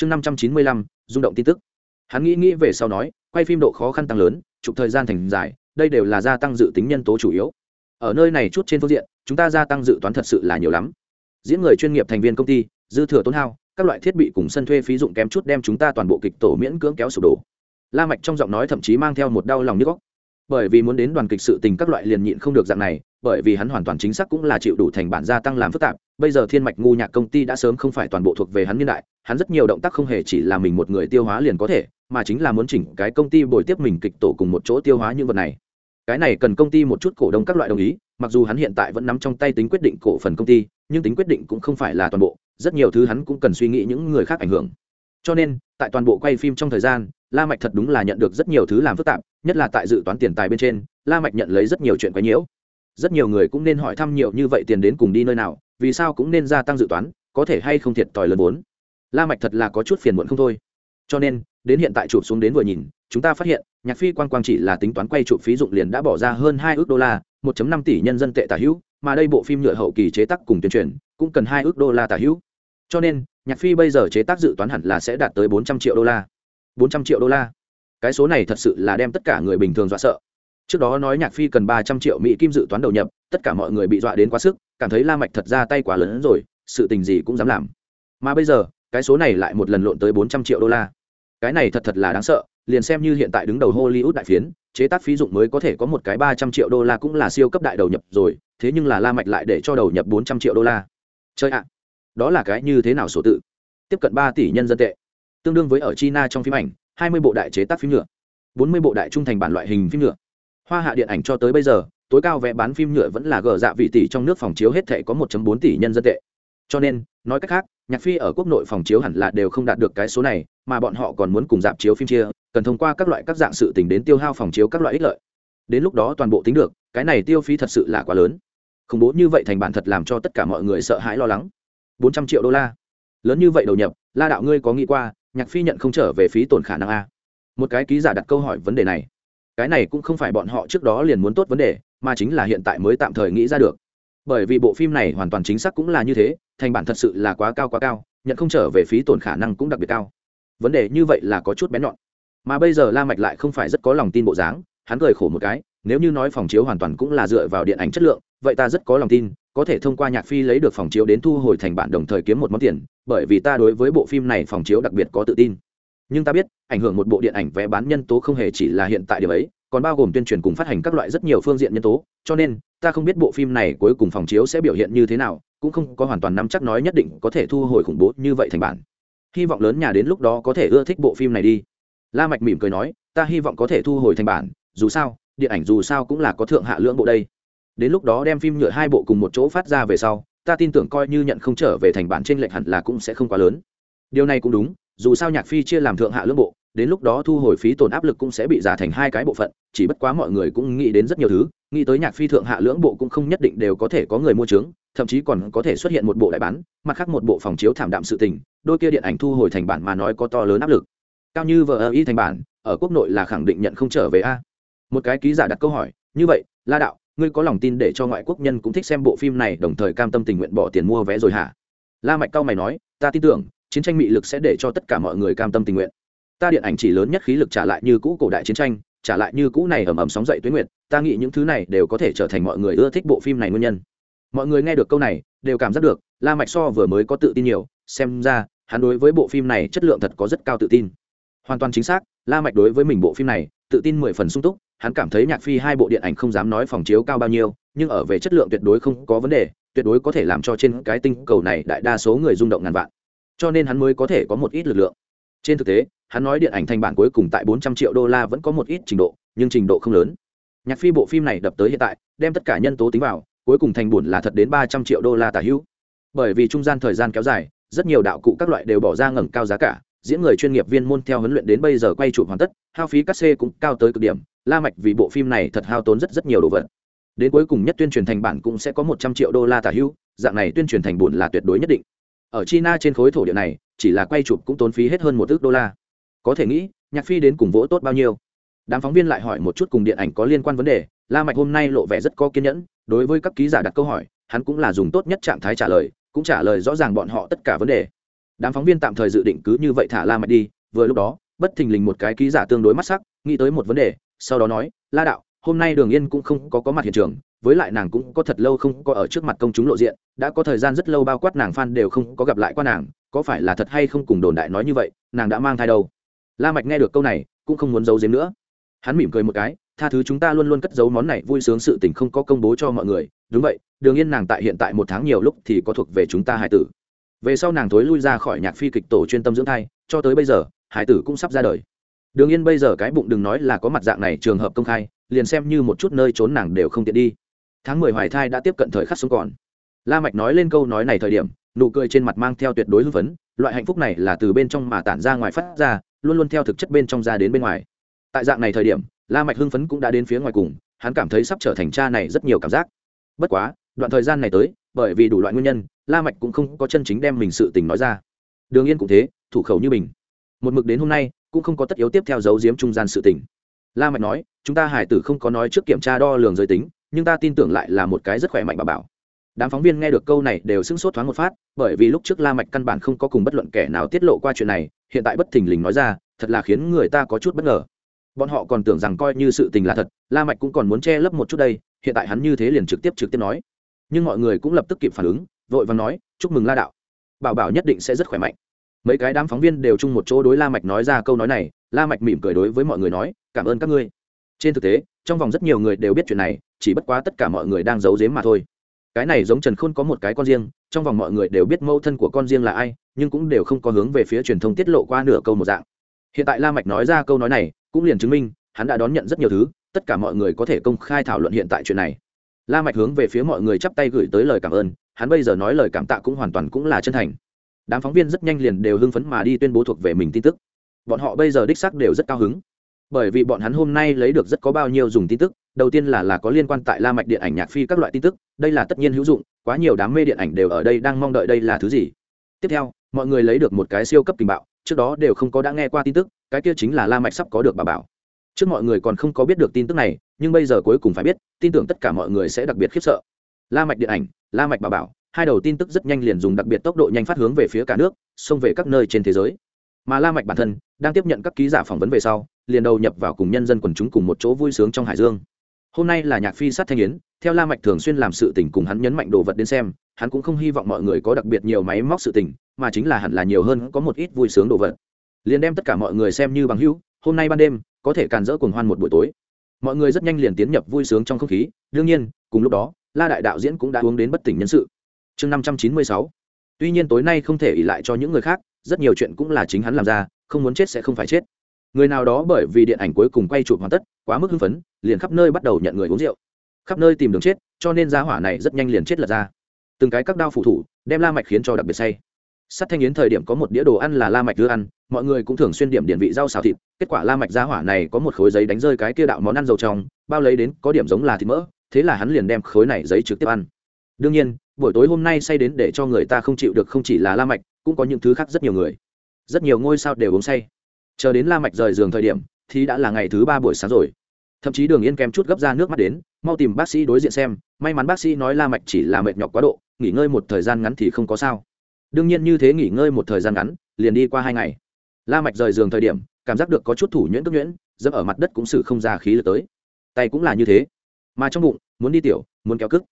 chương năm trăm chín mươi lăm, rung động tin tức. Hắn nghĩ nghĩ về sau nói, quay phim độ khó khăn tăng lớn, chụp thời gian thành dài, đây đều là gia tăng dự tính nhân tố chủ yếu. Ở nơi này chút trên phương diện, chúng ta gia tăng dự toán thật sự là nhiều lắm. Diễn người chuyên nghiệp thành viên công ty, dư thừa tốn hao, các loại thiết bị cùng sân thuê phí dụng kém chút đem chúng ta toàn bộ kịch tổ miễn cưỡng kéo sụp đổ. La mạch trong giọng nói thậm chí mang theo một đau lòng nhức óc. Bởi vì muốn đến đoàn kịch sự tình các loại liền nhịn không được dạng này, bởi vì hắn hoàn toàn chính xác cũng là chịu đủ thành bản gia tăng làm phức tạp bây giờ thiên mạch ngu nhạc công ty đã sớm không phải toàn bộ thuộc về hắn niên đại, hắn rất nhiều động tác không hề chỉ là mình một người tiêu hóa liền có thể, mà chính là muốn chỉnh cái công ty bồi tiếp mình kịch tổ cùng một chỗ tiêu hóa những vật này. Cái này cần công ty một chút cổ đông các loại đồng ý, mặc dù hắn hiện tại vẫn nắm trong tay tính quyết định cổ phần công ty, nhưng tính quyết định cũng không phải là toàn bộ, rất nhiều thứ hắn cũng cần suy nghĩ những người khác ảnh hưởng. Cho nên, tại toàn bộ quay phim trong thời gian, la mạch thật đúng là nhận được rất nhiều thứ làm phức tạp, nhất là tại dự toán tiền tài bên trên, la mạch nhận lấy rất nhiều chuyện quấy nhiễu rất nhiều người cũng nên hỏi thăm nhiều như vậy tiền đến cùng đi nơi nào, vì sao cũng nên gia tăng dự toán, có thể hay không thiệt tòi lớn vốn. La mạch thật là có chút phiền muộn không thôi. Cho nên, đến hiện tại chụp xuống đến vừa nhìn, chúng ta phát hiện, nhạc phi quang quang chỉ là tính toán quay chụp phí dụng liền đã bỏ ra hơn hai ước đô la 1.5 tỷ nhân dân tệ tả hữu, mà đây bộ phim nhựa hậu kỳ chế tác cùng tuyên truyền, cũng cần hai ước đô la tả hữu. Cho nên, nhạc phi bây giờ chế tác dự toán hẳn là sẽ đạt tới 400 triệu đô la. 400 triệu đô la. Cái số này thật sự là đem tất cả người bình thường dọa sợ trước đó nói nhạc phi cần 300 triệu mỹ kim dự toán đầu nhập, tất cả mọi người bị dọa đến quá sức, cảm thấy la mạch thật ra tay quá lớn hơn rồi, sự tình gì cũng dám làm. Mà bây giờ, cái số này lại một lần lộn tới 400 triệu đô la. Cái này thật thật là đáng sợ, liền xem như hiện tại đứng đầu hollywood đại phiến, chế tác phí dụng mới có thể có một cái ba trăm triệu đô la cũng là siêu cấp đại đầu nhập rồi, thế nhưng là la mạch lại để cho đầu nhập bốn trăm triệu đô la. Chơi ạ, đó là cái như thế nào sổ tự? Tiếp cận ba tỷ nhân dân tệ. Tương đương với ở china trong phim ảnh, hai mươi bộ đại chế tác phim nhựa, bốn mươi bộ đại trung thành bản loại hình phim nhựa hoa hạ điện ảnh cho tới bây giờ, tối cao vé bán phim nhựa vẫn là gờ dạ vị tỷ trong nước phòng chiếu hết thệ có 1 bốn tỷ nhân dân tệ. Cho nên, nói cách khác, nhạc phi ở quốc nội phòng chiếu hẳn là đều không đạt được cái số này, mà bọn họ còn muốn cùng dạp chiếu phim chia, cần thông qua các loại các dạng sự tình đến tiêu hao phòng chiếu các loại ích lợi. Đến lúc đó toàn bộ tính được, cái này tiêu phí thật sự là quá lớn. Khủng bố như vậy thành bản thật làm cho tất cả mọi người sợ hãi lo lắng. bốn trăm triệu đô la. Lớn như vậy đầu nhập, la đạo ngươi có nghĩ qua, nhạc phi nhận không trở về phí tổn khả năng a? Một cái ký giả đặt câu hỏi vấn đề này cái này cũng không phải bọn họ trước đó liền muốn tốt vấn đề, mà chính là hiện tại mới tạm thời nghĩ ra được. Bởi vì bộ phim này hoàn toàn chính xác cũng là như thế, thành bản thật sự là quá cao quá cao, nhận không trở về phí tổn khả năng cũng đặc biệt cao. Vấn đề như vậy là có chút bén nhọn. Mà bây giờ la mạch lại không phải rất có lòng tin bộ dáng, hắn cười khổ một cái, nếu như nói phòng chiếu hoàn toàn cũng là dựa vào điện ảnh chất lượng, vậy ta rất có lòng tin, có thể thông qua nhạc phi lấy được phòng chiếu đến thu hồi thành bản đồng thời kiếm một món tiền, bởi vì ta đối với bộ phim này phòng chiếu đặc biệt có tự tin nhưng ta biết, ảnh hưởng một bộ điện ảnh vé bán nhân tố không hề chỉ là hiện tại điều ấy, còn bao gồm tuyên truyền cùng phát hành các loại rất nhiều phương diện nhân tố, cho nên, ta không biết bộ phim này cuối cùng phòng chiếu sẽ biểu hiện như thế nào, cũng không có hoàn toàn nắm chắc nói nhất định có thể thu hồi khủng bố như vậy thành bản. Hy vọng lớn nhà đến lúc đó có thể ưa thích bộ phim này đi. La mạch mỉm cười nói, ta hy vọng có thể thu hồi thành bản, dù sao, điện ảnh dù sao cũng là có thượng hạ lưỡng bộ đây. Đến lúc đó đem phim nhựa hai bộ cùng một chỗ phát ra về sau, ta tin tưởng coi như nhận không trở về thành bản trên lệnh hẳn là cũng sẽ không quá lớn. Điều này cũng đúng dù sao nhạc phi chia làm thượng hạ lưỡng bộ, đến lúc đó thu hồi phí tổn áp lực cũng sẽ bị giả thành hai cái bộ phận, chỉ bất quá mọi người cũng nghĩ đến rất nhiều thứ, nghĩ tới nhạc phi thượng hạ lưỡng bộ cũng không nhất định đều có thể có người mua trướng, thậm chí còn có thể xuất hiện một bộ đại bán, mặt khác một bộ phòng chiếu thảm đạm sự tình, đôi kia điện ảnh thu hồi thành bản mà nói có to lớn áp lực. Cao như vợ ơ y thành bản, ở quốc nội là khẳng định nhận không trở về a. Một cái ký giả đặt câu hỏi, như vậy, la đạo, ngươi có lòng tin để cho ngoại quốc nhân cũng thích xem bộ phim này, đồng thời cam tâm tình nguyện bỏ tiền mua vé rồi hả? La mạch cao mày nói, ta tin tưởng chiến tranh mị lực sẽ để cho tất cả mọi người cam tâm tình nguyện. Ta điện ảnh chỉ lớn nhất khí lực trả lại như cũ cổ đại chiến tranh, trả lại như cũ này ầm ầm sóng dậy tuyến Nguyệt. ta nghĩ những thứ này đều có thể trở thành mọi người ưa thích bộ phim này nguyên nhân. Mọi người nghe được câu này, đều cảm giác được, la mạch so vừa mới có tự tin nhiều, xem ra, hắn đối với bộ phim này chất lượng thật có rất cao tự tin. Hoàn toàn chính xác, la mạch đối với mình bộ phim này, tự tin mười phần sung túc, hắn cảm thấy nhạc phi hai bộ điện ảnh không dám nói phòng chiếu cao bao nhiêu, nhưng ở về chất lượng tuyệt đối không có vấn đề, tuyệt đối có thể làm cho trên cái tinh cầu này đại đa số người rung động ngàn vạn cho nên hắn mới có thể có một ít lực lượng. Trên thực tế, hắn nói điện ảnh thành bản cuối cùng tại 400 triệu đô la vẫn có một ít trình độ, nhưng trình độ không lớn. Nhạc phi bộ phim này đập tới hiện tại, đem tất cả nhân tố tính vào, cuối cùng thành buồn là thật đến 300 triệu đô la tả hữu. Bởi vì trung gian thời gian kéo dài, rất nhiều đạo cụ các loại đều bỏ ra ngẩng cao giá cả, diễn người chuyên nghiệp viên môn theo huấn luyện đến bây giờ quay chụp hoàn tất, hao phí cắt xê cũng cao tới cực điểm, la mạch vì bộ phim này thật hao tốn rất rất nhiều đồ vật. Đến cuối cùng nhất tuyên truyền thành bản cũng sẽ có 100 triệu đô la tả hữu, dạng này tuyên truyền thành buồn là tuyệt đối nhất định ở china trên khối thổ địa này, chỉ là quay chụp cũng tốn phí hết hơn một ước đô la. Có thể nghĩ, nhạc phi đến cùng vỗ tốt bao nhiêu? Đám phóng viên lại hỏi một chút cùng điện ảnh có liên quan vấn đề, la mạch hôm nay lộ vẻ rất có kiên nhẫn, đối với các ký giả đặt câu hỏi, hắn cũng là dùng tốt nhất trạng thái trả lời, cũng trả lời rõ ràng bọn họ tất cả vấn đề. Đám phóng viên tạm thời dự định cứ như vậy thả la mạch đi, vừa lúc đó, bất thình lình một cái ký giả tương đối mắt sắc, nghĩ tới một vấn đề, sau đó nói, la đạo, hôm nay đường yên cũng không có có mặt hiện trường với lại nàng cũng có thật lâu không có ở trước mặt công chúng lộ diện, đã có thời gian rất lâu bao quát nàng fan đều không có gặp lại qua nàng, có phải là thật hay không cùng đồn đại nói như vậy, nàng đã mang thai đâu? La mạch nghe được câu này, cũng không muốn giấu giếm nữa. Hắn mỉm cười một cái, tha thứ chúng ta luôn luôn cất giấu món này vui sướng sự tình không có công bố cho mọi người. Đúng vậy, đường yên nàng tại hiện tại một tháng nhiều lúc thì có thuộc về chúng ta hải tử. Về sau nàng thối lui ra khỏi nhạc phi kịch tổ chuyên tâm dưỡng thai, cho tới bây giờ, hải tử cũng sắp ra đời. Đường yên bây giờ cái bụng đừng nói là có mặt dạng này trường hợp công khai, liền xem như một chút nơi trốn nàng đều không tiện đi tháng mười hoài thai đã tiếp cận thời khắc sống còn. La mạch nói lên câu nói này thời điểm, nụ cười trên mặt mang theo tuyệt đối hưng phấn, loại hạnh phúc này là từ bên trong mà tản ra ngoài phát ra, luôn luôn theo thực chất bên trong ra đến bên ngoài. Tại dạng này thời điểm, la mạch hưng phấn cũng đã đến phía ngoài cùng, hắn cảm thấy sắp trở thành cha này rất nhiều cảm giác. Bất quá, đoạn thời gian này tới, bởi vì đủ loại nguyên nhân, la mạch cũng không có chân chính đem mình sự tình nói ra. Đường yên cũng thế, thủ khẩu như mình một mực đến hôm nay, cũng không có tất yếu tiếp theo giấu giếm trung gian sự tình. La mạch nói, chúng ta hải tử không có nói trước kiểm tra đo lường giới tính nhưng ta tin tưởng lại là một cái rất khỏe mạnh bà bảo. Đám phóng viên nghe được câu này đều sững sốt thoáng một phát, bởi vì lúc trước la mạch căn bản không có cùng bất luận kẻ nào tiết lộ qua chuyện này, hiện tại bất thình lình nói ra, thật là khiến người ta có chút bất ngờ. Bọn họ còn tưởng rằng coi như sự tình là thật, la mạch cũng còn muốn che lấp một chút đây, hiện tại hắn như thế liền trực tiếp trực tiếp nói. Nhưng mọi người cũng lập tức kịp phản ứng, vội vàng nói, chúc mừng la đạo. Bảo bảo nhất định sẽ rất khỏe mạnh. Mấy cái đám phóng viên đều chung một chỗ đối la mạch nói ra câu nói này, la mạch mỉm cười đối với mọi người nói, cảm ơn các ngươi. Trên thực tế, trong vòng rất nhiều người đều biết chuyện này chỉ bất quá tất cả mọi người đang giấu giếm mà thôi. Cái này giống trần khôn có một cái con riêng, trong vòng mọi người đều biết mẫu thân của con riêng là ai, nhưng cũng đều không có hướng về phía truyền thông tiết lộ qua nửa câu một dạng. Hiện tại la mạch nói ra câu nói này, cũng liền chứng minh, hắn đã đón nhận rất nhiều thứ, tất cả mọi người có thể công khai thảo luận hiện tại chuyện này. La mạch hướng về phía mọi người chắp tay gửi tới lời cảm ơn, hắn bây giờ nói lời cảm tạ cũng hoàn toàn cũng là chân thành. Đám phóng viên rất nhanh liền đều hưng phấn mà đi tuyên bố thuộc về mình tin tức. Bọn họ bây giờ đích xác đều rất cao hứng bởi vì bọn hắn hôm nay lấy được rất có bao nhiêu dùng tin tức, đầu tiên là là có liên quan tại la mạch điện ảnh nhạc phi các loại tin tức, đây là tất nhiên hữu dụng, quá nhiều đám mê điện ảnh đều ở đây đang mong đợi đây là thứ gì. Tiếp theo, mọi người lấy được một cái siêu cấp tình bạo, trước đó đều không có đã nghe qua tin tức, cái kia chính là la mạch sắp có được bà bảo. Trước mọi người còn không có biết được tin tức này, nhưng bây giờ cuối cùng phải biết, tin tưởng tất cả mọi người sẽ đặc biệt khiếp sợ. La mạch điện ảnh, la mạch bà bảo, hai đầu tin tức rất nhanh liền dùng đặc biệt tốc độ nhanh phát hướng về phía cả nước, xông về các nơi trên thế giới mà la mạch bản thân đang tiếp nhận các ký giả phỏng vấn về sau, liền đầu nhập vào cùng nhân dân quần chúng cùng một chỗ vui sướng trong hải dương. Hôm nay là nhạc phi sát thanh yến, theo la mạch thường xuyên làm sự tình cùng hắn nhấn mạnh đồ vật đến xem, hắn cũng không hy vọng mọi người có đặc biệt nhiều máy móc sự tình, mà chính là hẳn là nhiều hơn có một ít vui sướng đồ vật. Liền đem tất cả mọi người xem như bằng hữu, hôm nay ban đêm, có thể càn rỡ cuồng hoan một buổi tối. Mọi người rất nhanh liền tiến nhập vui sướng trong không khí, đương nhiên, cùng lúc đó, la đại đạo diễn cũng đã uống đến bất tỉnh nhân sự. Chương năm trăm chín mươi sáu. Tuy nhiên tối nay không thể ỉ lại cho những người khác rất nhiều chuyện cũng là chính hắn làm ra, không muốn chết sẽ không phải chết. Người nào đó bởi vì điện ảnh cuối cùng quay chụp hoàn tất, quá mức hưng phấn, liền khắp nơi bắt đầu nhận người uống rượu. Khắp nơi tìm đường chết, cho nên giá hỏa này rất nhanh liền chết lật ra. Từng cái các đao phụ thủ, đem la mạch khiến cho đặc biệt say. Sắt thanh yến thời điểm có một đĩa đồ ăn là la mạch đưa ăn, mọi người cũng thường xuyên điểm điển vị rau xào thịt, kết quả la mạch giá hỏa này có một khối giấy đánh rơi cái kia đạo món ăn dầu trong, bao lấy đến có điểm giống là thịt mỡ, thế là hắn liền đem khối này giấy trực tiếp ăn. Đương nhiên, buổi tối hôm nay say đến để cho người ta không chịu được không chỉ là la mạch cũng có những thứ khác rất nhiều người. Rất nhiều ngôi sao đều uống say. Chờ đến la mạch rời giường thời điểm, thì đã là ngày thứ ba buổi sáng rồi. Thậm chí đường yên kém chút gấp ra nước mắt đến, mau tìm bác sĩ đối diện xem, may mắn bác sĩ nói la mạch chỉ là mệt nhọc quá độ, nghỉ ngơi một thời gian ngắn thì không có sao. Đương nhiên như thế nghỉ ngơi một thời gian ngắn, liền đi qua hai ngày. La mạch rời giường thời điểm, cảm giác được có chút thủ nhuyễn tức nhuyễn, dẫm ở mặt đất cũng xử không ra khí lực tới. Tay cũng là như thế. Mà trong bụng, muốn đi tiểu, muốn kéo cức.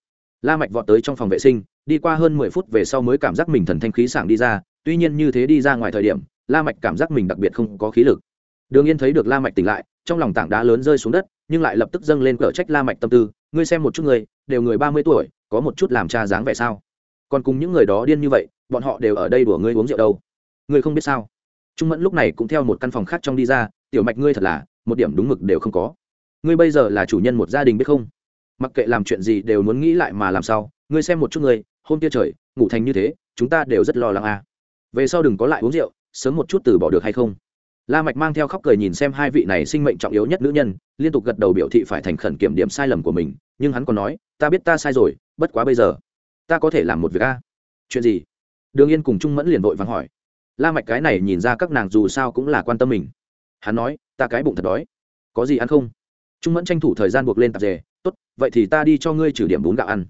La mạch vọt tới trong phòng vệ sinh, đi qua hơn mười phút về sau mới cảm giác mình thần thanh khí sảng đi ra tuy nhiên như thế đi ra ngoài thời điểm, la mạch cảm giác mình đặc biệt không có khí lực. Đường yên thấy được la mạch tỉnh lại, trong lòng tảng đá lớn rơi xuống đất, nhưng lại lập tức dâng lên cỡ trách la mạch tâm tư, ngươi xem một chút người, đều người ba mươi tuổi, có một chút làm cha dáng vẻ sao? Còn cùng những người đó điên như vậy, bọn họ đều ở đây đùa ngươi uống rượu đâu? Ngươi không biết sao? Trung mẫn lúc này cũng theo một căn phòng khác trong đi ra, tiểu mạch ngươi thật là, một điểm đúng mực đều không có. Ngươi bây giờ là chủ nhân một gia đình biết không? Mặc kệ làm chuyện gì đều muốn nghĩ lại mà làm sao, ngươi xem một chút ngươi hôm kia trời, ngủ thành như thế, chúng ta đều rất lo lắng à về sau đừng có lại uống rượu, sớm một chút từ bỏ được hay không? La mạch mang theo khóc cười nhìn xem hai vị này sinh mệnh trọng yếu nhất nữ nhân, liên tục gật đầu biểu thị phải thành khẩn kiểm điểm sai lầm của mình, nhưng hắn còn nói, ta biết ta sai rồi, bất quá bây giờ, ta có thể làm một việc a. Chuyện gì? Đường yên cùng trung mẫn liền vội vàng hỏi. La mạch cái này nhìn ra các nàng dù sao cũng là quan tâm mình. Hắn nói, ta cái bụng thật đói, có gì ăn không? Trung mẫn tranh thủ thời gian buộc lên tạp dề, tốt, vậy thì ta đi cho ngươi trừ điểm bún gạo ăn.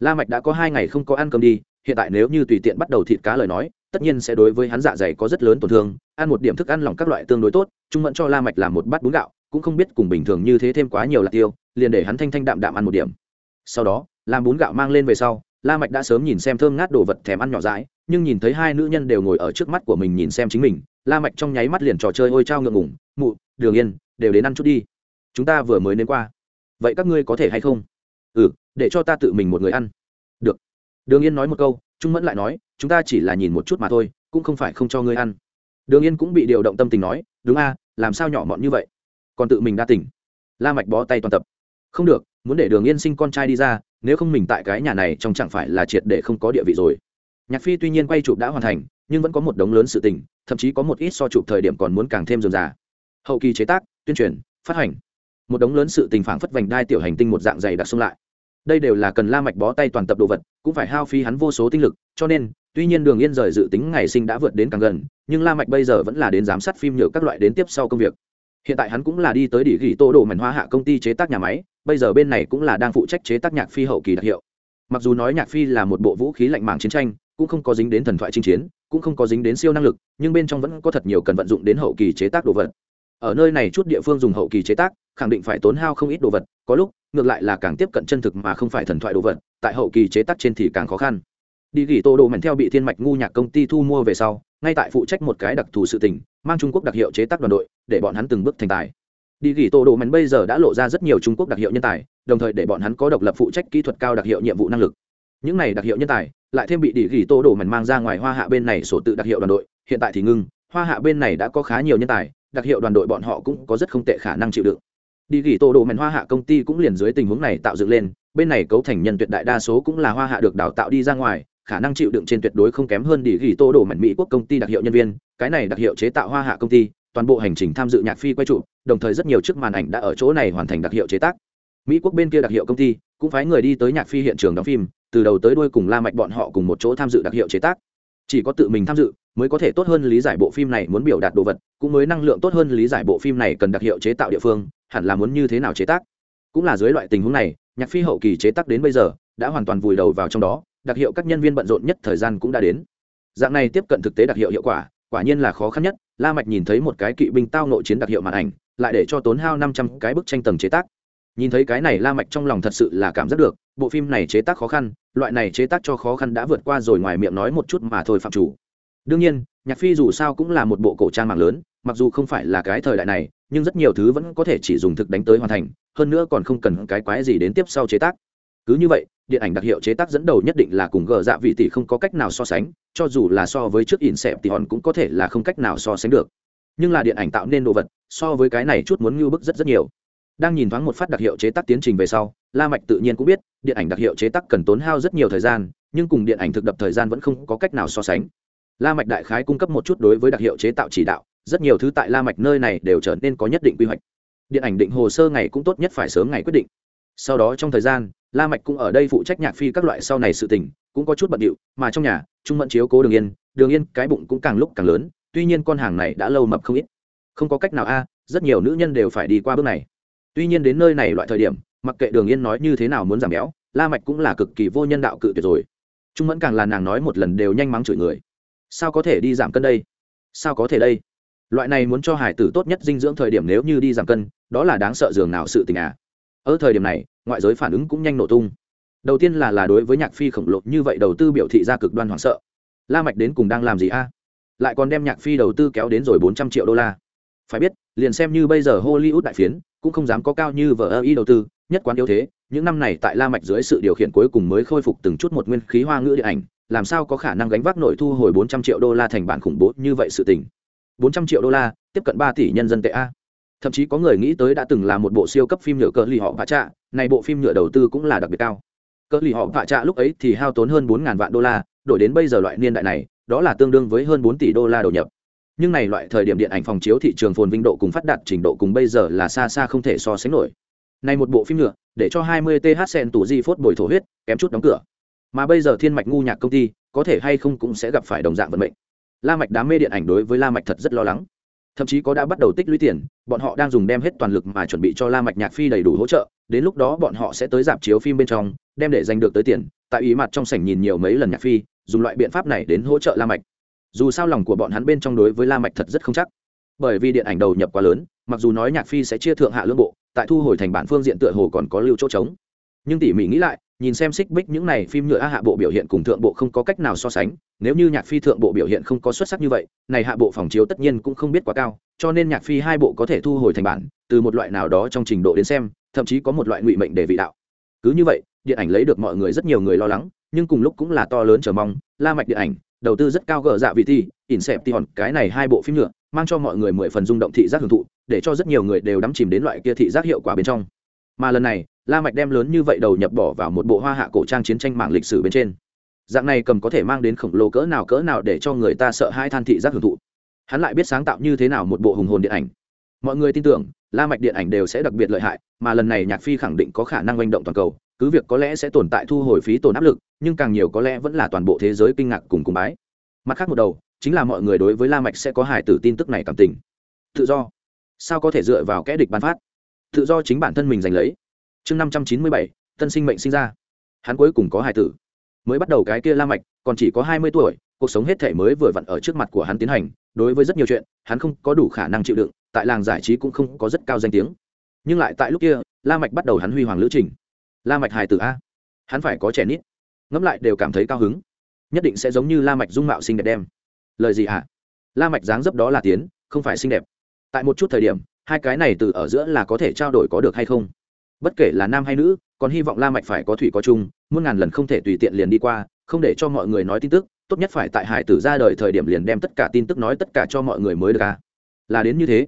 La mạch đã có hai ngày không có ăn cơm đi, hiện tại nếu như tùy tiện bắt đầu thịt cá lời nói tất nhiên sẽ đối với hắn dạ dày có rất lớn tổn thương, ăn một điểm thức ăn lỏng các loại tương đối tốt trung mẫn cho la mạch làm một bát bún gạo, cũng không biết cùng bình thường như thế thêm quá nhiều là tiêu, liền để hắn thanh thanh đạm đạm ăn một điểm. Sau đó, làm bún gạo mang lên về sau, la mạch đã sớm nhìn xem thơm ngát đồ vật thèm ăn nhỏ dãi, nhưng nhìn thấy hai nữ nhân đều ngồi ở trước mắt của mình nhìn xem chính mình, la mạch trong nháy mắt liền trò chơi ôi trao ngượng ngùng, mụ, đường yên, đều đến ăn chút đi. Chúng ta vừa mới đến qua. Vậy các ngươi có thể hay không? Ừ để cho ta tự mình một người ăn. Được. Đường yên nói một câu trung mẫn lại nói, chúng ta chỉ là nhìn một chút mà thôi, cũng không phải không cho ngươi ăn. Đường yên cũng bị điều động tâm tình nói, đúng a, làm sao nhỏ mọn như vậy? Còn tự mình đa tỉnh la mạch bó tay toàn tập. Không được, muốn để đường yên sinh con trai đi ra, nếu không mình tại cái nhà này trong chẳng phải là triệt để không có địa vị rồi. Nhạc phi tuy nhiên quay chụp đã hoàn thành, nhưng vẫn có một đống lớn sự tình, thậm chí có một ít so chụp thời điểm còn muốn càng thêm dườm già hậu kỳ chế tác, tuyên truyền, phát hành. Một đống lớn sự tình phản phất vành đai tiểu hành tinh một dạng dày đặc xung lại đây đều là cần la mạch bó tay toàn tập đồ vật, cũng phải hao phí hắn vô số tinh lực, cho nên, tuy nhiên đường yên rời dự tính ngày sinh đã vượt đến càng gần, nhưng la mạch bây giờ vẫn là đến giám sát phim nhựa các loại đến tiếp sau công việc. Hiện tại hắn cũng là đi tới địa ghi tô đồ mảnh hoa hạ công ty chế tác nhà máy, bây giờ bên này cũng là đang phụ trách chế tác nhạc phi hậu kỳ đặc hiệu. Mặc dù nói nhạc phi là một bộ vũ khí lạnh mảng chiến tranh, cũng không có dính đến thần thoại chinh chiến, cũng không có dính đến siêu năng lực, nhưng bên trong vẫn có thật nhiều cần vận dụng đến hậu kỳ chế tác đồ vật ở nơi này chút địa phương dùng hậu kỳ chế tác, khẳng định phải tốn hao không ít đồ vật, có lúc, ngược lại là càng tiếp cận chân thực mà không phải thần thoại đồ vật, tại hậu kỳ chế tác trên thì càng khó khăn. Đi gỉ tô đồ mảnh theo bị thiên mạch ngu nhạc công ty thu mua về sau, ngay tại phụ trách một cái đặc thù sự tình, mang trung quốc đặc hiệu chế tác đoàn đội, để bọn hắn từng bước thành tài. Đi gỉ tô đồ mảnh bây giờ đã lộ ra rất nhiều trung quốc đặc hiệu nhân tài, đồng thời để bọn hắn có độc lập phụ trách kỹ thuật cao đặc hiệu nhiệm vụ năng lực. Những này đặc hiệu nhân tài, lại thêm bị đi gỉ tô đồ mảnh mang ra ngoài hoa hạ bên này sổ tự đặc hiệu đoàn đội, hiện tại thì ngưng, hoa hạ bên này đã có khá nhiều nhân tài đặc hiệu đoàn đội bọn họ cũng có rất không tệ khả năng chịu đựng. Đi Gỉ tô đồ mèn hoa hạ công ty cũng liền dưới tình huống này tạo dựng lên, bên này cấu thành nhân tuyệt đại đa số cũng là hoa hạ được đào tạo đi ra ngoài, khả năng chịu đựng trên tuyệt đối không kém hơn đi Gỉ tô đồ mèn mỹ quốc công ty đặc hiệu nhân viên, cái này đặc hiệu chế tạo hoa hạ công ty, toàn bộ hành trình tham dự nhạc phi quay trụ, đồng thời rất nhiều chiếc màn ảnh đã ở chỗ này hoàn thành đặc hiệu chế tác. Mỹ quốc bên kia đặc hiệu công ty cũng phái người đi tới nhạc phi hiện trường đóng phim, từ đầu tới đuôi cùng la mạch bọn họ cùng một chỗ tham dự đặc hiệu chế tác chỉ có tự mình tham dự mới có thể tốt hơn lý giải bộ phim này muốn biểu đạt đồ vật, cũng mới năng lượng tốt hơn lý giải bộ phim này cần đặc hiệu chế tạo địa phương, hẳn là muốn như thế nào chế tác. Cũng là dưới loại tình huống này, nhạc phi hậu kỳ chế tác đến bây giờ đã hoàn toàn vùi đầu vào trong đó, đặc hiệu các nhân viên bận rộn nhất thời gian cũng đã đến. Dạng này tiếp cận thực tế đặc hiệu hiệu quả quả nhiên là khó khăn nhất, la mạch nhìn thấy một cái kỵ binh tao nội chiến đặc hiệu màn ảnh, lại để cho tốn hao năm trăm cái bức tranh tầng chế tác nhìn thấy cái này la mạch trong lòng thật sự là cảm giác được, bộ phim này chế tác khó khăn, loại này chế tác cho khó khăn đã vượt qua rồi ngoài miệng nói một chút mà thôi phạm chủ. Đương nhiên, nhạc phi dù sao cũng là một bộ cổ trang mạng lớn, mặc dù không phải là cái thời đại này, nhưng rất nhiều thứ vẫn có thể chỉ dùng thực đánh tới hoàn thành, hơn nữa còn không cần cái quái gì đến tiếp sau chế tác. Cứ như vậy, điện ảnh đặc hiệu chế tác dẫn đầu nhất định là cùng gờ dạ vị tỷ không có cách nào so sánh, cho dù là so với trước ỉn xẹp thì hòn cũng có thể là không cách nào so sánh được. Nhưng là điện ảnh tạo nên đồ vật, so với cái này chút muốn ngưu bức rất rất nhiều đang nhìn thoáng một phát đặc hiệu chế tác tiến trình về sau, la mạch tự nhiên cũng biết, điện ảnh đặc hiệu chế tác cần tốn hao rất nhiều thời gian, nhưng cùng điện ảnh thực đập thời gian vẫn không có cách nào so sánh. La mạch đại khái cung cấp một chút đối với đặc hiệu chế tạo chỉ đạo, rất nhiều thứ tại la mạch nơi này đều trở nên có nhất định quy hoạch. Điện ảnh định hồ sơ ngày cũng tốt nhất phải sớm ngày quyết định. Sau đó trong thời gian, la mạch cũng ở đây phụ trách nhạc phi các loại sau này sự tình, cũng có chút bận điệu, mà trong nhà, trung mẫn chiếu cố đường yên đường yên cái bụng cũng càng lúc càng lớn, tuy nhiên con hàng này đã lâu mập không ít. Không có cách nào a, rất nhiều nữ nhân đều phải đi qua bước này tuy nhiên đến nơi này loại thời điểm, mặc kệ đường yên nói như thế nào muốn giảm béo, la mạch cũng là cực kỳ vô nhân đạo cự tuyệt rồi. Trung mẫn càng là nàng nói một lần đều nhanh mắng chửi người. Sao có thể đi giảm cân đây? Sao có thể đây? Loại này muốn cho hải tử tốt nhất dinh dưỡng thời điểm nếu như đi giảm cân, đó là đáng sợ dường nào sự tình à? Ở thời điểm này, ngoại giới phản ứng cũng nhanh nổ tung. Đầu tiên là là đối với nhạc phi khổng lồ như vậy đầu tư biểu thị ra cực đoan hoảng sợ. La mạch đến cùng đang làm gì a? Lại còn đem nhạc phi đầu tư kéo đến rồi bốn trăm triệu đô la. Phải biết, liền xem như bây giờ hollywood đại phiến cũng không dám có cao như vợ ơ y đầu tư, nhất quán yếu thế, những năm này tại la mạch dưới sự điều khiển cuối cùng mới khôi phục từng chút một nguyên khí hoa ngữ điện ảnh, làm sao có khả năng gánh vác nội thu hồi bốn trăm triệu đô la thành bản khủng bố như vậy sự tình. Bốn trăm triệu đô la, tiếp cận ba tỷ nhân dân tệ a. Thậm chí có người nghĩ tới đã từng là một bộ siêu cấp phim nhựa cỡ lì họ vạ trạ, này bộ phim nhựa đầu tư cũng là đặc biệt cao. Cỡ lì họ vạ trạ lúc ấy thì hao tốn hơn bốn ngàn vạn đô la, đổi đến bây giờ loại niên đại này, đó là tương đương với hơn bốn tỷ đô la đầu nhập nhưng này loại thời điểm điện ảnh phòng chiếu thị trường phồn vinh độ cùng phát đạt trình độ cùng bây giờ là xa xa không thể so sánh nổi. Này một bộ phim nhựa, để cho 20 th sen tủ di phốt bồi thổ huyết, kém chút đóng cửa. Mà bây giờ thiên mạch ngu nhạc công ty, có thể hay không cũng sẽ gặp phải đồng dạng vận mệnh. La mạch đám mê điện ảnh đối với la mạch thật rất lo lắng. Thậm chí có đã bắt đầu tích lũy tiền, bọn họ đang dùng đem hết toàn lực mà chuẩn bị cho la mạch nhạc phi đầy đủ hỗ trợ, đến lúc đó bọn họ sẽ tới dạp chiếu phim bên trong, đem để giành được tới tiền, tại ý mặt trong sảnh nhìn nhiều mấy lần nhạc phi, dùng loại biện pháp này đến hỗ trợ la mạch dù sao lòng của bọn hắn bên trong đối với la mạch thật rất không chắc. Bởi vì điện ảnh đầu nhập quá lớn, mặc dù nói nhạc phi sẽ chia thượng hạ lương bộ, tại thu hồi thành bản phương diện tựa hồ còn có lưu chỗ trống. Nhưng tỉ mỉ nghĩ lại, nhìn xem xích bích những này phim nhựa hạ bộ biểu hiện cùng thượng bộ không có cách nào so sánh, nếu như nhạc phi thượng bộ biểu hiện không có xuất sắc như vậy, này hạ bộ phòng chiếu tất nhiên cũng không biết quá cao, cho nên nhạc phi hai bộ có thể thu hồi thành bản, từ một loại nào đó trong trình độ đến xem, thậm chí có một loại ngụy mệnh để vị đạo. Cứ như vậy, điện ảnh lấy được mọi người rất nhiều người lo lắng, nhưng cùng lúc cũng là to lớn chờ mong, la mạch điện ảnh đầu tư rất cao gỡ dạ vị thi inception cái này hai bộ phim nhựa, mang cho mọi người mười phần rung động thị giác hưởng thụ, để cho rất nhiều người đều đắm chìm đến loại kia thị giác hiệu quả bên trong. Mà lần này, la mạch đem lớn như vậy đầu nhập bỏ vào một bộ hoa hạ cổ trang chiến tranh mạng lịch sử bên trên. Dạng này cầm có thể mang đến khổng lồ cỡ nào cỡ nào để cho người ta sợ hai than thị giác hưởng thụ. Hắn lại biết sáng tạo như thế nào một bộ hùng hồn điện ảnh. Mọi người tin tưởng, la mạch điện ảnh đều sẽ đặc biệt lợi hại, mà lần này nhạc phi khẳng định có khả năng manh động toàn cầu cứ việc có lẽ sẽ tồn tại thu hồi phí tổn áp lực, nhưng càng nhiều có lẽ vẫn là toàn bộ thế giới kinh ngạc cùng cùng bái. Mặt khác một đầu, chính là mọi người đối với la mạch sẽ có hài tử tin tức này cảm tình. Tự do. Sao có thể dựa vào kẻ địch ban phát? Tự do chính bản thân mình giành lấy. Chương năm trăm chín mươi bảy tân sinh mệnh sinh ra. Hắn cuối cùng có hài tử. Mới bắt đầu cái kia la mạch, còn chỉ có hai mươi tuổi, cuộc sống hết thể mới vừa vặn ở trước mặt của hắn tiến hành. Đối với rất nhiều chuyện, hắn không có đủ khả năng chịu đựng, tại làng giải trí cũng không có rất cao danh tiếng. Nhưng lại tại lúc kia, la mạch bắt đầu hắn huy hoàng lữ trình la mạch hài tử a. Hắn phải có trẻ nít. Ngẫm lại đều cảm thấy cao hứng. Nhất định sẽ giống như la mạch dung mạo xinh đẹp đem. Lời gì hả? La mạch dáng dấp đó là tiến, không phải xinh đẹp. Tại một chút thời điểm, hai cái này từ ở giữa là có thể trao đổi có được hay không? Bất kể là nam hay nữ, còn hy vọng la mạch phải có thủy có chung, muôn ngàn lần không thể tùy tiện liền đi qua, không để cho mọi người nói tin tức, tốt nhất phải tại hải tử ra đời thời điểm liền đem tất cả tin tức nói tất cả cho mọi người mới được a là đến như thế.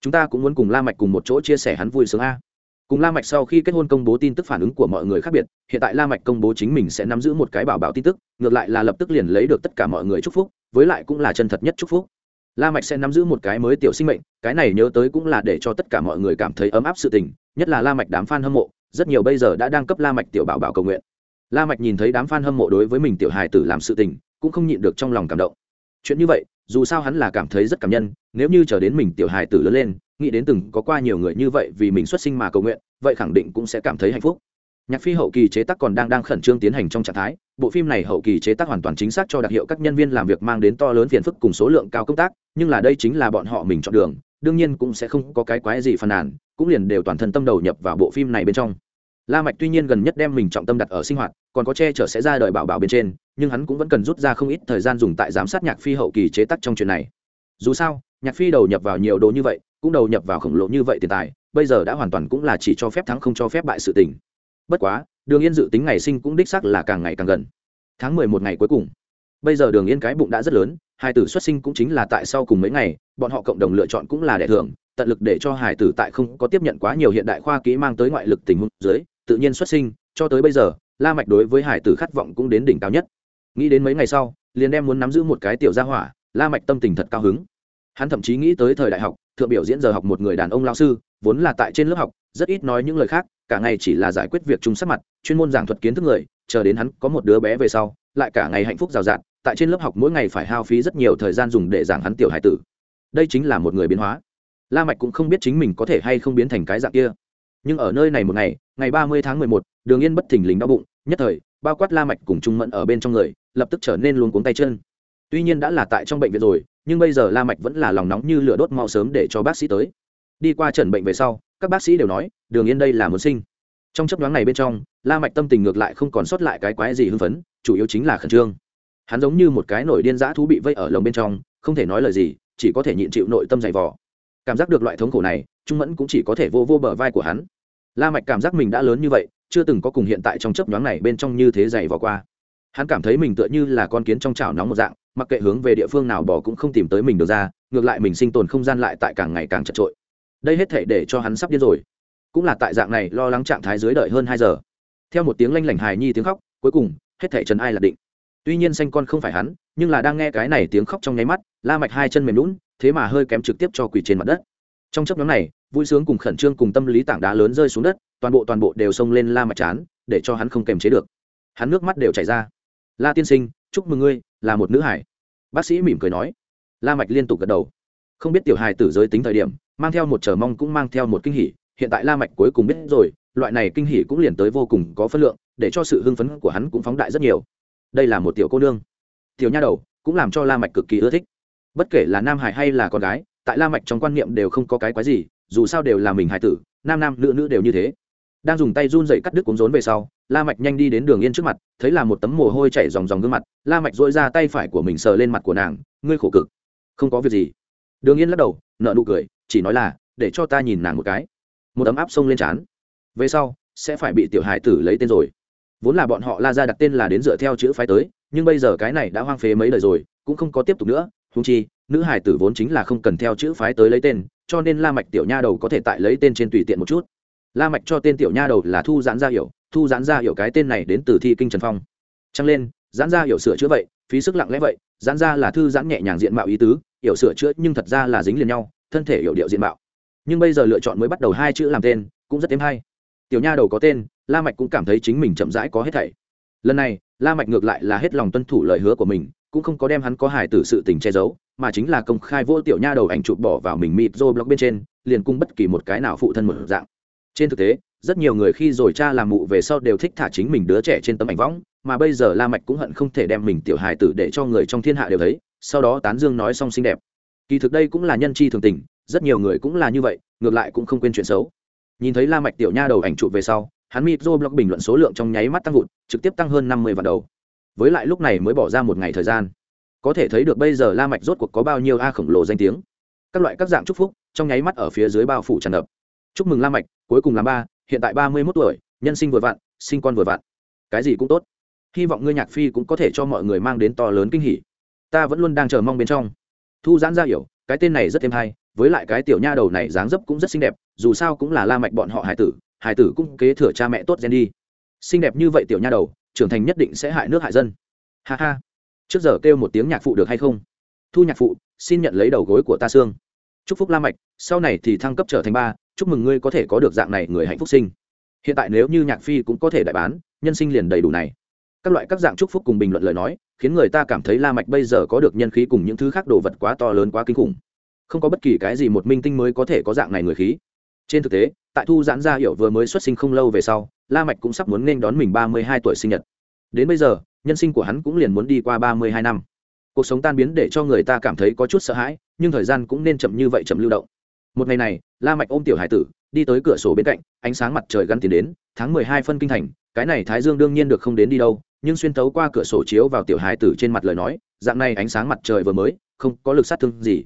Chúng ta cũng muốn cùng la mạch cùng một chỗ chia sẻ hắn vui sướng a cùng la mạch sau khi kết hôn công bố tin tức phản ứng của mọi người khác biệt, hiện tại la mạch công bố chính mình sẽ nắm giữ một cái bảo bảo tin tức, ngược lại là lập tức liền lấy được tất cả mọi người chúc phúc, với lại cũng là chân thật nhất chúc phúc. La mạch sẽ nắm giữ một cái mới tiểu sinh mệnh, cái này nhớ tới cũng là để cho tất cả mọi người cảm thấy ấm áp sự tình, nhất là la mạch đám fan hâm mộ, rất nhiều bây giờ đã đang cấp la mạch tiểu bảo bảo cầu nguyện. La mạch nhìn thấy đám fan hâm mộ đối với mình tiểu hài tử làm sự tình, cũng không nhịn được trong lòng cảm động. Chuyện như vậy, dù sao hắn là cảm thấy rất cảm nhân, nếu như chờ đến mình tiểu hài tử lớn lên nghĩ đến từng có qua nhiều người như vậy vì mình xuất sinh mà cầu nguyện, vậy khẳng định cũng sẽ cảm thấy hạnh phúc. Nhạc phi hậu kỳ chế tác còn đang đang khẩn trương tiến hành trong trạng thái. Bộ phim này hậu kỳ chế tác hoàn toàn chính xác cho đặc hiệu các nhân viên làm việc mang đến to lớn phiền phức cùng số lượng cao công tác, nhưng là đây chính là bọn họ mình chọn đường, đương nhiên cũng sẽ không có cái quái gì phàn nàn, cũng liền đều toàn thân tâm đầu nhập vào bộ phim này bên trong. La mạch tuy nhiên gần nhất đem mình trọng tâm đặt ở sinh hoạt, còn có che chở sẽ ra đời bảo bảo bên trên, nhưng hắn cũng vẫn cần rút ra không ít thời gian dùng tại giám sát nhạc phi hậu kỳ chế tác trong chuyện này. Dù sao, nhạc phi đầu nhập vào nhiều đồ như vậy cũng đầu nhập vào khổng lồ như vậy tiền tài, bây giờ đã hoàn toàn cũng là chỉ cho phép thắng không cho phép bại sự tình. Bất quá, đường yên dự tính ngày sinh cũng đích xác là càng ngày càng gần. Tháng mười một ngày cuối cùng. Bây giờ đường yên cái bụng đã rất lớn, hai tử xuất sinh cũng chính là tại sau cùng mấy ngày, bọn họ cộng đồng lựa chọn cũng là đẻ thường tận lực để cho hải tử tại không có tiếp nhận quá nhiều hiện đại khoa kỹ mang tới ngoại lực tình huống dưới, tự nhiên xuất sinh, cho tới bây giờ, la mạch đối với hải tử khát vọng cũng đến đỉnh cao nhất. Nghĩ đến mấy ngày sau, liền đem muốn nắm giữ một cái tiểu gia hỏa, la mạch tâm tình thật cao hứng. Hắn thậm chí nghĩ tới thời đại học thượng biểu diễn giờ học một người đàn ông lao sư vốn là tại trên lớp học rất ít nói những lời khác cả ngày chỉ là giải quyết việc chung sắc mặt chuyên môn giảng thuật kiến thức người chờ đến hắn có một đứa bé về sau lại cả ngày hạnh phúc rào rạt tại trên lớp học mỗi ngày phải hao phí rất nhiều thời gian dùng để giảng hắn tiểu hải tử. Đây chính là một người biến hóa. La mạch cũng không biết chính mình có thể hay không biến thành cái dạng kia. Nhưng ở nơi này một ngày ngày ba mươi tháng mười một, đường yên bất thình lình đau bụng nhất thời bao quát la mạch cùng trung mẫn ở bên trong người lập tức trở nên luống cuống tay chân. Tuy nhiên đã là tại trong bệnh viện rồi nhưng bây giờ la mạch vẫn là lòng nóng như lửa đốt mau sớm để cho bác sĩ tới. Đi qua trần bệnh về sau, các bác sĩ đều nói, đường yên đây là muốn sinh. Trong chấp nhoáng này bên trong, la mạch tâm tình ngược lại không còn sót lại cái quái gì hưng phấn, chủ yếu chính là khẩn trương. Hắn giống như một cái nổi điên dã thú bị vây ở lồng bên trong, không thể nói lời gì, chỉ có thể nhịn chịu nội tâm dày vò. Cảm giác được loại thống khổ này, trung mẫn cũng chỉ có thể vô vô bờ vai của hắn. La mạch cảm giác mình đã lớn như vậy, chưa từng có cùng hiện tại trong chấp nhoáng này bên trong như thế dày vò qua hắn cảm thấy mình tựa như là con kiến trong chảo nóng một dạng, mặc kệ hướng về địa phương nào bỏ cũng không tìm tới mình được ra, ngược lại mình sinh tồn không gian lại tại càng ngày càng chật trội. Đây hết thể để cho hắn sắp điên rồi. Cũng là tại dạng này lo lắng trạng thái dưới đợi hơn hai giờ. Theo một tiếng lanh lảnh hài nhi tiếng khóc, cuối cùng, hết thể trần ai là định. Tuy nhiên xanh con không phải hắn, nhưng là đang nghe cái này tiếng khóc trong nháy mắt, la mạch hai chân mềm lún thế mà hơi kém trực tiếp cho quỳ trên mặt đất. Trong chốc nhóm này, vui sướng cùng khẩn trương cùng tâm lý tảng đá lớn rơi xuống đất, toàn bộ toàn bộ đều xông lên la mạch chán, để cho hắn không kềm chế được. Hắn nước mắt đều chảy ra la tiên sinh, chúc mừng ngươi, là một nữ hải. Bác sĩ mỉm cười nói. La mạch liên tục gật đầu. Không biết tiểu hài tử giới tính thời điểm, mang theo một chờ mong cũng mang theo một kinh hỉ. Hiện tại la mạch cuối cùng biết rồi, loại này kinh hỉ cũng liền tới vô cùng có phân lượng, để cho sự hưng phấn của hắn cũng phóng đại rất nhiều. Đây là một tiểu cô nương. Tiểu nha đầu, cũng làm cho la mạch cực kỳ ưa thích. Bất kể là nam hải hay là con gái, tại la mạch trong quan niệm đều không có cái quái gì, dù sao đều là mình hải tử, nam nam nữ nữ đều như thế đang dùng tay run dậy cắt đứt cuống rốn về sau, la mạch nhanh đi đến đường yên trước mặt, thấy là một tấm mồ hôi chảy ròng ròng gương mặt, la mạch dội ra tay phải của mình sờ lên mặt của nàng, ngươi khổ cực, không có việc gì. Đường yên lắc đầu nợ nụ cười, chỉ nói là, để cho ta nhìn nàng một cái. Một tấm áp sông lên trán. Về sau, sẽ phải bị tiểu hải tử lấy tên rồi. Vốn là bọn họ la ra đặt tên là đến dựa theo chữ phái tới, nhưng bây giờ cái này đã hoang phế mấy đời rồi, cũng không có tiếp tục nữa. Húng chi, nữ hải tử vốn chính là không cần theo chữ phái tới lấy tên, cho nên la mạch tiểu nha đầu có thể tại lấy tên trên tùy tiện một chút la mạch cho tên tiểu nha đầu là thu giãn gia hiểu. Thu giãn gia hiểu cái tên này đến từ thi kinh trần phong. Trăng lên, giãn gia hiểu sửa chữa vậy, phí sức lặng lẽ vậy. Giãn gia là thư giãn nhẹ nhàng diện mạo ý tứ, hiểu sửa chữa nhưng thật ra là dính liền nhau, thân thể hiểu điệu diện mạo. Nhưng bây giờ lựa chọn mới bắt đầu hai chữ làm tên, cũng rất thêm hay. Tiểu nha đầu có tên, la mạch cũng cảm thấy chính mình chậm rãi có hết thảy. Lần này, la mạch ngược lại là hết lòng tuân thủ lời hứa của mình, cũng không có đem hắn có hài tử sự tình che giấu, mà chính là công khai vô tiểu nha đầu ảnh chụp bỏ vào mình mịt rô blog bên trên, liền cung bất kỳ một cái nào phụ thân một dạng trên thực tế, rất nhiều người khi rồi cha làm mụ về sau đều thích thả chính mình đứa trẻ trên tấm ảnh võng, mà bây giờ la mạch cũng hận không thể đem mình tiểu hài tử để cho người trong thiên hạ đều thấy, sau đó tán dương nói xong xinh đẹp. Kỳ thực đây cũng là nhân chi thường tình, rất nhiều người cũng là như vậy, ngược lại cũng không quên chuyện xấu. Nhìn thấy la mạch tiểu nha đầu ảnh chụp về sau, hắn mịt rô blog bình luận số lượng trong nháy mắt tăng vụt, trực tiếp tăng hơn năm mươi vạn đầu. Với lại lúc này mới bỏ ra một ngày thời gian. Có thể thấy được bây giờ la mạch rốt cuộc có bao nhiêu a khổng lồ danh tiếng. Các loại các dạng chúc phúc, trong nháy mắt ở phía dưới bao phủ tràn ngập chúc mừng la mạch, cuối cùng làm ba, hiện tại ba mươi 31 tuổi, nhân sinh vừa vặn sinh con vừa vặn cái gì cũng tốt. Hy vọng ngươi nhạc phi cũng có thể cho mọi người mang đến to lớn kinh hỉ. Ta vẫn luôn đang chờ mong bên trong. Thu giãn ra hiểu, cái tên này rất thêm hay, với lại cái tiểu nha đầu này dáng dấp cũng rất xinh đẹp, dù sao cũng là la mạch bọn họ hải tử hải tử cũng kế thừa cha mẹ tốt gen đi. Xinh đẹp như vậy tiểu nha đầu, trưởng thành nhất định sẽ hại nước hại dân. Ha ha. Trước giờ kêu một tiếng nhạc phụ được hay không? Thu nhạc phụ, xin nhận lấy đầu gối của ta xương chúc phúc la mạch, sau này thì thăng cấp trở thành ba, chúc mừng ngươi có thể có được dạng này người hạnh phúc sinh. Hiện tại nếu như nhạc phi cũng có thể đại bán, nhân sinh liền đầy đủ này. Các loại các dạng chúc phúc cùng bình luận lời nói, khiến người ta cảm thấy la mạch bây giờ có được nhân khí cùng những thứ khác đồ vật quá to lớn quá kinh khủng. Không có bất kỳ cái gì một minh tinh mới có thể có dạng này người khí. Trên thực tế, tại thu giãn gia hiểu vừa mới xuất sinh không lâu về sau, la mạch cũng sắp muốn nên đón mình ba mươi hai tuổi sinh nhật. Đến bây giờ, nhân sinh của hắn cũng liền muốn đi qua ba mươi hai năm. Cuộc sống tan biến để cho người ta cảm thấy có chút sợ hãi nhưng thời gian cũng nên chậm như vậy chậm lưu động. Một ngày này, la mạch ôm tiểu hải tử, đi tới cửa sổ bên cạnh, ánh sáng mặt trời gắn tiền đến, tháng mười hai phân kinh thành, cái này thái dương đương nhiên được không đến đi đâu, nhưng xuyên tấu qua cửa sổ chiếu vào tiểu hải tử trên mặt lời nói, dạng này ánh sáng mặt trời vừa mới, không có lực sát thương gì.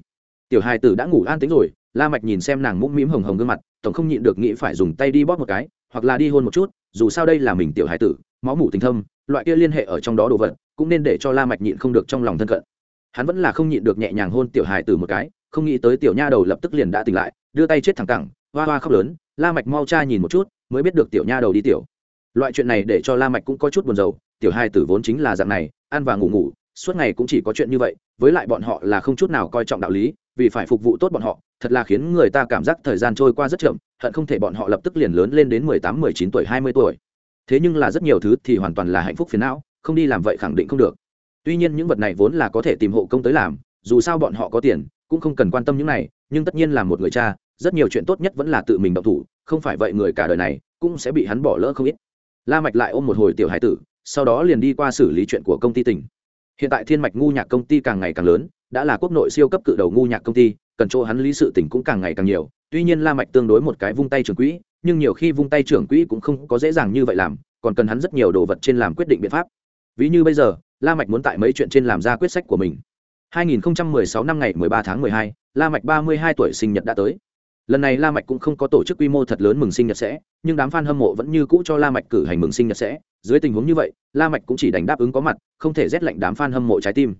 Tiểu hải tử đã ngủ an tĩnh rồi, la mạch nhìn xem nàng mũm mĩm hồng hồng gương mặt, tổng không nhịn được nghĩ phải dùng tay đi bóp một cái, hoặc là đi hôn một chút, dù sao đây là mình tiểu hải tử, máu mủ tình thâm, loại kia liên hệ ở trong đó đồ vật, cũng nên để cho la mạch nhịn không được trong lòng thân cận hắn vẫn là không nhịn được nhẹ nhàng hôn tiểu hải tử một cái, không nghĩ tới tiểu nha đầu lập tức liền đã tỉnh lại, đưa tay chết thẳng cẳng, hoa hoa khóc lớn, la mạch mau cha nhìn một chút, mới biết được tiểu nha đầu đi tiểu. Loại chuyện này để cho la mạch cũng có chút buồn rầu, tiểu hài tử vốn chính là dạng này, ăn và ngủ ngủ, suốt ngày cũng chỉ có chuyện như vậy, với lại bọn họ là không chút nào coi trọng đạo lý, vì phải phục vụ tốt bọn họ, thật là khiến người ta cảm giác thời gian trôi qua rất chậm, hận không thể bọn họ lập tức liền lớn lên đến mười tám, mười chín tuổi, hai mươi tuổi. Thế nhưng là rất nhiều thứ thì hoàn toàn là hạnh phúc phiền não, không đi làm vậy khẳng định không được tuy nhiên những vật này vốn là có thể tìm hộ công tới làm, dù sao bọn họ có tiền, cũng không cần quan tâm những này, nhưng tất nhiên là một người cha, rất nhiều chuyện tốt nhất vẫn là tự mình động thủ, không phải vậy người cả đời này cũng sẽ bị hắn bỏ lỡ không ít. La mạch lại ôm một hồi tiểu hải tử, sau đó liền đi qua xử lý chuyện của công ty tỉnh. Hiện tại thiên mạch ngu nhạc công ty càng ngày càng lớn, đã là quốc nội siêu cấp cự đầu ngu nhạc công ty, cần chỗ hắn lý sự tỉnh cũng càng ngày càng nhiều. Tuy nhiên la mạch tương đối một cái vung tay trưởng quỹ, nhưng nhiều khi vung tay trưởng quỹ cũng không có dễ dàng như vậy làm, còn cần hắn rất nhiều đồ vật trên làm quyết định biện pháp. Ví như bây giờ la mạch muốn tại mấy chuyện trên làm ra quyết sách của mình. 2016 năm ngày 13 tháng 12, la mạch 32 tuổi sinh nhật đã tới. Lần này la mạch cũng không có tổ chức quy mô thật lớn mừng sinh nhật sẽ nhưng đám fan hâm mộ vẫn như cũ cho la mạch cử hành mừng sinh nhật sẽ. Dưới tình huống như vậy la mạch cũng chỉ đành đáp ứng có mặt không thể rét lạnh đám fan hâm mộ trái tim.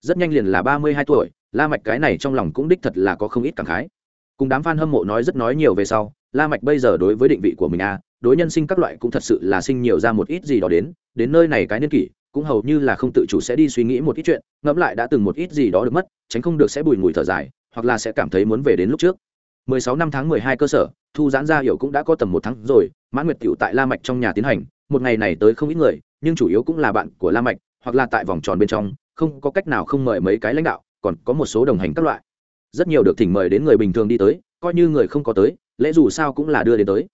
Rất nhanh liền là 32 tuổi la mạch cái này trong lòng cũng đích thật là có không ít cảm khái. Cùng đám fan hâm mộ nói rất nói nhiều về sau la mạch bây giờ đối với định vị của mình a à, đối nhân sinh các loại cũng thật sự là sinh nhiều ra một ít gì đó đến đến nơi này cái niên kỷ cũng hầu như là không tự chủ sẽ đi suy nghĩ một ít chuyện ngẫm lại đã từng một ít gì đó được mất tránh không được sẽ bùi ngùi thở dài hoặc là sẽ cảm thấy muốn về đến lúc trước 16 năm tháng 12 cơ sở, thu giãn ra hiểu cũng đã có tầm một tháng rồi, Mãn Nguyệt tiểu tại La Mạch trong nhà tiến hành, một ngày này tới không ít người, nhưng chủ yếu cũng là bạn của La Mạch, hoặc là tại vòng tròn bên trong, không có cách nào không mời mấy cái lãnh đạo, còn có một số đồng hành các loại. Rất nhiều được thỉnh mời đến người bình thường đi tới, coi như người không có tới, lẽ dù sao cũng là đưa đến tới.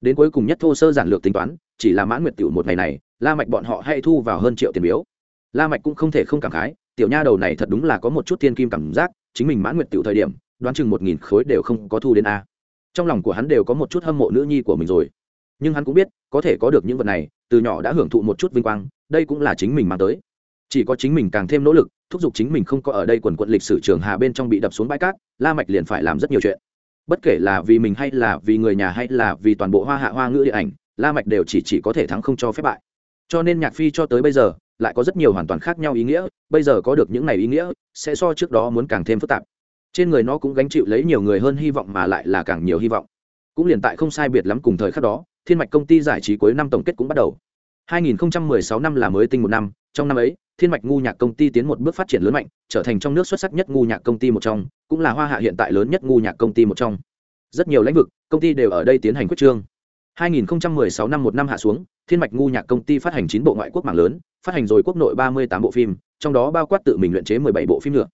Đến cuối cùng nhất thô sơ giản lược tính toán, chỉ là Mãn Nguyệt tiểu một ngày này, La Mạch bọn họ hay thu vào hơn triệu tiền biếu. La Mạch cũng không thể không cảm khái, tiểu nha đầu này thật đúng là có một chút thiên kim cảm giác chính mình mãn nguyệt tiểu thời điểm đoán chừng một nghìn khối đều không có thu đến a. Trong lòng của hắn đều có một chút hâm mộ nữ nhi của mình rồi. Nhưng hắn cũng biết có thể có được những vật này từ nhỏ đã hưởng thụ một chút vinh quang đây cũng là chính mình mang tới. Chỉ có chính mình càng thêm nỗ lực thúc giục chính mình không có ở đây quần quận lịch sử trường hà bên trong bị đập xuống bãi cát la mạch liền phải làm rất nhiều chuyện. Bất kể là vì mình hay là vì người nhà hay là vì toàn bộ hoa hạ hoa ngữ điện ảnh la mạch đều chỉ chỉ có thể thắng không cho phép bại cho nên nhạc phi cho tới bây giờ lại có rất nhiều hoàn toàn khác nhau ý nghĩa, bây giờ có được những này ý nghĩa, sẽ so trước đó muốn càng thêm phức tạp. Trên người nó cũng gánh chịu lấy nhiều người hơn hy vọng mà lại là càng nhiều hy vọng. Cũng liền tại không sai biệt lắm cùng thời khắc đó, thiên mạch công ty giải trí cuối năm tổng kết cũng bắt đầu. 2016 năm là mới tinh một năm, trong năm ấy, thiên mạch ngu nhạc công ty tiến một bước phát triển lớn mạnh, trở thành trong nước xuất sắc nhất ngu nhạc công ty một trong, cũng là hoa hạ hiện tại lớn nhất ngu nhạc công ty một trong. Rất nhiều lĩnh vực, công ty đều ở đây tiến hành quyết trương. 2016 năm một năm hạ xuống, thiên mạch ngu nhạc công ty phát hành chín bộ ngoại quốc mạng lớn, phát hành rồi quốc nội 38 bộ phim, trong đó bao quát tự mình luyện chế 17 bộ phim nữa.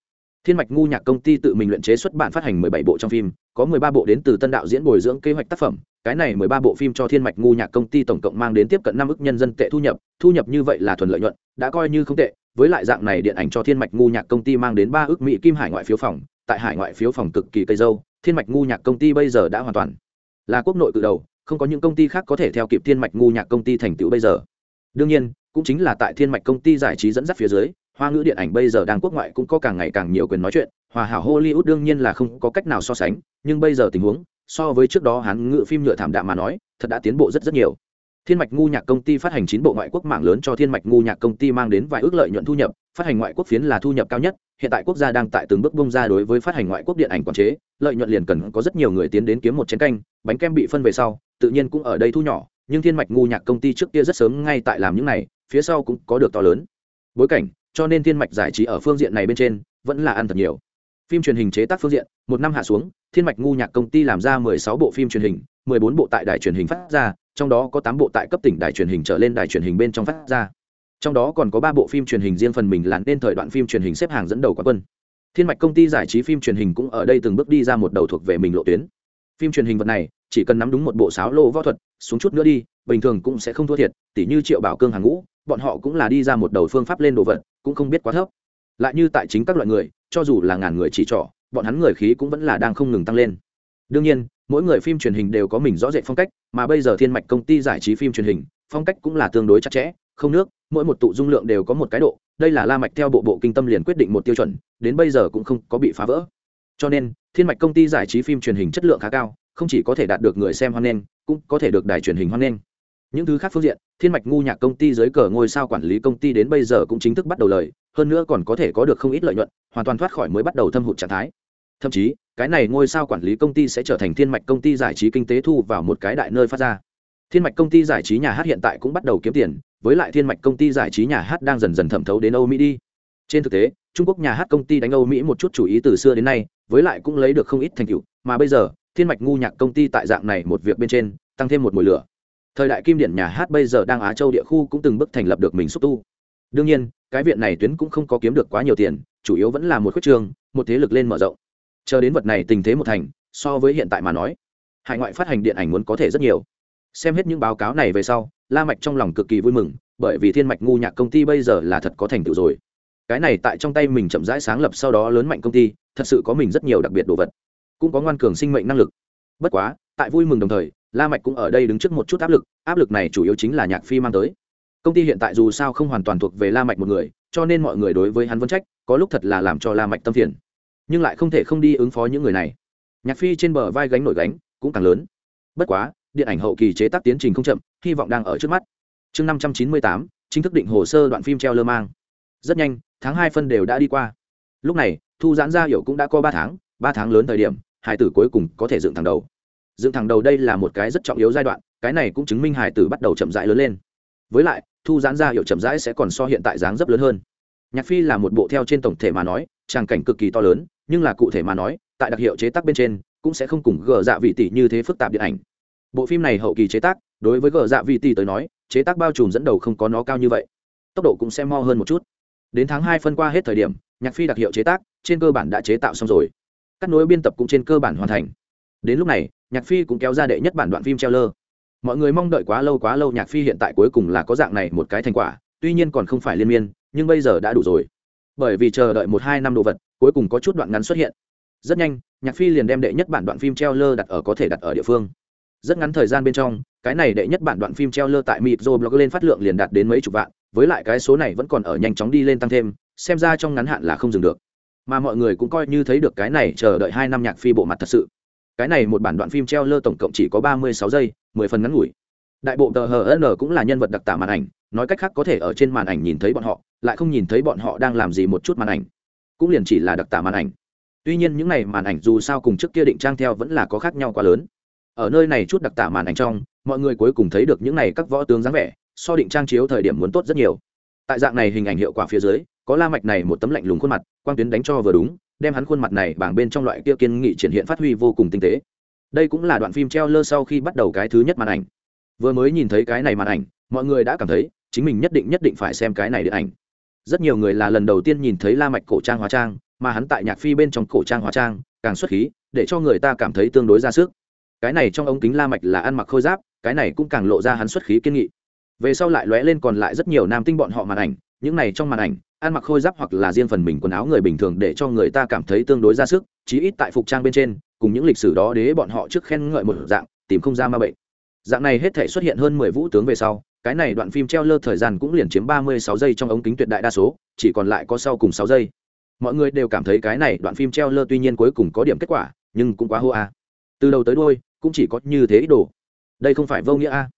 Thiên mạch ngu nhạc công ty tự mình luyện chế xuất bản phát hành 17 bộ trong phim, có 13 bộ đến từ tân đạo diễn bồi dưỡng kế hoạch tác phẩm. Cái này 13 bộ phim cho thiên mạch ngu nhạc công ty tổng cộng mang đến tiếp cận năm ức nhân dân tệ thu nhập thu nhập như vậy là thuần lợi nhuận, đã coi như không tệ. Với lại dạng này điện ảnh cho thiên mạch ngu nhạc công ty mang đến ba ước mỹ kim hải ngoại phiếu phòng, tại hải ngoại phiếu phòng cực kỳ cây dâu, thiên mạch ngu nhạc công ty bây giờ đã hoàn toàn là quốc nội từ đầu không có những công ty khác có thể theo kịp thiên mạch ngu nhạc công ty thành tựu bây giờ. Đương nhiên, cũng chính là tại thiên mạch công ty giải trí dẫn dắt phía dưới, hoa ngữ điện ảnh bây giờ đang quốc ngoại cũng có càng ngày càng nhiều quyền nói chuyện, hòa hảo hollywood đương nhiên là không có cách nào so sánh, nhưng bây giờ tình huống, so với trước đó hắn ngữ phim nhựa thảm đạm mà nói, thật đã tiến bộ rất rất nhiều. Thiên mạch ngu nhạc công ty phát hành chín bộ ngoại quốc mạng lớn cho thiên mạch ngu nhạc công ty mang đến vài ước lợi nhuận thu nhập, phát hành ngoại quốc phiến là thu nhập cao nhất hiện tại quốc gia đang tại từng bước bung ra đối với phát hành ngoại quốc điện ảnh quản chế, lợi nhuận liền cần có rất nhiều người tiến đến kiếm một chén canh, bánh kem bị phân về sau, tự nhiên cũng ở đây thu nhỏ, nhưng thiên mạch ngu nhạc công ty trước kia rất sớm ngay tại làm những này, phía sau cũng có được to lớn. Bối cảnh, cho nên thiên mạch giải trí ở phương diện này bên trên, vẫn là ăn thật nhiều. Phim truyền hình chế tác phương diện, một năm hạ xuống, thiên mạch ngu nhạc công ty làm ra mười sáu bộ phim truyền hình, mười bốn bộ tại đài truyền hình phát ra, trong đó có tám bộ tại cấp tỉnh đài truyền hình trở lên đài truyền hình bên trong phát ra trong đó còn có ba bộ phim truyền hình riêng phần mình làm nên thời đoạn phim truyền hình xếp hàng dẫn đầu quán quân. Thiên mạch công ty giải trí phim truyền hình cũng ở đây từng bước đi ra một đầu thuộc về mình lộ tuyến. Phim truyền hình vật này, chỉ cần nắm đúng một bộ sáo lô võ thuật, xuống chút nữa đi, bình thường cũng sẽ không thua thiệt, tỉ như triệu bảo cương hàng ngũ, bọn họ cũng là đi ra một đầu phương pháp lên đồ vật, cũng không biết quá thấp. Lại như tại chính các loại người, cho dù là ngàn người chỉ trỏ, bọn hắn người khí cũng vẫn là đang không ngừng tăng lên. Đương nhiên, mỗi người phim truyền hình đều có mình rõ rệt phong cách, mà bây giờ thiên mạch công ty giải trí phim truyền hình, phong cách cũng là tương đối chặt chẽ không nước, mỗi một tụ dung lượng đều có một cái độ, đây là la mạch theo bộ bộ kinh tâm liền quyết định một tiêu chuẩn, đến bây giờ cũng không có bị phá vỡ. Cho nên, thiên mạch công ty giải trí phim truyền hình chất lượng khá cao, không chỉ có thể đạt được người xem hoan nghênh, cũng có thể được đài truyền hình hoan nghênh. Những thứ khác phương diện, thiên mạch ngu nhạc công ty dưới cờ ngôi sao quản lý công ty đến bây giờ cũng chính thức bắt đầu lời, hơn nữa còn có thể có được không ít lợi nhuận, hoàn toàn thoát khỏi mới bắt đầu thâm hụt trạng thái. Thậm chí, cái này ngôi sao quản lý công ty sẽ trở thành thiên mạch công ty giải trí kinh tế thu vào một cái đại nơi phát ra thiên mạch công ty giải trí nhà hát hiện tại cũng bắt đầu kiếm tiền, với lại thiên mạch công ty giải trí nhà hát đang dần dần thẩm thấu đến âu mỹ đi. Trên thực tế, trung quốc nhà hát công ty đánh âu mỹ một chút chủ ý từ xưa đến nay, với lại cũng lấy được không ít thành tựu, mà bây giờ, thiên mạch ngu nhạc công ty tại dạng này một việc bên trên, tăng thêm một mùi lửa. Thời đại kim điển nhà hát bây giờ đang á châu địa khu cũng từng bước thành lập được mình xúc tu. Đương nhiên, cái viện này tuyến cũng không có kiếm được quá nhiều tiền, chủ yếu vẫn là một khuất trường, một thế lực lên mở rộng. Chờ đến vật này tình thế một thành, so với hiện tại mà nói, hải ngoại phát hành điện ảnh muốn có thể rất nhiều xem hết những báo cáo này về sau, la mạch trong lòng cực kỳ vui mừng, bởi vì thiên mạch ngu nhạc công ty bây giờ là thật có thành tựu rồi. Cái này tại trong tay mình chậm rãi sáng lập sau đó lớn mạnh công ty, thật sự có mình rất nhiều đặc biệt đồ vật, cũng có ngoan cường sinh mệnh năng lực. Bất quá, tại vui mừng đồng thời, la mạch cũng ở đây đứng trước một chút áp lực áp lực này chủ yếu chính là nhạc phi mang tới. Công ty hiện tại dù sao không hoàn toàn thuộc về la mạch một người, cho nên mọi người đối với hắn vẫn trách, có lúc thật là làm cho la mạch tâm phiền. Nhưng lại không thể không đi ứng phó những người này. Nhạc phi trên bờ vai gánh nổi gánh, cũng càng lớn. Bất quá điện ảnh hậu kỳ chế tác tiến trình không chậm, hy vọng đang ở trước mắt. Chương năm trăm chín mươi tám, chính thức định hồ sơ đoạn phim treo lơ mang. Rất nhanh, tháng hai phân đều đã đi qua. Lúc này, thu giãn ra hiểu cũng đã có ba tháng ba tháng lớn thời điểm, hải tử cuối cùng có thể dựng thẳng đầu. Dựng thẳng đầu đây là một cái rất trọng yếu giai đoạn, cái này cũng chứng minh hải tử bắt đầu chậm rãi lớn lên. Với lại, thu giãn ra hiểu chậm rãi sẽ còn so hiện tại dáng dấp lớn hơn. Nhạc phi là một bộ theo trên tổng thể mà nói, tràng cảnh cực kỳ to lớn, nhưng là cụ thể mà nói, tại đặc hiệu chế tác bên trên, cũng sẽ không cùng gờ dạ vị tỷ như thế phức tạp điện ảnh bộ phim này hậu kỳ chế tác, đối với gờ dạ vị tỷ tới nói, chế tác bao trùm dẫn đầu không có nó cao như vậy. Tốc độ cũng sẽ mo hơn một chút. Đến tháng hai phân qua hết thời điểm, nhạc phi đặc hiệu chế tác, trên cơ bản đã chế tạo xong rồi. Cắt nối biên tập cũng trên cơ bản hoàn thành. Đến lúc này, nhạc phi cũng kéo ra đệ nhất bản đoạn phim treo lơ mọi người mong đợi quá lâu quá lâu nhạc phi hiện tại cuối cùng là có dạng này một cái thành quả, tuy nhiên còn không phải liên miên, nhưng bây giờ đã đủ rồi. Bởi vì chờ đợi một hai năm đồ vật, cuối cùng có chút đoạn ngắn xuất hiện. Rất nhanh, nhạc phi liền đem đệ nhất bản đoạn phim treo lơ đặt ở có thể đặt ở địa phương rất ngắn thời gian bên trong, cái này đệ nhất bản đoạn phim treo lơ tại mịt rồi blog lên phát lượng liền đạt đến mấy chục vạn, với lại cái số này vẫn còn ở nhanh chóng đi lên tăng thêm, xem ra trong ngắn hạn là không dừng được. Mà mọi người cũng coi như thấy được cái này chờ đợi hai năm nhạc phi bộ mặt thật sự. Cái này một bản đoạn phim treo lơ tổng cộng chỉ có ba mươi sáu giây, mười phần ngắn ngủi. Đại bộ tờ hn cũng là nhân vật đặc tả màn ảnh, nói cách khác có thể ở trên màn ảnh nhìn thấy bọn họ, lại không nhìn thấy bọn họ đang làm gì một chút màn ảnh. Cũng liền chỉ là đặc tả màn ảnh. Tuy nhiên những này màn ảnh dù sao cùng trước kia định trang theo vẫn là có khác nhau quá lớn ở nơi này chút đặc tả màn ảnh trong, mọi người cuối cùng thấy được những này các võ tướng dáng vẻ, so định trang chiếu thời điểm muốn tốt rất nhiều. Tại dạng này hình ảnh hiệu quả phía dưới, có la mạch này một tấm lạnh lùng khuôn mặt, quang tuyến đánh cho vừa đúng, đem hắn khuôn mặt này bảng bên trong loại kia kiên nghị triển hiện phát huy vô cùng tinh tế. Đây cũng là đoạn phim treo lơ sau khi bắt đầu cái thứ nhất màn ảnh. Vừa mới nhìn thấy cái này màn ảnh, mọi người đã cảm thấy, chính mình nhất định nhất định phải xem cái này điện ảnh. Rất nhiều người là lần đầu tiên nhìn thấy la mạch cổ trang hóa trang, mà hắn tại nhạc phi bên trong cổ trang hóa trang, càng xuất khí, để cho người ta cảm thấy tương đối ra sức cái này trong ống kính la mạch là ăn mặc khôi giáp, cái này cũng càng lộ ra hắn xuất khí kiên nghị. Về sau lại lóe lên còn lại rất nhiều nam tinh bọn họ màn ảnh, những này trong màn ảnh, ăn mặc khôi giáp hoặc là riêng phần mình quần áo người bình thường để cho người ta cảm thấy tương đối ra sức, chí ít tại phục trang bên trên, cùng những lịch sử đó đế bọn họ trước khen ngợi một dạng, tìm không ra ma bệnh. Dạng này hết thể xuất hiện hơn mười vũ tướng về sau, cái này đoạn phim treo lơ thời gian cũng liền chiếm ba mươi sáu giây trong ống kính tuyệt đại đa số, chỉ còn lại có sau cùng sáu giây. Mọi người đều cảm thấy cái này đoạn phim treo lơ tuy nhiên cuối cùng có điểm kết quả, nhưng cũng quá hô a. Từ đầu tới đôi cũng chỉ có như thế ít đồ. Đây không phải vô nghĩa a.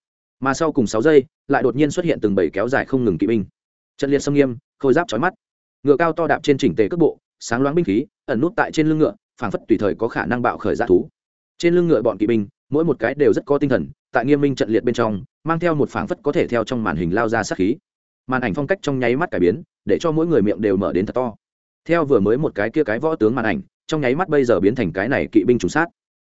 Mà sau cùng sáu giây, lại đột nhiên xuất hiện từng bảy kéo dài không ngừng kỵ binh. Trận liệt sâm nghiêm, khôi giáp chói mắt. Ngựa cao to đạp trên chỉnh tề cước bộ, sáng loáng binh khí, ẩn nút tại trên lưng ngựa, phảng phất tùy thời có khả năng bạo khởi ra thú. Trên lưng ngựa bọn kỵ binh, mỗi một cái đều rất có tinh thần, tại nghiêm minh trận liệt bên trong, mang theo một phảng phất có thể theo trong màn hình lao ra sát khí. Màn ảnh phong cách trong nháy mắt cải biến, để cho mỗi người miệng đều mở đến thật to. Theo vừa mới một cái kia cái võ tướng màn ảnh, trong nháy mắt bây giờ biến thành cái này kỵ binh trùng sát.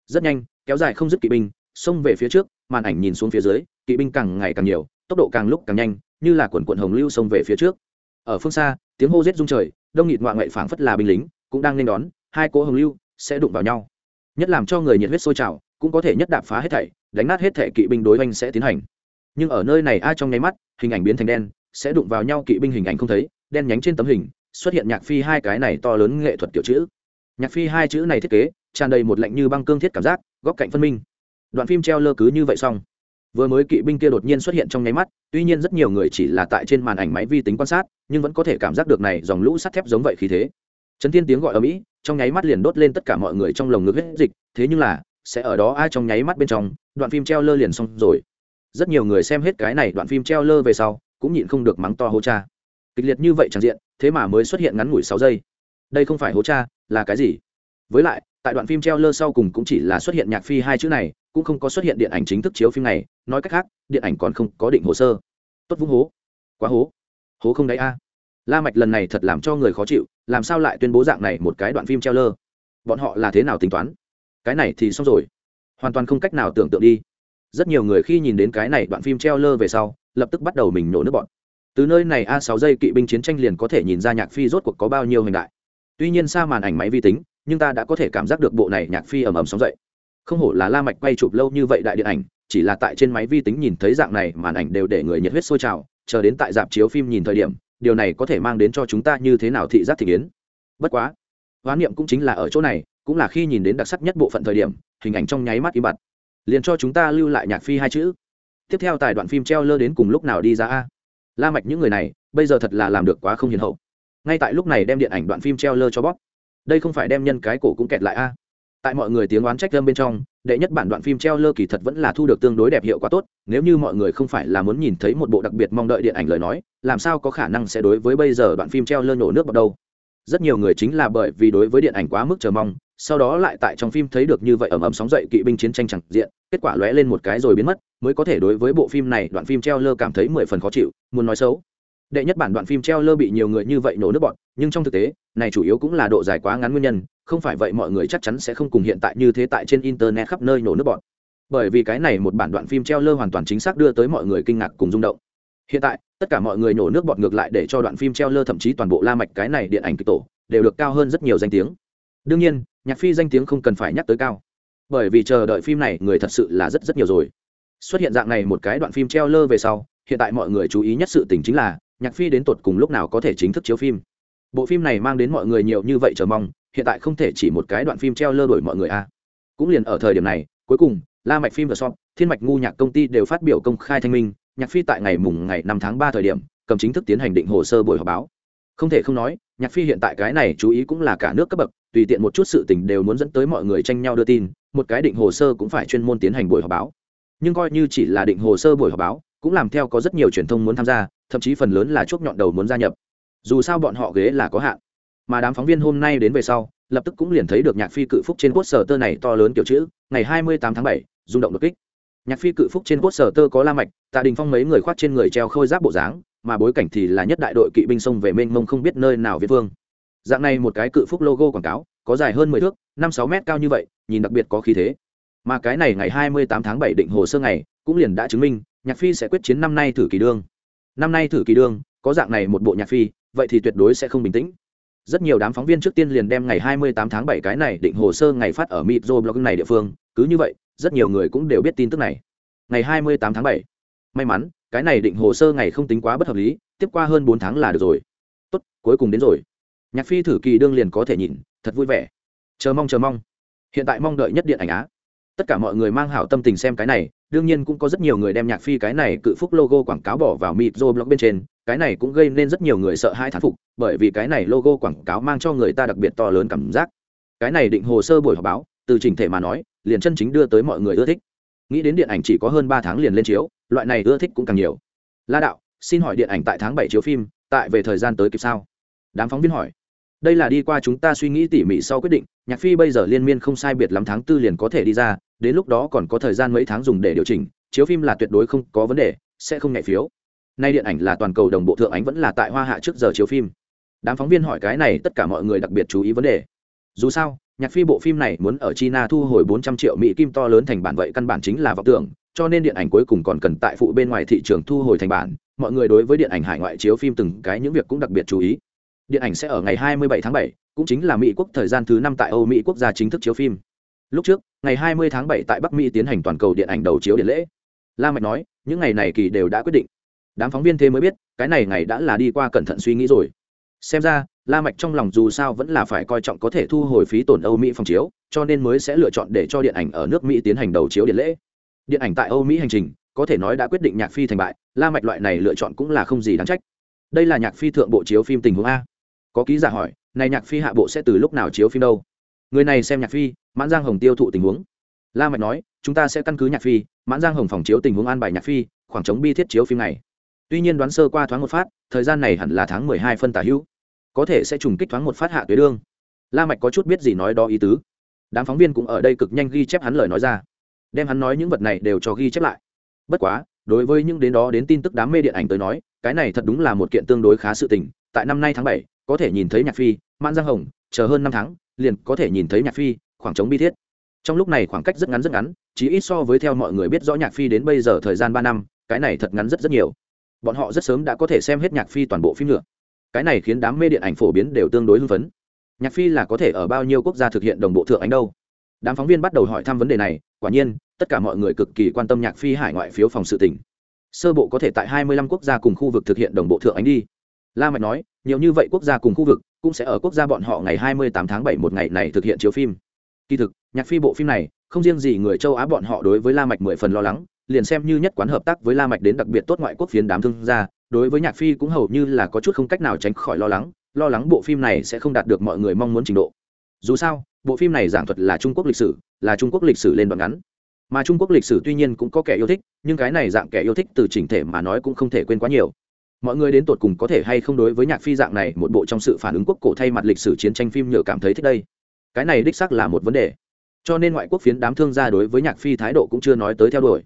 Rất nhanh kéo dài không dứt kỵ binh, xông về phía trước, màn ảnh nhìn xuống phía dưới, kỵ binh càng ngày càng nhiều, tốc độ càng lúc càng nhanh, như là quần quận hồng lưu xông về phía trước. Ở phương xa, tiếng hô rết rung trời, đông nghịt ngoại ngoại phảng phất là binh lính, cũng đang nên đón, hai cỗ hồng lưu sẽ đụng vào nhau. Nhất làm cho người nhiệt huyết sôi trào, cũng có thể nhất đạp phá hết thảy, đánh nát hết thảy kỵ binh đối oanh sẽ tiến hành. Nhưng ở nơi này ai trong nháy mắt, hình ảnh biến thành đen, sẽ đụng vào nhau kỵ binh hình ảnh không thấy, đen nhánh trên tấm hình, xuất hiện nhạc phi hai cái này to lớn nghệ thuật kiểu chữ. Nhạc phi hai chữ này thiết kế, tràn đầy một lạnh như băng cương thiết cảm giác góc cạnh phân minh. Đoạn phim treo lơ cứ như vậy xong, vừa mới kỵ binh kia đột nhiên xuất hiện trong nháy mắt, tuy nhiên rất nhiều người chỉ là tại trên màn ảnh máy vi tính quan sát, nhưng vẫn có thể cảm giác được này dòng lũ sắt thép giống vậy khí thế. Trấn thiên tiếng gọi ở mỹ, trong nháy mắt liền đốt lên tất cả mọi người trong lồng ngực hết dịch, thế nhưng là, sẽ ở đó ai trong nháy mắt bên trong, đoạn phim treo lơ liền xong rồi. Rất nhiều người xem hết cái này đoạn phim treo lơ về sau, cũng nhịn không được mắng to hô cha. Kịch liệt như vậy chẳng diện, thế mà mới xuất hiện ngắn ngủi sáu giây. Đây không phải hố cha, là cái gì? Với lại tại đoạn phim treo lơ sau cùng cũng chỉ là xuất hiện nhạc phi hai chữ này, cũng không có xuất hiện điện ảnh chính thức chiếu phim này, nói cách khác, điện ảnh còn không có định hồ sơ. Tốt vung hố. Quá hố. Hố không đấy a. La mạch lần này thật làm cho người khó chịu, làm sao lại tuyên bố dạng này một cái đoạn phim treo lơ bọn họ là thế nào tính toán? Cái này thì xong rồi. Hoàn toàn không cách nào tưởng tượng đi. Rất nhiều người khi nhìn đến cái này đoạn phim treo lơ về sau, lập tức bắt đầu mình nổ nước bọn. Từ nơi này a sáu giây kỵ binh chiến tranh liền có thể nhìn ra nhạc phi rốt cuộc có bao nhiêu hình đại. Tuy nhiên xa màn ảnh máy vi tính nhưng ta đã có thể cảm giác được bộ này nhạc phi ầm ầm sóng dậy. Không hổ là la mạch quay chụp lâu như vậy đại điện ảnh, chỉ là tại trên máy vi tính nhìn thấy dạng này, màn ảnh đều để người nhiệt huyết sôi trào, chờ đến tại dạp chiếu phim nhìn thời điểm, điều này có thể mang đến cho chúng ta như thế nào thị giác thị kiến. Bất quá, hoán niệm cũng chính là ở chỗ này, cũng là khi nhìn đến đặc sắc nhất bộ phận thời điểm, hình ảnh trong nháy mắt im bặt. Liền cho chúng ta lưu lại nhạc phi hai chữ. Tiếp theo tài đoạn phim treo lơ đến cùng lúc nào đi ra a? La mạch những người này, bây giờ thật là làm được quá không hiền hậu. Ngay tại lúc này đem điện ảnh đoạn phim treo lơ cho bóp đây không phải đem nhân cái cổ cũng kẹt lại a. Tại mọi người tiếng oán trách lâm bên trong, đệ nhất bản đoạn phim treo lơ kỳ thật vẫn là thu được tương đối đẹp hiệu quả tốt, nếu như mọi người không phải là muốn nhìn thấy một bộ đặc biệt mong đợi điện ảnh lời nói, làm sao có khả năng sẽ đối với bây giờ đoạn phim treo lơ nhổ nước vào đâu? Rất nhiều người chính là bởi vì đối với điện ảnh quá mức chờ mong, sau đó lại tại trong phim thấy được như vậy ầm ầm sóng dậy kỵ binh chiến tranh chẳng diện, kết quả lóe lên một cái rồi biến mất, mới có thể đối với bộ phim này đoạn phim treo lơ cảm thấy mười phần khó chịu, muốn nói xấu đệ nhất bản đoạn phim treo lơ bị nhiều người như vậy nổ nước bọn nhưng trong thực tế, này chủ yếu cũng là độ dài quá ngắn nguyên nhân, không phải vậy mọi người chắc chắn sẽ không cùng hiện tại như thế tại trên internet khắp nơi nổ nước bọn bởi vì cái này một bản đoạn phim treo lơ hoàn toàn chính xác đưa tới mọi người kinh ngạc cùng rung động. Hiện tại, tất cả mọi người nổ nước bọt ngược lại để cho đoạn phim treo lơ thậm chí toàn bộ la mạch cái này điện ảnh kịch tổ, đều được cao hơn rất nhiều danh tiếng. Đương nhiên, nhạc phi danh tiếng không cần phải nhắc tới cao. Bởi vì chờ đợi phim này, người thật sự là rất rất nhiều rồi. Xuất hiện dạng này một cái đoạn phim treo lơ về sau, hiện tại mọi người chú ý nhất sự tình chính là nhạc phi đến tột cùng lúc nào có thể chính thức chiếu phim. Bộ phim này mang đến mọi người nhiều như vậy chờ mong, hiện tại không thể chỉ một cái đoạn phim treo lơ đổi mọi người a. Cũng liền ở thời điểm này, cuối cùng, la mạch phim và Song thiên mạch ngu nhạc công ty đều phát biểu công khai thanh minh, nhạc phi tại ngày mùng ngày năm tháng ba thời điểm, cầm chính thức tiến hành định hồ sơ buổi họp báo. Không thể không nói, nhạc phi hiện tại cái này chú ý cũng là cả nước cấp bậc, tùy tiện một chút sự tình đều muốn dẫn tới mọi người tranh nhau đưa tin, một cái định hồ sơ cũng phải chuyên môn tiến hành buổi họp báo. Nhưng coi như chỉ là định hồ sơ buổi họp báo cũng làm theo có rất nhiều truyền thông muốn tham gia thậm chí phần lớn là chuốc nhọn đầu muốn gia nhập. Dù sao bọn họ ghế là có hạn. Mà đám phóng viên hôm nay đến về sau lập tức cũng liền thấy được nhạc phi cự phúc trên poster tơ này to lớn kiểu chữ ngày 28 tháng 7, rung động đột kích. Nhạc phi cự phúc trên poster tơ có la mạch tạ đình phong mấy người khoác trên người treo khôi giáp bộ dáng mà bối cảnh thì là nhất đại đội kỵ binh sông về mênh mông không biết nơi nào việt vương. Dạng này một cái cự phúc logo quảng cáo có dài hơn mười thước năm sáu mét cao như vậy nhìn đặc biệt có khí thế. Mà cái này ngày 28 tháng 7 định hồ sơ ngày cũng liền đã chứng minh nhạc phi sẽ quyết chiến năm nay thử kỳ đương năm nay thử kỳ đương có dạng này một bộ nhạc phi vậy thì tuyệt đối sẽ không bình tĩnh rất nhiều đám phóng viên trước tiên liền đem ngày 28 tháng 7 cái này định hồ sơ ngày phát ở Mitro blog này địa phương, cứ như vậy, rất nhiều người cũng đều biết tin tức này. Ngày 28 tháng 7. May mắn, cái này định hồ sơ ngày không tính quá bất hợp lý, tiếp qua hơn 4 tháng là được rồi. Tốt, cuối cùng đến rồi. Nhạc Phi thử kỳ đương liền có thể nhìn, thật vui vẻ. Chờ mong chờ mong. Hiện tại mong đợi nhất điện ảnh á. Tất cả mọi người mang hảo tâm tình xem cái này, đương nhiên cũng có rất nhiều người đem Nhạc Phi cái này cự phúc logo quảng cáo bỏ vào Mitro blog bên trên, cái này cũng gây nên rất nhiều người sợ hãi thán phục bởi vì cái này logo quảng cáo mang cho người ta đặc biệt to lớn cảm giác. Cái này định hồ sơ buổi họp báo từ trình thể mà nói liền chân chính đưa tới mọi người ưa thích. Nghĩ đến điện ảnh chỉ có hơn ba tháng liền lên chiếu loại này ưa thích cũng càng nhiều. La đạo xin hỏi điện ảnh tại tháng bảy chiếu phim tại về thời gian tới kịp sao? Đám phóng viên hỏi. Đây là đi qua chúng ta suy nghĩ tỉ mỉ sau quyết định nhạc phi bây giờ liên miên không sai biệt lắm tháng tư liền có thể đi ra đến lúc đó còn có thời gian mấy tháng dùng để điều chỉnh chiếu phim là tuyệt đối không có vấn đề sẽ không nhảy phiếu. Nay điện ảnh là toàn cầu đồng bộ thượng ánh vẫn là tại hoa hạ trước giờ chiếu phim. Đám phóng viên hỏi cái này tất cả mọi người đặc biệt chú ý vấn đề. Dù sao nhạc phi bộ phim này muốn ở china thu hồi 400 triệu mỹ kim to lớn thành bản vậy căn bản chính là vọng tưởng cho nên điện ảnh cuối cùng còn cần tại phụ bên ngoài thị trường thu hồi thành bản. Mọi người đối với điện ảnh hải ngoại chiếu phim từng cái những việc cũng đặc biệt chú ý. Điện ảnh sẽ ở ngày 27 tháng 7, cũng chính là mỹ quốc thời gian thứ năm tại âu mỹ quốc gia chính thức chiếu phim. Lúc trước ngày 20 tháng 7 tại bắc mỹ tiến hành toàn cầu điện ảnh đầu chiếu điện lễ. La mạch nói, những ngày này kỳ đều đã quyết định. Đám phóng viên thế mới biết, cái này ngày đã là đi qua cẩn thận suy nghĩ rồi. Xem ra, la mạch trong lòng dù sao vẫn là phải coi trọng có thể thu hồi phí tổn âu mỹ phòng chiếu, cho nên mới sẽ lựa chọn để cho điện ảnh ở nước mỹ tiến hành đầu chiếu điện lễ. Điện ảnh tại âu mỹ hành trình, có thể nói đã quyết định nhạc phi thành bại, la mạch loại này lựa chọn cũng là không gì đáng trách. Đây là nhạc phi thượng bộ chiếu phim tình huống a. Có ký giả hỏi, này nhạc phi hạ bộ sẽ từ lúc nào chiếu phim đâu? Người này xem nhạc phi mãn giang hồng tiêu thụ tình huống. La mạch nói, chúng ta sẽ căn cứ nhạc phi, mãn giang hồng phòng chiếu tình huống an bài nhạc phi, khoảng trống bi thiết chiếu phim này. Tuy nhiên đoán sơ qua thoáng một phát, thời gian này hẳn là tháng mười hai phân tả hữu. Có thể sẽ trùng kích thoáng một phát hạ tuyến đương. La mạch có chút biết gì nói đó ý tứ. Đám phóng viên cũng ở đây cực nhanh ghi chép hắn lời nói ra. Đem hắn nói những vật này đều cho ghi chép lại. Bất quá, đối với những đến đó đến tin tức đám mê điện ảnh tới nói, cái này thật đúng là một kiện tương đối khá sự tình. Tại năm nay tháng bảy, có thể nhìn thấy nhạc phi, mãn giang hồng, chờ hơn năm tháng, liền có thể nhìn thấy nhạc phi khoảng trống bi thiết. Trong lúc này khoảng cách rất ngắn rất ngắn chỉ ít so với theo mọi người biết rõ nhạc phi đến bây giờ thời gian ba năm, cái này thật ngắn rất rất nhiều. Bọn họ rất sớm đã có thể xem hết nhạc phi toàn bộ phim nữa. Cái này khiến đám mê điện ảnh phổ biến đều tương đối hưng phấn. Nhạc phi là có thể ở bao nhiêu quốc gia thực hiện đồng bộ thượng ánh đâu? Đám phóng viên bắt đầu hỏi thăm vấn đề này, quả nhiên, tất cả mọi người cực kỳ quan tâm nhạc phi hải ngoại phiếu phòng sự tỉnh sơ bộ có thể tại 25 quốc gia cùng khu vực thực hiện đồng bộ thượng ánh đi. La mạch nói, nhiều như vậy quốc gia cùng khu vực cũng sẽ ở quốc gia bọn họ ngày 28 tháng 7 một ngày này thực hiện chiếu phim kỳ thực nhạc phi bộ phim này không riêng gì người châu á bọn họ đối với la mạch mười phần lo lắng liền xem như nhất quán hợp tác với La Mạch đến đặc biệt tốt ngoại quốc phiến đám thương gia, đối với Nhạc Phi cũng hầu như là có chút không cách nào tránh khỏi lo lắng, lo lắng bộ phim này sẽ không đạt được mọi người mong muốn trình độ. Dù sao, bộ phim này giảng thuật là Trung Quốc lịch sử, là Trung Quốc lịch sử lên đoạn ngắn. Mà Trung Quốc lịch sử tuy nhiên cũng có kẻ yêu thích, nhưng cái này dạng kẻ yêu thích từ chỉnh thể mà nói cũng không thể quên quá nhiều. Mọi người đến tột cùng có thể hay không đối với Nhạc Phi dạng này một bộ trong sự phản ứng quốc cổ thay mặt lịch sử chiến tranh phim nhựa cảm thấy thích đây. Cái này đích xác là một vấn đề. Cho nên ngoại quốc phiến đám thương gia đối với Nhạc Phi thái độ cũng chưa nói tới theo đuổi.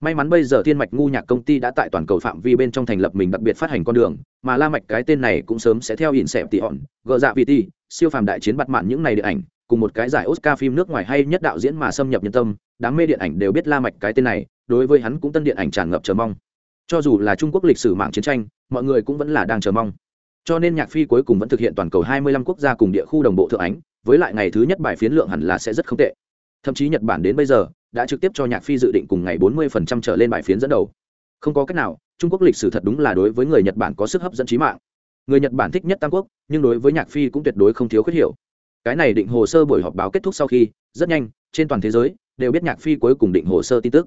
May mắn bây giờ thiên mạch ngu nhạc công ty đã tại toàn cầu phạm vi bên trong thành lập mình đặc biệt phát hành con đường, mà la mạch cái tên này cũng sớm sẽ theo ỉn xẹp tỉ hòn gờ dạ vị ti siêu phàm đại chiến bắt mạn những này điện ảnh, cùng một cái giải oscar phim nước ngoài hay nhất đạo diễn mà xâm nhập nhân tâm, đám mê điện ảnh đều biết la mạch cái tên này, đối với hắn cũng tân điện ảnh tràn ngập chờ mong. Cho dù là trung quốc lịch sử mạng chiến tranh, mọi người cũng vẫn là đang chờ mong. Cho nên nhạc phi cuối cùng vẫn thực hiện toàn cầu 25 quốc gia cùng địa khu đồng bộ thượng ánh với lại ngày thứ nhất bài phiến lượng hẳn là sẽ rất không tệ. Thậm chí nhật bản đến bây giờ đã trực tiếp cho nhạc phi dự định cùng ngày 40% trở lên bài phiến dẫn đầu. Không có cách nào, trung quốc lịch sử thật đúng là đối với người nhật bản có sức hấp dẫn trí mạng. Người nhật bản thích nhất tam quốc, nhưng đối với nhạc phi cũng tuyệt đối không thiếu khuyết hiểu. Cái này định hồ sơ buổi họp báo kết thúc sau khi, rất nhanh, trên toàn thế giới, đều biết nhạc phi cuối cùng định hồ sơ tin tức.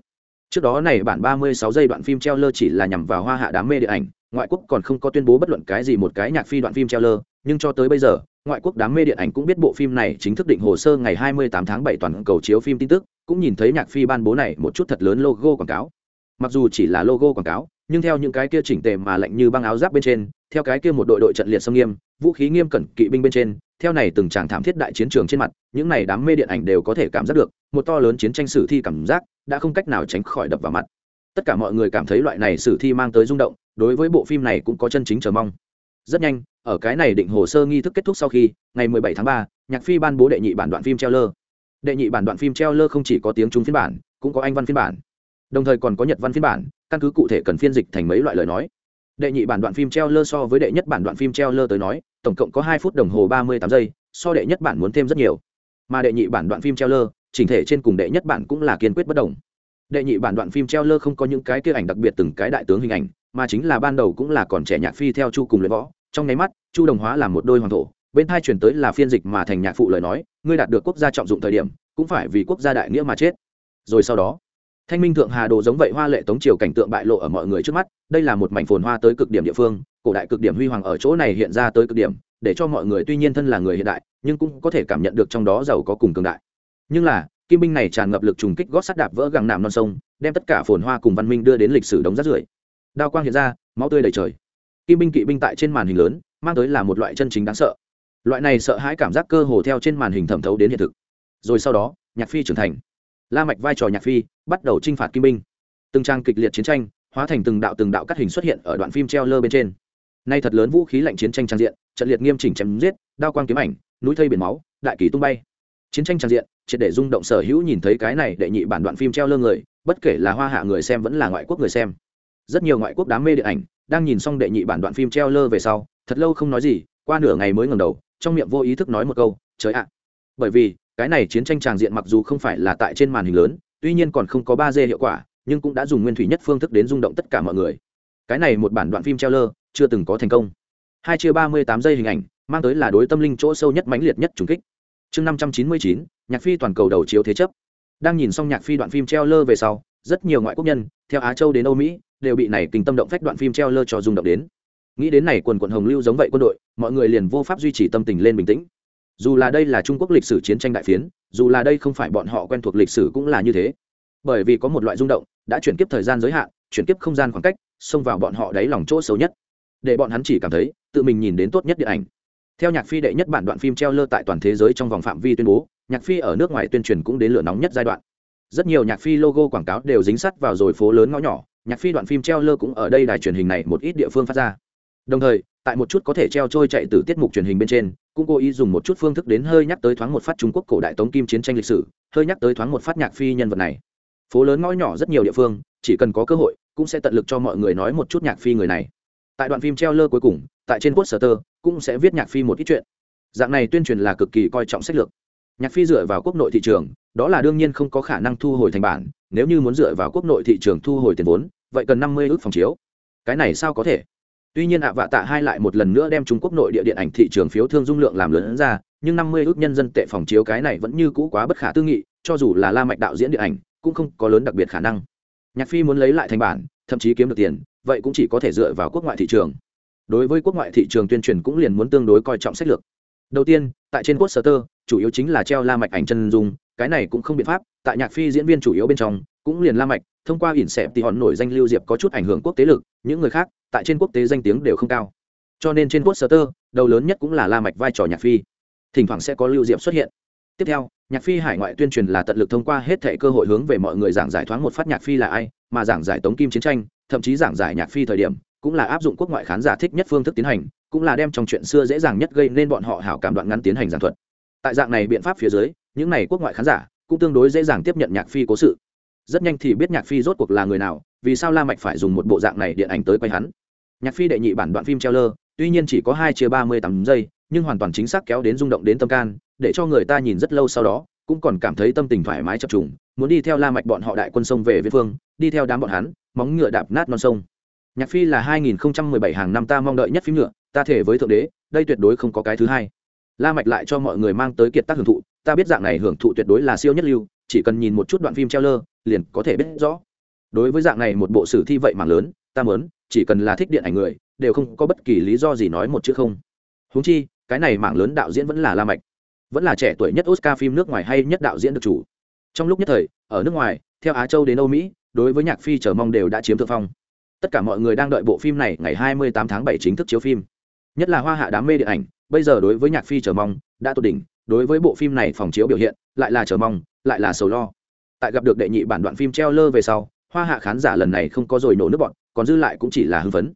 Trước đó này bản 36 giây đoạn phim treo lơ chỉ là nhằm vào hoa hạ đám mê điện ảnh, ngoại quốc còn không có tuyên bố bất luận cái gì một cái nhạc phi đoạn phim treo lơ nhưng cho tới bây giờ ngoại quốc đám mê điện ảnh cũng biết bộ phim này chính thức định hồ sơ ngày 28 tháng 7 toàn cầu chiếu phim tin tức, cũng nhìn thấy nhạc phi ban bố này một chút thật lớn logo quảng cáo. Mặc dù chỉ là logo quảng cáo, nhưng theo những cái kia chỉnh tề mà lạnh như băng áo giáp bên trên, theo cái kia một đội đội trận liệt sông nghiêm, vũ khí nghiêm cẩn kỵ binh bên trên, theo này từng tràng thảm thiết đại chiến trường trên mặt, những này đám mê điện ảnh đều có thể cảm giác được, một to lớn chiến tranh sử thi cảm giác đã không cách nào tránh khỏi đập vào mặt. Tất cả mọi người cảm thấy loại này sử thi mang tới rung động, đối với bộ phim này cũng có chân chính chờ mong rất nhanh ở cái này định hồ sơ nghi thức kết thúc sau khi ngày 17 tháng 3, nhạc phi ban bố đệ nhị bản đoạn phim treo lơ đệ nhị bản đoạn phim treo lơ không chỉ có tiếng trung phiên bản cũng có anh văn phiên bản. Đồng thời còn có nhật văn phiên bản căn cứ cụ thể cần phiên dịch thành mấy loại lời nói. Đệ nhị bản đoạn phim treo lơ so với đệ nhất bản đoạn phim treo lơ tới nói tổng cộng có hai phút đồng hồ ba mươi tám giây so đệ nhất bản muốn thêm rất nhiều. Mà đệ nhị bản đoạn phim treo lơ chỉnh thể trên cùng đệ nhất bản cũng là kiên quyết bất đồng. Đệ nhị bản đoạn phim treo lơ không có những cái kia ảnh đặc biệt từng cái đại tướng hình ảnh mà chính là ban đầu cũng là còn trẻ nhạc phi theo chu cùng luyện võ trong nháy mắt, chu đồng hóa là một đôi hoàng thổ, bên thai chuyển tới là phiên dịch mà thành nhạc phụ lời nói, ngươi đạt được quốc gia trọng dụng thời điểm, cũng phải vì quốc gia đại nghĩa mà chết. Rồi sau đó, thanh minh thượng hà đồ giống vậy hoa lệ tống triều cảnh tượng bại lộ ở mọi người trước mắt, đây là một mảnh phồn hoa tới cực điểm địa phương, cổ đại cực điểm huy hoàng ở chỗ này hiện ra tới cực điểm, để cho mọi người tuy nhiên thân là người hiện đại, nhưng cũng có thể cảm nhận được trong đó giàu có cùng cường đại. Nhưng là, kim binh này tràn ngập lực trùng kích gót sắt đạp vỡ gẳng nạm non sông, đem tất cả phồn hoa cùng văn minh đưa đến lịch sử đống rác rưởi. Đao quang hiện ra, máu tươi đầy trời kim binh kỵ binh tại trên màn hình lớn, mang tới là một loại chân chính đáng sợ. Loại này sợ hãi cảm giác cơ hồ theo trên màn hình thẩm thấu đến hiện thực. Rồi sau đó, nhạc phi trưởng thành. La mạch vai trò nhạc phi, bắt đầu chinh phạt kim binh. Từng trang kịch liệt chiến tranh, hóa thành từng đạo từng đạo cắt hình xuất hiện ở đoạn phim treo lơ bên trên. Nay thật lớn vũ khí lạnh chiến tranh trang diện, trận liệt nghiêm chỉnh chém giết, đao quang kiếm ảnh, núi thây biển máu, đại kỳ tung bay. Chiến tranh trang diện, triệt để rung động sở hữu nhìn thấy cái này đệ nhị bản đoạn phim treo lơ người, bất kể là hoa hạ người xem vẫn là ngoại quốc người xem. Rất nhiều ngoại quốc đám mê điện ảnh đang nhìn xong đệ nhị bản đoạn phim treo lơ về sau, thật lâu không nói gì, qua nửa ngày mới ngầm đầu, trong miệng vô ý thức nói một câu, trời ạ. Bởi vì, cái này chiến tranh tràng diện mặc dù không phải là tại trên màn hình lớn, tuy nhiên còn không có ba d hiệu quả, nhưng cũng đã dùng nguyên thủy nhất phương thức đến rung động tất cả mọi người. Cái này một bản đoạn phim treo lơ chưa từng có thành công. Hai chia ba mươi tám giây hình ảnh, mang tới là đối tâm linh chỗ sâu nhất mãnh liệt nhất trùng kích. Chương năm trăm chín mươi chín, nhạc phi toàn cầu đầu chiếu thế chấp. Đang nhìn xong nhạc phi đoạn phim treo lơ về sau rất nhiều ngoại quốc nhân, theo á châu đến âu mỹ, đều bị này kinh tâm động phách đoạn phim treo lơ cho rung động đến. Nghĩ đến này quần quận hồng lưu giống vậy quân đội, mọi người liền vô pháp duy trì tâm tình lên bình tĩnh. Dù là đây là trung quốc lịch sử chiến tranh đại phiến, dù là đây không phải bọn họ quen thuộc lịch sử cũng là như thế. Bởi vì có một loại rung động, đã chuyển kiếp thời gian giới hạn, chuyển kiếp không gian khoảng cách, xông vào bọn họ đáy lòng chỗ xấu nhất. Để bọn hắn chỉ cảm thấy, tự mình nhìn đến tốt nhất điện ảnh. Theo nhạc phi đệ nhất bản đoạn phim treo lơ tại toàn thế giới trong vòng phạm vi tuyên bố, nhạc phi ở nước ngoài tuyên truyền cũng đến lửa nóng nhất giai đoạn rất nhiều nhạc phi logo quảng cáo đều dính sắt vào rồi phố lớn ngõ nhỏ, nhạc phi đoạn phim treo lơ cũng ở đây đài truyền hình này một ít địa phương phát ra. Đồng thời, tại một chút có thể treo trôi chạy từ tiết mục truyền hình bên trên, cũng cố ý dùng một chút phương thức đến hơi nhắc tới thoáng một phát trung quốc cổ đại tống kim chiến tranh lịch sử, hơi nhắc tới thoáng một phát nhạc phi nhân vật này. Phố lớn ngõ nhỏ rất nhiều địa phương, chỉ cần có cơ hội, cũng sẽ tận lực cho mọi người nói một chút nhạc phi người này. Tại đoạn phim treo lơ cuối cùng, tại trên quốc sở tơ cũng sẽ viết nhạc phi một ít chuyện. Dạng này tuyên truyền là cực kỳ coi trọng sách lược nhạc phi dựa vào quốc nội thị trường, đó là đương nhiên không có khả năng thu hồi thành bản, nếu như muốn dựa vào quốc nội thị trường thu hồi tiền vốn, vậy cần năm mươi ước phòng chiếu. Cái này sao có thể? Tuy nhiên ạ vạ tạ hai lại một lần nữa đem trung quốc nội địa điện ảnh thị trường phiếu thương dung lượng làm lớn ra, nhưng năm mươi ước nhân dân tệ phòng chiếu cái này vẫn như cũ quá bất khả tư nghị, cho dù là la mạch đạo diễn điện ảnh, cũng không có lớn đặc biệt khả năng. Nhạc phi muốn lấy lại thành bản, thậm chí kiếm được tiền, vậy cũng chỉ có thể dựa vào quốc ngoại thị trường. Đối với quốc ngoại thị trường tuyên truyền cũng liền muốn tương đối coi trọng sách lược. Đầu tiên, tại trên quốc sở tơ chủ yếu chính là treo la mạch ảnh chân dung, cái này cũng không biện pháp, tại nhạc phi diễn viên chủ yếu bên trong, cũng liền la mạch, thông qua ỉn xẹp thì hòn nổi danh lưu diệp có chút ảnh hưởng quốc tế lực, những người khác, tại trên quốc tế danh tiếng đều không cao. Cho nên trên quốc sở tơ đầu lớn nhất cũng là la mạch vai trò nhạc phi. Thỉnh thoảng sẽ có lưu diệp xuất hiện. Tiếp theo, nhạc phi hải ngoại tuyên truyền là tận lực thông qua hết thảy cơ hội hướng về mọi người giảng giải thoáng một phát nhạc phi là ai, mà giảng giải tống kim chiến tranh, thậm chí giảng giải nhạc phi thời điểm, cũng là áp dụng quốc ngoại khán giả thích nhất phương thức tiến hành, cũng là đem trong chuyện xưa dễ dàng nhất gây nên bọn họ hảo cảm đoạn ngắn tiến hành giảng thuật tại dạng này biện pháp phía dưới, những này quốc ngoại khán giả cũng tương đối dễ dàng tiếp nhận nhạc phi cố sự. Rất nhanh thì biết nhạc phi rốt cuộc là người nào, vì sao la mạch phải dùng một bộ dạng này điện ảnh tới quay hắn. Nhạc phi đệ nhị bản đoạn phim treo lơ tuy nhiên chỉ có hai chia ba mươi tám giây, nhưng hoàn toàn chính xác kéo đến rung động đến tâm can, để cho người ta nhìn rất lâu sau đó, cũng còn cảm thấy tâm tình thoải mái chập trùng, muốn đi theo la mạch bọn họ đại quân sông về với phương, đi theo đám bọn hắn, móng ngựa đạp nát non sông. Nhạc phi là 2017 hàng năm ta mong đợi nhất phim nhựa, ta thể với thượng đế, đây tuyệt đối không có cái thứ hai la mạch lại cho mọi người mang tới kiệt tác hưởng thụ, ta biết dạng này hưởng thụ tuyệt đối là siêu nhất lưu, chỉ cần nhìn một chút đoạn phim treo lơ liền có thể biết rõ. Đối với dạng này một bộ sử thi vậy mà lớn, ta muốn, chỉ cần là thích điện ảnh người, đều không có bất kỳ lý do gì nói một chữ không. Huống chi, cái này mảng lớn đạo diễn vẫn là la mạch. Vẫn là trẻ tuổi nhất oscar phim nước ngoài hay nhất đạo diễn được chủ. Trong lúc nhất thời, ở nước ngoài, theo á châu đến âu mỹ, đối với nhạc phi chờ mong đều đã chiếm thượng phong. Tất cả mọi người đang đợi bộ phim này ngày 28 tháng 7 chính thức chiếu phim. Nhất là hoa hạ đám mê điện ảnh bây giờ đối với nhạc phi chờ mong, đã tốt đỉnh, đối với bộ phim này phòng chiếu biểu hiện, lại là chờ mong, lại là sầu lo. Tại gặp được đệ nhị bản đoạn phim treo lơ về sau, hoa hạ khán giả lần này không có rồi nổ nước bọn, còn dư lại cũng chỉ là hưng phấn.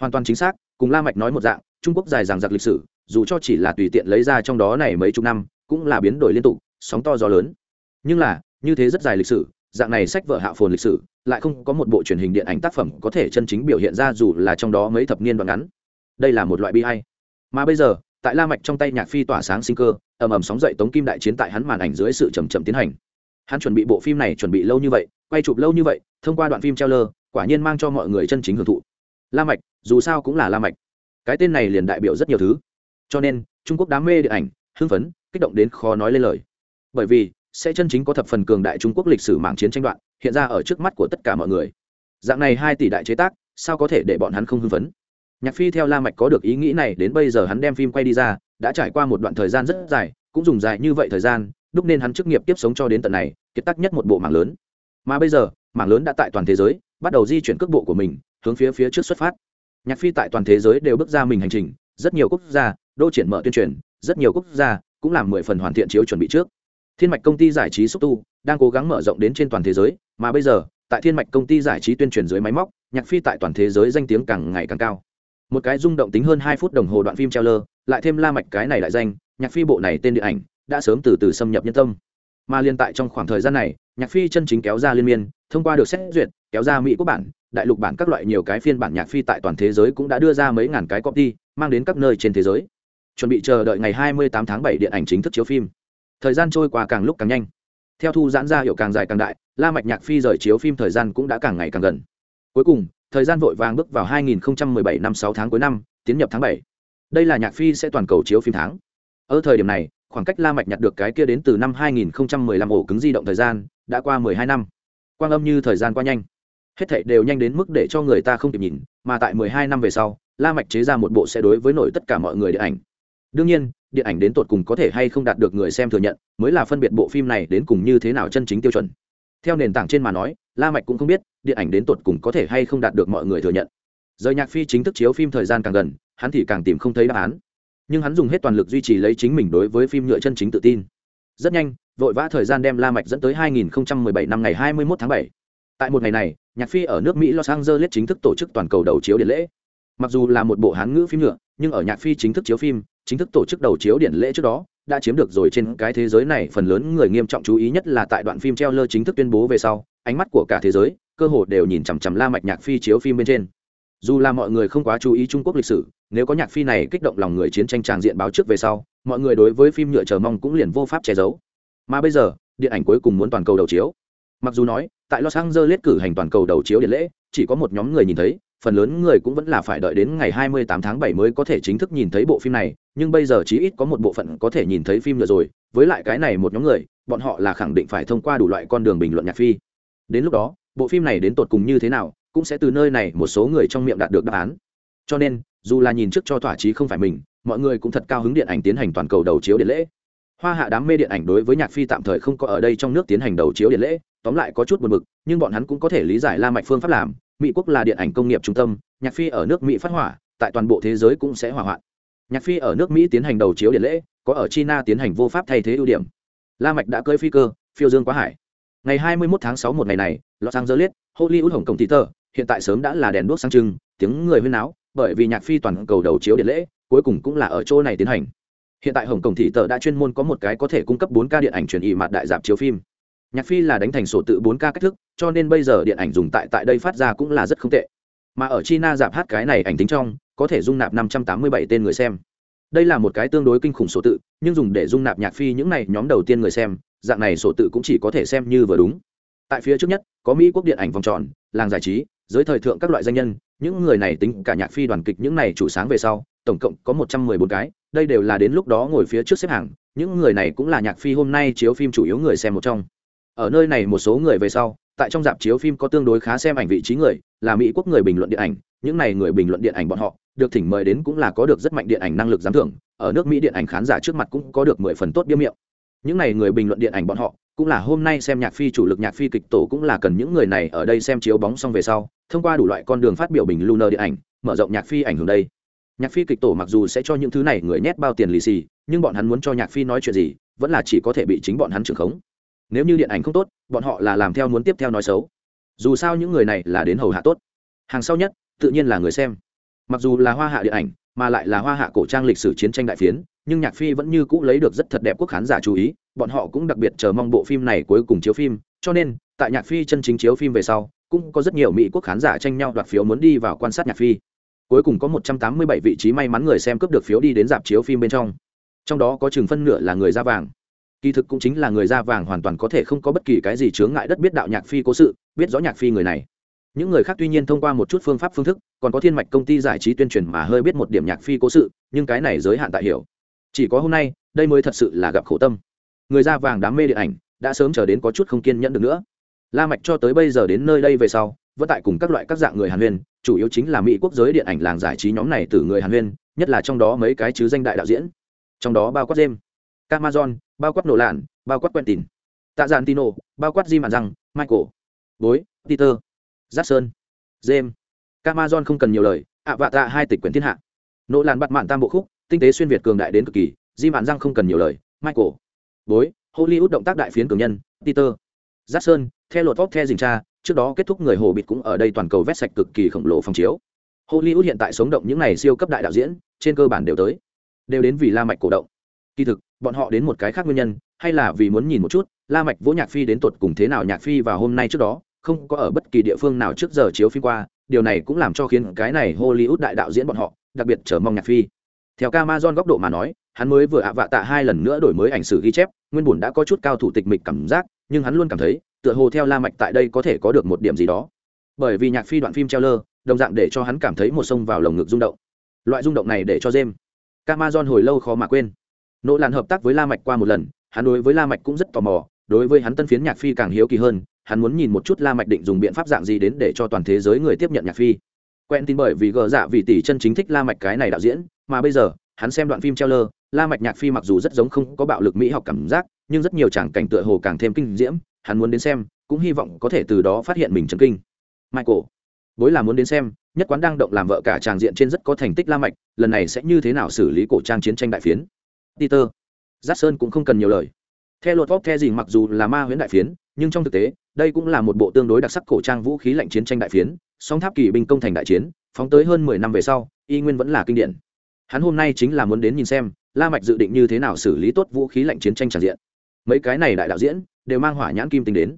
Hoàn toàn chính xác, cùng la mạch nói một dạng, trung quốc dài dằng dặc lịch sử, dù cho chỉ là tùy tiện lấy ra trong đó này mấy chục năm, cũng là biến đổi liên tục, sóng to gió lớn. Nhưng là, như thế rất dài lịch sử, dạng này sách vở hạ phồn lịch sử, lại không có một bộ truyền hình điện ảnh tác phẩm có thể chân chính biểu hiện ra dù là trong đó mấy thập niên đoạn ngắn. Đây là một loại bi hay mà bây giờ tại la mạch trong tay nhạc phi tỏa sáng sinh cơ, ầm ầm sóng dậy tống kim đại chiến tại hắn màn ảnh dưới sự chậm chậm tiến hành. Hắn chuẩn bị bộ phim này chuẩn bị lâu như vậy, quay chụp lâu như vậy, thông qua đoạn phim treo lơ quả nhiên mang cho mọi người chân chính hưởng thụ. La mạch, dù sao cũng là la mạch. Cái tên này liền đại biểu rất nhiều thứ. Cho nên, trung quốc đam mê điện ảnh, hưng phấn, kích động đến khó nói lên lời. Bởi vì, sẽ chân chính có thập phần cường đại trung quốc lịch sử mạng chiến tranh đoạn, hiện ra ở trước mắt của tất cả mọi người. Dạng này hai tỷ đại chế tác, sao có thể để bọn hắn không hưng phấn? Nhạc phi theo la mạch có được ý nghĩ này, đến bây giờ hắn đem phim quay đi ra, đã trải qua một đoạn thời gian rất dài, cũng dùng dài như vậy thời gian, đúc nên hắn chức nghiệp tiếp sống cho đến tận này, kiệt tác nhất một bộ mảng lớn. Mà bây giờ, mảng lớn đã tại toàn thế giới, bắt đầu di chuyển cước bộ của mình, hướng phía phía trước xuất phát. Nhạc phi tại toàn thế giới đều bước ra mình hành trình, rất nhiều quốc gia, đô triển mở tuyên truyền, rất nhiều quốc gia cũng làm mười phần hoàn thiện chiếu chuẩn bị trước. Thiên mạch công ty giải trí xúc tu đang cố gắng mở rộng đến trên toàn thế giới, mà bây giờ, tại thiên mạch công ty giải trí tuyên truyền dưới máy móc, nhạc phi tại toàn thế giới danh tiếng càng ngày càng cao một cái rung động tính hơn hai phút đồng hồ đoạn phim treo lơ lại thêm la mạch cái này lại danh, nhạc phi bộ này tên điện ảnh, đã sớm từ từ xâm nhập nhân tâm. Mà liên tại trong khoảng thời gian này, nhạc phi chân chính kéo ra liên miên, thông qua được xét duyệt, kéo ra mỹ quốc bản, đại lục bản các loại nhiều cái phiên bản nhạc phi tại toàn thế giới cũng đã đưa ra mấy ngàn cái copy, mang đến các nơi trên thế giới. Chuẩn bị chờ đợi ngày 28 tháng 7 điện ảnh chính thức chiếu phim. Thời gian trôi qua càng lúc càng nhanh. Theo thu giãn ra hiệu càng dài càng đại, la mạch nhạc phi rời chiếu phim thời gian cũng đã càng ngày càng gần. Cuối cùng thời gian vội vàng bước vào 2017 năm 6 tháng cuối năm, tiến nhập tháng 7. đây là nhạc phi sẽ toàn cầu chiếu phim tháng. Ở thời điểm này, khoảng cách la mạch nhặt được cái kia đến từ năm 2015 ổ cứng di động thời gian đã qua 12 năm. Quang âm như thời gian qua nhanh. Hết thảy đều nhanh đến mức để cho người ta không kịp nhìn, mà tại 12 năm về sau, la mạch chế ra một bộ sẽ đối với nổi tất cả mọi người điện ảnh. Đương nhiên, điện ảnh đến tột cùng có thể hay không đạt được người xem thừa nhận, mới là phân biệt bộ phim này đến cùng như thế nào chân chính tiêu chuẩn. Theo nền tảng trên mà nói la mạch cũng không biết, điện ảnh đến tột cùng có thể hay không đạt được mọi người thừa nhận. Rời nhạc phi chính thức chiếu phim thời gian càng gần, hắn thì càng tìm không thấy đáp án. Nhưng hắn dùng hết toàn lực duy trì lấy chính mình đối với phim nhựa chân chính tự tin. Rất nhanh, vội vã thời gian đem la mạch dẫn tới 2017 năm ngày 21 tháng 7. tại một ngày này, nhạc phi ở nước mỹ los angeles chính thức tổ chức toàn cầu đầu chiếu điện lễ. Mặc dù là một bộ hán ngữ phim nhựa, nhưng ở nhạc phi chính thức chiếu phim, chính thức tổ chức đầu chiếu điện lễ trước đó, đã chiếm được rồi trên cái thế giới này phần lớn người nghiêm trọng chú ý nhất là tại đoạn phim treo lơ chính thức tuyên bố về sau ánh mắt của cả thế giới cơ hồ đều nhìn chằm chằm la mạch nhạc phi chiếu phim bên trên. Dù là mọi người không quá chú ý trung quốc lịch sử nếu có nhạc phi này kích động lòng người chiến tranh tràng diện báo trước về sau mọi người đối với phim nhựa chờ mong cũng liền vô pháp che giấu. Mà bây giờ điện ảnh cuối cùng muốn toàn cầu đầu chiếu. Mặc dù nói tại los angeles cử hành toàn cầu đầu chiếu điện lễ chỉ có một nhóm người nhìn thấy phần lớn người cũng vẫn là phải đợi đến ngày 28 tháng 7 mới có thể chính thức nhìn thấy bộ phim này, nhưng bây giờ chí ít có một bộ phận có thể nhìn thấy phim nhựa rồi, với lại cái này một nhóm người, bọn họ là khẳng định phải thông qua đủ loại con đường bình luận nhạc phi. Đến lúc đó, bộ phim này đến tột cùng như thế nào, cũng sẽ từ nơi này một số người trong miệng đạt được đáp án. Cho nên, dù là nhìn trước cho thỏa chí không phải mình, mọi người cũng thật cao hứng điện ảnh tiến hành toàn cầu đầu chiếu điện lễ. Hoa hạ đám mê điện ảnh đối với nhạc phi tạm thời không có ở đây trong nước tiến hành đầu chiếu điện lễ, tóm lại có chút buồn bực, nhưng bọn hắn cũng có thể lý giải La Mạch phương pháp làm, mỹ quốc là điện ảnh công nghiệp trung tâm nhạc phi ở nước mỹ phát hỏa tại toàn bộ thế giới cũng sẽ hỏa hoạn nhạc phi ở nước mỹ tiến hành đầu chiếu điện lễ có ở china tiến hành vô pháp thay thế ưu điểm la mạch đã cưỡi phi cơ phiêu dương quá hải ngày 21 tháng 6 một ngày này, los angeles, hollywood hồng kông thị tờ hiện tại sớm đã là đèn đuốc sáng trưng, tiếng người huyên náo, bởi vì nhạc phi toàn cầu đầu chiếu điện lễ, cuối cùng cũng là ở chỗ này tiến hành. Hiện tại hồng kông thị tờ đã chuyên môn có một cái có thể cung cấp 4 k điện ảnh truyền ỉ mặt đại dạp chiếu phim. Nhạc phi là đánh thành sổ tự 4 k cách thức, cho nên bây giờ điện ảnh dùng tại tại đây phát ra cũng là rất không tệ. Mà ở china giảm hát cái này ảnh tính trong, có thể dung nạp 587 tên người xem. Đây là một cái tương đối kinh khủng số tự, nhưng dùng để dung nạp nhạc phi những này nhóm đầu tiên người xem dạng này sổ tự cũng chỉ có thể xem như vừa đúng. Tại phía trước nhất, có mỹ quốc điện ảnh vòng tròn, làng giải trí, giới thời thượng các loại danh nhân, những người này tính cả nhạc phi đoàn kịch những này chủ sáng về sau, tổng cộng có một trăm mười bốn cái, đây đều là đến lúc đó ngồi phía trước xếp hàng, những người này cũng là nhạc phi hôm nay chiếu phim chủ yếu người xem một trong. Ở nơi này một số người về sau, tại trong dạp chiếu phim có tương đối khá xem ảnh vị trí người, là mỹ quốc người bình luận điện ảnh, những này người bình luận điện ảnh bọn họ, được thỉnh mời đến cũng là có được rất mạnh điện ảnh năng lực giám thưởng, ở nước mỹ điện ảnh khán giả trước mặt cũng có được mười phần tốt biếm miệng những này người bình luận điện ảnh bọn họ, cũng là hôm nay xem nhạc phi chủ lực nhạc phi kịch tổ cũng là cần những người này ở đây xem chiếu bóng xong về sau, thông qua đủ loại con đường phát biểu bình lunar điện ảnh, mở rộng nhạc phi ảnh hưởng đây. Nhạc phi kịch tổ mặc dù sẽ cho những thứ này người nhét bao tiền lì xì, nhưng bọn hắn muốn cho nhạc phi nói chuyện gì, vẫn là chỉ có thể bị chính bọn hắn trưởng khống. Nếu như điện ảnh không tốt, bọn họ là làm theo muốn tiếp theo nói xấu. Dù sao những người này là đến hầu hạ tốt. Hàng sau nhất, tự nhiên là người xem. Mặc dù là hoa hạ điện ảnh, mà lại là hoa hạ cổ trang lịch sử chiến tranh đại phiến nhưng nhạc phi vẫn như cũ lấy được rất thật đẹp quốc khán giả chú ý, bọn họ cũng đặc biệt chờ mong bộ phim này cuối cùng chiếu phim, cho nên, tại nhạc phi chân chính chiếu phim về sau, cũng có rất nhiều mỹ quốc khán giả tranh nhau đoạt phiếu muốn đi vào quan sát nhạc phi. Cuối cùng có 187 vị trí may mắn người xem cướp được phiếu đi đến dạp chiếu phim bên trong. Trong đó có chừng phân nửa là người da vàng. Kỳ thực cũng chính là người da vàng hoàn toàn có thể không có bất kỳ cái gì chướng ngại đất biết đạo nhạc phi cố sự, biết rõ nhạc phi người này. Những người khác tuy nhiên thông qua một chút phương pháp phương thức, còn có thiên mạch công ty giải trí tuyên truyền mà hơi biết một điểm nhạc phi cố sự, nhưng cái này giới hạn tại hiểu chỉ có hôm nay đây mới thật sự là gặp khổ tâm. Người da vàng đám mê điện ảnh đã sớm chờ đến có chút không kiên nhẫn được nữa. La mạch cho tới bây giờ đến nơi đây về sau vẫn tại cùng các loại các dạng người hàn huyên chủ yếu chính là mỹ quốc giới điện ảnh làng giải trí nhóm này từ người hàn huyên nhất là trong đó mấy cái chứ danh đại đạo diễn. Trong đó bao quát james Amazon, bao quát nổ lạn bao quát quen quentin tạ Giản tino bao quát jim răng michael bối peter jackson james. Amazon không cần nhiều lời ạ vạ tạ hai tịch quyển thiên hạ. Nỗ lạn bắt mạn tam bộ khúc tinh tế xuyên việt cường đại đến cực kỳ, di mạn răng không cần nhiều lời. Michael, bối, hollywood động tác đại phiến cường nhân, peter jackson, theo lột vóc theo dình cha, trước đó kết thúc người hồ bịt cũng ở đây toàn cầu vét sạch cực kỳ khổng lồ phòng chiếu. Hollywood hiện tại sống động những này siêu cấp đại đạo diễn, trên cơ bản đều tới, đều đến vì la mạch cổ động. Kỳ thực, bọn họ đến một cái khác nguyên nhân, hay là vì muốn nhìn một chút, la mạch vỗ nhạc phi đến tuột cùng thế nào nhạc phi và hôm nay trước đó, không có ở bất kỳ địa phương nào trước giờ chiếu phim qua, điều này cũng làm cho khiến cái này hollywood đại đạo diễn bọn họ, đặc biệt chờ mong nhạc phi theo camason góc độ mà nói, hắn mới vừa ạ vạ tạ hai lần nữa đổi mới ảnh sử ghi chép, nguyên bùn đã có chút cao thủ tịch mịch cảm giác, nhưng hắn luôn cảm thấy, tựa hồ theo la mạch tại đây có thể có được một điểm gì đó. Bởi vì nhạc phi đoạn phim treo lơ đồng dạng để cho hắn cảm thấy một sông vào lồng ngực rung động. Loại rung động này để cho jem camason hồi lâu khó mà quên. Nỗ làn hợp tác với la mạch qua một lần, hắn đối với la mạch cũng rất tò mò, đối với hắn tân phiến nhạc phi càng hiếu kỳ hơn, hắn muốn nhìn một chút la mạch định dùng biện pháp dạng gì đến để cho toàn thế giới người tiếp nhận nhạc phi quen tin bởi vì gờ dạ vì tỷ chân chính thích la mạch cái này đạo diễn, mà bây giờ, hắn xem đoạn phim treo lơ la mạch nhạc phi mặc dù rất giống không có bạo lực mỹ học cảm giác, nhưng rất nhiều tràng cảnh tựa hồ càng thêm kinh diễm, hắn muốn đến xem, cũng hy vọng có thể từ đó phát hiện mình chấn kinh. Michael, bối là muốn đến xem, nhất quán đang động làm vợ cả tràng diện trên rất có thành tích la mạch, lần này sẽ như thế nào xử lý cổ trang chiến tranh đại phiến? Peter, Jackson sơn cũng không cần nhiều lời. Theo luật vóc the gì mặc dù là ma huyễn đại phiến nhưng trong thực tế, đây cũng là một bộ tương đối đặc sắc cổ trang vũ khí lạnh chiến tranh đại phiến, song tháp kỳ binh công thành đại chiến, phóng tới hơn mười năm về sau, y nguyên vẫn là kinh điển. Hắn hôm nay chính là muốn đến nhìn xem, la mạch dự định như thế nào xử lý tốt vũ khí lạnh chiến tranh tràn diện. Mấy cái này đại đạo diễn, đều mang hỏa nhãn kim tinh đến.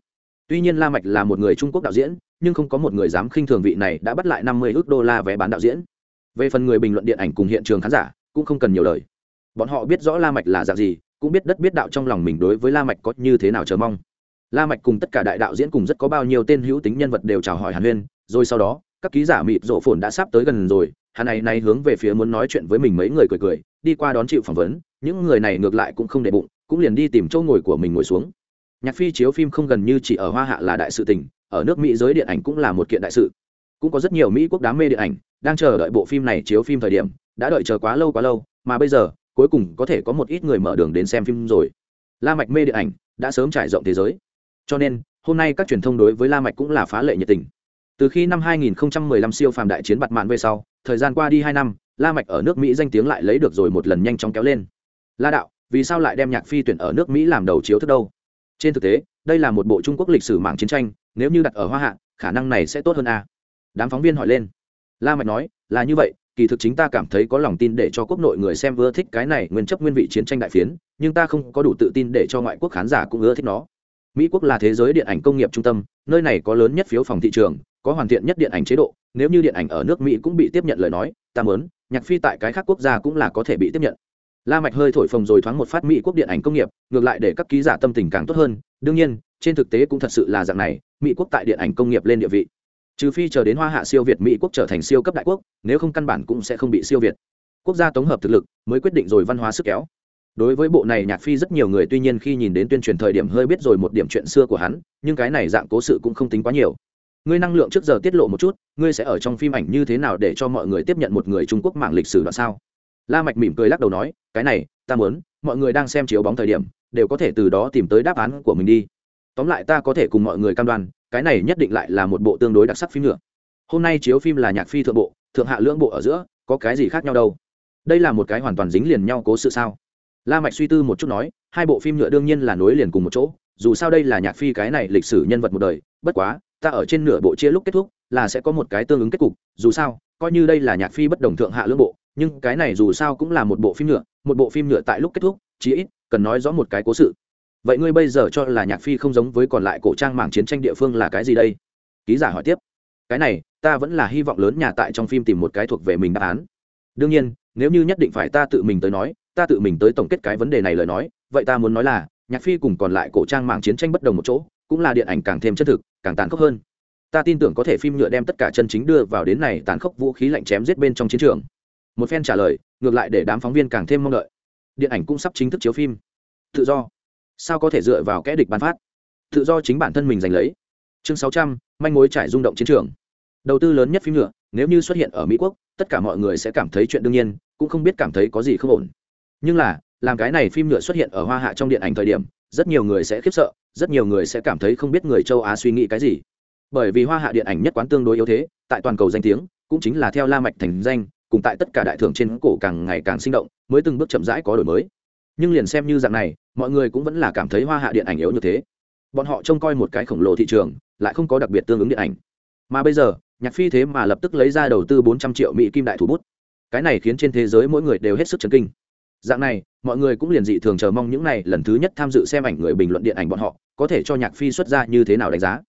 Tuy nhiên la mạch là một người trung quốc đạo diễn, nhưng không có một người dám khinh thường vị này đã bắt lại năm mươi ước đô la vé bán đạo diễn. Về phần người bình luận điện ảnh cùng hiện trường khán giả, cũng không cần nhiều lời. Bọn họ biết rõ la mạch là dạng gì, cũng biết đất biết đạo trong lòng mình đối với la mạch có như thế nào chờ mong la mạch cùng tất cả đại đạo diễn cùng rất có bao nhiêu tên hữu tính nhân vật đều chào hỏi hàn huyên, rồi sau đó, các ký giả mịt rộ phồn đã sắp tới gần rồi, hắn này này hướng về phía muốn nói chuyện với mình mấy người cười cười, đi qua đón chịu phỏng vấn, những người này ngược lại cũng không để bụng, cũng liền đi tìm chỗ ngồi của mình ngồi xuống. Nhạc phi chiếu phim không gần như chỉ ở hoa hạ là đại sự tình, ở nước mỹ giới điện ảnh cũng là một kiện đại sự. Cũng có rất nhiều mỹ quốc đám mê điện ảnh, đang chờ đợi bộ phim này chiếu phim thời điểm, đã đợi chờ quá lâu quá lâu, mà bây giờ, cuối cùng có thể có một ít người mở đường đến xem phim rồi. La mạch mê điện ảnh, đã sớm trải rộng thế giới cho nên, hôm nay các truyền thông đối với la mạch cũng là phá lệ nhiệt tình. Từ khi năm 2015 siêu phàm đại chiến bạt mạn về sau, thời gian qua đi hai năm, la mạch ở nước mỹ danh tiếng lại lấy được rồi một lần nhanh chóng kéo lên. La đạo, vì sao lại đem nhạc phi tuyển ở nước mỹ làm đầu chiếu thức đâu? Trên thực tế, đây là một bộ trung quốc lịch sử mảng chiến tranh, nếu như đặt ở hoa hạ, khả năng này sẽ tốt hơn a. À? đám phóng viên hỏi lên. La mạch nói, là như vậy, kỳ thực chính ta cảm thấy có lòng tin để cho quốc nội người xem vừa thích cái này nguyên chấp nguyên vị chiến tranh đại phiến, nhưng ta không có đủ tự tin để cho ngoại quốc khán giả cũng ưa thích nó mỹ quốc là thế giới điện ảnh công nghiệp trung tâm, nơi này có lớn nhất phiếu phòng thị trường, có hoàn thiện nhất điện ảnh chế độ, nếu như điện ảnh ở nước mỹ cũng bị tiếp nhận lời nói, ta mớn nhạc phi tại cái khác quốc gia cũng là có thể bị tiếp nhận. La mạch hơi thổi phồng rồi thoáng một phát mỹ quốc điện ảnh công nghiệp, ngược lại để các ký giả tâm tình càng tốt hơn, đương nhiên, trên thực tế cũng thật sự là dạng này, mỹ quốc tại điện ảnh công nghiệp lên địa vị. Trừ phi chờ đến hoa hạ siêu việt mỹ quốc trở thành siêu cấp đại quốc, nếu không căn bản cũng sẽ không bị siêu việt. Quốc gia tổng hợp thực lực, mới quyết định rồi văn hóa sức kéo đối với bộ này nhạc phi rất nhiều người tuy nhiên khi nhìn đến tuyên truyền thời điểm hơi biết rồi một điểm chuyện xưa của hắn, nhưng cái này dạng cố sự cũng không tính quá nhiều. Ngươi năng lượng trước giờ tiết lộ một chút, ngươi sẽ ở trong phim ảnh như thế nào để cho mọi người tiếp nhận một người trung quốc mạng lịch sử đoạn sao? La mạch mỉm cười lắc đầu nói, cái này, ta muốn, mọi người đang xem chiếu bóng thời điểm, đều có thể từ đó tìm tới đáp án của mình đi. Tóm lại ta có thể cùng mọi người cam đoan, cái này nhất định lại là một bộ tương đối đặc sắc phim nữa. Hôm nay chiếu phim là nhạc phi thượng bộ, thượng hạ lưỡng bộ ở giữa, có cái gì khác nhau đâu? Đây là một cái hoàn toàn dính liền nhau cố sự sao? La mạch suy tư một chút nói, hai bộ phim nhựa đương nhiên là nối liền cùng một chỗ, dù sao đây là nhạc phi cái này lịch sử nhân vật một đời, bất quá, ta ở trên nửa bộ chia lúc kết thúc, là sẽ có một cái tương ứng kết cục, dù sao, coi như đây là nhạc phi bất đồng thượng hạ lưỡng bộ, nhưng cái này dù sao cũng là một bộ phim nhựa, một bộ phim nhựa tại lúc kết thúc, chí ít, cần nói rõ một cái cố sự. Vậy ngươi bây giờ cho là nhạc phi không giống với còn lại cổ trang mảng chiến tranh địa phương là cái gì đây? Ký giả hỏi tiếp. Cái này, ta vẫn là hy vọng lớn nhà tại trong phim tìm một cái thuộc về mình đáp án. Đương nhiên, nếu như nhất định phải ta tự mình tới nói ta tự mình tới tổng kết cái vấn đề này lời nói, vậy ta muốn nói là, nhạc phi cùng còn lại cổ trang mảng chiến tranh bất đồng một chỗ, cũng là điện ảnh càng thêm chân thực, càng tàn khốc hơn. Ta tin tưởng có thể phim nhựa đem tất cả chân chính đưa vào đến này tàn khốc vũ khí lạnh chém giết bên trong chiến trường. Một phen trả lời, ngược lại để đám phóng viên càng thêm mong đợi. Điện ảnh cũng sắp chính thức chiếu phim. Tự do. Sao có thể dựa vào kẽ địch bán phát? Tự do chính bản thân mình giành lấy. Chương sáu trăm, manh mối trải rung động chiến trường. Đầu tư lớn nhất phim nhựa, nếu như xuất hiện ở mỹ quốc, tất cả mọi người sẽ cảm thấy chuyện đương nhiên, cũng không biết cảm thấy có gì không ổn nhưng là, làm cái này phim nhựa xuất hiện ở hoa hạ trong điện ảnh thời điểm, rất nhiều người sẽ khiếp sợ, rất nhiều người sẽ cảm thấy không biết người châu á suy nghĩ cái gì. Bởi vì hoa hạ điện ảnh nhất quán tương đối yếu thế, tại toàn cầu danh tiếng, cũng chính là theo la mạch thành danh, cùng tại tất cả đại thưởng trên cổ càng ngày càng sinh động, mới từng bước chậm rãi có đổi mới. Nhưng liền xem như dạng này, mọi người cũng vẫn là cảm thấy hoa hạ điện ảnh yếu như thế. Bọn họ trông coi một cái khổng lồ thị trường, lại không có đặc biệt tương ứng điện ảnh. Mà bây giờ, nhạc phi thế mà lập tức lấy ra đầu tư bốn trăm triệu mỹ kim đại thủ bút. Cái này khiến trên thế giới mỗi người đều hết sức chấn kinh dạng này, mọi người cũng liền dị thường chờ mong những này lần thứ nhất tham dự xem ảnh người bình luận điện ảnh bọn họ, có thể cho nhạc phi xuất ra như thế nào đánh giá.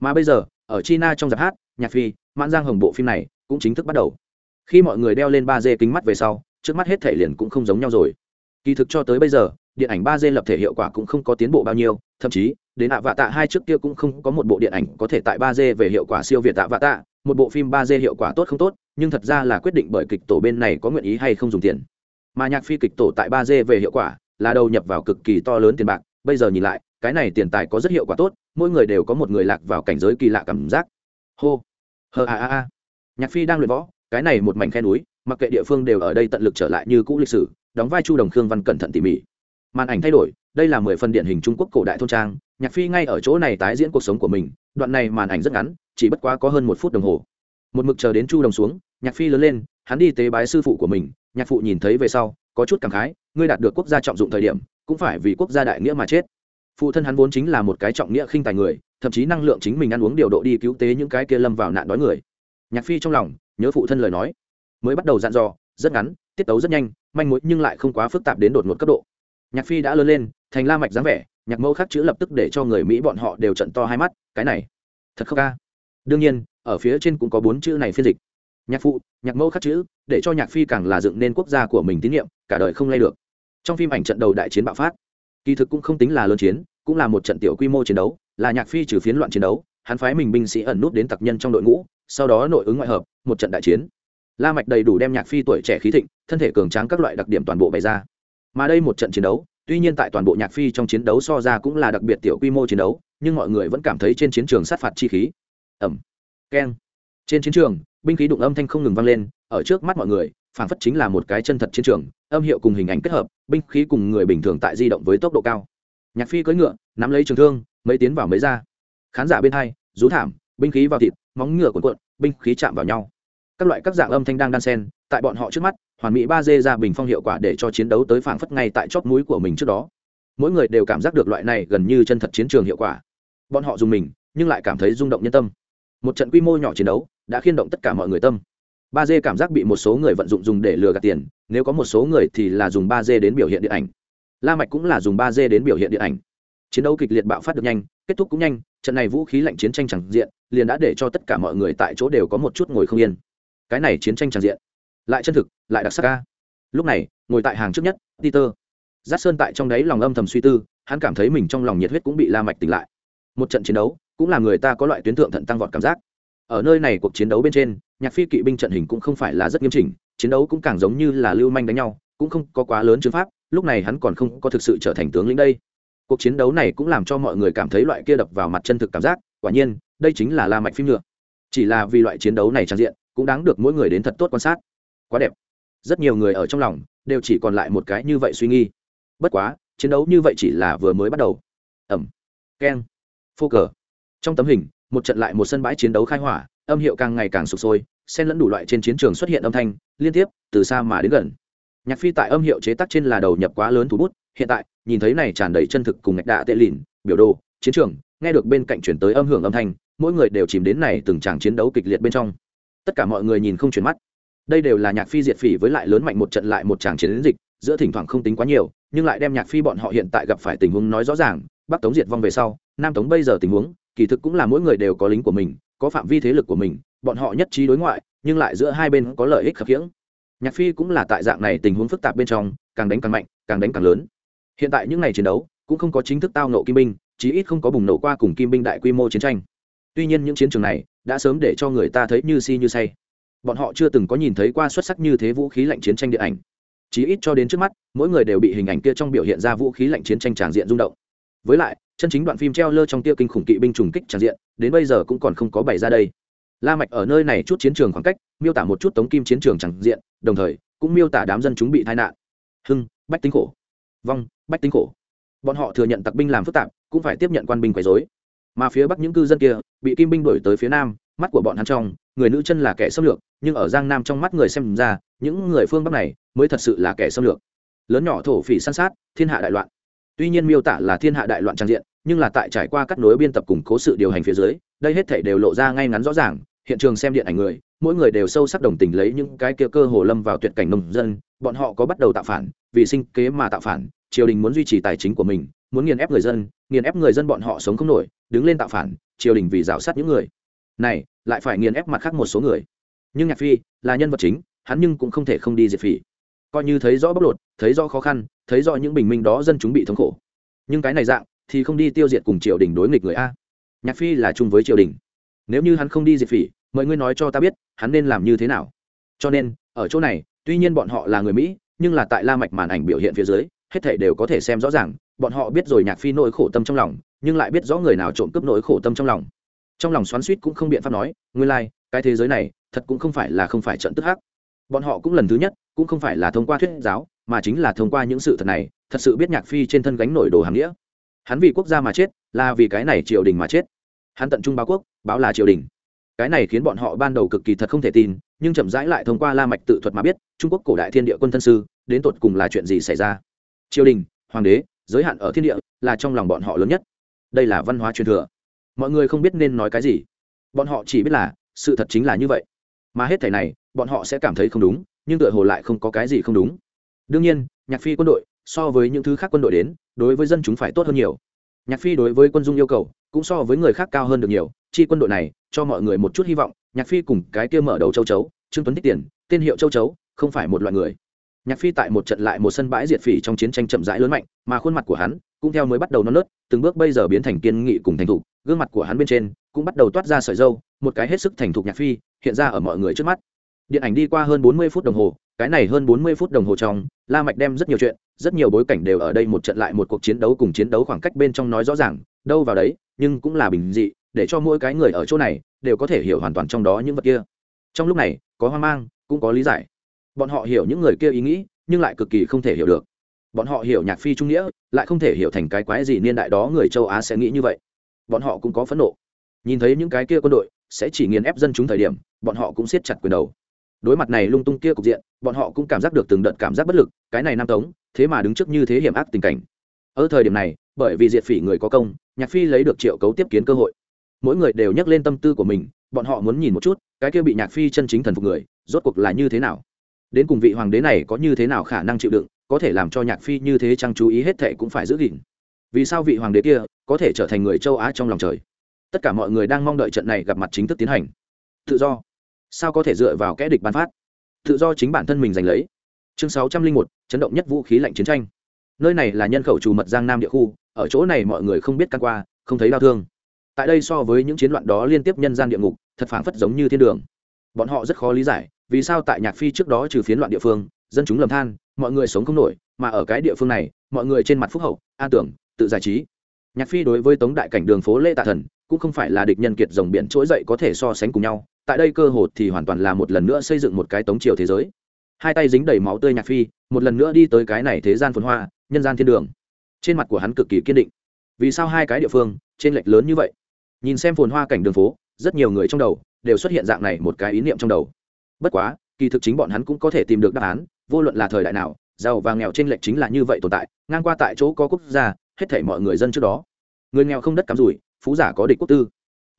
Mà bây giờ, ở china trong giáp hát, nhạc phi, mãn giang hồng bộ phim này cũng chính thức bắt đầu. Khi mọi người đeo lên ba d kính mắt về sau, trước mắt hết thể liền cũng không giống nhau rồi. Kỳ thực cho tới bây giờ, điện ảnh ba d lập thể hiệu quả cũng không có tiến bộ bao nhiêu, thậm chí, đến ạ vạ tạ hai trước kia cũng không có một bộ điện ảnh có thể tại ba d về hiệu quả siêu việt tạ vạ tạ một bộ phim ba d hiệu quả tốt không tốt, nhưng thật ra là quyết định bởi kịch tổ bên này có nguyện ý hay không dùng tiền mà nhạc phi kịch tổ tại ba d về hiệu quả là đầu nhập vào cực kỳ to lớn tiền bạc. Bây giờ nhìn lại, cái này tiền tài có rất hiệu quả tốt, mỗi người đều có một người lạc vào cảnh giới kỳ lạ cảm giác. Hô, hờ, a a a. Nhạc phi đang luyện võ, cái này một mảnh khe núi, mặc kệ địa phương đều ở đây tận lực trở lại như cũ lịch sử, đóng vai chu đồng khương văn cẩn thận tỉ mỉ. Màn ảnh thay đổi, đây là mười phần điển hình trung quốc cổ đại thôn trang, nhạc phi ngay ở chỗ này tái diễn cuộc sống của mình, đoạn này màn ảnh rất ngắn, chỉ bất quá có hơn một phút đồng hồ. Một mực chờ đến chu đồng xuống, nhạc phi lớn lên hắn đi tế bái sư phụ của mình, nhạc phụ nhìn thấy về sau, có chút cảm khái, ngươi đạt được quốc gia trọng dụng thời điểm, cũng phải vì quốc gia đại nghĩa mà chết. Phụ thân hắn vốn chính là một cái trọng nghĩa khinh tài người, thậm chí năng lượng chính mình ăn uống điều độ đi cứu tế những cái kia lâm vào nạn đói người. Nhạc phi trong lòng, nhớ phụ thân lời nói, mới bắt đầu dặn dò, rất ngắn, tiết tấu rất nhanh, manh mối nhưng lại không quá phức tạp đến đột ngột cấp độ. Nhạc phi đã lớn lên, thành la mạch dáng vẻ, nhạc mẫu khắc chữ lập tức để cho người mỹ bọn họ đều trận to hai mắt, cái này, thật không ca đương nhiên, ở phía trên cũng có bốn chữ này phiên dịch nhạc phụ, nhạc mẫu khắc chữ, để cho nhạc phi càng là dựng nên quốc gia của mình tín nhiệm, cả đời không lay được. Trong phim ảnh trận đầu đại chiến bạo phát, kỳ thực cũng không tính là lớn chiến, cũng là một trận tiểu quy mô chiến đấu, là nhạc phi trừ phiến loạn chiến đấu, hắn phái mình binh sĩ ẩn nút đến tặc nhân trong đội ngũ, sau đó nội ứng ngoại hợp, một trận đại chiến. La mạch đầy đủ đem nhạc phi tuổi trẻ khí thịnh, thân thể cường tráng các loại đặc điểm toàn bộ bày ra. Mà đây một trận chiến đấu, tuy nhiên tại toàn bộ nhạc phi trong chiến đấu so ra cũng là đặc biệt tiểu quy mô chiến đấu, nhưng mọi người vẫn cảm thấy trên chiến trường sát phạt chi khí. Ẩm. Keng. Trên chiến trường binh khí đụng âm thanh không ngừng vang lên, ở trước mắt mọi người, phảng phất chính là một cái chân thật chiến trường, âm hiệu cùng hình ảnh kết hợp, binh khí cùng người bình thường tại di động với tốc độ cao. Nhạc phi cưỡi ngựa, nắm lấy trường thương, mấy tiến vào mấy ra. Khán giả bên hai, rú thảm, binh khí vào thịt, móng ngựa cuộn cuộn, binh khí chạm vào nhau. Các loại các dạng âm thanh đang đan sen tại bọn họ trước mắt, hoàn mỹ ba d ra bình phong hiệu quả để cho chiến đấu tới phảng phất ngay tại chót núi của mình trước đó. Mỗi người đều cảm giác được loại này gần như chân thật chiến trường hiệu quả. Bọn họ dùng mình, nhưng lại cảm thấy rung động nhân tâm một trận quy mô nhỏ chiến đấu đã khiên động tất cả mọi người tâm. Ba d cảm giác bị một số người vận dụng dùng để lừa gạt tiền, nếu có một số người thì là dùng ba d đến biểu hiện điện ảnh. La mạch cũng là dùng ba d đến biểu hiện điện ảnh. Chiến đấu kịch liệt bạo phát được nhanh, kết thúc cũng nhanh, trận này vũ khí lạnh chiến tranh chẳng diện, liền đã để cho tất cả mọi người tại chỗ đều có một chút ngồi không yên. Cái này chiến tranh chẳng diện. Lại chân thực, lại đặc sắc ca. Lúc này, ngồi tại hàng trước nhất, peter. Giáp sơn tại trong đấy lòng âm thầm suy tư, hắn cảm thấy mình trong lòng nhiệt huyết cũng bị la mạch tỉnh lại. Một trận chiến đấu cũng là người ta có loại tuyến thượng thận tăng vọt cảm giác. Ở nơi này cuộc chiến đấu bên trên, nhạc phi kỵ binh trận hình cũng không phải là rất nghiêm chỉnh, chiến đấu cũng càng giống như là lưu manh đánh nhau, cũng không có quá lớn chứng pháp, lúc này hắn còn không có thực sự trở thành tướng lĩnh đây. Cuộc chiến đấu này cũng làm cho mọi người cảm thấy loại kia đập vào mặt chân thực cảm giác, quả nhiên, đây chính là la mạch phim nữa chỉ là vì loại chiến đấu này trang diện, cũng đáng được mỗi người đến thật tốt quan sát. Quá đẹp. Rất nhiều người ở trong lòng, đều chỉ còn lại một cái như vậy suy nghi bất quá, chiến đấu như vậy chỉ là vừa mới bắt đầu. Ẩm. Keng. Phô cờ trong tấm hình, một trận lại một sân bãi chiến đấu khai hỏa, âm hiệu càng ngày càng sụp sôi, xen lẫn đủ loại trên chiến trường xuất hiện âm thanh, liên tiếp, từ xa mà đến gần. Nhạc phi tại âm hiệu chế tác trên là đầu nhập quá lớn thủ bút, hiện tại, nhìn thấy này tràn đầy chân thực cùng ngạch đạ tệ lìn biểu đồ, chiến trường, nghe được bên cạnh chuyển tới âm hưởng âm thanh, mỗi người đều chìm đến này từng tràng chiến đấu kịch liệt bên trong. Tất cả mọi người nhìn không chuyển mắt. Đây đều là nhạc phi diệt phỉ với lại lớn mạnh một trận lại một tràng chiến dịch, giữa thỉnh thoảng không tính quá nhiều, nhưng lại đem nhạc phi bọn họ hiện tại gặp phải tình huống nói rõ ràng, bắc tống diệt vong về sau, nam tống bây giờ tình huống kỳ thực cũng là mỗi người đều có lính của mình, có phạm vi thế lực của mình, bọn họ nhất trí đối ngoại, nhưng lại giữa hai bên có lợi ích khập khiễng. Nhạc phi cũng là tại dạng này tình huống phức tạp bên trong, càng đánh càng mạnh, càng đánh càng lớn. Hiện tại những ngày chiến đấu, cũng không có chính thức tao nộ kim binh, chí ít không có bùng nổ qua cùng kim binh đại quy mô chiến tranh. Tuy nhiên những chiến trường này, đã sớm để cho người ta thấy như si như say. Bọn họ chưa từng có nhìn thấy qua xuất sắc như thế vũ khí lạnh chiến tranh điện ảnh. Chí ít cho đến trước mắt, mỗi người đều bị hình ảnh kia trong biểu hiện ra vũ khí lạnh chiến tranh tràng diện rung động. Với lại chân chính đoạn phim treo lơ trong tia kinh khủng kỵ binh trùng kích tràn diện, đến bây giờ cũng còn không có bày ra đây. La mạch ở nơi này chút chiến trường khoảng cách, miêu tả một chút tống kim chiến trường tràn diện, đồng thời cũng miêu tả đám dân chúng bị tai nạn. Hưng, bách tính khổ. Vong, bách tính khổ. Bọn họ thừa nhận tặc binh làm phức tạp, cũng phải tiếp nhận quan binh quấy rối. Mà phía bắc những cư dân kia, bị kim binh đuổi tới phía nam, mắt của bọn hắn trong, người nữ chân là kẻ xâm lược, nhưng ở giang nam trong mắt người xem ra, những người phương bắc này mới thật sự là kẻ xâm lược. Lớn nhỏ thổ phỉ săn sát, thiên hạ đại loạn tuy nhiên miêu tả là thiên hạ đại loạn trang diện, nhưng là tại trải qua các nối biên tập củng cố sự điều hành phía dưới, đây hết thể đều lộ ra ngay ngắn rõ ràng. Hiện trường xem điện ảnh người, mỗi người đều sâu sắc đồng tình lấy những cái kia cơ hồ lâm vào tuyệt cảnh nông dân. Bọn họ có bắt đầu tạo phản, vì sinh kế mà tạo phản, triều đình muốn duy trì tài chính của mình, muốn nghiền ép người dân, nghiền ép người dân bọn họ sống không nổi, đứng lên tạo phản, triều đình vì rào sát những người. Này, lại phải nghiền ép mặt khác một số người. Nhưng nhạc phi là nhân vật chính, hắn nhưng cũng không thể không đi diệt phỉ coi như thấy rõ bóc lột thấy rõ khó khăn thấy rõ những bình minh đó dân chúng bị thống khổ. Nhưng cái này dạng thì không đi tiêu diệt cùng triều đình đối nghịch người a. Nhạc phi là chung với triều đình. Nếu như hắn không đi diệt phỉ mời ngươi nói cho ta biết hắn nên làm như thế nào? Cho nên ở chỗ này tuy nhiên bọn họ là người mỹ nhưng là tại la mạch màn ảnh biểu hiện phía dưới hết thảy đều có thể xem rõ ràng bọn họ biết rồi nhạc phi nỗi khổ tâm trong lòng nhưng lại biết rõ người nào trộm cướp nỗi khổ tâm trong lòng. Trong lòng xoắn suýt cũng không biện pháp nói nguyên lai、like, cái thế giới này thật cũng không phải là không phải trận tức hắc bọn họ cũng lần thứ nhất, cũng không phải là thông qua thuyết giáo, mà chính là thông qua những sự thật này, thật sự biết nhạc phi trên thân gánh nổi đồ hàng nghĩa. Hắn vì quốc gia mà chết, là vì cái này triều đình mà chết. Hắn tận trung báo quốc, báo là triều đình. Cái này khiến bọn họ ban đầu cực kỳ thật không thể tin, nhưng chậm rãi lại thông qua la mạch tự thuật mà biết, trung quốc cổ đại thiên địa quân thân sư, đến tột cùng là chuyện gì xảy ra? Triều đình, hoàng đế, giới hạn ở thiên địa, là trong lòng bọn họ lớn nhất. Đây là văn hóa truyền thừa. Mọi người không biết nên nói cái gì. Bọn họ chỉ biết là, sự thật chính là như vậy. Mà hết thảy này bọn họ sẽ cảm thấy không đúng, nhưng tựa hồ lại không có cái gì không đúng. Đương nhiên, nhạc phi quân đội, so với những thứ khác quân đội đến, đối với dân chúng phải tốt hơn nhiều. Nhạc phi đối với quân dung yêu cầu, cũng so với người khác cao hơn được nhiều. Chi quân đội này, cho mọi người một chút hy vọng, nhạc phi cùng cái kia mở đầu châu chấu, trương tuấn thích tiền, tên hiệu châu chấu, không phải một loại người. Nhạc phi tại một trận lại một sân bãi diệt phỉ trong chiến tranh chậm rãi lớn mạnh, mà khuôn mặt của hắn cũng theo mới bắt đầu non nớt, từng bước bây giờ biến thành kiên nghị cùng thành thục, gương mặt của hắn bên trên cũng bắt đầu toát ra sợi dâu một cái hết sức thành thục nhạc phi, hiện ra ở mọi người trước mắt điện ảnh đi qua hơn bốn mươi phút đồng hồ, cái này hơn bốn mươi phút đồng hồ trong, la mạch đem rất nhiều chuyện, rất nhiều bối cảnh đều ở đây một trận lại một cuộc chiến đấu cùng chiến đấu khoảng cách bên trong nói rõ ràng, đâu vào đấy, nhưng cũng là bình dị, để cho mỗi cái người ở chỗ này, đều có thể hiểu hoàn toàn trong đó những vật kia. Trong lúc này, có hoang mang, cũng có lý giải. Bọn họ hiểu những người kia ý nghĩ, nhưng lại cực kỳ không thể hiểu được. Bọn họ hiểu nhạc phi trung nghĩa, lại không thể hiểu thành cái quái gì niên đại đó người châu á sẽ nghĩ như vậy. Bọn họ cũng có phẫn nộ. Nhìn thấy những cái kia quân đội sẽ chỉ nghiền ép dân chúng thời điểm, bọn họ cũng siết chặt quyền đầu đối mặt này lung tung kia cục diện, bọn họ cũng cảm giác được từng đợt cảm giác bất lực, cái này nam tống, thế mà đứng trước như thế hiểm ác tình cảnh. Ở thời điểm này, bởi vì diệt phỉ người có công, nhạc phi lấy được triệu cấu tiếp kiến cơ hội. Mỗi người đều nhắc lên tâm tư của mình, bọn họ muốn nhìn một chút, cái kia bị nhạc phi chân chính thần phục người, rốt cuộc là như thế nào? Đến cùng vị hoàng đế này có như thế nào khả năng chịu đựng, có thể làm cho nhạc phi như thế chăng chú ý hết thệ cũng phải giữ gìn. Vì sao vị hoàng đế kia có thể trở thành người châu á trong lòng trời? Tất cả mọi người đang mong đợi trận này gặp mặt chính thức tiến hành. Tự do sao có thể dựa vào kẽ địch ban phát? Tự do chính bản thân mình giành lấy. Chương sáu trăm linh một, chấn động nhất vũ khí lạnh chiến tranh. Nơi này là nhân khẩu trù mật giang nam địa khu, ở chỗ này mọi người không biết căn qua, không thấy đau thương. Tại đây so với những chiến loạn đó liên tiếp nhân gian địa ngục, thật phản phất giống như thiên đường. Bọn họ rất khó lý giải, vì sao tại nhạc phi trước đó trừ phiến loạn địa phương, dân chúng lầm than, mọi người sống không nổi, mà ở cái địa phương này, mọi người trên mặt phúc hậu, an tưởng, tự giải trí. Nhạc phi đối với tống đại cảnh đường phố lễ tạ thần cũng không phải là địch nhân kiệt dòng biển trỗi dậy có thể so sánh cùng nhau, tại đây cơ hội thì hoàn toàn là một lần nữa xây dựng một cái tống triều thế giới. Hai tay dính đầy máu tươi nhạc phi, một lần nữa đi tới cái này thế gian phồn hoa, nhân gian thiên đường. Trên mặt của hắn cực kỳ kiên định. Vì sao hai cái địa phương, trên lệch lớn như vậy? Nhìn xem phồn hoa cảnh đường phố, rất nhiều người trong đầu đều xuất hiện dạng này một cái ý niệm trong đầu. Bất quá, kỳ thực chính bọn hắn cũng có thể tìm được đáp án, vô luận là thời đại nào, giàu và nghèo trên lệch chính là như vậy tồn tại, ngang qua tại chỗ có quốc gia, hết thảy mọi người dân trước đó. Người nghèo không đất cắm rủi phú giả có địch quốc tư.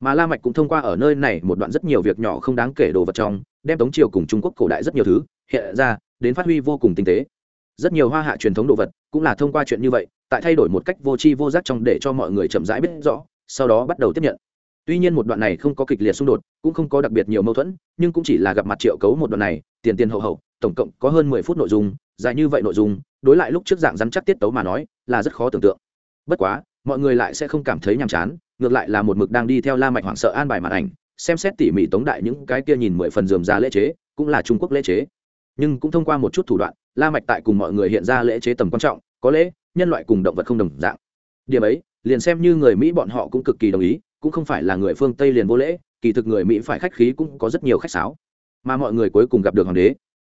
Mà la mạch cũng thông qua ở nơi này một đoạn rất nhiều việc nhỏ không đáng kể đồ vật trong, đem tống triều cùng trung quốc cổ đại rất nhiều thứ, hiện ra, đến phát huy vô cùng tinh tế. Rất nhiều hoa hạ truyền thống đồ vật cũng là thông qua chuyện như vậy, tại thay đổi một cách vô tri vô giác trong để cho mọi người chậm rãi biết rõ, sau đó bắt đầu tiếp nhận. Tuy nhiên một đoạn này không có kịch liệt xung đột, cũng không có đặc biệt nhiều mâu thuẫn, nhưng cũng chỉ là gặp mặt triệu cấu một đoạn này, tiền tiền hậu hậu, tổng cộng có hơn mười phút nội dung, dài như vậy nội dung, đối lại lúc trước dạng rắn chắc tiết tấu mà nói, là rất khó tưởng tượng. Bất quá, mọi người lại sẽ không cảm thấy nhàm chán ngược lại là một mực đang đi theo la mạch hoảng sợ an bài màn ảnh, xem xét tỉ mỉ tống đại những cái kia nhìn mười phần dườm ra lễ chế, cũng là trung quốc lễ chế. Nhưng cũng thông qua một chút thủ đoạn, la mạch tại cùng mọi người hiện ra lễ chế tầm quan trọng, có lẽ nhân loại cùng động vật không đồng dạng. Điểm ấy, liền xem như người mỹ bọn họ cũng cực kỳ đồng ý, cũng không phải là người phương tây liền vô lễ, kỳ thực người mỹ phải khách khí cũng có rất nhiều khách sáo. Mà mọi người cuối cùng gặp được hoàng đế.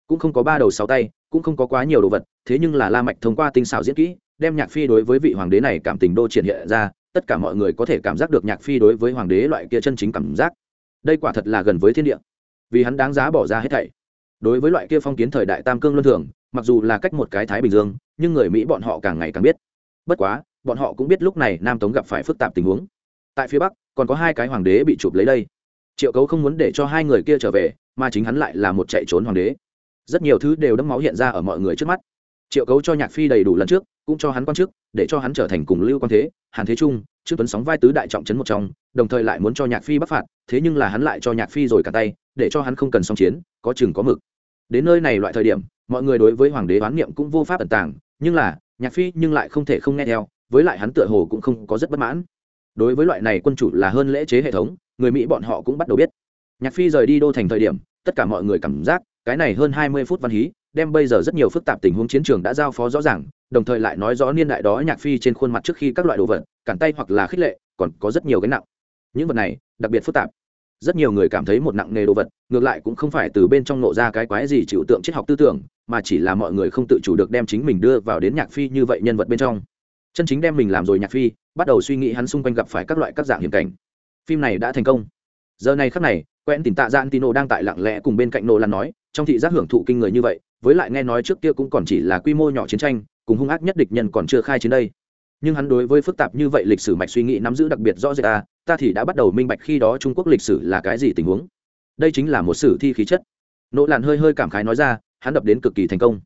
Cũng không có ba đầu sáu tay, cũng không có quá nhiều đồ vật, thế nhưng là la mạch thông qua tinh xảo diễn kỹ, đem nhạc phi đối với vị hoàng đế này cảm tình đô triển hiện ra tất cả mọi người có thể cảm giác được nhạc phi đối với hoàng đế loại kia chân chính cảm giác. Đây quả thật là gần với thiên địa. Vì hắn đáng giá bỏ ra hết thảy. Đối với loại kia phong kiến thời đại tam cương luân thường, mặc dù là cách một cái thái bình dương, nhưng người mỹ bọn họ càng ngày càng biết. Bất quá, bọn họ cũng biết lúc này nam tống gặp phải phức tạp tình huống. Tại phía bắc, còn có hai cái hoàng đế bị chụp lấy đây. Triệu cấu không muốn để cho hai người kia trở về, mà chính hắn lại là một chạy trốn hoàng đế. Rất nhiều thứ đều đẫm máu hiện ra ở mọi người trước mắt. Triệu cấu cho nhạc phi đầy đủ lần trước cũng cho hắn quan chức, để cho hắn trở thành cùng lưu quan thế, hàn thế trung trước tuấn sóng vai tứ đại trọng trấn một trong, đồng thời lại muốn cho nhạc phi bắc phạt, thế nhưng là hắn lại cho nhạc phi rồi cả tay, để cho hắn không cần song chiến, có chừng có mực. Đến nơi này loại thời điểm, mọi người đối với hoàng đế oán niệm cũng vô pháp ẩn tàng, nhưng là, nhạc phi nhưng lại không thể không nghe theo, với lại hắn tựa hồ cũng không có rất bất mãn. Đối với loại này quân chủ là hơn lễ chế hệ thống, người mỹ bọn họ cũng bắt đầu biết. Nhạc phi rời đi đô thành thời điểm, tất cả mọi người cảm giác, cái này hơn hai mươi phút văn hí, đem bây giờ rất nhiều phức tạp tình huống chiến trường đã giao phó rõ ràng đồng thời lại nói rõ niên đại đó nhạc phi trên khuôn mặt trước khi các loại đồ vật, cản tay hoặc là khích lệ, còn có rất nhiều gánh nặng. Những vật này, đặc biệt phức tạp. Rất nhiều người cảm thấy một nặng nghề đồ vật, ngược lại cũng không phải từ bên trong nộ ra cái quái gì chịu tượng triết học tư tưởng, mà chỉ là mọi người không tự chủ được đem chính mình đưa vào đến nhạc phi như vậy nhân vật bên trong. Chân chính đem mình làm rồi nhạc phi, bắt đầu suy nghĩ hắn xung quanh gặp phải các loại các dạng hiểm cảnh. Phim này đã thành công. Giờ này khắc này, quen tìm tạ gian tino đang tại lặng lẽ cùng bên cạnh nô lan nói, trong thị giác hưởng thụ kinh người như vậy, với lại nghe nói trước kia cũng còn chỉ là quy mô nhỏ chiến tranh cùng hung ác nhất địch nhân còn chưa khai chiến đây. Nhưng hắn đối với phức tạp như vậy lịch sử mạch suy nghĩ nắm giữ đặc biệt rõ rệt ta ta thì đã bắt đầu minh bạch khi đó trung quốc lịch sử là cái gì tình huống. Đây chính là một sử thi khí chất. Nỗ làn hơi hơi cảm khái nói ra, hắn đập đến cực kỳ thành công.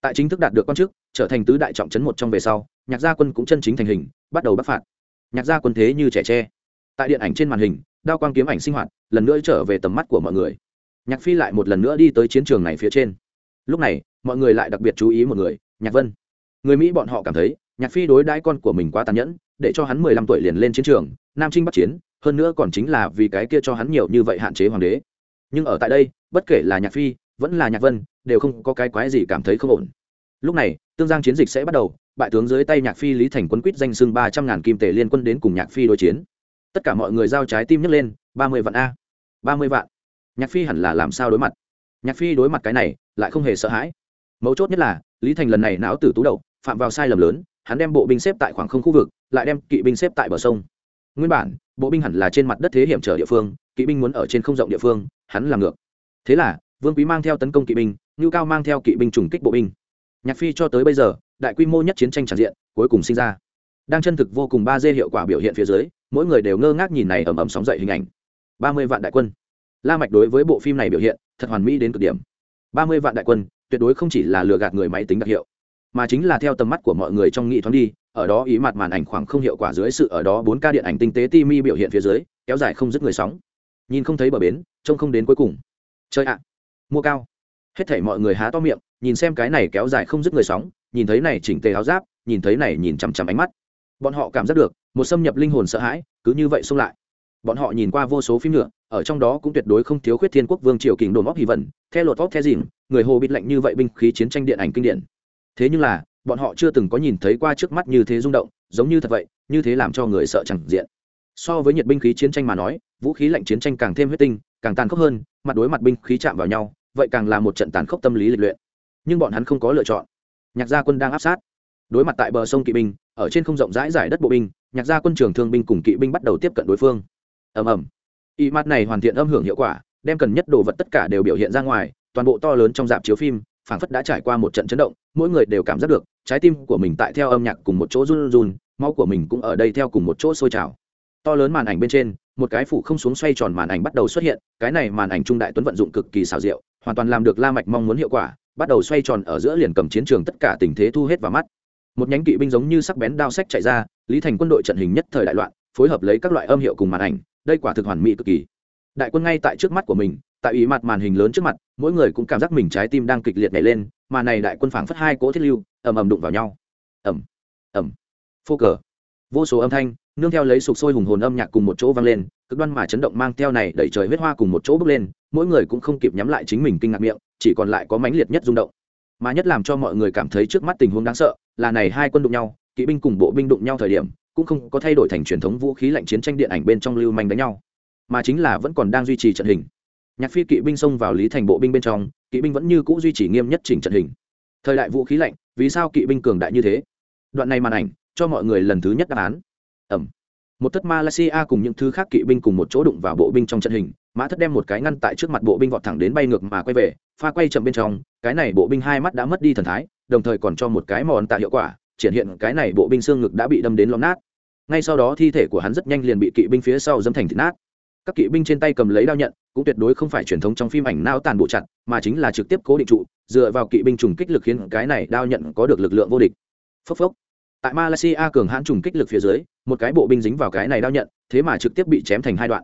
Tại chính thức đạt được quan chức, trở thành tứ đại trọng trấn một trong về sau, nhạc gia quân cũng chân chính thành hình, bắt đầu bắc phạt. Nhạc gia quân thế như trẻ tre. Tại điện ảnh trên màn hình, đao quang kiếm ảnh sinh hoạt, lần nữa trở về tầm mắt của mọi người. Nhạc phi lại một lần nữa đi tới chiến trường này phía trên. Lúc này, mọi người lại đặc biệt chú ý một người, nhạc vân người mỹ bọn họ cảm thấy, nhạc phi đối đãi con của mình quá tàn nhẫn, để cho hắn mười lăm tuổi liền lên chiến trường, nam trinh bắt chiến, hơn nữa còn chính là vì cái kia cho hắn nhiều như vậy hạn chế hoàng đế. Nhưng ở tại đây, bất kể là nhạc phi, vẫn là nhạc vân, đều không có cái quái gì cảm thấy không ổn. Lúc này, tương giang chiến dịch sẽ bắt đầu, bại tướng dưới tay nhạc phi lý thành quân quýt danh xưng ba trăm ngàn kim tể liên quân đến cùng nhạc phi đối chiến. Tất cả mọi người giao trái tim nhấc lên, ba mươi vạn a. Ba mươi vạn. Nhạc phi hẳn là làm sao đối mặt? Nhạc phi đối mặt cái này, lại không hề sợ hãi. Mấu chốt nhất là, lý thành lần này não tử tú đậu phạm vào sai lầm lớn, hắn đem bộ binh xếp tại khoảng không khu vực, lại đem kỵ binh xếp tại bờ sông. Nguyên bản, bộ binh hẳn là trên mặt đất thế hiểm trở địa phương, kỵ binh muốn ở trên không rộng địa phương, hắn làm ngược. Thế là, vương quý mang theo tấn công kỵ binh, ngưu cao mang theo kỵ binh trùng kích bộ binh. Nhạc phi cho tới bây giờ, đại quy mô nhất chiến tranh tràn diện, cuối cùng sinh ra. Đang chân thực vô cùng ba dê hiệu quả biểu hiện phía dưới, mỗi người đều ngơ ngác nhìn này ầm ầm sóng dậy hình ảnh. Ba mươi vạn đại quân. La mạch đối với bộ phim này biểu hiện, thật hoàn mỹ đến cực điểm. Ba mươi vạn đại quân, tuyệt đối không chỉ là lừa gạt người máy tính đặc hiệu mà chính là theo tầm mắt của mọi người trong nghị thoáng đi ở đó ý mặt màn ảnh khoảng không hiệu quả dưới sự ở đó bốn ca điện ảnh tinh tế ti mi biểu hiện phía dưới kéo dài không dứt người sóng. Nhìn không thấy bờ bến trông không đến cuối cùng. Chơi ạ. À. Mua cao. Hết thảy mọi người há to miệng nhìn xem cái này kéo dài không dứt người sóng nhìn thấy này chỉnh tề áo giáp nhìn thấy này nhìn chằm chằm ánh mắt. Bọn họ cảm giác được một xâm nhập linh hồn sợ hãi cứ như vậy xông lại. Bọn họ nhìn qua vô số phim nhựa, ở trong đó cũng tuyệt đối không thiếu khuyết thiên quốc vương triều kình đồn óc hy vận, theo lột óc theo dìm người hồ bịt lạnh như vậy binh khí chiến tranh điện ảnh kinh điển thế nhưng là, bọn họ chưa từng có nhìn thấy qua trước mắt như thế rung động, giống như thật vậy, như thế làm cho người sợ chẳng diện. So với nhiệt binh khí chiến tranh mà nói, vũ khí lạnh chiến tranh càng thêm huyết tinh, càng tàn khốc hơn, mặt đối mặt binh khí chạm vào nhau, vậy càng là một trận tàn khốc tâm lý lịch luyện. Nhưng bọn hắn không có lựa chọn. Nhạc gia quân đang áp sát. Đối mặt tại bờ sông kỵ binh, ở trên không rộng rãi giải đất bộ binh, nhạc gia quân trường thương binh cùng kỵ binh bắt đầu tiếp cận đối phương. Ầm ầm. Y mặt này hoàn thiện âm hưởng hiệu quả, đem cần nhất đồ vật tất cả đều biểu hiện ra ngoài, toàn bộ to lớn trong dạp chiếu phim, phảng phất đã trải qua một trận chấn động mỗi người đều cảm giác được, trái tim của mình tại theo âm nhạc cùng một chỗ run run, máu của mình cũng ở đây theo cùng một chỗ sôi trào. To lớn màn ảnh bên trên, một cái phủ không xuống xoay tròn màn ảnh bắt đầu xuất hiện, cái này màn ảnh trung đại tuấn vận dụng cực kỳ xảo diệu, hoàn toàn làm được la mạch mong muốn hiệu quả, bắt đầu xoay tròn ở giữa liền cầm chiến trường tất cả tình thế thu hết vào mắt. Một nhánh kỵ binh giống như sắc bén đao sách chạy ra, lý thành quân đội trận hình nhất thời đại loạn, phối hợp lấy các loại âm hiệu cùng màn ảnh, đây quả thực hoàn mỹ cực kỳ. Đại quân ngay tại trước mắt của mình tại ý mặt màn hình lớn trước mặt, mỗi người cũng cảm giác mình trái tim đang kịch liệt nhảy lên, mà này đại quân phảng phất hai cỗ thiết lưu, ầm ầm đụng vào nhau. Ầm ầm. Phô cờ. Vô số âm thanh, nương theo lấy sục sôi hùng hồn âm nhạc cùng một chỗ vang lên, cực đoan mà chấn động mang theo này đẩy trời huyết hoa cùng một chỗ bước lên, mỗi người cũng không kịp nhắm lại chính mình kinh ngạc miệng, chỉ còn lại có mãnh liệt nhất rung động. Mà nhất làm cho mọi người cảm thấy trước mắt tình huống đáng sợ, là này hai quân đụng nhau, kỵ binh cùng bộ binh đụng nhau thời điểm, cũng không có thay đổi thành truyền thống vũ khí lạnh chiến tranh điện ảnh bên trong lưu manh đánh nhau, mà chính là vẫn còn đang duy trì trận hình nhạc phi kỵ binh xông vào lý thành bộ binh bên trong, kỵ binh vẫn như c ũ duy trì nghiêm nhất chỉnh trận hình. Thời đại vũ khí lạnh, vì sao kỵ binh cường đại như thế? Đoạn này màn ảnh, cho mọi người lần thứ nhất đáp án. Ẩm. Một thất malaysia cùng những thứ khác kỵ binh cùng một chỗ đụng vào bộ binh trong trận hình, mã thất đem một cái ngăn tại trước mặt bộ binh vọt thẳng đến bay ngược mà quay về, pha quay chậm bên trong, cái này bộ binh hai mắt đã mất đi thần thái, đồng thời còn cho một cái mòn tạ hiệu quả, triển hiện cái này bộ binh xương ngực đã bị đâm đến lõm nát. Ngay sau đó thi thể của hắn rất nhanh liền bị kỵ binh phía sau dâm thành thịt nát các kỵ binh trên tay cầm lấy đao nhận, cũng tuyệt đối không phải truyền thống trong phim ảnh nao tàn bộ chặt, mà chính là trực tiếp cố định trụ, dựa vào kỵ binh trùng kích lực khiến cái này đao nhận có được lực lượng vô địch. Phốc phốc. Tại malaysia cường hãn trùng kích lực phía dưới, một cái bộ binh dính vào cái này đao nhận, thế mà trực tiếp bị chém thành hai đoạn.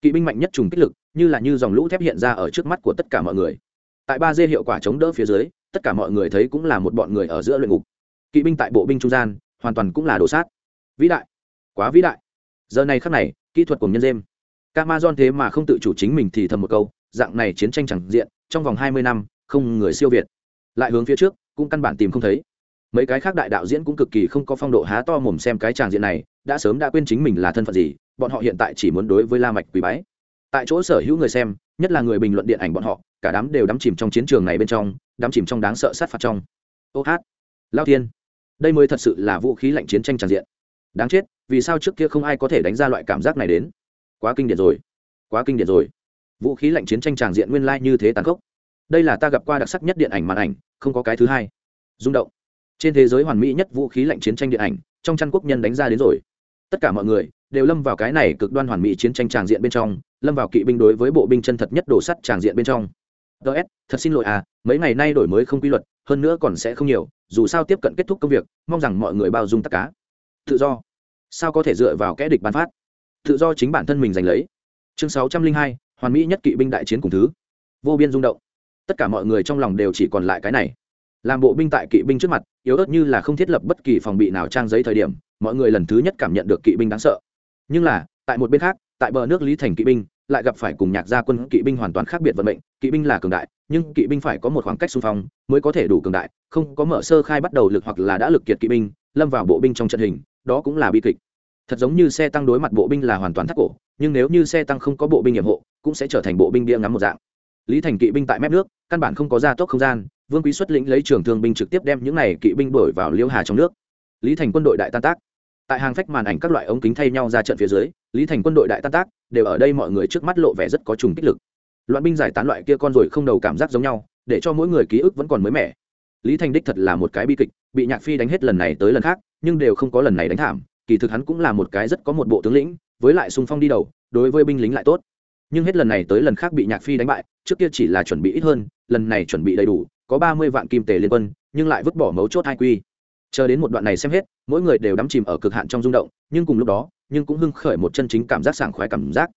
Kỵ binh mạnh nhất trùng kích lực, như là như dòng lũ thép hiện ra ở trước mắt của tất cả mọi người. Tại ba dê hiệu quả chống đỡ phía dưới, tất cả mọi người thấy cũng là một bọn người ở giữa luyện ngục. Kỵ binh tại bộ binh trung gian, hoàn toàn cũng là đồ sát. Vĩ đại. Quá vĩ đại. Giờ này khắc này, kỹ thuật của nhân dêm Camazon thế mà không tự chủ chính mình thì thầm một câu, dạng này chiến tranh chẳng diện, trong vòng hai mươi năm, không người siêu việt. Lại hướng phía trước, cũng căn bản tìm không thấy. Mấy cái khác đại đạo diễn cũng cực kỳ không có phong độ há to mồm xem cái tràng diện này, đã sớm đã quên chính mình là thân phận gì, bọn họ hiện tại chỉ muốn đối với La Mạch quỳ bái. Tại chỗ sở hữu người xem, nhất là người bình luận điện ảnh bọn họ, cả đám đều đắm chìm trong chiến trường này bên trong, đắm chìm trong đáng sợ sát phạt trong. Ô hát, Lao Thiên, đây mới thật sự là vũ khí lạnh chiến tranh tràn diện. Đáng chết, vì sao trước kia không ai có thể đánh ra loại cảm giác này đến? Quá kinh điển rồi. Quá kinh điển rồi. Vũ khí lạnh chiến tranh tràng diện nguyên lai như thế tàn khốc. Đây là ta gặp qua đặc sắc nhất điện ảnh màn ảnh, không có cái thứ hai. Rung động. Trên thế giới hoàn mỹ nhất vũ khí lạnh chiến tranh điện ảnh, trong chăn quốc nhân đánh ra đến rồi. Tất cả mọi người đều lâm vào cái này cực đoan hoàn mỹ chiến tranh tràng diện bên trong, lâm vào kỵ binh đối với bộ binh chân thật nhất đổ sắt tràng diện bên trong. Ts thật xin lỗi à mấy ngày nay đổi mới không quy luật, hơn nữa còn sẽ không nhiều, dù sao tiếp cận kết thúc công việc, mong rằng mọi người bao dung tất cả. Tự do. Sao có thể dựa vào kẽ địch bán phát? Tự do chính bản thân mình giành lấy. Chương sáu trăm linh hai, hoàn mỹ nhất kỵ binh đại chiến cùng thứ. Vô biên rung động. Tất cả mọi người trong lòng đều chỉ còn lại cái này. Làm bộ binh tại kỵ binh trước mặt, yếu ớt như là không thiết lập bất kỳ phòng bị nào trang giấy thời điểm, mọi người lần thứ nhất cảm nhận được kỵ binh đáng sợ. Nhưng là, tại một bên khác, tại bờ nước lý thành kỵ binh, lại gặp phải cùng nhạc gia quân kỵ binh hoàn toàn khác biệt vận mệnh. Kỵ binh là cường đại, nhưng kỵ binh phải có một khoảng cách xung phong mới có thể đủ cường đại, không có mở sơ khai bắt đầu lực hoặc là đã lực kiệt kỵ binh, lâm vào bộ binh trong trận hình, đó cũng là bi kịch thật giống như xe tăng đối mặt bộ binh là hoàn toàn thắt cổ, nhưng nếu như xe tăng không có bộ binh nhiệm hộ, cũng sẽ trở thành bộ binh bia ngắm một dạng. Lý thành kỵ binh tại mép nước, căn bản không có gia tốc không gian, vương quý xuất lĩnh lấy trường thương binh trực tiếp đem những này kỵ binh đổi vào liêu hà trong nước. Lý thành quân đội đại tan tác. Tại hàng phách màn ảnh các loại ống kính thay nhau ra trận phía dưới, lý thành quân đội đại tan tác, đều ở đây mọi người trước mắt lộ vẻ rất có trùng kích lực. Loạn binh giải tán loại kia con rồi không đầu cảm giác giống nhau, để cho mỗi người ký ức vẫn còn mới mẻ. Lý thành đích thật là một cái bi kịch, bị nhạc phi đánh hết lần này tới lần khác, nhưng đều không có lần này đánh thảm kỳ thực hắn cũng là một cái rất có một bộ tướng lĩnh, với lại sung phong đi đầu, đối với binh lính lại tốt. Nhưng hết lần này tới lần khác bị nhạc phi đánh bại, trước kia chỉ là chuẩn bị ít hơn, lần này chuẩn bị đầy đủ, có ba mươi vạn kim tề liên quân, nhưng lại vứt bỏ mấu chốt hai quy. Chờ đến một đoạn này xem hết, mỗi người đều đắm chìm ở cực hạn trong rung động, nhưng cùng lúc đó, nhưng cũng hưng khởi một chân chính cảm giác sảng khoái cảm giác.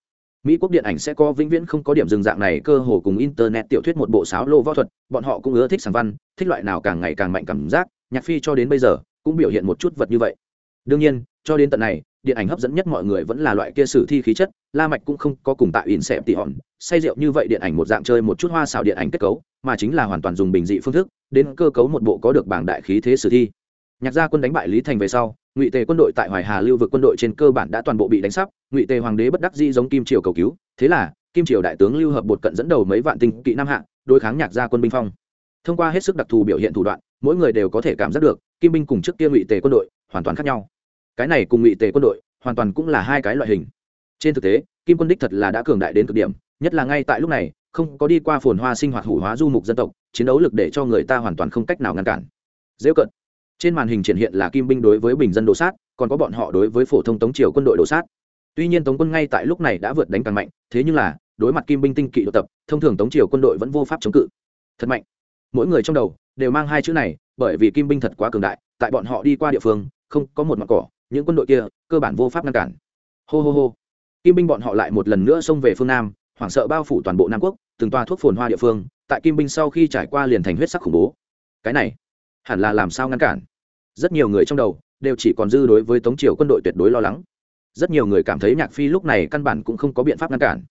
Mỹ quốc điện ảnh sẽ có vĩnh viễn không có điểm dừng dạng này, cơ hồ cùng internet tiểu thuyết một bộ sáo lô võ thuật, bọn họ cũng ưa thích sản văn, thích loại nào càng ngày càng mạnh cảm giác, nhạc phi cho đến bây giờ cũng biểu hiện một chút vật như vậy. Đương nhiên cho đến tận này, điện ảnh hấp dẫn nhất mọi người vẫn là loại kia sử thi khí chất, la mạch cũng không có cùng tại in xẹp tỉ hòn. Say rượu như vậy điện ảnh một dạng chơi một chút hoa xào điện ảnh kết cấu, mà chính là hoàn toàn dùng bình dị phương thức, đến cơ cấu một bộ có được bảng đại khí thế sử thi. Nhạc gia quân đánh bại lý thành về sau, ngụy tề quân đội tại hoài hà lưu vực quân đội trên cơ bản đã toàn bộ bị đánh sắp, ngụy tề hoàng đế bất đắc dĩ giống kim triều cầu cứu. Thế là, kim triều đại tướng lưu hợp bột cận dẫn đầu mấy vạn tinh kỵ nam hạ, đối kháng nhạc gia quân binh phong. Thông qua hết sức đặc thù biểu hiện thủ đoạn, mỗi người đều có thể cảm giác được, kim binh cùng trước kia ngụy tề quân đội hoàn toàn khác nhau cái này cùng ngụy tề quân đội hoàn toàn cũng là hai cái loại hình. Trên thực tế, kim quân đích thật là đã cường đại đến cực điểm, nhất là ngay tại lúc này, không có đi qua phồn hoa sinh hoạt hủ hóa du mục dân tộc, chiến đấu lực để cho người ta hoàn toàn không cách nào ngăn cản. Dễ cận. Trên màn hình triển hiện là kim binh đối với bình dân đồ sát, còn có bọn họ đối với phổ thông tống triều quân đội đồ sát. Tuy nhiên tống quân ngay tại lúc này đã vượt đánh càng mạnh, thế nhưng là, đối mặt kim binh tinh kỵ độ tập, thông thường tống triều quân đội vẫn vô pháp chống cự. Thật mạnh. Mỗi người trong đầu đều mang hai chữ này, bởi vì kim binh thật quá cường đại, tại bọn họ đi qua địa phương, không có một mặt cỏ những quân đội kia, cơ bản vô pháp ngăn cản. Hô hô hô. Kim binh bọn họ lại một lần nữa xông về phương nam, hoảng sợ bao phủ toàn bộ nam quốc, từng toa thuốc phồn hoa địa phương, tại kim binh sau khi trải qua liền thành huyết sắc khủng bố. Cái này, hẳn là làm sao ngăn cản? Rất nhiều người trong đầu, đều chỉ còn dư đối với tống triều quân đội tuyệt đối lo lắng. Rất nhiều người cảm thấy nhạc phi lúc này căn bản cũng không có biện pháp ngăn cản.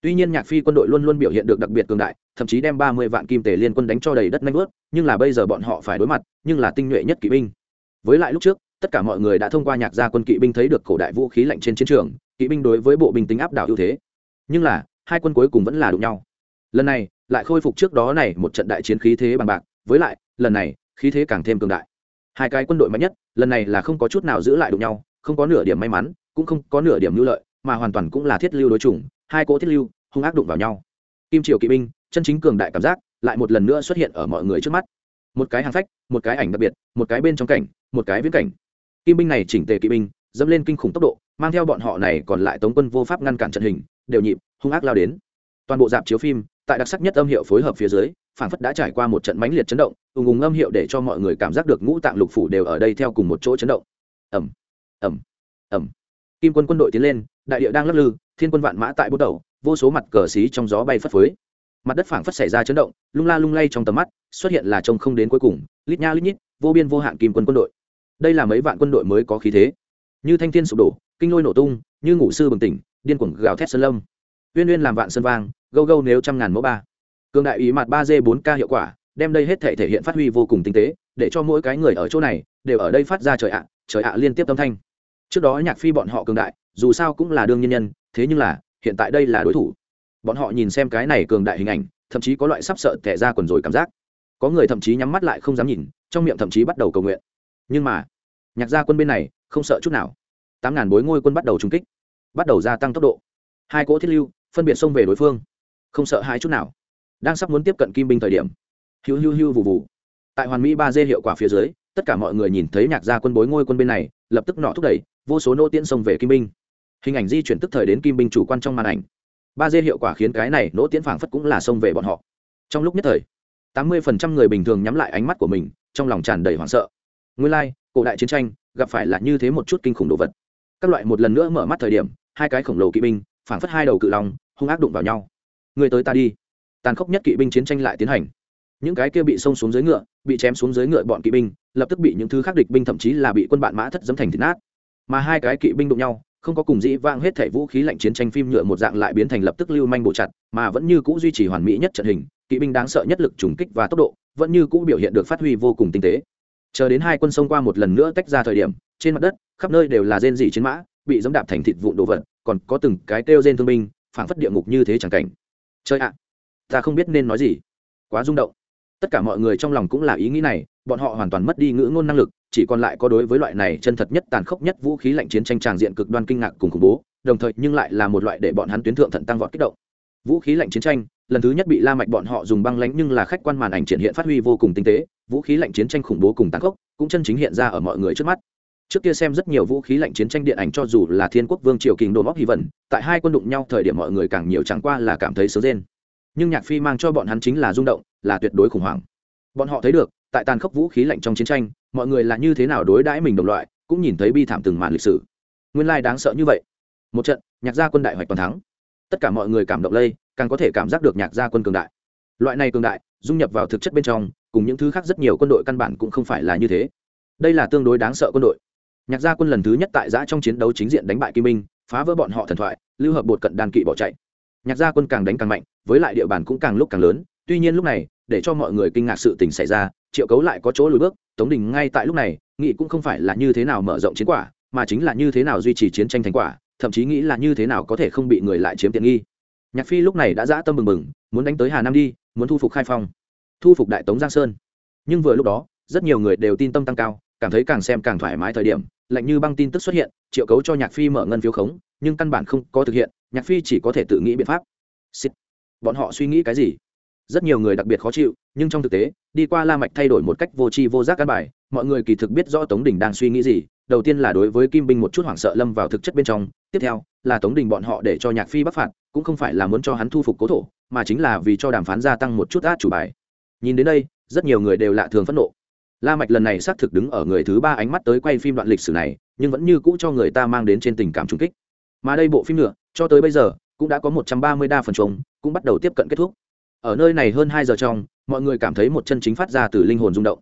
Tuy nhiên nhạc phi quân đội luôn luôn biểu hiện được đặc biệt cường đại, thậm chí đem ba mươi vạn kim tể liên quân đánh cho đầy đất nanh vớt nhưng là bây giờ bọn họ phải đối mặt, nhưng là tinh nhuệ nhất kỵ binh. Với lại lúc trước tất cả mọi người đã thông qua nhạc gia quân kỵ binh thấy được cổ đại vũ khí lạnh trên chiến trường, kỵ binh đối với bộ binh tính áp đảo ưu thế. Nhưng là, hai quân cuối cùng vẫn là đụng nhau. Lần này, lại khôi phục trước đó này một trận đại chiến khí thế bằng bạc, với lại, lần này, khí thế càng thêm cường đại. Hai cái quân đội mạnh nhất, lần này là không có chút nào giữ lại đụng nhau, không có nửa điểm may mắn, cũng không có nửa điểm lưu lợi, mà hoàn toàn cũng là thiết lưu đối chủng, hai cỗ thiết lưu, hung ác đụng vào nhau. Kim triều kỵ binh, chân chính cường đại cảm giác, lại một lần nữa xuất hiện ở mọi người trước mắt. Một cái hàng phách, một cái ảnh đặc biệt, một cái bên trong cảnh, một cái viễn cảnh kim binh này chỉnh tề kỵ binh, dẫm lên kinh khủng tốc độ, mang theo bọn họ này còn lại tống quân vô pháp ngăn cản trận hình, đều nhịp, hung ác lao đến. Toàn bộ dạp chiếu phim, tại đặc sắc nhất âm hiệu phối hợp phía dưới phản phất đã trải qua một trận mãnh liệt chấn động, ùng ùng âm hiệu để cho mọi người cảm giác được ngũ tạng lục phủ đều ở đây theo cùng một chỗ chấn động. Ẩm ẩm ẩm kim quân quân đội tiến lên, đại địa đang lắc lư, thiên quân vạn mã tại bút đầu, vô số mặt cờ xí trong gió bay phất phới. Mặt đất phảng phất xảy ra chấn động, lung la lung lay trong tầm mắt, xuất hiện là trông không đến cuối cùng, lít nha lít nhít, vô biên vô hạn kim quân quân đội đây là mấy vạn quân đội mới có khí thế. Như thanh thiên sụp đổ, kinh lôi nổ tung, như ngủ sư bừng tỉnh, điên cuồng gào thét sơn lâm. Uyên uyên làm vạn sơn vang, gâu gâu nếu trăm ngàn mẫu ba. Cường đại ý mặt ba d bốn k hiệu quả, đem đây hết thể thể hiện phát huy vô cùng tinh tế, để cho mỗi cái người ở chỗ này, đều ở đây phát ra trời ạ trời ạ liên tiếp tâm thanh. Trước đó nhạc phi bọn họ cường đại, dù sao cũng là đương nhân nhân, thế nhưng là, hiện tại đây là đối thủ. Bọn họ nhìn xem cái này cường đại hình ảnh, thậm chí có loại sắp sợ tẻ ra quần rồi cảm giác. Có người thậm chí nhắm mắt lại không dám nhìn, trong miệng thậm chí bắt đầu cầu nguyện. Nhưng mà nhạc gia quân bên này không sợ chút nào. Tám ngàn bối ngôi quân bắt đầu trung kích, bắt đầu gia tăng tốc độ. Hai cỗ thiết lưu phân biệt xông về đối phương, không sợ hai chút nào. Đang sắp muốn tiếp cận kim binh thời điểm, hiu hiu hiu vù vù. Tại hoàn mỹ ba d hiệu quả phía dưới, tất cả mọi người nhìn thấy nhạc gia quân bối ngôi quân bên này, lập tức nọ thúc đẩy, vô số nô tiễn xông về kim binh. Hình ảnh di chuyển tức thời đến kim binh chủ quan trong màn ảnh. Ba d hiệu quả khiến cái này nỗ tiễn phảng phất cũng là xông về bọn họ. Trong lúc nhất thời, tám mươi phần trăm người bình thường nhắm lại ánh mắt của mình, trong lòng tràn đầy hoảng sợ. Nguyên lai cổ đại chiến tranh, gặp phải là như thế một chút kinh khủng đồ vật. Các loại một lần nữa mở mắt thời điểm, hai cái khổng lồ kỵ binh, phảng phất hai đầu cự lòng hung ác đụng vào nhau. Người tới ta đi. Tàn khốc nhất kỵ binh chiến tranh lại tiến hành. Những cái kia bị xông xuống dưới ngựa, bị chém xuống dưới ngựa bọn kỵ binh, lập tức bị những thứ khác địch binh thậm chí là bị quân bạn mã thất dấm thành thịt nát. Mà hai cái kỵ binh đụng nhau, không có cùng dĩ vang hết thảy vũ khí lạnh chiến tranh phim nhựa một dạng lại biến thành lập tức lưu manh bộ chặt, mà vẫn như cũ duy trì hoàn mỹ nhất trận hình, kỵ binh đáng sợ nhất lực trùng kích và tốc độ, vẫn như cũ biểu hiện được phát huy vô cùng tinh tế chờ đến hai quân sông qua một lần nữa tách ra thời điểm, trên mặt đất, khắp nơi đều là rên dỉ chiến mã, bị dẫm đạp thành thịt vụn đồ vật, còn có từng cái kêu rên thương binh, phảng phất địa ngục như thế chẳng cảnh. Chơi ạ, ta không biết nên nói gì. Quá rung động. Tất cả mọi người trong lòng cũng là ý nghĩ này, bọn họ hoàn toàn mất đi ngữ ngôn năng lực, chỉ còn lại có đối với loại này chân thật nhất tàn khốc nhất vũ khí lạnh chiến tranh tràng diện cực đoan kinh ngạc cùng khủng bố, đồng thời nhưng lại là một loại để bọn hắn tuyến thượng thận tăng vọt kích động. Vũ khí lạnh chiến tranh lần thứ nhất bị la mạch bọn họ dùng băng lãnh nhưng là khách quan màn ảnh triển hiện phát huy vô cùng tinh tế, vũ khí lạnh chiến tranh khủng bố cùng tàn khốc cũng chân chính hiện ra ở mọi người trước mắt. Trước kia xem rất nhiều vũ khí lạnh chiến tranh điện ảnh cho dù là thiên quốc vương triều kình đồ bóc hy vẩn tại hai quân đụng nhau thời điểm mọi người càng nhiều chẳng qua là cảm thấy sướng rên nhưng nhạc phi mang cho bọn hắn chính là rung động, là tuyệt đối khủng hoảng. Bọn họ thấy được, tại tàn khốc vũ khí lạnh trong chiến tranh, mọi người là như thế nào đối đãi mình đồng loại, cũng nhìn thấy bi thảm từng màn lịch sử. Nguyên lai đáng sợ như vậy. Một trận, nhạc gia quân đại hoạch toàn thắng. Tất cả mọi người cảm động lây càng có thể cảm giác được nhạc gia quân cường đại. Loại này cường đại, dung nhập vào thực chất bên trong, cùng những thứ khác rất nhiều quân đội căn bản cũng không phải là như thế. Đây là tương đối đáng sợ quân đội. Nhạc gia quân lần thứ nhất tại giã trong chiến đấu chính diện đánh bại kim minh, phá vỡ bọn họ thần thoại, lưu hợp bột cận đàn kỵ bỏ chạy. Nhạc gia quân càng đánh càng mạnh, với lại địa bàn cũng càng lúc càng lớn, tuy nhiên lúc này, để cho mọi người kinh ngạc sự tình xảy ra, triệu cấu lại có chỗ lùi bước, tống đình ngay tại lúc này nghị cũng không phải là như thế nào mở rộng chiến quả, mà chính là như thế nào duy trì chiến tranh thành quả, thậm chí nghĩ là như thế nào có thể không bị người lại chiếm tiện nghi nhạc phi lúc này đã dã tâm mừng mừng muốn đánh tới hà nam đi, muốn thu phục khai phong, thu phục đại tống giang sơn. Nhưng vừa lúc đó, rất nhiều người đều tin tâm tăng cao, cảm thấy càng xem càng thoải mái thời điểm, lạnh như băng tin tức xuất hiện, triệu cấu cho nhạc phi mở ngân phiếu khống, nhưng căn bản không có thực hiện, nhạc phi chỉ có thể tự nghĩ biện pháp. Xịt. bọn họ suy nghĩ cái gì? Rất nhiều người đặc biệt khó chịu, nhưng trong thực tế, đi qua la mạch thay đổi một cách vô tri vô giác căn bài, mọi người kỳ thực biết rõ tống đình đang suy nghĩ gì, đầu tiên là đối với kim binh một chút hoảng sợ lâm vào thực chất bên trong, tiếp theo là tống đình bọn họ để cho nhạc phi bắc phạt cũng không phải là muốn cho hắn thu phục cố thổ, mà chính là vì cho đàm phán gia tăng một chút át chủ bài. Nhìn đến đây, rất nhiều người đều lạ thường phẫn nộ. La mạch lần này xác thực đứng ở người thứ ba ánh mắt tới quay phim đoạn lịch sử này, nhưng vẫn như cũ cho người ta mang đến trên tình cảm trung kích. Mà đây bộ phim nữa, cho tới bây giờ, cũng đã có một trăm ba mươi đa phần trống, cũng bắt đầu tiếp cận kết thúc. Ở nơi này hơn hai giờ trong, mọi người cảm thấy một chân chính phát ra từ linh hồn rung động.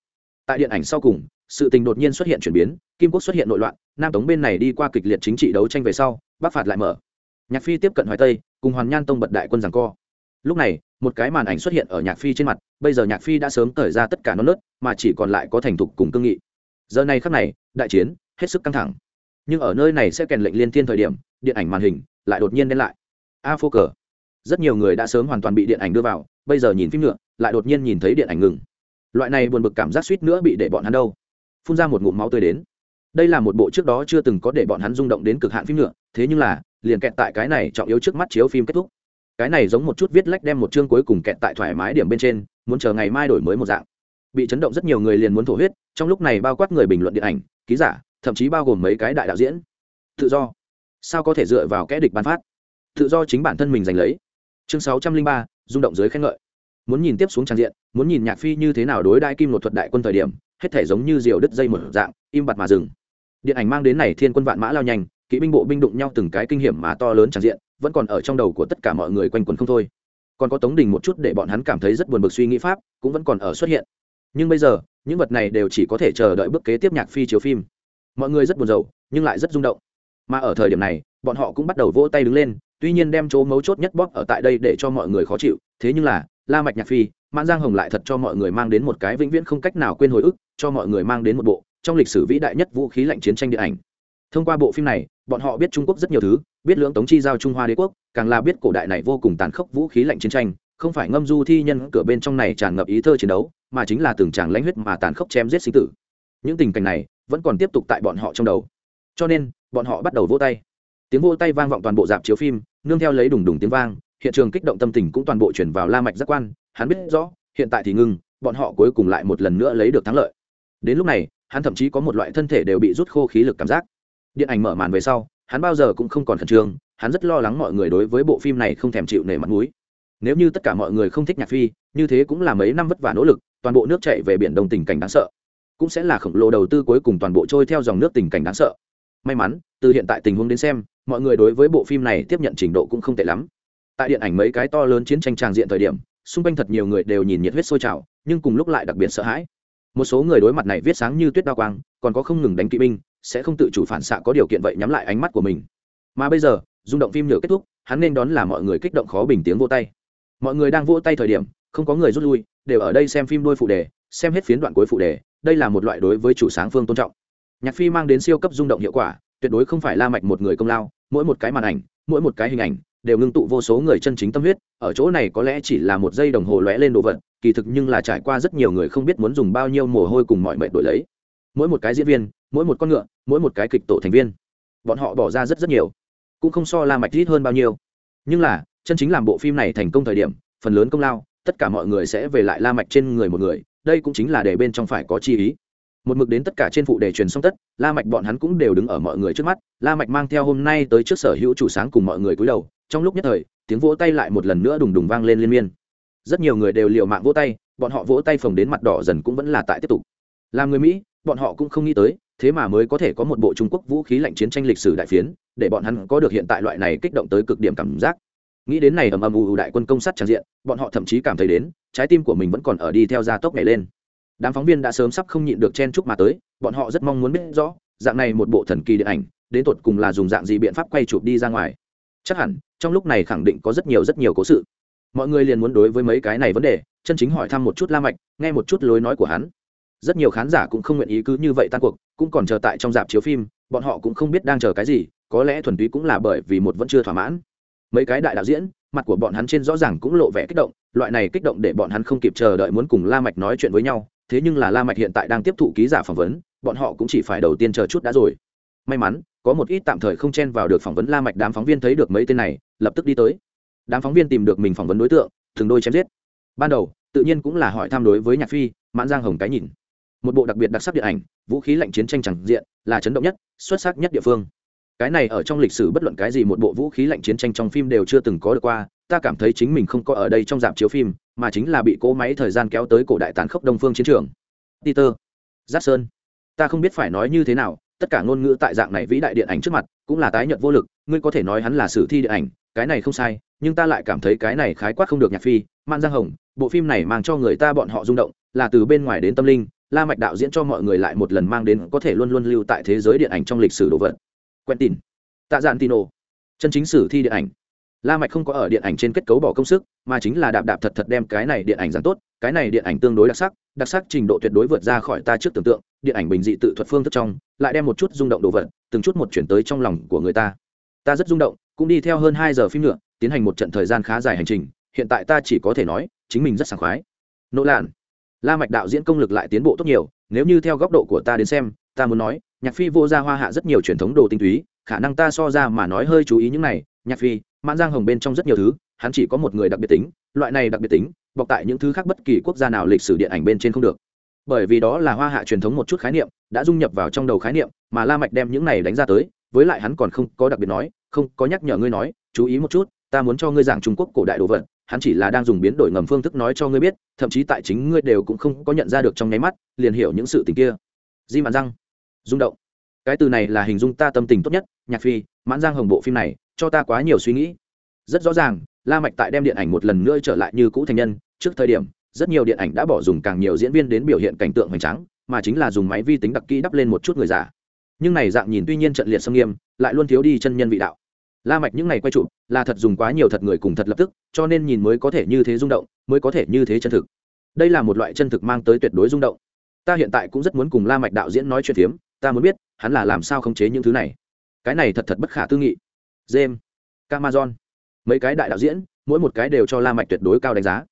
Tại điện ảnh sau cùng, sự tình đột nhiên xuất hiện chuyển biến, kim quốc xuất hiện nội loạn, nam tống bên này đi qua kịch liệt chính trị đấu tranh về sau, bắc phạt lại mở. Nhạc phi tiếp cận hoài tây cùng hoàn nhan tông bật đại quân giằng co. Lúc này, một cái màn ảnh xuất hiện ở nhạc phi trên mặt, bây giờ nhạc phi đã sớm cởi ra tất cả non nớt, mà chỉ còn lại có thành thục cùng cương nghị. Giờ này khắc này, đại chiến hết sức căng thẳng. Nhưng ở nơi này sẽ kèn lệnh liên thiên thời điểm, điện ảnh màn hình lại đột nhiên đen lại. A phô cờ. Rất nhiều người đã sớm hoàn toàn bị điện ảnh đưa vào, bây giờ nhìn phim nữa, lại đột nhiên nhìn thấy điện ảnh ngừng. Loại này buồn bực cảm giác suýt nữa bị để bọn hắn đâu. Phun ra một ngụm máu tươi đến đây là một bộ trước đó chưa từng có để bọn hắn rung động đến cực hạn phim nữa, thế nhưng là, liền kẹt tại cái này trọng yếu trước mắt chiếu phim kết thúc. Cái này giống một chút viết lách đem một chương cuối cùng kẹt tại thoải mái điểm bên trên, muốn chờ ngày mai đổi mới một dạng. Bị chấn động rất nhiều người liền muốn thổ huyết, trong lúc này bao quát người bình luận điện ảnh, ký giả, thậm chí bao gồm mấy cái đại đạo diễn. Tự do. Sao có thể dựa vào kẽ địch bán phát? Tự do chính bản thân mình giành lấy. Chương sáu trăm linh ba, rung động giới khen ngợi. Muốn nhìn tiếp xuống trang diện, muốn nhìn nhạc phi như thế nào đối đại kim một thuật đại quân thời điểm, hết thể giống như diều đứt dây một dạng, im bặt mà dừng điện ảnh mang đến này thiên quân vạn mã lao nhanh, kỵ binh bộ binh đụng nhau từng cái kinh hiểm mà to lớn tràn diện, vẫn còn ở trong đầu của tất cả mọi người quanh quẩn không thôi. Còn có tống đình một chút để bọn hắn cảm thấy rất buồn bực suy nghĩ pháp, cũng vẫn còn ở xuất hiện. Nhưng bây giờ, những vật này đều chỉ có thể chờ đợi bước kế tiếp nhạc phi chiếu phim. Mọi người rất buồn rầu, nhưng lại rất rung động. Mà ở thời điểm này, bọn họ cũng bắt đầu vỗ tay đứng lên, tuy nhiên đem chỗ mấu chốt nhất bóp ở tại đây để cho mọi người khó chịu, thế nhưng là, la mạch nhạc phi, mãn giang hồng lại thật cho mọi người mang đến một cái vĩnh viễn không cách nào quên hồi ức, cho mọi người mang đến một bộ trong lịch sử vĩ đại nhất vũ khí lạnh chiến tranh điện ảnh. Thông qua bộ phim này, bọn họ biết trung quốc rất nhiều thứ, biết lưỡng tống chi giao trung hoa đế quốc, càng là biết cổ đại này vô cùng tàn khốc vũ khí lạnh chiến tranh, không phải ngâm du thi nhân cửa bên trong này tràn ngập ý thơ chiến đấu, mà chính là từng tràng lãnh huyết mà tàn khốc chém giết sinh tử. Những tình cảnh này vẫn còn tiếp tục tại bọn họ trong đầu. Cho nên, bọn họ bắt đầu vỗ tay. Tiếng vỗ tay vang vọng toàn bộ dạp chiếu phim, nương theo lấy đùng đùng tiếng vang, hiện trường kích động tâm tình cũng toàn bộ chuyển vào la mạch giác quan, hắn biết rõ, hiện tại thì ngưng bọn họ cuối cùng lại một lần nữa lấy được thắng lợi. Đến lúc này hắn thậm chí có một loại thân thể đều bị rút khô khí lực cảm giác. Điện ảnh mở màn về sau, hắn bao giờ cũng không còn khẩn trương, hắn rất lo lắng mọi người đối với bộ phim này không thèm chịu nể mặt mũi. Nếu như tất cả mọi người không thích nhạc phi, như thế cũng là mấy năm vất vả nỗ lực, toàn bộ nước chạy về biển đông tình cảnh đáng sợ. Cũng sẽ là khổng lồ đầu tư cuối cùng toàn bộ trôi theo dòng nước tình cảnh đáng sợ. May mắn, từ hiện tại tình huống đến xem, mọi người đối với bộ phim này tiếp nhận trình độ cũng không tệ lắm. Tại điện ảnh mấy cái to lớn chiến tranh tràng diện thời điểm, xung quanh thật nhiều người đều nhìn nhiệt huyết sôi trào, nhưng cùng lúc lại đặc biệt sợ hãi một số người đối mặt này viết sáng như tuyết đao quang, còn có không ngừng đánh kỵ binh, sẽ không tự chủ phản xạ có điều kiện vậy nhắm lại ánh mắt của mình. Mà bây giờ, rung động phim nhựa kết thúc, hắn nên đón là mọi người kích động khó bình tiếng vô tay. Mọi người đang vỗ tay thời điểm, không có người rút lui, đều ở đây xem phim đôi phụ đề, xem hết phiến đoạn cuối phụ đề, đây là một loại đối với chủ sáng phương tôn trọng. Nhạc phi mang đến siêu cấp rung động hiệu quả, tuyệt đối không phải la mạch một người công lao, mỗi một cái màn ảnh, mỗi một cái hình ảnh, đều ngưng tụ vô số người chân chính tâm huyết, ở chỗ này có lẽ chỉ là một giây đồng hồ lóe lên đồ vật kỳ thực nhưng là trải qua rất nhiều người không biết muốn dùng bao nhiêu mồ hôi cùng mọi mệnh đổi lấy. Mỗi một cái diễn viên, mỗi một con ngựa, mỗi một cái kịch tổ thành viên, bọn họ bỏ ra rất rất nhiều, cũng không so la mạch ít hơn bao nhiêu. Nhưng là, chân chính làm bộ phim này thành công thời điểm, phần lớn công lao, tất cả mọi người sẽ về lại la mạch trên người một người, đây cũng chính là để bên trong phải có chi ý. Một mực đến tất cả trên phụ đề truyền xong tất, la mạch bọn hắn cũng đều đứng ở mọi người trước mắt, la mạch mang theo hôm nay tới trước sở hữu chủ sáng cùng mọi người cúi đầu, trong lúc nhất thời, tiếng vỗ tay lại một lần nữa đùng đùng vang lên liên miên rất nhiều người đều liều mạng vỗ tay, bọn họ vỗ tay phồng đến mặt đỏ dần cũng vẫn là tại tiếp tục. Làm người mỹ, bọn họ cũng không nghĩ tới, thế mà mới có thể có một bộ trung quốc vũ khí lạnh chiến tranh lịch sử đại phiến, để bọn hắn có được hiện tại loại này kích động tới cực điểm cảm giác. Nghĩ đến này ầm ầm ù đại quân công sát tràn diện, bọn họ thậm chí cảm thấy đến, trái tim của mình vẫn còn ở đi theo gia tốc nhảy lên. Đám phóng viên đã sớm sắp không nhịn được chen chúc mà tới, bọn họ rất mong muốn biết rõ, dạng này một bộ thần kỳ điện ảnh, đến tột cùng là dùng dạng gì biện pháp quay chụp đi ra ngoài. Chắc hẳn, trong lúc này khẳng định có rất nhiều rất nhiều cố sự mọi người liền muốn đối với mấy cái này vấn đề, chân chính hỏi thăm một chút la mạch, nghe một chút lối nói của hắn. Rất nhiều khán giả cũng không nguyện ý cứ như vậy tan cuộc, cũng còn chờ tại trong dạp chiếu phim, bọn họ cũng không biết đang chờ cái gì, có lẽ thuần túy cũng là bởi vì một vẫn chưa thỏa mãn. Mấy cái đại đạo diễn, mặt của bọn hắn trên rõ ràng cũng lộ vẻ kích động, loại này kích động để bọn hắn không kịp chờ đợi muốn cùng la mạch nói chuyện với nhau, thế nhưng là la mạch hiện tại đang tiếp thụ ký giả phỏng vấn, bọn họ cũng chỉ phải đầu tiên chờ chút đã rồi. May mắn, có một ít tạm thời không chen vào được phỏng vấn la mạch đám phóng viên thấy được mấy tên này, lập tức đi tới đám phóng viên tìm được mình phỏng vấn đối tượng thường đôi chém giết. Ban đầu, tự nhiên cũng là hỏi tham đối với nhạc phi, mãn giang hồng cái nhìn. Một bộ đặc biệt đặc sắc điện ảnh, vũ khí lạnh chiến tranh chẳng diện, là chấn động nhất, xuất sắc nhất địa phương. Cái này ở trong lịch sử bất luận cái gì một bộ vũ khí lạnh chiến tranh trong phim đều chưa từng có được qua, ta cảm thấy chính mình không có ở đây trong dạp chiếu phim, mà chính là bị cỗ máy thời gian kéo tới cổ đại tàn khốc đông phương chiến trường. Peter giáp sơn ta không biết phải nói như thế nào, tất cả ngôn ngữ tại dạng này vĩ đại điện ảnh trước mặt, cũng là tái nhận vô lực, ngươi có thể nói hắn là sử thi điện ảnh, cái này không sai nhưng ta lại cảm thấy cái này khái quát không được nhạc phi man giang hồng, bộ phim này mang cho người ta bọn họ rung động, là từ bên ngoài đến tâm linh, la mạch đạo diễn cho mọi người lại một lần mang đến có thể luôn luôn lưu tại thế giới điện ảnh trong lịch sử đồ vật. Quen tin. Tạ dạn tino. Chân chính sử thi điện ảnh. La mạch không có ở điện ảnh trên kết cấu bỏ công sức, mà chính là đạp đạp thật thật đem cái này điện ảnh giảng tốt, cái này điện ảnh tương đối đặc sắc đặc sắc trình độ tuyệt đối vượt ra khỏi ta trước tưởng tượng, điện ảnh bình dị tự thuật phương thức trong, lại đem một chút rung động đồ vật, từng chút một chuyển tới trong lòng của người ta. Ta rất rung động, cũng đi theo hơn hai giờ phim nữa tiến hành một trận thời gian khá dài hành trình, hiện tại ta chỉ có thể nói, chính mình rất sảng khoái. Nỗ lạn, la mạch đạo diễn công lực lại tiến bộ tốt nhiều, nếu như theo góc độ của ta đến xem, ta muốn nói, nhạc phi vô gia hoa hạ rất nhiều truyền thống đồ tinh túy, khả năng ta so ra mà nói hơi chú ý những này, nhạc phi, mãn giang hồng bên trong rất nhiều thứ, hắn chỉ có một người đặc biệt tính, loại này đặc biệt tính, bọc tại những thứ khác bất kỳ quốc gia nào lịch sử điện ảnh bên trên không được. Bởi vì đó là hoa hạ truyền thống một chút khái niệm, đã dung nhập vào trong đầu khái niệm, mà la mạch đem những này đánh ra tới, với lại hắn còn không có đặc biệt nói, không có nhắc nhở ngươi nói, chú ý một chút ta muốn cho ngươi giảng trung quốc cổ đại đồ vật, hắn chỉ là đang dùng biến đổi ngầm phương thức nói cho ngươi biết, thậm chí tại chính ngươi đều cũng không có nhận ra được trong nháy mắt, liền hiểu những sự tình kia. Di mạn răng, rung động. Cái từ này là hình dung ta tâm tình tốt nhất, nhạc phi, mãn giang hồng bộ phim này, cho ta quá nhiều suy nghĩ. Rất rõ ràng, la mạch tại đem điện ảnh một lần nữa trở lại như cũ thành nhân, trước thời điểm, rất nhiều điện ảnh đã bỏ dùng càng nhiều diễn viên đến biểu hiện cảnh tượng hoành tráng, mà chính là dùng máy vi tính đặc kỹ đắp lên một chút người giả nhưng này dạng nhìn tuy nhiên trận liệt sâm nghiêm, lại luôn thiếu đi chân nhân vị đạo la mạch những ngày quay trụ, là thật dùng quá nhiều thật người cùng thật lập tức cho nên nhìn mới có thể như thế rung động mới có thể như thế chân thực. Đây là một loại chân thực mang tới tuyệt đối rung động. Ta hiện tại cũng rất muốn cùng la mạch đạo diễn nói chuyện phiếm ta muốn biết hắn là làm sao khống chế những thứ này. Cái này thật thật bất khả tư nghị. James camazon mấy cái đại đạo diễn mỗi một cái đều cho la mạch tuyệt đối cao đánh giá.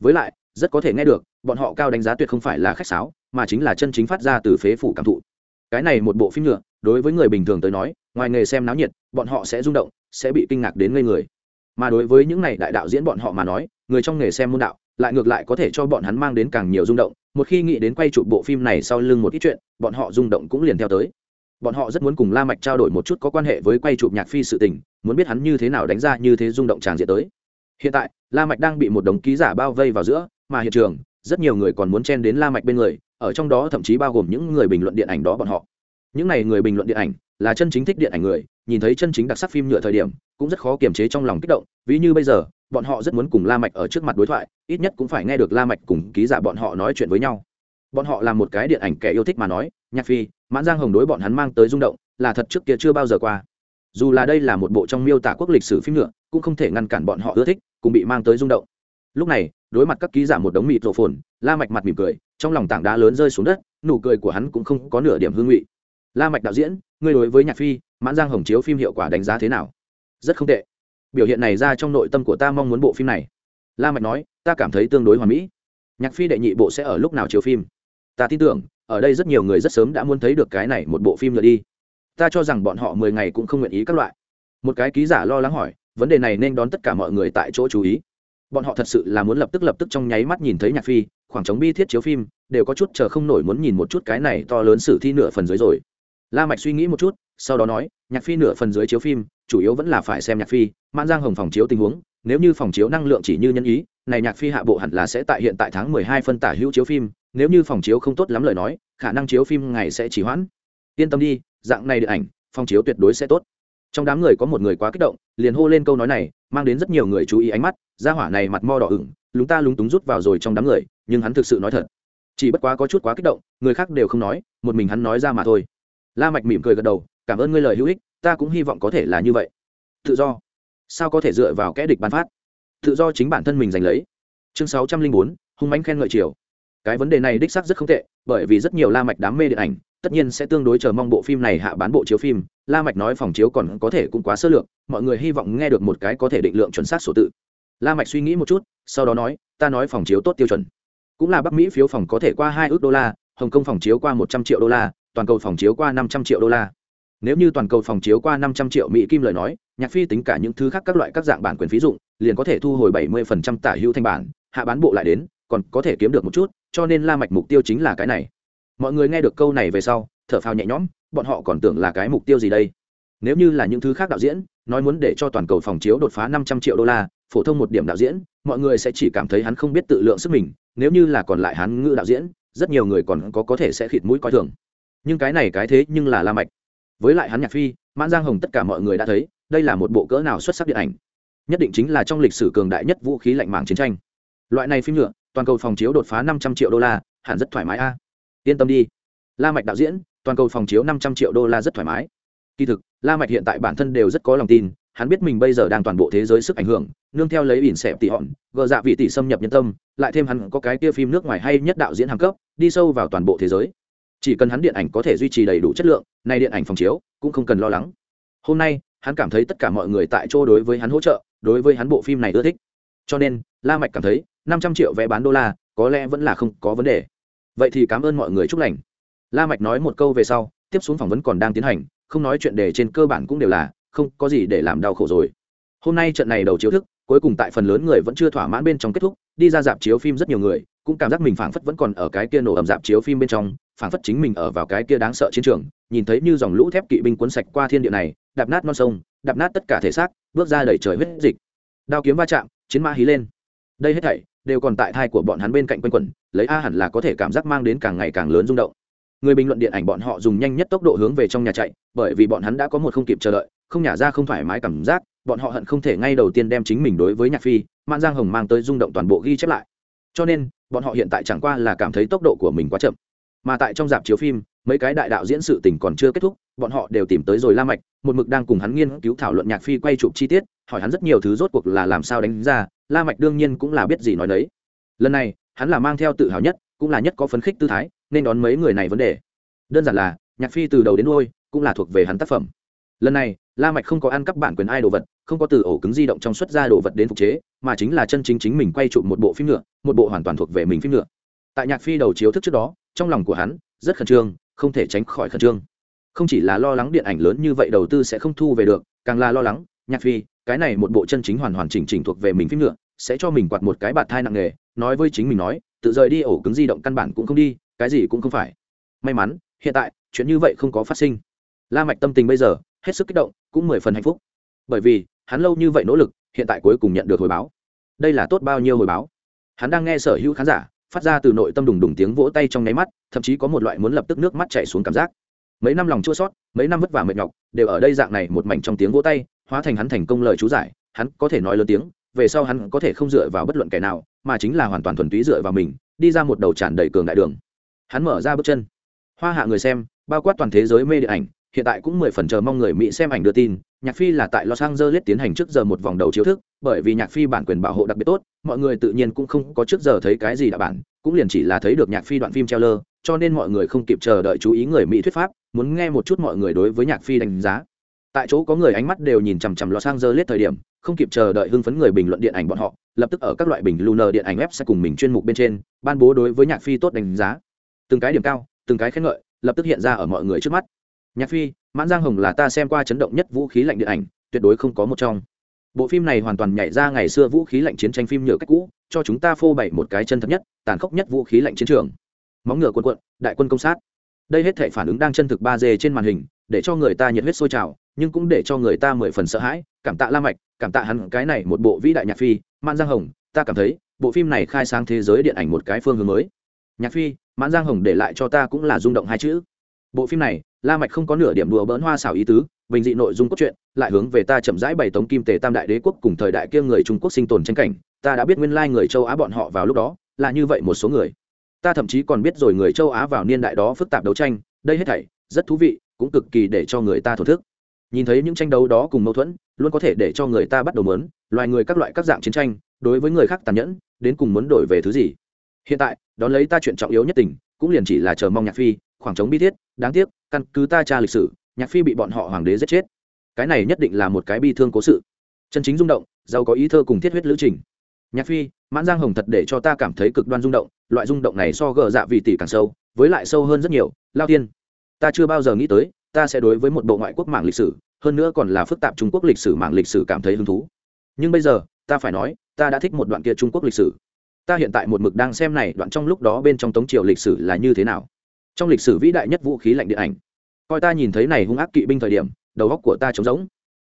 Với lại rất có thể nghe được bọn họ cao đánh giá tuyệt không phải là khách sáo mà chính là chân chính phát ra từ phế phủ cảm thụ. Cái này một bộ phim nhựa đối với người bình thường tới nói ngoài nghề xem náo nhiệt, bọn họ sẽ rung động, sẽ bị kinh ngạc đến ngây người. Mà đối với những này đại đạo diễn bọn họ mà nói, người trong nghề xem môn đạo, lại ngược lại có thể cho bọn hắn mang đến càng nhiều rung động. Một khi nghĩ đến quay chụp bộ phim này sau lưng một ít chuyện, bọn họ rung động cũng liền theo tới. Bọn họ rất muốn cùng la mạch trao đổi một chút có quan hệ với quay chụp nhạc phi sự tình, muốn biết hắn như thế nào đánh ra như thế rung động tràn diện tới. Hiện tại, la mạch đang bị một đống ký giả bao vây vào giữa, mà hiện trường, rất nhiều người còn muốn chen đến la mạch bên người, ở trong đó thậm chí bao gồm những người bình luận điện ảnh đó bọn họ. Những này người bình luận điện ảnh là chân chính thích điện ảnh người, nhìn thấy chân chính đặc sắc phim nhựa thời điểm, cũng rất khó kiềm chế trong lòng kích động ví như bây giờ, bọn họ rất muốn cùng la mạch ở trước mặt đối thoại, ít nhất cũng phải nghe được la mạch cùng ký giả bọn họ nói chuyện với nhau. Bọn họ là một cái điện ảnh kẻ yêu thích mà nói, nhạc phi, mãn giang hồng đối bọn hắn mang tới rung động, là thật trước kia chưa bao giờ qua. Dù là đây là một bộ trong miêu tả quốc lịch sử phim nhựa, cũng không thể ngăn cản bọn họ ưa thích cũng bị mang tới rung động. Lúc này, đối mặt các ký giả một đống mịt rộ phồn, la mạch mặt mỉm cười, trong lòng tảng đá lớn rơi xuống đất, nụ cười của hắn cũng không có nửa điểm hương vị la mạch đạo diễn, ngươi đối với nhạc phi, mãn giang hồng chiếu phim hiệu quả đánh giá thế nào? Rất không tệ. Biểu hiện này ra trong nội tâm của ta mong muốn bộ phim này. La mạch nói, ta cảm thấy tương đối hoàn mỹ. Nhạc phi đệ nhị bộ sẽ ở lúc nào chiếu phim? Ta tin tưởng, ở đây rất nhiều người rất sớm đã muốn thấy được cái này một bộ phim nữa đi. Ta cho rằng bọn họ mười ngày cũng không nguyện ý các loại. Một cái ký giả lo lắng hỏi, vấn đề này nên đón tất cả mọi người tại chỗ chú ý. Bọn họ thật sự là muốn lập tức lập tức trong nháy mắt nhìn thấy nhạc phi, khoảng trống bi thiết chiếu phim, đều có chút chờ không nổi muốn nhìn một chút cái này to lớn sử thi nửa phần dưới rồi la mạch suy nghĩ một chút, sau đó nói, nhạc phi nửa phần dưới chiếu phim, chủ yếu vẫn là phải xem nhạc phi, mãn giang hồng phòng chiếu tình huống, nếu như phòng chiếu năng lượng chỉ như nhân ý, này nhạc phi hạ bộ hẳn là sẽ tại hiện tại tháng mười hai phân tả hữu chiếu phim, nếu như phòng chiếu không tốt lắm lời nói, khả năng chiếu phim ngày sẽ chỉ hoãn. Yên tâm đi, dạng này điện ảnh, phòng chiếu tuyệt đối sẽ tốt. Trong đám người có một người quá kích động, liền hô lên câu nói này, mang đến rất nhiều người chú ý ánh mắt ra hỏa này mặt mo đỏ ửng, lúng ta lúng túng rút vào rồi trong đám người, nhưng hắn thực sự nói thật. Chỉ bất quá có chút quá kích động, người khác đều không nói, một mình hắn nói ra mà thôi la mạch mỉm cười gật đầu, cảm ơn ngươi lời hữu ích, ta cũng hy vọng có thể là như vậy. Tự do. Sao có thể dựa vào kẻ địch ban phát? Tự do chính bản thân mình giành lấy. Chương sáu trăm linh bốn, hung mãnh khen ngợi chiều cái vấn đề này đích xác rất không tệ, bởi vì rất nhiều la mạch đám mê điện ảnh, tất nhiên sẽ tương đối chờ mong bộ phim này hạ bán bộ chiếu phim, la mạch nói phòng chiếu còn có thể cũng quá sơ lược, mọi người hy vọng nghe được một cái có thể định lượng chuẩn xác số tự. La mạch suy nghĩ một chút, sau đó nói, ta nói phòng chiếu tốt tiêu chuẩn. Cũng là bắc mỹ phiếu phòng có thể qua hai ước đô la, hồng kông phòng chiếu qua một trăm triệu đô la toàn cầu phòng chiếu qua năm trăm triệu đô la. Nếu như toàn cầu phòng chiếu qua năm trăm triệu mỹ kim lời nói, nhạc phi tính cả những thứ khác các loại các dạng bản quyền phí dụng, liền có thể thu hồi bảy mươi tả hữu thanh bản, hạ bán bộ lại đến, còn có thể kiếm được một chút, cho nên la mạch mục tiêu chính là cái này. Mọi người nghe được câu này về sau, thở phào nhẹ nhõm, bọn họ còn tưởng là cái mục tiêu gì đây? Nếu như là những thứ khác đạo diễn, nói muốn để cho toàn cầu phòng chiếu đột phá năm trăm triệu đô la, phổ thông một điểm đạo diễn, mọi người sẽ chỉ cảm thấy hắn không biết tự lượng sức mình, nếu như là còn lại hắn ngữ đạo diễn, rất nhiều người còn có có thể sẽ khịt mũi coi thường nhưng cái này cái thế nhưng là la mạch. Với lại hắn nhạc phi, mãn giang hồng tất cả mọi người đã thấy, đây là một bộ cỡ nào xuất sắc điện ảnh. Nhất định chính là trong lịch sử cường đại nhất vũ khí lạnh mảng chiến tranh. Loại này phim nhựa, toàn cầu phòng chiếu đột phá năm trăm triệu đô la, hẳn rất thoải mái a. Yên tâm đi. La mạch đạo diễn, toàn cầu phòng chiếu năm trăm triệu đô la rất thoải mái. Kỳ thực, la mạch hiện tại bản thân đều rất có lòng tin, hắn biết mình bây giờ đang toàn bộ thế giới sức ảnh hưởng, nương theo lấy ỉn xẹp tỷ hòn, gờ dạ vị tỷ xâm nhập nhân tâm, lại thêm hắn có cái kia phim nước ngoài hay nhất đạo diễn hàng cấp, đi sâu vào toàn bộ thế giới chỉ cần hắn điện ảnh có thể duy trì đầy đủ chất lượng, nay điện ảnh phòng chiếu cũng không cần lo lắng. Hôm nay, hắn cảm thấy tất cả mọi người tại chỗ đối với hắn hỗ trợ, đối với hắn bộ phim này ưa thích. Cho nên, la mạch cảm thấy năm trăm triệu vé bán đô la có lẽ vẫn là không có vấn đề. Vậy thì cảm ơn mọi người chúc lành. La mạch nói một câu về sau, tiếp xuống phỏng vấn còn đang tiến hành, không nói chuyện đề trên cơ bản cũng đều là, không có gì để làm đau khổ rồi. Hôm nay trận này đầu chiếu thức, cuối cùng tại phần lớn người vẫn chưa thỏa mãn bên trong kết thúc, đi ra dạp chiếu phim rất nhiều người cũng cảm giác mình phảng phất vẫn còn ở cái kia nổ ẩm dạp chiếu phim bên trong, phảng phất chính mình ở vào cái kia đáng sợ chiến trường, nhìn thấy như dòng lũ thép kỵ binh cuốn sạch qua thiên địa này, đạp nát non sông, đạp nát tất cả thể xác, bước ra đẩy trời huyết dịch. Đao kiếm va chạm, chiến mã hí lên. Đây hết thảy đều còn tại thai của bọn hắn bên cạnh quanh quẩn, lấy a hẳn là có thể cảm giác mang đến càng ngày càng lớn rung động. Người bình luận điện ảnh bọn họ dùng nhanh nhất tốc độ hướng về trong nhà chạy, bởi vì bọn hắn đã có một không kịp chờ đợi, không nhả ra không thoải mái cảm giác, bọn họ hận không thể ngay đầu tiên đem chính mình đối với nhạc phi man giang hồng mang tới rung động toàn bộ ghi chép lại. Cho nên bọn họ hiện tại chẳng qua là cảm thấy tốc độ của mình quá chậm. Mà tại trong dạp chiếu phim, mấy cái đại đạo diễn sự tình còn chưa kết thúc, bọn họ đều tìm tới rồi la mạch, một mực đang cùng hắn nghiên cứu thảo luận nhạc phi quay chụp chi tiết, hỏi hắn rất nhiều thứ rốt cuộc là làm sao đánh ra, la mạch đương nhiên cũng là biết gì nói đấy lần này, hắn là mang theo tự hào nhất, cũng là nhất có phấn khích tư thái, nên đón mấy người này vấn đề. Đơn giản là, nhạc phi từ đầu đến đuôi, cũng là thuộc về hắn tác phẩm. Lần này la mạch không có ăn cắp bản quyền ai đồ vật, không có từ ổ cứng di động trong xuất ra đồ vật đến phục chế, mà chính là chân chính chính mình quay chụp một bộ phim nữa, một bộ hoàn toàn thuộc về mình phim nữa. Tại nhạc phi đầu chiếu thức trước đó, trong lòng của hắn rất khẩn trương, không thể tránh khỏi khẩn trương. Không chỉ là lo lắng điện ảnh lớn như vậy đầu tư sẽ không thu về được, càng là lo lắng, nhạc phi, cái này một bộ chân chính hoàn hoàn chỉnh chỉnh thuộc về mình phim nữa, sẽ cho mình quạt một cái bạt thai nặng nề, nói với chính mình nói, tự rời đi ổ cứng di động căn bản cũng không đi, cái gì cũng không phải. May mắn, hiện tại, chuyện như vậy không có phát sinh. La mạch tâm tình bây giờ hết sức kích động, cũng mười phần hạnh phúc. Bởi vì, hắn lâu như vậy nỗ lực, hiện tại cuối cùng nhận được hồi báo. Đây là tốt bao nhiêu hồi báo? Hắn đang nghe sở hữu khán giả, phát ra từ nội tâm đùng đùng tiếng vỗ tay trong nháy mắt, thậm chí có một loại muốn lập tức nước mắt chảy xuống cảm giác. Mấy năm lòng chua sót, mấy năm vất vả mệt nhọc, đều ở đây dạng này một mảnh trong tiếng vỗ tay, hóa thành hắn thành công lời chú giải, hắn có thể nói lớn tiếng, về sau hắn có thể không dựa vào bất luận kẻ nào, mà chính là hoàn toàn thuần túy dựa vào mình, đi ra một đầu tràn đầy cường đại đường. Hắn mở ra bước chân. Hoa hạ người xem, bao quát toàn thế giới mê điện ảnh hiện tại cũng mười phần chờ mong người mỹ xem ảnh đưa tin, nhạc phi là tại los angeles tiến hành trước giờ một vòng đầu chiếu thức, bởi vì nhạc phi bản quyền bảo hộ đặc biệt tốt, mọi người tự nhiên cũng không có trước giờ thấy cái gì đã bản, cũng liền chỉ là thấy được nhạc phi đoạn phim treo lơ cho nên mọi người không kịp chờ đợi chú ý người mỹ thuyết pháp, muốn nghe một chút mọi người đối với nhạc phi đánh giá. Tại chỗ có người ánh mắt đều nhìn chằm chằm los angeles thời điểm, không kịp chờ đợi hưng phấn người bình luận điện ảnh bọn họ, lập tức ở các loại bình lunar điện ảnh web sẽ cùng mình chuyên mục bên trên, ban bố đối với nhạc phi tốt đánh giá. Từng cái điểm cao, từng cái khen ngợi, lập tức hiện ra ở mọi người trước mắt nhạc phi, mãn giang hồng là ta xem qua chấn động nhất vũ khí lạnh điện ảnh, tuyệt đối không có một trong. Bộ phim này hoàn toàn nhảy ra ngày xưa vũ khí lạnh chiến tranh phim nhựa cách cũ, cho chúng ta phô bày một cái chân thật nhất, tàn khốc nhất vũ khí lạnh chiến trường. Móng ngựa quân quận đại quân công sát. Đây hết thể phản ứng đang chân thực ba d trên màn hình, để cho người ta nhiệt huyết sôi trào, nhưng cũng để cho người ta mười phần sợ hãi, cảm tạ la mạch, cảm tạ hắn cái này một bộ vĩ đại nhạc phi, mãn giang hồng, ta cảm thấy, bộ phim này khai sáng thế giới điện ảnh một cái phương hướng mới. Nhạc phi, mãn giang hồng để lại cho ta cũng là rung động hai chữ bộ phim này, la mạch không có nửa điểm đùa bỡn hoa xảo ý tứ, bình dị nội dung cốt truyện, lại hướng về ta chậm rãi bày tống kim tề tam đại đế quốc cùng thời đại kia người trung quốc sinh tồn tranh cảnh. Ta đã biết nguyên lai người châu á bọn họ vào lúc đó, là như vậy một số người. Ta thậm chí còn biết rồi người châu á vào niên đại đó phức tạp đấu tranh, đây hết thảy, rất thú vị, cũng cực kỳ để cho người ta thổ thức. Nhìn thấy những tranh đấu đó cùng mâu thuẫn, luôn có thể để cho người ta bắt đầu mớn loài người các loại các dạng chiến tranh, đối với người khác tàn nhẫn, đến cùng muốn đổi về thứ gì. Hiện tại, đón lấy ta chuyện trọng yếu nhất tình, cũng liền chỉ là chờ mong nhạc phi khoảng trống bi thiết, đáng tiếc, căn cứ ta tra lịch sử, nhạc phi bị bọn họ hoàng đế giết chết. Cái này nhất định là một cái bi thương cố sự. Chân chính rung động, giàu có ý thơ cùng thiết huyết lữ trình. Nhạc phi, mãn giang hồng thật để cho ta cảm thấy cực đoan rung động, loại rung động này so gờ dạ vị tỷ càng sâu, với lại sâu hơn rất nhiều. Lao tiên ta chưa bao giờ nghĩ tới, ta sẽ đối với một bộ ngoại quốc mạng lịch sử, hơn nữa còn là phức tạp trung quốc lịch sử mạng lịch sử cảm thấy hứng thú. Nhưng bây giờ, ta phải nói, ta đã thích một đoạn kia trung quốc lịch sử. Ta hiện tại một mực đang xem này đoạn trong lúc đó bên trong tống triều lịch sử là như thế nào trong lịch sử vĩ đại nhất vũ khí lạnh điện ảnh. Coi ta nhìn thấy này hung ác kỵ binh thời điểm, đầu góc của ta trống rỗng.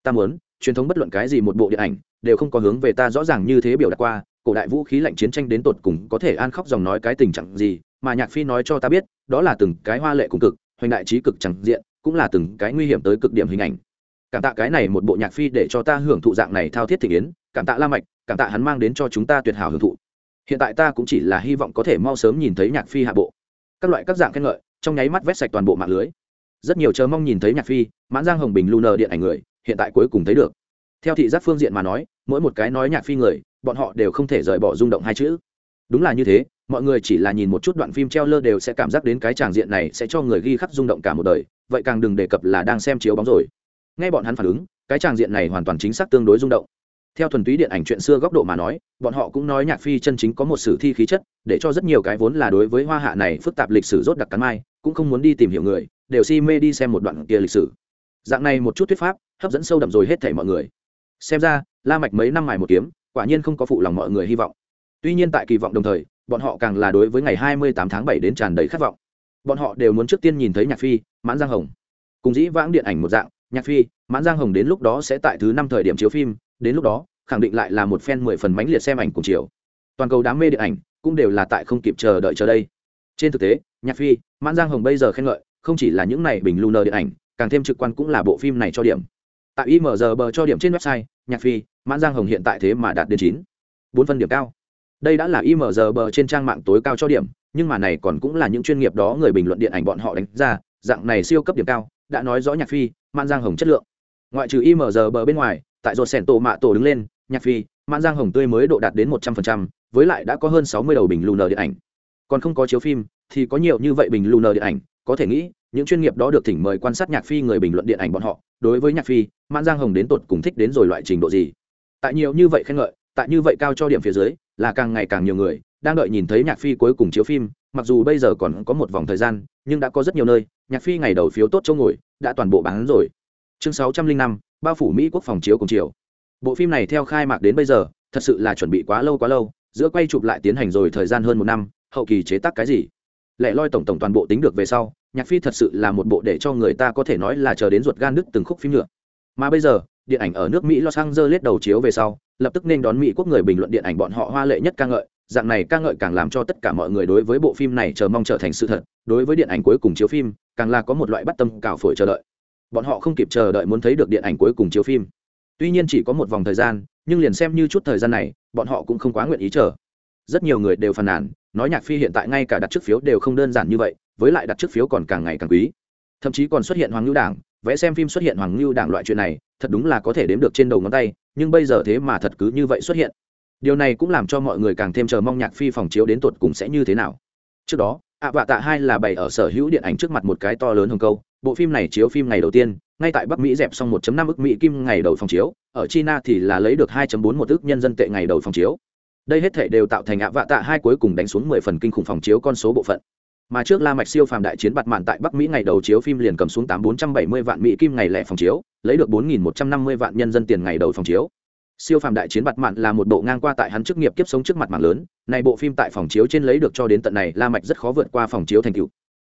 Ta muốn, truyền thống bất luận cái gì một bộ điện ảnh, đều không có hướng về ta rõ ràng như thế biểu đạt qua, cổ đại vũ khí lạnh chiến tranh đến tột cùng có thể an khóc dòng nói cái tình trạng gì, mà nhạc phi nói cho ta biết, đó là từng cái hoa lệ cùng cực, hoành đại trí cực chẳng diện, cũng là từng cái nguy hiểm tới cực điểm hình ảnh. Cảm tạ cái này một bộ nhạc phi để cho ta hưởng thụ dạng này thao thiết thị yến, cảm tạ la mạch, cảm tạ hắn mang đến cho chúng ta tuyệt hảo hưởng thụ. Hiện tại ta cũng chỉ là hy vọng có thể mau sớm nhìn thấy nhạc phi hạ bộ các loại các dạng khen ngợi, trong nháy mắt vét sạch toàn bộ mạng lưới. Rất nhiều chờ mong nhìn thấy nhạc phi, mãn giang hồng bình lunar điện ảnh người, hiện tại cuối cùng thấy được. Theo thị giác phương diện mà nói, mỗi một cái nói nhạc phi người, bọn họ đều không thể rời bỏ rung động hai chữ. Đúng là như thế, mọi người chỉ là nhìn một chút đoạn phim treo lơ đều sẽ cảm giác đến cái tràng diện này sẽ cho người ghi khắc rung động cả một đời, vậy càng đừng đề cập là đang xem chiếu bóng rồi. Nghe bọn hắn phản ứng, cái tràng diện này hoàn toàn chính xác tương đối rung động theo thuần túy điện ảnh chuyện xưa góc độ mà nói, bọn họ cũng nói nhạc phi chân chính có một sử thi khí chất, để cho rất nhiều cái vốn là đối với hoa hạ này phức tạp lịch sử rốt đặc cắn mai, cũng không muốn đi tìm hiểu người, đều si mê đi xem một đoạn kia lịch sử. Dạng này một chút thuyết pháp, hấp dẫn sâu đậm rồi hết thảy mọi người. Xem ra, la mạch mấy năm mài một kiếm, quả nhiên không có phụ lòng mọi người hy vọng. Tuy nhiên tại kỳ vọng đồng thời, bọn họ càng là đối với ngày 28 tháng 7 đến tràn đầy khát vọng. Bọn họ đều muốn trước tiên nhìn thấy nhạc phi, mãn giang hồng. Cùng dĩ vãng điện ảnh một dạng, nhạc phi, mãn giang hồng đến lúc đó sẽ tại thứ năm thời điểm chiếu phim đến lúc đó, khẳng định lại là một fan mười phần mánh liệt xem ảnh cùng chiều. Toàn cầu đám mê điện ảnh cũng đều là tại không kịp chờ đợi chờ đây. Trên thực tế, nhạc phi, mãn giang hồng bây giờ khen ngợi, không chỉ là những này bình lunar điện ảnh, càng thêm trực quan cũng là bộ phim này cho điểm. Tại img bờ cho điểm trên website, nhạc phi, mãn giang hồng hiện tại thế mà đạt đến chín. Bốn phân điểm cao. Đây đã là img bờ trên trang mạng tối cao cho điểm, nhưng mà này còn cũng là những chuyên nghiệp đó người bình luận điện ảnh bọn họ đánh ra, dạng này siêu cấp điểm cao, đã nói rõ nhạc phi, mãn giang hồng chất lượng. Ngoại trừ img bờ bên ngoài tại rột sẻn tổ mạ tổ đứng lên, nhạc phi, mãn giang hồng tươi mới độ đạt đến một trăm phần trăm, với lại đã có hơn sáu mươi đầu bình lunar điện ảnh. Còn không có chiếu phim, thì có nhiều như vậy bình lunar điện ảnh, có thể nghĩ, những chuyên nghiệp đó được thỉnh mời quan sát nhạc phi người bình luận điện ảnh bọn họ, đối với nhạc phi, mãn giang hồng đến tột cùng thích đến rồi loại trình độ gì. Tại nhiều như vậy khen ngợi, tại như vậy cao cho điểm phía dưới, là càng ngày càng nhiều người, đang đợi nhìn thấy nhạc phi cuối cùng chiếu phim, mặc dù bây giờ còn có một vòng thời gian, nhưng đã có rất nhiều nơi, nhạc phi ngày đầu phiếu tốt chỗ ngồi, đã toàn bộ bán rồi. Chương sáu trăm linh năm bao phủ mỹ quốc phòng chiếu cùng chiều. Bộ phim này theo khai mạc đến bây giờ, thật sự là chuẩn bị quá lâu quá lâu, giữa quay chụp lại tiến hành rồi thời gian hơn một năm, hậu kỳ chế tác cái gì? Lẽ loi tổng tổng toàn bộ tính được về sau, nhạc phi thật sự là một bộ để cho người ta có thể nói là chờ đến ruột gan nứt từng khúc phim nữa. Mà bây giờ, điện ảnh ở nước mỹ los angeles đầu chiếu về sau, lập tức nên đón mỹ quốc người bình luận điện ảnh bọn họ hoa lệ nhất ca ngợi, dạng này ca ngợi càng làm cho tất cả mọi người đối với bộ phim này chờ mong trở thành sự thật, đối với điện ảnh cuối cùng chiếu phim, càng là có một loại bắt tâm cào phổi chờ đợi bọn họ không kịp chờ đợi muốn thấy được điện ảnh cuối cùng chiếu phim. Tuy nhiên chỉ có một vòng thời gian, nhưng liền xem như chút thời gian này, bọn họ cũng không quá nguyện ý chờ. Rất nhiều người đều phàn nàn, nói nhạc phi hiện tại ngay cả đặt trước phiếu đều không đơn giản như vậy, với lại đặt trước phiếu còn càng ngày càng quý. Thậm chí còn xuất hiện hoàng lưu đảng, vẽ xem phim xuất hiện hoàng lưu đảng loại chuyện này, thật đúng là có thể đếm được trên đầu ngón tay, nhưng bây giờ thế mà thật cứ như vậy xuất hiện. Điều này cũng làm cho mọi người càng thêm chờ mong nhạc phi phòng chiếu đến tột cùng sẽ như thế nào. Trước đó ạ vạ tạ hai là bày ở sở hữu điện ảnh trước mặt một cái to lớn hồng câu. Bộ phim này chiếu phim ngày đầu tiên, ngay tại bắc mỹ dẹp xong 1.5 ức mỹ kim ngày đầu phòng chiếu, ở china thì là lấy được 2.4 một ức nhân dân tệ ngày đầu phòng chiếu. Đây hết thể đều tạo thành ạ vạ tạ hai cuối cùng đánh xuống 10 phần kinh khủng phòng chiếu con số bộ phận. Mà trước la mạch siêu phàm đại chiến bạt mạn tại bắc mỹ ngày đầu chiếu phim liền cầm xuống tám bốn trăm bảy mươi vạn mỹ kim ngày lẻ phòng chiếu, lấy được bốn nghìn một trăm năm mươi vạn nhân dân tiền ngày đầu phòng chiếu. Siêu phàm đại chiến bạt mạn là một bộ ngang qua tại hắn chức nghiệp kiếp sống trước mặt mạng lớn này bộ phim tại phòng chiếu trên lấy được cho đến tận này, la mạch rất khó vượt qua phòng chiếu thành tựu.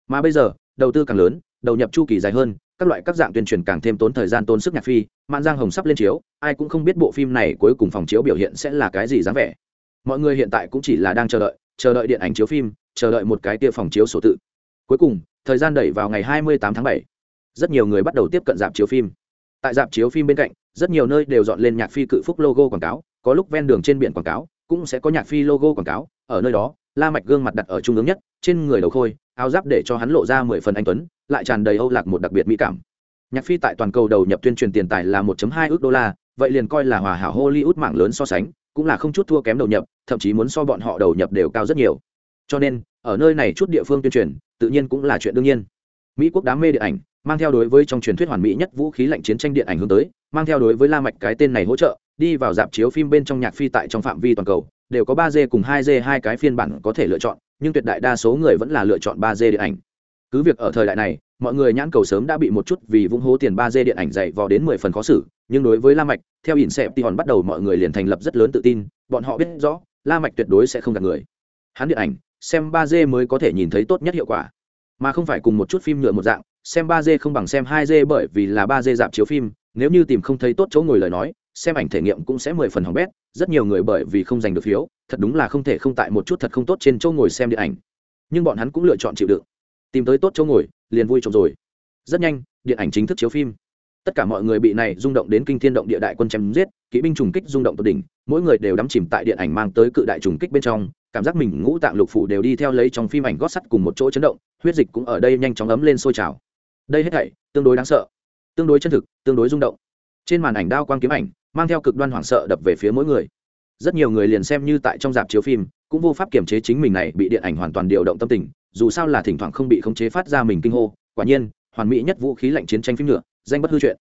Mà bây giờ, đầu tư càng lớn, đầu nhập chu kỳ dài hơn, các loại các dạng tuyên truyền càng thêm tốn thời gian tốn sức nhạc phi mạn giang hồng sắp lên chiếu, ai cũng không biết bộ phim này cuối cùng phòng chiếu biểu hiện sẽ là cái gì dáng vẻ. Mọi người hiện tại cũng chỉ là đang chờ đợi chờ đợi điện ảnh chiếu phim, chờ đợi một cái tia phòng chiếu sổ tự. Cuối cùng, thời gian đẩy vào ngày 28 tháng 7. rất nhiều người bắt đầu tiếp cận dạp chiếu phim. Tại dạp chiếu phim bên cạnh, rất nhiều nơi đều dọn lên nhạc phi cự phúc logo quảng cáo, có lúc ven đường trên biển quảng cáo cũng sẽ có nhạc phi logo quảng cáo, ở nơi đó, la mạch gương mặt đặt ở trung ương nhất, trên người đầu khôi, áo giáp để cho hắn lộ ra mười phần anh tuấn, lại tràn đầy âu lạc một đặc biệt mỹ cảm. Nhạc phi tại toàn cầu đầu nhập tuyên truyền tiền tài là 1.2 ước đô la, vậy liền coi là hòa hảo hollywood mạng lớn so sánh, cũng là không chút thua kém đầu nhập, thậm chí muốn so bọn họ đầu nhập đều cao rất nhiều. Cho nên, ở nơi này chút địa phương tuyên truyền, tự nhiên cũng là chuyện đương nhiên. Mỹ quốc đám mê điện ảnh mang theo đối với trong truyền thuyết hoàn mỹ nhất vũ khí lạnh chiến tranh điện ảnh hướng tới, mang theo đối với la mạch cái tên này hỗ trợ, đi vào dạp chiếu phim bên trong nhạc phi tại trong phạm vi toàn cầu, đều có ba d cùng hai d, hai cái phiên bản có thể lựa chọn, nhưng tuyệt đại đa số người vẫn là lựa chọn ba d điện ảnh. Cứ việc ở thời đại này, mọi người nhãn cầu sớm đã bị một chút vì vung hố tiền ba d điện ảnh dày vò đến mười phần khó xử, nhưng đối với la mạch, theo ỉn xẹp thì hòn bắt đầu mọi người liền thành lập rất lớn tự tin, bọn họ biết rõ, la mạch tuyệt đối sẽ không gạt người. Hắn điện ảnh, xem ba d mới có thể nhìn thấy tốt nhất hiệu quả. Mà không phải cùng một chút phim nhựa một dạng xem ba d không bằng xem hai d bởi vì là ba d dạp chiếu phim, nếu như tìm không thấy tốt chỗ ngồi lời nói, xem ảnh thể nghiệm cũng sẽ mười phần hỏng bét, rất nhiều người bởi vì không giành được phiếu, thật đúng là không thể không tại một chút thật không tốt trên chỗ ngồi xem điện ảnh. Nhưng bọn hắn cũng lựa chọn chịu đựng. Tìm tới tốt chỗ ngồi, liền vui trộm rồi. Rất nhanh, điện ảnh chính thức chiếu phim. Tất cả mọi người bị này rung động đến kinh thiên động địa đại quân chém giết, kỵ binh trùng kích rung động tột đỉnh, mỗi người đều đắm chìm tại điện ảnh mang tới cự đại trùng kích bên trong, cảm giác mình ngũ tạng lục phủ đều đi theo lấy trong phim ảnh gót sắt cùng một chỗ chấn động, huyết dịch cũng ở đây nhanh chóng ấm lên sôi trào đây hết thảy tương đối đáng sợ, tương đối chân thực, tương đối rung động. Trên màn ảnh đao quang kiếm ảnh mang theo cực đoan hoảng sợ đập về phía mỗi người. Rất nhiều người liền xem như tại trong dạp chiếu phim cũng vô pháp kiềm chế chính mình này bị điện ảnh hoàn toàn điều động tâm tình, dù sao là thỉnh thoảng không bị khống chế phát ra mình kinh hô, quả nhiên, hoàn mỹ nhất vũ khí lạnh chiến tranh phim nữa, danh bất hư chuyện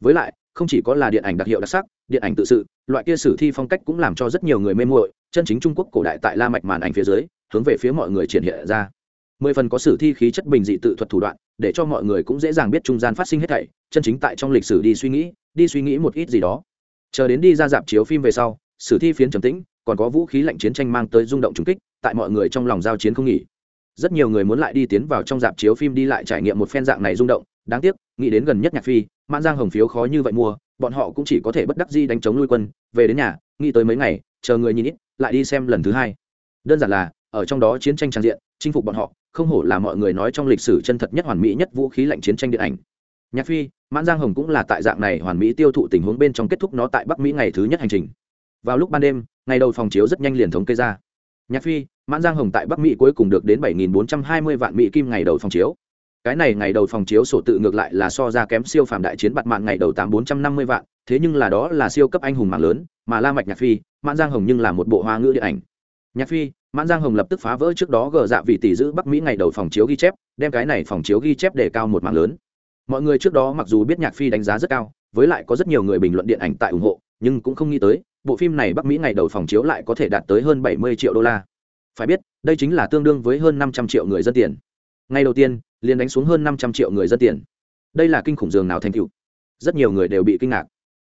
với lại, không chỉ có là điện ảnh đặc hiệu đặc sắc, điện ảnh tự sự, loại kia sử thi phong cách cũng làm cho rất nhiều người mê muội, chân chính trung quốc cổ đại tại la mạch màn ảnh phía dưới, hướng về phía mọi người triển hiện ra. Mười phần có sử thi khí chất bình dị tự thuật thủ đoạn để cho mọi người cũng dễ dàng biết trung gian phát sinh hết thảy, chân chính tại trong lịch sử đi suy nghĩ, đi suy nghĩ một ít gì đó. Chờ đến đi ra dạp chiếu phim về sau, sử thi phiến trầm tĩnh, còn có vũ khí lạnh chiến tranh mang tới rung động trùng kích, tại mọi người trong lòng giao chiến không nghỉ. Rất nhiều người muốn lại đi tiến vào trong dạp chiếu phim đi lại trải nghiệm một phen dạng này rung động, đáng tiếc, nghĩ đến gần nhất nhạc phi, mãn giang hồng phiếu khó như vậy mua, bọn họ cũng chỉ có thể bất đắc di đánh chống nuôi quân, về đến nhà, nghĩ tới mấy ngày, chờ người nhìn ít, lại đi xem lần thứ hai. Đơn giản là, ở trong đó chiến tranh trang diện, chinh phục bọn họ không hổ là mọi người nói trong lịch sử chân thật nhất hoàn mỹ nhất vũ khí lạnh chiến tranh điện ảnh. Nhạc phi, mãn giang hồng cũng là tại dạng này hoàn mỹ tiêu thụ tình huống bên trong kết thúc nó tại bắc mỹ ngày thứ nhất hành trình. Vào lúc ban đêm, ngày đầu phòng chiếu rất nhanh liền thống kê ra. Nhạc phi, mãn giang hồng tại bắc mỹ cuối cùng được đến 7.420 vạn mỹ kim ngày đầu phòng chiếu. Cái này ngày đầu phòng chiếu sổ tự ngược lại là so ra kém siêu phàm đại chiến bạt mạng ngày đầu tám bốn trăm năm mươi vạn, thế nhưng là đó là siêu cấp anh hùng mạng lớn, mà la mạch nhạc phi, mãn giang hồng nhưng là một bộ hoa ngữ điện ảnh. Nhạc phi mãn giang hồng lập tức phá vỡ trước đó gờ dạ vì tỷ giữ bắc mỹ ngày đầu phòng chiếu ghi chép, đem cái này phòng chiếu ghi chép để cao một mạng lớn. Mọi người trước đó mặc dù biết nhạc phi đánh giá rất cao, với lại có rất nhiều người bình luận điện ảnh tại ủng hộ, nhưng cũng không nghĩ tới, bộ phim này bắc mỹ ngày đầu phòng chiếu lại có thể đạt tới hơn bảy mươi triệu đô la. Phải biết, đây chính là tương đương với hơn năm trăm triệu người dân tiền. Ngày đầu tiên, liền đánh xuống hơn năm trăm triệu người dân tiền. Đây là kinh khủng dường nào thành tựu. Rất nhiều người đều bị kinh ngạc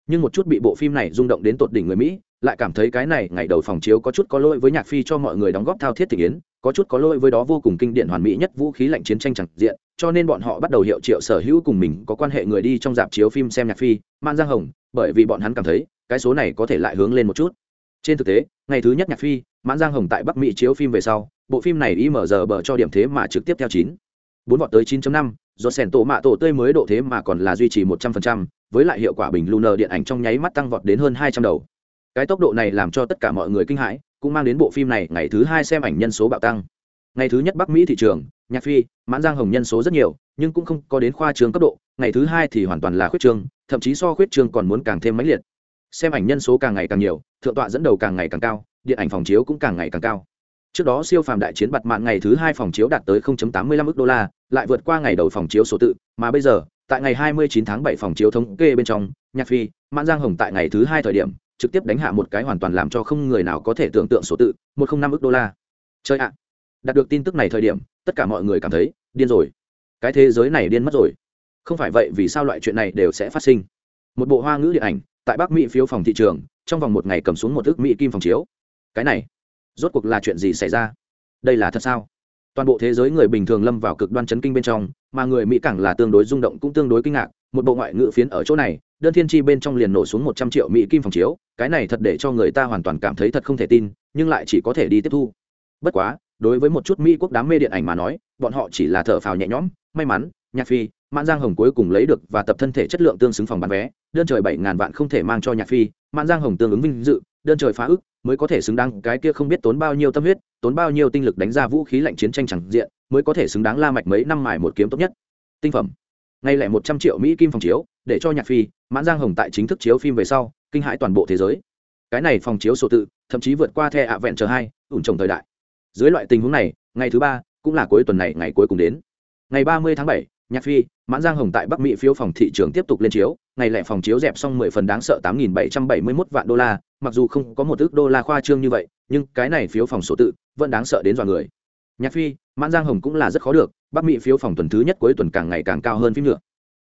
nhưng một chút bị bộ phim này rung động đến tột đỉnh người mỹ lại cảm thấy cái này ngày đầu phòng chiếu có chút có lỗi với nhạc phi cho mọi người đóng góp thao thiết thị yến có chút có lỗi với đó vô cùng kinh điển hoàn mỹ nhất vũ khí lạnh chiến tranh chẳng diện cho nên bọn họ bắt đầu hiệu triệu sở hữu cùng mình có quan hệ người đi trong dạp chiếu phim xem nhạc phi man giang hồng bởi vì bọn hắn cảm thấy cái số này có thể lại hướng lên một chút. Trên thực tế ngày thứ nhất nhạc phi mãn giang hồng tại bắc mỹ chiếu phim về sau bộ phim này img bờ cho điểm thế mà trực tiếp theo chín. Bốn vọt tới 9.5, do sèn tổ mạ tổ tươi mới độ thế mà còn là duy trì 100%, với lại hiệu quả bình lunar điện ảnh trong nháy mắt tăng vọt đến hơn 200 đầu. Cái tốc độ này làm cho tất cả mọi người kinh hãi, cũng mang đến bộ phim này ngày thứ hai xem ảnh nhân số bạo tăng. Ngày thứ nhất Bắc Mỹ thị trường, nhạc phi, mãn giang hồng nhân số rất nhiều, nhưng cũng không có đến khoa trường cấp độ, ngày thứ hai thì hoàn toàn là khuyết trường, thậm chí so khuyết trường còn muốn càng thêm mãnh liệt. Xem ảnh nhân số càng ngày càng nhiều, thượng tọa dẫn đầu càng ngày càng cao, điện ảnh phòng chiếu cũng càng ngày càng cao trước đó siêu phàm đại chiến bặt mạng ngày thứ hai phòng chiếu đạt tới 0.85 ức đô la, lại vượt qua ngày đầu phòng chiếu số tự, mà bây giờ, tại ngày 29 tháng 7 phòng chiếu thống kê bên trong, nhạc phi, mãn giang hồng tại ngày thứ hai thời điểm, trực tiếp đánh hạ một cái hoàn toàn làm cho không người nào có thể tưởng tượng số tự 105 ức đô la. Chơi ạ. Đạt được tin tức này thời điểm, tất cả mọi người cảm thấy, điên rồi. Cái thế giới này điên mất rồi. Không phải vậy, vì sao loại chuyện này đều sẽ phát sinh? Một bộ hoa ngữ điện ảnh, tại bắc mỹ phiếu phòng thị trường, trong vòng một ngày cầm xuống một ước mỹ kim phòng chiếu. Cái này rốt cuộc là chuyện gì xảy ra? Đây là thật sao? Toàn bộ thế giới người bình thường lâm vào cực đoan chấn kinh bên trong, mà người mỹ càng là tương đối rung động cũng tương đối kinh ngạc. Một bộ ngoại ngữ phiến ở chỗ này, đơn thiên tri bên trong liền nổ xuống một trăm triệu mỹ kim phòng chiếu, cái này thật để cho người ta hoàn toàn cảm thấy thật không thể tin, nhưng lại chỉ có thể đi tiếp thu. Bất quá, đối với một chút mỹ quốc đám mê điện ảnh mà nói, bọn họ chỉ là thở phào nhẹ nhõm, may mắn, nhạc phi, mãn giang hồng cuối cùng lấy được và tập thân thể chất lượng tương xứng phòng bán vé, đơn trời bảy ngàn vạn không thể mang cho nhạc phi, mãn giang hồng tương ứng vinh dự đơn trời phá ức, mới có thể xứng đáng cái kia không biết tốn bao nhiêu tâm huyết, tốn bao nhiêu tinh lực đánh ra vũ khí lạnh chiến tranh chẳng diện, mới có thể xứng đáng la mạch mấy năm mài một kiếm tốt nhất. Tinh phẩm. Ngay lại một trăm triệu mỹ kim phòng chiếu, để cho nhạc phi, mãn giang hồng tại chính thức chiếu phim về sau, kinh hãi toàn bộ thế giới. Cái này phòng chiếu sổ tự, thậm chí vượt qua the ạ vẹn chờ hai, ủn trồng thời đại. Dưới loại tình huống này, ngày thứ ba, cũng là cuối tuần này ngày cuối cùng đến. Ngày ba mươi tháng bảy, nhạc phi, mãn giang hồng tại bắc mỹ phiếu phòng thị trường tiếp tục lên chiếu ngày lẻ phòng chiếu dẹp xong mười phần đáng sợ tám nghìn bảy trăm bảy mươi mốt vạn đô la, mặc dù không có một ước đô la khoa trương như vậy, nhưng cái này phiếu phòng số tự vẫn đáng sợ đến dọa người. Nhạc phi, mãn giang hồng cũng là rất khó được, bắc mỹ phiếu phòng tuần thứ nhất cuối tuần càng ngày càng cao hơn phim nữa.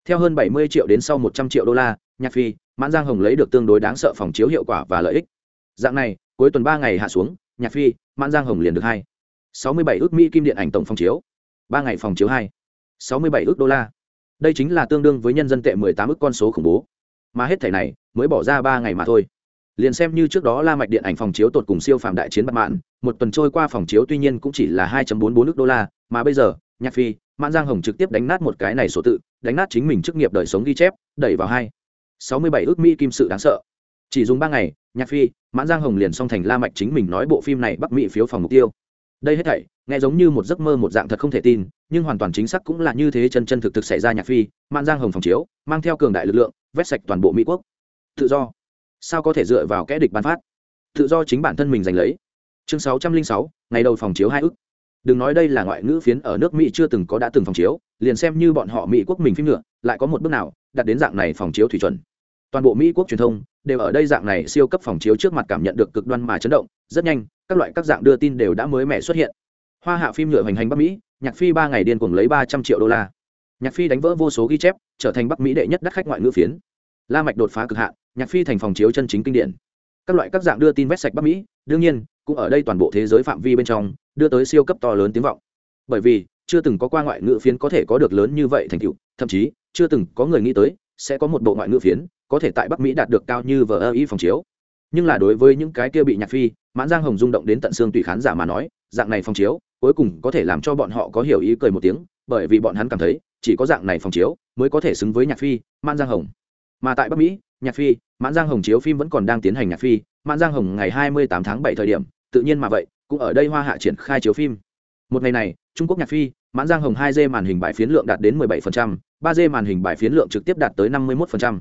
Theo hơn bảy mươi triệu đến sau một trăm triệu đô la, nhạc phi, mãn giang hồng lấy được tương đối đáng sợ phòng chiếu hiệu quả và lợi ích. Dạng này, cuối tuần ba ngày hạ xuống, nhạc phi, mãn giang hồng liền được hai. Sáu mươi bảy ước mỹ kim điện ảnh tổng phòng chiếu. Ba ngày phòng chiếu hai. Sáu mươi bảy ước đô la đây chính là tương đương với nhân dân tệ mười tám ước con số khủng bố. Mà hết thẻ này, mới bỏ ra ba ngày mà thôi. Liền xem như trước đó la mạch điện ảnh phòng chiếu tột cùng siêu phàm đại chiến bất mạn một tuần trôi qua phòng chiếu tuy nhiên cũng chỉ là hai bốn bốn nước đô la, mà bây giờ, nhạc phi, mãn giang hồng trực tiếp đánh nát một cái này số tự, đánh nát chính mình chức nghiệp đời sống ghi chép, đẩy vào hai. Sáu mươi bảy ước mỹ kim sự đáng sợ. Chỉ dùng ba ngày, nhạc phi, mãn giang hồng liền song thành la mạch chính mình nói bộ phim này bắc mỹ phiếu phòng mục tiêu đây hết thảy, nghe giống như một giấc mơ một dạng thật không thể tin, nhưng hoàn toàn chính xác cũng là như thế chân chân thực thực xảy ra nhạc phi mãn giang hồng phòng chiếu, mang theo cường đại lực lượng, vét sạch toàn bộ mỹ quốc. Tự do. Sao có thể dựa vào kẽ địch bán phát? Tự do chính bản thân mình giành lấy. Chương sáu trăm linh sáu, ngày đầu phòng chiếu hai ức. Đừng nói đây là ngoại ngữ phiến ở nước mỹ chưa từng có đã từng phòng chiếu, liền xem như bọn họ mỹ quốc mình phim nữa, lại có một bước nào đặt đến dạng này phòng chiếu thủy chuẩn. Toàn bộ mỹ quốc truyền thông đều ở đây dạng này siêu cấp phòng chiếu trước mặt cảm nhận được cực đoan mà chấn động rất nhanh, các loại các dạng đưa tin đều đã mới mẻ xuất hiện. Hoa hạ phim nhựa hành hành bắc mỹ, nhạc phi ba ngày điên cuồng lấy ba trăm triệu đô la. Nhạc phi đánh vỡ vô số ghi chép, trở thành bắc mỹ đệ nhất đắt khách ngoại ngữ phiến. La mạch đột phá cực hạn, nhạc phi thành phòng chiếu chân chính kinh điển. Các loại các dạng đưa tin vét sạch bắc mỹ, đương nhiên, cũng ở đây toàn bộ thế giới phạm vi bên trong, đưa tới siêu cấp to lớn tiếng vọng. Bởi vì, chưa từng có qua ngoại ngữ phiến có thể có được lớn như vậy thành tựu, thậm chí, chưa từng có người nghĩ tới, sẽ có một bộ ngoại ngữ phiến có thể tại bắc mỹ đạt được cao như vờ ơ y phòng chiếu. Nhưng là đối với những cái kia bị nhạc phi mãn giang hồng rung động đến tận xương tùy khán giả mà nói dạng này phòng chiếu cuối cùng có thể làm cho bọn họ có hiểu ý cười một tiếng bởi vì bọn hắn cảm thấy chỉ có dạng này phòng chiếu mới có thể xứng với nhạc phi mãn giang hồng mà tại bắc mỹ nhạc phi mãn giang hồng chiếu phim vẫn còn đang tiến hành nhạc phi mãn giang hồng ngày hai mươi tám tháng bảy thời điểm tự nhiên mà vậy cũng ở đây hoa hạ triển khai chiếu phim một ngày này trung quốc nhạc phi mãn giang hồng hai d màn hình bài phiến lượng đạt đến 17%, ba d màn hình bài phiến lượng trực tiếp đạt tới 51%.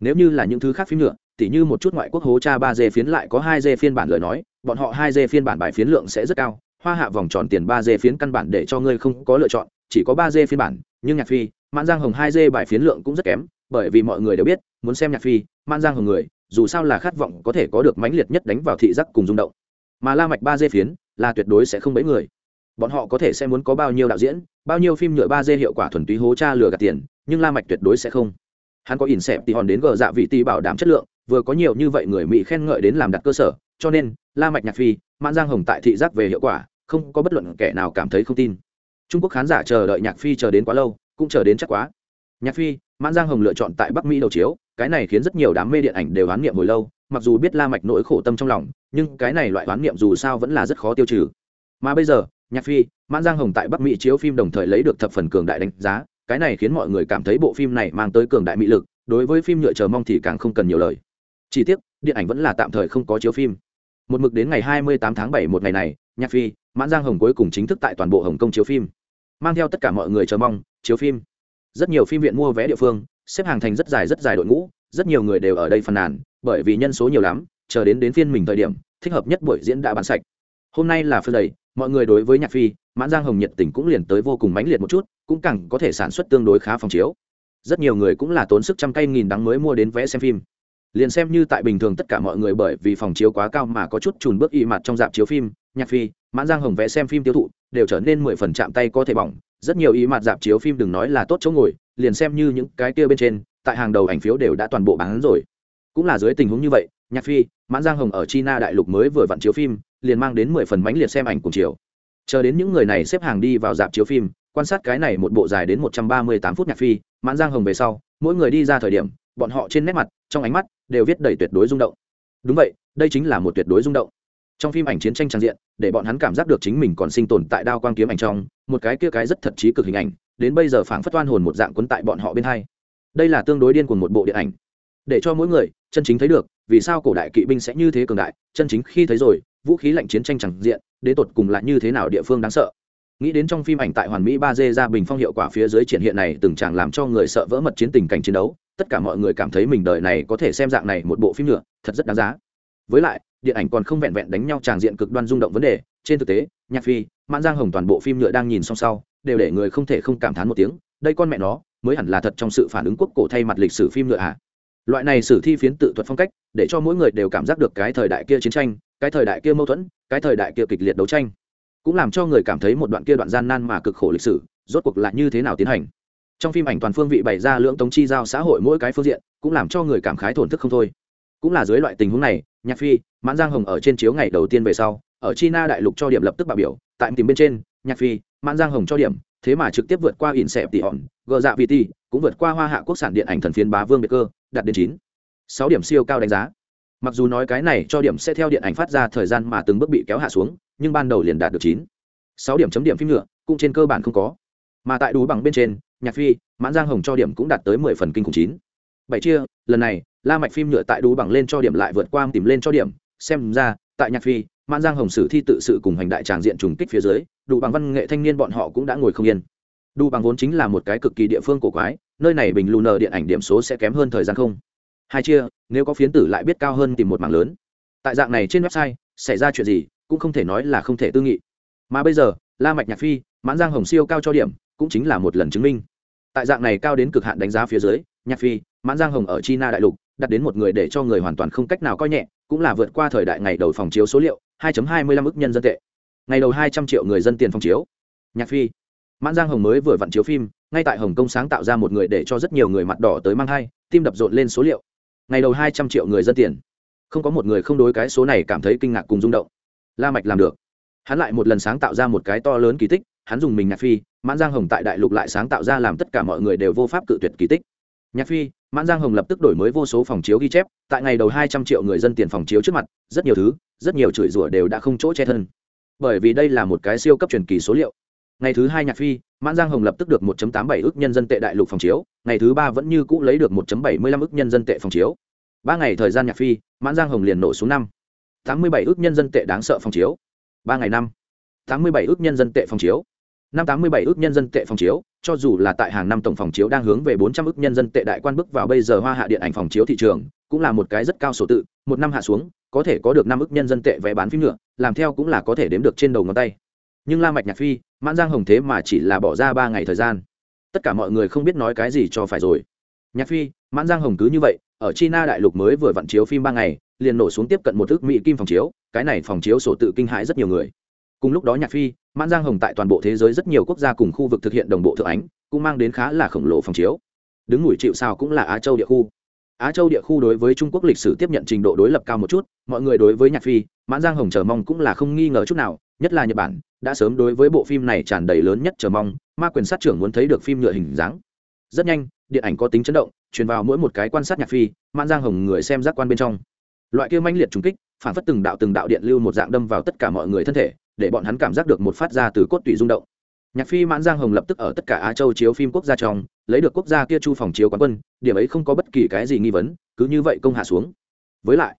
nếu như là những thứ khác phim nữa tỉ như một chút ngoại quốc hố cha ba dê phiến lại có hai dê phiên bản lời nói, bọn họ hai dê phiên bản bài phiến lượng sẽ rất cao, hoa hạ vòng tròn tiền ba dê phiến căn bản để cho ngươi không có lựa chọn, chỉ có ba dê phiên bản, nhưng nhạc phi, mãn giang hồng hai dê bài phiến lượng cũng rất kém, bởi vì mọi người đều biết, muốn xem nhạc phi, mãn giang hồng người, dù sao là khát vọng có thể có được mãnh liệt nhất đánh vào thị giác cùng rung động. Mà la mạch ba dê phiến, là tuyệt đối sẽ không bấy người. Bọn họ có thể sẽ muốn có bao nhiêu đạo diễn, bao nhiêu phim nhựa ba dê hiệu quả thuần túy hố cha lừa gạt tiền, nhưng la mạch tuyệt đối sẽ không. Hắn có ỉn xẹp thì hòn đến gờ dạ vị tỷ bảo đảm chất lượng vừa có nhiều như vậy người mỹ khen ngợi đến làm đặt cơ sở, cho nên, la mạch nhạc phi, mãn giang hồng tại thị giác về hiệu quả, không có bất luận kẻ nào cảm thấy không tin. Trung quốc khán giả chờ đợi nhạc phi chờ đến quá lâu, cũng chờ đến chắc quá. Nhạc phi, mãn giang hồng lựa chọn tại bắc mỹ đầu chiếu, cái này khiến rất nhiều đám mê điện ảnh đều oán niệm hồi lâu, mặc dù biết la mạch nỗi khổ tâm trong lòng, nhưng cái này loại oán niệm dù sao vẫn là rất khó tiêu trừ. Mà bây giờ, nhạc phi, mãn giang hồng tại bắc mỹ chiếu phim đồng thời lấy được thập phần cường đại đánh giá, cái này khiến mọi người cảm thấy bộ phim này mang tới cường đại mỹ lực, đối với phim nhựa chờ mong thì càng không cần nhiều lời chỉ tiếc, điện ảnh vẫn là tạm thời không có chiếu phim. Một mực đến ngày 28 tháng 7 một ngày này, nhạc phi, mãn giang hồng cuối cùng chính thức tại toàn bộ hồng kông chiếu phim. Mang theo tất cả mọi người chờ mong, chiếu phim. Rất nhiều phim viện mua vé địa phương, xếp hàng thành rất dài rất dài đội ngũ, rất nhiều người đều ở đây phàn nàn, bởi vì nhân số nhiều lắm, chờ đến đến phiên mình thời điểm, thích hợp nhất buổi diễn đã bán sạch. Hôm nay là phiên đầy, mọi người đối với nhạc phi, mãn giang hồng nhiệt tình cũng liền tới vô cùng mãnh liệt một chút, cũng càng có thể sản xuất tương đối khá phòng chiếu. Rất nhiều người cũng là tốn sức trăm cây nghìn đắng mới mua đến vé xem phim liền xem như tại bình thường tất cả mọi người bởi vì phòng chiếu quá cao mà có chút chùn bước y mặt trong dạp chiếu phim, nhạc phi, mãn giang hồng vẽ xem phim tiêu thụ, đều trở nên mười phần chạm tay có thể bỏng. Rất nhiều ý mặt dạp chiếu phim đừng nói là tốt chỗ ngồi, liền xem như những cái kia bên trên, tại hàng đầu ảnh phiếu đều đã toàn bộ bán rồi. Cũng là dưới tình huống như vậy, nhạc phi, mãn giang hồng ở china đại lục mới vừa vặn chiếu phim, liền mang đến mười phần mánh liệt xem ảnh cùng chiều. Chờ đến những người này xếp hàng đi vào dạp chiếu phim, quan sát cái này một bộ dài đến một trăm ba mươi tám phút nhạc phi, mãn giang hồng về sau, mỗi người đi ra thời điểm, bọn họ trên nét mặt trong ánh mắt đều viết đầy tuyệt đối rung động. Đúng vậy, đây chính là một tuyệt đối rung động. Trong phim ảnh chiến tranh trang diện, để bọn hắn cảm giác được chính mình còn sinh tồn tại đao quang kiếm ảnh trong, một cái kia cái rất thật trí cực hình ảnh, đến bây giờ phảng phất oan hồn một dạng quấn tại bọn họ bên hai. Đây là tương đối điên của một bộ điện ảnh. Để cho mỗi người chân chính thấy được, vì sao cổ đại kỵ binh sẽ như thế cường đại, chân chính khi thấy rồi, vũ khí lạnh chiến tranh chẳng diện, đến tột cùng là như thế nào địa phương đáng sợ nghĩ đến trong phim ảnh tại hoàn mỹ ba d ra bình phong hiệu quả phía dưới triển hiện này, từng chàng làm cho người sợ vỡ mật chiến tình cảnh chiến đấu, tất cả mọi người cảm thấy mình đời này có thể xem dạng này một bộ phim nữa, thật rất đáng giá với lại, điện ảnh còn không vẹn vẹn đánh nhau tràng diện cực đoan rung động vấn đề, trên thực tế, nhạc phi, mãn giang hồng toàn bộ phim nhựa đang nhìn song sau, đều để người không thể không cảm thán một tiếng, đây con mẹ nó, mới hẳn là thật trong sự phản ứng quốc cổ thay mặt lịch sử phim nhựa à? loại này sử thi phiến tự thuật phong cách, để cho mỗi người đều cảm giác được cái thời đại kia chiến tranh, cái thời đại kia mâu thuẫn, cái thời đại kia kịch liệt đấu tranh cũng làm cho người cảm thấy một đoạn kia đoạn gian nan mà cực khổ lịch sử, rốt cuộc là như thế nào tiến hành. Trong phim ảnh toàn phương vị bày ra lưỡng tống chi giao xã hội mỗi cái phương diện, cũng làm cho người cảm khái thổn thức không thôi. Cũng là dưới loại tình huống này, nhạc phi, mãn giang hồng ở trên chiếu ngày đầu tiên về sau, ở china đại lục cho điểm lập tức bạo biểu, tại tìm bên trên, nhạc phi, mãn giang hồng cho điểm, thế mà trực tiếp vượt qua ỉn xẹp tỷ hòn, gờ dạ vị ti cũng vượt qua hoa hạ quốc sản điện ảnh thần phiến bá vương biệt cơ, đạt đến chín. Sáu điểm siêu cao đánh giá. Mặc dù nói cái này cho điểm sẽ theo điện ảnh phát ra thời gian mà từng bước bị kéo hạ xuống nhưng ban đầu liền đạt được chín. Sáu điểm chấm điểm phim nhựa cũng trên cơ bản không có. Mà tại đủ bằng bên trên, nhạc phi, mãn giang hồng cho điểm cũng đạt tới mười phần kinh khủng chín. Bảy chia, lần này, la mạch phim nhựa tại đủ bằng lên cho điểm lại vượt qua tìm lên cho điểm. Xem ra, tại nhạc phi, mãn giang hồng sử thi tự sự cùng hành đại tràng diện trùng kích phía dưới đủ bằng văn nghệ thanh niên bọn họ cũng đã ngồi không yên. Đủ bằng vốn chính là một cái cực kỳ địa phương cổ quái, nơi này bình lù nờ điện ảnh điểm số sẽ kém hơn thời gian không. Hai chia, nếu có phiến tử lại biết cao hơn tìm một mảng lớn. Tại dạng này trên website, xảy ra chuyện gì cũng không thể nói là không thể tư nghị. Mà bây giờ, la mạch nhạc phi, mãn giang hồng siêu cao cho điểm, cũng chính là một lần chứng minh. Tại dạng này cao đến cực hạn đánh giá phía dưới, nhạc phi, mãn giang hồng ở china đại lục, đặt đến một người để cho người hoàn toàn không cách nào coi nhẹ, cũng là vượt qua thời đại ngày đầu phòng chiếu số liệu 2.25 ức nhân dân tệ. Ngày đầu 200 triệu người dân tiền phòng chiếu. Nhạc phi, mãn giang hồng mới vừa vặn chiếu phim, ngay tại hồng kông sáng tạo ra một người để cho rất nhiều người mặt đỏ tới mang hai, tim đập rộn lên số liệu. Ngày đầu 200 triệu người dân tiền. Không có một người không đối cái số này cảm thấy kinh ngạc cùng rung động la mạch làm được. Hắn lại một lần sáng tạo ra một cái to lớn kỳ tích, hắn dùng mình nhạc phi, mãn giang hồng tại đại lục lại sáng tạo ra làm tất cả mọi người đều vô pháp cự tuyệt kỳ tích. Nhạc phi, mãn giang hồng lập tức đổi mới vô số phòng chiếu ghi chép, tại ngày đầu hai trăm triệu người dân tiền phòng chiếu trước mặt, rất nhiều thứ, rất nhiều chửi rủa đều đã không chỗ che thân. Bởi vì đây là một cái siêu cấp truyền kỳ số liệu. Ngày thứ hai nhạc phi, mãn giang hồng lập tức được 1 bảy ước nhân dân tệ đại lục phòng chiếu, ngày thứ ba vẫn như cũ lấy được 1 lăm ước nhân dân tệ phòng chiếu. Ba ngày thời gian nhạc phi, mãn giang hồng liền nổ xuống năm tám mươi bảy ước nhân dân tệ đáng sợ phòng chiếu. Ba ngày năm. tám mươi bảy ước nhân dân tệ phòng chiếu. Năm tám mươi bảy ước nhân dân tệ phòng chiếu, cho dù là tại hàng năm tổng phòng chiếu đang hướng về bốn trăm ước nhân dân tệ đại quan bước vào bây giờ hoa hạ điện ảnh phòng chiếu thị trường, cũng là một cái rất cao số tự, một năm hạ xuống, có thể có được năm ước nhân dân tệ vé bán phim nữa, làm theo cũng là có thể đếm được trên đầu ngón tay. Nhưng la mạch nhạc phi, mãn giang hồng thế mà chỉ là bỏ ra ba ngày thời gian. Tất cả mọi người không biết nói cái gì cho phải rồi. Nhạc phi, mãn giang hồng cứ như vậy, ở china đại lục mới vừa vặn chiếu phim ba ngày liền nổ xuống tiếp cận một thước mỹ kim phòng chiếu, cái này phòng chiếu sổ tự kinh hãi rất nhiều người. Cùng lúc đó nhạc phi, mãn giang hồng tại toàn bộ thế giới rất nhiều quốc gia cùng khu vực thực hiện đồng bộ thượng ánh, cũng mang đến khá là khổng lồ phòng chiếu. Đứng ngủi chịu sao cũng là á châu địa khu. Á châu địa khu đối với trung quốc lịch sử tiếp nhận trình độ đối lập cao một chút, mọi người đối với nhạc phi, mãn giang hồng chờ mong cũng là không nghi ngờ chút nào, nhất là nhật bản, đã sớm đối với bộ phim này tràn đầy lớn nhất chờ mong, ma quyền sát trưởng muốn thấy được phim nhựa hình dáng. Rất nhanh, điện ảnh có tính chấn động, truyền vào mỗi một cái quan sát nhạc phi, mãn giang hồng người xem giác quan bên trong loại kia manh liệt trùng kích, phản phất từng đạo từng đạo điện lưu một dạng đâm vào tất cả mọi người thân thể, để bọn hắn cảm giác được một phát ra từ cốt tủy rung động. Nhạc phi mãn giang hồng lập tức ở tất cả á châu chiếu phim quốc gia trong, lấy được quốc gia kia chu phòng chiếu quán quân, điểm ấy không có bất kỳ cái gì nghi vấn, cứ như vậy công hạ xuống. Với lại,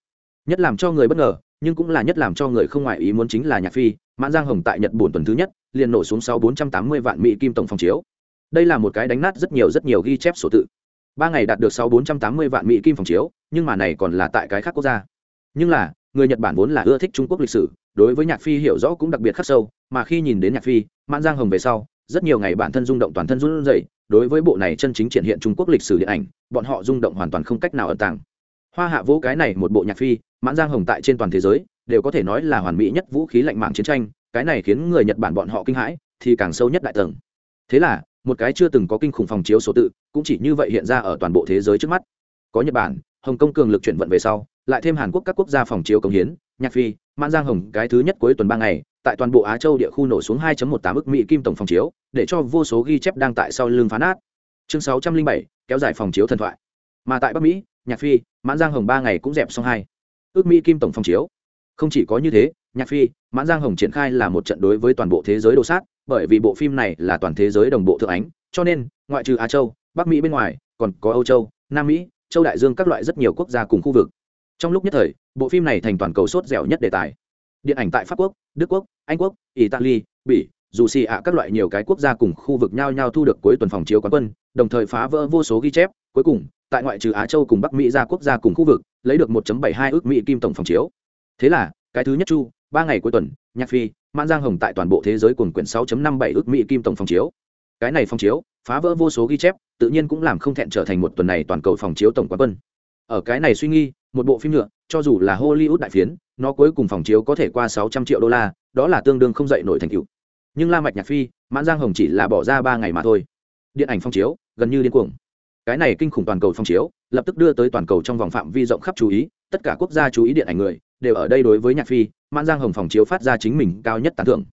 nhất làm cho người bất ngờ, nhưng cũng là nhất làm cho người không ngoại ý muốn chính là nhạc phi, mãn giang hồng tại nhật bổn tuần thứ nhất, liền nổ xuống sau bốn trăm tám mươi vạn mỹ kim tổng phòng chiếu. Đây là một cái đánh nát rất nhiều rất nhiều ghi chép sổ tự ba ngày đạt được sau bốn trăm tám mươi vạn mỹ kim phòng chiếu, nhưng mà này còn là tại cái khác quốc gia. Nhưng là, người nhật bản vốn là ưa thích trung quốc lịch sử, đối với nhạc phi hiểu rõ cũng đặc biệt khắc sâu, mà khi nhìn đến nhạc phi, mãn giang hồng về sau, rất nhiều ngày bản thân rung động toàn thân run rẩy, đối với bộ này chân chính triển hiện trung quốc lịch sử điện ảnh, bọn họ rung động hoàn toàn không cách nào ẩn tàng. Hoa hạ vũ cái này một bộ nhạc phi, mãn giang hồng tại trên toàn thế giới, đều có thể nói là hoàn mỹ nhất vũ khí lạnh mạng chiến tranh, cái này khiến người nhật bản bọn họ kinh hãi, thì càng sâu nhất đại tầng. Thế là một cái chưa từng có kinh khủng phòng chiếu số tự cũng chỉ như vậy hiện ra ở toàn bộ thế giới trước mắt. Có nhật bản hồng kông cường lực chuyển vận về sau lại thêm hàn quốc các quốc gia phòng chiếu công hiến nhạc phi mãn giang hồng cái thứ nhất cuối tuần ba ngày tại toàn bộ á châu địa khu nổ xuống 2.18 ức mỹ kim tổng phòng chiếu để cho vô số ghi chép đang tại sau lưng phá nát. Chương 607, kéo dài phòng chiếu thần thoại. Mà tại bắc mỹ nhạc phi mãn giang hồng ba ngày cũng dẹp xong hai ước mỹ kim tổng phòng chiếu. Không chỉ có như thế nhạc phi mãn giang hồng triển khai là một trận đối với toàn bộ thế giới đồ sát bởi vì bộ phim này là toàn thế giới đồng bộ thượng ánh, cho nên, ngoại trừ á châu, bắc mỹ bên ngoài, còn có âu châu, nam mỹ, châu đại dương các loại rất nhiều quốc gia cùng khu vực. Trong lúc nhất thời, bộ phim này thành toàn cầu sốt dẻo nhất đề tài. Điện ảnh tại pháp quốc, đức quốc, anh quốc, italy, bỉ dù xì ạ các loại nhiều cái quốc gia cùng khu vực nhau nhau thu được cuối tuần phòng chiếu quán quân, đồng thời phá vỡ vô số ghi chép. Cuối cùng, tại ngoại trừ á châu cùng bắc mỹ ra quốc gia cùng khu vực, lấy được 1.72 ước mỹ kim tổng phòng chiếu. Thế là, cái thứ nhất chu, ba ngày cuối tuần, nhạc phi mãn giang hồng tại toàn bộ thế giới cùng quyển 6.57 ước mỹ kim tổng phòng chiếu. Cái này phòng chiếu, phá vỡ vô số ghi chép, tự nhiên cũng làm không thẹn trở thành một tuần này toàn cầu phòng chiếu tổng quán quân. Ở cái này suy nghi, một bộ phim nhựa, cho dù là hollywood đại phiến, nó cuối cùng phòng chiếu có thể qua 600 triệu đô la, đó là tương đương không dậy nổi thành tựu. Nhưng la mạch nhạc phi, mãn giang hồng chỉ là bỏ ra ba ngày mà thôi. Điện ảnh phong chiếu, gần như điên cuồng. Cái này kinh khủng toàn cầu phong chiếu lập tức đưa tới toàn cầu trong vòng phạm vi rộng khắp chú ý, tất cả quốc gia chú ý điện ảnh người, đều ở đây đối với nhạc phi, mãn giang hồng phòng chiếu phát ra chính mình cao nhất tán thưởng.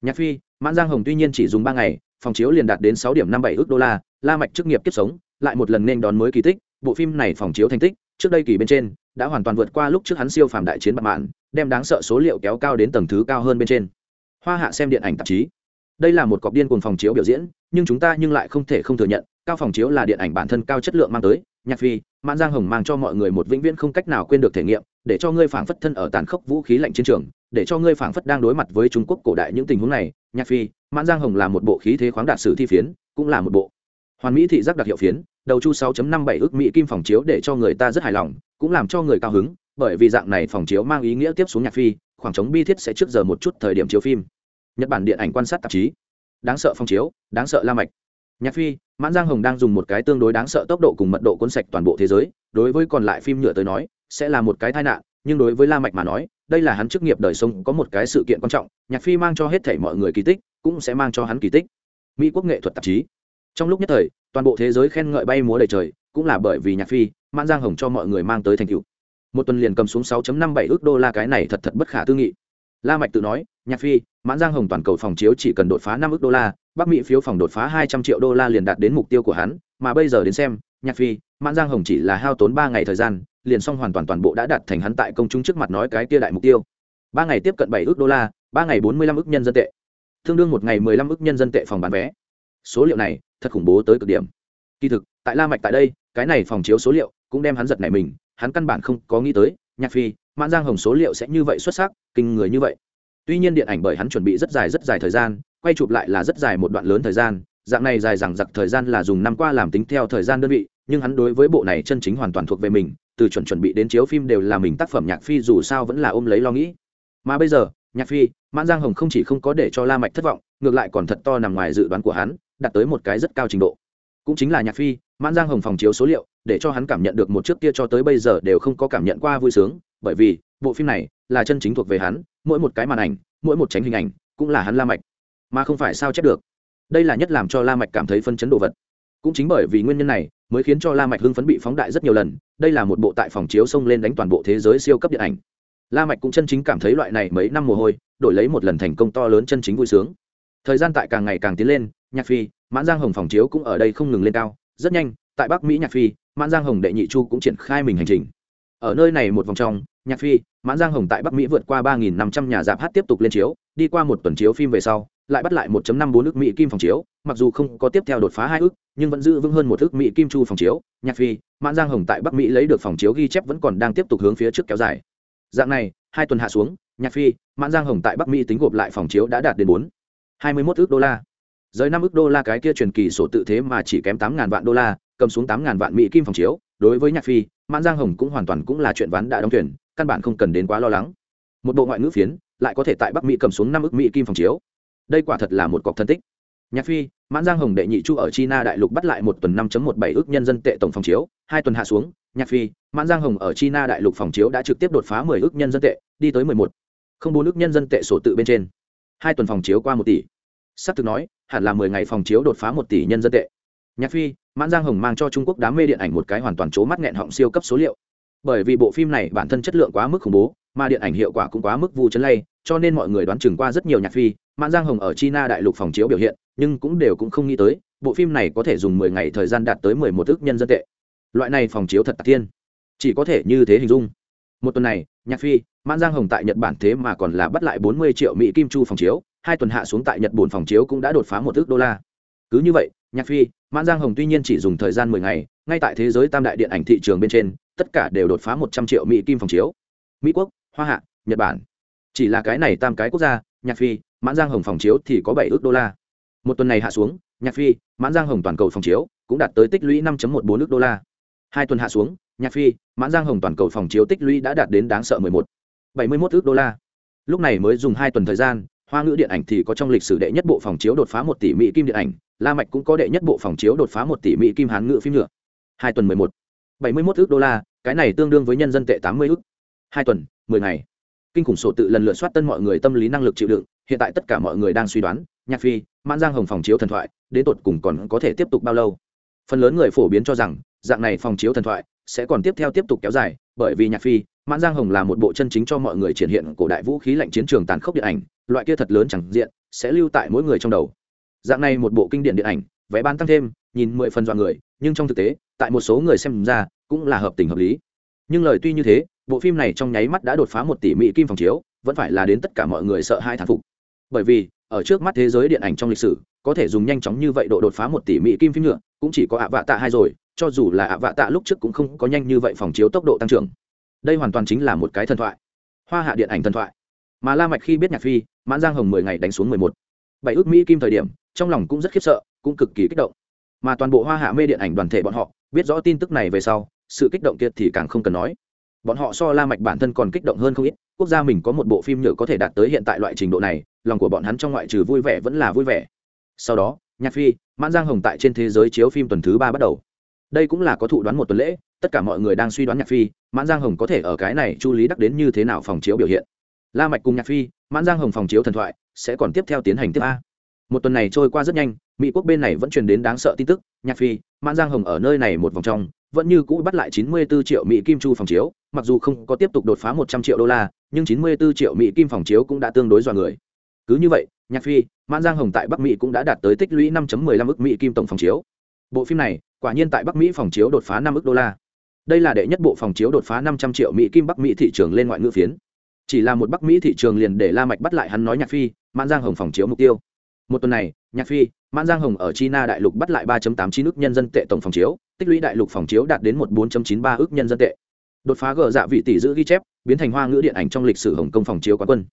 Nhạc phi, mãn giang hồng tuy nhiên chỉ dùng ba ngày, phòng chiếu liền đạt đến sáu điểm năm bảy ước đô la la mạch chức nghiệp kiếp sống, lại một lần nên đón mới kỳ tích, bộ phim này phòng chiếu thành tích, trước đây kỳ bên trên, đã hoàn toàn vượt qua lúc trước hắn siêu phàm đại chiến bạc mạn, đem đáng sợ số liệu kéo cao đến tầng thứ cao hơn bên trên. Hoa hạ xem điện ảnh tạp chí. Đây là một cọc điên cuồng phòng chiếu biểu diễn, nhưng chúng ta nhưng lại không thể không thừa nhận, cao phòng chiếu là điện ảnh bản thân cao chất lượng mang tới nhạc phi, mãn giang hồng mang cho mọi người một vĩnh viễn không cách nào quên được thể nghiệm, để cho ngươi phảng phất thân ở tàn khốc vũ khí lạnh chiến trường, để cho ngươi phảng phất đang đối mặt với trung quốc cổ đại những tình huống này. Nhạc phi, mãn giang hồng là một bộ khí thế khoáng đạt sử thi phiến, cũng là một bộ hoàn mỹ thị giác đặc hiệu phiến, đầu chu 6.57 ước mỹ kim phòng chiếu để cho người ta rất hài lòng, cũng làm cho người cao hứng, bởi vì dạng này phòng chiếu mang ý nghĩa tiếp xuống nhạc phi, khoảng trống bi thiết sẽ trước giờ một chút thời điểm chiếu phim. Nhật bản điện ảnh quan sát tạp chí. Đáng sợ phòng chiếu, đáng sợ la mạch nhạc phi, mãn giang hồng đang dùng một cái tương đối đáng sợ tốc độ cùng mật độ cuốn sạch toàn bộ thế giới, đối với còn lại phim nhựa tới nói, sẽ là một cái tai nạn, nhưng đối với la mạch mà nói, đây là hắn chức nghiệp đời sống có một cái sự kiện quan trọng, nhạc phi mang cho hết thảy mọi người kỳ tích, cũng sẽ mang cho hắn kỳ tích. Mỹ quốc nghệ thuật tạp chí. Trong lúc nhất thời, toàn bộ thế giới khen ngợi bay múa đầy trời, cũng là bởi vì nhạc phi, mãn giang hồng cho mọi người mang tới thành tựu. Một tuần liền cầm xuống 6.57 ước đô la cái này thật thật bất khả tư nghị. La mạch tự nói, nhạc phi, mãn giang hồng toàn cầu phòng chiếu chỉ cần đột phá năm ước đô la bắc mỹ phiếu phòng đột phá 200 triệu đô la liền đạt đến mục tiêu của hắn, mà bây giờ đến xem, nhạc phi, mãn giang hồng chỉ là hao tốn ba ngày thời gian, liền xong hoàn toàn toàn bộ đã đạt thành hắn tại công chúng trước mặt nói cái kia đại mục tiêu. Ba ngày tiếp cận bảy ước đô la, ba ngày bốn mươi lăm ước nhân dân tệ. Tương đương một ngày mười lăm ước nhân dân tệ phòng bán vé. Số liệu này, thật khủng bố tới cực điểm. Kỳ thực, tại la mạch tại đây, cái này phòng chiếu số liệu cũng đem hắn giật này mình, hắn căn bản không có nghĩ tới, nhạc phi, mãn giang hồng số liệu sẽ như vậy xuất sắc, kinh người như vậy tuy nhiên điện ảnh bởi hắn chuẩn bị rất dài rất dài thời gian, quay chụp lại là rất dài một đoạn lớn thời gian, dạng này dài dằng dặc thời gian là dùng năm qua làm tính theo thời gian đơn vị, nhưng hắn đối với bộ này chân chính hoàn toàn thuộc về mình, từ chuẩn chuẩn bị đến chiếu phim đều là mình tác phẩm nhạc phi dù sao vẫn là ôm lấy lo nghĩ. Mà bây giờ, nhạc phi, mãn giang hồng không chỉ không có để cho la mạch thất vọng, ngược lại còn thật to nằm ngoài dự đoán của hắn, đạt tới một cái rất cao trình độ. Cũng chính là nhạc phi, mãn giang hồng phòng chiếu số liệu, để cho hắn cảm nhận được một trước kia cho tới bây giờ đều không có cảm nhận qua vui sướng, bởi vì bộ phim này là chân chính thuộc về hắn, mỗi một cái màn ảnh, mỗi một tránh hình ảnh cũng là hắn la mạch, mà không phải sao chép được. Đây là nhất làm cho la mạch cảm thấy phân chấn đồ vật. Cũng chính bởi vì nguyên nhân này mới khiến cho la mạch hưng phấn bị phóng đại rất nhiều lần, đây là một bộ tại phòng chiếu xông lên đánh toàn bộ thế giới siêu cấp điện ảnh. La mạch cũng chân chính cảm thấy loại này mấy năm mồ hôi, đổi lấy một lần thành công to lớn chân chính vui sướng. Thời gian tại càng ngày càng tiến lên, nhạc phi, mãn giang hồng phòng chiếu cũng ở đây không ngừng lên cao. Rất nhanh, tại bắc mỹ nhạc phi, mãn giang hồng đệ nhị chu cũng triển khai mình hành trình ở nơi này một vòng trong, nhạc phi, mãn giang hồng tại bắc mỹ vượt qua ba nghìn năm trăm nhà dạp hát tiếp tục lên chiếu, đi qua một tuần chiếu phim về sau, lại bắt lại 1 năm bốn ước mỹ kim phòng chiếu, mặc dù không có tiếp theo đột phá hai ước, nhưng vẫn giữ vững hơn một ước mỹ kim chu phòng chiếu. Nhạc phi, mãn giang hồng tại bắc mỹ lấy được phòng chiếu ghi chép vẫn còn đang tiếp tục hướng phía trước kéo dài. Dạng này, hai tuần hạ xuống, nhạc phi, mãn giang hồng tại bắc mỹ tính gộp lại phòng chiếu đã đạt đến bốn, hai mươi mốt ước đô la. Giới năm ước đô la cái kia truyền kỳ sổ tự thế mà chỉ kém tám ngàn vạn đô la, cầm xuống tám ngàn vạn mỹ kim phòng chiếu đối với nhạc phi, mãn giang hồng cũng hoàn toàn cũng là chuyện ván đã đóng thuyền, căn bản không cần đến quá lo lắng. Một bộ ngoại ngữ phiến, lại có thể tại bắc mỹ cầm xuống năm ước mỹ kim phòng chiếu. Đây quả thật là một cọc thân tích. Nhạc phi, mãn giang hồng đệ nhị chu ở china đại lục bắt lại một tuần năm một bảy ước nhân dân tệ tổng phòng chiếu, hai tuần hạ xuống, nhạc phi, mãn giang hồng ở china đại lục phòng chiếu đã trực tiếp đột phá mười ước nhân dân tệ, đi tới mười một. Không bốn ước nhân dân tệ sổ tự bên trên. Hai tuần phòng chiếu qua một tỷ. S ắ c thực nói, hẳn là mười ngày phòng chiếu đột phá một tỷ nhân dân tệ nhạc phi, mãn giang hồng mang cho trung quốc đám mê điện ảnh một cái hoàn toàn c mắt nghẹn họng siêu cấp số liệu. Bởi vì bộ phim này bản thân chất lượng quá mức khủng bố, mà điện ảnh hiệu quả cũng quá mức vu chấn lay, cho nên mọi người đoán chừng qua rất nhiều nhạc phi, mãn giang hồng ở china đại lục phòng chiếu biểu hiện, nhưng cũng đều cũng không nghĩ tới, bộ phim này có thể dùng mười ngày thời gian đạt tới mười một ước nhân dân tệ. Loại này phòng chiếu thật tạc tiên chỉ có thể như thế hình dung. Một tuần này, nhạc phi, mãn giang hồng tại nhật bản thế mà còn là bắt lại bốn mươi triệu mỹ kim chu phòng chiếu, hai tuần hạ xuống tại nhật bổn phòng chiếu cũng đã đột phá một ước đô la. Cứ như vậy nhạc phi, mãn giang hồng tuy nhiên chỉ dùng thời gian mười ngày, ngay tại thế giới tam đại điện ảnh thị trường bên trên, tất cả đều đột phá một trăm triệu mỹ kim phòng chiếu. Mỹ quốc, hoa hạ, nhật bản. Chỉ là cái này tam cái quốc gia, nhạc phi, mãn giang hồng phòng chiếu thì có bảy ước đô la. Một tuần này hạ xuống, nhạc phi, mãn giang hồng toàn cầu phòng chiếu cũng đạt tới tích lũy năm một bốn ước đô la. Hai tuần hạ xuống, nhạc phi, mãn giang hồng toàn cầu phòng chiếu tích lũy đã đạt đến đáng sợ mười một, bảy mươi mốt ước đô la. Lúc này mới dùng hai tuần thời gian hoa ngữ điện ảnh thì có trong lịch sử đệ nhất bộ phòng chiếu đột phá một tỷ mỹ kim điện ảnh, la mạch cũng có đệ nhất bộ phòng chiếu đột phá một tỷ mỹ kim hán ngữ phim nhựa hai tuần mười một. Bảy mươi mốt ước đô la, cái này tương đương với nhân dân tệ tám mươi ước. Hai tuần, mười ngày. Kinh khủng sổ tự lần lượt soát tân mọi người tâm lý năng lực chịu đựng, hiện tại tất cả mọi người đang suy đoán, nhạc phi, mãn giang hồng phòng chiếu thần thoại, đến tột cùng còn có thể tiếp tục bao lâu? Phần lớn người phổ biến cho rằng, dạng này phòng chiếu thần thoại sẽ còn tiếp theo tiếp tục kéo dài, bởi vì nhạc phi, mãn giang hồng là một bộ chân chính cho mọi người triển hiện cổ đại vũ khí lạnh chiến trường tàn khốc điện ảnh loại kia thật lớn chẳng diện, sẽ lưu tại mỗi người trong đầu. Dạng này một bộ kinh điển điện ảnh, vé bán tăng thêm, nhìn mười phần dọa người, nhưng trong thực tế, tại một số người xem ra, cũng là hợp tình hợp lý. Nhưng lời tuy như thế, bộ phim này trong nháy mắt đã đột phá một tỷ mỹ kim phòng chiếu, vẫn phải là đến tất cả mọi người sợ hai thán phục. Bởi vì, ở trước mắt thế giới điện ảnh trong lịch sử, có thể dùng nhanh chóng như vậy độ đột phá một tỷ mỹ kim phim nhựa cũng chỉ có ạ vạ tạ hai rồi, cho dù là ạ vạ tạ lúc trước cũng không có nhanh như vậy phòng chiếu tốc độ tăng trưởng. Đây hoàn toàn chính là một cái thần thoại. Hoa hạ điện ảnh thần thoại. Mà la mạch khi biết nhạc phi mãn giang hồng mười ngày đánh xuống mười một. Bảy ước mỹ kim thời điểm, trong lòng cũng rất khiếp sợ, cũng cực kỳ kích động. Mà toàn bộ hoa hạ mê điện ảnh đoàn thể bọn họ, biết rõ tin tức này về sau, sự kích động kia thì càng không cần nói. Bọn họ so la mạch bản thân còn kích động hơn không ít, quốc gia mình có một bộ phim nhựa có thể đạt tới hiện tại loại trình độ này, lòng của bọn hắn trong ngoại trừ vui vẻ vẫn là vui vẻ. Sau đó, nhạc phi, mãn giang hồng tại trên thế giới chiếu phim tuần thứ ba bắt đầu. Đây cũng là có thụ đoán một tuần lễ, tất cả mọi người đang suy đoán nhạc phi, mãn giang hồng có thể ở cái này chu lý đắc đến như thế nào phòng chiếu biểu hiện la mạch cùng nhạc phi, mãn giang hồng phòng chiếu thần thoại, sẽ còn tiếp theo tiến hành tiếp a. Một tuần này trôi qua rất nhanh, mỹ quốc bên này vẫn truyền đến đáng sợ tin tức, nhạc phi, mãn giang hồng ở nơi này một vòng trong, vẫn như cũ bắt lại 94 triệu mỹ kim chu phòng chiếu, mặc dù không có tiếp tục đột phá 100 triệu đô la, nhưng 94 triệu mỹ kim phòng chiếu cũng đã tương đối dọa người. Cứ như vậy, nhạc phi, mãn giang hồng tại bắc mỹ cũng đã đạt tới tích lũy 5.15 ức mỹ kim tổng phòng chiếu. Bộ phim này, quả nhiên tại bắc mỹ phòng chiếu đột phá 5 ức đô la. Đây là đệ nhất bộ phòng chiếu đột phá 500 triệu mỹ kim bắc mỹ thị trường lên ngoại ngữ phiến chỉ là một bắc mỹ thị trường liền để la mạch bắt lại hắn nói nhạc phi, mãn giang hồng phòng chiếu mục tiêu. Một tuần này, nhạc phi, mãn giang hồng ở china đại lục bắt lại 3.89 ước nhân dân tệ tổng phòng chiếu, tích lũy đại lục phòng chiếu đạt đến 14.93 ước nhân dân tệ. Đột phá gờ dạ vị tỷ giữ ghi chép, biến thành hoa ngữ điện ảnh trong lịch sử hồng kông phòng chiếu quán quân.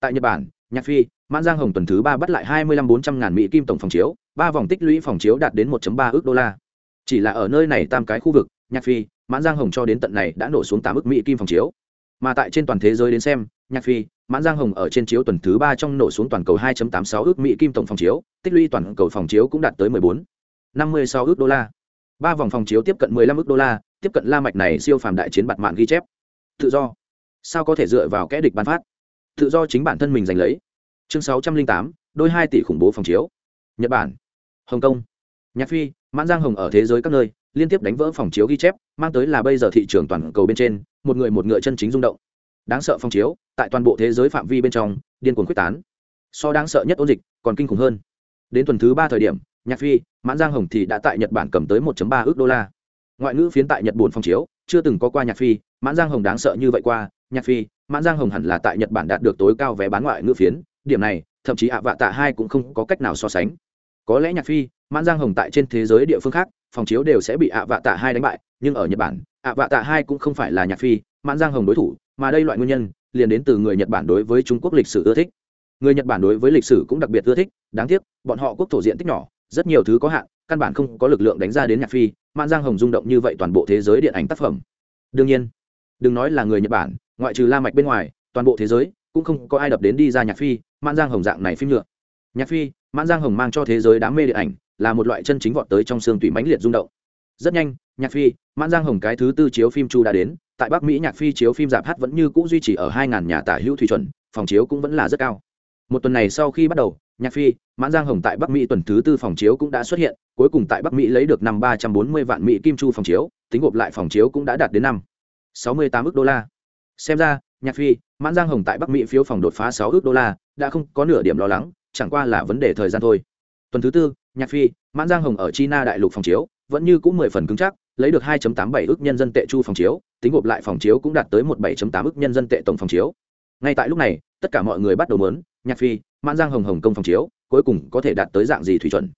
Tại nhật bản, nhạc phi, mãn giang hồng tuần thứ ba bắt lại 25 400 ngàn mỹ kim tổng phòng chiếu, ba vòng tích lũy phòng chiếu đạt đến 1.3 ước đô la. Chỉ là ở nơi này tam cái khu vực, nhạc phi, mãn giang hồng cho đến tận này đã nổ xuống tám ước mỹ kim phòng chiếu mà tại trên toàn thế giới đến xem nhạc phi mãn giang hồng ở trên chiếu tuần thứ ba trong nổ xuống toàn cầu 2.86 ước mỹ kim tổng phòng chiếu tích lũy toàn cầu phòng chiếu cũng đạt tới 14 56 ước đô la. Ba vòng phòng chiếu tiếp cận 15 ước đô la tiếp cận la mạch này siêu phàm đại chiến bạt mạng ghi chép. Tự do. Sao có thể dựa vào kẽ địch ban phát? Tự do chính bản thân mình giành lấy. Chương 608, đôi hai tỷ khủng bố phòng chiếu. Nhật bản. Hồng kông nhạc phi, mãn giang hồng ở thế giới các nơi, liên tiếp đánh vỡ phòng chiếu ghi chép, mang tới là bây giờ thị trường toàn cầu bên trên, một người một ngựa chân chính rung động. Đáng sợ phòng chiếu, tại toàn bộ thế giới phạm vi bên trong, điên cuồng quyết tán. So đáng sợ nhất ôn dịch, còn kinh khủng hơn. Đến tuần thứ ba thời điểm, nhạc phi, mãn giang hồng thì đã tại nhật bản cầm tới 1.3 ước đô la. Ngoại ngữ phiến tại nhật buồn phòng chiếu, chưa từng có qua nhạc phi, mãn giang hồng đáng sợ như vậy qua, nhạc phi, mãn giang hồng hẳn là tại nhật bản đạt được tối cao vé bán ngoại ngữ phiến, điểm này, thậm chí ạ vạ tạ hai cũng không có cách nào so sánh có lẽ nhạc phi, mãn giang hồng tại trên thế giới địa phương khác, phòng chiếu đều sẽ bị ạ vạ tạ hai đánh bại, nhưng ở nhật bản, ạ vạ tạ hai cũng không phải là nhạc phi, mãn giang hồng đối thủ, mà đây loại nguyên nhân, liền đến từ người nhật bản đối với trung quốc lịch sử ưa thích. Người nhật bản đối với lịch sử cũng đặc biệt ưa thích, đáng tiếc, bọn họ quốc thổ diện tích nhỏ, rất nhiều thứ có hạn, căn bản không có lực lượng đánh ra đến nhạc phi, mãn giang hồng rung động như vậy toàn bộ thế giới điện ảnh tác phẩm. Đương nhiên, đừng nói là người nhật bản, ngoại trừ la mạch bên ngoài, toàn bộ thế giới cũng không có ai đập đến đi ra nhạc phi, mãn giang hồng dạng này phim nhựa nhạc phi, mãn giang hồng mang cho thế giới đám mê điện ảnh, là một loại chân chính vọt tới trong xương tủy mãnh liệt rung động. Rất nhanh, nhạc phi, mãn giang hồng cái thứ tư chiếu phim chu đã đến, tại bắc mỹ nhạc phi chiếu phim giảm hát vẫn như cũ duy trì ở hai ngàn nhà tả hữu thủy chuẩn, phòng chiếu cũng vẫn là rất cao. Một tuần này sau khi bắt đầu, nhạc phi, mãn giang hồng tại bắc mỹ tuần thứ tư phòng chiếu cũng đã xuất hiện, cuối cùng tại bắc mỹ lấy được năm ba trăm bốn mươi vạn mỹ kim chu phòng chiếu, tính gộp lại phòng chiếu cũng đã đạt đến năm sáu mươi tám ước đô la. Xem ra, nhạc phi, mãn giang hồng tại bắc mỹ phiếu phòng đột phá sáu ước đô la, đã không có nửa điểm lo lắng chẳng qua là vấn đề thời gian thôi tuần thứ tư nhạc phi mãn giang hồng ở china đại lục phòng chiếu vẫn như cũng mười phần cứng chắc lấy được 2.87 ước nhân dân tệ chu phòng chiếu, tính gộp lại phòng chiếu cũng đạt tới 17.8 ước nhân dân tệ tổng phòng chiếu. Ngay tại lúc này, tất cả mọi người bắt đầu muốn, Nhạc Phi, Mãn Giang Hồng Hồng công phòng chiếu, cuối cùng có thể đạt tới dạng gì thủy chuẩn.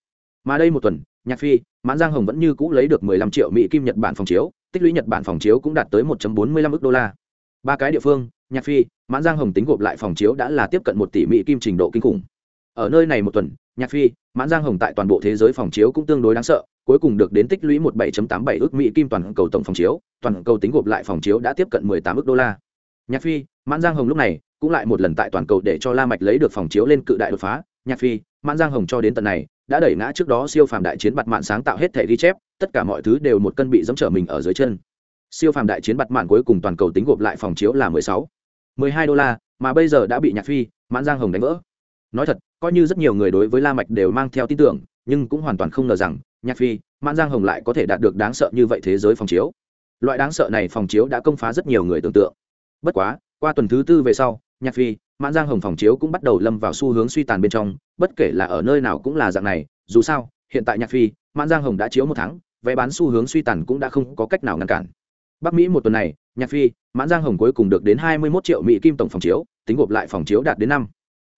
Mà đây một tuần, Nhạc Phi, Mãn Giang Hồng vẫn như cũ lấy được 15 triệu Mỹ kim Nhật Bản phòng chiếu, tích lũy Nhật Bản phòng chiếu cũng đạt tới 1.45 ước đô la. Ba cái địa phương, Nhạc Phi, Mãn Giang Hồng tính gộp lại phòng chiếu đã là tiếp cận 1 tỷ Mỹ kim trình độ kinh khủng, ở nơi này một tuần, nhạc phi, mãn giang hồng tại toàn bộ thế giới phòng chiếu cũng tương đối đáng sợ, cuối cùng được đến tích lũy một 7.87 ước mỹ kim toàn cầu tổng phòng chiếu, toàn cầu tính gộp lại phòng chiếu đã tiếp cận 18 ước đô la. Nhạc phi, mãn giang hồng lúc này cũng lại một lần tại toàn cầu để cho la mạch lấy được phòng chiếu lên cự đại đột phá. Nhạc phi, mãn giang hồng cho đến tận này đã đẩy ngã trước đó siêu phàm đại chiến bạt mạn sáng tạo hết thể ghi chép, tất cả mọi thứ đều một cân bị giẫm trở mình ở dưới chân. Siêu phàm đại chiến bạt mạn cuối cùng toàn cầu tính gộp lại phòng chiếu là 16 12 đô la, mà bây giờ đã bị nhạc phi, mãn giang hồng đánh vỡ nói thật, coi như rất nhiều người đối với la mạch đều mang theo tin tưởng, nhưng cũng hoàn toàn không ngờ rằng, nhạc phi, mãn giang hồng lại có thể đạt được đáng sợ như vậy thế giới phòng chiếu. Loại đáng sợ này phòng chiếu đã công phá rất nhiều người tưởng tượng. Bất quá, qua tuần thứ tư về sau, nhạc phi, mãn giang hồng phòng chiếu cũng bắt đầu lâm vào xu hướng suy tàn bên trong, bất kể là ở nơi nào cũng là dạng này, dù sao, hiện tại nhạc phi, mãn giang hồng đã chiếu một tháng, vé bán xu hướng suy tàn cũng đã không có cách nào ngăn cản. Bắc mỹ một tuần này, nhạc phi, mãn giang hồng cuối cùng được đến hai mươi 21 triệu mỹ kim tổng phòng chiếu, tính gộp lại phòng chiếu đạt đến năm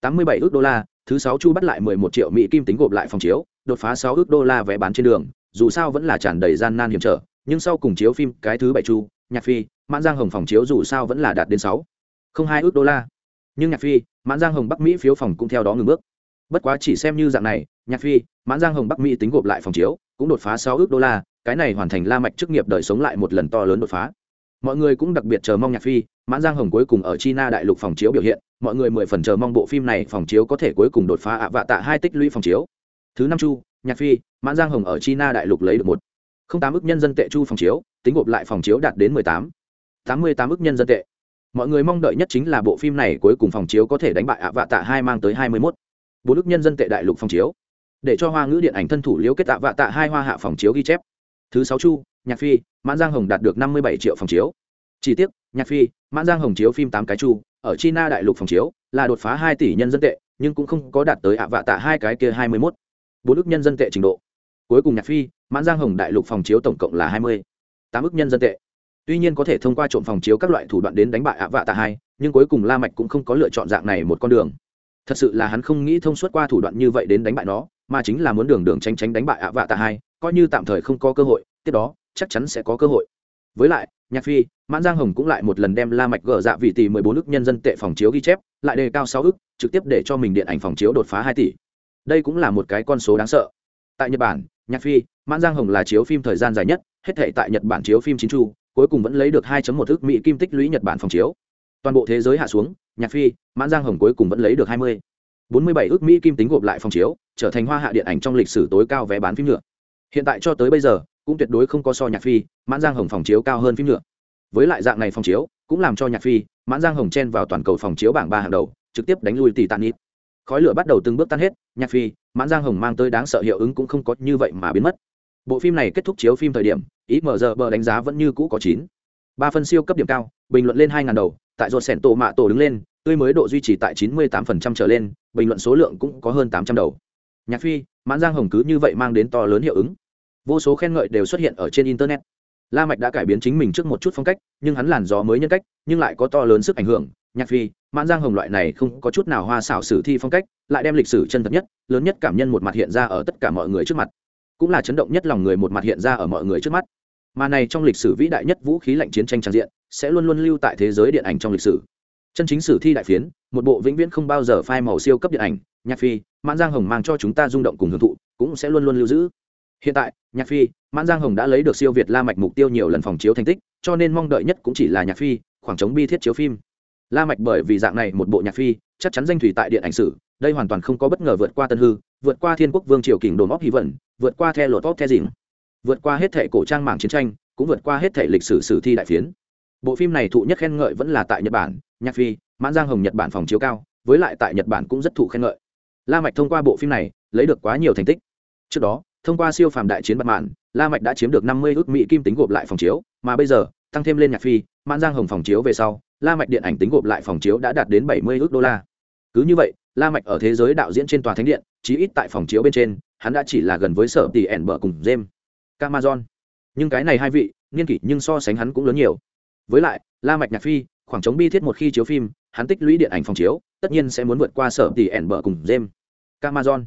tám mươi bảy ước đô la, thứ sáu chu bắt lại mười một triệu mỹ kim tính gộp lại phòng chiếu, đột phá sáu ước đô la vé bán trên đường. Dù sao vẫn là tràn đầy gian nan hiểm trở, nhưng sau cùng chiếu phim cái thứ bảy chu, nhạc phi, mãn giang hồng phòng chiếu dù sao vẫn là đạt đến sáu không hai ước đô la. Nhưng nhạc phi, mãn giang hồng bắc mỹ phiếu phòng cũng theo đó ngừng bước. Bất quá chỉ xem như dạng này, nhạc phi, mãn giang hồng bắc mỹ tính gộp lại phòng chiếu, cũng đột phá sáu ước đô la, cái này hoàn thành la mạch chức nghiệp đời sống lại một lần to lớn đột phá mọi người cũng đặc biệt chờ mong nhạc phi, mãn giang hồng cuối cùng ở china đại lục phòng chiếu biểu hiện, mọi người mười phần chờ mong bộ phim này phòng chiếu có thể cuối cùng đột phá ạ vạ tạ hai tích lũy phòng chiếu. Thứ năm chu, nhạc phi, mãn giang hồng ở china đại lục lấy được một. Không tám ước nhân dân tệ chu phòng chiếu, tính gộp lại phòng chiếu đạt đến mười tám. Tám mươi tám ước nhân dân tệ. Mọi người mong đợi nhất chính là bộ phim này cuối cùng phòng chiếu có thể đánh bại ạ vạ tạ hai mang tới hai mươi mốt. Bốn ước nhân dân tệ đại lục phòng chiếu. Để cho hoa ngữ điện ảnh thân thủ liễu kết tạ vạ tạ hai hoa hạ phòng chiếu ghi chép. Thứ sáu chu nhạc phi, mãn giang hồng đạt được năm mươi bảy triệu phòng chiếu. Chỉ tiếc, nhạc phi, mãn giang hồng chiếu phim tám cái chu, ở china đại lục phòng chiếu, là đột phá hai tỷ nhân dân tệ, nhưng cũng không có đạt tới ạ vạ tạ hai cái kia hai mươi mốt. Bốn ước nhân dân tệ trình độ. Cuối cùng nhạc phi, mãn giang hồng đại lục phòng chiếu tổng cộng là hai mươi. Tám ước nhân dân tệ. Tuy nhiên có thể thông qua trộm phòng chiếu các loại thủ đoạn đến đánh bại ạ vạ tạ hai, nhưng cuối cùng la mạch cũng không có lựa chọn dạng này một con đường. Thật sự là hắn không nghĩ thông suốt qua thủ đoạn như vậy đến đánh bại nó, mà chính là muốn đường đường tránh tránh đánh bại ạ vạ tạ hai, coi như tạm thời không có cơ hội, tiếp đó chắc chắn sẽ có cơ hội. Với lại, nhạc phi, mãn giang hồng cũng lại một lần đem la mạch gỡ dạ vị tỷ mười bốn ức nhân dân tệ phòng chiếu ghi chép, lại đề cao sáu ức, trực tiếp để cho mình điện ảnh phòng chiếu đột phá hai tỷ. Đây cũng là một cái con số đáng sợ. Tại nhật bản, nhạc phi, mãn giang hồng là chiếu phim thời gian dài nhất, hết thể tại nhật bản chiếu phim chín chu, cuối cùng vẫn lấy được 2.1 ức mỹ kim tích lũy nhật bản phòng chiếu. Toàn bộ thế giới hạ xuống, nhạc phi, mãn giang hồng cuối cùng vẫn lấy được 20 47 ức mỹ kim tính gộp lại phòng chiếu, trở thành hoa hạ điện ảnh trong lịch sử tối cao vé bán phim nữa. Hiện tại cho tới bây giờ cũng tuyệt đối không có so nhạc phi, mãn giang hồng phòng chiếu cao hơn phim nhựa với lại dạng này phòng chiếu, cũng làm cho nhạc phi, mãn giang hồng chen vào toàn cầu phòng chiếu bảng ba hàng đầu, trực tiếp đánh lui tỷ tàn ít khói lửa bắt đầu từng bước tan hết, nhạc phi, mãn giang hồng mang tới đáng sợ hiệu ứng cũng không có như vậy mà biến mất. Bộ phim này kết thúc chiếu phim thời điểm ít mở giờ bờ đánh giá vẫn như cũ có chín. Ba phân siêu cấp điểm cao, bình luận lên hai ngàn đầu, tại ruột sẻn tổ mạ tổ đứng lên, tươi mới độ duy trì tại chín mươi tám phần trăm trở lên, bình luận số lượng cũng có hơn tám trăm đầu. Nhạc phi, mãn giang hồng cứ như vậy mang đến to lớn hiệu ứng vô số khen ngợi đều xuất hiện ở trên internet. La mạch đã cải biến chính mình trước một chút phong cách, nhưng hắn làn gió mới nhân cách, nhưng lại có to lớn sức ảnh hưởng. Nhạc phi, mãn giang hồng loại này không có chút nào hoa xảo sử thi phong cách, lại đem lịch sử chân thật nhất, lớn nhất cảm nhân một mặt hiện ra ở tất cả mọi người trước mặt. Cũng là chấn động nhất lòng người một mặt hiện ra ở mọi người trước mắt. Mà này trong lịch sử vĩ đại nhất vũ khí lạnh chiến tranh trang diện, sẽ luôn luôn lưu tại thế giới điện ảnh trong lịch sử. Chân chính sử thi đại phiến, một bộ vĩnh viễn không bao giờ phai màu siêu cấp điện ảnh. Nhạc phi, mãn giang hồng mang cho chúng ta rung động cùng hưởng thụ, cũng sẽ luôn luôn lưu giữ hiện tại, nhạc phi, mãn giang hồng đã lấy được siêu việt la mạch mục tiêu nhiều lần phòng chiếu thành tích, cho nên mong đợi nhất cũng chỉ là nhạc phi, khoảng trống bi thiết chiếu phim. La mạch bởi vì dạng này một bộ nhạc phi, chắc chắn danh thủy tại điện ảnh sử, đây hoàn toàn không có bất ngờ vượt qua tân hư, vượt qua thiên quốc vương triều kình đồn óc hy vận, vượt qua the lột óc the dình vượt qua hết thể cổ trang mảng chiến tranh, cũng vượt qua hết thể lịch sử sử thi đại phiến. Bộ phim này thụ nhất khen ngợi vẫn là tại nhật bản, nhạc phi, mãn giang hồng nhật bản phòng chiếu cao, với lại tại nhật bản cũng rất thụ khen ngợi. La mạch thông qua bộ phim này, lấy được quá nhiều thành tích. Trước đó thông qua siêu phàm đại chiến bật mạn, la mạch đã chiếm được năm mươi ước mỹ kim tính gộp lại phòng chiếu, mà bây giờ, tăng thêm lên nhạc phi mãn giang hồng phòng chiếu về sau, la mạch điện ảnh tính gộp lại phòng chiếu đã đạt đến bảy mươi ước đô la. Cứ như vậy, la mạch ở thế giới đạo diễn trên tòa thánh điện, chí ít tại phòng chiếu bên trên, hắn đã chỉ là gần với sở tỷ ẻn bợ cùng jem camazon nhưng cái này hai vị, niên kỷ nhưng so sánh hắn cũng lớn nhiều. Với lại, la mạch nhạc phi, khoảng trống bi thiết một khi chiếu phim, hắn tích lũy điện ảnh phòng chiếu, tất nhiên sẽ muốn vượt qua sở tỷ ẻn bợ cùng jem camazon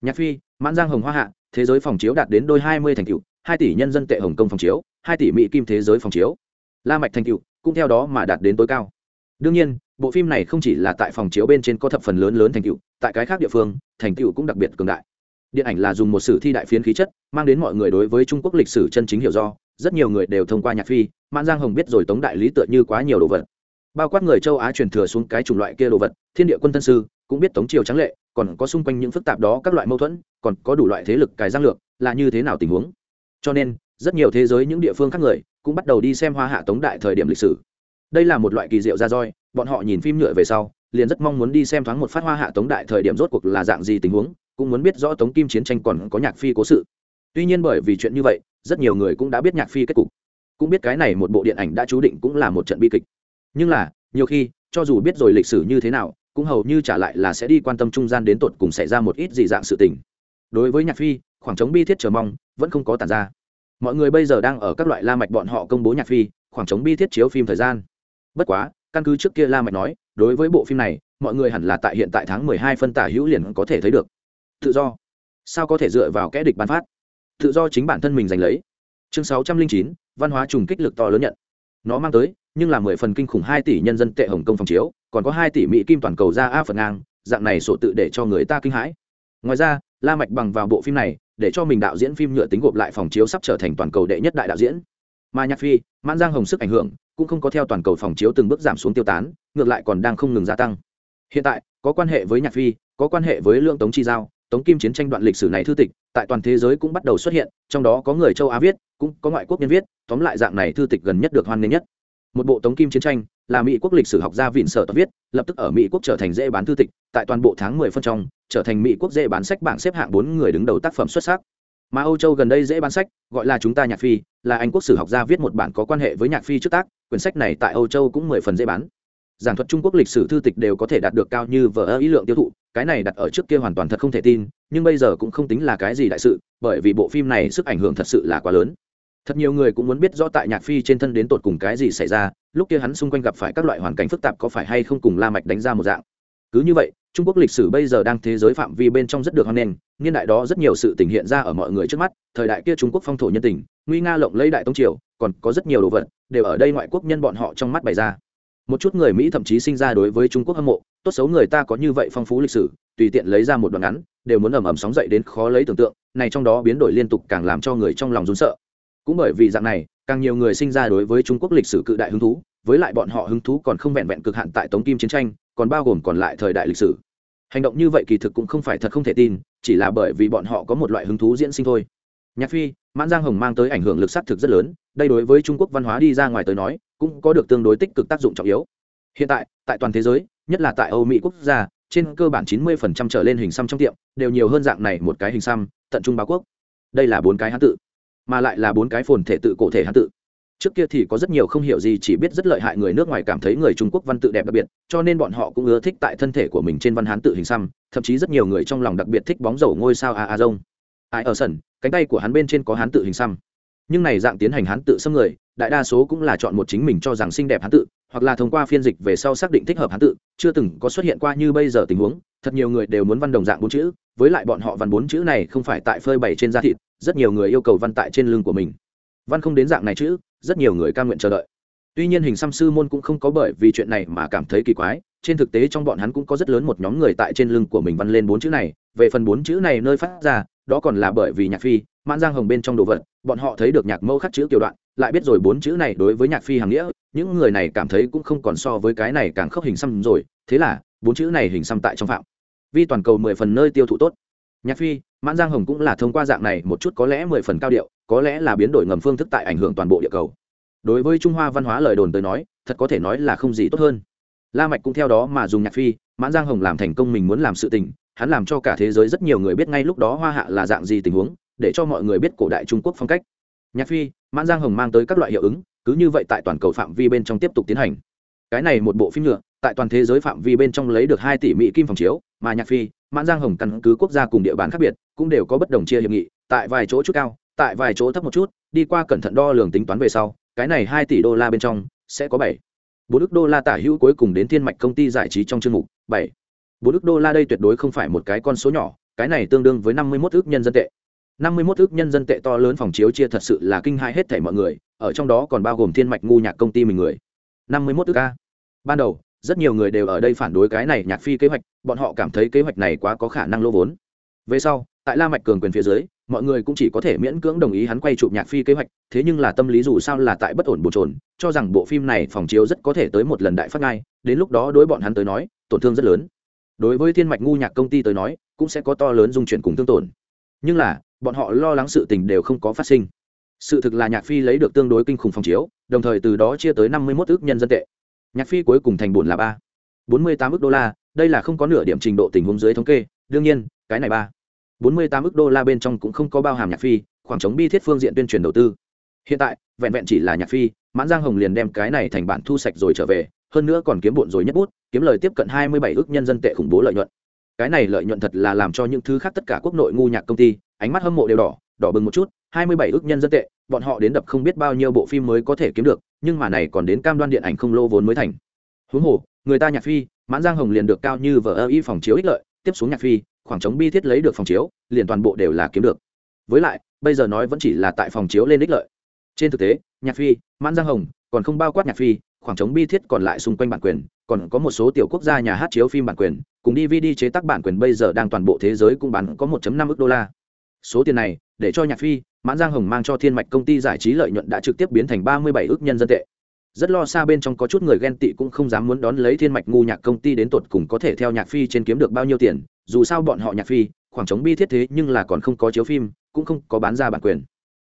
nhạc phi mãn giang hồng hoa hạ thế giới phòng chiếu đạt đến đôi hai mươi thành tựu, hai tỷ nhân dân tệ hồng kông phòng chiếu, hai tỷ mỹ kim thế giới phòng chiếu. La mạch thành tựu cũng theo đó mà đạt đến tối cao. Đương nhiên, bộ phim này không chỉ là tại phòng chiếu bên trên có thập phần lớn lớn thành tựu, tại cái khác địa phương, thành tựu cũng đặc biệt cường đại. Điện ảnh là dùng một sử thi đại phiến khí chất, mang đến mọi người đối với trung quốc lịch sử chân chính hiểu do rất nhiều người đều thông qua nhạc phi, mãn giang hồng biết rồi tống đại lý tựa như quá nhiều đồ vật bao quát người châu á truyền thừa xuống cái chủng loại kia đồ vật, thiên địa quân tân sư, cũng biết tống triều trắng lệ, còn có xung quanh những phức tạp đó các loại mâu thuẫn, còn có đủ loại thế lực cài giang lược, là như thế nào tình huống. Cho nên, rất nhiều thế giới những địa phương khác người, cũng bắt đầu đi xem hoa hạ tống đại thời điểm lịch sử. Đây là một loại kỳ diệu ra roi, bọn họ nhìn phim nhựa về sau, liền rất mong muốn đi xem thoáng một phát hoa hạ tống đại thời điểm rốt cuộc là dạng gì tình huống, cũng muốn biết rõ tống kim chiến tranh còn có nhạc phi cố sự. Tuy nhiên bởi vì chuyện như vậy, rất nhiều người cũng đã biết nhạc phi kết cục. Cũng biết cái này một bộ điện ảnh đã chú định cũng là một trận bi kịch nhưng là, nhiều khi, cho dù biết rồi lịch sử như thế nào, cũng hầu như trả lại là sẽ đi quan tâm trung gian đến tột cùng xảy ra một ít dị dạng sự tình. Đối với nhạc phi, khoảng trống bi thiết chờ mong, vẫn không có tàn ra. Mọi người bây giờ đang ở các loại la mạch bọn họ công bố nhạc phi, khoảng trống bi thiết chiếu phim thời gian. Bất quá, căn cứ trước kia la mạch nói, đối với bộ phim này, mọi người hẳn là tại hiện tại tháng mười hai phân tả hữu liền có thể thấy được. Tự do. Sao có thể dựa vào kẽ địch ban phát? Tự do chính bản thân mình giành lấy. Chương sáu trăm linh chín, văn hóa trùng kích lực to lớn nhận. Nó mang tới nhưng là mười phần kinh khủng hai tỷ nhân dân tệ hồng kông phòng chiếu, còn có hai tỷ mỹ kim toàn cầu ra a phần ngang, dạng này sổ tự để cho người ta kinh hãi. Ngoài ra, la mạch bằng vào bộ phim này, để cho mình đạo diễn phim nhựa tính gộp lại phòng chiếu sắp trở thành toàn cầu đệ nhất đại đạo diễn. Mà nhạc phi, mãn giang hồng sức ảnh hưởng, cũng không có theo toàn cầu phòng chiếu từng bước giảm xuống tiêu tán, ngược lại còn đang không ngừng gia tăng. Hiện tại, có quan hệ với nhạc phi, có quan hệ với lượng tống chi giao, tống kim chiến tranh đoạn lịch sử này thư tịch, tại toàn thế giới cũng bắt đầu xuất hiện, trong đó có người châu á viết, cũng có ngoại quốc nhân viết, tóm lại dạng này thư tịch gần nhất được hoan nghênh nhất một bộ tống kim chiến tranh, là mỹ quốc lịch sử học gia vịn sở tập viết, lập tức ở mỹ quốc trở thành dễ bán thư tịch, tại toàn bộ tháng mười phân trong, trở thành mỹ quốc dễ bán sách bảng xếp hạng bốn người đứng đầu tác phẩm xuất sắc. Mà âu châu gần đây dễ bán sách, gọi là chúng ta nhạc phi, là anh quốc sử học gia viết một bản có quan hệ với nhạc phi trước tác, quyển sách này tại âu châu cũng mười phần dễ bán. Giảng thuật trung quốc lịch sử thư tịch đều có thể đạt được cao như vở ý lượng tiêu thụ, cái này đặt ở trước kia hoàn toàn thật không thể tin, nhưng bây giờ cũng không tính là cái gì đại sự, bởi vì bộ phim này sức ảnh hưởng thật sự là quá lớn thật nhiều người cũng muốn biết rõ tại nhạc phi trên thân đến tột cùng cái gì xảy ra, lúc kia hắn xung quanh gặp phải các loại hoàn cảnh phức tạp có phải hay không cùng la mạch đánh ra một dạng. Cứ như vậy, trung quốc lịch sử bây giờ đang thế giới phạm vi bên trong rất được hoan nghênh, niên đại đó rất nhiều sự tình hiện ra ở mọi người trước mắt, thời đại kia trung quốc phong thổ nhân tình, nguy nga lộng lấy đại tông triều, còn có rất nhiều đồ vật đều ở đây ngoại quốc nhân bọn họ trong mắt bày ra. Một chút người mỹ thậm chí sinh ra đối với trung quốc hâm mộ, tốt xấu người ta có như vậy phong phú lịch sử, tùy tiện lấy ra một đoạn ngắn, đều muốn ầm ầm sóng dậy đến khó lấy tưởng tượng, này trong đó biến đổi liên tục càng làm cho người trong lòng run sợ cũng bởi vì dạng này, càng nhiều người sinh ra đối với trung quốc lịch sử cự đại hứng thú, với lại bọn họ hứng thú còn không vẹn vẹn cực hạn tại tống kim chiến tranh, còn bao gồm còn lại thời đại lịch sử. Hành động như vậy kỳ thực cũng không phải thật không thể tin, chỉ là bởi vì bọn họ có một loại hứng thú diễn sinh thôi. Nhạc phi, mãn giang hồng mang tới ảnh hưởng lực s á t thực rất lớn, đây đối với trung quốc văn hóa đi ra ngoài tới nói, cũng có được tương đối tích cực tác dụng trọng yếu. Hiện tại tại toàn thế giới, nhất là tại âu mỹ quốc gia, trên cơ bản chín mươi trở lên hình xăm trong tiệm, đều nhiều hơn dạng này một cái hình xăm, tận trung báo quốc. Đây là bốn cái hán tự mà lại là bốn cái phồn thể tự cổ thể hán tự. Trước kia thì có rất nhiều không hiểu gì, chỉ biết rất lợi hại người nước ngoài cảm thấy người trung quốc văn tự đẹp đặc biệt, cho nên bọn họ cũng ưa thích tại thân thể của mình trên văn hán tự hình xăm, thậm chí rất nhiều người trong lòng đặc biệt thích bóng dầu ngôi sao a a rông. Ai ở sân, cánh tay của hắn bên trên có hán tự hình xăm. Nhưng này dạng tiến hành hán tự xâm người đại đa số cũng là chọn một chính mình cho rằng xinh đẹp hán tự, hoặc là thông qua phiên dịch về sau xác định thích hợp hán tự, chưa từng có xuất hiện qua như bây giờ tình huống, thật nhiều người đều muốn văn đồng dạng bốn chữ, với lại bọn họ văn bốn chữ này không phải tại phơi bày trên da thịt, rất nhiều người yêu cầu văn tại trên lưng của mình. Văn không đến dạng này chữ rất nhiều người cam nguyện chờ đợi. Tuy nhiên hình xăm sư môn cũng không có bởi vì chuyện này mà cảm thấy kỳ quái, trên thực tế trong bọn hắn cũng có rất lớn một nhóm người tại trên lưng của mình văn lên bốn chữ này, về phần bốn chữ này nơi phát ra, đó còn là bởi vì nhạc phi mãn giang hồng bên trong đồ vật, bọn họ thấy được nhạc mẫu khắc chữ kiểu đoạn, lại biết rồi bốn chữ này đối với nhạc phi hàng nghĩa, những người này cảm thấy cũng không còn so với cái này càng khốc hình xăm rồi, thế là, bốn chữ này hình xăm tại trong phạm. Vi toàn cầu mười phần nơi tiêu thụ tốt. Nhạc phi, mãn giang hồng cũng là thông qua dạng này một chút có lẽ mười phần cao điệu, có lẽ là biến đổi ngầm phương thức tại ảnh hưởng toàn bộ địa cầu. Đối với trung hoa văn hóa lời đồn tới nói, thật có thể nói là không gì tốt hơn. La mạch cũng theo đó mà dùng nhạc phi, mãn giang hồng làm thành công mình muốn làm sự tình, hắn làm cho cả thế giới rất nhiều người biết ngay lúc đó hoa hạ là dạng gì tình huống để cho mọi người biết cổ đại trung quốc phong cách. Nhạc phi, mãn giang hồng mang tới các loại hiệu ứng, cứ như vậy tại toàn cầu phạm vi bên trong tiếp tục tiến hành. Cái này một bộ phim nhựa, tại toàn thế giới phạm vi bên trong lấy được hai tỷ mỹ kim phòng chiếu, mà nhạc phi, mãn giang hồng căn cứ quốc gia cùng địa bàn khác biệt, cũng đều có bất đồng chia hiệp nghị, tại vài chỗ chút cao, tại vài chỗ thấp một chút, đi qua cẩn thận đo lường tính toán về sau, cái này hai tỷ đô la bên trong sẽ có bảy. Bốn ước đô la tả hữu cuối cùng đến thiên mạch công ty giải trí trong chương mục, bảy. Bốn ước đô la đây tuyệt đối không phải một cái con số nhỏ, cái này tương đương với năm mươi mốt ước nhân dân tệ năm mươi mốt ước nhân dân tệ to lớn phòng chiếu chia thật sự là kinh hãi hết thảy mọi người, ở trong đó còn bao gồm thiên mạch ngu nhạc công ty mình người. Năm mươi mốt ước a. Ban đầu, rất nhiều người đều ở đây phản đối cái này nhạc phi kế hoạch, bọn họ cảm thấy kế hoạch này quá có khả năng lỗ vốn. Về sau, tại la mạch cường quyền phía dưới, mọi người cũng chỉ có thể miễn cưỡng đồng ý hắn quay chụp nhạc phi kế hoạch, thế nhưng là tâm lý dù sao là tại bất ổn bồn trồn cho rằng bộ phim này phòng chiếu rất có thể tới một lần đại phát ngay, đến lúc đó đối bọn hắn tới nói, tổn thương rất lớn. Đối với thiên mạch ngu nhạc công ty tới nói, cũng sẽ có to lớn dung chuyển cùng tương tổn. Nhưng là bọn họ lo lắng sự tình đều không có phát sinh. Sự thực là nhạc phi lấy được tương đối kinh khủng phòng chiếu, đồng thời từ đó chia tới năm mươi một ước nhân dân tệ. Nhạc phi cuối cùng thành buồn là ba. bốn mươi tám ước đô la, đây là không có nửa điểm trình độ tình huống dưới thống kê, đương nhiên, cái này ba. bốn mươi tám ước đô la bên trong cũng không có bao hàm nhạc phi, khoảng trống bi thiết phương diện tuyên truyền đầu tư. Hiện tại, vẹn vẹn chỉ là nhạc phi, mãn giang hồng liền đem cái này thành bản thu sạch rồi trở về, hơn nữa còn kiếm bộn rồi nhất bút, kiếm lời tiếp cận hai mươi bảy ước nhân dân tệ khủng bố lợi nhuận cái này lợi nhuận thật là làm cho những thứ khác tất cả quốc nội ngu nhạc công ty, ánh mắt hâm mộ đều đỏ đỏ bừng một chút, hai mươi bảy ước nhân dân tệ, bọn họ đến đập không biết bao nhiêu bộ phim mới có thể kiếm được, nhưng mà này còn đến cam đoan điện ảnh không lô vốn mới thành. Huống hồ, người ta nhạc phi, mãn giang hồng liền được cao như vở ơ y phòng chiếu ích lợi, tiếp xuống nhạc phi, khoảng trống bi thiết lấy được phòng chiếu, liền toàn bộ đều là kiếm được. Với lại, bây giờ nói vẫn chỉ là tại phòng chiếu lên ích lợi. Trên thực tế, nhạc phi, mãn giang hồng, còn không bao quát nhạc phi khoảng trống bi thiết còn lại xung quanh bản quyền, còn có một số tiểu quốc gia nhà hát chiếu phim bản quyền, cùng dvd chế tác bản quyền bây giờ đang toàn bộ thế giới cũng bán có 1.5 ức đô la. Số tiền này, để cho nhạc phi, mãn giang hồng mang cho thiên mạch công ty giải trí lợi nhuận đã trực tiếp biến thành 37 ức nhân dân tệ. Rất lo xa bên trong có chút người ghen tị cũng không dám muốn đón lấy thiên mạch ngu nhạc công ty đến tột cùng có thể theo nhạc phi trên kiếm được bao nhiêu tiền, dù sao bọn họ nhạc phi, khoảng trống bi thiết thế nhưng là còn không có chiếu phim, cũng không có bán ra bản quyền.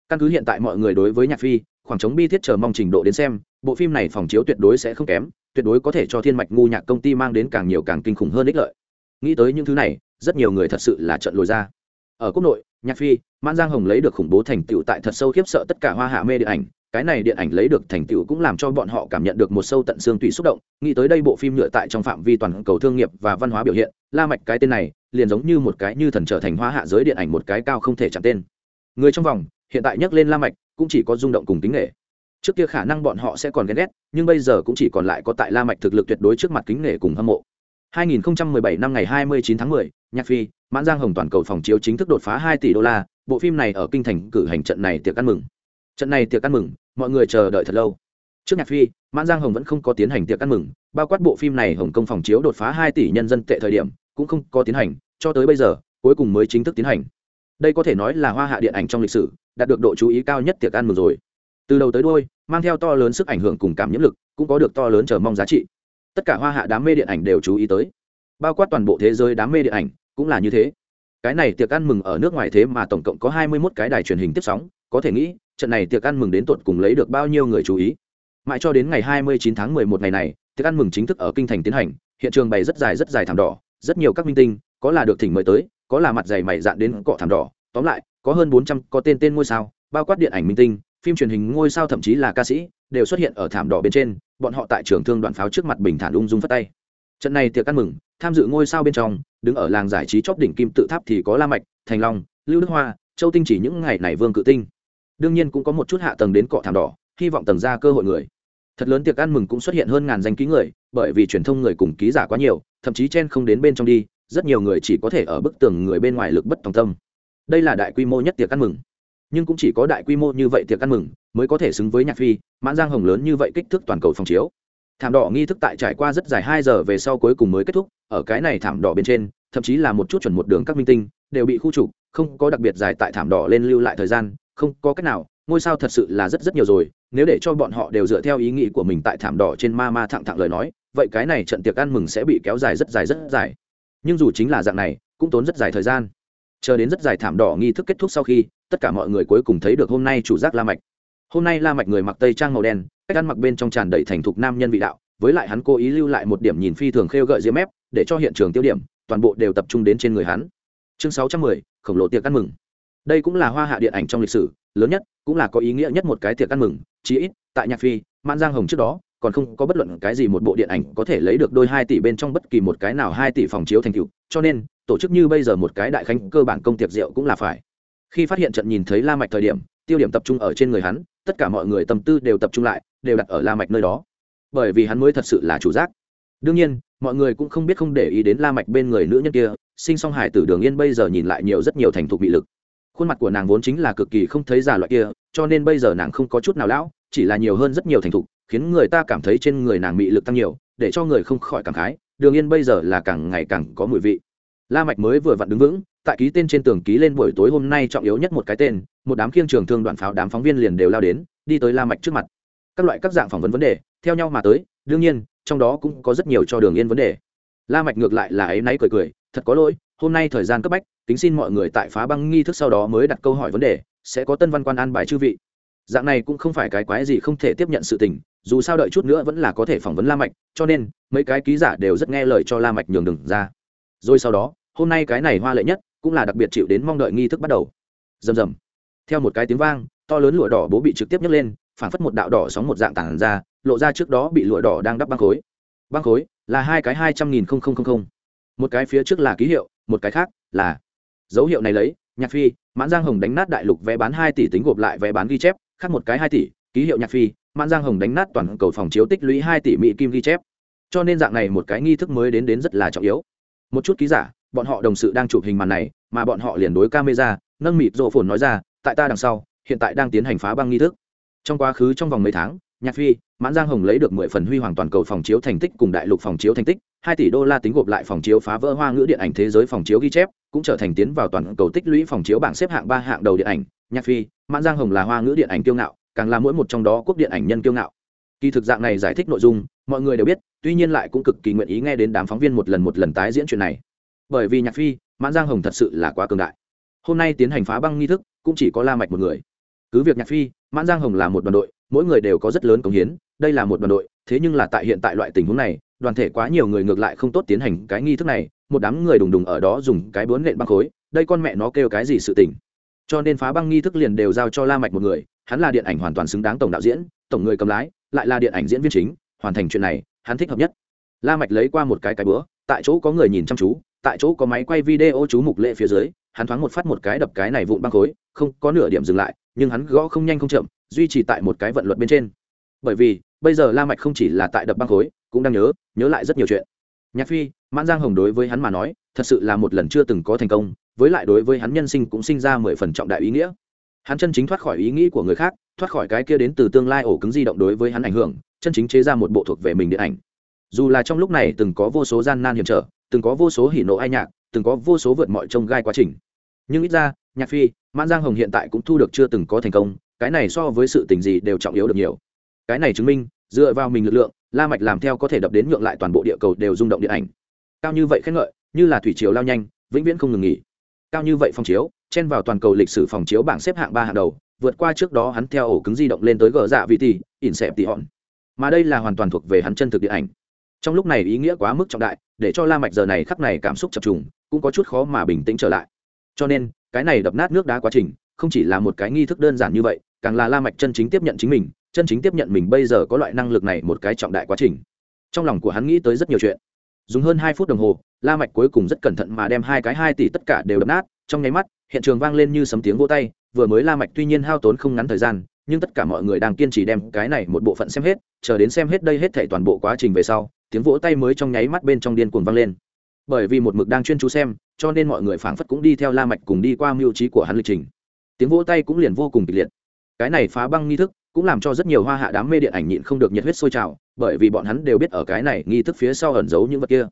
Căn cứ hiện tại mọi người đối với nhạc phi, khoảng trống bi thiết chờ mong trình độ đến xem bộ phim này phòng chiếu tuyệt đối sẽ không kém, tuyệt đối có thể cho thiên mạch ngu nhạc công ty mang đến càng nhiều càng kinh khủng hơn ích lợi. Nghĩ tới những thứ này, rất nhiều người thật sự là trận lồi ra. Ở quốc nội, nhạc phi, mãn giang hồng lấy được khủng bố thành tựu tại thật sâu khiếp sợ tất cả hoa hạ mê điện ảnh, cái này điện ảnh lấy được thành tựu cũng làm cho bọn họ cảm nhận được một sâu tận xương tùy xúc động. Nghĩ tới đây bộ phim nhựa tại trong phạm vi toàn cầu thương nghiệp và văn hóa biểu hiện, la mạch cái tên này, liền giống như một cái như thần trở thành hoa hạ giới điện ảnh một cái cao không thể chạm tên. Người trong vòng, hiện tại nhắc lên la mạch, cũng chỉ có rung động cùng tính nghệ trước kia khả năng bọn họ sẽ còn ghen ghét nhưng bây giờ cũng chỉ còn lại có tại la mạch thực lực tuyệt đối trước mặt kính nể cùng hâm mộ. 2017 năm ngày 29 tháng 10, nhạc phi mãn giang hồng toàn cầu phòng chiếu chính thức đột phá 2 tỷ đô la bộ phim này ở kinh thành cử hành trận này tiệc ăn mừng. Trận này tiệc ăn mừng mọi người chờ đợi thật lâu. Trước nhạc phi mãn giang hồng vẫn không có tiến hành tiệc ăn mừng bao quát bộ phim này hồng kông phòng chiếu đột phá 2 tỷ nhân dân tệ thời điểm cũng không có tiến hành cho tới bây giờ cuối cùng mới chính thức tiến hành. Đây có thể nói là hoa hạ điện ảnh trong lịch sử đạt được độ chú ý cao nhất tiệc ăn mừng rồi từ đầu tới đôi mang theo to lớn sức ảnh hưởng cùng cảm nhiễm lực, cũng có được to lớn chờ mong giá trị. Tất cả hoa hạ đám mê điện ảnh đều chú ý tới. Bao quát toàn bộ thế giới đám mê điện ảnh, cũng là như thế. Cái này tiệc ăn mừng ở nước ngoài thế mà tổng cộng có hai mươi 21 cái đài truyền hình tiếp sóng, có thể nghĩ, trận này tiệc ăn mừng đến tột cùng lấy được bao nhiêu người chú ý. Mãi cho đến ngày hai mươi chín tháng một ngày này, tiệc ăn mừng chính thức ở kinh thành tiến hành, hiện trường bày rất dài rất dài thảm đỏ, rất nhiều các minh tinh, có là được thỉnh mời tới, có là mặt dày mày dạn đến cọ thảm đỏ. Tóm lại, có hơn bốn trăm có tên tên ngôi sao, bao quát điện ảnh minh tinh phim truyền hình ngôi sao thậm chí là ca sĩ đều xuất hiện ở thảm đỏ bên trên, bọn họ tại trường thương đoạn pháo trước mặt bình thản ung dung phất tay. Trận này tiệc ăn mừng, tham dự ngôi sao bên trong, đứng ở làng giải trí chóp đỉnh kim tự tháp thì có la mạch, thành long, lưu đức hoa, châu tinh chỉ những ngày này vương cự tinh. Đương nhiên cũng có một chút hạ tầng đến cọ thảm đỏ, hy vọng tầng ra cơ hội người. Thật lớn tiệc ăn mừng cũng xuất hiện hơn ngàn danh ký người, bởi vì truyền thông người cùng ký giả quá nhiều, thậm chí chen không đến bên trong đi, rất nhiều người chỉ có thể ở bức tường người bên ngoài lực bất tòng tâm. Đây là đại quy mô nhất tiệc ăn mừng nhưng cũng chỉ có đại quy mô như vậy tiệc ăn mừng mới có thể xứng với nhạc phi, mãn giang hồng lớn như vậy kích thước toàn cầu phòng chiếu. Thảm đỏ nghi thức tại trải qua rất dài hai giờ về sau cuối cùng mới kết thúc, ở cái này thảm đỏ bên trên, thậm chí là một chút chuẩn một đường các minh tinh, đều bị khu trục, không có đặc biệt dài tại thảm đỏ lên lưu lại thời gian, không có cách nào, ngôi sao thật sự là rất rất nhiều rồi, nếu để cho bọn họ đều dựa theo ý nghĩ của mình tại thảm đỏ trên ma ma thẳng thẳng lời nói, vậy cái này trận tiệc ăn mừng sẽ bị kéo dài rất dài rất dài. Nhưng dù chính là dạng này, cũng tốn rất dài thời gian chờ đến rất dài thảm đỏ nghi thức kết thúc sau khi tất cả mọi người cuối cùng thấy được hôm nay chủ giác la mạch. Hôm nay la mạch người mặc tây trang màu đen cách ăn mặc bên trong tràn đầy thành thục nam nhân vị đạo với lại hắn cố ý lưu lại một điểm nhìn phi thường khêu gợi diễm mép để cho hiện trường tiêu điểm toàn bộ đều tập trung đến trên người hắn. Chương 610, khổng lồ tiệc ăn mừng. Đây cũng là hoa hạ điện ảnh trong lịch sử lớn nhất cũng là có ý nghĩa nhất một cái tiệc ăn mừng chí ít tại nhạc phi mãn giang hồng trước đó còn không có bất luận cái gì một bộ điện ảnh có thể lấy được đôi hai tỷ bên trong bất kỳ một cái nào hai tỷ phòng chiếu thành tựu cho nên tổ chức như bây giờ một cái đại khánh cơ bản công tiệc rượu cũng là phải. Khi phát hiện trận nhìn thấy la mạch thời điểm, tiêu điểm tập trung ở trên người hắn, tất cả mọi người tâm tư đều tập trung lại, đều đặt ở la mạch nơi đó. Bởi vì hắn mới thật sự là chủ giác. Đương nhiên, mọi người cũng không biết không để ý đến la mạch bên người nữ nhân kia, sinh song hải tử đường yên bây giờ nhìn lại nhiều rất nhiều thành thục bị lực. Khuôn mặt của nàng vốn chính là cực kỳ không thấy già loại kia, cho nên bây giờ nàng không có chút nào lão, chỉ là nhiều hơn rất nhiều thành thục, khiến người ta cảm thấy trên người nàng bị lực tăng nhiều, để cho người không khỏi cảm khái, đường yên bây giờ là càng ngày càng có mùi vị la mạch mới vừa vặn đứng vững, tại ký tên trên tường ký lên buổi tối hôm nay trọng yếu nhất một cái tên, một đám khiêng trường thương đoạn pháo đám phóng viên liền đều lao đến, đi tới la mạch trước mặt. Các loại các dạng phỏng vấn vấn đề, theo nhau mà tới, đương nhiên, trong đó cũng có rất nhiều cho đường yên vấn đề. La mạch ngược lại là ấy nãy cười cười, thật có lỗi, hôm nay thời gian cấp bách, kính xin mọi người tại phá băng nghi thức sau đó mới đặt câu hỏi vấn đề, sẽ có tân văn quan an bài chư vị. Dạng này cũng không phải cái quái gì không thể tiếp nhận sự tình, dù sao đợi chút nữa vẫn là có thể phỏng vấn la mạch, cho nên, mấy cái ký giả đều rất nghe lời cho la mạch nhường đường ra rồi sau đó, hôm nay cái này hoa lệ nhất, cũng là đặc biệt chịu đến mong đợi nghi thức bắt đầu. Rầm rầm. Theo một cái tiếng vang, to lớn lụa đỏ bố bị trực tiếp nhấc lên phản phất một đạo đỏ sóng một dạng tản ra, lộ ra trước đó bị lụa đỏ đang đắp băng khối. Băng khối là hai cái hai trăm nghìn không không không không. Một cái phía trước là ký hiệu, một cái khác là dấu hiệu này lấy, nhạc phi, mãn giang hồng đánh nát đại lục vé bán hai tỷ tính gộp lại vé bán ghi chép, khác một cái hai tỷ, ký hiệu nhạc phi, mãn giang hồng đánh nát toàn cầu phòng chiếu tích lũy hai tỷ mỹ kim ghi chép. Cho nên dạng này một cái nghi thức mới đến đến rất là trọng yếu một chút ký giả, bọn họ đồng sự đang chụp hình màn này, mà bọn họ liền đối camera, nâng mịt rộ phồn nói ra, tại ta đằng sau, hiện tại đang tiến hành phá băng nghi thức. Trong quá khứ trong vòng mấy tháng, nhạc phi, mãn giang hồng lấy được mười phần huy hoàng toàn cầu phòng chiếu thành tích cùng đại lục phòng chiếu thành tích, hai tỷ đô la tính gộp lại phòng chiếu phá vỡ hoa ngữ điện ảnh thế giới phòng chiếu ghi chép, cũng trở thành tiến vào toàn cầu tích lũy phòng chiếu bảng xếp hạng ba hạng đầu điện ảnh. Nhạc phi, mãn giang hồng là hoa ngữ điện ảnh kiêu ngạo, càng là mỗi một trong đó quốc điện ảnh nhân kiêu ngạo. Kỳ thực dạng này giải thích nội dung mọi người đều biết, tuy nhiên lại cũng cực kỳ nguyện ý nghe đến đám phóng viên một lần một lần tái diễn chuyện này. Bởi vì nhạc phi, mãn giang hồng thật sự là quá cường đại. Hôm nay tiến hành phá băng nghi thức, cũng chỉ có la mạch một người. Cứ việc nhạc phi, mãn giang hồng là một đoàn đội, mỗi người đều có rất lớn công hiến, đây là một đoàn đội, thế nhưng là tại hiện tại loại tình huống này, đoàn thể quá nhiều người ngược lại không tốt tiến hành cái nghi thức này, một đám người đùng đùng ở đó dùng cái bướn nện băng khối, đây con mẹ nó kêu cái gì sự tình. Cho nên phá băng nghi thức liền đều giao cho la mạch một người, hắn là điện ảnh hoàn toàn xứng đáng tổng đạo diễn, tổng người cầm lái, lại là điện ảnh diễn viên chính hoàn thành chuyện này, hắn thích hợp nhất. La mạch lấy qua một cái cái bữa, tại chỗ có người nhìn chăm chú, tại chỗ có máy quay video chú mục lệ phía dưới, hắn thoáng một phát một cái đập cái này vụn băng khối, không có nửa điểm dừng lại, nhưng hắn gõ không nhanh không chậm, duy trì tại một cái vận luật bên trên. Bởi vì, bây giờ la mạch không chỉ là tại đập băng khối, cũng đang nhớ nhớ lại rất nhiều chuyện. Nhạc phi, mãn giang hồng đối với hắn mà nói, thật sự là một lần chưa từng có thành công, với lại đối với hắn nhân sinh cũng sinh ra mười phần trọng đại ý nghĩa. Hắn chân chính thoát khỏi ý nghĩ của người khác thoát khỏi cái kia đến từ tương lai ổ cứng di động đối với hắn ảnh hưởng, chân chính chế ra một bộ thuộc về mình điện ảnh. Dù là trong lúc này từng có vô số gian nan hiểm trở, từng có vô số hỉ nộ ai nhạc, từng có vô số vượt mọi trông gai quá trình. Nhưng ít ra, nhạc phi, mãn giang hồng hiện tại cũng thu được chưa từng có thành công, cái này so với sự tình gì đều trọng yếu được nhiều. Cái này chứng minh, dựa vào mình lực lượng, la mạch làm theo có thể đập đến nhượng lại toàn bộ địa cầu đều rung động điện ảnh. Cao như vậy khen ngợi, như là thủy triều lao nhanh, vĩnh viễn không ngừng nghỉ. Cao như vậy phòng chiếu, chen vào toàn cầu lịch sử phòng chiếu bảng xếp hạng ba hạng đầu vượt qua trước đó hắn theo ổ cứng di động lên tới gờ dạ vị tỷ ỉn xẹp tỷ hòn. Mà đây là hoàn toàn thuộc về hắn chân thực điện ảnh. Trong lúc này ý nghĩa quá mức trọng đại, để cho la mạch giờ này khắc này cảm xúc chập trùng, cũng có chút khó mà bình tĩnh trở lại. Cho nên, cái này đập nát nước đá quá trình, không chỉ là một cái nghi thức đơn giản như vậy, càng là la mạch chân chính tiếp nhận chính mình, chân chính tiếp nhận mình bây giờ có loại năng lực này một cái trọng đại quá trình. Trong lòng của hắn nghĩ tới rất nhiều chuyện. Dùng hơn hai phút đồng hồ, la mạch cuối cùng rất cẩn thận mà đem hai cái hai tỷ tất cả đều đập nát, trong nháy mắt, hiện trường vang lên như sấm tiếng vỗ tay vừa mới la mạch tuy nhiên hao tốn không ngắn thời gian, nhưng tất cả mọi người đang kiên trì đem cái này một bộ phận xem hết, chờ đến xem hết đây hết thảy toàn bộ quá trình về sau, tiếng vỗ tay mới trong nháy mắt bên trong điên cuồng vang lên. Bởi vì một mực đang chuyên chú xem, cho nên mọi người phảng phất cũng đi theo la mạch cùng đi qua mưu trí của hắn lịch trình. Tiếng vỗ tay cũng liền vô cùng kịch liệt. Cái này phá băng nghi thức cũng làm cho rất nhiều hoa hạ đám mê điện ảnh nhịn không được nhiệt huyết sôi trào, bởi vì bọn hắn đều biết ở cái này nghi thức phía sau ẩn giấu những vật kia.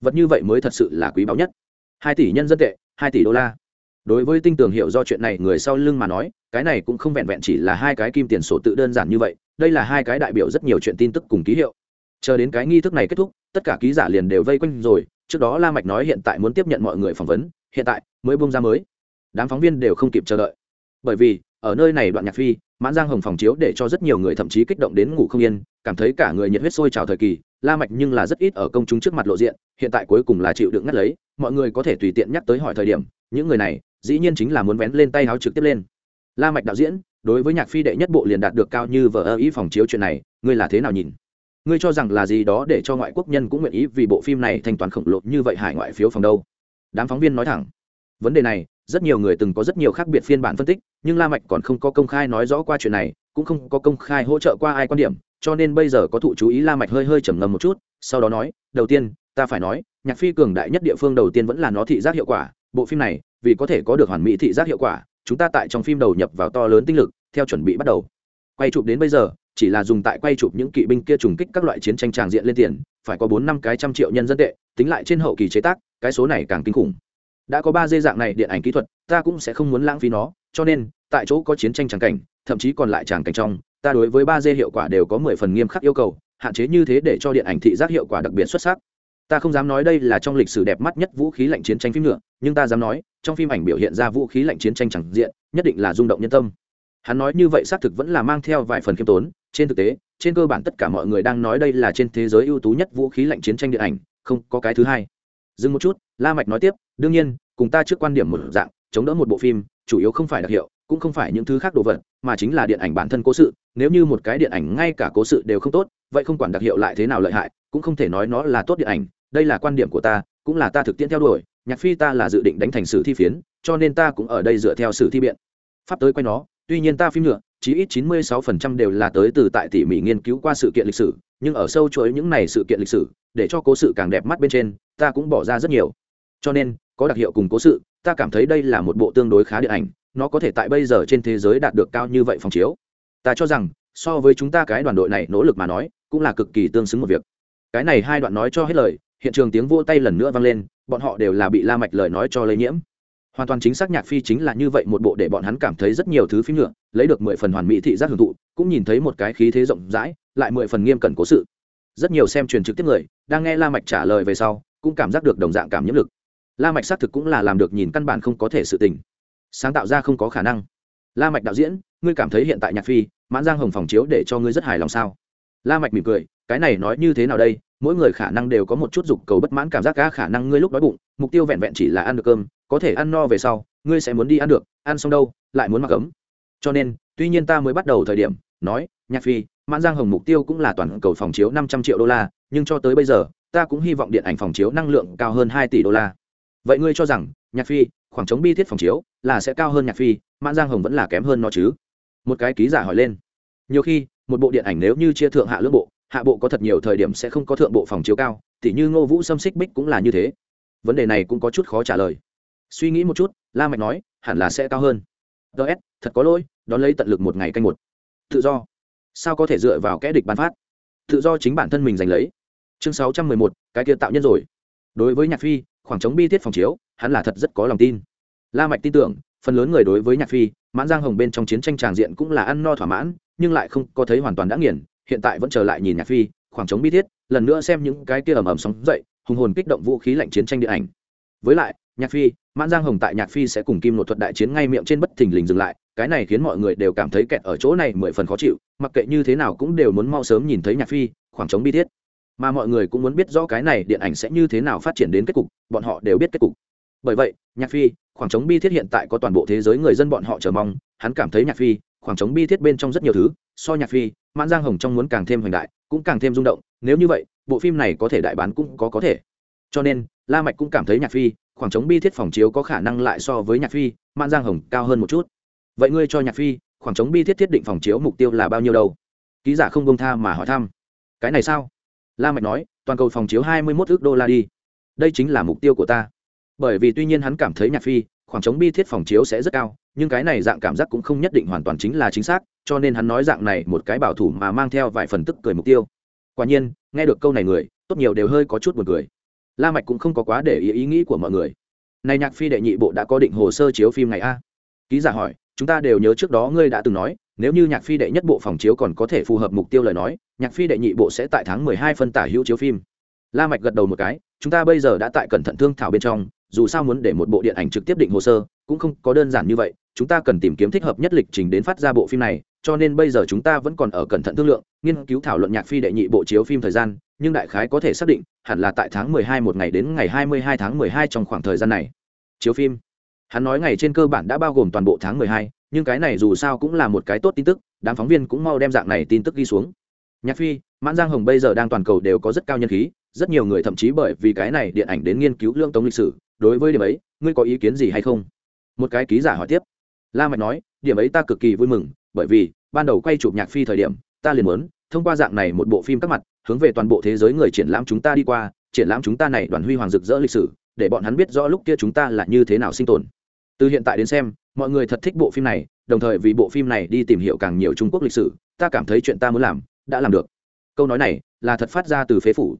Vật như vậy mới thật sự là quý báu nhất. Hai tỷ nhân dân tệ, hai tỷ đô la đối với tinh tường hiểu do chuyện này, người sau lưng mà nói, cái này cũng không vẹn vẹn chỉ là hai cái kim tiền sổ tự đơn giản như vậy, đây là hai cái đại biểu rất nhiều chuyện tin tức cùng ký hiệu. Chờ đến cái nghi thức này kết thúc, tất cả ký giả liền đều vây quanh rồi, trước đó la mạch nói hiện tại muốn tiếp nhận mọi người phỏng vấn, hiện tại mới bung ra mới. Đám phóng viên đều không kịp chờ đợi. Bởi vì, ở nơi này đoạn nhạc phi, mãn giang hồng phòng chiếu để cho rất nhiều người thậm chí kích động đến ngủ không yên, cảm thấy cả người nhiệt huyết sôi trào thời kỳ, la mạch nhưng là rất ít ở công chúng trước mặt lộ diện, hiện tại cuối cùng là chịu đựng ngắt lấy, mọi người có thể tùy tiện nhắc tới hỏi thời điểm, những người này dĩ nhiên chính là muốn vén lên tay áo trực tiếp lên. La mạch đạo diễn, đối với nhạc phi đệ nhất bộ liền đạt được cao như vở ơ ý phòng chiếu chuyện này, ngươi là thế nào nhìn? Ngươi cho rằng là gì đó để cho ngoại quốc nhân cũng nguyện ý vì bộ phim này thanh toán khổng lồ như vậy hải ngoại phiếu phòng đâu? Đám phóng viên nói thẳng. Vấn đề này, rất nhiều người từng có rất nhiều khác biệt phiên bản phân tích, nhưng la mạch còn không có công khai nói rõ qua chuyện này, cũng không có công khai hỗ trợ qua ai quan điểm, cho nên bây giờ có thụ chú ý la mạch hơi hơi trầm ngâm một chút, sau đó nói, đầu tiên, ta phải nói, nhạc phi cường đại nhất địa phương đầu tiên vẫn là nó thị giác hiệu quả bộ phim này, vì có thể có được hoàn mỹ thị giác hiệu quả, chúng ta tại trong phim đầu nhập vào to lớn tinh lực, theo chuẩn bị bắt đầu. Quay chụp đến bây giờ, chỉ là dùng tại quay chụp những kỵ binh kia trùng kích các loại chiến tranh tràng diện lên tiền, phải có bốn năm cái trăm triệu nhân dân tệ, tính lại trên hậu kỳ chế tác, cái số này càng kinh khủng. Đã có ba dây dạng này điện ảnh kỹ thuật, ta cũng sẽ không muốn lãng phí nó, cho nên, tại chỗ có chiến tranh tràng cảnh, thậm chí còn lại tràng cảnh trong, ta đối với ba dây hiệu quả đều có mười phần nghiêm khắc yêu cầu, hạn chế như thế để cho điện ảnh thị giác hiệu quả đặc biệt xuất sắc ta không dám nói đây là trong lịch sử đẹp mắt nhất vũ khí lạnh chiến tranh phim nữa, nhưng ta dám nói, trong phim ảnh biểu hiện ra vũ khí lạnh chiến tranh chẳng diện, nhất định là rung động nhân tâm. Hắn nói như vậy xác thực vẫn là mang theo vài phần khiêm tốn, trên thực tế, trên cơ bản tất cả mọi người đang nói đây là trên thế giới ưu tú nhất vũ khí lạnh chiến tranh điện ảnh, không có cái thứ hai. Dừng một chút, la mạch nói tiếp, đương nhiên, cùng ta trước quan điểm một dạng, chống đỡ một bộ phim, chủ yếu không phải đặc hiệu, cũng không phải những thứ khác đồ vật, mà chính là điện ảnh bản thân cố sự. Nếu như một cái điện ảnh ngay cả cố sự đều không tốt, vậy không quản đặc hiệu lại thế nào lợi hại, cũng không thể nói nó là tốt điện ảnh đây là quan điểm của ta, cũng là ta thực tiễn theo đuổi, nhạc phi ta là dự định đánh thành sử thi phiến, cho nên ta cũng ở đây dựa theo sử thi biện. Pháp tới quay nó, tuy nhiên ta phim nhựa chí ít 96% đều là tới từ tại tỉ mỉ nghiên cứu qua sự kiện lịch sử, nhưng ở sâu chuỗi những này sự kiện lịch sử, để cho cố sự càng đẹp mắt bên trên, ta cũng bỏ ra rất nhiều. Cho nên, có đặc hiệu cùng cố sự, ta cảm thấy đây là một bộ tương đối khá điện ảnh, nó có thể tại bây giờ trên thế giới đạt được cao như vậy phòng chiếu. Ta cho rằng, so với chúng ta cái đoàn đội này nỗ lực mà nói, cũng là cực kỳ tương xứng một việc. Cái này hai đoạn nói cho hết lời hiện trường tiếng vô tay lần nữa vang lên, bọn họ đều là bị la mạch lời nói cho lây nhiễm. Hoàn toàn chính xác nhạc phi chính là như vậy một bộ để bọn hắn cảm thấy rất nhiều thứ phim nhựa, lấy được mười phần hoàn mỹ thị giác hưởng thụ, cũng nhìn thấy một cái khí thế rộng rãi, lại mười phần nghiêm cẩn cố sự. Rất nhiều xem truyền trực tiếp người, đang nghe la mạch trả lời về sau, cũng cảm giác được đồng dạng cảm nhiễm lực. La mạch xác thực cũng là làm được nhìn căn bản không có thể sự tình. Sáng tạo ra không có khả năng. La mạch đạo diễn, ngươi cảm thấy hiện tại nhạc phi, mãn giang hồng phòng chiếu để cho ngươi rất hài lòng sao? La mạch mỉm cười, cái này nói như thế nào đây? Mỗi người khả năng đều có một chút dục cầu bất mãn cảm giác cá khả năng ngươi lúc đói bụng, mục tiêu vẹn vẹn chỉ là ăn được cơm, có thể ăn no về sau, ngươi sẽ muốn đi ăn được, ăn xong đâu, lại muốn mặc ấm. Cho nên, tuy nhiên ta mới bắt đầu thời điểm, nói, nhạc phi, mãn giang hồng mục tiêu cũng là toàn cầu phòng chiếu năm trăm triệu đô la, nhưng cho tới bây giờ, ta cũng hy vọng điện ảnh phòng chiếu năng lượng cao hơn hai tỷ đô la. Vậy ngươi cho rằng, nhạc phi, khoảng trống bi thiết phòng chiếu là sẽ cao hơn nhạc phi, mãn giang hồng vẫn là kém hơn nó chứ? Một cái ký giả hỏi lên. Nhiều khi, một bộ điện ảnh nếu như chia thượng hạ lưỡng bộ hạ bộ có thật nhiều thời điểm sẽ không có thượng bộ phòng chiếu cao tỉ như ngô vũ xâm xích bích cũng là như thế. Vấn đề này cũng có chút khó trả lời. Suy nghĩ một chút la mạch nói hẳn là sẽ cao hơn. Ts thật có lỗi đón lấy tận lực một ngày canh một. Tự do. Sao có thể dựa vào kẽ địch bán phát? Tự do chính bản thân mình giành lấy. Chương 611, cái kia tạo nhân rồi. Đối với nhạc phi khoảng trống bi tiết phòng chiếu hắn là thật rất có lòng tin. La mạch tin tưởng phần lớn người đối với nhạc phi mãn giang hồng bên trong chiến tranh tràng diện cũng là ăn no thỏa mãn nhưng lại không có thấy hoàn toàn đã nghiền hiện tại vẫn trở lại nhìn nhạc phi, khoảng trống bi thiết, lần nữa xem những cái kia ầm ầm sóng dậy, hùng hồn kích động vũ khí lạnh chiến tranh điện ảnh. Với lại, nhạc phi, mãn giang hồng tại nhạc phi sẽ cùng kim nội thuật đại chiến ngay miệng trên bất thình lình dừng lại, cái này khiến mọi người đều cảm thấy kẹt ở chỗ này mười phần khó chịu, mặc kệ như thế nào cũng đều muốn mau sớm nhìn thấy nhạc phi, khoảng trống bi thiết. Mà mọi người cũng muốn biết rõ cái này điện ảnh sẽ như thế nào phát triển đến kết cục, bọn họ đều biết kết cục. Bởi vậy, nhạc phi, khoảng trống bi thiết hiện tại có toàn bộ thế giới người dân bọn họ chờ mong, hắn cảm thấy nhạc phi khoảng trống bi thiết bên trong rất nhiều thứ, so nhạc phi, mãn giang hồng trong muốn càng thêm hoành đại, cũng càng thêm rung động, nếu như vậy, bộ phim này có thể đại bán cũng có có thể. Cho nên, la mạch cũng cảm thấy nhạc phi, khoảng trống bi thiết phòng chiếu có khả năng lại so với nhạc phi, mãn giang hồng cao hơn một chút. Vậy ngươi cho nhạc phi, khoảng trống bi thiết thiết định phòng chiếu mục tiêu là bao nhiêu đâu? Ký giả không bông tha mà hỏi thăm. Cái này sao? La mạch nói, toàn cầu phòng chiếu hai mươi 21 ước đô la đi. Đây chính là mục tiêu của ta. Bởi vì tuy nhiên hắn cảm thấy nhạc phi, khoảng trống bi thiết phòng chiếu sẽ rất cao nhưng cái này dạng cảm giác cũng không nhất định hoàn toàn chính là chính xác, cho nên hắn nói dạng này một cái bảo thủ mà mang theo vài phần tức cười mục tiêu. Quả nhiên, nghe được câu này người, tốt nhiều đều hơi có chút buồn cười. La mạch cũng không có quá để ý ý nghĩ của mọi người. Này nhạc phi đệ nhị bộ đã có định hồ sơ chiếu phim này a. Ký giả hỏi, chúng ta đều nhớ trước đó ngươi đã từng nói, nếu như nhạc phi đệ nhất bộ phòng chiếu còn có thể phù hợp mục tiêu lời nói, nhạc phi đệ nhị bộ sẽ tại tháng mười hai phân tả hữu chiếu phim. La mạch gật đầu một cái, chúng ta bây giờ đã tại cẩn thận thương thảo bên trong, dù sao muốn để một bộ điện ảnh trực tiếp định hồ sơ, cũng không có đơn giản như vậy chúng ta cần tìm kiếm thích hợp nhất lịch trình đến phát ra bộ phim này cho nên bây giờ chúng ta vẫn còn ở cẩn thận thương lượng nghiên cứu thảo luận nhạc phi đệ nhị bộ chiếu phim thời gian nhưng đại khái có thể xác định hẳn là tại tháng 12 một ngày đến ngày 22 tháng 12 trong khoảng thời gian này. Chiếu phim. Hắn nói ngày trên cơ bản đã bao gồm toàn bộ tháng 12, nhưng cái này dù sao cũng là một cái tốt tin tức đám phóng viên cũng mau đem dạng này tin tức ghi xuống. Nhạc phi mãn giang hồng bây giờ đang toàn cầu đều có rất cao nhân khí rất nhiều người thậm chí bởi vì cái này điện ảnh đến nghiên cứu lương tống lịch sử đối với điểm ấy ngươi có ý kiến gì hay không? Một cái ký giả hỏi tiếp la mạch nói, điểm ấy ta cực kỳ vui mừng, bởi vì, ban đầu quay chụp nhạc phi thời điểm, ta liền muốn, thông qua dạng này một bộ phim các mặt, hướng về toàn bộ thế giới người triển lãm chúng ta đi qua, triển lãm chúng ta này đoàn huy hoàng rực rỡ lịch sử, để bọn hắn biết rõ lúc kia chúng ta là như thế nào sinh tồn. Từ hiện tại đến xem, mọi người thật thích bộ phim này, đồng thời vì bộ phim này đi tìm hiểu càng nhiều trung quốc lịch sử, ta cảm thấy chuyện ta muốn làm, đã làm được. Câu nói này, là thật phát ra từ phế phủ.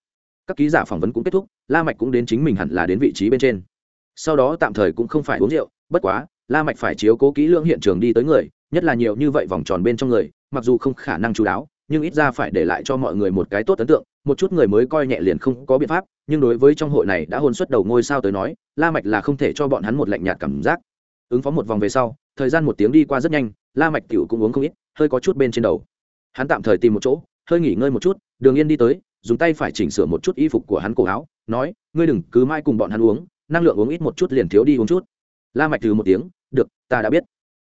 Các ký giả phỏng vấn cũng kết thúc, la mạch cũng đến chính mình hẳn là đến vị trí bên trên. Sau đó tạm thời cũng không phải uống rượu, bất quá la mạch phải chiếu cố kỹ lưỡng hiện trường đi tới người, nhất là nhiều như vậy vòng tròn bên trong người, mặc dù không khả năng chú đáo, nhưng ít ra phải để lại cho mọi người một cái tốt ấn tượng, một chút người mới coi nhẹ liền không có biện pháp, nhưng đối với trong hội này đã hôn suất đầu ngôi sao tới nói, la mạch là không thể cho bọn hắn một lạnh nhạt cảm giác. Ứng phó một vòng về sau, thời gian một tiếng đi qua rất nhanh, la mạch tiểu cũng uống không ít, hơi có chút bên trên đầu. Hắn tạm thời tìm một chỗ, hơi nghỉ ngơi một chút, đường yên đi tới, dùng tay phải chỉnh sửa một chút y phục của hắn cổ áo, nói, ngươi đừng cứ mãi cùng bọn hắn uống, năng lượng uống ít một chút liền thiếu đi uống chút la mạch từ một tiếng, được, ta đã biết.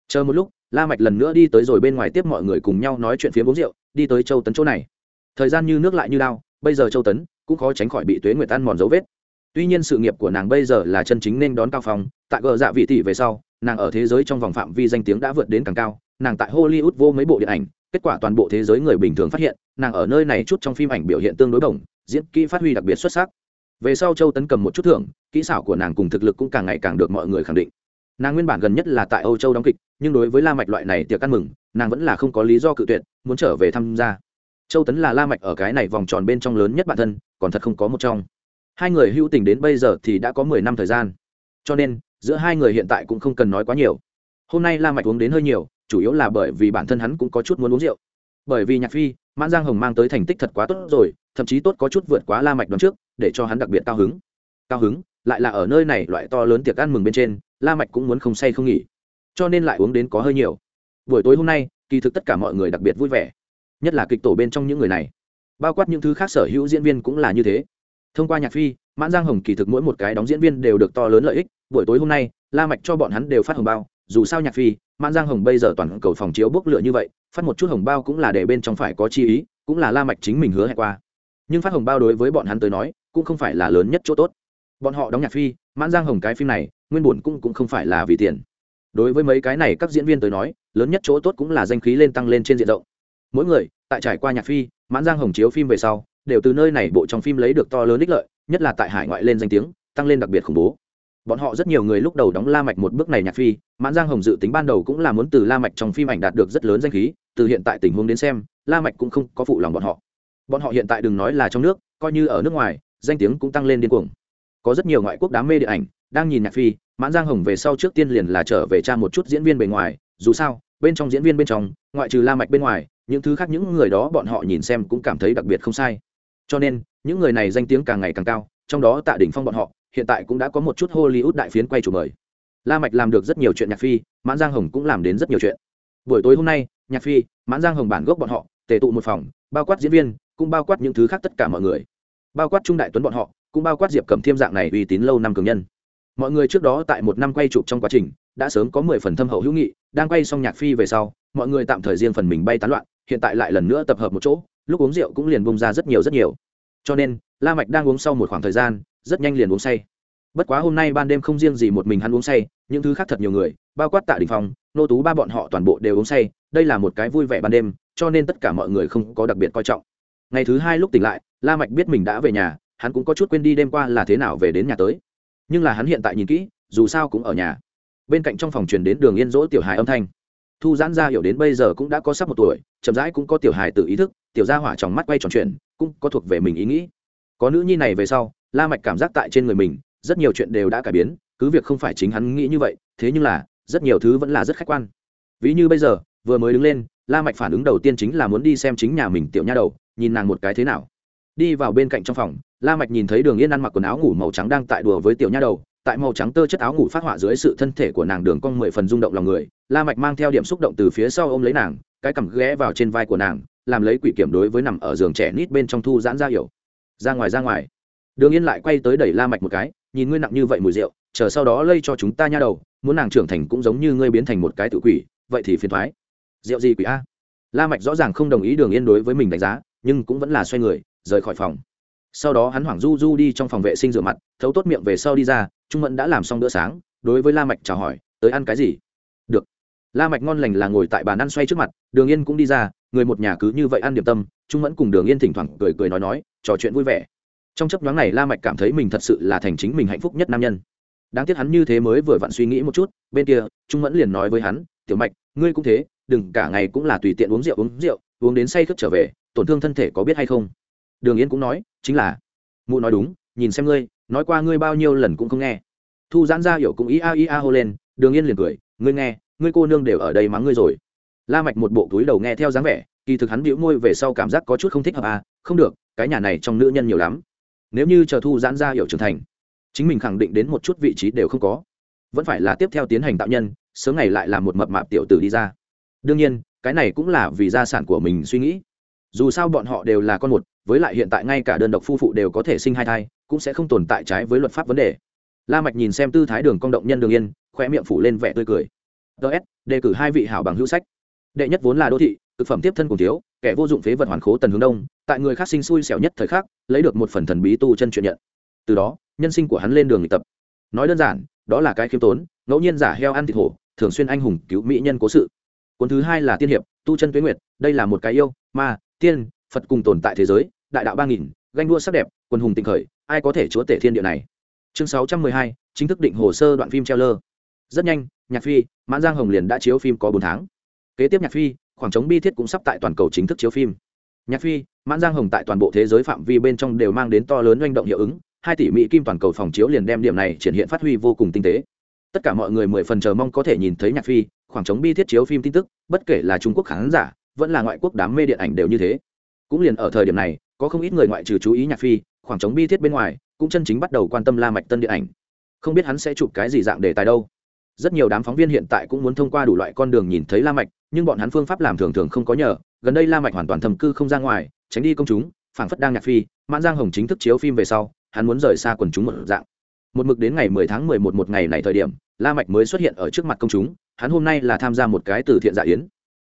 Chờ một lúc, la mạch lần nữa đi tới rồi bên ngoài tiếp mọi người cùng nhau nói chuyện phía uống rượu, đi tới châu tấn chỗ này. Thời gian như nước lại như đao. bây giờ châu tấn cũng khó tránh khỏi bị tuế nguyệt tan mòn dấu vết. Tuy nhiên sự nghiệp của nàng bây giờ là chân chính nên đón cao phong, tại gờ dạ vị tỷ về sau, nàng ở thế giới trong vòng phạm vi danh tiếng đã vượt đến càng cao, nàng tại hollywood vô mấy bộ điện ảnh, kết quả toàn bộ thế giới người bình thường phát hiện, nàng ở nơi này chút trong phim ảnh biểu hiện tương đối bổng, diễn kỹ phát huy đặc biệt xuất sắc về sau châu tấn cầm một chút thưởng, kỹ xảo của nàng cùng thực lực cũng càng ngày càng được mọi người khẳng định. Nàng nguyên bản gần nhất là tại âu châu đóng kịch, nhưng đối với la mạch loại này tiệc ăn mừng, nàng vẫn là không có lý do cự tuyệt, muốn trở về tham gia. Châu tấn là la mạch ở cái này vòng tròn bên trong lớn nhất bản thân, còn thật không có một trong. Hai người hữu tình đến bây giờ thì đã có mười năm thời gian. Cho nên, giữa hai người hiện tại cũng không cần nói quá nhiều. Hôm nay la mạch uống đến hơi nhiều, chủ yếu là bởi vì bản thân hắn cũng có chút muốn uống rượu. Bởi vì nhạc phi, mãn giang hồng mang tới thành tích thật quá tốt rồi thậm chí tốt có chút vượt quá la mạch đoán trước, để cho hắn đặc biệt cao hứng. Cao hứng, lại là ở nơi này loại to lớn tiệc ăn mừng bên trên, la mạch cũng muốn không say không nghỉ. Cho nên lại uống đến có hơi nhiều. Buổi tối hôm nay, kỳ thực tất cả mọi người đặc biệt vui vẻ. Nhất là kịch tổ bên trong những người này. Bao quát những thứ khác sở hữu diễn viên cũng là như thế. Thông qua nhạc phi, mãn giang hồng kỳ thực mỗi một cái đóng diễn viên đều được to lớn lợi ích. Buổi tối hôm nay, la mạch cho bọn hắn đều phát hồng bao. Dù sao nhạc phi, mãn giang hồng bây giờ toàn cầu phòng chiếu bốc lửa như vậy, phát một chút hồng bao cũng là để bên trong phải có chi ý, cũng là la mạch chính mình hứa hẹn qua nhưng phát hồng bao đối với bọn hắn tới nói cũng không phải là lớn nhất chỗ tốt bọn họ đóng nhạc phi mãn giang hồng cái phim này nguyên bổn cũng cũng không phải là vì tiền đối với mấy cái này các diễn viên tới nói lớn nhất chỗ tốt cũng là danh khí lên tăng lên trên diện rộng mỗi người tại trải qua nhạc phi mãn giang hồng chiếu phim về sau đều từ nơi này bộ trong phim lấy được to lớn ích lợi nhất là tại hải ngoại lên danh tiếng tăng lên đặc biệt khủng bố bọn họ rất nhiều người lúc đầu đóng la mạch một bước này nhạc phi mãn giang hồng dự tính ban đầu cũng là muốn từ la mạch trong phim ảnh đạt được rất lớn danh khí từ hiện tại tình huống đến xem la mạch cũng không có phụ lòng bọn họ bọn họ hiện tại đừng nói là trong nước, coi như ở nước ngoài, danh tiếng cũng tăng lên điên cuồng. Có rất nhiều ngoại quốc đám mê điện ảnh, đang nhìn nhạc phi, mãn giang hồng về sau trước tiên liền là trở về tra một chút diễn viên bề ngoài, dù sao, bên trong diễn viên bên trong, ngoại trừ la mạch bên ngoài, những thứ khác những người đó bọn họ nhìn xem cũng cảm thấy đặc biệt không sai. Cho nên, những người này danh tiếng càng ngày càng cao, trong đó tạ đỉnh phong bọn họ, hiện tại cũng đã có một chút hollywood đại phiến quay chủ mời. La mạch làm được rất nhiều chuyện nhạc phi, mãn giang hồng cũng làm đến rất nhiều chuyện. Buổi tối hôm nay, nhạc phi, mãn giang hồng bản gốc bọn họ, tề tụ một phòng, bao quát diễn viên cũng bao quát những thứ khác tất cả mọi người. Bao quát trung đại tuấn bọn họ, cũng bao quát diệp cẩm thiêm dạng này uy tín lâu năm cường nhân. Mọi người trước đó tại một năm quay chụp trong quá trình, đã sớm có mười phần thâm hậu hữu nghị, đang quay xong nhạc phi về sau, mọi người tạm thời riêng phần mình bay tán loạn, hiện tại lại lần nữa tập hợp một chỗ, lúc uống rượu cũng liền bung ra rất nhiều rất nhiều. Cho nên, la mạch đang uống sau một khoảng thời gian, rất nhanh liền uống say. Bất quá hôm nay ban đêm không riêng gì một mình hắn uống say, những thứ khác thật nhiều người, bao quát tạ đình phong, nô tú ba bọn họ toàn bộ đều uống say, đây là một cái vui vẻ ban đêm, cho nên tất cả mọi người không có đặc biệt coi trọng ngày thứ hai lúc tỉnh lại, la mạch biết mình đã về nhà, hắn cũng có chút quên đi đêm qua là thế nào về đến nhà tới. Nhưng là hắn hiện tại nhìn kỹ, dù sao cũng ở nhà. Bên cạnh trong phòng truyền đến đường yên dỗ tiểu hài âm thanh. Thu giãn ra hiểu đến bây giờ cũng đã có sắp một tuổi, chậm rãi cũng có tiểu hài tự ý thức, tiểu gia hỏa trong mắt quay tròn chuyện, cũng có thuộc về mình ý nghĩ. Có nữ nhi này về sau, la mạch cảm giác tại trên người mình, rất nhiều chuyện đều đã cải biến, cứ việc không phải chính hắn nghĩ như vậy, thế nhưng là, rất nhiều thứ vẫn là rất khách quan. Ví như bây giờ, vừa mới đứng lên, la mạch phản ứng đầu tiên chính là muốn đi xem chính nhà mình tiểu nha đầu nhìn nàng một cái thế nào. Đi vào bên cạnh trong phòng, la mạch nhìn thấy đường yên ăn mặc quần áo ngủ màu trắng đang tại đùa với tiểu nha đầu, tại màu trắng tơ chất áo ngủ phát họa dưới sự thân thể của nàng đường cong mười phần rung động lòng người, la mạch mang theo điểm xúc động từ phía sau ôm lấy nàng, cái cằm ghé vào trên vai của nàng, làm lấy quỷ kiểm đối với nằm ở giường trẻ nít bên trong thu giãn ra hiểu. Ra ngoài ra ngoài. Đường yên lại quay tới đẩy la mạch một cái, nhìn ngươi nặng như vậy mùi rượu, chờ sau đó lây cho chúng ta nha đầu, muốn nàng trưởng thành cũng giống như ngươi biến thành một cái tự quỷ, vậy thì phiền toái rượu gì quỷ a? La mạch rõ ràng không đồng ý đường yên đối với mình đánh giá nhưng cũng vẫn là xoay người, rời khỏi phòng. Sau đó hắn hoảng du du đi trong phòng vệ sinh rửa mặt, thấu tốt miệng về sau đi ra, trung mẫn đã làm xong bữa sáng, đối với la mạch chào hỏi, tới ăn cái gì? Được. La mạch ngon lành là ngồi tại bàn ăn xoay trước mặt, đường yên cũng đi ra, người một nhà cứ như vậy ăn điểm tâm, trung mẫn cùng đường yên thỉnh thoảng cười cười nói nói, trò chuyện vui vẻ. Trong chấp nhoáng này la mạch cảm thấy mình thật sự là thành chính mình hạnh phúc nhất nam nhân. Đáng tiếc hắn như thế mới vừa vặn suy nghĩ một chút, bên kia, trung mẫn liền nói với hắn, tiểu mạch, ngươi cũng thế, đừng cả ngày cũng là tùy tiện uống rượu uống rượu, uống đến say khướt trở về tổn thương thân thể có biết hay không? Đường yên cũng nói, chính là. Mụ nói đúng, nhìn xem ngươi, nói qua ngươi bao nhiêu lần cũng không nghe. Thu giãn ra hiểu cũng ý a ý a hô lên, đường yên liền cười, ngươi nghe, ngươi cô nương đều ở đây mắng ngươi rồi. La mạch một bộ túi đầu nghe theo dáng vẻ, kỳ thực hắn bĩu môi về sau cảm giác có chút không thích hợp à không được, cái nhà này trong nữ nhân nhiều lắm. Nếu như chờ thu giãn ra hiểu trưởng thành, chính mình khẳng định đến một chút vị trí đều không có. Vẫn phải là tiếp theo tiến hành tạo nhân, sớm ngày lại làm một mập mạp tiểu tử đi ra. Đương nhiên, cái này cũng là vì gia sản của mình suy nghĩ dù sao bọn họ đều là con một, với lại hiện tại ngay cả đơn độc phu phụ đều có thể sinh hai thai, cũng sẽ không tồn tại trái với luật pháp vấn đề. La mạch nhìn xem tư thái đường cong động nhân đường yên khoe miệng phủ lên vẻ tươi cười. Ts đề cử hai vị hảo bằng hữu sách. Đệ nhất vốn là đô thị, thực phẩm tiếp thân cùng thiếu, kẻ vô dụng phế vật hoàn khố tần hướng đông, tại người khác sinh xui xẻo nhất thời khắc, lấy được một phần thần bí tu chân chuyện nhận. Từ đó, nhân sinh của hắn lên đường luyện tập. Nói đơn giản, đó là cái khiêm tốn, ngẫu nhiên giả heo ăn thịt hổ, thường xuyên anh hùng cứu mỹ nhân cố sự. Cuốn thứ hai là tiên hiệp, tu chân tuế nguyệt, đây là một cái yêu, ma tiên, phật cùng tồn tại thế giới, đại đạo ba nghìn, ganh đua sắc đẹp quân hùng tình khởi, ai có thể chúa tể thiên địa này? Chương sáu trăm mười hai, chính thức định hồ sơ đoạn phim treo lơ rất nhanh, nhạc phi, mãn giang hồng liền đã chiếu phim có bốn tháng. Kế tiếp nhạc phi, khoảng trống bi thiết cũng sắp tại toàn cầu chính thức chiếu phim. Nhạc phi, mãn giang hồng tại toàn bộ thế giới phạm vi bên trong đều mang đến to lớn doanh động hiệu ứng, hai tỷ mỹ kim toàn cầu phòng chiếu liền đem điểm này triển hiện phát huy vô cùng tinh tế. Tất cả mọi người mười phần chờ mong có thể nhìn thấy nhạc phi, khoảng trống bi thiết chiếu phim tin tức, bất kể là trung quốc khán giả vẫn là ngoại quốc đám mê điện ảnh đều như thế. Cũng liền ở thời điểm này, có không ít người ngoại trừ chú ý nhạc phi, khoảng trống bi thiết bên ngoài, cũng chân chính bắt đầu quan tâm la mạch tân điện ảnh. Không biết hắn sẽ chụp cái gì dạng đề tài đâu. Rất nhiều đám phóng viên hiện tại cũng muốn thông qua đủ loại con đường nhìn thấy la mạch, nhưng bọn hắn phương pháp làm thường thường không có nhờ. Gần đây la mạch hoàn toàn thầm cư không ra ngoài, tránh đi công chúng, phảng phất đang nhạc phi, mãn giang hồng chính thức chiếu phim về sau, hắn muốn rời xa quần chúng một dạng. Một mực đến ngày 10 tháng 11 một ngày này thời điểm, la mạch mới xuất hiện ở trước mặt công chúng, hắn hôm nay là tham gia một cái từ thiện dạ yến.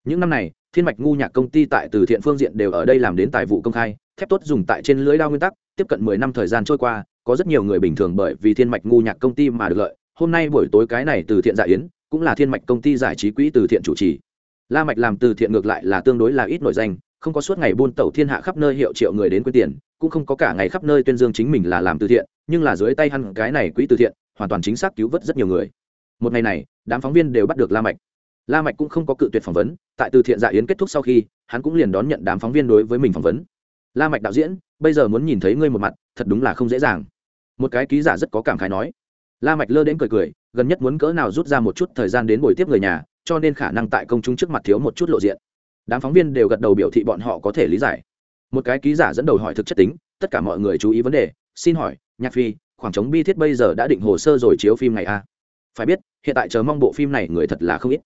Những năm này thiên mạch ngu nhạc công ty tại từ thiện phương diện đều ở đây làm đến tài vụ công khai, thép tốt dùng tại trên lưới đao nguyên tắc, tiếp cận 10 năm thời gian trôi qua, có rất nhiều người bình thường bởi vì thiên mạch ngu nhạc công ty mà được lợi. Hôm nay buổi tối cái này từ thiện dạ yến, cũng là thiên mạch công ty giải trí quỹ từ thiện chủ trì. La mạch làm từ thiện ngược lại là tương đối là ít nổi danh, không có suốt ngày buôn tẩu thiên hạ khắp nơi hiệu triệu người đến quyên tiền, cũng không có cả ngày khắp nơi tuyên dương chính mình là làm từ thiện, nhưng là dưới tay hắn cái này quỹ từ thiện, hoàn toàn chính xác cứu vớt rất nhiều người. Một ngày này, đám phóng viên đều bắt được la mạch la mạch cũng không có cự tuyệt phỏng vấn, tại từ thiện dạ yến kết thúc sau khi, hắn cũng liền đón nhận đám phóng viên đối với mình phỏng vấn. La mạch đạo diễn, bây giờ muốn nhìn thấy ngươi một mặt, thật đúng là không dễ dàng. Một cái ký giả rất có cảm khái nói. La mạch lơ đến cười cười, gần nhất muốn cỡ nào rút ra một chút thời gian đến buổi tiếp người nhà, cho nên khả năng tại công chúng trước mặt thiếu một chút lộ diện. Đám phóng viên đều gật đầu biểu thị bọn họ có thể lý giải. Một cái ký giả dẫn đầu hỏi thực chất tính, tất cả mọi người chú ý vấn đề, xin hỏi, nhạc phi, khoảng trống bi thiết bây giờ đã định hồ sơ rồi chiếu phim này à? phải biết, hiện tại chờ mong bộ phim này người thật là không ít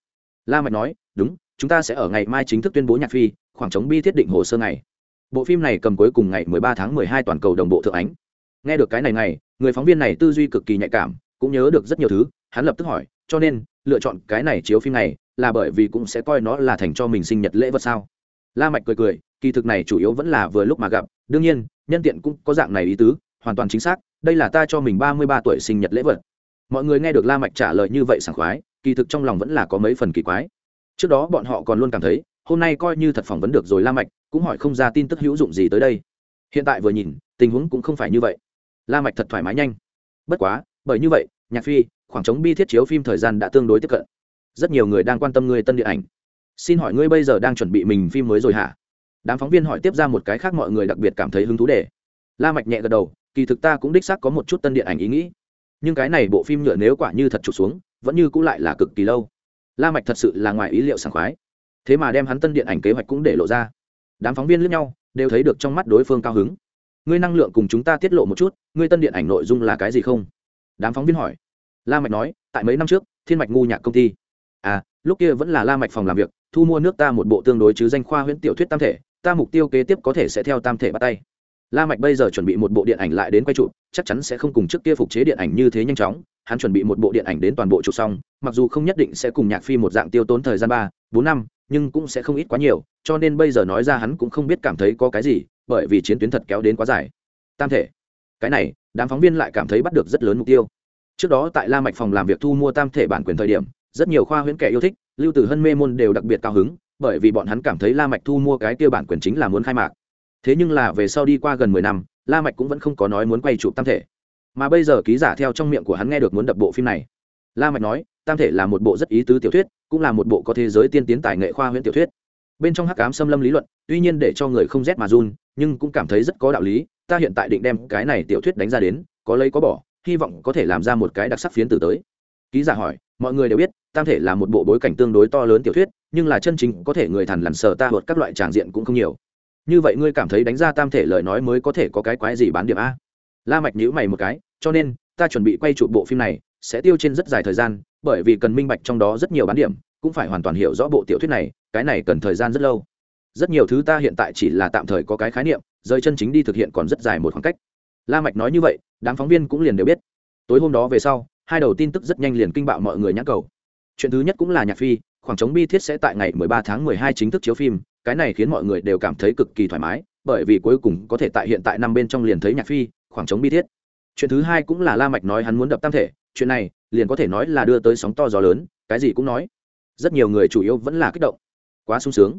la mạch nói, đúng, chúng ta sẽ ở ngày mai chính thức tuyên bố nhạc phi, khoảng trống bi thiết định hồ sơ ngày. Bộ phim này cầm cuối cùng ngày 13 tháng 12 toàn cầu đồng bộ thượng ánh. Nghe được cái này ngày, người phóng viên này tư duy cực kỳ nhạy cảm, cũng nhớ được rất nhiều thứ, hắn lập tức hỏi, cho nên, lựa chọn cái này chiếu phim này là bởi vì cũng sẽ coi nó là thành cho mình sinh nhật lễ vật sao? La mạch cười cười, kỳ thực này chủ yếu vẫn là vừa lúc mà gặp, đương nhiên, nhân tiện cũng có dạng này ý tứ, hoàn toàn chính xác, đây là ta cho mình ba mươi ba tuổi sinh nhật lễ vật. Mọi người nghe được la mạch trả lời như vậy sảng khoái kỳ thực trong lòng vẫn là có mấy phần kỳ quái. Trước đó bọn họ còn luôn cảm thấy, hôm nay coi như thật phỏng vấn được rồi la mạch, cũng hỏi không ra tin tức hữu dụng gì tới đây. Hiện tại vừa nhìn, tình huống cũng không phải như vậy. La mạch thật thoải mái nhanh. Bất quá, bởi như vậy, nhạc phi, khoảng trống bi thiết chiếu phim thời gian đã tương đối tiếp cận. Rất nhiều người đang quan tâm ngươi tân điện ảnh. Xin hỏi ngươi bây giờ đang chuẩn bị mình phim mới rồi hả? Đám phóng viên hỏi tiếp ra một cái khác mọi người đặc biệt cảm thấy hứng thú để la mạch nhẹ gật đầu, kỳ thực ta cũng đích xác có một chút tân điện ảnh ý nghĩ. Nhưng cái này bộ phim nhựa nếu quả như thật chụp xuống vẫn như cũng lại là cực kỳ lâu. La mạch thật sự là ngoài ý liệu sảng khoái. Thế mà đem hắn tân điện ảnh kế hoạch cũng để lộ ra. Đám phóng viên lẫn nhau, đều thấy được trong mắt đối phương cao hứng. Ngươi năng lượng cùng chúng ta tiết lộ một chút, ngươi tân điện ảnh nội dung là cái gì không? Đám phóng viên hỏi. La mạch nói, tại mấy năm trước, thiên mạch ngu nhạc công ty. À lúc kia vẫn là la mạch phòng làm việc, thu mua nước ta một bộ tương đối chứ danh khoa huyễn tiểu thuyết tam thể, ta mục tiêu kế tiếp có thể sẽ theo tam thể bắt tay. La mạch bây giờ chuẩn bị một bộ điện ảnh lại đến quay chụp, chắc chắn sẽ không cùng trước kia phục chế điện ảnh như thế nhanh chóng hắn chuẩn bị một bộ điện ảnh đến toàn bộ chụp xong, mặc dù không nhất định sẽ cùng nhạc phi một dạng tiêu tốn thời gian ba, bốn năm, nhưng cũng sẽ không ít quá nhiều, cho nên bây giờ nói ra hắn cũng không biết cảm thấy có cái gì, bởi vì chiến tuyến thật kéo đến quá dài. Tam thể, cái này, đám phóng viên lại cảm thấy bắt được rất lớn mục tiêu. Trước đó tại la mạch phòng làm việc thu mua tam thể bản quyền thời điểm, rất nhiều khoa huyễn kẻ yêu thích, lưu tử hân mê môn đều đặc biệt cao hứng, bởi vì bọn hắn cảm thấy la mạch thu mua cái kia bản quyền chính là muốn khai mạc. Thế nhưng là về sau đi qua gần mười năm, la mạch cũng vẫn không có nói muốn quay chụp tam thể mà bây giờ ký giả theo trong miệng của hắn nghe được muốn đập bộ phim này. La mạch nói, tam thể là một bộ rất ý tứ tiểu thuyết, cũng là một bộ có thế giới tiên tiến tài nghệ khoa huyễn tiểu thuyết. Bên trong hắc ám xâm lâm lý luận, tuy nhiên để cho người không rét mà run, nhưng cũng cảm thấy rất có đạo lý, ta hiện tại định đem cái này tiểu thuyết đánh ra đến, có lấy có bỏ, hy vọng có thể làm ra một cái đặc sắc phiến từ tới. Ký giả hỏi, mọi người đều biết, tam thể là một bộ bối cảnh tương đối to lớn tiểu thuyết, nhưng là chân chính có thể người thằn lằn sờ ta hột các loại tràng diện cũng không nhiều. Như vậy ngươi cảm thấy đánh ra tam thể lời nói mới có thể có cái quái gì bán điểm a? La mạch nhíu mày một cái, cho nên, ta chuẩn bị quay chụp bộ phim này, sẽ tiêu trên rất dài thời gian, bởi vì cần minh bạch trong đó rất nhiều bán điểm, cũng phải hoàn toàn hiểu rõ bộ tiểu thuyết này, cái này cần thời gian rất lâu. Rất nhiều thứ ta hiện tại chỉ là tạm thời có cái khái niệm, rời chân chính đi thực hiện còn rất dài một khoảng cách. La mạch nói như vậy, đám phóng viên cũng liền đều biết. Tối hôm đó về sau, hai đầu tin tức rất nhanh liền kinh bạo mọi người nhãn cầu. Chuyện thứ nhất cũng là nhạc phi, khoảng trống bi thiết sẽ tại ngày 13 tháng 12 chính thức chiếu phim, cái này khiến mọi người đều cảm thấy cực kỳ thoải mái, bởi vì cuối cùng có thể tại hiện tại năm bên trong liền thấy nhạc phi khoảng trống bi thiết. Chuyện thứ hai cũng là la mạch nói hắn muốn đập tam thể, chuyện này, liền có thể nói là đưa tới sóng to gió lớn, cái gì cũng nói. Rất nhiều người chủ yếu vẫn là kích động. Quá sung sướng.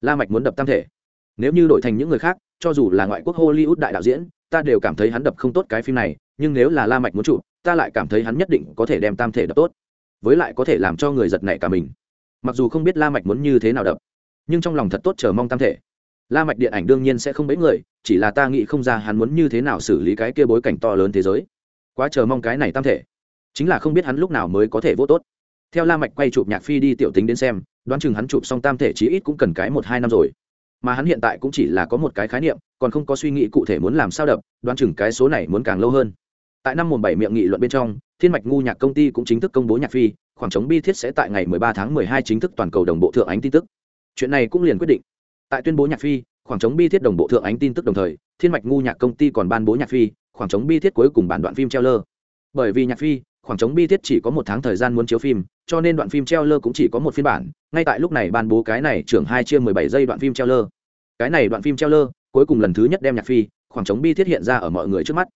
La mạch muốn đập tam thể. Nếu như đổi thành những người khác, cho dù là ngoại quốc hollywood đại đạo diễn, ta đều cảm thấy hắn đập không tốt cái phim này, nhưng nếu là la mạch muốn chụp, ta lại cảm thấy hắn nhất định có thể đem tam thể đập tốt. Với lại có thể làm cho người giật nảy cả mình. Mặc dù không biết la mạch muốn như thế nào đập, nhưng trong lòng thật tốt chờ mong tam thể la mạch điện ảnh đương nhiên sẽ không bấy người, chỉ là ta nghĩ không ra hắn muốn như thế nào xử lý cái kia bối cảnh to lớn thế giới. Quá chờ mong cái này tam thể. Chính là không biết hắn lúc nào mới có thể vô tốt. Theo la mạch quay chụp nhạc phi đi tiểu tính đến xem, đoán chừng hắn chụp xong tam thể chí ít cũng cần cái một hai năm rồi. Mà hắn hiện tại cũng chỉ là có một cái khái niệm, còn không có suy nghĩ cụ thể muốn làm sao đập, đoán chừng cái số này muốn càng lâu hơn. Tại năm mùng bảy miệng nghị luận bên trong, thiên mạch ngu nhạc công ty cũng chính thức công bố nhạc phi, khoảng trống bi thiết sẽ tại ngày 13 tháng 12 chính thức toàn cầu đồng bộ thượng ánh tin tức. Chuyện này cũng liền quyết định tại tuyên bố nhạc phi, khoảng trống bi thiết đồng bộ thượng ánh tin tức đồng thời, thiên mạch ngu nhạc công ty còn ban bố nhạc phi, khoảng trống bi thiết cuối cùng bản đoạn phim treo lơ bởi vì nhạc phi, khoảng trống bi thiết chỉ có một tháng thời gian muốn chiếu phim, cho nên đoạn phim treo lơ cũng chỉ có một phiên bản, ngay tại lúc này ban bố cái này trưởng hai chia mười bảy giây đoạn phim treo lơ cái này đoạn phim treo lơ cuối cùng lần thứ nhất đem nhạc phi, khoảng trống bi thiết hiện ra ở mọi người trước mắt.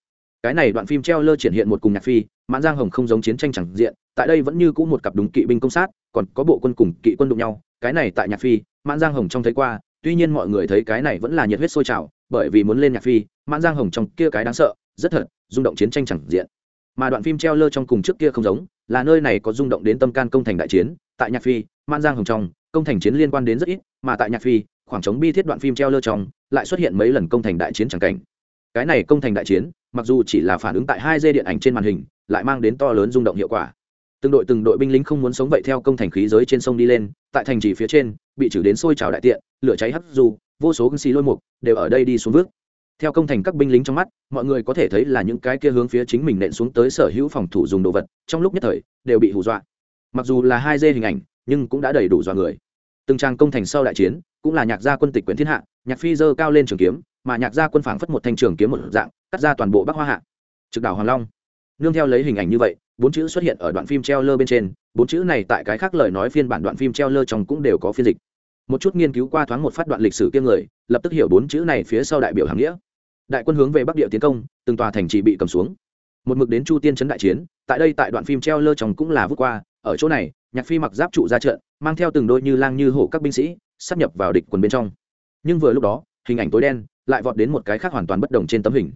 Cái này đoạn phim treo lơ triển hiện một cùng nhạc phi, mãn giang hồng không giống chiến tranh chẳng diện, tại đây vẫn như cũ một cặp đúng kỵ binh công sát, còn có bộ quân cùng kỵ quân đụng nhau. Cái này tại nhạc phi, mãn giang hồng trong thấy qua tuy nhiên mọi người thấy cái này vẫn là nhiệt huyết sôi trào, bởi vì muốn lên nhạc phi, mãn giang hồng trong kia cái đáng sợ, rất thật, rung động chiến tranh chẳng diện. Mà đoạn phim treo lơ trong cùng trước kia không giống, là nơi này có rung động đến tâm can công thành đại chiến, tại nhạc phi man giang hồng trong, công thành chiến liên quan đến rất ít, mà tại nhạc phi, khoảng trống bi thiết đoạn phim treo lơ trong, lại xuất hiện mấy lần công thành đại chiến chẳng cảnh. Cái này công thành đại chiến, mặc dù chỉ là phản ứng tại hai dây điện ảnh trên màn hình, lại mang đến to lớn rung động hiệu quả từng đội từng đội binh lính không muốn sống vậy theo công thành khí giới trên sông đi lên, tại thành trì phía trên, bị trừ đến sôi trào đại tiện, lửa cháy hắt dù, vô số cưng xì lôi mục đều ở đây đi xuống vước theo công thành các binh lính trong mắt, mọi người có thể thấy là những cái kia hướng phía chính mình nện xuống tới sở hữu phòng thủ dùng đồ vật, trong lúc nhất thời, đều bị hù dọa. Mặc dù là hai dê hình ảnh, nhưng cũng đã đầy đủ dọa người. Từng trang công thành sau đại chiến, cũng là nhạc gia quân tịch quyển thiên hạ, nhạc phi dơ cao lên trường kiếm, mà nhạc gia quân phảng phất một thanh trường kiếm một dạng, cắt ra toàn bộ bắc hoa hạ. Trực đảo hoàng long nương theo lấy hình ảnh như vậy, bốn chữ xuất hiện ở đoạn phim treo lơ bên trên, bốn chữ này tại cái khác lời nói phiên bản đoạn phim treo lơ trong cũng đều có phiên dịch. Một chút nghiên cứu qua thoáng một phát đoạn lịch sử kiêng người, lập tức hiểu bốn chữ này phía sau đại biểu hàng nghĩa. Đại quân hướng về bắc địa tiến công, từng tòa thành trì bị cầm xuống. Một mực đến chu tiên trấn đại chiến, tại đây tại đoạn phim treo lơ trong cũng là vút qua, ở chỗ này, nhạc phi mặc giáp trụ ra trận, mang theo từng đôi như lang như hổ các binh sĩ, sắp nhập vào địch quần bên trong. Nhưng vừa lúc đó, hình ảnh tối đen lại vọt đến một cái khác hoàn toàn bất đồng trên tấm hình.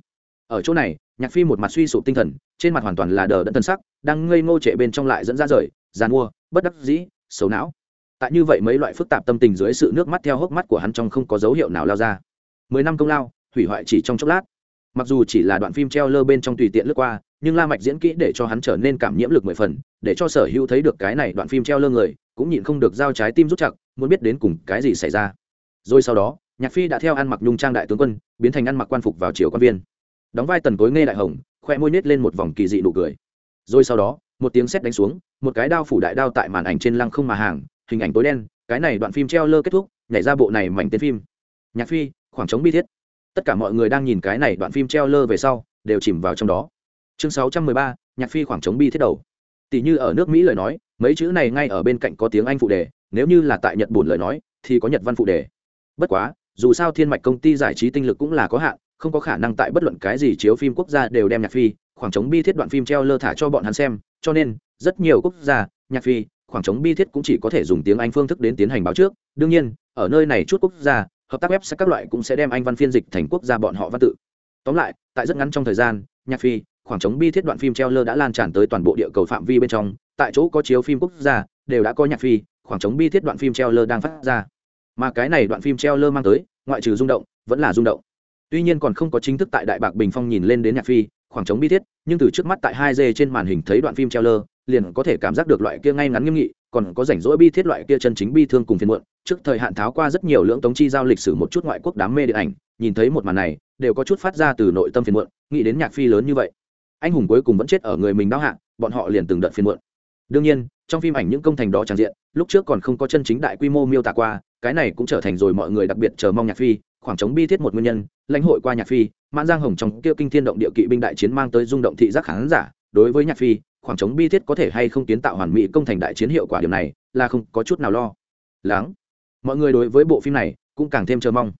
Ở chỗ này nhạc phi một mặt suy sụp tinh thần, trên mặt hoàn toàn là đờ đẫn thân sắc, đang ngây ngô trệ bên trong lại dẫn ra rời, giàn mua, bất đắc dĩ, xấu não. Tại như vậy mấy loại phức tạp tâm tình dưới sự nước mắt theo hốc mắt của hắn trong không có dấu hiệu nào lao ra. Mười năm công lao, hủy hoại chỉ trong chốc lát. Mặc dù chỉ là đoạn phim treo lơ bên trong tùy tiện lướt qua, nhưng la mạch diễn kỹ để cho hắn trở nên cảm nhiễm lực mười phần, để cho sở hữu thấy được cái này đoạn phim treo lơ người, cũng nhịn không được giao trái tim rút chặt, muốn biết đến cùng cái gì xảy ra. Rồi sau đó, nhạc phi đã theo ăn mặc nhung trang đại tướng quân, biến thành ăn mặc quan phục vào triều quan viên đóng vai tần cối nghe đại hồng khoe môi nết lên một vòng kỳ dị nụ cười. Rồi sau đó một tiếng sét đánh xuống một cái đao phủ đại đao tại màn ảnh trên lăng không mà hàng hình ảnh tối đen cái này đoạn phim treo lơ kết thúc nhảy ra bộ này mảnh tên phim. Nhạc phi khoảng trống bi thiết. Tất cả mọi người đang nhìn cái này đoạn phim treo lơ về sau đều chìm vào trong đó. Chương 613, nhạc phi khoảng trống bi thiết đầu. Tỷ như ở nước mỹ lời nói mấy chữ này ngay ở bên cạnh có tiếng anh phụ đề nếu như là tại nhật bản lời nói thì có nhật văn phụ đề. Bất quá dù sao thiên mạch công ty giải trí tinh lực cũng là có hạn không có khả năng tại bất luận cái gì chiếu phim quốc gia đều đem nhạc phi, khoảng trống bi thiết đoạn phim treo lơ thả cho bọn hắn xem, cho nên, rất nhiều quốc gia, nhạc phi, khoảng trống bi thiết cũng chỉ có thể dùng tiếng anh phương thức đến tiến hành báo trước. Đương nhiên, ở nơi này chút quốc gia, hợp tác web sẽ các loại cũng sẽ đem anh văn phiên dịch thành quốc gia bọn họ văn tự. Tóm lại, tại rất ngắn trong thời gian, nhạc phi, khoảng trống bi thiết đoạn phim treo lơ đã lan tràn tới toàn bộ địa cầu phạm vi bên trong. Tại chỗ có chiếu phim quốc gia, đều đã có nhạc phi, khoảng trống bi thiết đoạn phim treo lơ đang phát ra. Mà cái này đoạn phim treo lơ mang tới, ngoại trừ rung động, vẫn là rung động tuy nhiên còn không có chính thức tại đại bạc bình phong nhìn lên đến nhạc phi, khoảng trống bi thiết, nhưng từ trước mắt tại hai d trên màn hình thấy đoạn phim treo lơ liền có thể cảm giác được loại kia ngay ngắn nghiêm nghị, còn có rảnh rỗi bi thiết loại kia chân chính bi thương cùng phiền muộn. Trước thời hạn tháo qua rất nhiều lưỡng tống chi giao lịch sử một chút ngoại quốc đám mê điện ảnh, nhìn thấy một màn này, đều có chút phát ra từ nội tâm phiền muộn, nghĩ đến nhạc phi lớn như vậy. Anh hùng cuối cùng vẫn chết ở người mình đau hạ, bọn họ liền từng đợt phiền muộn. Đương nhiên, trong phim ảnh những công thành đó tràn diện, lúc trước còn không có chân chính đại quy mô miêu tả qua, cái này cũng trở thành rồi mọi người đặc biệt chờ mong nhạc phi khoảng trống bi thiết một nguyên nhân, lãnh hội qua nhạc phi, mãn giang hồng trong kia kinh thiên động địa kỵ binh đại chiến mang tới rung động thị giác khán giả, đối với nhạc phi, khoảng trống bi thiết có thể hay không kiến tạo hoàn mỹ công thành đại chiến hiệu quả điều này là không có chút nào lo. Lắng. Mọi người đối với bộ phim này cũng càng thêm chờ mong.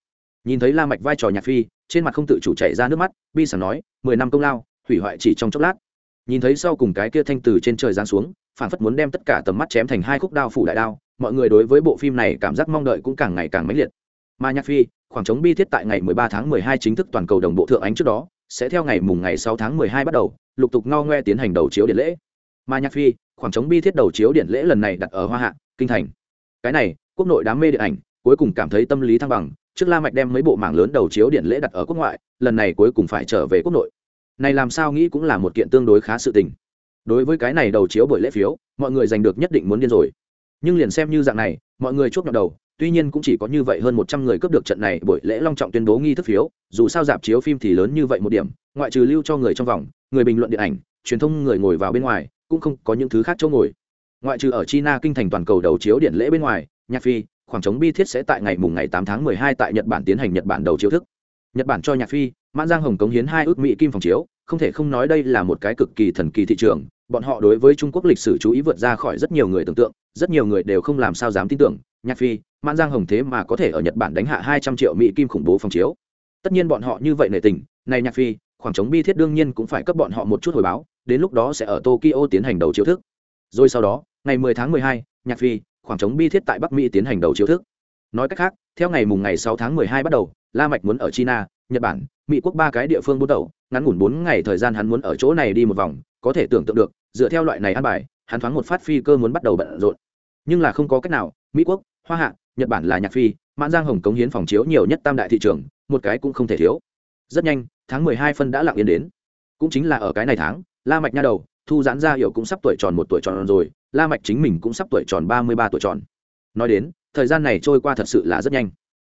Nhìn thấy la mạch vai trò nhạc phi, trên mặt không tự chủ chảy ra nước mắt, bi sảng nói, mười năm công lao, hủy hoại chỉ trong chốc lát. Nhìn thấy sau cùng cái kia thanh từ trên trời giáng xuống, phản phất muốn đem tất cả tầm mắt chém thành hai khúc đao phủ đại đao, mọi người đối với bộ phim này cảm giác mong đợi cũng càng ngày càng mãnh liệt. Mà nhạc phi khoảng trống bi thiết tại ngày 13 tháng 12 chính thức toàn cầu đồng bộ thượng ánh trước đó, sẽ theo ngày mùng ngày 6 tháng 12 bắt đầu, lục tục ngao ngoe tiến hành đầu chiếu điện lễ. Mà nhạc phi, khoảng trống bi thiết đầu chiếu điện lễ lần này đặt ở hoa hạ, kinh thành. Cái này, quốc nội đám mê điện ảnh, cuối cùng cảm thấy tâm lý thăng bằng, trước la mạch đem mấy bộ mảng lớn đầu chiếu điện lễ đặt ở quốc ngoại, lần này cuối cùng phải trở về quốc nội. Này làm sao nghĩ cũng là một kiện tương đối khá sự tình. Đối với cái này đầu chiếu buổi lễ phiếu, mọi người giành được nhất định muốn điên rồi nhưng liền xem như dạng này, mọi người chốt nhọc đầu, tuy nhiên cũng chỉ có như vậy hơn một trăm người cướp được trận này buổi lễ long trọng tuyên bố nghi thức phiếu, dù sao dạp chiếu phim thì lớn như vậy một điểm, ngoại trừ lưu cho người trong vòng, người bình luận điện ảnh, truyền thông người ngồi vào bên ngoài, cũng không có những thứ khác chỗ ngồi. Ngoại trừ ở china kinh thành toàn cầu đầu chiếu điện lễ bên ngoài, nhạc phi, khoảng trống bi thiết sẽ tại ngày mùng ngày tám tháng mười hai tại nhật bản tiến hành nhật bản đầu chiếu thức. Nhật bản cho nhạc phi, mãn giang hồng cống hiến hai ước mỹ kim phòng chiếu, không thể không nói đây là một cái cực kỳ thần kỳ thị trường, bọn họ đối với trung quốc lịch sử chú ý vượt ra khỏi rất nhiều người tưởng tượng rất nhiều người đều không làm sao dám tin tưởng nhạc phi mãn giang hồng thế mà có thể ở nhật bản đánh hạ hai trăm triệu mỹ kim khủng bố phòng chiếu. Tất nhiên bọn họ như vậy nể tình này nhạc phi khoảng trống bi thiết đương nhiên cũng phải cấp bọn họ một chút hồi báo đến lúc đó sẽ ở tokyo tiến hành đầu chiếu thức. Rồi sau đó ngày 10 tháng 12, nhạc phi khoảng trống bi thiết tại bắc mỹ tiến hành đầu chiếu thức. Nói cách khác theo ngày mùng ngày 6 tháng 12 bắt đầu la mạch muốn ở china nhật bản mỹ quốc ba cái địa phương bốn đầu ngắn ngủn bốn ngày thời gian hắn muốn ở chỗ này đi một vòng có thể tưởng tượng được dựa theo loại này ăn bài hắn thoáng một phát phi cơ muốn bắt đầu bận rộn. Nhưng là không có cách nào, mỹ quốc, hoa hạ, nhật bản là nhạc phi, mãn giang hồng cống hiến phòng chiếu nhiều nhất tam đại thị trường, một cái cũng không thể thiếu. Rất nhanh, tháng mười hai phân đã lặng yên đến. Cũng chính là ở cái này tháng, la mạch nha đầu, thu giãn ra hiểu cũng sắp tuổi tròn một tuổi tròn rồi, la mạch chính mình cũng sắp tuổi tròn ba mươi ba tuổi tròn. Nói đến, thời gian này trôi qua thật sự là rất nhanh.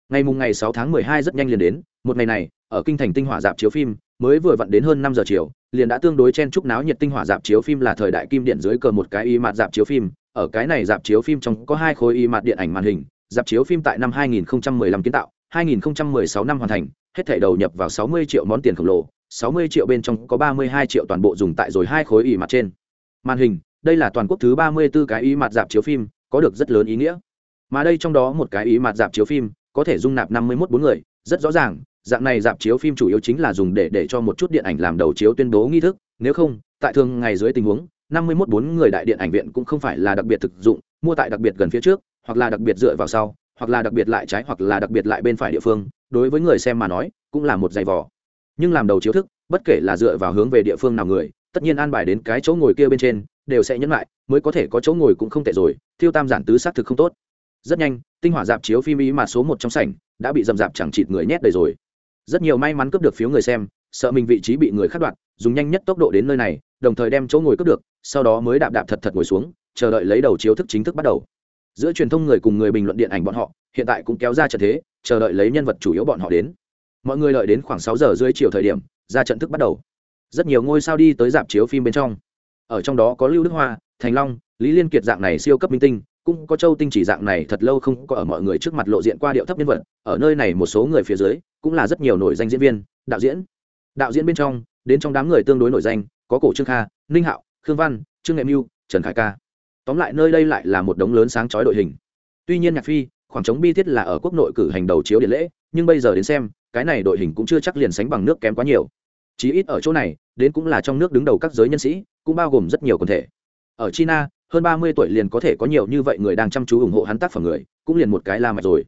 Ngày mùng ngày sáu tháng mười hai rất nhanh liền đến, một ngày này ở kinh thành tinh hỏa dạp chiếu phim, mới vừa vặn đến hơn năm giờ chiều, liền đã tương đối chen chúc náo nhiệt tinh hỏa dạp chiếu phim là thời đại kim điện dưới cờ một cái y mặt dạp chiếu phim, ở cái này dạp chiếu phim trong có hai khối y mặt điện ảnh màn hình, dạp chiếu phim tại năm 2015 kiến tạo 2016 năm hoàn thành, hết thảy đầu nhập vào 60 triệu món tiền khổng lồ 60 triệu bên trong có 32 triệu toàn bộ dùng tại rồi hai khối y mặt trên. Màn hình, đây là toàn quốc thứ 34 cái y mặt dạp chiếu phim, có được rất lớn ý nghĩa. Mà đây trong đó một cái y mặt dạp chiếu phim, có thể dung nạp 51 bốn người, rất rõ ràng dạng này dạp chiếu phim chủ yếu chính là dùng để để cho một chút điện ảnh làm đầu chiếu tuyên bố nghi thức, nếu không, tại thường ngày dưới tình huống, năm mươi mốt bốn người đại điện ảnh viện cũng không phải là đặc biệt thực dụng, mua tại đặc biệt gần phía trước, hoặc là đặc biệt dựa vào sau, hoặc là đặc biệt lại trái, hoặc là đặc biệt lại bên phải địa phương, đối với người xem mà nói, cũng là một giày vò. Nhưng làm đầu chiếu thức, bất kể là dựa vào hướng về địa phương nào người, tất nhiên an bài đến cái chỗ ngồi kia bên trên, đều sẽ nhấn lại, mới có thể có chỗ ngồi cũng không tệ rồi, thiêu tam giản tứ xác thực không tốt. Rất nhanh, tinh hỏa dạp chiếu phim ý mà số một trong sảnh, đã bị dầm dạp chẳng chịt người nhét đầy rồi rất nhiều may mắn cướp được phiếu người xem, sợ mình vị trí bị người khắc đoạt, dùng nhanh nhất tốc độ đến nơi này, đồng thời đem chỗ ngồi cướp được, sau đó mới đạp đạp thật thật ngồi xuống, chờ đợi lấy đầu chiếu thức chính thức bắt đầu. Giữa truyền thông người cùng người bình luận điện ảnh bọn họ, hiện tại cũng kéo ra trận thế, chờ đợi lấy nhân vật chủ yếu bọn họ đến. Mọi người đợi đến khoảng sáu giờ rưỡi chiều thời điểm, ra trận thức bắt đầu. Rất nhiều ngôi sao đi tới dạp chiếu phim bên trong. Ở trong đó có lưu đức hoa, thành long, lý liên kiệt dạng này siêu cấp minh tinh cũng có châu tinh chỉ dạng này thật lâu không có ở mọi người trước mặt lộ diện qua điệu thấp nhân vật, ở nơi này một số người phía dưới, cũng là rất nhiều nổi danh diễn viên, đạo diễn. Đạo diễn bên trong, đến trong đám người tương đối nổi danh, có cổ trương kha, ninh hạo, khương văn, trương nghệ mưu, trần khải ca. Tóm lại nơi đây lại là một đống lớn sáng chói đội hình. Tuy nhiên nhạc phi, khoảng trống bi thiết là ở quốc nội cử hành đầu chiếu điện lễ, nhưng bây giờ đến xem, cái này đội hình cũng chưa chắc liền sánh bằng nước kém quá nhiều. Chí ít ở chỗ này, đến cũng là trong nước đứng đầu các giới nhân sĩ, cũng bao gồm rất nhiều quần thể. Ở china hơn ba mươi tuổi liền có thể có nhiều như vậy người đang chăm chú ủng hộ hắn tác phẩm người, cũng liền một cái la mạch rồi.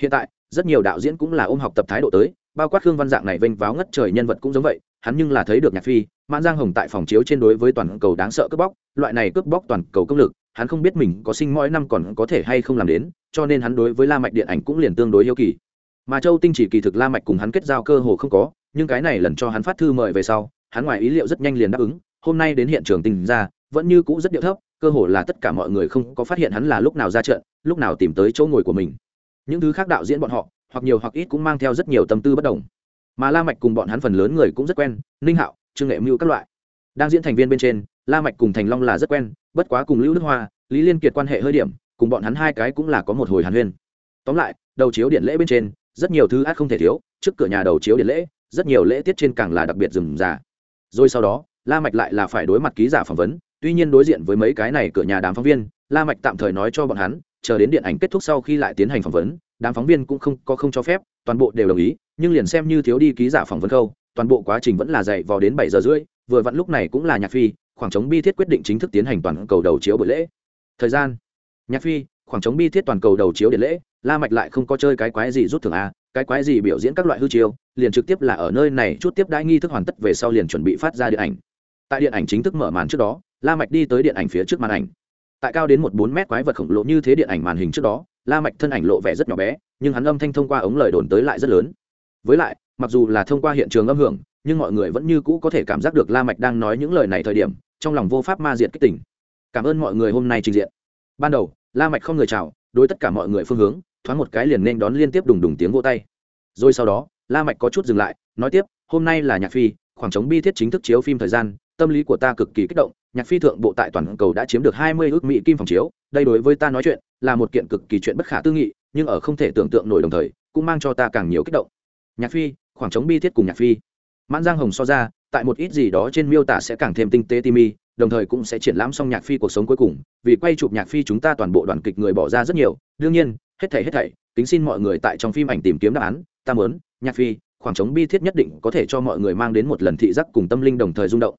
Hiện tại, rất nhiều đạo diễn cũng là ôm học tập thái độ tới, bao quát khương văn dạng này vênh váo ngất trời nhân vật cũng giống vậy, hắn nhưng là thấy được nhạc phi, mãn giang hồng tại phòng chiếu trên đối với toàn cầu đáng sợ cướp bóc, loại này cướp bóc toàn cầu công lực, hắn không biết mình có sinh mỗi năm còn có thể hay không làm đến, cho nên hắn đối với la mạch điện ảnh cũng liền tương đối yêu kỳ. Mà châu tinh chỉ kỳ thực la mạch cùng hắn kết giao cơ hồ không có, nhưng cái này lần cho hắn phát thư mời về sau, hắn ngoài ý liệu rất nhanh liền đáp ứng, hôm nay đến hiện trường tình ra, vẫn như cũ rất điệu thấp cơ hồ là tất cả mọi người không có phát hiện hắn là lúc nào ra trận, lúc nào tìm tới chỗ ngồi của mình. Những thứ khác đạo diễn bọn họ, hoặc nhiều hoặc ít cũng mang theo rất nhiều tâm tư bất đồng. Mà la mạch cùng bọn hắn phần lớn người cũng rất quen, ninh hạo, trương nghệ mưu các loại. Đang diễn thành viên bên trên, la mạch cùng thành long là rất quen, bất quá cùng lưu đức hoa, lý liên kiệt quan hệ hơi điểm, cùng bọn hắn hai cái cũng là có một hồi hàn huyên. Tóm lại, đầu chiếu điện lễ bên trên, rất nhiều thứ át không thể thiếu, trước cửa nhà đầu chiếu điện lễ, rất nhiều lễ tiết trên càng là đặc biệt rườm rà. Rồi sau đó, la mạch lại là phải đối mặt ký giả phỏng vấn tuy nhiên đối diện với mấy cái này cửa nhà đám phóng viên, la mạch tạm thời nói cho bọn hắn, chờ đến điện ảnh kết thúc sau khi lại tiến hành phỏng vấn, đám phóng viên cũng không, có không cho phép, toàn bộ đều đồng ý, nhưng liền xem như thiếu đi ký giả phỏng vấn câu toàn bộ quá trình vẫn là dậy vào đến bảy giờ rưỡi, vừa vặn lúc này cũng là nhạc phi khoảng trống bi thiết quyết định chính thức tiến hành toàn cầu đầu chiếu buổi lễ. Thời gian. Nhạc phi khoảng trống bi thiết toàn cầu đầu chiếu điện lễ, la mạch lại không có chơi cái quái gì rút thưởng a, cái quái gì biểu diễn các loại hư chiêu, liền trực tiếp là ở nơi này chút tiếp đãi nghi thức hoàn tất về sau liền chuẩn bị phát ra điện ảnh. Tại điện ảnh chính thức mở màn trước đó la mạch đi tới điện ảnh phía trước màn ảnh. Tại cao đến một bốn mét quái vật khổng lồ như thế điện ảnh màn hình trước đó, la mạch thân ảnh lộ vẻ rất nhỏ bé, nhưng hắn âm thanh thông qua ống lời đồn tới lại rất lớn. Với lại, mặc dù là thông qua hiện trường âm hưởng, nhưng mọi người vẫn như cũ có thể cảm giác được la mạch đang nói những lời này thời điểm, trong lòng vô pháp ma diệt kích tỉnh cảm ơn mọi người hôm nay trình diện. Ban đầu, la mạch không người chào, đối tất cả mọi người phương hướng, thoáng một cái liền nên đón liên tiếp đùng đùng tiếng vỗ tay. Rồi sau đó, la mạch có chút dừng lại, nói tiếp, hôm nay là nhạc phi, khoảng trống bi thiết chính thức chiếu phim thời gian, tâm lý của ta cực kỳ kích động nhạc phi thượng bộ tại toàn cầu đã chiếm được 20 ước mỹ kim phòng chiếu, đây đối với ta nói chuyện là một kiện cực kỳ chuyện bất khả tư nghị, nhưng ở không thể tưởng tượng nổi đồng thời, cũng mang cho ta càng nhiều kích động. Nhạc phi, khoảng trống bi thiết cùng nhạc phi. Mãn giang hồng so ra, tại một ít gì đó trên miêu tả sẽ càng thêm tinh tế timi đồng thời cũng sẽ triển lãm xong nhạc phi cuộc sống cuối cùng, vì quay chụp nhạc phi chúng ta toàn bộ đoàn kịch người bỏ ra rất nhiều. Đương nhiên, hết thảy hết thảy, kính xin mọi người tại trong phim ảnh tìm kiếm đáp án, ta muốn, nhạc phi, khoảng trống bi thiết nhất định có thể cho mọi người mang đến một lần thị giác cùng tâm linh đồng thời rung động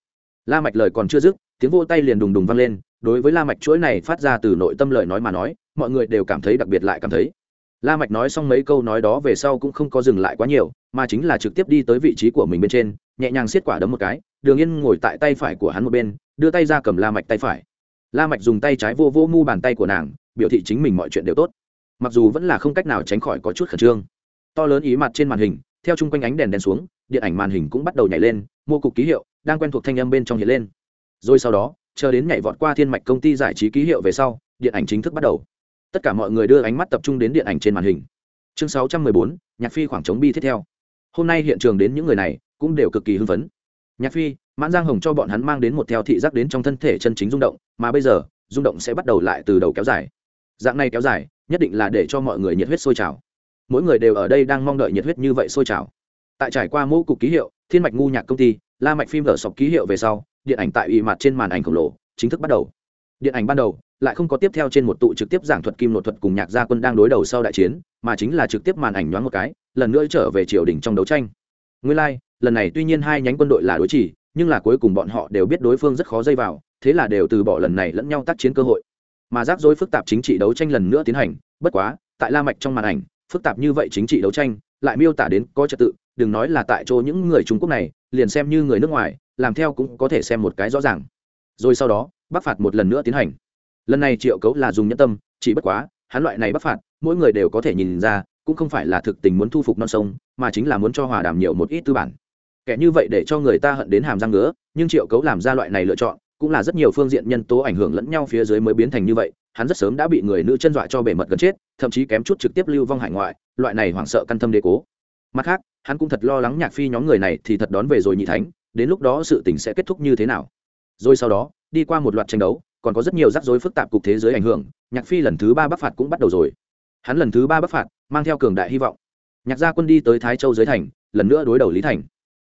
la mạch lời còn chưa dứt, tiếng vô tay liền đùng đùng vang lên, đối với la mạch chuỗi này phát ra từ nội tâm lời nói mà nói, mọi người đều cảm thấy đặc biệt lại cảm thấy. La mạch nói xong mấy câu nói đó về sau cũng không có dừng lại quá nhiều, mà chính là trực tiếp đi tới vị trí của mình bên trên, nhẹ nhàng siết quả đấm một cái, đường yên ngồi tại tay phải của hắn một bên, đưa tay ra cầm la mạch tay phải. La mạch dùng tay trái vô vô mu bàn tay của nàng, biểu thị chính mình mọi chuyện đều tốt. Mặc dù vẫn là không cách nào tránh khỏi có chút khẩn trương. To lớn ý mặt trên màn hình, theo chung quanh ánh đèn đèn xuống, điện ảnh màn hình cũng bắt đầu nhảy lên mô cục ký hiệu đang quen thuộc thanh âm bên trong hiện lên. Rồi sau đó chờ đến nhảy vọt qua thiên mạch công ty giải trí ký hiệu về sau điện ảnh chính thức bắt đầu. Tất cả mọi người đưa ánh mắt tập trung đến điện ảnh trên màn hình. Chương 614, nhạc phi khoảng trống bi tiếp theo. Hôm nay hiện trường đến những người này cũng đều cực kỳ hưng phấn. Nhạc phi mãn giang hồng cho bọn hắn mang đến một theo thị giác đến trong thân thể chân chính rung động mà bây giờ rung động sẽ bắt đầu lại từ đầu kéo dài. Dạng này kéo dài nhất định là để cho mọi người nhiệt huyết sôi trào. Mỗi người đều ở đây đang mong đợi nhiệt huyết như vậy sôi trào. Tại trải qua mô cục ký hiệu thiên mạch ngu nhạc công ty la mạch phim ở sọc ký hiệu về sau điện ảnh tại ủy mặt trên màn ảnh khổng lồ chính thức bắt đầu. Điện ảnh ban đầu lại không có tiếp theo trên một tụ trực tiếp giảng thuật kim nội thuật cùng nhạc gia quân đang đối đầu sau đại chiến mà chính là trực tiếp màn ảnh nhoáng một cái lần nữa trở về triều đình trong đấu tranh. Nguyên lai like, lần này tuy nhiên hai nhánh quân đội là đối chỉ nhưng là cuối cùng bọn họ đều biết đối phương rất khó dây vào thế là đều từ bỏ lần này lẫn nhau tác chiến cơ hội. Mà rắc rối phức tạp chính trị đấu tranh lần nữa tiến hành bất quá tại la mạch trong màn ảnh phức tạp như vậy chính trị đấu tranh lại miêu tả đến có trật tự đừng nói là tại chỗ những người trung quốc này, liền xem như người nước ngoài, làm theo cũng có thể xem một cái rõ ràng. Rồi sau đó, bắc phạt một lần nữa tiến hành. Lần này triệu cấu là dùng nhẫn tâm, chỉ bất quá, hắn loại này bắc phạt, mỗi người đều có thể nhìn ra, cũng không phải là thực tình muốn thu phục non sông, mà chính là muốn cho hòa đàm nhiều một ít tư bản. Kẻ như vậy để cho người ta hận đến hàm răng ngứa, nhưng triệu cấu làm ra loại này lựa chọn, cũng là rất nhiều phương diện nhân tố ảnh hưởng lẫn nhau phía dưới mới biến thành như vậy, hắn rất sớm đã bị người nữ chân dọa cho bể mật gần chết, thậm chí kém chút trực tiếp lưu vong hải ngoại, loại này hoảng sợ căn thâm đế cố. Mặt khác hắn cũng thật lo lắng nhạc phi nhóm người này thì thật đón về rồi nhị thánh, đến lúc đó sự tình sẽ kết thúc như thế nào. Rồi sau đó, đi qua một loạt tranh đấu, còn có rất nhiều rắc rối phức tạp cục thế giới ảnh hưởng, nhạc phi lần thứ ba bắc phạt cũng bắt đầu rồi. Hắn lần thứ ba bắc phạt mang theo cường đại hy vọng. Nhạc gia quân đi tới thái châu dưới thành, lần nữa đối đầu lý thành.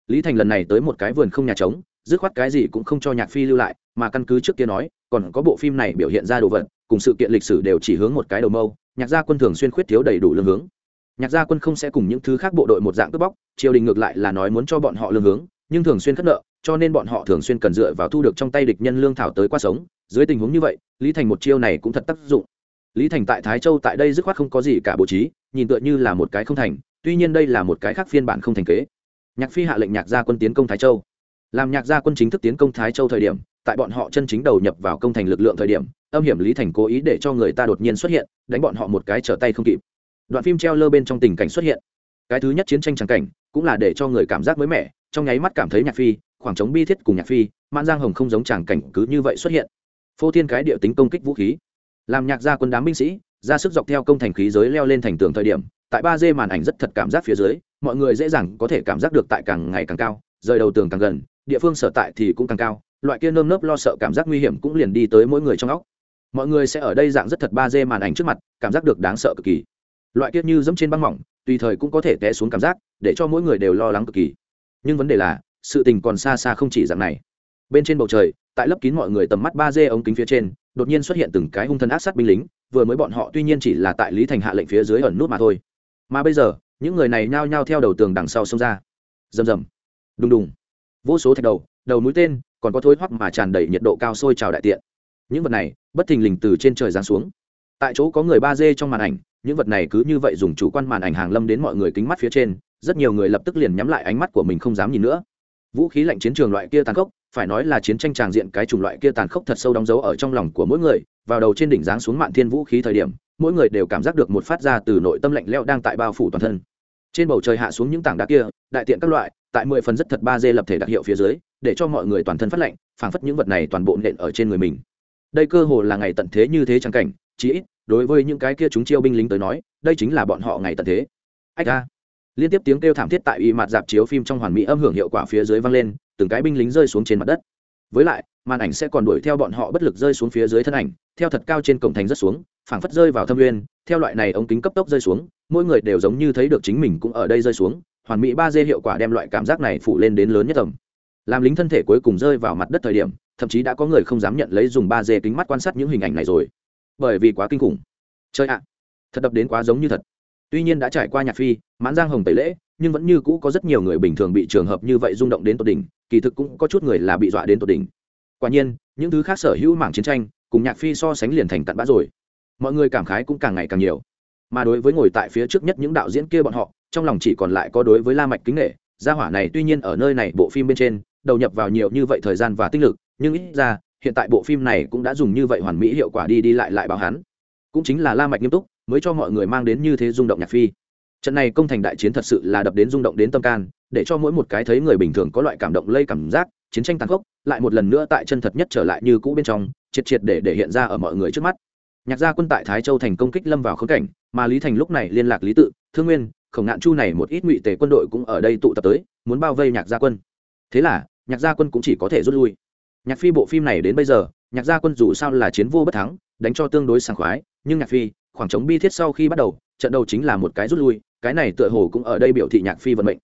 Lý thành lần này tới một cái vườn không nhà trống, dứt khoát cái gì cũng không cho nhạc phi lưu lại, mà căn cứ trước kia nói, còn có bộ phim này biểu hiện ra đồ vật, cùng sự kiện lịch sử đều chỉ hướng một cái đầu mâu, nhạc gia quân thường xuyên khuyết thiếu đầy đủ lương hướng nhạc gia quân không sẽ cùng những thứ khác bộ đội một dạng cướp bóc, triều đình ngược lại là nói muốn cho bọn họ lương hướng, nhưng thường xuyên khất nợ, cho nên bọn họ thường xuyên cần dựa vào thu được trong tay địch nhân lương thảo tới qua sống. Dưới tình huống như vậy, lý thành một chiêu này cũng thật tác dụng. Lý thành tại thái châu tại đây dứt khoát không có gì cả bố trí, nhìn tựa như là một cái không thành, tuy nhiên đây là một cái khác phiên bản không thành kế. Nhạc phi hạ lệnh nhạc gia quân tiến công thái châu. Làm nhạc gia quân chính thức tiến công thái châu thời điểm, tại bọn họ chân chính đầu nhập vào công thành lực lượng thời điểm, âm hiểm lý thành cố ý để cho người ta đột nhiên xuất hiện, đánh bọn họ một cái trở tay không kịp đoạn phim treo lơ bên trong tình cảnh xuất hiện. Cái thứ nhất chiến tranh tràng cảnh, cũng là để cho người cảm giác mới mẻ, trong nháy mắt cảm thấy nhạc phi, khoảng trống bi thiết cùng nhạc phi, mãn giang hồng không giống tràng cảnh cứ như vậy xuất hiện. Phô thiên cái địa tính công kích vũ khí. Làm nhạc gia quân đám binh sĩ, ra sức dọc theo công thành khí giới leo lên thành tường thời điểm, tại ba d màn ảnh rất thật cảm giác phía dưới, mọi người dễ dàng có thể cảm giác được tại càng ngày càng cao, rời đầu tường càng gần, địa phương sở tại thì cũng càng cao, loại kia nơm nớp lo sợ cảm giác nguy hiểm cũng liền đi tới mỗi người trong óc. Mọi người sẽ ở đây dạng rất thật ba d màn ảnh trước mặt, cảm giác được đáng sợ cực kỳ loại kia như dẫm trên băng mỏng, tùy thời cũng có thể té xuống cảm giác, để cho mỗi người đều lo lắng cực kỳ. Nhưng vấn đề là, sự tình còn xa xa không chỉ dạng này. Bên trên bầu trời, tại lấp kín mọi người tầm mắt ba d ống kính phía trên, đột nhiên xuất hiện từng cái hung thân ác sát binh lính, vừa mới bọn họ tuy nhiên chỉ là tại lý thành hạ lệnh phía dưới ẩn nút mà thôi. Mà bây giờ, những người này nhao nhao theo đầu tường đằng sau xông ra. Rầm rầm. Đùng đùng. Vô số thạch đầu đầu núi tên, còn có thối hoắc mà tràn đầy nhiệt độ cao sôi trào đại tiện. Những vật này, bất thình lình từ trên trời giáng xuống tại chỗ có người ba d trong màn ảnh, những vật này cứ như vậy dùng chủ quan màn ảnh hàng lâm đến mọi người kính mắt phía trên, rất nhiều người lập tức liền nhắm lại ánh mắt của mình không dám nhìn nữa. Vũ khí lạnh chiến trường loại kia tàn khốc, phải nói là chiến tranh tràng diện cái chủng loại kia tàn khốc thật sâu đóng dấu ở trong lòng của mỗi người, vào đầu trên đỉnh giáng xuống mạn thiên vũ khí thời điểm, mỗi người đều cảm giác được một phát ra từ nội tâm lạnh leo đang tại bao phủ toàn thân. Trên bầu trời hạ xuống những tảng đá kia, đại tiện các loại, tại mười phần rất thật ba d lập thể đặc hiệu phía dưới, để cho mọi người toàn thân phát lạnh, phảng phất những vật này toàn bộ nện ở trên người mình. Đây cơ hồ là ngày tận thế như thế trắng cảnh chí ít, đối với những cái kia chúng chiêu binh lính tới nói, đây chính là bọn họ ngày tận thế. Ách ra liên tiếp tiếng kêu thảm thiết tại y mặt dạp chiếu phim trong hoàn mỹ âm hưởng hiệu quả phía dưới vang lên, từng cái binh lính rơi xuống trên mặt đất. Với lại, màn ảnh sẽ còn đuổi theo bọn họ bất lực rơi xuống phía dưới thân ảnh, theo thật cao trên cổng thành rất xuống, phảng phất rơi vào thâm nguyên, theo loại này ống kính cấp tốc rơi xuống, mỗi người đều giống như thấy được chính mình cũng ở đây rơi xuống, hoàn mỹ ba d hiệu quả đem loại cảm giác này phủ lên đến lớn nhất tầm. Làm lính thân thể cuối cùng rơi vào mặt đất thời điểm, thậm chí đã có người không dám nhận lấy dùng ba d kính mắt quan sát những hình ảnh này rồi bởi vì quá kinh khủng. Chơi ạ, thật đập đến quá giống như thật. Tuy nhiên đã trải qua nhạc phi, mãn giang hồng tẩy lễ, nhưng vẫn như cũ có rất nhiều người bình thường bị trường hợp như vậy rung động đến tột đỉnh, kỳ thực cũng có chút người là bị dọa đến tột đỉnh. Quả nhiên, những thứ khác sở hữu mảng chiến tranh, cùng nhạc phi so sánh liền thành tận bã rồi. Mọi người cảm khái cũng càng ngày càng nhiều. Mà đối với ngồi tại phía trước nhất những đạo diễn kia bọn họ, trong lòng chỉ còn lại có đối với la mạch kính nghệ gia hỏa này tuy nhiên ở nơi này, bộ phim bên trên, đầu nhập vào nhiều như vậy thời gian và tinh lực, nhưng ít ra hiện tại bộ phim này cũng đã dùng như vậy hoàn mỹ hiệu quả đi đi lại lại báo hắn. Cũng chính là la mạch nghiêm túc, mới cho mọi người mang đến như thế rung động nhạc phi. Trận này công thành đại chiến thật sự là đập đến rung động đến tâm can, để cho mỗi một cái thấy người bình thường có loại cảm động lây cảm giác, chiến tranh tàn khốc, lại một lần nữa tại chân thật nhất trở lại như cũ bên trong, triệt triệt để để hiện ra ở mọi người trước mắt. Nhạc gia quân tại thái châu thành công kích lâm vào khống cảnh, mà lý thành lúc này liên lạc lý tự, thương nguyên, khổng ngạn chu này một ít ngụy tề quân đội cũng ở đây tụ tập tới, muốn bao vây nhạc gia quân. Thế là, nhạc gia quân cũng chỉ có thể rút lui nhạc phi bộ phim này đến bây giờ, nhạc gia quân dù sao là chiến vô bất thắng, đánh cho tương đối sảng khoái, nhưng nhạc phi, khoảng trống bi thiết sau khi bắt đầu, trận đầu chính là một cái rút lui, cái này tựa hồ cũng ở đây biểu thị nhạc phi vận mệnh.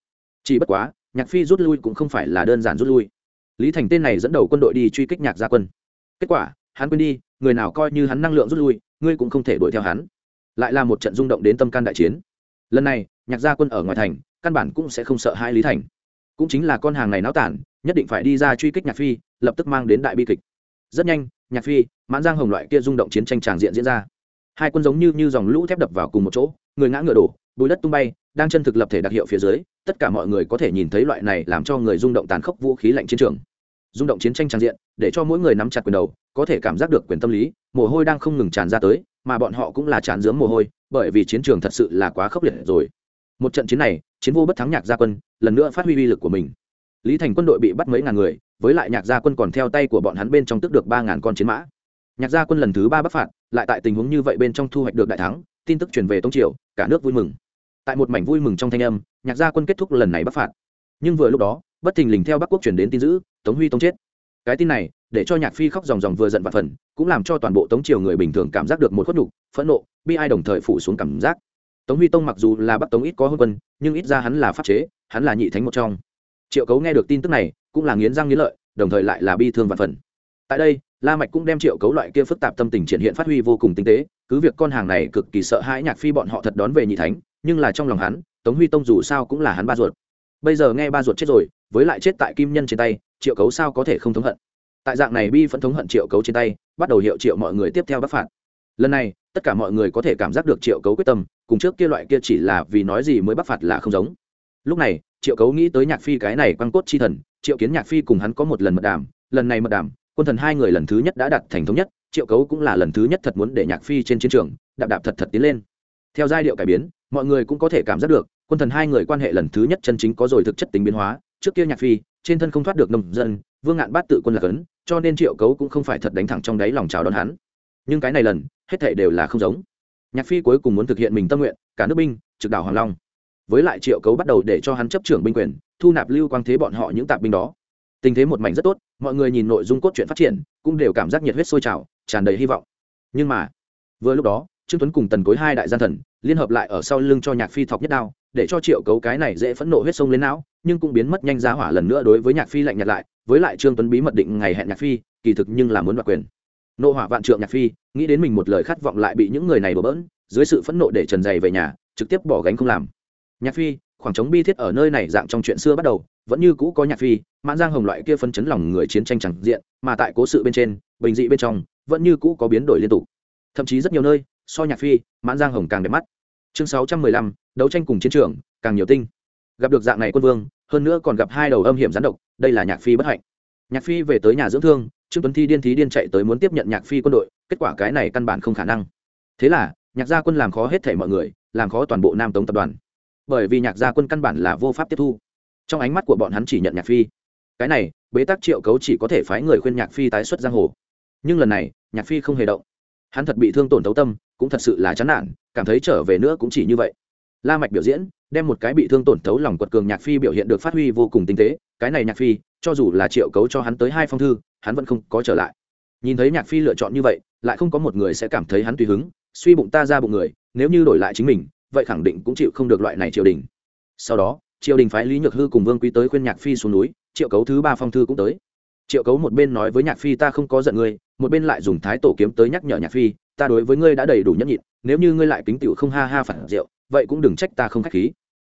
Chỉ bất quá, nhạc phi rút lui cũng không phải là đơn giản rút lui. Lý thành tên này dẫn đầu quân đội đi truy kích nhạc gia quân. Kết quả, hắn quên đi, người nào coi như hắn năng lượng rút lui, ngươi cũng không thể đuổi theo hắn. Lại là một trận rung động đến tâm can đại chiến. Lần này, nhạc gia quân ở ngoài thành, căn bản cũng sẽ không sợ hai lý thành. Cũng chính là con hàng này náo tản, nhất định phải đi ra truy kích nhạc phi lập tức mang đến đại bi kịch. Rất nhanh, nhạc phi, mãn giang hồng loại kia rung động chiến tranh tràng diện diễn ra. Hai quân giống như như dòng lũ thép đập vào cùng một chỗ, người ngã ngựa đổ, bùi đất tung bay, đang chân thực lập thể đặc hiệu phía dưới, tất cả mọi người có thể nhìn thấy loại này làm cho người rung động tàn khốc vũ khí lạnh chiến trường. Rung động chiến tranh trang diện, để cho mỗi người nắm chặt quyền đầu, có thể cảm giác được quyền tâm lý, mồ hôi đang không ngừng tràn ra tới, mà bọn họ cũng là tràn dướng mồ hôi, bởi vì chiến trường thật sự là quá khốc liệt rồi. Một trận chiến này, chiến vô bất thắng nhạc gia quân, lần nữa phát huy uy lực của mình. Lý thành quân đội bị bắt mấy ngàn người với lại nhạc gia quân còn theo tay của bọn hắn bên trong tức được ba ngàn con chiến mã. Nhạc gia quân lần thứ ba bắc phạt, lại tại tình huống như vậy bên trong thu hoạch được đại thắng, tin tức truyền về tống triều, cả nước vui mừng. Tại một mảnh vui mừng trong thanh âm, nhạc gia quân kết thúc lần này bắc phạt. Nhưng vừa lúc đó, bất thình lình theo bắc quốc chuyển đến tin dữ, tống huy tống chết. Cái tin này, để cho nhạc phi khóc ròng ròng vừa giận và phần, cũng làm cho toàn bộ tống triều người bình thường cảm giác được một khuất nhục, phẫn nộ, bi ai đồng thời phủ xuống cảm giác. Tống huy tông mặc dù là bắc tống ít có hôn quân, nhưng ít ra hắn là pháp chế, hắn là nhị thánh một trong. Triệu cấu nghe được tin tức này cũng là nghiến răng nghiến lợi, đồng thời lại là bi thương và phần. Tại đây, la mạch cũng đem triệu cấu loại kia phức tạp tâm tình triển hiện phát huy vô cùng tinh tế, cứ việc con hàng này cực kỳ sợ hãi nhạc phi bọn họ thật đón về nhị thánh, nhưng là trong lòng hắn, tống huy tông dù sao cũng là hắn ba ruột. Bây giờ nghe ba ruột chết rồi, với lại chết tại kim nhân trên tay, triệu cấu sao có thể không thống hận? Tại dạng này bi vẫn thống hận triệu cấu trên tay, bắt đầu hiệu triệu mọi người tiếp theo bắt phạt. Lần này, tất cả mọi người có thể cảm giác được triệu cấu quyết tâm, cùng trước kia loại kia chỉ là vì nói gì mới bắt phạt là không giống lúc này, triệu cấu nghĩ tới nhạc phi cái này quăng cốt chi thần, triệu kiến nhạc phi cùng hắn có một lần mật đàm, lần này mật đàm, quân thần hai người lần thứ nhất đã đặt thành thống nhất, triệu cấu cũng là lần thứ nhất thật muốn để nhạc phi trên chiến trường, đạp đạp thật thật tiến lên. Theo giai điệu cải biến, mọi người cũng có thể cảm giác được, quân thần hai người quan hệ lần thứ nhất chân chính có rồi thực chất tính biến hóa, trước kia nhạc phi, trên thân không thoát được nông dân, vương ngạn bát tự quân lạc ấn cho nên triệu cấu cũng không phải thật đánh thẳng trong đáy lòng chào đón hắn. Nhưng cái này lần, hết thệ đều là không giống. Nhạc phi cuối cùng muốn thực hiện mình tâm nguyện, cả nước binh, trực đảo hoàng long với lại triệu cấu bắt đầu để cho hắn chấp trưởng binh quyền, thu nạp lưu quang thế bọn họ những tạp binh đó. Tình thế một mảnh rất tốt, mọi người nhìn nội dung cốt truyện phát triển, cũng đều cảm giác nhiệt huyết sôi trào, tràn đầy hy vọng. Nhưng mà, vừa lúc đó, trương tuấn cùng tần cối hai đại gian thần, liên hợp lại ở sau lưng cho nhạc phi thọc nhất đao, để cho triệu cấu cái này dễ phẫn nộ huyết sông lên não, nhưng cũng biến mất nhanh ra hỏa lần nữa đối với nhạc phi lạnh nhạt lại, với lại trương tuấn bí mật định ngày hẹn nhạc phi, kỳ thực nhưng là muốn đoạt quyền. Nộ hỏa vạn trượng nhạc phi, nghĩ đến mình một lời khát vọng lại bị những người này đổ bỡn, dưới sự phẫn nộ để trần dày về nhà, trực tiếp bỏ gánh không làm nhạc phi, khoảng trống bi thiết ở nơi này dạng trong chuyện xưa bắt đầu, vẫn như cũ có nhạc phi, mãn giang hồng loại kia phân chấn lòng người chiến tranh chẳng diện, mà tại cố sự bên trên, bình dị bên trong, vẫn như cũ có biến đổi liên tục. Thậm chí rất nhiều nơi, so nhạc phi, mãn giang hồng càng đẹp mắt. Chương sáu trăm mười lăm, đấu tranh cùng chiến trường, càng nhiều tinh. Gặp được dạng này quân vương, hơn nữa còn gặp hai đầu âm hiểm gián độc, đây là nhạc phi bất hạnh. Nhạc phi về tới nhà dưỡng thương, trương tuấn thi điên thí điên chạy tới muốn tiếp nhận nhạc phi quân đội, kết quả cái này căn bản không khả năng. Thế là, nhạc gia quân làm khó hết thể mọi người, làm khó toàn bộ nam tống tập đoàn bởi vì nhạc gia quân căn bản là vô pháp tiếp thu. Trong ánh mắt của bọn hắn chỉ nhận nhạc phi. Cái này, bế tắc triệu cấu chỉ có thể phái người khuyên nhạc phi tái xuất giang hồ. Nhưng lần này, nhạc phi không hề động. Hắn thật bị thương tổn thấu tâm, cũng thật sự là chán nản, cảm thấy trở về nữa cũng chỉ như vậy. La mạch biểu diễn, đem một cái bị thương tổn thấu lòng quật cường nhạc phi biểu hiện được phát huy vô cùng tinh tế. Cái này nhạc phi, cho dù là triệu cấu cho hắn tới hai phong thư, hắn vẫn không có trở lại. Nhìn thấy nhạc phi lựa chọn như vậy, lại không có một người sẽ cảm thấy hắn tùy hứng, suy bụng ta ra bụng người, nếu như đổi lại chính mình vậy khẳng định cũng chịu không được loại này triều đình. Sau đó, triều đình phái lý nhược hư cùng vương quý tới khuyên nhạc phi xuống núi, triệu cấu thứ ba phong thư cũng tới. Triệu cấu một bên nói với nhạc phi, ta không có giận ngươi, một bên lại dùng thái tổ kiếm tới nhắc nhở nhạc phi, ta đối với ngươi đã đầy đủ nhẫn nhịn, nếu như ngươi lại kính tiểu không ha ha phản rượu, vậy cũng đừng trách ta không khách khí.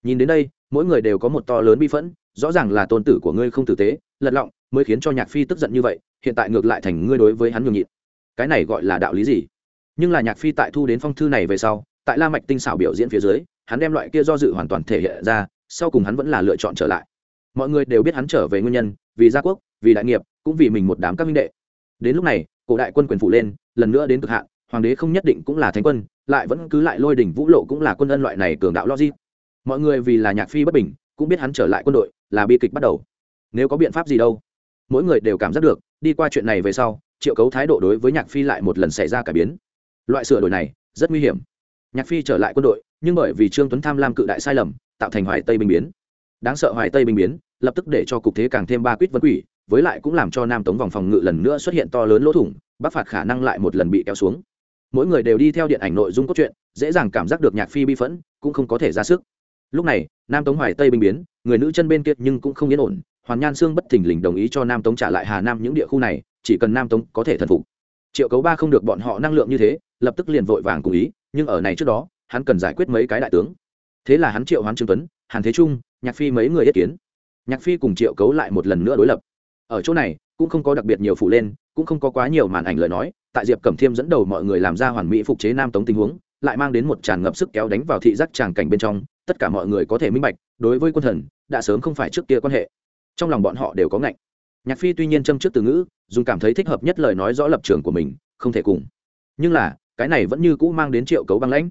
Nhìn đến đây, mỗi người đều có một to lớn bi phẫn, rõ ràng là tôn tử của ngươi không tử tế, lật lọng mới khiến cho nhạc phi tức giận như vậy, hiện tại ngược lại thành ngươi đối với hắn nhường nhịn. Cái này gọi là đạo lý gì? Nhưng là nhạc phi tại thu đến phong thư này về sau tại la mạch tinh xảo biểu diễn phía dưới, hắn đem loại kia do dự hoàn toàn thể hiện ra, sau cùng hắn vẫn là lựa chọn trở lại. Mọi người đều biết hắn trở về nguyên nhân, vì gia quốc, vì đại nghiệp, cũng vì mình một đám các minh đệ. Đến lúc này, cổ đại quân quyền phụ lên, lần nữa đến cực hạn, hoàng đế không nhất định cũng là thánh quân, lại vẫn cứ lại lôi đỉnh vũ lộ cũng là quân ân loại này cường đạo logic. Mọi người vì là nhạc phi bất bình, cũng biết hắn trở lại quân đội là bi kịch bắt đầu. Nếu có biện pháp gì đâu, mỗi người đều cảm giác được, đi qua chuyện này về sau, triệu cấu thái độ đối với nhạc phi lại một lần xảy ra cải biến. Loại sửa đổi này rất nguy hiểm nhạc phi trở lại quân đội, nhưng bởi vì trương tuấn tham lam cự đại sai lầm, tạo thành hoài tây Bình biến. Đáng sợ hoài tây Bình biến, lập tức để cho cục thế càng thêm ba quýt vân quỷ, với lại cũng làm cho nam tống vòng phòng ngự lần nữa xuất hiện to lớn lỗ thủng, bắc phạt khả năng lại một lần bị kéo xuống. Mỗi người đều đi theo điện ảnh nội dung cốt truyện, dễ dàng cảm giác được nhạc phi bi phẫn, cũng không có thể ra sức. Lúc này, nam tống hoài tây Bình biến, người nữ chân bên kia nhưng cũng không yên ổn, hoàn nhan sương bất thình lình đồng ý cho nam tống trả lại hà nam những địa khu này, chỉ cần nam tống có thể thần phục. Triệu cấu ba không được bọn họ năng lượng như thế lập tức liền vội vàng cùng ý, nhưng ở này trước đó, hắn cần giải quyết mấy cái đại tướng. Thế là hắn triệu hoán trương tuấn, hàn thế trung, nhạc phi mấy người ý kiến. Nhạc phi cùng triệu cấu lại một lần nữa đối lập. Ở chỗ này, cũng không có đặc biệt nhiều phụ lên, cũng không có quá nhiều màn ảnh lời nói, tại diệp cẩm thiêm dẫn đầu mọi người làm ra hoàn mỹ phục chế nam tống tình huống, lại mang đến một tràn ngập sức kéo đánh vào thị giác tràng cảnh bên trong, tất cả mọi người có thể minh bạch, đối với quân thần, đã sớm không phải trước kia quan hệ. Trong lòng bọn họ đều có ngạnh. Nhạc phi tuy nhiên châm trước từ ngữ, dùng cảm thấy thích hợp nhất lời nói rõ lập trường của mình, không thể cùng. Nhưng là cái này vẫn như cũ mang đến triệu cấu băng lãnh.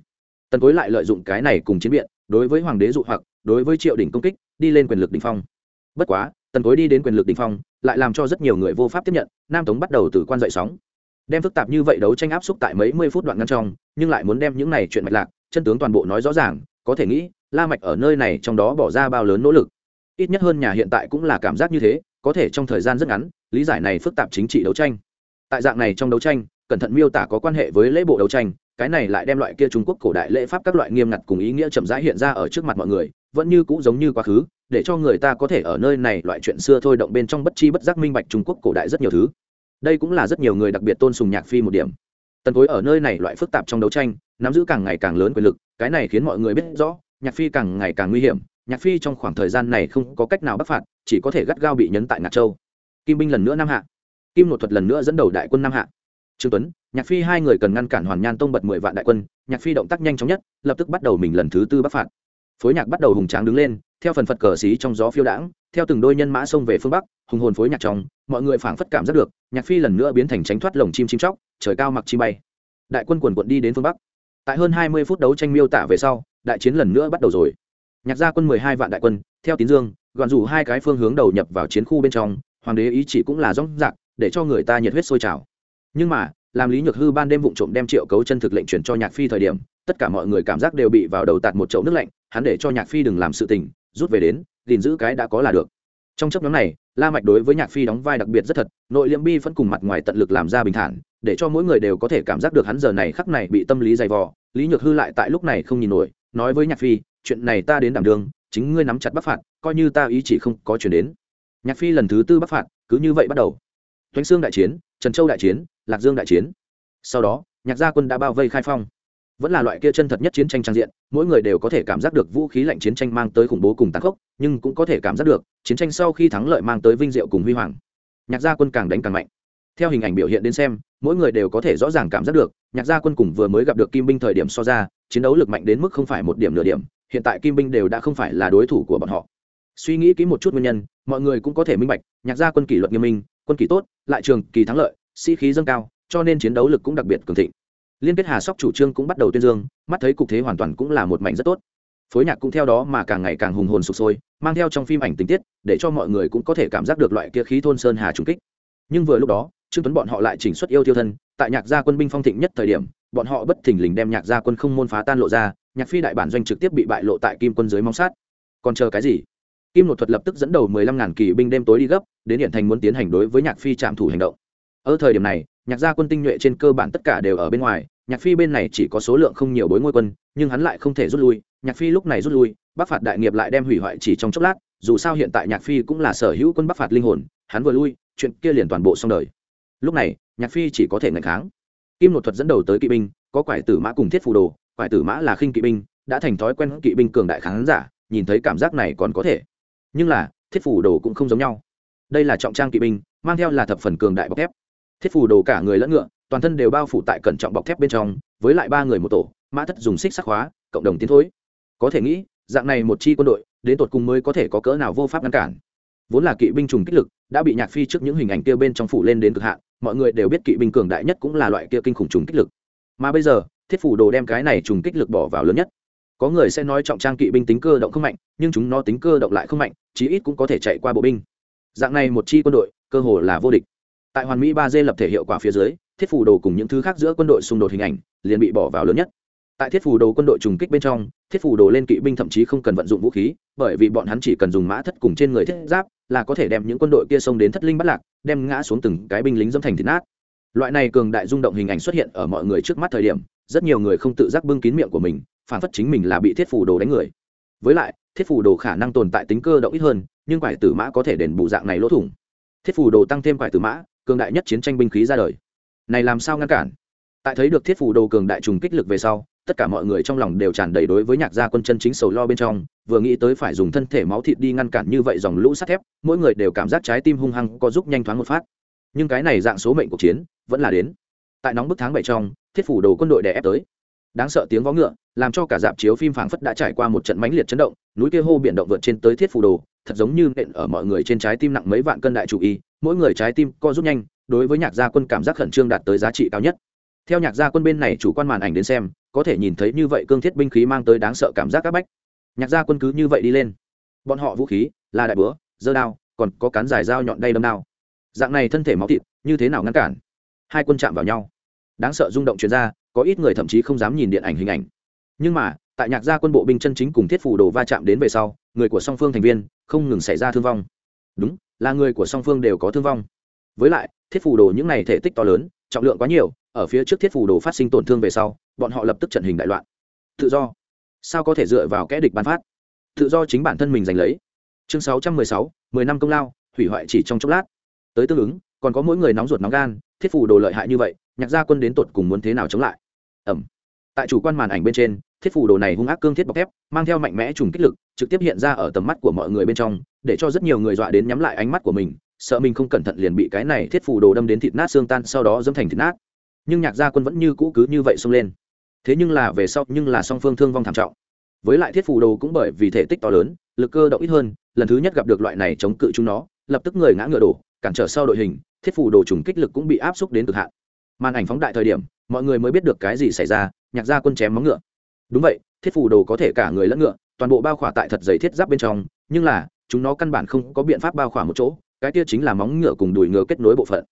Tần cối lại lợi dụng cái này cùng chiến biện, đối với hoàng đế dụ hoặc, đối với triệu đỉnh công kích, đi lên quyền lực đình phong. Bất quá, tần cối đi đến quyền lực đình phong, lại làm cho rất nhiều người vô pháp tiếp nhận, nam tống bắt đầu từ quan dậy sóng. Đem phức tạp như vậy đấu tranh áp xúc tại mấy mươi phút đoạn ngăn trong, nhưng lại muốn đem những này chuyện mạch lạc, chân tướng toàn bộ nói rõ ràng, có thể nghĩ, la mạch ở nơi này trong đó bỏ ra bao lớn nỗ lực. Ít nhất hơn nhà hiện tại cũng là cảm giác như thế, có thể trong thời gian rất ngắn, lý giải này phức tạp chính trị đấu tranh. Tại dạng này trong đấu tranh cẩn thận miêu tả có quan hệ với lễ bộ đấu tranh, cái này lại đem loại kia trung quốc cổ đại lễ pháp các loại nghiêm ngặt cùng ý nghĩa chậm rãi hiện ra ở trước mặt mọi người, vẫn như cũ giống như quá khứ, để cho người ta có thể ở nơi này loại chuyện xưa thôi động bên trong bất chi bất giác minh bạch trung quốc cổ đại rất nhiều thứ. Đây cũng là rất nhiều người đặc biệt tôn sùng nhạc phi một điểm. Tần cối ở nơi này loại phức tạp trong đấu tranh, nắm giữ càng ngày càng lớn quyền lực, cái này khiến mọi người biết rõ, nhạc phi càng ngày càng nguy hiểm, nhạc phi trong khoảng thời gian này không có cách nào bắt phạt, chỉ có thể gắt gao bị nhấn tại ngạc châu. Kim binh lần nữa nam hạ. Kim nội thuật lần nữa dẫn đầu đại quân nam hạ trương tuấn, nhạc phi hai người cần ngăn cản hoàn nhan tông bật mười vạn đại quân, nhạc phi động tác nhanh chóng nhất, lập tức bắt đầu mình lần thứ tư bắc phạt. Phối nhạc bắt đầu hùng tráng đứng lên, theo phần phật cờ xí trong gió phiêu đãng, theo từng đôi nhân mã xông về phương bắc, hùng hồn phối nhạc trong, mọi người phảng phất cảm giác được, nhạc phi lần nữa biến thành tránh thoát lồng chim chim chóc, trời cao mặc chi bay. Đại quân quần quận đi đến phương bắc. Tại hơn hai mươi phút đấu tranh miêu tả về sau, đại chiến lần nữa bắt đầu rồi. Nhạc gia quân mười hai vạn đại quân, theo tín dương, gọn rủ hai cái phương hướng đầu nhập vào chiến khu bên trong, hoàng đế ý chỉ cũng là rõ rạc, để cho người ta nhiệt huyết sôi trào nhưng mà, làm lý nhược hư ban đêm vụ trộm đem triệu cấu chân thực lệnh chuyển cho nhạc phi thời điểm, tất cả mọi người cảm giác đều bị vào đầu tạt một chậu nước lạnh, hắn để cho nhạc phi đừng làm sự tình, rút về đến, gìn giữ cái đã có là được. Trong chấp nhóm này, la mạch đối với nhạc phi đóng vai đặc biệt rất thật, nội liễm bi vẫn cùng mặt ngoài tận lực làm ra bình thản, để cho mỗi người đều có thể cảm giác được hắn giờ này khắc này bị tâm lý dày vò. Lý nhược hư lại tại lúc này không nhìn nổi, nói với nhạc phi, chuyện này ta đến đảm đường chính ngươi nắm chặt bắc phạt, coi như ta ý chỉ không có chuyển đến. Nhạc phi lần thứ tư bắc phạt, cứ như vậy bắt đầu. Thoánh xương đại chiến trần châu đại chiến, lạc dương đại chiến. Sau đó, nhạc gia quân đã bao vây khai phong. Vẫn là loại kia chân thật nhất chiến tranh trang diện, mỗi người đều có thể cảm giác được vũ khí lạnh chiến tranh mang tới khủng bố cùng tàn khốc, nhưng cũng có thể cảm giác được, chiến tranh sau khi thắng lợi mang tới vinh diệu cùng huy hoàng. Nhạc gia quân càng đánh càng mạnh. Theo hình ảnh biểu hiện đến xem, mỗi người đều có thể rõ ràng cảm giác được, nhạc gia quân cùng vừa mới gặp được kim binh thời điểm so ra, chiến đấu lực mạnh đến mức không phải một điểm nửa điểm, hiện tại kim binh đều đã không phải là đối thủ của bọn họ. Suy nghĩ kỹ một chút nguyên nhân, mọi người cũng có thể minh bạch, nhạc gia quân kỷ luật nghiêm minh, quân kỷ tốt lại trường kỳ thắng lợi, sĩ khí dâng cao, cho nên chiến đấu lực cũng đặc biệt cường thịnh. Liên kết hà sóc chủ trương cũng bắt đầu tuyên dương, mắt thấy cục thế hoàn toàn cũng là một mảnh rất tốt. Phối nhạc cũng theo đó mà càng ngày càng hùng hồn sụp sôi, mang theo trong phim ảnh tình tiết, để cho mọi người cũng có thể cảm giác được loại kia khí thôn sơn hà trung kích. Nhưng vừa lúc đó, trương tuấn bọn họ lại chỉnh xuất yêu tiêu thân, tại nhạc gia quân binh phong thịnh nhất thời điểm, bọn họ bất thình lình đem nhạc gia quân không môn phá tan lộ ra, nhạc phi đại bản doanh trực tiếp bị bại lộ tại kim quân dưới mong sát. Còn chờ cái gì? Kim nội thuật lập tức dẫn đầu mười lăm ngàn kỳ binh đêm tối đi gấp, đến hiện thành muốn tiến hành đối với nhạc phi trạm thủ hành động. Ở thời điểm này, nhạc gia quân tinh nhuệ trên cơ bản tất cả đều ở bên ngoài, nhạc phi bên này chỉ có số lượng không nhiều bối ngôi quân, nhưng hắn lại không thể rút lui. Nhạc phi lúc này rút lui, bắc phạt đại nghiệp lại đem hủy hoại chỉ trong chốc lát, dù sao hiện tại nhạc phi cũng là sở hữu quân bắc phạt linh hồn, hắn vừa lui, chuyện kia liền toàn bộ xong đời. Lúc này, nhạc phi chỉ có thể ngạch kháng. Kim nội thuật dẫn đầu tới kỵ binh, có quải tử mã cùng thiết phù đồ, quải tử mã là khinh kỵ binh, đã thành thói quen kỵ binh cường đại kháng giả, nhìn thấy cảm giác này còn có thể nhưng là, thiết phủ đồ cũng không giống nhau. Đây là trọng trang kỵ binh, mang theo là thập phần cường đại bọc thép. Thiết phủ đồ cả người lẫn ngựa, toàn thân đều bao phủ tại cẩn trọng bọc thép bên trong, với lại ba người một tổ, mã thất dùng xích sắc hóa cộng đồng tiến thối. Có thể nghĩ, dạng này một chi quân đội, đến tột cùng mới có thể có cỡ nào vô pháp ngăn cản. Vốn là kỵ binh trùng kích lực, đã bị nhạc phi trước những hình ảnh kia bên trong phủ lên đến cực hạn, mọi người đều biết kỵ binh cường đại nhất cũng là loại kia kinh khủng trùng kích lực. Mà bây giờ, thiết phủ đồ đem cái này trùng kích lực bỏ vào lớn nhất có người sẽ nói trọng trang kỵ binh tính cơ động không mạnh, nhưng chúng nó tính cơ động lại không mạnh, chí ít cũng có thể chạy qua bộ binh. Dạng này một chi quân đội, cơ hồ là vô địch. Tại hoàn mỹ ba d lập thể hiệu quả phía dưới, thiết phủ đồ cùng những thứ khác giữa quân đội xung đột hình ảnh, liền bị bỏ vào lớn nhất. Tại thiết phủ đồ quân đội trùng kích bên trong, thiết phủ đồ lên kỵ binh thậm chí không cần vận dụng vũ khí, bởi vì bọn hắn chỉ cần dùng mã thất cùng trên người thiết giáp là có thể đem những quân đội kia xông đến thất linh bắt lạc, đem ngã xuống từng cái binh lính dâm thành thịt nát. Loại này cường đại rung động hình ảnh xuất hiện ở mọi người trước mắt thời điểm, rất nhiều người không tự giác bưng kín miệng của mình phản phất chính mình là bị thiết phủ đồ đánh người. Với lại, thiết phủ đồ khả năng tồn tại tính cơ động ít hơn, nhưng quải tử mã có thể đền bù dạng này lỗ thủng. Thiết phủ đồ tăng thêm quải tử mã, cường đại nhất chiến tranh binh khí ra đời. Này làm sao ngăn cản? Tại thấy được thiết phủ đồ cường đại trùng kích lực về sau, tất cả mọi người trong lòng đều tràn đầy đối với nhạc gia quân chân chính sầu lo bên trong, vừa nghĩ tới phải dùng thân thể máu thịt đi ngăn cản như vậy dòng lũ sắt thép, mỗi người đều cảm giác trái tim hung hăng có giúp nhanh thoáng một phát. Nhưng cái này dạng số mệnh cuộc chiến vẫn là đến. Tại nóng bức tháng bảy trong, thiết phủ đồ quân đội đè ép tới đáng sợ tiếng vó ngựa, làm cho cả dạp chiếu phim phảng phất đã trải qua một trận mãnh liệt chấn động, núi kia hô biển động vượt trên tới thiết phù đồ, thật giống như nện ở mọi người trên trái tim nặng mấy vạn cân đại chủ y, mỗi người trái tim co rút nhanh, đối với nhạc gia quân cảm giác khẩn trương đạt tới giá trị cao nhất. Theo nhạc gia quân bên này chủ quan màn ảnh đến xem, có thể nhìn thấy như vậy cương thiết binh khí mang tới đáng sợ cảm giác các bách. Nhạc gia quân cứ như vậy đi lên. Bọn họ vũ khí là đại búa, dơ đao, còn có cán dài dao nhọn đay đâm đao. Dạng này thân thể máu thịt, như thế nào ngăn cản? Hai quân chạm vào nhau. Đáng sợ rung động chuyên ra có ít người thậm chí không dám nhìn điện ảnh hình ảnh. Nhưng mà, tại nhạc gia quân bộ binh chân chính cùng thiết phủ đồ va chạm đến về sau, người của song phương thành viên không ngừng xảy ra thương vong. Đúng, là người của song phương đều có thương vong. Với lại, thiết phủ đồ những này thể tích to lớn, trọng lượng quá nhiều, ở phía trước thiết phủ đồ phát sinh tổn thương về sau, bọn họ lập tức trận hình đại loạn. Tự do. Sao có thể dựa vào kẽ địch bán phát? Tự do chính bản thân mình giành lấy. Chương sáu trăm mười sáu, mười năm công lao, hủy hoại chỉ trong chốc lát. Tới tương ứng, còn có mỗi người nóng ruột nóng gan thiết phủ đồ lợi hại như vậy, nhạc gia quân đến tột cùng muốn thế nào chống lại? Ẩm. Tại chủ quan màn ảnh bên trên, thiết phủ đồ này hung ác cương thiết bọc thép, mang theo mạnh mẽ trùng kích lực, trực tiếp hiện ra ở tầm mắt của mọi người bên trong, để cho rất nhiều người dọa đến nhắm lại ánh mắt của mình, sợ mình không cẩn thận liền bị cái này thiết phủ đồ đâm đến thịt nát xương tan, sau đó dâm thành thịt nát. Nhưng nhạc gia quân vẫn như cũ cứ như vậy xông lên. Thế nhưng là về sau, nhưng là song phương thương vong thảm trọng. Với lại thiết phủ đồ cũng bởi vì thể tích to lớn, lực cơ động ít hơn, lần thứ nhất gặp được loại này chống cự chúng nó, lập tức người ngã ngựa đổ, cản trở sau đội hình thiết phủ đồ trùng kích lực cũng bị áp xúc đến cực hạn. Màn ảnh phóng đại thời điểm, mọi người mới biết được cái gì xảy ra, nhạc gia quân chém móng ngựa. Đúng vậy, thiết phù đồ có thể cả người lẫn ngựa, toàn bộ bao khỏa tại thật giấy thiết giáp bên trong, nhưng là, chúng nó căn bản không có biện pháp bao khỏa một chỗ, cái kia chính là móng ngựa cùng đùi ngựa kết nối bộ phận.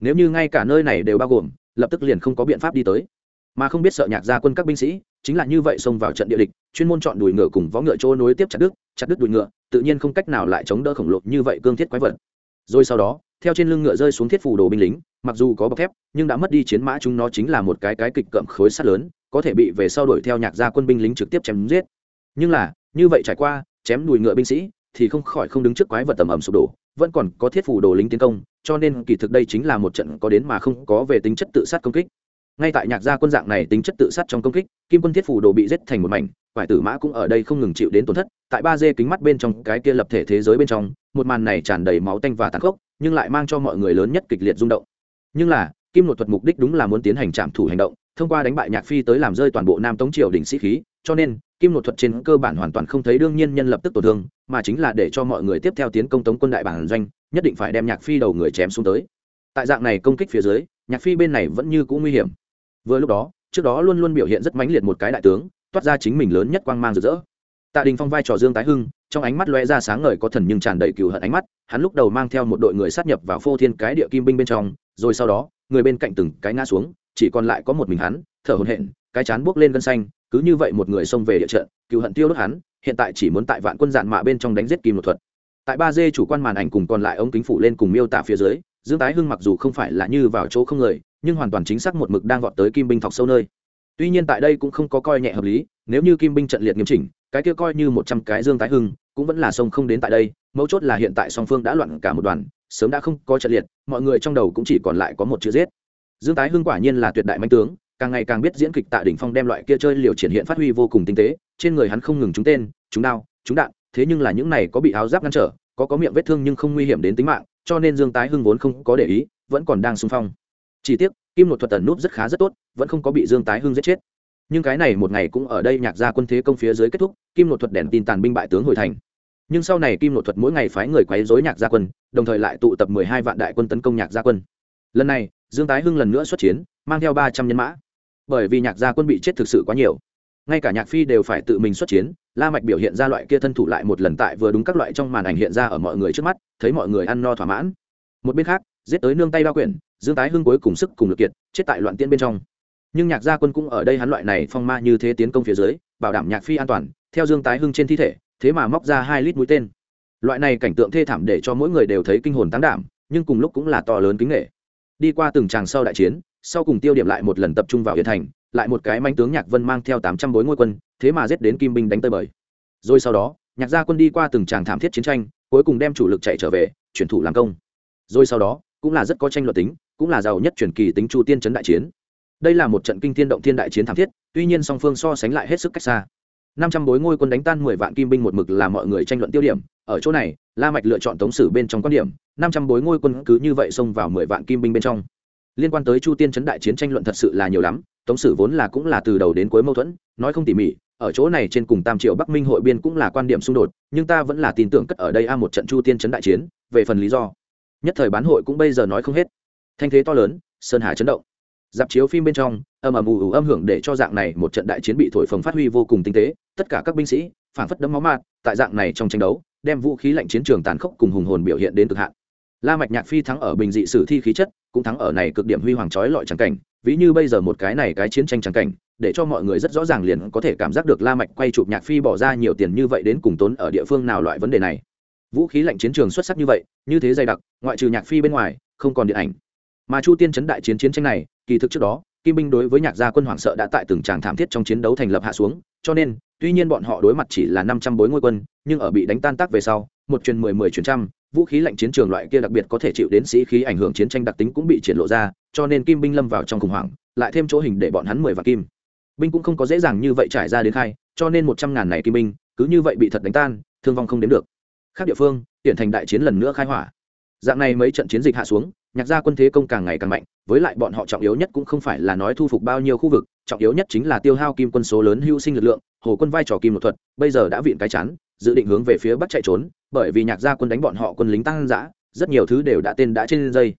Nếu như ngay cả nơi này đều bao gồm, lập tức liền không có biện pháp đi tới. Mà không biết sợ nhạc gia quân các binh sĩ, chính là như vậy xông vào trận địa địch, chuyên môn chọn đùi ngựa cùng võ ngựa chỗ nối tiếp chặt đứt chặt đứt đùi ngựa, tự nhiên không cách nào lại chống đỡ khổng lồ như vậy cương thiết quái vật rồi sau đó, theo trên lưng ngựa rơi xuống thiết phủ đồ binh lính, mặc dù có bọc thép, nhưng đã mất đi chiến mã chúng nó chính là một cái cái kịch cậm khối sắt lớn, có thể bị về sau đuổi theo nhạc gia quân binh lính trực tiếp chém giết. Nhưng là, như vậy trải qua, chém đùi ngựa binh sĩ thì không khỏi không đứng trước quái vật tầm ẩm sụp đổ, vẫn còn có thiết phủ đồ lính tiến công, cho nên kỳ thực đây chính là một trận có đến mà không có về tính chất tự sát công kích ngay tại nhạc gia quân dạng này tính chất tự sát trong công kích, kim quân thiết phủ đồ bị giết thành một mảnh vải tử mã cũng ở đây không ngừng chịu đến tổn thất. Tại ba dê kính mắt bên trong, cái kia lập thể thế giới bên trong, một màn này tràn đầy máu tanh và tàn khốc, nhưng lại mang cho mọi người lớn nhất kịch liệt rung động. Nhưng là, kim nội thuật mục đích đúng là muốn tiến hành trạm thủ hành động, thông qua đánh bại nhạc phi tới làm rơi toàn bộ nam tống triều đỉnh sĩ khí, cho nên, kim nội thuật trên cơ bản hoàn toàn không thấy đương nhiên nhân lập tức tổn thương, mà chính là để cho mọi người tiếp theo tiến công tống quân đại bản doanh, nhất định phải đem nhạc phi đầu người chém xuống tới. Tại dạng này công kích phía dưới, nhạc phi bên này vẫn như cũ nguy hiểm vừa lúc đó, trước đó luôn luôn biểu hiện rất mãnh liệt một cái đại tướng, toát ra chính mình lớn nhất quang mang rực rỡ. Tạ đình phong vai trò dương tái hưng, trong ánh mắt lóe ra sáng ngời có thần nhưng tràn đầy cừu hận ánh mắt, hắn lúc đầu mang theo một đội người sát nhập vào phô thiên cái địa kim binh bên trong, rồi sau đó, người bên cạnh từng cái ngã xuống, chỉ còn lại có một mình hắn, thở hổn hển, cái chán buốc lên gân xanh, cứ như vậy một người xông về địa trận cựu hận tiêu đốt hắn, hiện tại chỉ muốn tại vạn quân dạn mạ bên trong đánh giết kim một thuật. Tại ba dê chủ quan màn ảnh cùng còn lại ống kính phủ lên cùng miêu tả phía dưới, dương tái hưng mặc dù không phải là như vào chỗ không người nhưng hoàn toàn chính xác một mực đang vọt tới kim binh thọc sâu nơi. Tuy nhiên tại đây cũng không có coi nhẹ hợp lý, nếu như kim binh trận liệt nghiêm chỉnh, cái kia coi như một trăm cái dương tái hưng, cũng vẫn là sông không đến tại đây, mấu chốt là hiện tại song phương đã loạn cả một đoàn, sớm đã không có trận liệt, mọi người trong đầu cũng chỉ còn lại có một chữ giết. Dương tái hưng quả nhiên là tuyệt đại manh tướng, càng ngày càng biết diễn kịch tạ đỉnh phong đem loại kia chơi liều triển hiện phát huy vô cùng tinh tế, trên người hắn không ngừng trúng tên, trúng đao, trúng đạn, thế nhưng là những này có bị áo giáp ngăn trở, có có miệng vết thương nhưng không nguy hiểm đến tính mạng, cho nên dương tái hưng vốn không có để ý, vẫn còn đang xung phong chỉ tiếc, kim một thuật tần núp rất khá rất tốt, vẫn không có bị dương tái hưng giết chết. Nhưng cái này một ngày cũng ở đây nhạc gia quân thế công phía dưới kết thúc, kim nội thuật đèn tin tàn binh bại tướng hồi thành. Nhưng sau này kim nội thuật mỗi ngày phái người quấy dối nhạc gia quân, đồng thời lại tụ tập mười hai vạn đại quân tấn công nhạc gia quân. Lần này, dương tái hưng lần nữa xuất chiến, mang theo ba trăm nhân mã. Bởi vì nhạc gia quân bị chết thực sự quá nhiều. Ngay cả nhạc phi đều phải tự mình xuất chiến, la mạch biểu hiện ra loại kia thân thủ lại một lần tại vừa đúng các loại trong màn ảnh hiện ra ở mọi người trước mắt, thấy mọi người ăn no thỏa mãn. Một bên khác, giết tới nương tay ba quyển dương tái hưng cuối cùng sức cùng lực kiệt, chết tại loạn tiên bên trong. Nhưng nhạc gia quân cũng ở đây hắn loại này phong ma như thế tiến công phía dưới, bảo đảm nhạc phi an toàn, theo dương tái hưng trên thi thể, thế mà móc ra hai lít mũi tên. Loại này cảnh tượng thê thảm để cho mỗi người đều thấy kinh hồn tán đảm, nhưng cùng lúc cũng là to lớn kính nghệ đi qua từng tràng sau đại chiến, sau cùng tiêu điểm lại một lần tập trung vào hiện thành, lại một cái manh tướng nhạc vân mang theo tám trăm bối ngôi quân, thế mà giết đến kim binh đánh tơi bời. Rồi sau đó, nhạc gia quân đi qua từng tràng thảm thiết chiến tranh, cuối cùng đem chủ lực chạy trở về, chuyển thủ làm công. Rồi sau đó, cũng là rất có tranh luận tính cũng là giàu nhất truyền kỳ tính chu tiên trấn đại chiến. Đây là một trận kinh thiên động thiên đại chiến thảm thiết, tuy nhiên song phương so sánh lại hết sức cách xa. Năm trăm bối ngôi quân đánh tan mười vạn kim binh một mực là mọi người tranh luận tiêu điểm, ở chỗ này, la mạch lựa chọn tống sử bên trong quan điểm, năm trăm bối ngôi quân cứ như vậy xông vào mười vạn kim binh bên trong. Liên quan tới chu tiên chấn đại chiến tranh luận thật sự là nhiều lắm, tống sử vốn là cũng là từ đầu đến cuối mâu thuẫn, nói không tỉ mỉ, ở chỗ này trên cùng tam triệu bắc minh hội biên cũng là quan điểm xung đột, nhưng ta vẫn là tin tưởng cất ở đây a một trận chu tiên chấn đại chiến, về phần lý do. Nhất thời bán hội cũng bây giờ nói không hết thanh thế to lớn, sơn hà chấn động. Dạp chiếu phim bên trong, âm ầm ù ù âm hưởng để cho dạng này một trận đại chiến bị thổi phồng phát huy vô cùng tinh tế, tất cả các binh sĩ phản phất đấm máu mạt, tại dạng này trong tranh đấu, đem vũ khí lạnh chiến trường tàn khốc cùng hùng hồn biểu hiện đến cực hạn. La mạch nhạc phi thắng ở bình dị sử thi khí chất, cũng thắng ở này cực điểm huy hoàng chói lọi chẳng cảnh, ví như bây giờ một cái này cái chiến tranh chẳng cảnh, để cho mọi người rất rõ ràng liền có thể cảm giác được la mạch quay chụp nhạc phi bỏ ra nhiều tiền như vậy đến cùng tốn ở địa phương nào loại vấn đề này. Vũ khí lạnh chiến trường xuất sắc như vậy, như thế dày đặc, ngoại trừ nhạc phi bên ngoài, không còn điện ảnh mà chu tiên chấn đại chiến chiến tranh này, kỳ thực trước đó, kim binh đối với nhạc gia quân hoảng sợ đã tại từng tràng thảm thiết trong chiến đấu thành lập hạ xuống, cho nên, tuy nhiên bọn họ đối mặt chỉ là năm trăm bối ngôi quân, nhưng ở bị đánh tan tác về sau, một truyền mười mười truyền trăm, vũ khí lạnh chiến trường loại kia đặc biệt có thể chịu đến sĩ khí ảnh hưởng chiến tranh đặc tính cũng bị triển lộ ra, cho nên kim binh lâm vào trong khủng hoảng, lại thêm chỗ hình để bọn hắn mười và kim. Binh cũng không có dễ dàng như vậy trải ra đến khai, cho nên một trăm ngàn này kim binh, cứ như vậy bị thật đánh tan, thương vong không đến được. Khác địa phương hiện thành đại chiến lần nữa khai hỏa. Dạng này mấy trận chiến dịch hạ xuống nhạc gia quân thế công càng ngày càng mạnh, với lại bọn họ trọng yếu nhất cũng không phải là nói thu phục bao nhiêu khu vực, trọng yếu nhất chính là tiêu hao kim quân số lớn hưu sinh lực lượng, hồ quân vai trò kim một thuật, bây giờ đã viện cái chắn dự định hướng về phía bắc chạy trốn, bởi vì nhạc gia quân đánh bọn họ quân lính tăng giã, rất nhiều thứ đều đã tên đã trên dây.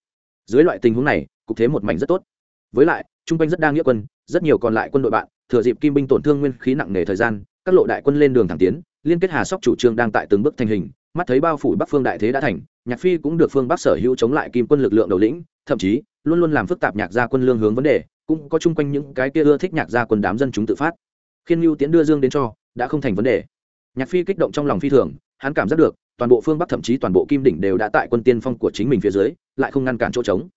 Dưới loại tình huống này, cục thế một mảnh rất tốt. Với lại, trung quanh rất đa nghĩa quân, rất nhiều còn lại quân đội bạn, thừa dịp kim binh tổn thương nguyên khí nặng nề thời gian, các lộ đại quân lên đường thẳng tiến, liên kết hà sóc chủ trương đang tại từng bước thành hình mắt thấy bao phủ bắc phương đại thế đã thành, nhạc phi cũng được phương bắc sở hữu chống lại kim quân lực lượng đầu lĩnh, thậm chí, luôn luôn làm phức tạp nhạc gia quân lương hướng vấn đề, cũng có chung quanh những cái kia ưa thích nhạc gia quân đám dân chúng tự phát. Khiên mưu tiến đưa dương đến cho, đã không thành vấn đề. Nhạc phi kích động trong lòng phi thường, hắn cảm giác được, toàn bộ phương bắc thậm chí toàn bộ kim đỉnh đều đã tại quân tiên phong của chính mình phía dưới, lại không ngăn cản chỗ trống.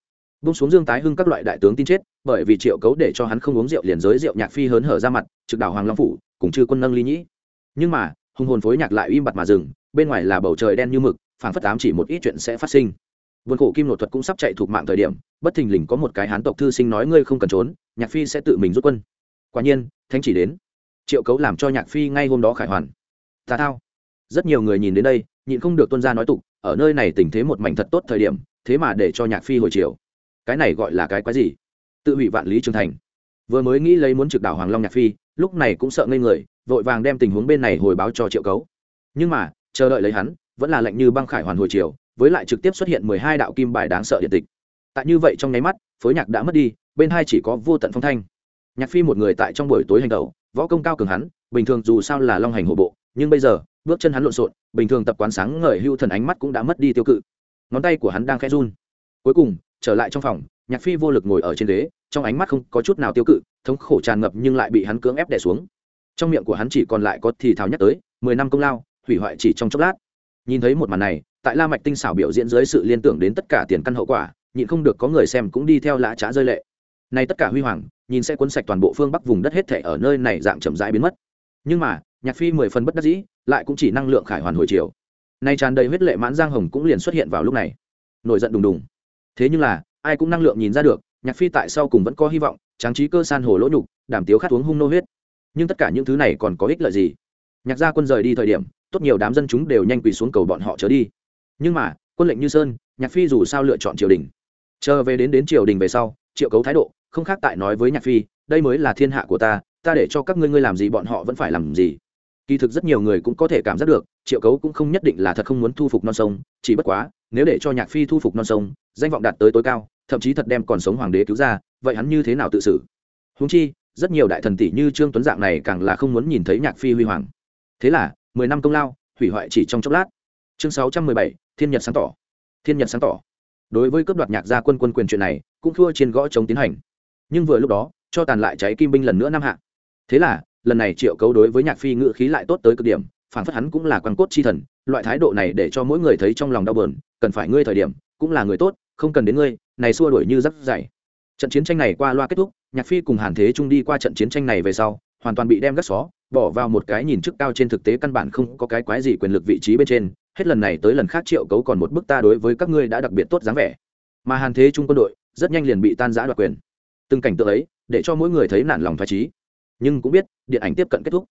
Bung xuống dương tái hưng các loại đại tướng tin chết, bởi vì triệu cấu để cho hắn không uống rượu liền giới rượu nhạc phi hớn hở ra mặt, trực đảo hoàng long phủ, cùng chư quân nâng ly nhĩ. Nhưng mà, hùng hồn phối nhạc lại im bặt mà dừng bên ngoài là bầu trời đen như mực, phảng phất ám chỉ một ít chuyện sẽ phát sinh. Vườn khổ kim nội thuật cũng sắp chạy thuộc mạng thời điểm, bất thình lình có một cái hán tộc thư sinh nói ngươi không cần trốn, nhạc phi sẽ tự mình rút quân. Quả nhiên, thánh chỉ đến. Triệu cấu làm cho nhạc phi ngay hôm đó khải hoàn. Tà thao. Rất nhiều người nhìn đến đây, nhịn không được tuân ra nói tục, ở nơi này tình thế một mảnh thật tốt thời điểm, thế mà để cho nhạc phi hồi chiều. Cái này gọi là cái quái gì? Tự hủy vạn lý trường thành. Vừa mới nghĩ lấy muốn trực đảo hoàng long nhạc phi, lúc này cũng sợ ngây người, vội vàng đem tình huống bên này hồi báo cho triệu cấu. Nhưng mà chờ đợi lấy hắn, vẫn là lệnh như băng khải hoàn hồi chiều, với lại trực tiếp xuất hiện mười hai đạo kim bài đáng sợ điện tịch. Tại như vậy trong nháy mắt, phối nhạc đã mất đi, bên hai chỉ có vô tận phong thanh. Nhạc phi một người tại trong buổi tối hành tẩu, võ công cao cường hắn, bình thường dù sao là long hành hổ bộ, nhưng bây giờ, bước chân hắn lộn xộn, bình thường tập quán sáng ngời hưu thần ánh mắt cũng đã mất đi tiêu cự. Ngón tay của hắn đang khẽ run. Cuối cùng, trở lại trong phòng, nhạc phi vô lực ngồi ở trên ghế, trong ánh mắt không có chút nào tiêu cự, thống khổ tràn ngập nhưng lại bị hắn cưỡng ép đè xuống. Trong miệng của hắn chỉ còn lại có thì thào nhắc tới, mười năm công lao hủy hoại chỉ trong chốc lát. Nhìn thấy một màn này, tại la mạch tinh xảo biểu diễn dưới sự liên tưởng đến tất cả tiền căn hậu quả, nhịn không được có người xem cũng đi theo lã trá rơi lệ. Này tất cả huy hoàng, nhìn sẽ cuốn sạch toàn bộ phương bắc vùng đất hết thể ở nơi này dạng chậm rãi biến mất. Nhưng mà, nhạc phi mười phần bất đắc dĩ, lại cũng chỉ năng lượng khải hoàn hồi chiều. Nay tràn đầy huyết lệ mãn giang hồng cũng liền xuất hiện vào lúc này. Nổi giận đùng đùng. Thế nhưng là, ai cũng năng lượng nhìn ra được, nhạc phi tại sau cùng vẫn có hy vọng, tráng trí cơ san hồ lỗ nhục, đảm tiếu khát uống hung nô huyết. Nhưng tất cả những thứ này còn có ích lợi gì? Nhạc gia quân rời đi thời điểm tốt nhiều đám dân chúng đều nhanh quỳ xuống cầu bọn họ trở đi. Nhưng mà, quân lệnh như sơn, nhạc phi dù sao lựa chọn triều đình. Chờ về đến đến triều đình về sau, triệu cấu thái độ, không khác tại nói với nhạc phi, đây mới là thiên hạ của ta ta để cho các ngươi ngươi làm gì bọn họ vẫn phải làm gì. Kỳ thực rất nhiều người cũng có thể cảm giác được, triệu cấu cũng không nhất định là thật không muốn thu phục non sông, chỉ bất quá, nếu để cho nhạc phi thu phục non sông, danh vọng đạt tới tối cao, thậm chí thật đem còn sống hoàng đế cứu ra, vậy hắn như thế nào tự xử? Húng chi, rất nhiều đại thần tỷ như trương tuấn dạng này càng là không muốn nhìn thấy nhạc phi huy hoàng. Thế là mười năm công lao, hủy hoại chỉ trong chốc lát. Chương sáu trăm mười bảy, thiên nhật sáng tỏ. Thiên nhật sáng tỏ. Đối với cướp đoạt nhạc gia quân quân quyền chuyện này, cũng thua trên gõ chống tiến hành. Nhưng vừa lúc đó, cho tàn lại cháy kim binh lần nữa năm hạ. Thế là, lần này triệu cấu đối với nhạc phi ngự khí lại tốt tới cực điểm phản phất hắn cũng là quan cốt chi thần, loại thái độ này để cho mỗi người thấy trong lòng đau bờn cần phải ngươi thời điểm, cũng là người tốt, không cần đến ngươi, này xua đuổi như rắc dày trận chiến tranh này qua loa kết thúc, nhạc phi cùng hàn thế trung đi qua trận chiến tranh này về sau, hoàn toàn bị đem gắt xó bỏ vào một cái nhìn trước cao trên thực tế căn bản không có cái quái gì quyền lực vị trí bên trên, hết lần này tới lần khác triệu cấu còn một bức ta đối với các ngươi đã đặc biệt tốt dáng vẻ. Mà hàn thế trung quân đội rất nhanh liền bị tan giã đoạt quyền. Từng cảnh tượng ấy để cho mỗi người thấy nản lòng thoải trí nhưng cũng biết, điện ảnh tiếp cận kết thúc.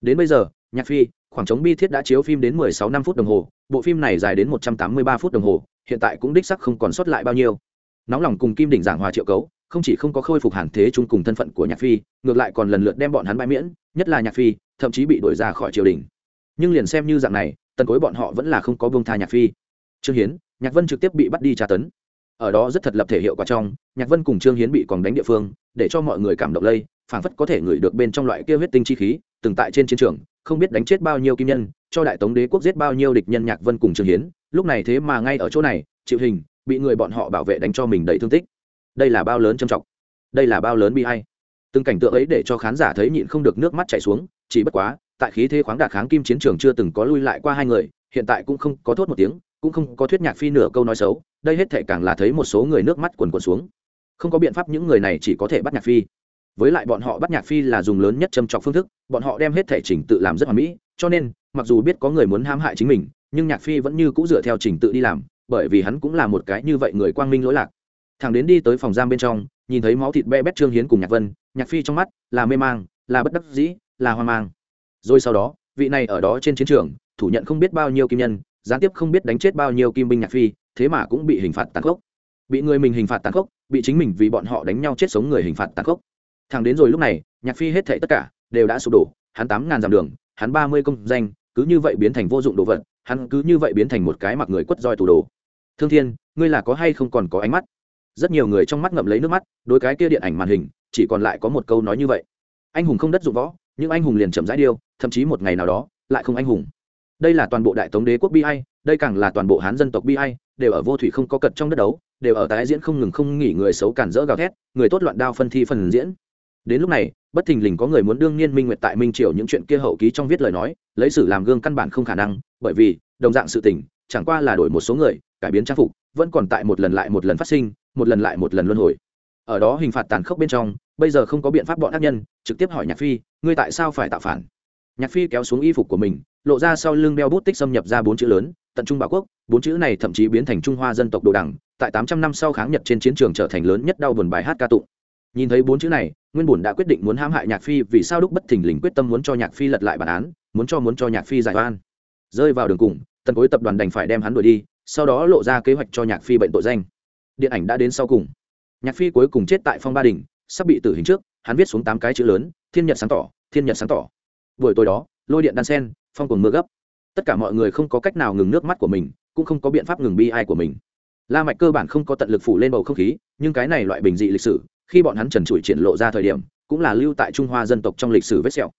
Đến bây giờ, nhạc phi, khoảng trống bi thiết đã chiếu phim đến 16 năm phút đồng hồ, bộ phim này dài đến 183 phút đồng hồ, hiện tại cũng đích sắc không còn sót lại bao nhiêu. Nóng lòng cùng kim đỉnh giảng hòa triệu cấu, không chỉ không có khôi phục hàn thế trung cùng thân phận của nhạc phi, ngược lại còn lần lượt đem bọn hắn bãi miễn nhất là nhạc phi, thậm chí bị đuổi ra khỏi triều đình. Nhưng liền xem như dạng này, tần cối bọn họ vẫn là không có bông tha nhạc phi. Trương hiến, nhạc vân trực tiếp bị bắt đi tra tấn. Ở đó rất thật lập thể hiệu quả trong, nhạc vân cùng trương hiến bị còn đánh địa phương, để cho mọi người cảm động lây, phảng phất có thể ngửi được bên trong loại kia huyết tinh chi khí, từng tại trên chiến trường, không biết đánh chết bao nhiêu kim nhân, cho đại tống đế quốc giết bao nhiêu địch nhân nhạc vân cùng trương hiến. Lúc này thế mà ngay ở chỗ này, chịu hình, bị người bọn họ bảo vệ đánh cho mình đầy thương tích. Đây là bao lớn trầm trọng. Đây là bao lớn bi hay từng cảnh tượng ấy để cho khán giả thấy nhịn không được nước mắt chảy xuống, chỉ bất quá, tại khí thế khoáng đạt kháng kim chiến trường chưa từng có lui lại qua hai người, hiện tại cũng không có thốt một tiếng, cũng không có thuyết nhạc phi nửa câu nói xấu, đây hết thể càng là thấy một số người nước mắt quần quần xuống. Không có biện pháp những người này chỉ có thể bắt nhạc phi. Với lại bọn họ bắt nhạc phi là dùng lớn nhất châm trọc phương thức, bọn họ đem hết thể trình tự làm rất hoàn mỹ, cho nên, mặc dù biết có người muốn hãm hại chính mình, nhưng nhạc phi vẫn như c ũ dựa theo trình tự đi làm, bởi vì hắn cũng là một cái như vậy người quang minh lỗi lạc. Thằng đến đi tới phòng giam bên trong, nhìn thấy máu thịt be bét trương hiến cùng nhạc vân nhạc phi trong mắt là mê mang, là bất đắc dĩ, là hoang mang. Rồi sau đó, vị này ở đó trên chiến trường, thủ nhận không biết bao nhiêu kim nhân, gián tiếp không biết đánh chết bao nhiêu kim binh nhạc phi, thế mà cũng bị hình phạt tàn khốc. Bị người mình hình phạt tàn khốc, bị chính mình vì bọn họ đánh nhau chết sống người hình phạt tàn khốc. Thẳng đến rồi lúc này, nhạc phi hết thệ tất cả đều đã sụp đổ, hắn tám ngàn dặm đường, hắn ba mươi công danh, cứ như vậy biến thành vô dụng đồ vật, hắn cứ như vậy biến thành một cái mặc người quất roi tù đồ. Thương thiên, ngươi là có hay không còn có ánh mắt? Rất nhiều người trong mắt ngậm lấy nước mắt đôi cái kia điện ảnh màn hình chỉ còn lại có một câu nói như vậy. Anh hùng không đất dụng võ, nhưng anh hùng liền chậm rãi điêu, thậm chí một ngày nào đó, lại không anh hùng. Đây là toàn bộ đại tống đế quốc bi ai, đây càng là toàn bộ hán dân tộc bi ai, đều ở vô thủy không có cật trong đất đấu, đều ở tái diễn không ngừng không nghỉ người xấu cản rỡ gào thét, người tốt loạn đao phân thi phần diễn. Đến lúc này, bất thình lình có người muốn đương nhiên minh nguyệt tại minh triều những chuyện kia hậu ký trong viết lời nói, lấy sử làm gương căn bản không khả năng, bởi vì, đồng dạng sự tình, chẳng qua là đổi một số người, cải biến trang phục, vẫn còn tại một lần lại một lần phát sinh, một lần lại một lần luân hồi. Ở đó hình phạt tàn khốc bên trong bây giờ không có biện pháp bọn ác nhân, trực tiếp hỏi nhạc phi, ngươi tại sao phải tạo phản? Nhạc phi kéo xuống y phục của mình, lộ ra sau lưng đeo bút tích xâm nhập ra bốn chữ lớn, tận trung bảo quốc. Bốn chữ này thậm chí biến thành trung hoa dân tộc đồ đẳng tại tám trăm năm sau kháng nhật trên chiến trường trở thành lớn nhất đau buồn bài hát ca tụng. Nhìn thấy bốn chữ này, nguyên bùn đã quyết định muốn hãm hại nhạc phi vì sao đúc bất thình lình quyết tâm muốn cho nhạc phi lật lại bản án, muốn cho muốn cho nhạc phi giải oan. Rơi vào đường cùng, tần cối tập đoàn đành phải đem hắn đuổi đi, sau đó lộ ra kế hoạch cho nhạc phi bệnh tội danh. Điện ảnh đã đến sau cùng. Nhạc phi cuối cùng chết tại phong ba đình sắp bị tử hình trước, hắn viết xuống tám cái chữ lớn, thiên nhật sáng tỏ, thiên nhật sáng tỏ. Buổi tối đó, lôi điện đan sen, phong cùng mưa gấp. Tất cả mọi người không có cách nào ngừng nước mắt của mình, cũng không có biện pháp ngừng bi ai của mình. La mạch cơ bản không có tận lực phủ lên bầu không khí, nhưng cái này loại bình dị lịch sử, khi bọn hắn trần trụi triển lộ ra thời điểm, cũng là lưu tại trung hoa dân tộc trong lịch sử vết sẹo.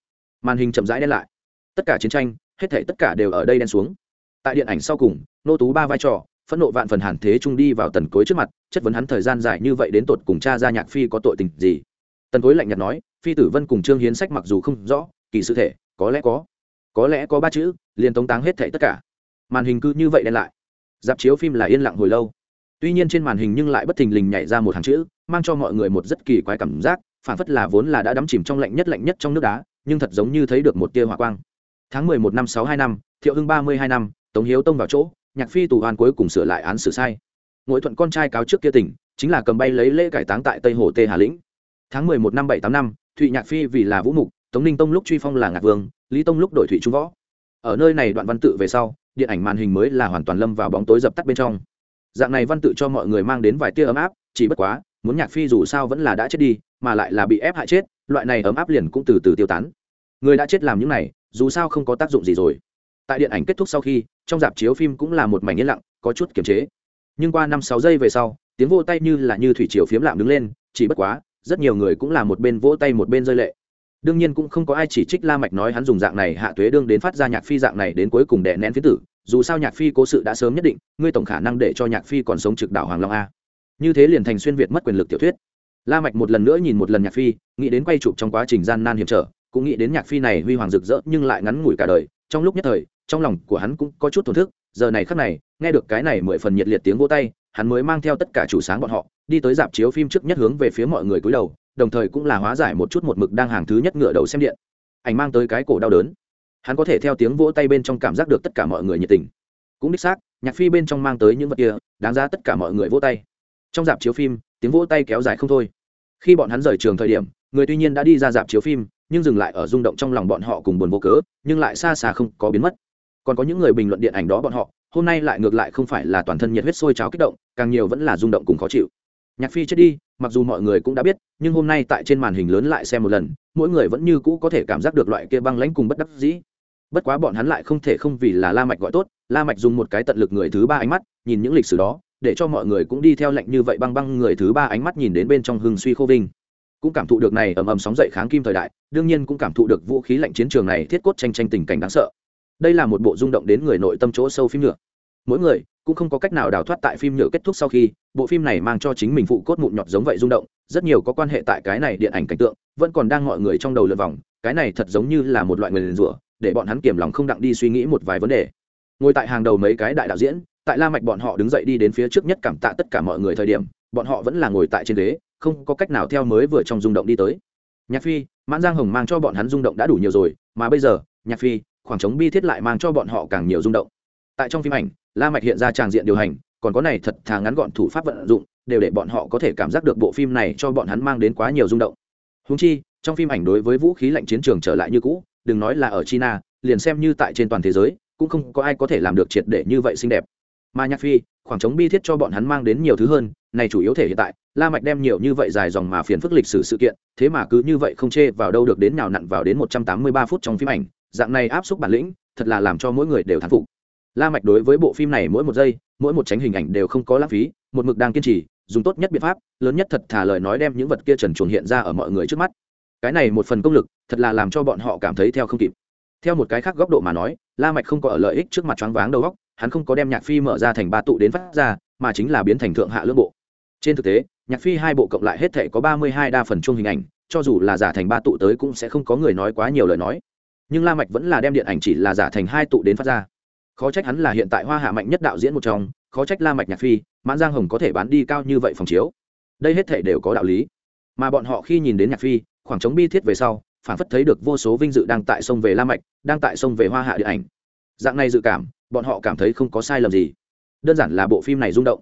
Màn hình chậm rãi đen lại. Tất cả chiến tranh, hết thảy tất cả đều ở đây đen xuống. Tại điện ảnh sau cùng, nô tú ba vai trò phẫn nộ vạn phần hàn thế trung đi vào tần cối trước mặt, chất vấn hắn thời gian dài như vậy đến tột cùng cha ra nhạc phi có tội tình gì. Tần cối lạnh nhạt nói, phi tử vân cùng trương hiến sách mặc dù không rõ, kỳ sự thể, có lẽ có có lẽ có ba chữ, liền tống táng hết thảy tất cả. Màn hình cứ như vậy đen lại. Dạp chiếu phim là yên lặng hồi lâu. Tuy nhiên trên màn hình nhưng lại bất thình lình nhảy ra một hàng chữ, mang cho mọi người một rất kỳ quái cảm giác, phản phất là vốn là đã đắm chìm trong lạnh nhất lạnh nhất trong nước đá, nhưng thật giống như thấy được một tia hỏa quang. Tháng mười một năm sáu hai năm, thiệu hưng ba mươi hai năm, tống hiếu tông vào chỗ nhạc phi tù hoàn cuối cùng sửa lại án xử sai. Ngỗi thuận con trai cáo trước kia tỉnh, chính là cầm bay lấy lễ cải táng tại tây hồ tê hà lĩnh. Tháng mười một năm bảy tám năm, thụy nhạc phi vì là vũ mục, tống ninh tông lúc truy phong là ngạc vương, lý tông lúc đổi thụy trung võ. Ở nơi này đoạn văn tự về sau, điện ảnh màn hình mới là hoàn toàn lâm vào bóng tối dập tắt bên trong. Dạng này văn tự cho mọi người mang đến vài tia ấm áp, chỉ bất quá, muốn nhạc phi dù sao vẫn là đã chết đi, mà lại là bị ép hại chết, loại này ấm áp liền cũng từ từ tiêu tán. Người đã chết làm những này, dù sao không có tác dụng gì rồi tại điện ảnh kết thúc sau khi, trong dạp chiếu phim cũng là một mảnh yên lặng, có chút kiềm chế. Nhưng qua năm sáu giây về sau, tiếng vỗ tay như là như thủy triều phiếm lạm đứng lên, chỉ bất quá, rất nhiều người cũng là một bên vỗ tay một bên rơi lệ. Đương nhiên cũng không có ai chỉ trích la mạch nói hắn dùng dạng này hạ tuế đương đến phát ra nhạc phi dạng này đến cuối cùng đè nén phiến tử, dù sao nhạc phi cố sự đã sớm nhất định, ngươi tổng khả năng để cho nhạc phi còn sống trực đảo hoàng long a. Như thế liền thành xuyên việt mất quyền lực tiểu thuyết. La mạch một lần nữa nhìn một lần nhạc phi, nghĩ đến quay chụp trong quá trình gian nan hiểm trở, cũng nghĩ đến nhạc phi này huy hoàng rực rỡ nhưng lại ngắn ngủi cả đời, trong lúc nhất thời trong lòng của hắn cũng có chút thổn thức, giờ này khắc này, nghe được cái này mười phần nhiệt liệt tiếng vỗ tay, hắn mới mang theo tất cả chủ sáng bọn họ, đi tới dạp chiếu phim trước nhất hướng về phía mọi người cúi đầu, đồng thời cũng là hóa giải một chút một mực đang hàng thứ nhất ngựa đầu xem điện. Ảnh mang tới cái cổ đau đớn. Hắn có thể theo tiếng vỗ tay bên trong cảm giác được tất cả mọi người nhiệt tình. Cũng đích xác, nhạc phi bên trong mang tới những vật kia, đáng ra tất cả mọi người vỗ tay. Trong dạp chiếu phim, tiếng vỗ tay kéo dài không thôi. Khi bọn hắn rời trường thời điểm, người tuy nhiên đã đi ra dạp chiếu phim, nhưng dừng lại ở rung động trong lòng bọn họ cùng buồn vô cớ, nhưng lại xa xa không có biến mất còn có những người bình luận điện ảnh đó bọn họ, hôm nay lại ngược lại không phải là toàn thân nhiệt huyết sôi trào kích động, càng nhiều vẫn là rung động cùng khó chịu. Nhạc phi chết đi, mặc dù mọi người cũng đã biết, nhưng hôm nay tại trên màn hình lớn lại xem một lần, mỗi người vẫn như cũ có thể cảm giác được loại kia băng lãnh cùng bất đắc dĩ. Bất quá bọn hắn lại không thể không vì là la mạch gọi tốt, la mạch dùng một cái tận lực người thứ ba ánh mắt, nhìn những lịch sử đó, để cho mọi người cũng đi theo lệnh như vậy băng băng người thứ ba ánh mắt nhìn đến bên trong hưng suy khô vinh. Cũng cảm thụ được này ầm ầm sóng dậy kháng kim thời đại, đương nhiên cũng cảm thụ được vũ khí lạnh chiến trường này thiết cốt tranh tranh tình cảnh đáng sợ đây là một bộ rung động đến người nội tâm chỗ sâu phim nhựa. Mỗi người cũng không có cách nào đào thoát tại phim nhựa kết thúc sau khi, bộ phim này mang cho chính mình phụ cốt mụn nhọt giống vậy rung động, rất nhiều có quan hệ tại cái này điện ảnh cảnh tượng, vẫn còn đang mọi người trong đầu lượt vòng, cái này thật giống như là một loại người liền rủa, để bọn hắn kiềm lòng không đặng đi suy nghĩ một vài vấn đề. Ngồi tại hàng đầu mấy cái đại đạo diễn, tại la mạch bọn họ đứng dậy đi đến phía trước nhất cảm tạ tất cả mọi người thời điểm, bọn họ vẫn là ngồi tại trên ghế, không có cách nào theo mới vừa trong rung động đi tới. Nhạc phi, mãn giang hồng mang cho bọn hắn rung động đã đủ nhiều rồi, mà bây giờ, nhạc phi khoảng trống bi thiết lại mang cho bọn họ càng nhiều rung động. Tại trong phim ảnh, la mạch hiện ra tràng diện điều hành, còn có này thật thà ngắn gọn thủ pháp vận dụng, đều để bọn họ có thể cảm giác được bộ phim này cho bọn hắn mang đến quá nhiều rung động. Húng chi, trong phim ảnh đối với vũ khí lạnh chiến trường trở lại như cũ, đừng nói là ở china, liền xem như tại trên toàn thế giới, cũng không có ai có thể làm được triệt để như vậy xinh đẹp. Mà nhạc phi, khoảng trống bi thiết cho bọn hắn mang đến nhiều thứ hơn, này chủ yếu thể hiện tại, la mạch đem nhiều như vậy dài dòng mà phiền phức lịch sử sự kiện, thế mà cứ như vậy không chê vào đâu được đến nào nặn vào đến 183 phút trong phim ảnh dạng này áp xúc bản lĩnh, thật là làm cho mỗi người đều thán phục. La mạch đối với bộ phim này mỗi một giây, mỗi một tránh hình ảnh đều không có lãng phí, một mực đang kiên trì, dùng tốt nhất biện pháp, lớn nhất thật thả lời nói đem những vật kia trần truồng hiện ra ở mọi người trước mắt. Cái này một phần công lực, thật là làm cho bọn họ cảm thấy theo không kịp. Theo một cái khác góc độ mà nói, la mạch không có ở lợi ích trước mặt choáng váng đầu óc, hắn không có đem nhạc phi mở ra thành ba tụ đến phát ra, mà chính là biến thành thượng hạ lưỡng bộ. Trên thực tế, nhạc phi hai bộ cộng lại hết thể có ba mươi hai đa phần chung hình ảnh, cho dù là giả thành ba tụ tới cũng sẽ không có người nói quá nhiều lời nói nhưng la mạch vẫn là đem điện ảnh chỉ là giả thành hai tụ đến phát ra. Khó trách hắn là hiện tại hoa hạ mạnh nhất đạo diễn một trong, khó trách la mạch nhạc phi, mãn giang hồng có thể bán đi cao như vậy phòng chiếu. Đây hết thể đều có đạo lý. Mà bọn họ khi nhìn đến nhạc phi, khoảng trống bi thiết về sau, phản phất thấy được vô số vinh dự đang tại sông về la mạch, đang tại sông về hoa hạ điện ảnh. Dạng này dự cảm, bọn họ cảm thấy không có sai lầm gì. Đơn giản là bộ phim này rung động.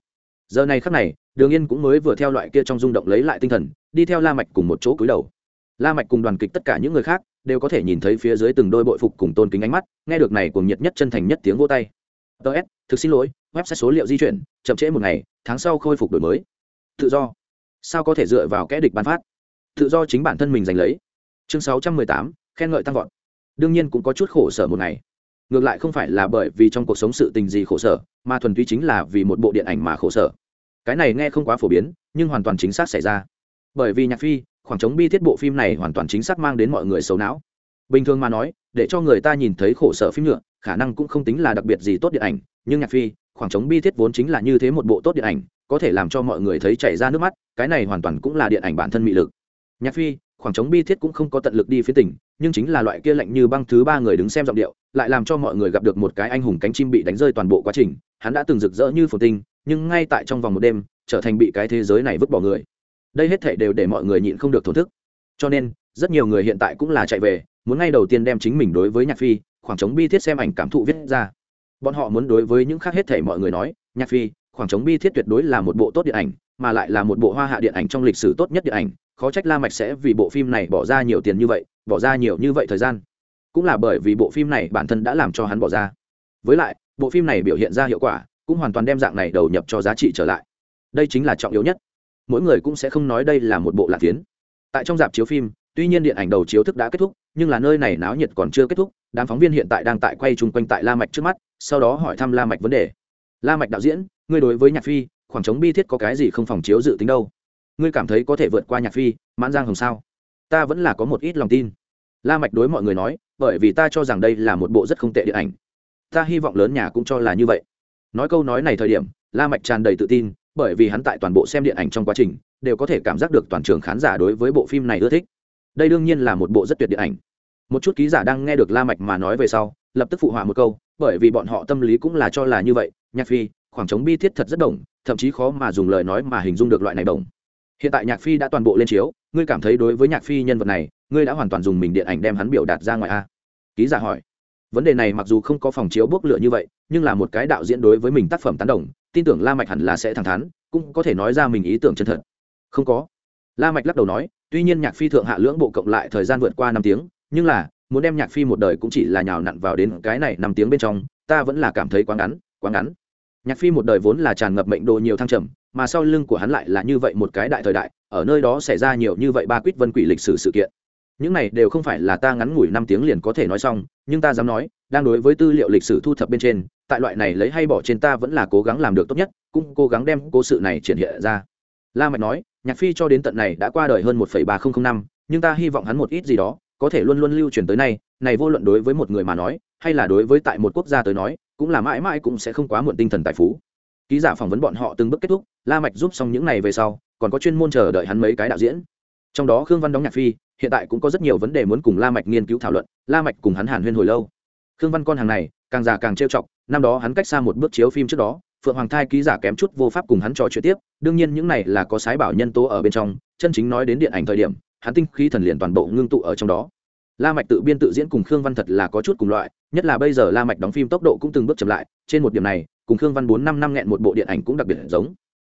Giờ này khắc này, đường yên cũng mới vừa theo loại kia trong rung động lấy lại tinh thần, đi theo la mạch cùng một chỗ cúi đầu. La mạch cùng đoàn kịch tất cả những người khác đều có thể nhìn thấy phía dưới từng đôi bội phục cùng tôn kính ánh mắt, nghe được này cùng nhiệt nhất chân thành nhất tiếng vỗ tay. Ts thực xin lỗi, website số liệu di chuyển, chậm trễ một ngày, tháng sau khôi phục đổi mới. Tự do. Sao có thể dựa vào kẽ địch ban phát? Tự do chính bản thân mình giành lấy. Chương sáu trăm mười tám, khen ngợi tăng vọt. Đương nhiên cũng có chút khổ sở một ngày. Ngược lại không phải là bởi vì trong cuộc sống sự tình gì khổ sở, mà thuần túy chính là vì một bộ điện ảnh mà khổ sở. Cái này nghe không quá phổ biến, nhưng hoàn toàn chính xác xảy ra. Bởi vì nhạc phi khoảng trống bi thiết bộ phim này hoàn toàn chính xác mang đến mọi người xấu não. Bình thường mà nói, để cho người ta nhìn thấy khổ sở phim nhựa khả năng cũng không tính là đặc biệt gì tốt điện ảnh, nhưng nhạc phi, khoảng trống bi thiết vốn chính là như thế một bộ tốt điện ảnh, có thể làm cho mọi người thấy chảy ra nước mắt, cái này hoàn toàn cũng là điện ảnh bản thân mị lực. Nhạc phi, khoảng trống bi thiết cũng không có tận lực đi phía tỉnh, nhưng chính là loại kia lạnh như băng thứ ba người đứng xem giọng điệu, lại làm cho mọi người gặp được một cái anh hùng cánh chim bị đánh rơi toàn bộ quá trình, hắn đã từng rực rỡ như phồn tinh, nhưng ngay tại trong vòng một đêm, trở thành bị cái thế giới này vứt bỏ người đây hết thể đều để mọi người nhịn không được thổn thức. Cho nên, rất nhiều người hiện tại cũng là chạy về, muốn ngay đầu tiên đem chính mình đối với nhạc phi, khoảng trống bi thiết xem ảnh cảm thụ viết ra. Bọn họ muốn đối với những khác hết thể mọi người nói, nhạc phi, khoảng trống bi thiết tuyệt đối là một bộ tốt điện ảnh, mà lại là một bộ hoa hạ điện ảnh trong lịch sử tốt nhất điện ảnh, khó trách la mạch sẽ vì bộ phim này bỏ ra nhiều tiền như vậy, bỏ ra nhiều như vậy thời gian. Cũng là bởi vì bộ phim này bản thân đã làm cho hắn bỏ ra. Với lại, bộ phim này biểu hiện ra hiệu quả, cũng hoàn toàn đem dạng này đầu nhập cho giá trị trở lại. Đây chính là trọng yếu nhất mỗi người cũng sẽ không nói đây là một bộ lạc tiến tại trong dạp chiếu phim, tuy nhiên điện ảnh đầu chiếu thức đã kết thúc, nhưng là nơi này náo nhiệt còn chưa kết thúc, đám phóng viên hiện tại đang tại quay chung quanh tại la mạch trước mắt, sau đó hỏi thăm la mạch vấn đề. La mạch đạo diễn, ngươi đối với nhạc phi, khoảng trống bi thiết có cái gì không phòng chiếu dự tính đâu? Ngươi cảm thấy có thể vượt qua nhạc phi, mãn giang hồng sao? Ta vẫn là có một ít lòng tin. La mạch đối mọi người nói, bởi vì ta cho rằng đây là một bộ rất không tệ điện ảnh. Ta hy vọng lớn nhà cũng cho là như vậy. Nói câu nói này thời điểm, la mạch tràn đầy tự tin bởi vì hắn tại toàn bộ xem điện ảnh trong quá trình, đều có thể cảm giác được toàn trường khán giả đối với bộ phim này ưa thích. Đây đương nhiên là một bộ rất tuyệt điện ảnh. Một chút ký giả đang nghe được la mạch mà nói về sau, lập tức phụ họa một câu, bởi vì bọn họ tâm lý cũng là cho là như vậy, nhạc phi, khoảng trống bi thiết thật rất đồng, thậm chí khó mà dùng lời nói mà hình dung được loại này đồng. Hiện tại nhạc phi đã toàn bộ lên chiếu, ngươi cảm thấy đối với nhạc phi nhân vật này, ngươi đã hoàn toàn dùng mình điện ảnh đem hắn biểu đạt ra ngoài a? Ký giả hỏi vấn đề này mặc dù không có phòng chiếu bốc lửa như vậy, nhưng là một cái đạo diễn đối với mình tác phẩm tán đồng, tin tưởng la mạch hẳn là sẽ thẳng thắn, cũng có thể nói ra mình ý tưởng chân thật. Không có. La mạch lắc đầu nói, tuy nhiên nhạc phi thượng hạ lưỡng bộ cộng lại thời gian vượt qua năm tiếng, nhưng là, muốn đem nhạc phi một đời cũng chỉ là nhào nặn vào đến cái này năm tiếng bên trong, ta vẫn là cảm thấy quá ngắn quá ngắn. Nhạc phi một đời vốn là tràn ngập mệnh đồ nhiều thăng trầm, mà sau lưng của hắn lại là như vậy một cái đại thời đại, ở nơi đó xảy ra nhiều như vậy ba quýt vân quỷ lịch sử sự kiện những này đều không phải là ta ngắn ngủi năm tiếng liền có thể nói xong, nhưng ta dám nói, đang đối với tư liệu lịch sử thu thập bên trên, tại loại này lấy hay bỏ trên ta vẫn là cố gắng làm được tốt nhất, cũng cố gắng đem cố sự này triển hiện ra. La mạch nói, nhạc phi cho đến tận này đã qua đời hơn một ba nghìn năm, nhưng ta hy vọng hắn một ít gì đó, có thể luôn luôn lưu truyền tới nay, này vô luận đối với một người mà nói, hay là đối với tại một quốc gia tới nói, cũng là mãi mãi cũng sẽ không quá muộn tinh thần tài phú. Ký giả phỏng vấn bọn họ từng bước kết thúc, la mạch giúp xong những này về sau, còn có chuyên môn chờ đợi hắn mấy cái đạo diễn. Trong đó khương văn đóng nhạc phi hiện tại cũng có rất nhiều vấn đề muốn cùng la mạch nghiên cứu thảo luận, la mạch cùng hắn hàn huyên hồi lâu. Khương văn con hàng này, càng già càng trêu chọc, năm đó hắn cách xa một bước chiếu phim trước đó, phượng hoàng thai ký giả kém chút vô pháp cùng hắn trò chuyện tiếp, đương nhiên những này là có sái bảo nhân tố ở bên trong, chân chính nói đến điện ảnh thời điểm, hắn tinh khí thần liền toàn bộ ngưng tụ ở trong đó. La mạch tự biên tự diễn cùng khương văn thật là có chút cùng loại, nhất là bây giờ la mạch đóng phim tốc độ cũng từng bước chậm lại, trên một điểm này, cùng khương văn bốn năm năm nghẹn một bộ điện ảnh cũng đặc biệt giống.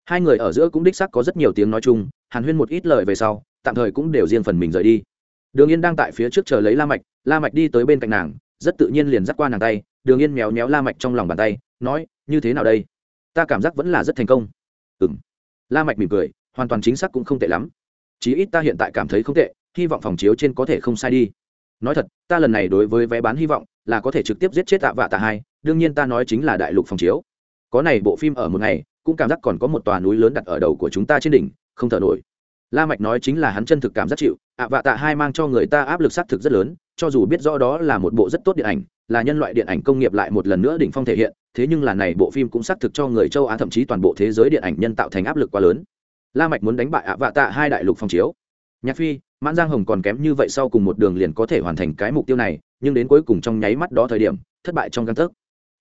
Hai người ở giữa cũng đích xác có rất nhiều tiếng nói chung, hàn huyên một ít lời về sau tạm thời cũng đều riêng phần mình rời đi. Đường yên đang tại phía trước chờ lấy la mạch la mạch đi tới bên cạnh nàng, rất tự nhiên liền dắt qua nàng tay, đường yên méo méo la mạch trong lòng bàn tay, nói, như thế nào đây? Ta cảm giác vẫn là rất thành công. Ừm. La mạch mỉm cười, hoàn toàn chính xác cũng không tệ lắm. Chí ít ta hiện tại cảm thấy không tệ, hy vọng phòng chiếu trên có thể không sai đi. Nói thật, ta lần này đối với vé bán hy vọng là có thể trực tiếp giết chết tạ vạ tạ hai, đương nhiên ta nói chính là đại lục phòng chiếu. Có này bộ phim ở một ngày, cũng cảm giác còn có một tòa núi lớn đặt ở đầu của chúng ta trên đỉnh, không thở nổi la mạch nói chính là hắn chân thực cảm giác chịu, ạ vạ tạ hai mang cho người ta áp lực xác thực rất lớn, cho dù biết rõ đó là một bộ rất tốt điện ảnh, là nhân loại điện ảnh công nghiệp lại một lần nữa đỉnh phong thể hiện, thế nhưng là này bộ phim cũng xác thực cho người châu á thậm chí toàn bộ thế giới điện ảnh nhân tạo thành áp lực quá lớn. La mạch muốn đánh bại ạ vạ tạ hai đại lục phong chiếu. Nhạc phi, mãn giang hồng còn kém như vậy sau cùng một đường liền có thể hoàn thành cái mục tiêu này, nhưng đến cuối cùng trong nháy mắt đó thời điểm, thất bại trong căn thức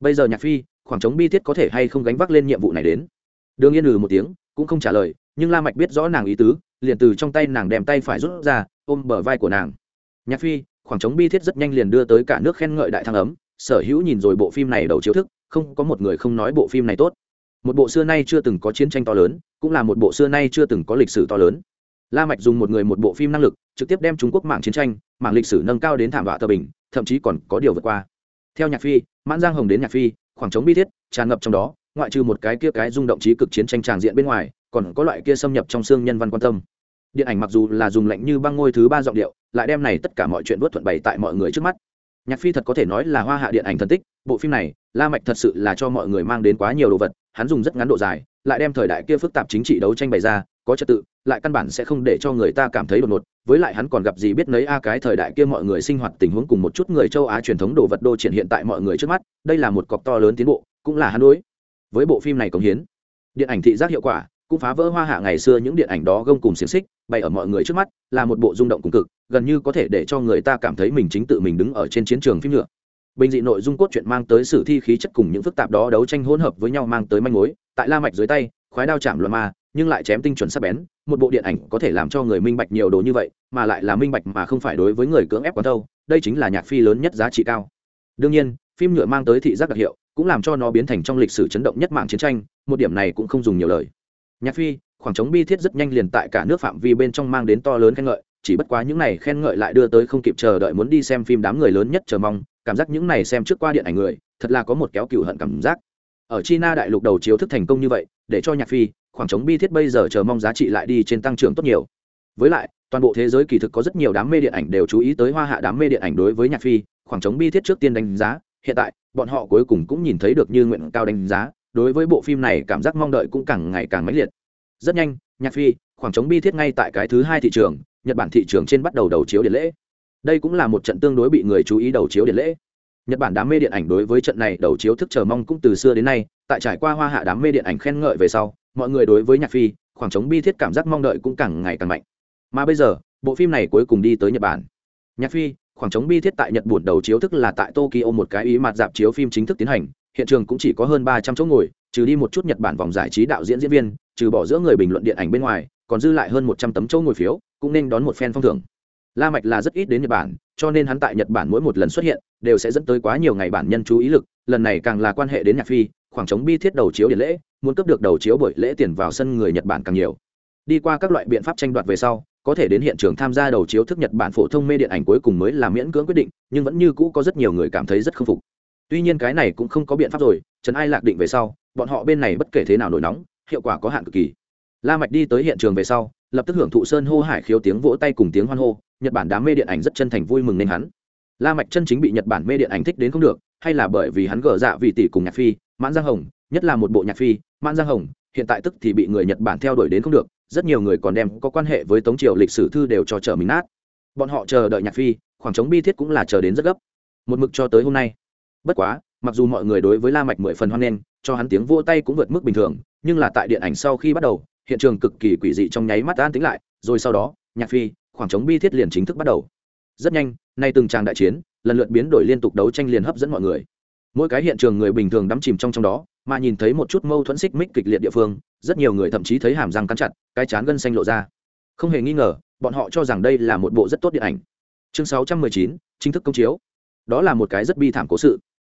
bây giờ nhạc phi, khoảng trống bi thiết có thể hay không gánh vác lên nhiệm vụ này đến? Đường yên lừ một tiếng, cũng không trả lời nhưng la mạch biết rõ nàng ý tứ, liền từ trong tay nàng đem tay phải rút ra, ôm bờ vai của nàng. Nhạc phi, khoảng trống bi thiết rất nhanh liền đưa tới cả nước khen ngợi đại thăng ấm, sở hữu nhìn rồi bộ phim này đầu chiếu thức, không có một người không nói bộ phim này tốt. Một bộ xưa nay chưa từng có chiến tranh to lớn, cũng là một bộ xưa nay chưa từng có lịch sử to lớn. La mạch dùng một người một bộ phim năng lực, trực tiếp đem trung quốc mạng chiến tranh, mạng lịch sử nâng cao đến thảm họa tờ bình, thậm chí còn có điều vượt qua. Theo nhạc phi, mãn giang hồng đến nhạc phi, khoảng trống bi thiết, tràn ngập trong đó, ngoại trừ một cái kia cái rung động trí cực chiến tranh tràng diện bên ngoài còn có loại kia xâm nhập trong xương nhân văn quan tâm. Điện ảnh mặc dù là dùng lạnh như băng ngôi thứ ba giọng điệu, lại đem này tất cả mọi chuyện vớt thuận bày tại mọi người trước mắt. Nhạc phi thật có thể nói là hoa hạ điện ảnh thần tích, bộ phim này, la mạch thật sự là cho mọi người mang đến quá nhiều đồ vật, hắn dùng rất ngắn độ dài, lại đem thời đại kia phức tạp chính trị đấu tranh bày ra, có trật tự, lại căn bản sẽ không để cho người ta cảm thấy đột ngột, với lại hắn còn gặp gì biết nấy a, cái thời đại kia mọi người sinh hoạt tình huống cùng một chút người châu á truyền thống đồ vật đô triển hiện tại mọi người trước mắt, đây là một cọc to lớn tiến bộ, cũng là hắn đối với bộ phim này cống hiến. Điện ảnh thị giác hiệu quả cũng phá vỡ hoa hạ ngày xưa những điện ảnh đó gông cùng xiềng xích, bày ở mọi người trước mắt, là một bộ rung động cùng cực, gần như có thể để cho người ta cảm thấy mình chính tự mình đứng ở trên chiến trường phim nhựa bình dị nội dung cốt truyện mang tới sử thi khí chất cùng những phức tạp đó đấu tranh hỗn hợp với nhau mang tới manh mối, tại la mạch dưới tay, khoái đao chạm luận ma, nhưng lại chém tinh chuẩn sắc bén, một bộ điện ảnh có thể làm cho người minh bạch nhiều đồ như vậy, mà lại là minh bạch mà không phải đối với người cưỡng ép quá đâu, đây chính là nhạc phi lớn nhất giá trị cao. Đương nhiên, phim nhựa mang tới thị giác đặc hiệu, cũng làm cho nó biến thành trong lịch sử chấn động nhất mạng chiến tranh, một điểm này cũng không dùng nhiều lời nhạc phi, khoảng trống bi thiết rất nhanh liền tại cả nước phạm vi bên trong mang đến to lớn khen ngợi, chỉ bất quá những này khen ngợi lại đưa tới không kịp chờ đợi muốn đi xem phim đám người lớn nhất chờ mong, cảm giác những này xem trước qua điện ảnh người, thật là có một kéo cựu hận cảm giác. Ở china đại lục đầu chiếu thức thành công như vậy, để cho nhạc phi, khoảng trống bi thiết bây giờ chờ mong giá trị lại đi trên tăng trưởng tốt nhiều. Với lại, toàn bộ thế giới kỳ thực có rất nhiều đám mê điện ảnh đều chú ý tới hoa hạ đám mê điện ảnh đối với nhạc phi, khoảng trống bi thiết trước tiên đánh giá, hiện tại, bọn họ cuối cùng cũng nhìn thấy được như nguyện cao đánh giá đối với bộ phim này cảm giác mong đợi cũng càng ngày càng mãnh liệt. Rất nhanh, nhạc phi, khoảng trống bi thiết ngay tại cái thứ hai thị trường, nhật bản thị trường trên bắt đầu đầu chiếu điện lễ. Đây cũng là một trận tương đối bị người chú ý đầu chiếu điện lễ. Nhật bản đám mê điện ảnh đối với trận này đầu chiếu thức chờ mong cũng từ xưa đến nay, tại trải qua hoa hạ đám mê điện ảnh khen ngợi về sau, mọi người đối với nhạc phi, khoảng trống bi thiết cảm giác mong đợi cũng càng ngày càng mạnh. Mà bây giờ, bộ phim này cuối cùng đi tới nhật bản. Nhạc phi, khoảng trống bi thiết tại nhật buồn đầu chiếu thức là tại tokyo một cái ý mặt dạp chiếu phim chính thức tiến hành hiện trường cũng chỉ có hơn ba trăm chỗ ngồi, trừ đi một chút nhật bản vòng giải trí đạo diễn diễn viên, trừ bỏ giữa người bình luận điện ảnh bên ngoài, còn dư lại hơn một trăm tấm chỗ ngồi phiếu, cũng nên đón một phen phong thưởng. La mạch là rất ít đến nhật bản, cho nên hắn tại nhật bản mỗi một lần xuất hiện, đều sẽ dẫn tới quá nhiều ngày bản nhân chú ý lực, lần này càng là quan hệ đến nhạc phi, khoảng trống bi thiết đầu chiếu điện lễ, muốn cướp được đầu chiếu buổi lễ tiền vào sân người nhật bản càng nhiều. Đi qua các loại biện pháp tranh đoạt về sau, có thể đến hiện trường tham gia đầu chiếu thức nhật bản phổ thông mê điện ảnh cuối cùng mới là miễn cưỡng quyết định, nhưng vẫn như cũ có rất nhiều người cảm thấy rất không phục tuy nhiên cái này cũng không có biện pháp rồi, trần ai lạc định về sau, bọn họ bên này bất kể thế nào nổi nóng, hiệu quả có hạn cực kỳ. La mạch đi tới hiện trường về sau, lập tức hưởng thụ sơn hô hải khiếu tiếng vỗ tay cùng tiếng hoan hô, nhật bản đám mê điện ảnh rất chân thành vui mừng nên hắn. La mạch chân chính bị nhật bản mê điện ảnh thích đến không được, hay là bởi vì hắn gờ dạ vì tỷ cùng nhạc phi, mãn giang hồng, nhất là một bộ nhạc phi, mãn giang hồng, hiện tại tức thì bị người nhật bản theo đuổi đến không được, rất nhiều người còn đem có quan hệ với tống triều lịch sử thư đều cho trở mình nát. Bọn họ chờ đợi nhạc phi, khoảng trống bi thiết cũng là chờ đến rất gấp. Một mực cho tới hôm nay bất quá mặc dù mọi người đối với la mạch mười phần hoan nghênh cho hắn tiếng vỗ tay cũng vượt mức bình thường nhưng là tại điện ảnh sau khi bắt đầu hiện trường cực kỳ quỷ dị trong nháy mắt an tĩnh lại rồi sau đó nhạc phi khoảng trống bi thiết liền chính thức bắt đầu. Rất nhanh nay từng tràng đại chiến lần lượt biến đổi liên tục đấu tranh liền hấp dẫn mọi người. Mỗi cái hiện trường người bình thường đắm chìm trong trong đó mà nhìn thấy một chút mâu thuẫn xích mích kịch liệt địa phương rất nhiều người thậm chí thấy hàm răng cắn chặt cái chán gân xanh lộ ra. Không hề nghi ngờ bọn họ cho rằng đây là một bộ rất tốt điện ảnh. Chương 619, chính thức công chiếu. Đó là một cái rất bi thảm cố sự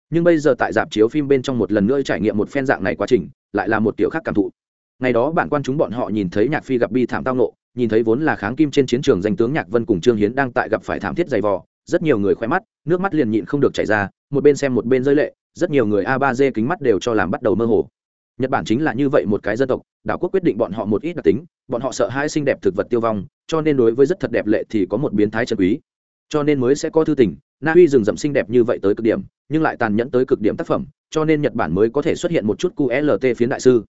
nhưng bây giờ tại dạp chiếu phim bên trong một lần nữa trải nghiệm một phen dạng này quá trình, lại là một kiểu khác cảm thụ. Ngày đó bản quan chúng bọn họ nhìn thấy nhạc phi gặp bi thảm tao nộ nhìn thấy vốn là kháng kim trên chiến trường danh tướng nhạc vân cùng trương hiến đang tại gặp phải thảm thiết dày vò, rất nhiều người khoe mắt, nước mắt liền nhịn không được chảy ra, một bên xem một bên rơi lệ, rất nhiều người a ba d kính mắt đều cho làm bắt đầu mơ hồ. Nhật bản chính là như vậy một cái dân tộc, đảo quốc quyết định bọn họ một ít đặc tính, bọn họ sợ hai xinh đẹp thực vật tiêu vong, cho nên đối với rất thật đẹp lệ thì có một biến thái chân quý. Cho nên mới sẽ có thư tình na uy rừng rậm xinh đẹp như vậy tới cực điểm, nhưng lại tàn nhẫn tới cực điểm tác phẩm, cho nên nhật bản mới có thể xuất hiện một chút qlt phiến đại sư.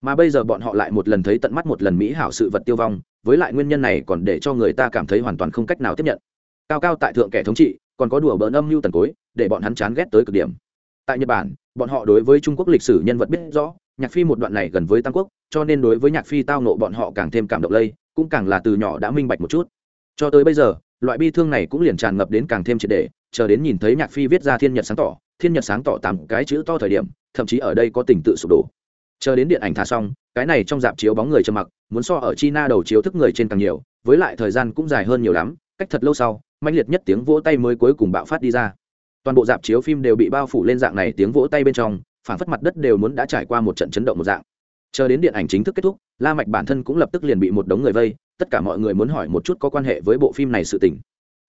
Mà bây giờ bọn họ lại một lần thấy tận mắt một lần mỹ hảo sự vật tiêu vong, với lại nguyên nhân này còn để cho người ta cảm thấy hoàn toàn không cách nào tiếp nhận. Cao cao tại thượng kẻ thống trị, còn có đùa bỡn âm mưu tần cối, để bọn hắn chán ghét tới cực điểm. Tại nhật bản, bọn họ đối với trung quốc lịch sử nhân vật biết rõ, nhạc phi một đoạn này gần với tam quốc, cho nên đối với nhạc phi tao nộ bọn họ càng thêm cảm động lây, cũng càng là từ nhỏ đã minh bạch một chút. Cho tới bây giờ loại bi thương này cũng liền tràn ngập đến càng thêm triệt đề chờ đến nhìn thấy nhạc phi viết ra thiên nhật sáng tỏ, thiên nhật sáng tỏ tám cái chữ to thời điểm, thậm chí ở đây có tình tự sụp đổ. Chờ đến điện ảnh thả xong, cái này trong dạp chiếu bóng người trầm mặc, muốn so ở china đầu chiếu thức người trên càng nhiều, với lại thời gian cũng dài hơn nhiều lắm, cách thật lâu sau mạnh liệt nhất tiếng vỗ tay mới cuối cùng bạo phát đi ra. Toàn bộ dạp chiếu phim đều bị bao phủ lên dạng này tiếng vỗ tay bên trong phản phất mặt đất đều muốn đã trải qua một trận chấn động một dạng chờ đến điện ảnh chính thức kết thúc, la mạch bản thân cũng lập tức liền bị một đống người vây, tất cả mọi người muốn hỏi một chút có quan hệ với bộ phim này sự tình.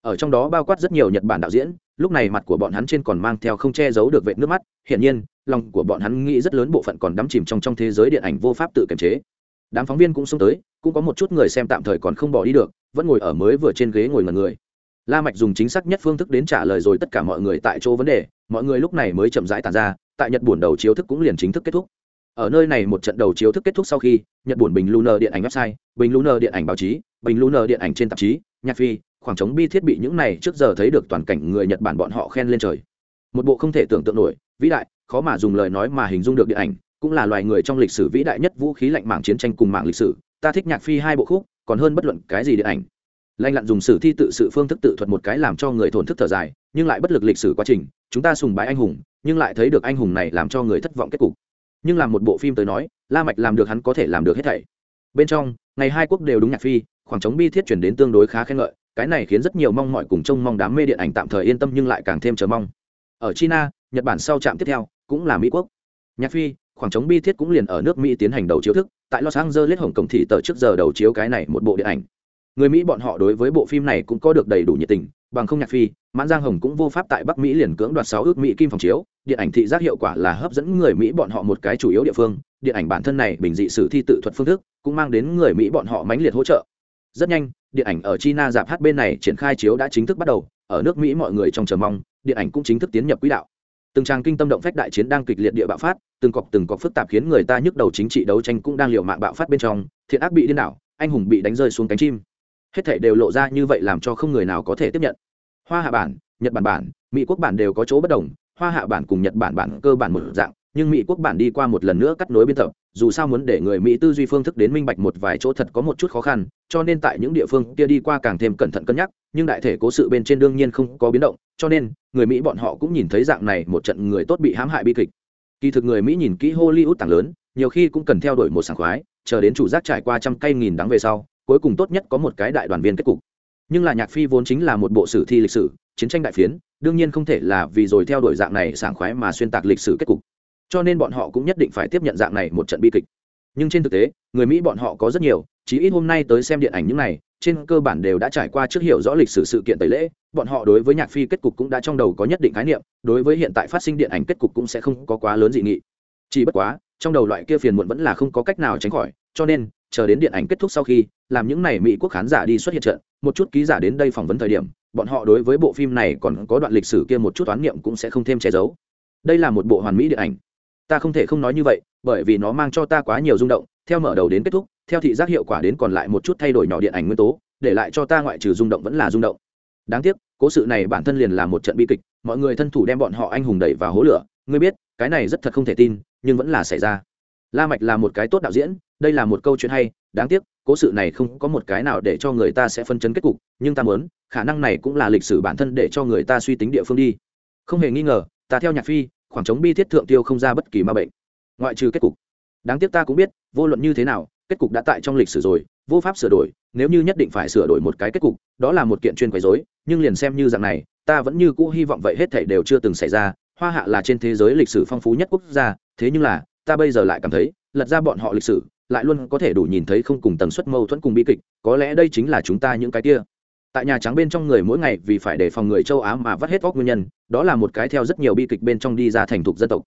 Ở trong đó bao quát rất nhiều nhật bản đạo diễn, lúc này mặt của bọn hắn trên còn mang theo không che giấu được vệt nước mắt, hiển nhiên, lòng của bọn hắn nghĩ rất lớn bộ phận còn đắm chìm trong trong thế giới điện ảnh vô pháp tự kiềm chế. Đám phóng viên cũng xông tới, cũng có một chút người xem tạm thời còn không bỏ đi được, vẫn ngồi ở mới vừa trên ghế ngồi ngẩn người. La mạch dùng chính xác nhất phương thức đến trả lời rồi tất cả mọi người tại chỗ vấn đề, mọi người lúc này mới chậm rãi tàn ra, tại nhật buồn đầu chiếu thức cũng liền chính thức kết thúc ở nơi này một trận đầu chiếu thức kết thúc sau khi, nhật buồn bình lunar điện ảnh website, bình lunar điện ảnh báo chí, bình lunar điện ảnh trên tạp chí, nhạc phi, khoảng trống bi thiết bị những này trước giờ thấy được toàn cảnh người nhật bản bọn họ khen lên trời. Một bộ không thể tưởng tượng nổi, vĩ đại, khó mà dùng lời nói mà hình dung được điện ảnh, cũng là loài người trong lịch sử vĩ đại nhất vũ khí lạnh mảng chiến tranh cùng mảng lịch sử. Ta thích nhạc phi hai bộ khúc, còn hơn bất luận cái gì điện ảnh. Lanh lặn dùng sử thi tự sự phương thức tự thuật một cái làm cho người thổn thức thở dài, nhưng lại bất lực lịch sử quá trình, chúng ta sùng bái anh hùng, nhưng lại thấy được anh hùng này làm cho người thất vọng kết cục nhưng làm một bộ phim tới nói, la mạch làm được hắn có thể làm được hết thảy. Bên trong, ngày hai quốc đều đúng nhạc phi, khoảng trống bi thiết chuyển đến tương đối khá khen ngợi, cái này khiến rất nhiều mong mọi cùng trông mong đám mê điện ảnh tạm thời yên tâm nhưng lại càng thêm chờ mong. Ở china, nhật bản sau trạm tiếp theo, cũng là mỹ quốc. Nhạc phi, khoảng trống bi thiết cũng liền ở nước mỹ tiến hành đầu chiếu thức, tại los angeles hồng cổng thị tờ trước giờ đầu chiếu cái này một bộ điện ảnh. Người mỹ bọn họ đối với bộ phim này cũng có được đầy đủ nhiệt tình, bằng không nhạc phi, mãn giang hồng cũng vô pháp tại bắc mỹ liền cưỡng đoạt sáu ước mỹ kim phòng chiếu điện ảnh thị giác hiệu quả là hấp dẫn người mỹ bọn họ một cái chủ yếu địa phương. Điện ảnh bản thân này bình dị sử thi tự thuật phương thức cũng mang đến người mỹ bọn họ mãnh liệt hỗ trợ. Rất nhanh, điện ảnh ở china dạp hát bên này triển khai chiếu đã chính thức bắt đầu. Ở nước mỹ mọi người trong chờ mong, điện ảnh cũng chính thức tiến nhập quỹ đạo. Từng trang kinh tâm động phách đại chiến đang kịch liệt địa bạo phát, từng cọc từng cọc phức tạp khiến người ta nhức đầu chính trị đấu tranh cũng đang liệu mạng bạo phát bên trong. Thiện ác bị điên đảo, anh hùng bị đánh rơi xuống cánh chim. Hết thể đều lộ ra như vậy làm cho không người nào có thể tiếp nhận. Hoa hạ bản, nhật bản bản, mỹ quốc bản đều có chỗ bất đồng hoa hạ bản cùng nhật bản bản cơ bản một dạng, nhưng mỹ quốc bản đi qua một lần nữa cắt nối biên tập, dù sao muốn để người mỹ tư duy phương thức đến minh bạch một vài chỗ thật có một chút khó khăn, cho nên tại những địa phương kia đi qua càng thêm cẩn thận cân nhắc, nhưng đại thể cố sự bên trên đương nhiên không có biến động, cho nên, người mỹ bọn họ cũng nhìn thấy dạng này một trận người tốt bị hãm hại bi kịch. Kỳ thực người mỹ nhìn kỹ hollywood tảng lớn, nhiều khi cũng cần theo đuổi một sảng khoái, chờ đến chủ giác trải qua trăm cây nghìn đắng về sau, cuối cùng tốt nhất có một cái đại đoàn viên kết cục. Nhưng là nhạc phi vốn chính là một bộ sử thi lịch sử, chiến tranh đại phiến đương nhiên không thể là vì rồi theo đuổi dạng này sảng khoái mà xuyên tạc lịch sử kết cục. Cho nên bọn họ cũng nhất định phải tiếp nhận dạng này một trận bi kịch. Nhưng trên thực tế, người mỹ bọn họ có rất nhiều chỉ ít hôm nay tới xem điện ảnh những này, trên cơ bản đều đã trải qua trước hiểu rõ lịch sử sự kiện tẩy lễ, bọn họ đối với nhạc phi kết cục cũng đã trong đầu có nhất định khái niệm, đối với hiện tại phát sinh điện ảnh kết cục cũng sẽ không có quá lớn dị nghị. Chỉ bất quá, trong đầu loại kia phiền muộn vẫn là không có cách nào tránh khỏi, cho nên, chờ đến điện ảnh kết thúc sau khi, làm những này mỹ quốc khán giả đi xuất hiện trận, một chút ký giả đến đây phỏng vấn thời điểm bọn họ đối với bộ phim này còn có đoạn lịch sử kia một chút toán niệm cũng sẽ không thêm che giấu. Đây là một bộ hoàn mỹ điện ảnh. Ta không thể không nói như vậy, bởi vì nó mang cho ta quá nhiều rung động, theo mở đầu đến kết thúc, theo thị giác hiệu quả đến còn lại một chút thay đổi nhỏ điện ảnh nguyên tố, để lại cho ta ngoại trừ rung động vẫn là rung động. Đáng tiếc, cố sự này bản thân liền là một trận bi kịch, mọi người thân thủ đem bọn họ anh hùng đẩy vào hố lửa. Ngươi biết, cái này rất thật không thể tin, nhưng vẫn là xảy ra. La mạch là một cái tốt đạo diễn, đây là một câu chuyện hay, đáng tiếc cố sự này không có một cái nào để cho người ta sẽ phân chấn kết cục nhưng ta muốn khả năng này cũng là lịch sử bản thân để cho người ta suy tính địa phương đi. Không hề nghi ngờ ta theo nhạc phi khoảng trống bi thiết thượng tiêu không ra bất kỳ ma bệnh. Ngoại trừ kết cục. Đáng tiếc ta cũng biết vô luận như thế nào kết cục đã tại trong lịch sử rồi vô pháp sửa đổi nếu như nhất định phải sửa đổi một cái kết cục đó là một kiện chuyên quấy dối, nhưng liền xem như dạng này ta vẫn như cũ hy vọng vậy hết thảy đều chưa từng xảy ra hoa hạ là trên thế giới lịch sử phong phú nhất quốc gia thế nhưng là ta bây giờ lại cảm thấy lật ra bọn họ lịch sử lại luôn có thể đủ nhìn thấy không cùng tần suất mâu thuẫn cùng bi kịch, có lẽ đây chính là chúng ta những cái kia. Tại nhà trắng bên trong người mỗi ngày vì phải đề phòng người châu á mà vắt hết óc nguyên nhân, đó là một cái theo rất nhiều bi kịch bên trong đi ra thành thục dân tộc.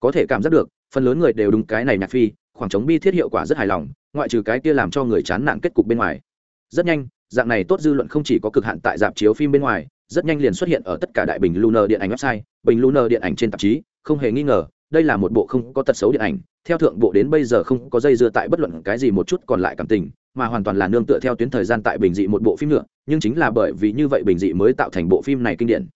Có thể cảm giác được, phần lớn người đều đúng cái này nhạc phi, khoảng trống bi thiết hiệu quả rất hài lòng, ngoại trừ cái kia làm cho người chán nản kết cục bên ngoài. Rất nhanh, dạng này tốt dư luận không chỉ có cực hạn tại dạp chiếu phim bên ngoài, rất nhanh liền xuất hiện ở tất cả đại bình lunar điện ảnh website, bình lunar điện ảnh trên tạp chí, không hề nghi ngờ đây là một bộ không có tật xấu điện ảnh, theo thượng bộ đến bây giờ không có dây dưa tại bất luận cái gì một chút còn lại cảm tình, mà hoàn toàn là nương tựa theo tuyến thời gian tại bình dị một bộ phim nữa, nhưng chính là bởi vì như vậy bình dị mới tạo thành bộ phim này kinh điển.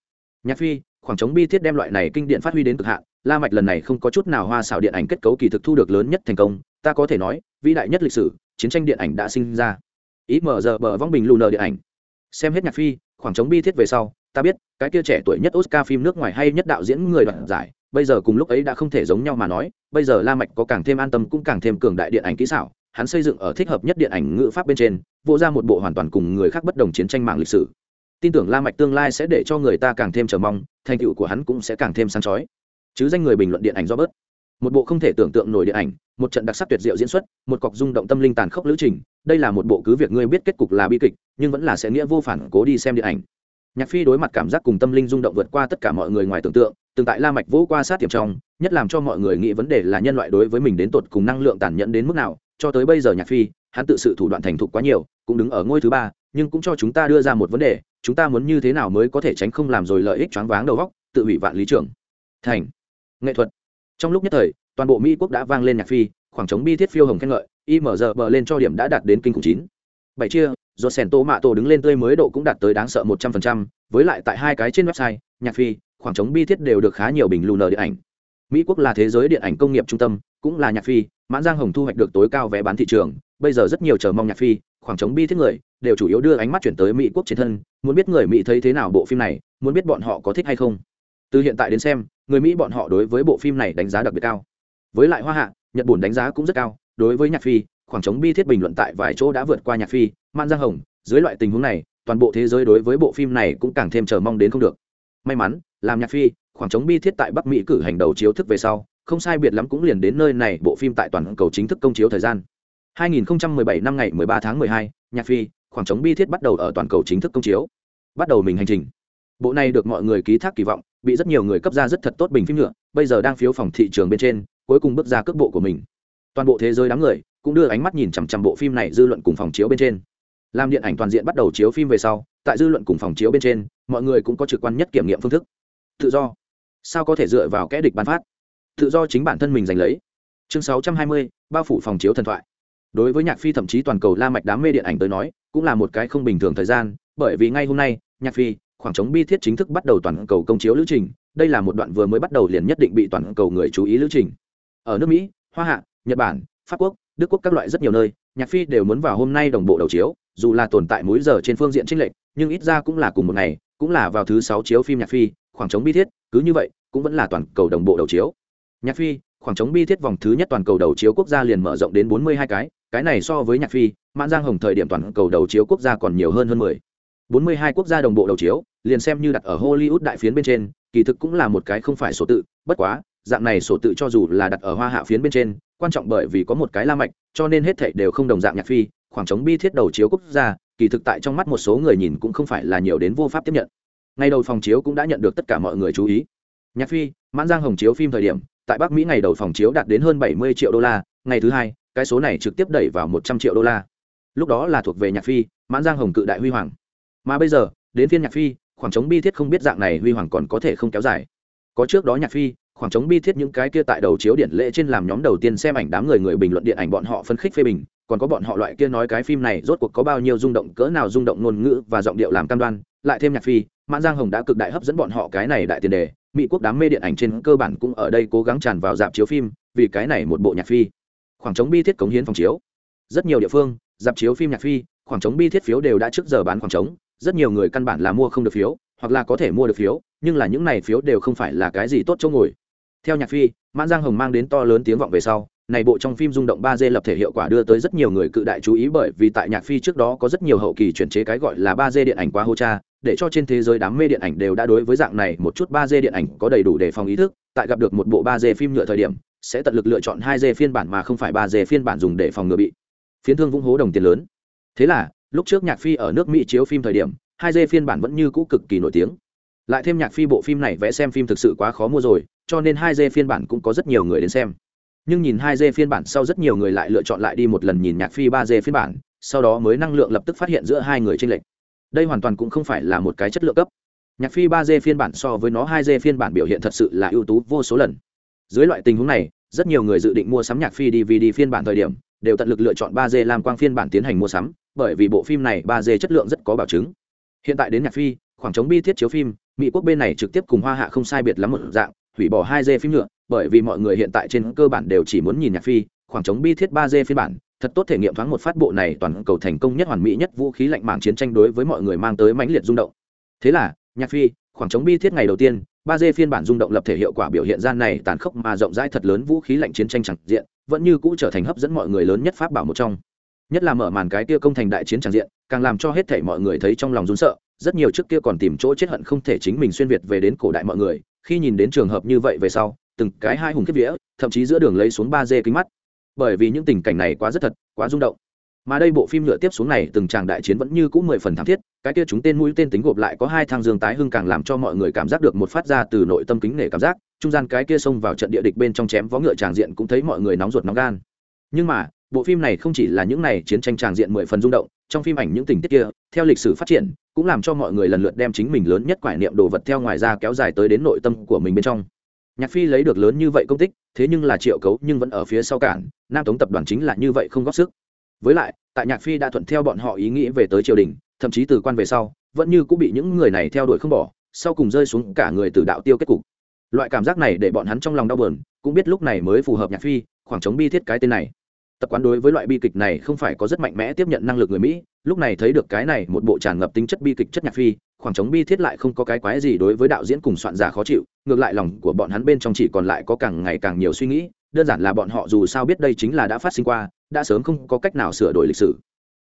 Nhạc phi, khoảng trống bi thiết đem loại này kinh điển phát huy đến cực hạn, la mạch lần này không có chút nào hoa xảo điện ảnh kết cấu kỳ thực thu được lớn nhất thành công, ta có thể nói, vĩ đại nhất lịch sử, chiến tranh điện ảnh đã sinh ra. Ý mở giờ bờ vong bình lù nờ điện ảnh. Xem hết nhạc phi, khoảng trống bi thiết về sau ta biết, cái kia trẻ tuổi nhất oscar phim nước ngoài hay nhất đạo diễn người đoạt giải, bây giờ cùng lúc ấy đã không thể giống nhau mà nói, bây giờ la mạch có càng thêm an tâm cũng càng thêm cường đại điện ảnh kỹ xảo, hắn xây dựng ở thích hợp nhất điện ảnh ngữ pháp bên trên, vô ra một bộ hoàn toàn cùng người khác bất đồng chiến tranh mạng lịch sử. Tin tưởng la mạch tương lai sẽ để cho người ta càng thêm chờ mong, thành tựu của hắn cũng sẽ càng thêm sáng chói. Chứ danh người bình luận điện ảnh do bớt một bộ không thể tưởng tượng nổi điện ảnh, một trận đặc sắc tuyệt diệu diễn xuất, một cọc rung động tâm linh tàn khốc lữ trình, đây là một bộ cứ việc ngươi biết kết cục là bi kịch, nhưng vẫn là sẽ nghĩa vô phản cố đi xem điện ảnh nhạc phi đối mặt cảm giác cùng tâm linh rung động vượt qua tất cả mọi người ngoài tưởng tượng, từng tại la mạch vỗ qua sát tiềm trong, nhất làm cho mọi người nghĩ vấn đề là nhân loại đối với mình đến tột cùng năng lượng tàn nhẫn đến mức nào, cho tới bây giờ nhạc phi, hắn tự sự thủ đoạn thành thục quá nhiều, cũng đứng ở ngôi thứ ba, nhưng cũng cho chúng ta đưa ra một vấn đề, chúng ta muốn như thế nào mới có thể tránh không làm rồi lợi ích choáng váng đầu óc tự hủy vạn lý trưởng. Thành. Nghệ thuật. Trong lúc nhất thời, toàn bộ mỹ quốc đã vang lên nhạc phi, khoảng trống bi thiết phiêu hồng khen ngợi img bờ lên cho điểm đã đạt đến kinh khủng chín. Bảy chia do sèn tô mạ tổ đứng lên tươi mới độ cũng đạt tới đáng sợ một trăm phần trăm, với lại tại hai cái trên website, nhạc phi, khoảng trống bi thiết đều được khá nhiều bình lù nờ điện ảnh. Mỹ quốc là thế giới điện ảnh công nghiệp trung tâm, cũng là nhạc phi, mãn giang hồng thu hoạch được tối cao vé bán thị trường, bây giờ rất nhiều chờ mong nhạc phi, khoảng trống bi thiết người, đều chủ yếu đưa ánh mắt chuyển tới mỹ quốc trên thân, muốn biết người mỹ thấy thế nào bộ phim này, muốn biết bọn họ có thích hay không. Từ hiện tại đến xem, người mỹ bọn họ đối với bộ phim này đánh giá đặc biệt cao. Với lại hoa hạ, nhật bùn đánh giá cũng rất cao, đối với nhạc phi, khoảng trống bi thiết bình luận tại vài chỗ đã vượt qua nhạc phi man giang hồng dưới loại tình huống này toàn bộ thế giới đối với bộ phim này cũng càng thêm chờ mong đến không được. May mắn làm nhạc phi khoảng trống bi thiết tại bắc mỹ cử hành đầu chiếu thức về sau không sai biệt lắm cũng liền đến nơi này bộ phim tại toàn cầu chính thức công chiếu thời gian. 2017 năm ngày 13 tháng 12, nhạc phi khoảng trống bi thiết bắt đầu ở toàn cầu chính thức công chiếu. Bắt đầu mình hành trình. Bộ này được mọi người ký thác kỳ vọng bị rất nhiều người cấp ra rất thật tốt bình phim nhựa bây giờ đang phiếu phòng thị trường bên trên cuối cùng bước ra cước bộ của mình. Toàn bộ thế giới đám người cũng đưa ánh mắt nhìn chằm chằm bộ phim này dư luận cùng phòng chiếu bên trên làm điện ảnh toàn diện bắt đầu chiếu phim về sau tại dư luận cùng phòng chiếu bên trên mọi người cũng có trực quan nhất kiểm nghiệm phương thức. Tự do. Sao có thể dựa vào kẽ địch bán phát? Tự do chính bản thân mình giành lấy. Chương 620, bao phủ phòng chiếu thần thoại. Đối với nhạc phi thậm chí toàn cầu la mạch đám mê điện ảnh tới nói cũng là một cái không bình thường thời gian bởi vì ngay hôm nay nhạc phi khoảng trống bi thiết chính thức bắt đầu toàn cầu công chiếu lữ trình đây là một đoạn vừa mới bắt đầu liền nhất định bị toàn cầu người chú ý lữ trình. Ở nước mỹ hoa hạ nhật bản pháp quốc đức quốc các loại rất nhiều nơi nhạc phi đều muốn vào hôm nay đồng bộ đầu chiếu, dù là tồn tại múi giờ trên phương diện trinh lệch, nhưng ít ra cũng là cùng một ngày, cũng là vào thứ sáu chiếu phim nhạc phi, khoảng trống bi thiết, cứ như vậy, cũng vẫn là toàn cầu đồng bộ đầu chiếu. Nhạc phi, khoảng trống bi thiết vòng thứ nhất toàn cầu đầu chiếu quốc gia liền mở rộng đến bốn mươi hai cái cái này so với nhạc phi, mãn giang hồng thời điểm toàn cầu đầu chiếu quốc gia còn nhiều hơn hơn mười. bốn mươi hai quốc gia đồng bộ đầu chiếu, liền xem như đặt ở hollywood đại phiến bên trên, kỳ thực cũng là một cái không phải số tự, bất quá dạng này sổ tự cho dù là đặt ở hoa hạ phiến bên trên, quan trọng bởi vì có một cái la mạch, cho nên hết thảy đều không đồng dạng nhạc phi, khoảng trống bi thiết đầu chiếu quốc gia, kỳ thực tại trong mắt một số người nhìn cũng không phải là nhiều đến vô pháp tiếp nhận. Ngày đầu phòng chiếu cũng đã nhận được tất cả mọi người chú ý. Nhạc phi, mãn giang hồng chiếu phim thời điểm, tại bắc mỹ ngày đầu phòng chiếu đạt đến hơn 70 triệu đô la, ngày thứ hai, cái số này trực tiếp đẩy vào 100 triệu đô la. Lúc đó là thuộc về nhạc phi, mãn giang hồng cự đại huy hoàng. Mà bây giờ, đến phiên nhạc phi, khoảng trống bi thiết không biết dạng này huy hoàng còn có thể không kéo dài. Có trước đó nhạc phi khoảng trống bi thiết những cái kia tại đầu chiếu điện lễ trên làm nhóm đầu tiên xem ảnh đám người người bình luận điện ảnh bọn họ phân khích phê bình, còn có bọn họ loại kia nói cái phim này rốt cuộc có bao nhiêu rung động, cỡ nào rung động ngôn ngữ và giọng điệu làm cam đoan, lại thêm nhạc phi, mãn giang hồng đã cực đại hấp dẫn bọn họ cái này đại tiền đề, mỹ quốc đám mê điện ảnh trên cơ bản cũng ở đây cố gắng tràn vào dạp chiếu phim, vì cái này một bộ nhạc phi. Khoảng trống bi thiết cống hiến phòng chiếu. Rất nhiều địa phương, dạp chiếu phim nhạc phi, khoảng trống bi thiết phiếu đều đã trước giờ bán khoảng trống, rất nhiều người căn bản là mua không được phiếu, hoặc là có thể mua được phiếu, nhưng là những này phiếu đều không phải là cái gì tốt chỗ ngồi theo nhạc phi, mãn giang hồng mang đến to lớn tiếng vọng về sau, này bộ trong phim rung động ba d lập thể hiệu quả đưa tới rất nhiều người cự đại chú ý bởi vì tại nhạc phi trước đó có rất nhiều hậu kỳ chuyển chế cái gọi là ba d điện ảnh quá hô cha, để cho trên thế giới đám mê điện ảnh đều đã đối với dạng này một chút ba d điện ảnh có đầy đủ đề phòng ý thức, tại gặp được một bộ ba d phim nhựa thời điểm, sẽ tận lực lựa chọn hai d phiên bản mà không phải ba d phiên bản dùng để phòng ngừa bị phiến thương vung hố đồng tiền lớn. Thế là, lúc trước nhạc phi ở nước mỹ chiếu phim thời điểm, hai d phiên bản vẫn như cũ cực kỳ nổi tiếng. Lại thêm nhạc phi bộ phim này vẽ xem phim thực sự quá khó mua rồi cho nên hai d phiên bản cũng có rất nhiều người đến xem. Nhưng nhìn hai d phiên bản sau rất nhiều người lại lựa chọn lại đi một lần nhìn nhạc phi ba d phiên bản, sau đó mới năng lượng lập tức phát hiện giữa hai người tranh lệch. Đây hoàn toàn cũng không phải là một cái chất lượng cấp. Nhạc phi ba d phiên bản so với nó hai d phiên bản biểu hiện thật sự là ưu tú vô số lần. Dưới loại tình huống này, rất nhiều người dự định mua sắm nhạc phi dvd phiên bản thời điểm, đều tận lực lựa chọn ba d làm quang phiên bản tiến hành mua sắm, bởi vì bộ phim này ba d chất lượng rất có bảo chứng. Hiện tại đến nhạc phi, khoảng trống bi thiết chiếu phim, mỹ quốc bên này trực tiếp cùng hoa hạ không sai biệt lắm một dạng hủy bỏ hai d phim nhựa, bởi vì mọi người hiện tại trên cơ bản đều chỉ muốn nhìn nhạc phi, khoảng trống bi thiết ba d phiên bản, thật tốt thể nghiệm thoáng một phát bộ này toàn cầu thành công nhất hoàn mỹ nhất vũ khí lạnh mạng chiến tranh đối với mọi người mang tới mãnh liệt rung động. Thế là, nhạc phi, khoảng trống bi thiết ngày đầu tiên, ba d phiên bản rung động lập thể hiệu quả biểu hiện ra này tàn khốc mà rộng rãi thật lớn vũ khí lạnh chiến tranh chẳng diện, vẫn như cũ trở thành hấp dẫn mọi người lớn nhất pháp bảo một trong. Nhất là mở màn cái kia công thành đại chiến chẳng diện, càng làm cho hết thể mọi người thấy trong lòng run sợ, rất nhiều trước kia còn tìm chỗ chết hận không thể chính mình xuyên việt về đến cổ đại mọi người khi nhìn đến trường hợp như vậy về sau, từng cái hai hùng kiếp vía, thậm chí giữa đường lấy xuống ba dê kính mắt. Bởi vì những tình cảnh này quá rất thật, quá rung động. Mà đây bộ phim nhựa tiếp xuống này, từng tràng đại chiến vẫn như cũ mười phần thảm thiết, cái kia chúng tên mũi tên tính gộp lại có hai thang dương tái hưng càng làm cho mọi người cảm giác được một phát ra từ nội tâm kính nể cảm giác, trung gian cái kia xông vào trận địa địch bên trong chém vó ngựa tràng diện cũng thấy mọi người nóng ruột nóng gan. Nhưng mà, bộ phim này không chỉ là những này chiến tranh tràng diện mười phần rung động trong phim ảnh những tình tiết kia, theo lịch sử phát triển, cũng làm cho mọi người lần lượt đem chính mình lớn nhất quải niệm đồ vật theo ngoài ra kéo dài tới đến nội tâm của mình bên trong. Nhạc phi lấy được lớn như vậy công tích, thế nhưng là triệu cấu nhưng vẫn ở phía sau cản, nam tống tập đoàn chính là như vậy không góp sức. Với lại, tại nhạc phi đã thuận theo bọn họ ý nghĩ về tới triều đình, thậm chí từ quan về sau, vẫn như cũng bị những người này theo đuổi không bỏ, sau cùng rơi xuống cả người từ đạo tiêu kết cục. Loại cảm giác này để bọn hắn trong lòng đau buồn, cũng biết lúc này mới phù hợp nhạc phi, khoảng trống bi thiết cái tên này tập quán đối với loại bi kịch này không phải có rất mạnh mẽ tiếp nhận năng lực người mỹ, lúc này thấy được cái này một bộ tràn ngập tính chất bi kịch chất nhạc phi, khoảng trống bi thiết lại không có cái quái gì đối với đạo diễn cùng soạn giả khó chịu, ngược lại lòng của bọn hắn bên trong chỉ còn lại có càng ngày càng nhiều suy nghĩ, đơn giản là bọn họ dù sao biết đây chính là đã phát sinh qua, đã sớm không có cách nào sửa đổi lịch sử.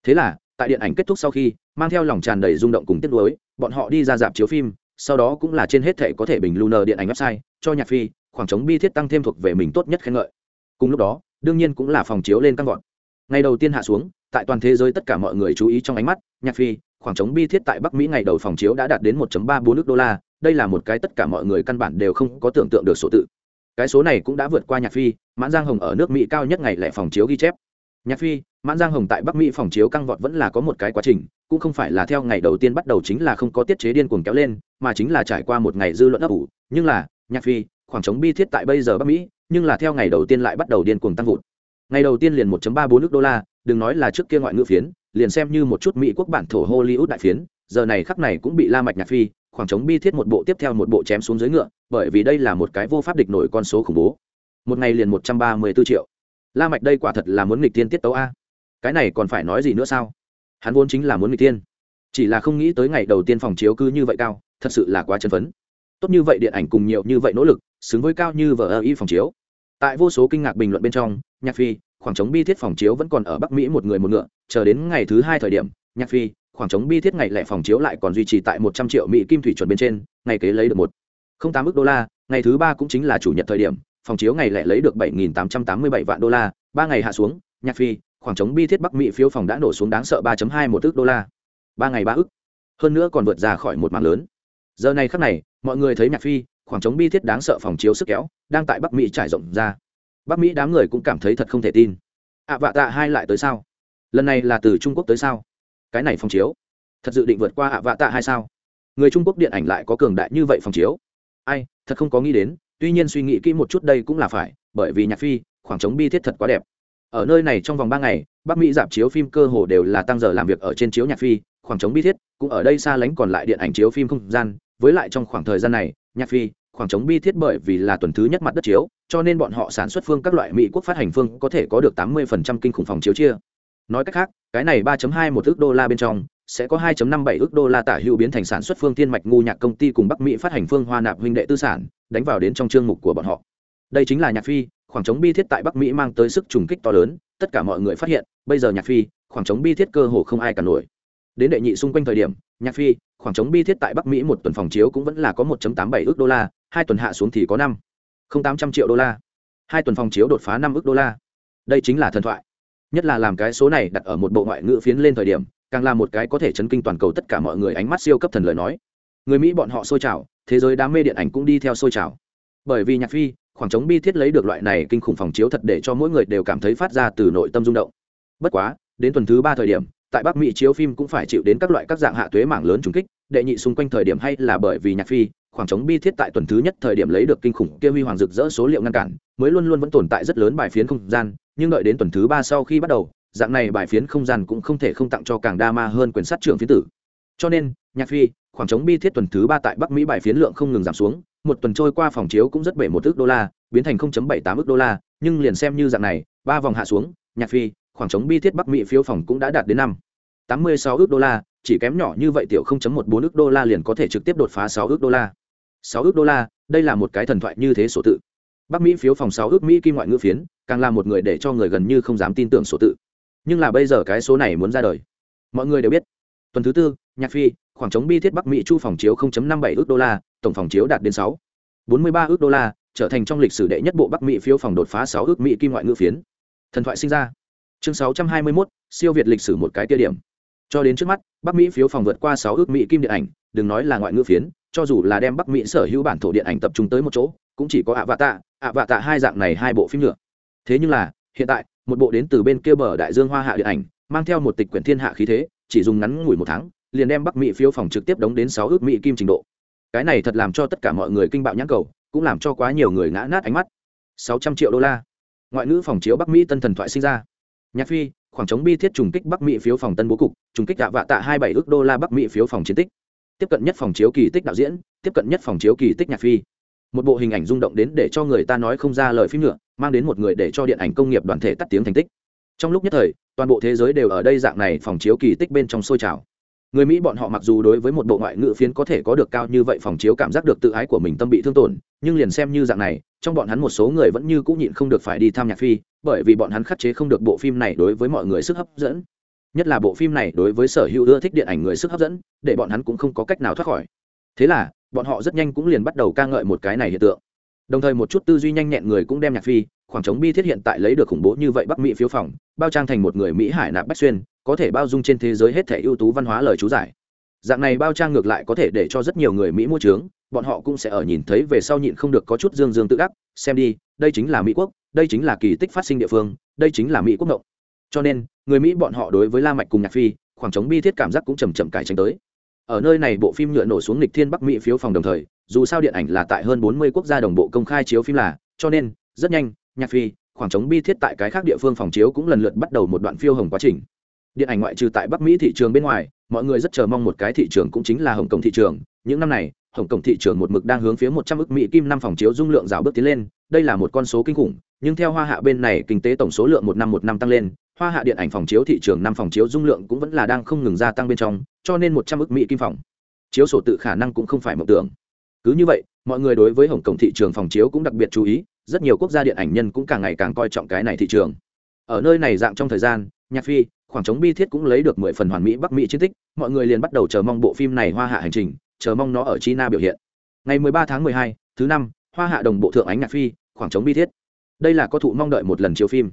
Thế là, tại điện ảnh kết thúc sau khi, mang theo lòng tràn đầy rung động cùng tiếc nuối, bọn họ đi ra dạp chiếu phim, sau đó cũng là trên hết thể có thể bình lunar điện ảnh website, cho nhạc phi, khoảng trống bi thiết tăng thêm thuộc về mình tốt nhất khen ngợi. Cùng lúc đó đương nhiên cũng là phòng chiếu lên căng vọt. Ngày đầu tiên hạ xuống, tại toàn thế giới tất cả mọi người chú ý trong ánh mắt, nhạc phi, khoảng trống bi thiết tại bắc mỹ ngày đầu phòng chiếu đã đạt đến 1.34 nước đô la, đây là một cái tất cả mọi người căn bản đều không có tưởng tượng được số tự. Cái số này cũng đã vượt qua nhạc phi, mãn giang hồng ở nước mỹ cao nhất ngày lẻ phòng chiếu ghi chép. Nhạc phi, mãn giang hồng tại bắc mỹ phòng chiếu căng vọt vẫn là có một cái quá trình, cũng không phải là theo ngày đầu tiên bắt đầu chính là không có tiết chế điên cuồng kéo lên, mà chính là trải qua một ngày dư luận ấp ủ. Nhưng là, nhạc phi, khoảng trống bi thiết tại bây giờ bắc mỹ nhưng là theo ngày đầu tiên lại bắt đầu điên cuồng tăng vụt. Ngày đầu tiên liền 1.34 nước đô la, đừng nói là trước kia ngoại ngữ phiến, liền xem như một chút mỹ quốc bản thổ hollywood đại phiến, giờ này khắc này cũng bị la mạch nhạc phi, khoảng trống bi thiết một bộ tiếp theo một bộ chém xuống dưới ngựa, bởi vì đây là một cái vô pháp địch nổi con số khủng bố. Một ngày liền 134 triệu. La mạch đây quả thật là muốn nghịch tiên tiết tấu a. Cái này còn phải nói gì nữa sao? Hắn vốn chính là muốn nghịch tiên chỉ là không nghĩ tới ngày đầu tiên phòng chiếu cứ như vậy cao, thật sự là quá chân phấn. Tốt như vậy điện ảnh cùng nhiều như vậy nỗ lực, xứng với cao như vở y phòng chiếu tại vô số kinh ngạc bình luận bên trong, nhạc phi, khoảng trống bi thiết phòng chiếu vẫn còn ở bắc mỹ một người một ngựa, chờ đến ngày thứ hai thời điểm, nhạc phi, khoảng trống bi thiết ngày lẻ phòng chiếu lại còn duy trì tại một trăm triệu mỹ kim thủy chuẩn bên trên, ngày kế lấy được một không tám ước đô la, ngày thứ ba cũng chính là chủ nhật thời điểm, phòng chiếu ngày lẻ lấy được bảy nghìn tám trăm tám mươi bảy vạn đô la, ba ngày hạ xuống, nhạc phi, khoảng trống bi thiết bắc mỹ phiếu phòng đã nổ xuống đáng sợ ba hai một ước đô la. Ba ngày ba ước. Hơn nữa còn vượt ra khỏi một mạng lớn. Giờ này khắc này, mọi người thấy nhạc phi khoảng trống bi thiết đáng sợ phòng chiếu sức kéo, đang tại bắc mỹ trải rộng ra. Bắc mỹ đám người cũng cảm thấy thật không thể tin. Ạ vạ tạ hai lại tới sao? Lần này là từ trung quốc tới sao? Cái này phòng chiếu, thật dự định vượt qua ạ vạ tạ hai sao? Người trung quốc điện ảnh lại có cường đại như vậy phòng chiếu? Ai, thật không có nghĩ đến, tuy nhiên suy nghĩ kỹ một chút đây cũng là phải, bởi vì nhạc phi, khoảng trống bi thiết thật quá đẹp. Ở nơi này trong vòng ba ngày, bắc mỹ giảm chiếu phim cơ hồ đều là tăng giờ làm việc ở trên chiếu nhạc phi, khoảng trống bi thiết cũng ở đây xa lánh còn lại điện ảnh chiếu phim không gian, với lại trong khoảng thời gian này nhạc phi khoảng trống bi thiết bởi vì là tuần thứ nhất mặt đất chiếu cho nên bọn họ sản xuất phương các loại mỹ quốc phát hành phương có thể có được tám mươi kinh khủng phòng chiếu chia nói cách khác cái này ba hai một ước đô la bên trong sẽ có 2.57 ước đô la tả hữu biến thành sản xuất phương tiên mạch ngu nhạc công ty cùng Bắc Mỹ phát hành phương Hoa Nạp huynh đệ tư sản, đánh vào đến trong chương mục của bọn họ. Đây chính là nhạc phi, khoảng trống bi thiết tại Bắc Mỹ mang tới sức trùng kích to lớn, tất cả mọi người phát hiện, bây giờ nhạc phi, khoảng trống bi thiết cơ hồ không ai cả nổi. Đến đệ nhị xung quanh thời điểm, nhạc phi, khoảng trống bi thiết tại Bắc Mỹ một tuần phòng chiếu cũng vẫn là có 1.87 ức đô la, hai tuần hạ xuống thì có năm không tám trăm triệu đô la. Hai tuần phòng chiếu đột phá 5 ức đô la. Đây chính là thần thoại. Nhất là làm cái số này đặt ở một bộ ngoại ngữ phiến lên thời điểm càng là một cái có thể chấn kinh toàn cầu tất cả mọi người ánh mắt siêu cấp thần lời nói. Người mỹ bọn họ sôi trào thế giới đám mê điện ảnh cũng đi theo sôi trào. Bởi vì nhạc phi khoảng trống bi thiết lấy được loại này kinh khủng phòng chiếu thật để cho mỗi người đều cảm thấy phát ra từ nội tâm rung động. Bất quá đến tuần thứ ba thời điểm tại bắc mỹ chiếu phim cũng phải chịu đến các loại các dạng hạ thuế mảng lớn trùng kích, đệ nhị xung quanh thời điểm hay là bởi vì nhạc phi, khoảng trống bi thiết tại tuần thứ nhất thời điểm lấy được kinh khủng kia huy hoàng rực rỡ số liệu ngăn cản, mới luôn luôn vẫn tồn tại rất lớn bài phiến không gian, nhưng đợi đến tuần thứ ba sau khi bắt đầu, dạng này bài phiến không gian cũng không thể không tặng cho càng đa ma hơn quyền sát trưởng phiến tử. Cho nên, nhạc phi, khoảng trống bi thiết tuần thứ ba tại bắc mỹ bài phiến lượng không ngừng giảm xuống, một tuần trôi qua phòng chiếu cũng rất bể một ước đô la, biến thành 0.78 ước đô la, nhưng liền xem như dạng này, ba vòng hạ xuống, nhạc phi khoảng trống bi thiết bắc mỹ phiếu phòng cũng đã đạt đến năm. 86 ước đô la, chỉ kém nhỏ như vậy tiểu 0.14 ước đô la liền có thể trực tiếp đột phá 6 ước đô la. 6 ước đô la, đây là một cái thần thoại như thế số tự. Bắc mỹ phiếu phòng 6 ước mỹ kim ngoại ngữ phiến, càng là một người để cho người gần như không dám tin tưởng số tự. Nhưng là bây giờ cái số này muốn ra đời. Mọi người đều biết. Tuần thứ tư, nhạc phi, khoảng trống bi thiết bắc mỹ chu phòng chiếu 0.57 ước đô la, tổng phòng chiếu đạt đến 6 43 ước đô la, trở thành trong lịch sử đệ nhất bộ bắc mỹ phiếu phòng đột phá 6 ước mỹ kim ngoại ngữ phiến. Thần thoại sinh ra chương 621, siêu việt lịch sử một cái tiêu điểm. Cho đến trước mắt bắc mỹ phiếu phòng vượt qua 6 ước mỹ kim điện ảnh đừng nói là ngoại ngữ phiến cho dù là đem bắc mỹ sở hữu bản thổ điện ảnh tập trung tới một chỗ cũng chỉ có ạ vạ tạ ạ vạ tạ hai dạng này hai bộ phim nữa. Thế nhưng là hiện tại một bộ đến từ bên kia bờ đại dương hoa hạ điện ảnh mang theo một tịch quyển thiên hạ khí thế chỉ dùng ngắn ngủi một tháng liền đem bắc mỹ phiếu phòng trực tiếp đóng đến sáu ước mỹ kim trình độ. Cái này thật làm cho tất cả mọi người kinh bạo nhãn cầu cũng làm cho quá nhiều người ngã nát ánh mắt. Sáu trăm triệu đô la. Ngoại ngữ phòng chiếu bắc mỹ tân thần thoại sinh ra nhạc phi, khoảng trống bi thiết trùng kích bắc mỹ phiếu phòng tân bố cục, trùng kích đạ vạ tạ hai bảy ước đô la bắc mỹ phiếu phòng chiến tích. Tiếp cận nhất phòng chiếu kỳ tích đạo diễn, tiếp cận nhất phòng chiếu kỳ tích nhạc phi. Một bộ hình ảnh rung động đến để cho người ta nói không ra lời phim nữa, mang đến một người để cho điện ảnh công nghiệp đoàn thể tắt tiếng thành tích. Trong lúc nhất thời, toàn bộ thế giới đều ở đây dạng này phòng chiếu kỳ tích bên trong sôi trào. Người mỹ bọn họ mặc dù đối với một bộ ngoại ngữ phiến có thể có được cao như vậy phòng chiếu cảm giác được tự ái của mình tâm bị thương tổn, nhưng liền xem như dạng này, trong bọn hắn một số người vẫn như cũng nhịn không được phải đi tham nhạc phi bởi vì bọn hắn khắc chế không được bộ phim này đối với mọi người sức hấp dẫn. Nhất là bộ phim này đối với sở hữu ưa thích điện ảnh người sức hấp dẫn, để bọn hắn cũng không có cách nào thoát khỏi. Thế là, bọn họ rất nhanh cũng liền bắt đầu ca ngợi một cái này hiện tượng. Đồng thời một chút tư duy nhanh nhẹn người cũng đem nhạc phi, khoảng trống bi thiết hiện tại lấy được khủng bố như vậy bắc mỹ phiếu phòng, bao trang thành một người mỹ hải nạp bách xuyên, có thể bao dung trên thế giới hết thể ưu tú văn hóa lời chú giải. Dạng này bao trang ngược lại có thể để cho rất nhiều người mỹ mua trướng bọn họ cũng sẽ ở nhìn thấy về sau nhịn không được có chút dương dương tự đắc, xem đi, đây chính là mỹ quốc đây chính là kỳ tích phát sinh địa phương, đây chính là mỹ quốc động cho nên, người mỹ bọn họ đối với la mạch cùng nhạc phi, khoảng trống bi thiết cảm giác cũng chầm chậm cải tranh tới. Ở nơi này bộ phim nhựa nổ xuống lịch thiên bắc mỹ phiếu phòng đồng thời, dù sao điện ảnh là tại hơn 40 quốc gia đồng bộ công khai chiếu phim là, cho nên, rất nhanh, nhạc phi, khoảng trống bi thiết tại cái khác địa phương phòng chiếu cũng lần lượt bắt đầu một đoạn phiêu hồng quá trình. Điện ảnh ngoại trừ tại bắc mỹ thị trường bên ngoài, mọi người rất chờ mong một cái thị trường cũng chính là hồng kông thị trường. Những năm này, hồng kông thị trường một mực đang hướng phía một trăm mỹ kim năm phòng chiếu dung lượng rào bước tiến lên, đây là một con số kinh khủng nhưng theo hoa hạ bên này kinh tế tổng số lượng một năm một năm tăng lên, hoa hạ điện ảnh phòng chiếu thị trường năm phòng chiếu dung lượng cũng vẫn là đang không ngừng gia tăng bên trong, cho nên một trăm ước mỹ kim phòng chiếu sổ tự khả năng cũng không phải mộng tưởng. Cứ như vậy, mọi người đối với hồng kông thị trường phòng chiếu cũng đặc biệt chú ý, rất nhiều quốc gia điện ảnh nhân cũng càng ngày càng coi trọng cái này thị trường. Ở nơi này dạng trong thời gian, nhạc phi, khoảng trống bi thiết cũng lấy được mười phần hoàn mỹ bắc mỹ chiến tích, mọi người liền bắt đầu chờ mong bộ phim này hoa hạ hành trình, chờ mong nó ở china biểu hiện. Ngày mười ba tháng mười hai, thứ năm, hoa hạ đồng bộ thượng ánh nhạc phi, khoảng trống bi thiết đây là có thụ mong đợi một lần chiếu phim.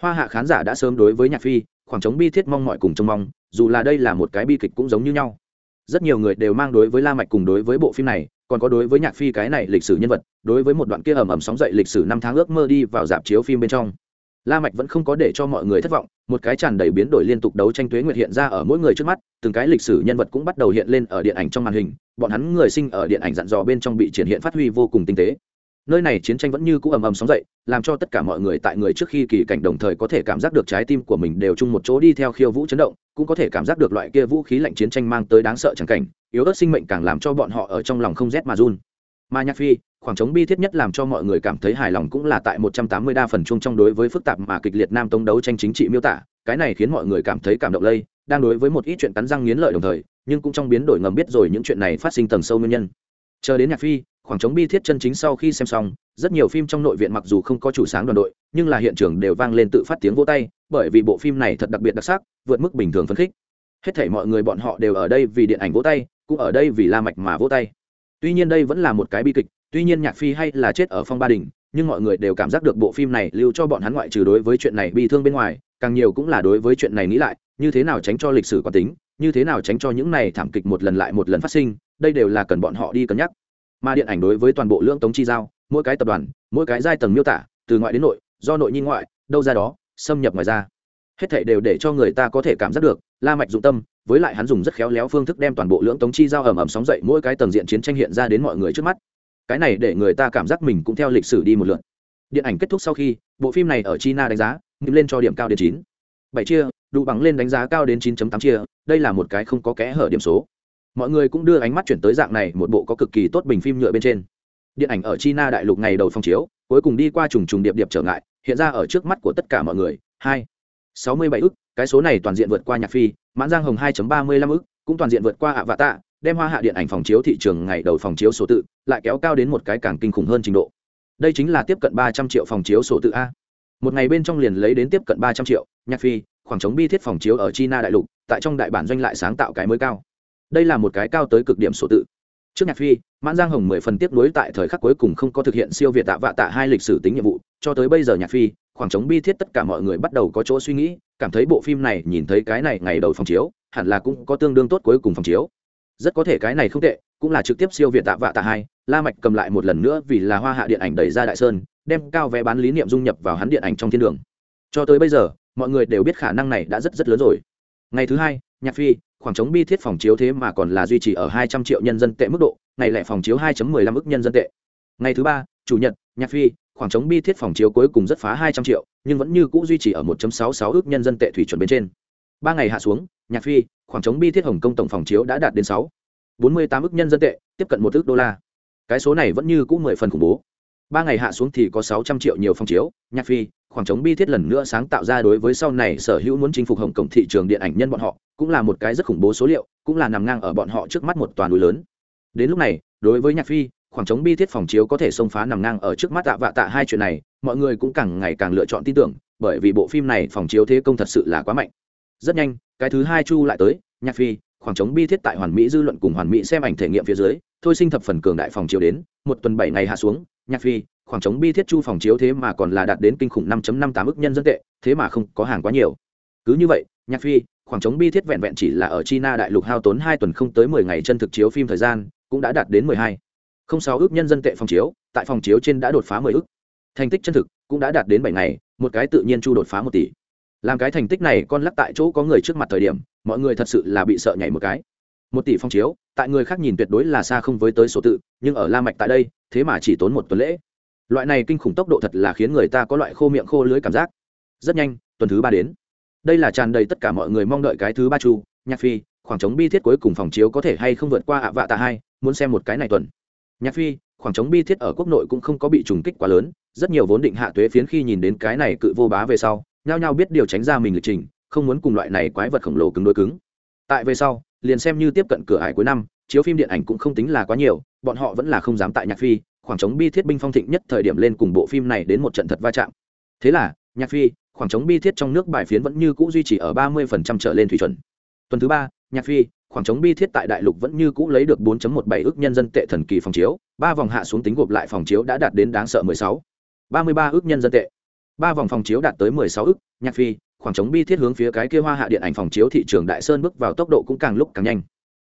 Hoa hạ khán giả đã sớm đối với nhạc phi, khoảng trống bi thiết mong mọi cùng trông mong, dù là đây là một cái bi kịch cũng giống như nhau. Rất nhiều người đều mang đối với la mạch cùng đối với bộ phim này, còn có đối với nhạc phi cái này lịch sử nhân vật, đối với một đoạn kia ầm ầm sóng dậy lịch sử năm tháng ước mơ đi vào dạp chiếu phim bên trong. La mạch vẫn không có để cho mọi người thất vọng, một cái tràn đầy biến đổi liên tục đấu tranh tuế nguyệt hiện ra ở mỗi người trước mắt, từng cái lịch sử nhân vật cũng bắt đầu hiện lên ở điện ảnh trong màn hình, bọn hắn người sinh ở điện ảnh dặn dò bên trong bị triển hiện phát huy vô cùng tinh tế nơi này chiến tranh vẫn như cũ ầm ầm sóng dậy, làm cho tất cả mọi người tại người trước khi kỳ cảnh đồng thời có thể cảm giác được trái tim của mình đều chung một chỗ đi theo khiêu vũ chấn động, cũng có thể cảm giác được loại kia vũ khí lạnh chiến tranh mang tới đáng sợ chẳng cảnh, yếu ớt sinh mệnh càng làm cho bọn họ ở trong lòng không rét mà run. Mà nhạc phi, khoảng trống bi thiết nhất làm cho mọi người cảm thấy hài lòng cũng là tại một trăm tám mươi đa phần chung trong đối với phức tạp mà kịch liệt nam tông đấu tranh chính trị miêu tả, cái này khiến mọi người cảm thấy cảm động lây, đang đối với một ít chuyện cắn răng nghiến lợi đồng thời, nhưng cũng trong biến đổi ngầm biết rồi những chuyện này phát sinh tầng sâu nguyên nhân. Chờ đến nhạc phi khoảng trống bi thiết chân chính sau khi xem xong, rất nhiều phim trong nội viện mặc dù không có chủ sáng đoàn đội, nhưng là hiện trường đều vang lên tự phát tiếng vỗ tay, bởi vì bộ phim này thật đặc biệt đặc sắc, vượt mức bình thường phấn khích. Hết thể mọi người bọn họ đều ở đây vì điện ảnh vỗ tay, cũng ở đây vì la mạch mà vỗ tay. Tuy nhiên đây vẫn là một cái bi kịch, tuy nhiên nhạc phi hay là chết ở phong ba đình nhưng mọi người đều cảm giác được bộ phim này lưu cho bọn hắn ngoại trừ đối với chuyện này bi thương bên ngoài, càng nhiều cũng là đối với chuyện này nghĩ lại, như thế nào tránh cho lịch sử quan tính, như thế nào tránh cho những này thảm kịch một lần lại một lần phát sinh, đây đều là cần bọn họ đi cân nhắc mà điện ảnh đối với toàn bộ lưỡng tống chi giao, mỗi cái tập đoàn, mỗi cái giai tầng miêu tả, từ ngoại đến nội, do nội nhi ngoại, đâu ra đó, xâm nhập ngoài ra. Hết thảy đều để cho người ta có thể cảm giác được, la mạch dụng tâm, với lại hắn dùng rất khéo léo phương thức đem toàn bộ lưỡng tống chi giao ầm ầm sóng dậy, mỗi cái tầng diện chiến tranh hiện ra đến mọi người trước mắt. Cái này để người ta cảm giác mình cũng theo lịch sử đi một lượt. Điện ảnh kết thúc sau khi, bộ phim này ở china đánh giá, nhịp lên cho điểm cao đến chín. Bảy chia đủ bằng lên đánh giá cao đến 9.8 chia, đây là một cái không có kẽ hở điểm số mọi người cũng đưa ánh mắt chuyển tới dạng này, một bộ có cực kỳ tốt bình phim nhựa bên trên. Điện ảnh ở china đại lục ngày đầu phong chiếu, cuối cùng đi qua trùng trùng điệp điệp trở ngại, hiện ra ở trước mắt của tất cả mọi người. Hai, sáu mươi bảy ức, cái số này toàn diện vượt qua nhạc phi, mãn giang hồng hai ba mươi lăm ức, cũng toàn diện vượt qua ạ vạ tạ đem hoa hạ điện ảnh phòng chiếu thị trường ngày đầu phòng chiếu số tự, lại kéo cao đến một cái càng kinh khủng hơn trình độ. Đây chính là tiếp cận ba trăm triệu phòng chiếu số tự a. Một ngày bên trong liền lấy đến tiếp cận ba trăm triệu, nhạc phi, khoảng trống bi thiết phòng chiếu ở china đại lục, tại trong đại bản doanh lại sáng tạo cái mới cao đây là một cái cao tới cực điểm số tự. Trước nhạc phi, mãn giang hồng mười phần tiếp nối tại thời khắc cuối cùng không có thực hiện siêu việt tạ vạ tạ hai lịch sử tính nhiệm vụ, cho tới bây giờ nhạc phi, khoảng trống bi thiết tất cả mọi người bắt đầu có chỗ suy nghĩ, cảm thấy bộ phim này nhìn thấy cái này ngày đầu phòng chiếu, hẳn là cũng có tương đương tốt cuối cùng phòng chiếu. Rất có thể cái này không tệ, cũng là trực tiếp siêu việt tạ vạ tạ hai, la mạch cầm lại một lần nữa vì là hoa hạ điện ảnh đẩy ra đại sơn, đem cao vé bán lý niệm dung nhập vào hắn điện ảnh trong thiên đường. Cho tới bây giờ, mọi người đều biết khả năng này đã rất rất lớn rồi. Ngày thứ hai, nhạc phi khoảng trống bi thiết phòng chiếu thế mà còn là duy trì ở hai trăm triệu nhân dân tệ mức độ, ngày lẻ phòng chiếu 2.15 ức nhân dân tệ. Ngày thứ ba, chủ nhật, nhạc phi, khoảng trống bi thiết phòng chiếu cuối cùng rất phá hai trăm triệu, nhưng vẫn như cũ duy trì ở 1.66 ước nhân dân tệ thủy chuẩn bên trên. Ba ngày hạ xuống, nhạc phi, khoảng trống bi thiết hồng công tổng phòng chiếu đã đạt đến sáu, bốn mươi tám nhân dân tệ, tiếp cận một ước đô la. Cái số này vẫn như cũ mười phần khủng bố ba ngày hạ xuống thì có sáu trăm triệu nhiều phong chiếu, nhạc phi, khoảng trống bi thiết lần nữa sáng tạo ra đối với sau này sở hữu muốn chinh phục hồng cổng thị trường điện ảnh nhân bọn họ, cũng là một cái rất khủng bố số liệu, cũng là nằm ngang ở bọn họ trước mắt một toàn núi lớn. Đến lúc này, đối với nhạc phi, khoảng trống bi thiết phòng chiếu có thể xông phá nằm ngang ở trước mắt tạ vạ tạ hai chuyện này, mọi người cũng càng ngày càng lựa chọn tin tưởng, bởi vì bộ phim này phòng chiếu thế công thật sự là quá mạnh. Rất nhanh, cái thứ hai chu lại tới, nhạc phi, khoảng trống bi thiết tại hoàn mỹ dư luận cùng hoàn mỹ xem ảnh thể nghiệm phía dưới thôi sinh thập phần cường đại phòng chiếu đến, một tuần bảy ngày hạ xuống, nhạc phi, khoảng trống bi thiết chu phòng chiếu thế mà còn là đạt đến kinh khủng năm năm tám ức nhân dân tệ, thế mà không có hàng quá nhiều. Cứ như vậy, nhạc phi, khoảng trống bi thiết vẹn vẹn chỉ là ở china đại lục hao tốn hai tuần không tới mười ngày chân thực chiếu phim thời gian, cũng đã đạt đến mười hai. Không sáu ước nhân dân tệ phòng chiếu, tại phòng chiếu trên đã đột phá mười ước thành tích chân thực cũng đã đạt đến bảy ngày, một cái tự nhiên chu đột phá một tỷ. Làm cái thành tích này con lắc tại chỗ có người trước mặt thời điểm, mọi người thật sự là bị sợ nhảy một cái. Một tỷ phong chiếu tại người khác nhìn tuyệt đối là xa không với tới số tự, nhưng ở la mạch tại đây, thế mà chỉ tốn một tuần lễ. Loại này kinh khủng tốc độ thật là khiến người ta có loại khô miệng khô lưới cảm giác. Rất nhanh, tuần thứ ba đến. Đây là tràn đầy tất cả mọi người mong đợi cái thứ ba chu, nhạc phi, khoảng trống bi thiết cuối cùng phòng chiếu có thể hay không vượt qua ạ vạ tạ hai, muốn xem một cái này tuần. Nhạc phi, khoảng trống bi thiết ở quốc nội cũng không có bị trùng kích quá lớn, rất nhiều vốn định hạ tuế phiến khi nhìn đến cái này cự vô bá về sau, nhao nhao biết điều tránh ra mình lịch trình, không muốn cùng loại này quái vật khổng lồ cứng đối cứng. Tại về sau liền xem như tiếp cận cửa hải cuối năm chiếu phim điện ảnh cũng không tính là quá nhiều bọn họ vẫn là không dám tại nhạc phi khoảng trống bi thiết binh phong thịnh nhất thời điểm lên cùng bộ phim này đến một trận thật va chạm thế là nhạc phi khoảng trống bi thiết trong nước bài phiến vẫn như cũ duy trì ở ba mươi trở lên thủy chuẩn tuần thứ ba nhạc phi khoảng trống bi thiết tại đại lục vẫn như cũ lấy được 4.17 ước nhân dân tệ thần kỳ phòng chiếu, ba vòng hạ xuống tính gộp lại phòng chiếu đã đạt đến đáng sợ 16. 33 ước nhân dân tệ. Ba vòng phòng chiếu đạt tới 16 ước, nhạc phi, khoảng trống bi thiết hướng phía cái kia hoa hạ điện ảnh phòng chiếu thị trường đại sơn bước vào tốc độ cũng càng lúc càng nhanh.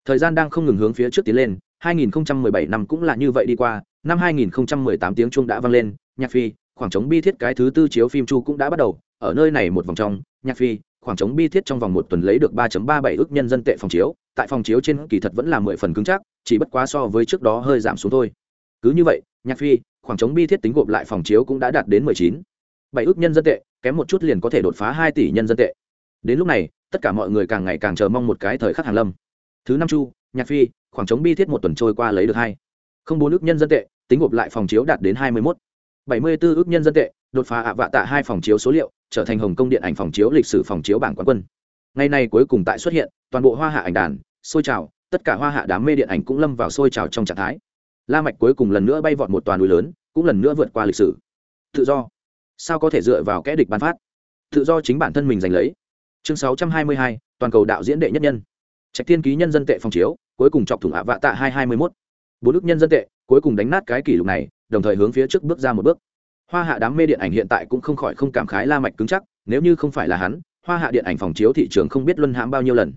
Thời gian đang không ngừng hướng phía trước tiến lên, 2017 năm cũng là như vậy đi qua, năm 2018 tiếng chuông đã vang lên, nhạc phi, khoảng trống bi thiết cái thứ tư chiếu phim chu cũng đã bắt đầu, ở nơi này một vòng trong, nhạc phi, khoảng trống bi thiết trong vòng một tuần lấy được 3.37 ước nhân dân tệ phòng chiếu, tại phòng chiếu trên kỳ thật vẫn là mười phần cứng chắc, chỉ bất quá so với trước đó hơi giảm xuống thôi. Cứ như vậy, nhạc phi, khoảng trống bi thiết tính gộp lại phòng chiếu cũng đã đạt đến 19. 7 ước nhân dân tệ, kém một chút liền có thể đột phá 2 tỷ nhân dân tệ. Đến lúc này, tất cả mọi người càng ngày càng chờ mong một cái thời khắc hàng lâm. Thứ năm chu, nhạc phi, khoảng trống bi thiết một tuần trôi qua lấy được hai không bốn ước nhân dân tệ, tính gộp lại phòng chiếu đạt đến 21. 74 ước nhân dân tệ, đột phá ạ vạ tạ hai phòng chiếu số liệu, trở thành hồng công điện ảnh phòng chiếu lịch sử phòng chiếu bảng quán quân ngày nay cuối cùng tại xuất hiện toàn bộ hoa hạ ảnh đàn sôi trào tất cả hoa hạ đám mê điện ảnh cũng lâm vào sôi trào trong trạng thái la mạch cuối cùng lần nữa bay vọt một toàn núi lớn cũng lần nữa vượt qua lịch sử tự do sao có thể dựa vào kẻ địch ban phát? Tự do chính bản thân mình giành lấy. Chương 622, toàn cầu đạo diễn đệ nhất nhân. Trạch tiên ký nhân dân tệ phòng chiếu cuối cùng chọc thủng ạ vạ tạ 221. bốn đức nhân dân tệ cuối cùng đánh nát cái kỷ lục này đồng thời hướng phía trước bước ra một bước. Hoa hạ đám mê điện ảnh hiện tại cũng không khỏi không cảm khái la mạch cứng chắc nếu như không phải là hắn hoa hạ điện ảnh phòng chiếu thị trường không biết luân hãm bao nhiêu lần.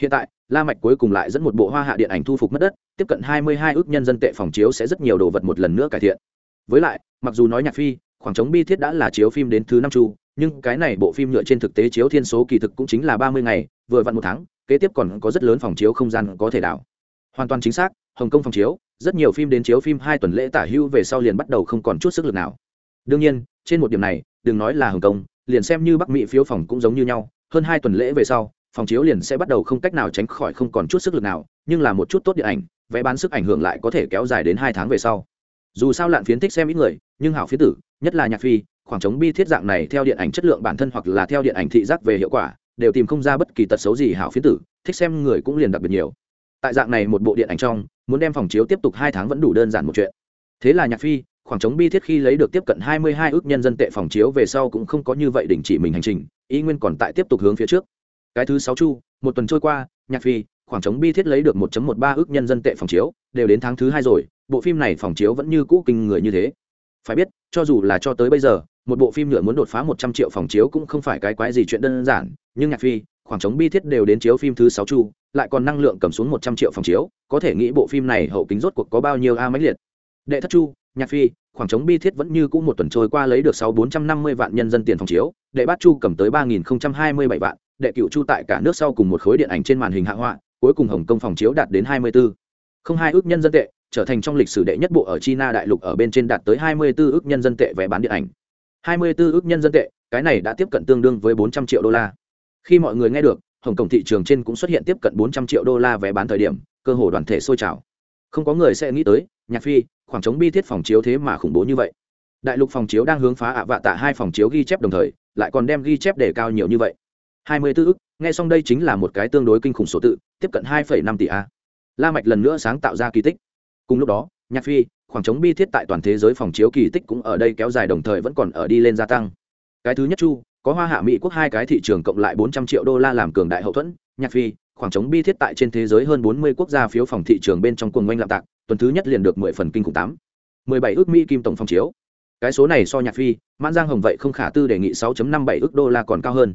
Hiện tại la mạch cuối cùng lại dẫn một bộ hoa hạ điện ảnh thu phục mất đất tiếp cận 22 ước nhân dân tệ phòng chiếu sẽ rất nhiều đồ vật một lần nữa cải thiện. Với lại mặc dù nói nhạc phi khoảng trống bi thiết đã là chiếu phim đến thứ năm chu, nhưng cái này bộ phim nhựa trên thực tế chiếu thiên số kỳ thực cũng chính là ba mươi ngày, vừa vặn một tháng, kế tiếp còn có rất lớn phòng chiếu không gian có thể đảo. Hoàn toàn chính xác, hồng kông phòng chiếu, rất nhiều phim đến chiếu phim hai tuần lễ tả hưu về sau liền bắt đầu không còn chút sức lực nào. Đương nhiên, trên một điểm này, đừng nói là hồng kông, liền xem như bắc mỹ phiếu phòng cũng giống như nhau, hơn hai tuần lễ về sau, phòng chiếu liền sẽ bắt đầu không cách nào tránh khỏi không còn chút sức lực nào, nhưng là một chút tốt điện ảnh, vé bán sức ảnh hưởng lại có thể kéo dài đến hai tháng về sau dù sao lạn phiến thích xem ít người, nhưng hảo phiến tử, nhất là nhạc phi, khoảng trống bi thiết dạng này theo điện ảnh chất lượng bản thân hoặc là theo điện ảnh thị giác về hiệu quả, đều tìm không ra bất kỳ tật xấu gì hảo phiến tử, thích xem người cũng liền đặc biệt nhiều. Tại dạng này một bộ điện ảnh trong, muốn đem phòng chiếu tiếp tục hai tháng vẫn đủ đơn giản một chuyện. Thế là nhạc phi, khoảng trống bi thiết khi lấy được tiếp cận 22 ước nhân dân tệ phòng chiếu về sau cũng không có như vậy đình chỉ mình hành trình, ý nguyên còn tại tiếp tục hướng phía trước. Cái thứ sáu chu, một tuần trôi qua, nhạc phi khoảng trống bi thiết lấy được 1.13 ước nhân dân tệ phòng chiếu, đều đến tháng thứ hai rồi, bộ phim này phòng chiếu vẫn như cũ kinh người như thế. Phải biết, cho dù là cho tới bây giờ, một bộ phim nhựa muốn đột phá 100 triệu phòng chiếu cũng không phải cái quái gì chuyện đơn giản, nhưng nhạc phi, khoảng trống bi thiết đều đến chiếu phim thứ sáu chu, lại còn năng lượng cầm xuống 100 triệu phòng chiếu, có thể nghĩ bộ phim này hậu kính rốt cuộc có bao nhiêu a mấy liệt. Đệ thất chu, nhạc phi, khoảng trống bi thiết vẫn như cũ một tuần trôi qua lấy được sáu bốn trăm năm mươi vạn nhân dân tiền phòng chiếu, đệ bát chu cầm tới ba nghìn hai mươi bảy vạn, đệ cựu chu tại cả nước sau cùng một khối điện ảnh trên màn hình hạ họa cuối cùng hồng kông phòng chiếu đạt đến hai mươi bốn không hai ước nhân dân tệ, trở thành trong lịch sử đệ nhất bộ ở china đại lục ở bên trên đạt tới hai mươi 24 ước nhân dân tệ vé bán điện ảnh. hai mươi 24 ước nhân dân tệ, cái này đã tiếp cận tương đương với bốn trăm triệu đô la. Khi mọi người nghe được, hồng kông thị trường trên cũng xuất hiện tiếp cận bốn trăm triệu đô la vé bán thời điểm, cơ hồ đoàn thể sôi trào. Không có người sẽ nghĩ tới, nhạc phi, khoảng trống bi thiết phòng chiếu thế mà khủng bố như vậy. Đại lục phòng chiếu đang hướng phá ạ vạ tạ hai phòng chiếu ghi chép đồng thời, lại còn đem ghi chép để cao nhiều như vậy. hai mươi tư ức nghe xong đây chính là một cái tương đối kinh khủng số tự tiếp cận hai phẩy năm tỷ a. La mạch lần nữa sáng tạo ra kỳ tích. Cùng lúc đó, nhạc phi, khoảng trống bi thiết tại toàn thế giới phòng chiếu kỳ tích cũng ở đây kéo dài đồng thời vẫn còn ở đi lên gia tăng. Cái thứ nhất chu, có hoa hạ mỹ quốc hai cái thị trường cộng lại bốn trăm triệu đô la làm cường đại hậu thuẫn. Nhạc phi, khoảng trống bi thiết tại trên thế giới hơn bốn mươi quốc gia phiếu phòng thị trường bên trong cuồng oanh lạm tạc, tuần thứ nhất liền được mười phần kinh khủng tám. mười bảy ước mỹ kim tổng phòng chiếu. Cái số này so nhạc phi, mãn giang hồng vậy không khả tư đề nghị sáu năm bảy ước đô la còn cao hơn.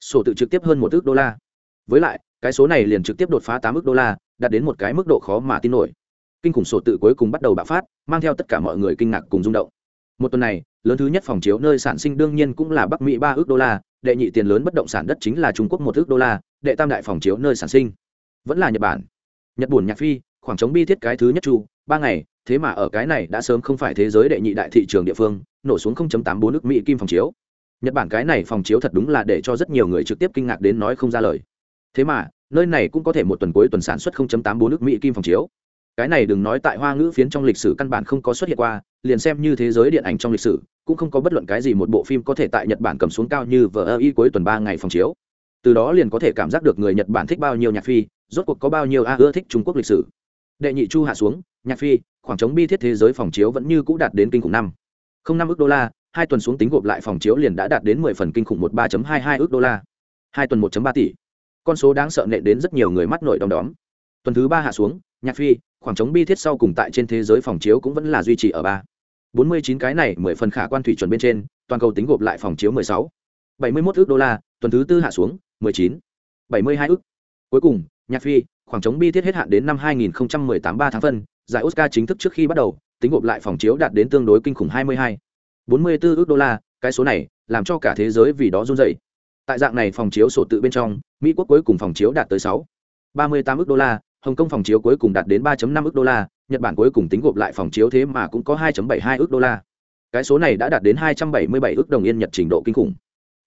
Sổ tự trực tiếp hơn một ước đô la. Với lại cái số này liền trực tiếp đột phá tám ước đô la, đạt đến một cái mức độ khó mà tin nổi. Kinh khủng sổ tự cuối cùng bắt đầu bạo phát, mang theo tất cả mọi người kinh ngạc cùng rung động. Một tuần này, lớn thứ nhất phòng chiếu nơi sản sinh đương nhiên cũng là bắc mỹ ba ước đô la, đệ nhị tiền lớn bất động sản đất chính là trung quốc một ước đô la, đệ tam đại phòng chiếu nơi sản sinh. Vẫn là nhật bản. Nhật bản nhạc phi, khoảng trống bi thiết cái thứ nhất chu, ba ngày, thế mà ở cái này đã sớm không phải thế giới đệ nhị đại thị trường địa phương, nổ xuống 0.84 nước mỹ kim phòng chiếu. Nhật bản cái này phòng chiếu thật đúng là để cho rất nhiều người trực tiếp kinh ngạc đến nói không ra lời thế mà, nơi này cũng có thể một tuần cuối tuần sản xuất 0.84 nước mỹ kim phòng chiếu. Cái này đừng nói tại hoa ngữ phiến trong lịch sử căn bản không có xuất hiện qua, liền xem như thế giới điện ảnh trong lịch sử, cũng không có bất luận cái gì một bộ phim có thể tại nhật bản cầm xuống cao như vờ y cuối tuần ba ngày phòng chiếu. Từ đó liền có thể cảm giác được người nhật bản thích bao nhiêu nhạc phi, rốt cuộc có bao nhiêu a ưa thích trung quốc lịch sử. Đệ nhị chu hạ xuống, nhạc phi, khoảng trống bi thiết thế giới phòng chiếu vẫn như cũ đạt đến kinh khủng năm. Không năm ước đô la, hai tuần xuống tính gộp lại phòng chiếu liền đã đạt đến mười phần kinh khủng một ba hai hai ước đô la. Hai tuần một ba tỷ con số đáng sợ nệ đến rất nhiều người mắt nổi đom đóm. Tuần thứ ba hạ xuống nhạc phi khoảng trống bi thiết sau cùng tại trên thế giới phòng chiếu cũng vẫn là duy trì ở ba. Bốn mươi chín cái này mười phần khả quan thủy chuẩn bên trên toàn cầu tính gộp lại phòng chiếu mười sáu. Bảy mươi mốt ước đô la tuần thứ tư hạ xuống mười chín. Bảy mươi hai ước. Cuối cùng nhạc phi khoảng trống bi thiết hết hạn đến năm 2018 3 tháng phân, giải Oscar chính thức trước khi bắt đầu, tính gộp lại phòng chiếu đạt đến tương đối kinh khủng 22, 44 ước đô la, cái số này làm cho cả thế giới vì đó run rẩy. Tại dạng này phòng chiếu sổ tự bên trong, Mỹ quốc cuối cùng phòng chiếu đạt tới 6, 38 ước đô la, Hồng Kông phòng chiếu cuối cùng đạt đến 3.5 ước đô la, Nhật Bản cuối cùng tính gộp lại phòng chiếu thế mà cũng có 2.72 ước đô la. Cái số này đã đạt đến 277 ước đồng yên Nhật trình độ kinh khủng.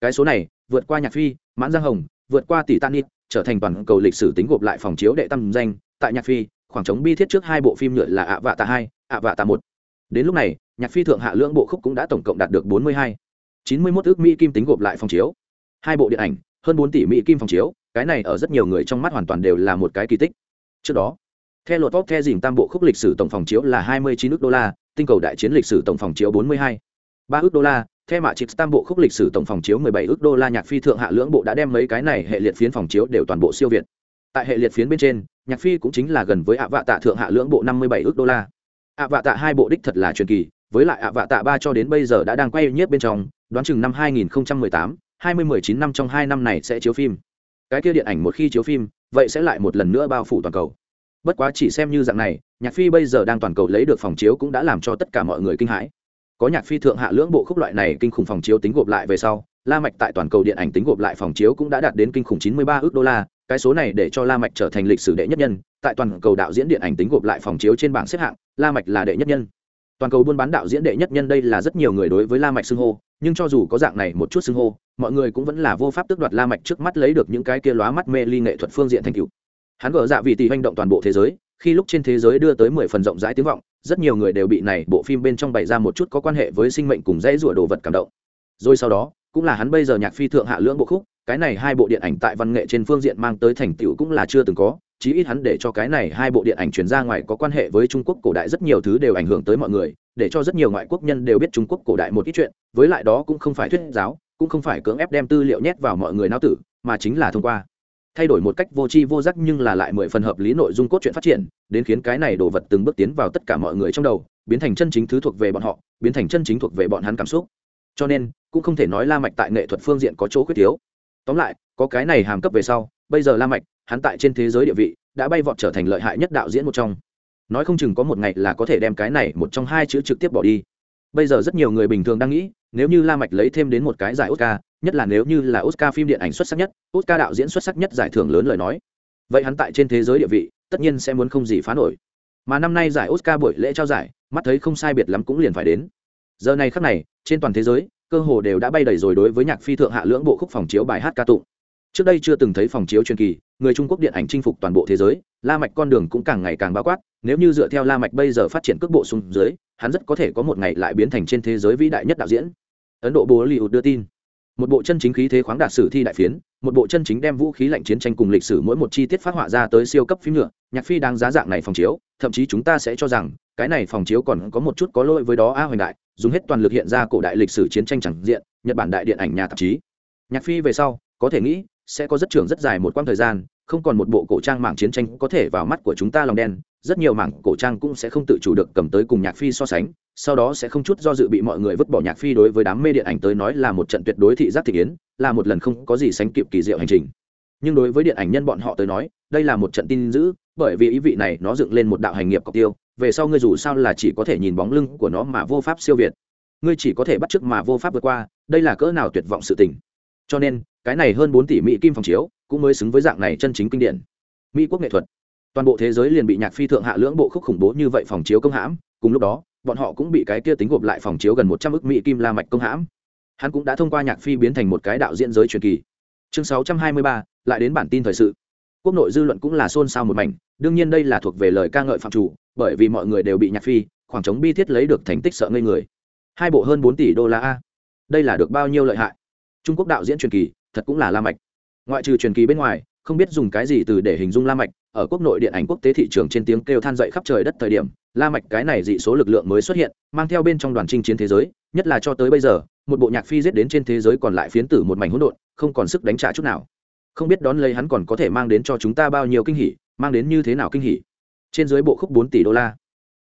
Cái số này vượt qua Nhạc Phi, Mãn Giang Hồng, vượt qua tỷ tanit, trở thành toàn cầu lịch sử tính gộp lại phòng chiếu đệ tam danh. Tại nhạc phi khoảng trống bi thiết trước hai bộ phim nhựa là ạ vạ tạ hai ạ vạ tạ một. Đến lúc này nhạc phi thượng hạ lưỡng bộ khúc cũng đã tổng cộng đạt được bốn mươi hai. chín mươi mốt ước mỹ kim tính gộp lại phòng chiếu hai bộ điện ảnh hơn bốn tỷ mỹ kim phòng chiếu cái này ở rất nhiều người trong mắt hoàn toàn đều là một cái kỳ tích trước đó theo luật top theo dìm tam bộ khúc lịch sử tổng phòng chiếu là hai mươi chín ước đô la tinh cầu đại chiến lịch sử tổng phòng chiếu bốn mươi hai ba ước đô la theo mạ chip tam bộ khúc lịch sử tổng phòng chiếu 17 ước đô la nhạc phi thượng hạ lưỡng bộ đã đem mấy cái này hệ liệt phiến phòng chiếu đều toàn bộ siêu việt. Tại hệ liệt phiến bên trên, nhạc phi cũng chính là gần với ạ vạ tạ thượng hạ lưỡng bộ 57 ước đô la. ạ vạ tạ hai bộ đích thật là truyền kỳ, với lại ạ vạ tạ ba cho đến bây giờ đã đang quay nhiếp bên trong, đoán chừng năm hai nghìn tám 2018, 2019 năm trong hai năm này sẽ chiếu phim. Cái kia điện ảnh một khi chiếu phim, vậy sẽ lại một lần nữa bao phủ toàn cầu. Bất quá chỉ xem như dạng này, nhạc phi bây giờ đang toàn cầu lấy được phòng chiếu cũng đã làm cho tất cả mọi người kinh hãi có nhạc phi thượng hạ lưỡng bộ khúc loại này kinh khủng phòng chiếu tính gộp lại về sau la mạch tại toàn cầu điện ảnh tính gộp lại phòng chiếu cũng đã đạt đến kinh khủng 93 ức đô la cái số này để cho la mạch trở thành lịch sử đệ nhất nhân tại toàn cầu đạo diễn điện ảnh tính gộp lại phòng chiếu trên bảng xếp hạng la mạch là đệ nhất nhân toàn cầu buôn bán đạo diễn đệ nhất nhân đây là rất nhiều người đối với la mạch xưng hô nhưng cho dù có dạng này một chút xưng hô mọi người cũng vẫn là vô pháp tước đoạt la mạch trước mắt lấy được những cái kia lóa mắt mê ly nghệ thuật phương diện thành tựu. Hắn gỡ dạ vì tỷ hành động toàn bộ thế giới, khi lúc trên thế giới đưa tới mười phần rộng rãi tiếng vọng, rất nhiều người đều bị này bộ phim bên trong bày ra một chút có quan hệ với sinh mệnh cùng dãy rủa đồ vật cảm động. Rồi sau đó, cũng là hắn bây giờ nhạc phi thượng hạ lưỡng bộ khúc, cái này hai bộ điện ảnh tại văn nghệ trên phương diện mang tới thành tựu cũng là chưa từng có, chí ít hắn để cho cái này hai bộ điện ảnh truyền ra ngoài có quan hệ với trung quốc cổ đại rất nhiều thứ đều ảnh hưởng tới mọi người, để cho rất nhiều ngoại quốc nhân đều biết trung quốc cổ đại một ít chuyện, với lại đó cũng không phải thuyết giáo cũng không phải cưỡng ép đem tư liệu nhét vào mọi người não tử, mà chính là thông qua. Thay đổi một cách vô tri vô giác nhưng là lại mười phần hợp lý nội dung cốt truyện phát triển, đến khiến cái này đồ vật từng bước tiến vào tất cả mọi người trong đầu, biến thành chân chính thứ thuộc về bọn họ, biến thành chân chính thuộc về bọn hắn cảm xúc. Cho nên, cũng không thể nói la mạch tại nghệ thuật phương diện có chỗ khuyết thiếu. Tóm lại, có cái này hàm cấp về sau, bây giờ la mạch, hắn tại trên thế giới địa vị, đã bay vọt trở thành lợi hại nhất đạo diễn một trong. Nói không chừng có một ngày là có thể đem cái này một trong hai chữ trực tiếp bỏ đi. Bây giờ rất nhiều người bình thường đang nghĩ nếu như la mạch lấy thêm đến một cái giải oscar, nhất là nếu như là oscar phim điện ảnh xuất sắc nhất, oscar đạo diễn xuất sắc nhất giải thưởng lớn lời nói. Vậy hắn tại trên thế giới địa vị, tất nhiên sẽ muốn không gì phá nổi. Mà năm nay giải oscar buổi lễ trao giải, mắt thấy không sai biệt lắm cũng liền phải đến. Giờ này khắc này, trên toàn thế giới, cơ hồ đều đã bay đầy rồi đối với nhạc phi thượng hạ lưỡng bộ khúc phòng chiếu bài hát ca tụng. Trước đây chưa từng thấy phòng chiếu truyền kỳ, người trung quốc điện ảnh chinh phục toàn bộ thế giới, la mạch con đường cũng càng ngày càng bao quát. Nếu như dựa theo la mạch bây giờ phát triển cước bộ xuống dưới, hắn rất có thể có một ngày lại biến thành trên thế giới vĩ đại nhất đạo diễn ấn độ bố liụt đưa tin. Một bộ chân chính khí thế khoáng đạt sử thi đại phiến, một bộ chân chính đem vũ khí lạnh chiến tranh cùng lịch sử mỗi một chi tiết phát họa ra tới siêu cấp phim nhựa nhạc phi đang giá dạng này phòng chiếu, thậm chí chúng ta sẽ cho rằng, cái này phòng chiếu còn có một chút có lỗi với đó a hoành đại, dùng hết toàn lực hiện ra cổ đại lịch sử chiến tranh chẳng diện, nhật bản đại điện ảnh nhà tạp chí. Nhạc phi về sau, có thể nghĩ, sẽ có rất trường rất dài một quãng thời gian, không còn một bộ cổ trang mảng chiến tranh có thể vào mắt của chúng ta lòng đen, rất nhiều mảng cổ trang cũng sẽ không tự chủ được cầm tới cùng nhạc phi so sánh sau đó sẽ không chút do dự bị mọi người vứt bỏ nhạc phi đối với đám mê điện ảnh tới nói là một trận tuyệt đối thị giác thị kiến, là một lần không có gì sánh kịp kỳ diệu hành trình. Nhưng đối với điện ảnh nhân bọn họ tới nói, đây là một trận tin dữ, bởi vì ý vị này nó dựng lên một đạo hành nghiệp cọc tiêu, về sau ngươi dù sao là chỉ có thể nhìn bóng lưng của nó mà vô pháp siêu việt. Ngươi chỉ có thể bắt chước mà vô pháp vượt qua, đây là cỡ nào tuyệt vọng sự tình. Cho nên, cái này hơn bốn tỷ mỹ kim phòng chiếu, cũng mới xứng với dạng này chân chính kinh điển. Mỹ quốc nghệ thuật. Toàn bộ thế giới liền bị nhạc phi thượng hạ lưỡng bộ khúc khủng bố như vậy phòng chiếu công hãm, cùng lúc đó bọn họ cũng bị cái kia tính gộp lại phòng chiếu gần một trăm ức mỹ kim la mạch công hãm. Hắn cũng đã thông qua nhạc phi biến thành một cái đạo diễn giới truyền kỳ. Chương sáu trăm hai mươi ba, lại đến bản tin thời sự. Quốc nội dư luận cũng là xôn xao một mảnh, đương nhiên đây là thuộc về lời ca ngợi phạm chủ, bởi vì mọi người đều bị nhạc phi, khoảng trống bi thiết lấy được thành tích sợ ngây người. Hai bộ hơn bốn tỷ đô la a. Đây là được bao nhiêu lợi hại? Trung quốc đạo diễn truyền kỳ, thật cũng là la mạch. Ngoại trừ truyền kỳ bên ngoài không biết dùng cái gì từ để hình dung la mạch, ở quốc nội điện ảnh quốc tế thị trường trên tiếng kêu than dậy khắp trời đất thời điểm, la mạch cái này dị số lực lượng mới xuất hiện, mang theo bên trong đoàn chinh chiến thế giới, nhất là cho tới bây giờ, một bộ nhạc phi giết đến trên thế giới còn lại phiến tử một mảnh hỗn độn, không còn sức đánh trả chút nào. Không biết đón lấy hắn còn có thể mang đến cho chúng ta bao nhiêu kinh hỉ, mang đến như thế nào kinh hỉ. Trên dưới bộ khúc bốn tỷ đô la.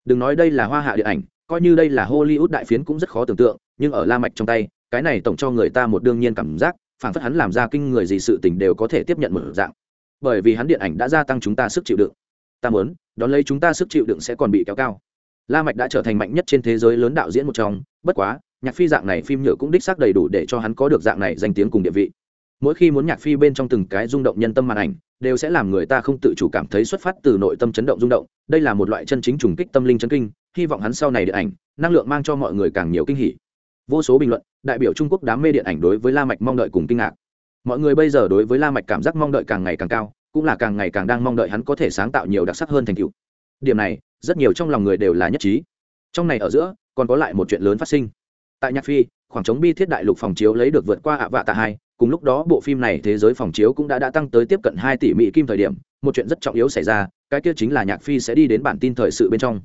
Đừng nói đây là hoa hạ điện ảnh, coi như đây là hollywood đại phiến cũng rất khó tưởng tượng, nhưng ở la mạch trong tay, cái này tổng cho người ta một đương nhiên cảm giác phản phất hắn làm ra kinh người gì sự tình đều có thể tiếp nhận một dạng. Bởi vì hắn điện ảnh đã gia tăng chúng ta sức chịu đựng. Ta muốn, đón lấy chúng ta sức chịu đựng sẽ còn bị kéo cao. La mạch đã trở thành mạnh nhất trên thế giới lớn đạo diễn một trong, bất quá, nhạc phi dạng này phim nhựa cũng đích xác đầy đủ để cho hắn có được dạng này danh tiếng cùng địa vị. Mỗi khi muốn nhạc phi bên trong từng cái rung động nhân tâm màn ảnh, đều sẽ làm người ta không tự chủ cảm thấy xuất phát từ nội tâm chấn động rung động. Đây là một loại chân chính trùng kích tâm linh chấn kinh, hy vọng hắn sau này điện ảnh, năng lượng mang cho mọi người càng nhiều kinh hỉ vô số bình luận, đại biểu trung quốc đám mê điện ảnh đối với la mạch mong đợi cùng kinh ngạc. Mọi người bây giờ đối với la mạch cảm giác mong đợi càng ngày càng cao, cũng là càng ngày càng đang mong đợi hắn có thể sáng tạo nhiều đặc sắc hơn thành tựu. Điểm này, rất nhiều trong lòng người đều là nhất trí. Trong này ở giữa, còn có lại một chuyện lớn phát sinh. Tại nhạc phi, khoảng trống bi thiết đại lục phòng chiếu lấy được vượt qua ạ vạ tạ hai, cùng lúc đó bộ phim này thế giới phòng chiếu cũng đã đã tăng tới tiếp cận hai tỷ mỹ kim thời điểm, một chuyện rất trọng yếu xảy ra, cái kia chính là nhạc phi sẽ đi đến bản tin thời sự bên trong.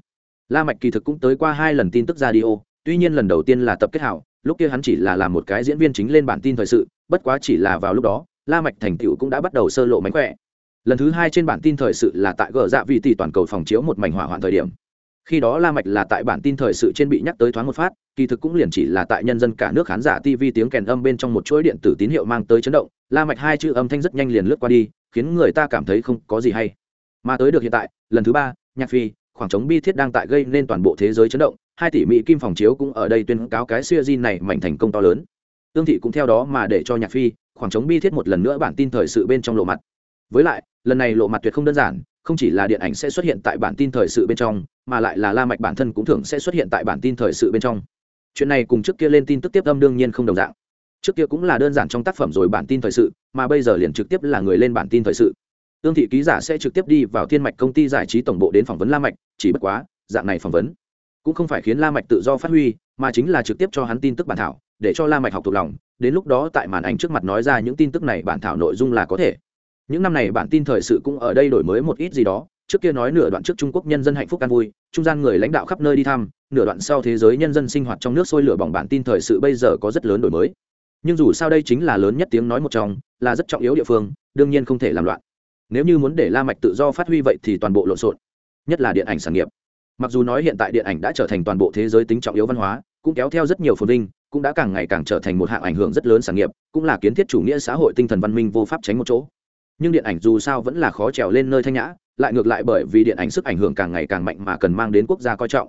La mạch kỳ thực cũng tới qua hai lần tin tức radio tuy nhiên lần đầu tiên là tập kết hảo, lúc kia hắn chỉ là làm một cái diễn viên chính lên bản tin thời sự, bất quá chỉ là vào lúc đó, la mạch thành tựu cũng đã bắt đầu sơ lộ mánh khỏe. Lần thứ hai trên bản tin thời sự là tại gờ dạ vị tỷ toàn cầu phòng chiếu một mảnh hỏa hoạn thời điểm. Khi đó la mạch là tại bản tin thời sự trên bị nhắc tới thoáng một phát, kỳ thực cũng liền chỉ là tại nhân dân cả nước khán giả tv tiếng kèn âm bên trong một chuỗi điện tử tín hiệu mang tới chấn động, la mạch hai chữ âm thanh rất nhanh liền lướt qua đi, khiến người ta cảm thấy không có gì hay. Mà tới được hiện tại, lần thứ ba, nhạc phi, khoảng trống bi thiết đang tại gây nên toàn bộ thế giới chấn động hai tỷ mỹ kim phòng chiếu cũng ở đây tuyên cáo cái siêu di này mạnh thành công to lớn. Tương thị cũng theo đó mà để cho nhạc phi khoảng trống bi thiết một lần nữa bản tin thời sự bên trong lộ mặt. Với lại, lần này lộ mặt tuyệt không đơn giản, không chỉ là điện ảnh sẽ xuất hiện tại bản tin thời sự bên trong, mà lại là la mạch bản thân cũng thường sẽ xuất hiện tại bản tin thời sự bên trong. Chuyện này cùng trước kia lên tin tức tiếp âm đương nhiên không đồng dạng. Trước kia cũng là đơn giản trong tác phẩm rồi bản tin thời sự, mà bây giờ liền trực tiếp là người lên bản tin thời sự. Tương thị ký giả sẽ trực tiếp đi vào thiên mạch công ty giải trí tổng bộ đến phỏng vấn la mạch, chỉ bất quá, dạng này phỏng vấn cũng không phải khiến la mạch tự do phát huy, mà chính là trực tiếp cho hắn tin tức bản thảo, để cho la mạch học thuộc lòng, đến lúc đó tại màn ảnh trước mặt nói ra những tin tức này bản thảo nội dung là có thể. Những năm này bản tin thời sự cũng ở đây đổi mới một ít gì đó, trước kia nói nửa đoạn trước trung quốc nhân dân hạnh phúc an vui, trung gian người lãnh đạo khắp nơi đi thăm, nửa đoạn sau thế giới nhân dân sinh hoạt trong nước sôi lửa bỏng bản tin thời sự bây giờ có rất lớn đổi mới. Nhưng dù sao đây chính là lớn nhất tiếng nói một trong, là rất trọng yếu địa phương, đương nhiên không thể làm loạn. Nếu như muốn để la mạch tự do phát huy vậy thì toàn bộ lộn xộn, nhất là điện ảnh sản nghiệp mặc dù nói hiện tại điện ảnh đã trở thành toàn bộ thế giới tính trọng yếu văn hóa, cũng kéo theo rất nhiều phồn vinh, cũng đã càng ngày càng trở thành một hạng ảnh hưởng rất lớn sản nghiệp, cũng là kiến thiết chủ nghĩa xã hội tinh thần văn minh vô pháp tránh một chỗ. Nhưng điện ảnh dù sao vẫn là khó trèo lên nơi thanh nhã, lại ngược lại bởi vì điện ảnh sức ảnh hưởng càng ngày càng mạnh mà cần mang đến quốc gia coi trọng.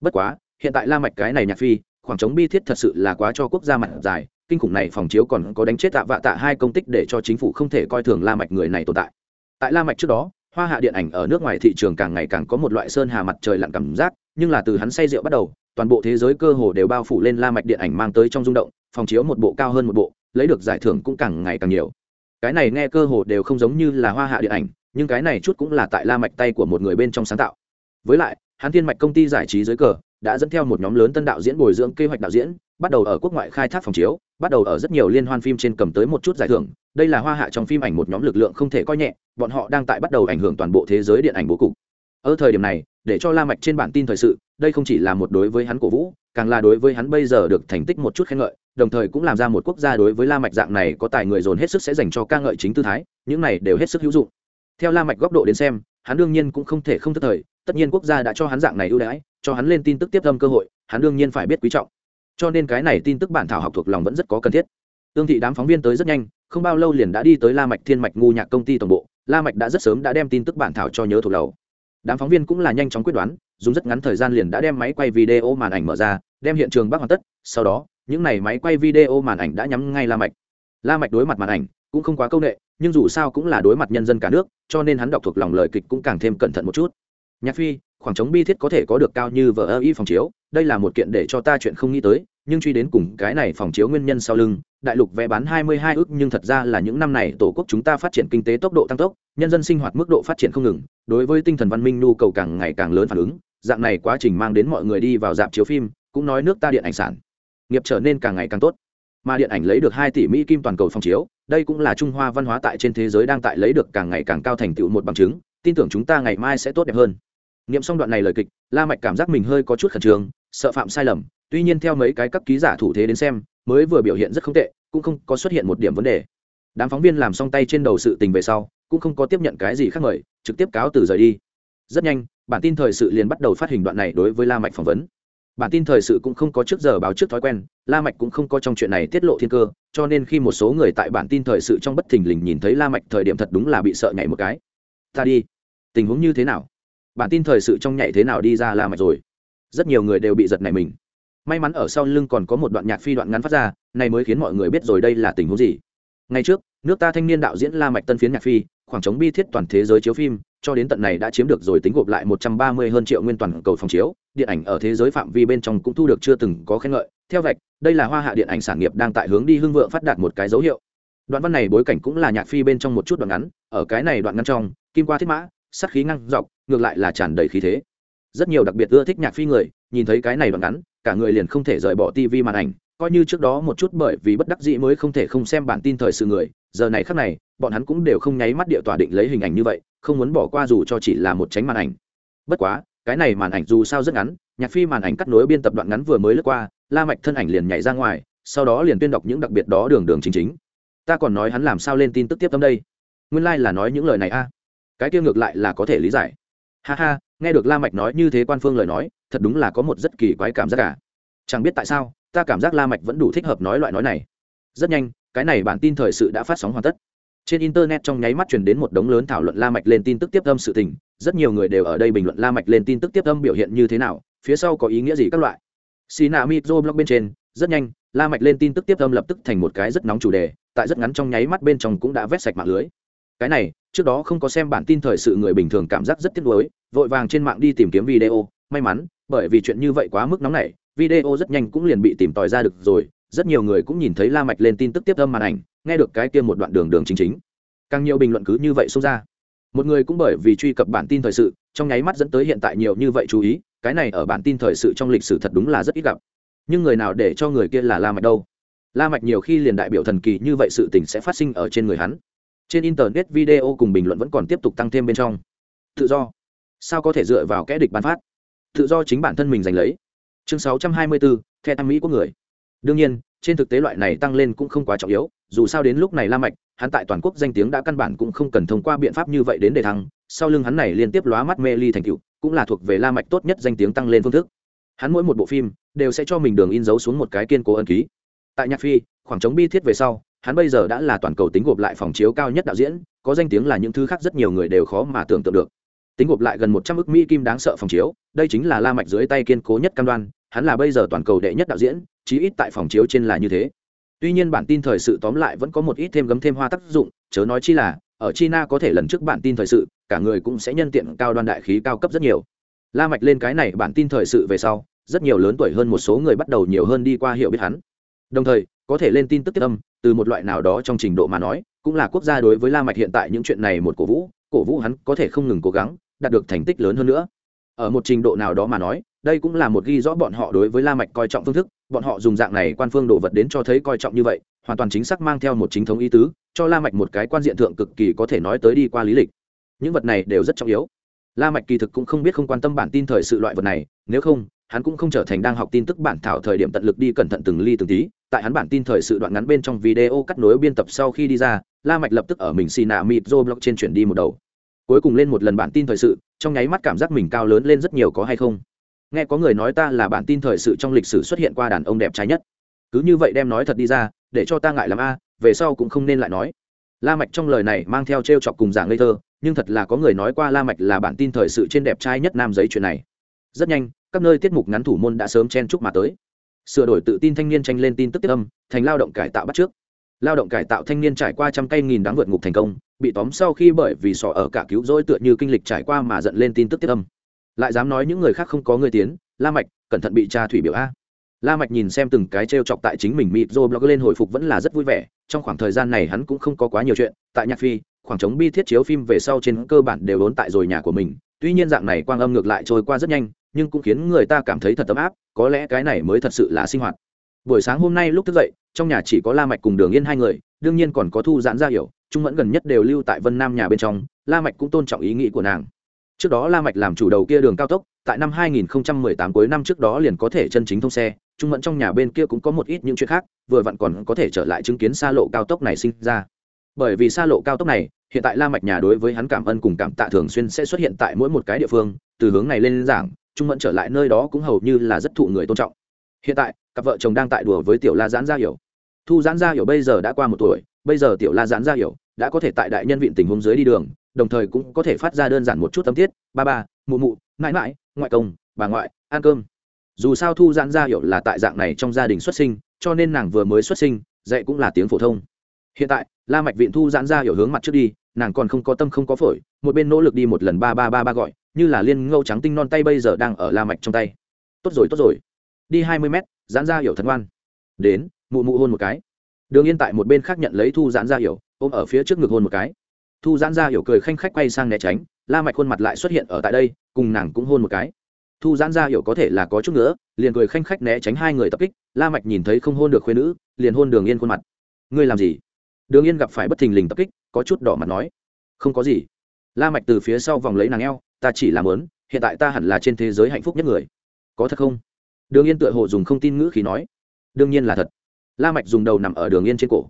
Bất quá, hiện tại la mạch cái này nhạc phi, khoảng trống bi thiết thật sự là quá cho quốc gia mặt dài, kinh khủng này phòng chiếu còn có đánh chết tạ vạ tạ hai công tích để cho chính phủ không thể coi thường la mạch người này tồn tại. Tại la mạch trước đó hoa hạ điện ảnh ở nước ngoài thị trường càng ngày càng có một loại sơn hà mặt trời lặn cảm giác, nhưng là từ hắn say rượu bắt đầu, toàn bộ thế giới cơ hồ đều bao phủ lên la mạch điện ảnh mang tới trong rung động, phòng chiếu một bộ cao hơn một bộ, lấy được giải thưởng cũng càng ngày càng nhiều. Cái này nghe cơ hồ đều không giống như là hoa hạ điện ảnh, nhưng cái này chút cũng là tại la mạch tay của một người bên trong sáng tạo. Với lại, hắn thiên mạch công ty giải trí dưới cờ, đã dẫn theo một nhóm lớn tân đạo diễn bồi dưỡng kế hoạch đạo diễn, bắt đầu ở quốc ngoại khai thác phòng chiếu, bắt đầu ở rất nhiều liên hoan phim trên cầm tới một chút giải thưởng đây là hoa hạ trong phim ảnh một nhóm lực lượng không thể coi nhẹ, bọn họ đang tại bắt đầu ảnh hưởng toàn bộ thế giới điện ảnh bố cục. Ở thời điểm này, để cho la mạch trên bản tin thời sự, đây không chỉ là một đối với hắn cổ vũ, càng là đối với hắn bây giờ được thành tích một chút khen ngợi, đồng thời cũng làm ra một quốc gia đối với la mạch dạng này có tài người dồn hết sức sẽ dành cho ca ngợi chính tư thái, những này đều hết sức hữu dụng. Theo la mạch góc độ đến xem, hắn đương nhiên cũng không thể không thất thời, tất nhiên quốc gia đã cho hắn dạng này ưu đãi, cho hắn lên tin tức tiếp âm cơ hội, hắn đương nhiên phải biết quý trọng. Cho nên cái này tin tức bản thảo học thuộc lòng vẫn rất có cần thiết tương thị đám phóng viên tới rất nhanh, không bao lâu liền đã đi tới la mạch thiên mạch ngu nhạc công ty tổng bộ. La mạch đã rất sớm đã đem tin tức bản thảo cho nhớ thuộc lầu đám phóng viên cũng là nhanh chóng quyết đoán, dùng rất ngắn thời gian liền đã đem máy quay video màn ảnh mở ra, đem hiện trường bắt hoàn tất. Sau đó, những này máy quay video màn ảnh đã nhắm ngay la mạch. La mạch đối mặt màn ảnh cũng không quá câu nệ, nhưng dù sao cũng là đối mặt nhân dân cả nước, cho nên hắn đọc thuộc lòng lời kịch cũng càng thêm cẩn thận một chút. Nhạc phi, khoảng trống bi thiết có thể có được cao như vở ơ y phòng chiếu đây là một kiện để cho ta chuyện không nghĩ tới, nhưng truy đến cùng cái này phòng chiếu nguyên nhân sau lưng, đại lục vé bán 22 ước nhưng thật ra là những năm này tổ quốc chúng ta phát triển kinh tế tốc độ tăng tốc, nhân dân sinh hoạt mức độ phát triển không ngừng, đối với tinh thần văn minh nhu cầu càng ngày càng lớn phản ứng, dạng này quá trình mang đến mọi người đi vào dạp chiếu phim, cũng nói nước ta điện ảnh sản. Nghiệp trở nên càng ngày càng tốt. Mà điện ảnh lấy được hai tỷ mỹ kim toàn cầu phòng chiếu, đây cũng là trung hoa văn hóa tại trên thế giới đang tại lấy được càng ngày càng cao thành tựu một bằng chứng, tin tưởng chúng ta ngày mai sẽ tốt đẹp hơn nghiệm xong đoạn này lời kịch, la mạch cảm giác mình hơi có chút khẩn trương, sợ phạm sai lầm. Tuy nhiên theo mấy cái cấp ký giả thủ thế đến xem, mới vừa biểu hiện rất không tệ, cũng không có xuất hiện một điểm vấn đề. Đám phóng viên làm xong tay trên đầu sự tình về sau, cũng không có tiếp nhận cái gì khác mời, trực tiếp cáo từ rời đi. Rất nhanh, bản tin thời sự liền bắt đầu phát hình đoạn này đối với la mạch phỏng vấn. Bản tin thời sự cũng không có trước giờ báo trước thói quen, la mạch cũng không có trong chuyện này tiết lộ thiên cơ, cho nên khi một số người tại bản tin thời sự trong bất thình lình nhìn thấy la mạch thời điểm thật đúng là bị sợ nhảy một cái. Ta đi. Tình huống như thế nào? Bản tin thời sự trong nhảy thế nào đi ra la mạch rồi. Rất nhiều người đều bị giật này mình. May mắn ở sau lưng còn có một đoạn nhạc phi đoạn ngắn phát ra, này mới khiến mọi người biết rồi đây là tình huống gì. Ngày trước, nước ta thanh niên đạo diễn la mạch tân phiến nhạc phi, khoảng trống bi thiết toàn thế giới chiếu phim, cho đến tận này đã chiếm được rồi tính gộp lại 130 hơn triệu nguyên toàn cầu phòng chiếu, điện ảnh ở thế giới phạm vi bên trong cũng thu được chưa từng có khen ngợi. Theo vạch đây là hoa hạ điện ảnh sản nghiệp đang tại hướng đi hưng vượng phát đạt một cái dấu hiệu. Đoạn văn này bối cảnh cũng là nhạc phi bên trong một chút đoạn ngắn, ở cái này đoạn ngắn trong, kim qua thiết mã sát khí ngăn dọc, ngược lại là tràn đầy khí thế. Rất nhiều đặc biệt ưa thích nhạc phi người, nhìn thấy cái này đoạn ngắn, cả người liền không thể rời bỏ tivi màn ảnh, coi như trước đó một chút bởi vì bất đắc dĩ mới không thể không xem bản tin thời sự người, giờ này khác này, bọn hắn cũng đều không nháy mắt địa tòa định lấy hình ảnh như vậy, không muốn bỏ qua dù cho chỉ là một tránh màn ảnh. Bất quá, cái này màn ảnh dù sao rất ngắn, nhạc phi màn ảnh cắt nối biên tập đoạn ngắn vừa mới lướt qua, la mạch thân ảnh liền nhảy ra ngoài, sau đó liền tuyên đọc những đặc biệt đó đường đường chính chính. Ta còn nói hắn làm sao lên tin tức tiếp tâm đây? Nguyên lai like là nói những lời này a cái kia ngược lại là có thể lý giải. Ha ha, nghe được la mạch nói như thế quan phương lời nói, thật đúng là có một rất kỳ quái cảm giác cả. Chẳng biết tại sao, ta cảm giác la mạch vẫn đủ thích hợp nói loại nói này. Rất nhanh, cái này bản tin thời sự đã phát sóng hoàn tất. Trên internet trong nháy mắt truyền đến một đống lớn thảo luận la mạch lên tin tức tiếp âm sự tình, rất nhiều người đều ở đây bình luận la mạch lên tin tức tiếp âm biểu hiện như thế nào, phía sau có ý nghĩa gì các loại. Sinamit blog bên trên, rất nhanh, la mạch lên tin tức tiếp âm lập tức thành một cái rất nóng chủ đề, tại rất ngắn trong nháy mắt bên trong cũng đã vét sạch mạng lưới. Cái này trước đó không có xem bản tin thời sự người bình thường cảm giác rất tiếc nuối, vội vàng trên mạng đi tìm kiếm video. May mắn, bởi vì chuyện như vậy quá mức nóng nảy, video rất nhanh cũng liền bị tìm tòi ra được rồi. Rất nhiều người cũng nhìn thấy la mạch lên tin tức tiếp âm màn ảnh, nghe được cái kia một đoạn đường đường chính chính. Càng nhiều bình luận cứ như vậy xông ra. Một người cũng bởi vì truy cập bản tin thời sự, trong nháy mắt dẫn tới hiện tại nhiều như vậy chú ý, cái này ở bản tin thời sự trong lịch sử thật đúng là rất ít gặp. Nhưng người nào để cho người kia là la mạch đâu? La mạch nhiều khi liền đại biểu thần kỳ như vậy sự tình sẽ phát sinh ở trên người hắn trên internet video cùng bình luận vẫn còn tiếp tục tăng thêm bên trong. Tự do. Sao có thể dựa vào kẽ địch bán phát? Tự do chính bản thân mình giành lấy. Chương 624, theo tham mỹ của người. Đương nhiên trên thực tế loại này tăng lên cũng không quá trọng yếu dù sao đến lúc này la mạch hắn tại toàn quốc danh tiếng đã căn bản cũng không cần thông qua biện pháp như vậy đến để thăng sau lưng hắn này liên tiếp lóa mắt mê ly thành tựu cũng là thuộc về la mạch tốt nhất danh tiếng tăng lên phương thức. Hắn mỗi một bộ phim đều sẽ cho mình đường in dấu xuống một cái kiên cố ân ký. Tại nhạc phi khoảng trống bi thiết về sau hắn bây giờ đã là toàn cầu tính gộp lại phòng chiếu cao nhất đạo diễn, có danh tiếng là những thứ khác rất nhiều người đều khó mà tưởng tượng được. Tính gộp lại gần một trăm ước mỹ kim đáng sợ phòng chiếu, đây chính là la mạch dưới tay kiên cố nhất cam đoan, hắn là bây giờ toàn cầu đệ nhất đạo diễn, chí ít tại phòng chiếu trên là như thế. Tuy nhiên bản tin thời sự tóm lại vẫn có một ít thêm gấm thêm hoa tác dụng, chớ nói chi là, ở china có thể lần trước bản tin thời sự, cả người cũng sẽ nhân tiện cao đoan đại khí cao cấp rất nhiều. La mạch lên cái này bản tin thời sự về sau, rất nhiều lớn tuổi hơn một số người bắt đầu nhiều hơn đi qua hiểu biết hắn đồng thời, có thể lên tin tức tiết âm, từ một loại nào đó trong trình độ mà nói, cũng là quốc gia đối với la mạch hiện tại những chuyện này một cổ vũ cổ vũ hắn có thể không ngừng cố gắng, đạt được thành tích lớn hơn nữa. Ở một trình độ nào đó mà nói, đây cũng là một ghi rõ bọn họ đối với la mạch coi trọng phương thức, bọn họ dùng dạng này quan phương đồ vật đến cho thấy coi trọng như vậy, hoàn toàn chính xác mang theo một chính thống ý tứ, cho la mạch một cái quan diện thượng cực kỳ có thể nói tới đi qua lý lịch. Những vật này đều rất trọng yếu. La mạch kỳ thực cũng không biết không quan tâm bản tin thời sự loại vật này, nếu không, hắn cũng không trở thành đang học tin tức bản thảo thời điểm tận lực đi cẩn thận từng ly từng tí tại hắn bản tin thời sự đoạn ngắn bên trong video cắt nối biên tập sau khi đi ra, la mạch lập tức ở mình xì nạ mịt blog trên chuyển đi một đầu. Cuối cùng lên một lần bản tin thời sự, trong nháy mắt cảm giác mình cao lớn lên rất nhiều có hay không? Nghe có người nói ta là bản tin thời sự trong lịch sử xuất hiện qua đàn ông đẹp trai nhất. Cứ như vậy đem nói thật đi ra, để cho ta ngại làm a, về sau cũng không nên lại nói. La mạch trong lời này mang theo treo chọc cùng giảng ngây thơ, nhưng thật là có người nói qua la mạch là bản tin thời sự trên đẹp trai nhất nam giấy chuyện này. Rất nhanh, các nơi tiết mục ngắn thủ môn đã sớm chen chúc mà tới sửa đổi tự tin thanh niên tranh lên tin tức tiết âm, thành lao động cải tạo bắt trước. Lao động cải tạo thanh niên trải qua trăm cây nghìn đáng vượt ngục thành công, bị tóm sau khi bởi vì sọ ở cả cứu rỗi tựa như kinh lịch trải qua mà giận lên tin tức tiết âm. Lại dám nói những người khác không có người tiến, la mạch, cẩn thận bị tra thủy biểu a. La mạch nhìn xem từng cái treo chọc tại chính mình mịt rô blog lên hồi phục vẫn là rất vui vẻ, trong khoảng thời gian này hắn cũng không có quá nhiều chuyện, tại nhạc phi, khoảng trống bi thiết chiếu phim về sau trên cơ bản đều đốn tại rồi nhà của mình, tuy nhiên dạng này quang âm ngược lại trôi qua rất nhanh nhưng cũng khiến người ta cảm thấy thật ấm áp, có lẽ cái này mới thật sự là sinh hoạt. Buổi sáng hôm nay lúc thức dậy, trong nhà chỉ có la mạch cùng đường yên hai người, đương nhiên còn có thu giãn gia hiểu, trung mẫn gần nhất đều lưu tại vân nam nhà bên trong, la mạch cũng tôn trọng ý nghĩ của nàng. Trước đó la mạch làm chủ đầu kia đường cao tốc, tại năm 2018 cuối năm trước đó liền có thể chân chính thông xe, trung mẫn trong nhà bên kia cũng có một ít những chuyện khác, vừa vặn còn có thể trở lại chứng kiến xa lộ cao tốc này sinh ra. Bởi vì xa lộ cao tốc này, hiện tại la mạch nhà đối với hắn cảm ơn cùng cảm tạ thường xuyên sẽ xuất hiện tại mỗi một cái địa phương, từ hướng này lên giảng trung mẫn trở lại nơi đó cũng hầu như là rất thụ người tôn trọng. Hiện tại, cặp vợ chồng đang tại đùa với tiểu la giãn gia hiểu. Thu giãn gia hiểu bây giờ đã qua một tuổi, bây giờ tiểu la giãn gia hiểu đã có thể tại đại nhân viện tình huống dưới đi đường, đồng thời cũng có thể phát ra đơn giản một chút tâm tiết, ba ba, mụ mụ, mãi mãi, ngoại công, bà ngoại, ăn cơm. Dù sao thu giãn gia hiểu là tại dạng này trong gia đình xuất sinh, cho nên nàng vừa mới xuất sinh, dạy cũng là tiếng phổ thông. Hiện tại la mạch viện thu giãn ra hiểu hướng mặt trước đi, nàng còn không có tâm không có phổi, một bên nỗ lực đi một lần ba ba ba ba gọi, như là liên ngâu trắng tinh non tay bây giờ đang ở la mạch trong tay. Tốt rồi tốt rồi. Đi hai mươi mét, giãn ra hiểu thần ngoan đến, mụ mụ hôn một cái. Đường yên tại một bên khác nhận lấy thu giãn ra hiểu, ôm ở phía trước ngực hôn một cái. Thu giãn ra hiểu cười khanh khách quay sang né tránh, la mạch khuôn mặt lại xuất hiện ở tại đây, cùng nàng cũng hôn một cái. Thu giãn ra hiểu có thể là có chút nữa, liền cười khanh khách né tránh hai người tập kích, la mạch nhìn thấy không hôn được khuê nữ, liền hôn đường yên khuôn mặt. Ngươi làm gì? Đường yên gặp phải bất thình lình tập kích, có chút đỏ mặt nói, không có gì. La mạch từ phía sau vòng lấy nàng eo, ta chỉ làm lớn hiện tại ta hẳn là trên thế giới hạnh phúc nhất người. Có thật không? Đường yên tựa hồ dùng không tin ngữ khí nói, đương nhiên là thật. La mạch dùng đầu nằm ở đường yên trên cổ.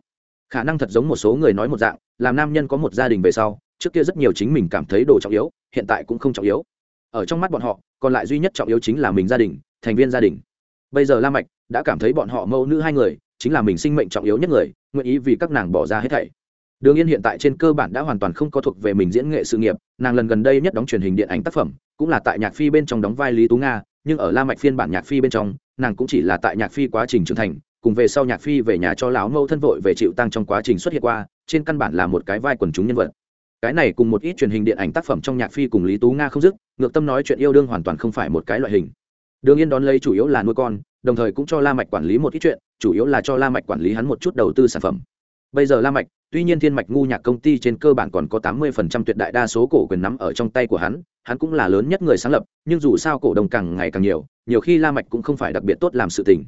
Khả năng thật giống một số người nói một dạng, làm nam nhân có một gia đình về sau, trước kia rất nhiều chính mình cảm thấy đồ trọng yếu, hiện tại cũng không trọng yếu. Ở trong mắt bọn họ, còn lại duy nhất trọng yếu chính là mình gia đình, thành viên gia đình. Bây giờ la mạch đã cảm thấy bọn họ mâu nữ hai người chính là mình sinh mệnh trọng yếu nhất người, nguyện ý vì các nàng bỏ ra hết thảy. Đường yên hiện tại trên cơ bản đã hoàn toàn không có thuộc về mình diễn nghệ sự nghiệp, nàng lần gần đây nhất đóng truyền hình điện ảnh tác phẩm, cũng là tại nhạc phi bên trong đóng vai lý tú nga, nhưng ở la mạch phiên bản nhạc phi bên trong, nàng cũng chỉ là tại nhạc phi quá trình trưởng thành, cùng về sau nhạc phi về nhà cho lão mâu thân vội về chịu tăng trong quá trình xuất hiện qua, trên căn bản là một cái vai quần chúng nhân vật. Cái này cùng một ít truyền hình điện ảnh tác phẩm trong nhạc phi cùng lý tú nga không dứt, ngược tâm nói chuyện yêu đương hoàn toàn không phải một cái loại hình đường yên đón lấy chủ yếu là nuôi con, đồng thời cũng cho la mạch quản lý một ít chuyện, chủ yếu là cho la mạch quản lý hắn một chút đầu tư sản phẩm. Bây giờ la mạch, tuy nhiên thiên mạch ngu nhạc công ty trên cơ bản còn có tám mươi phần trăm tuyệt đại đa số cổ quyền nắm ở trong tay của hắn hắn cũng là lớn nhất người sáng lập, nhưng dù sao cổ đông càng ngày càng nhiều nhiều khi la mạch cũng không phải đặc biệt tốt làm sự tình.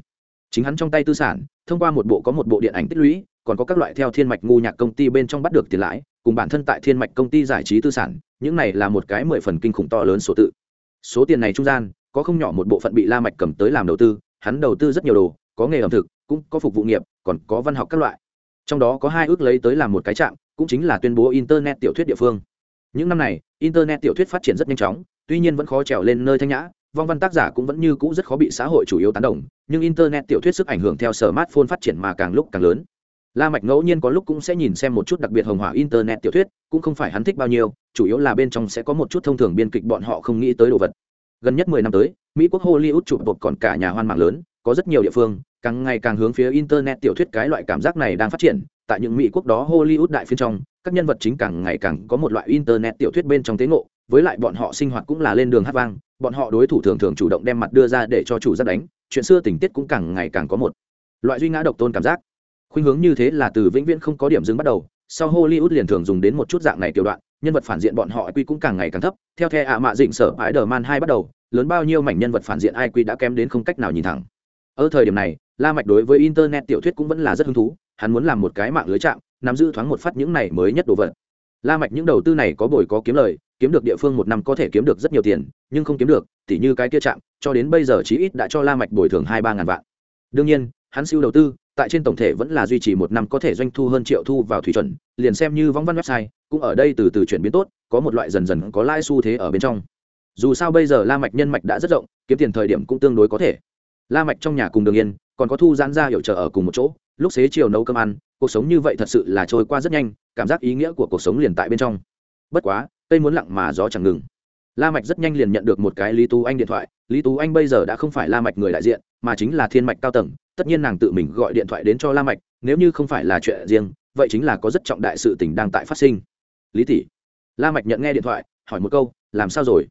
Chính hắn trong tay tư sản, thông qua một bộ có một bộ điện ảnh tích lũy, còn có các loại theo thiên mạch ngu nhạc công ty bên trong bắt được tiền lãi, cùng bản thân tại thiên mạch công ty giải trí tư sản, những này là một cái mười phần kinh khủng to lớn số tự. Số tiền này trung gian có không nhỏ một bộ phận bị la mạch cầm tới làm đầu tư, hắn đầu tư rất nhiều đồ, có nghề ẩm thực, cũng có phục vụ nghiệp, còn có văn học các loại. Trong đó có hai ước lấy tới làm một cái trạm, cũng chính là tuyên bố internet tiểu thuyết địa phương. Những năm này, internet tiểu thuyết phát triển rất nhanh chóng, tuy nhiên vẫn khó trèo lên nơi thanh nhã, vong văn tác giả cũng vẫn như cũ rất khó bị xã hội chủ yếu tán đồng, nhưng internet tiểu thuyết sức ảnh hưởng theo smartphone phát triển mà càng lúc càng lớn. La mạch ngẫu nhiên có lúc cũng sẽ nhìn xem một chút đặc biệt hồng hỏa internet tiểu thuyết, cũng không phải hắn thích bao nhiêu, chủ yếu là bên trong sẽ có một chút thông thường biên kịch bọn họ không nghĩ tới đồ vật gần nhất mười năm tới, mỹ quốc hollywood chụp bột còn cả nhà hoan mạng lớn, có rất nhiều địa phương, càng ngày càng hướng phía internet tiểu thuyết cái loại cảm giác này đang phát triển. Tại những mỹ quốc đó hollywood đại phiên trong, các nhân vật chính càng ngày càng có một loại internet tiểu thuyết bên trong tế ngộ, với lại bọn họ sinh hoạt cũng là lên đường hát vang, bọn họ đối thủ thường thường chủ động đem mặt đưa ra để cho chủ giác đánh, chuyện xưa tình tiết cũng càng ngày càng có một loại duy ngã độc tôn cảm giác. Khuynh hướng như thế là từ vĩnh viễn không có điểm dừng bắt đầu, sau hollywood liền thường dùng đến một chút dạng này tiểu đoạn nhân vật phản diện bọn họ IQ cũng càng ngày càng thấp. Theo theo ạ mạ dịnh sở ái đờ man hai bắt đầu, lớn bao nhiêu mảnh nhân vật phản diện ai đã kém đến không cách nào nhìn thẳng. Ở thời điểm này, la mạch đối với internet tiểu thuyết cũng vẫn là rất hứng thú, hắn muốn làm một cái mạng lưới chạm nắm giữ thoáng một phát những này mới nhất đồ vật. La mạch những đầu tư này có bồi có kiếm lời, kiếm được địa phương một năm có thể kiếm được rất nhiều tiền, nhưng không kiếm được, tỉ như cái kia chạm cho đến bây giờ chí ít đã cho la mạch bồi thường hai ba ngàn vạn. Đương nhiên, hắn siêu đầu tư, tại trên tổng thể vẫn là duy trì một năm có thể doanh thu hơn triệu thu vào thủy chuẩn, liền xem như vong văn website cũng ở đây từ từ chuyển biến tốt, có một loại dần dần có lãi xu thế ở bên trong. Dù sao bây giờ la mạch nhân mạch đã rất rộng, kiếm tiền thời điểm cũng tương đối có thể. La mạch trong nhà cùng đường yên, còn có thu giãn ra hiệu trợ ở cùng một chỗ, lúc xế chiều nấu cơm ăn, cuộc sống như vậy thật sự là trôi qua rất nhanh, cảm giác ý nghĩa của cuộc sống liền tại bên trong. Bất quá, cây muốn lặng mà gió chẳng ngừng. La mạch rất nhanh liền nhận được một cái lý tú anh điện thoại, lý tú anh bây giờ đã không phải la mạch người đại diện, mà chính là thiên mạch cao tầng, tất nhiên nàng tự mình gọi điện thoại đến cho la mạch, nếu như không phải là chuyện riêng, vậy chính là có rất trọng đại sự tình đang tại phát sinh lý tỷ la mạch nhận nghe điện thoại hỏi một câu làm sao rồi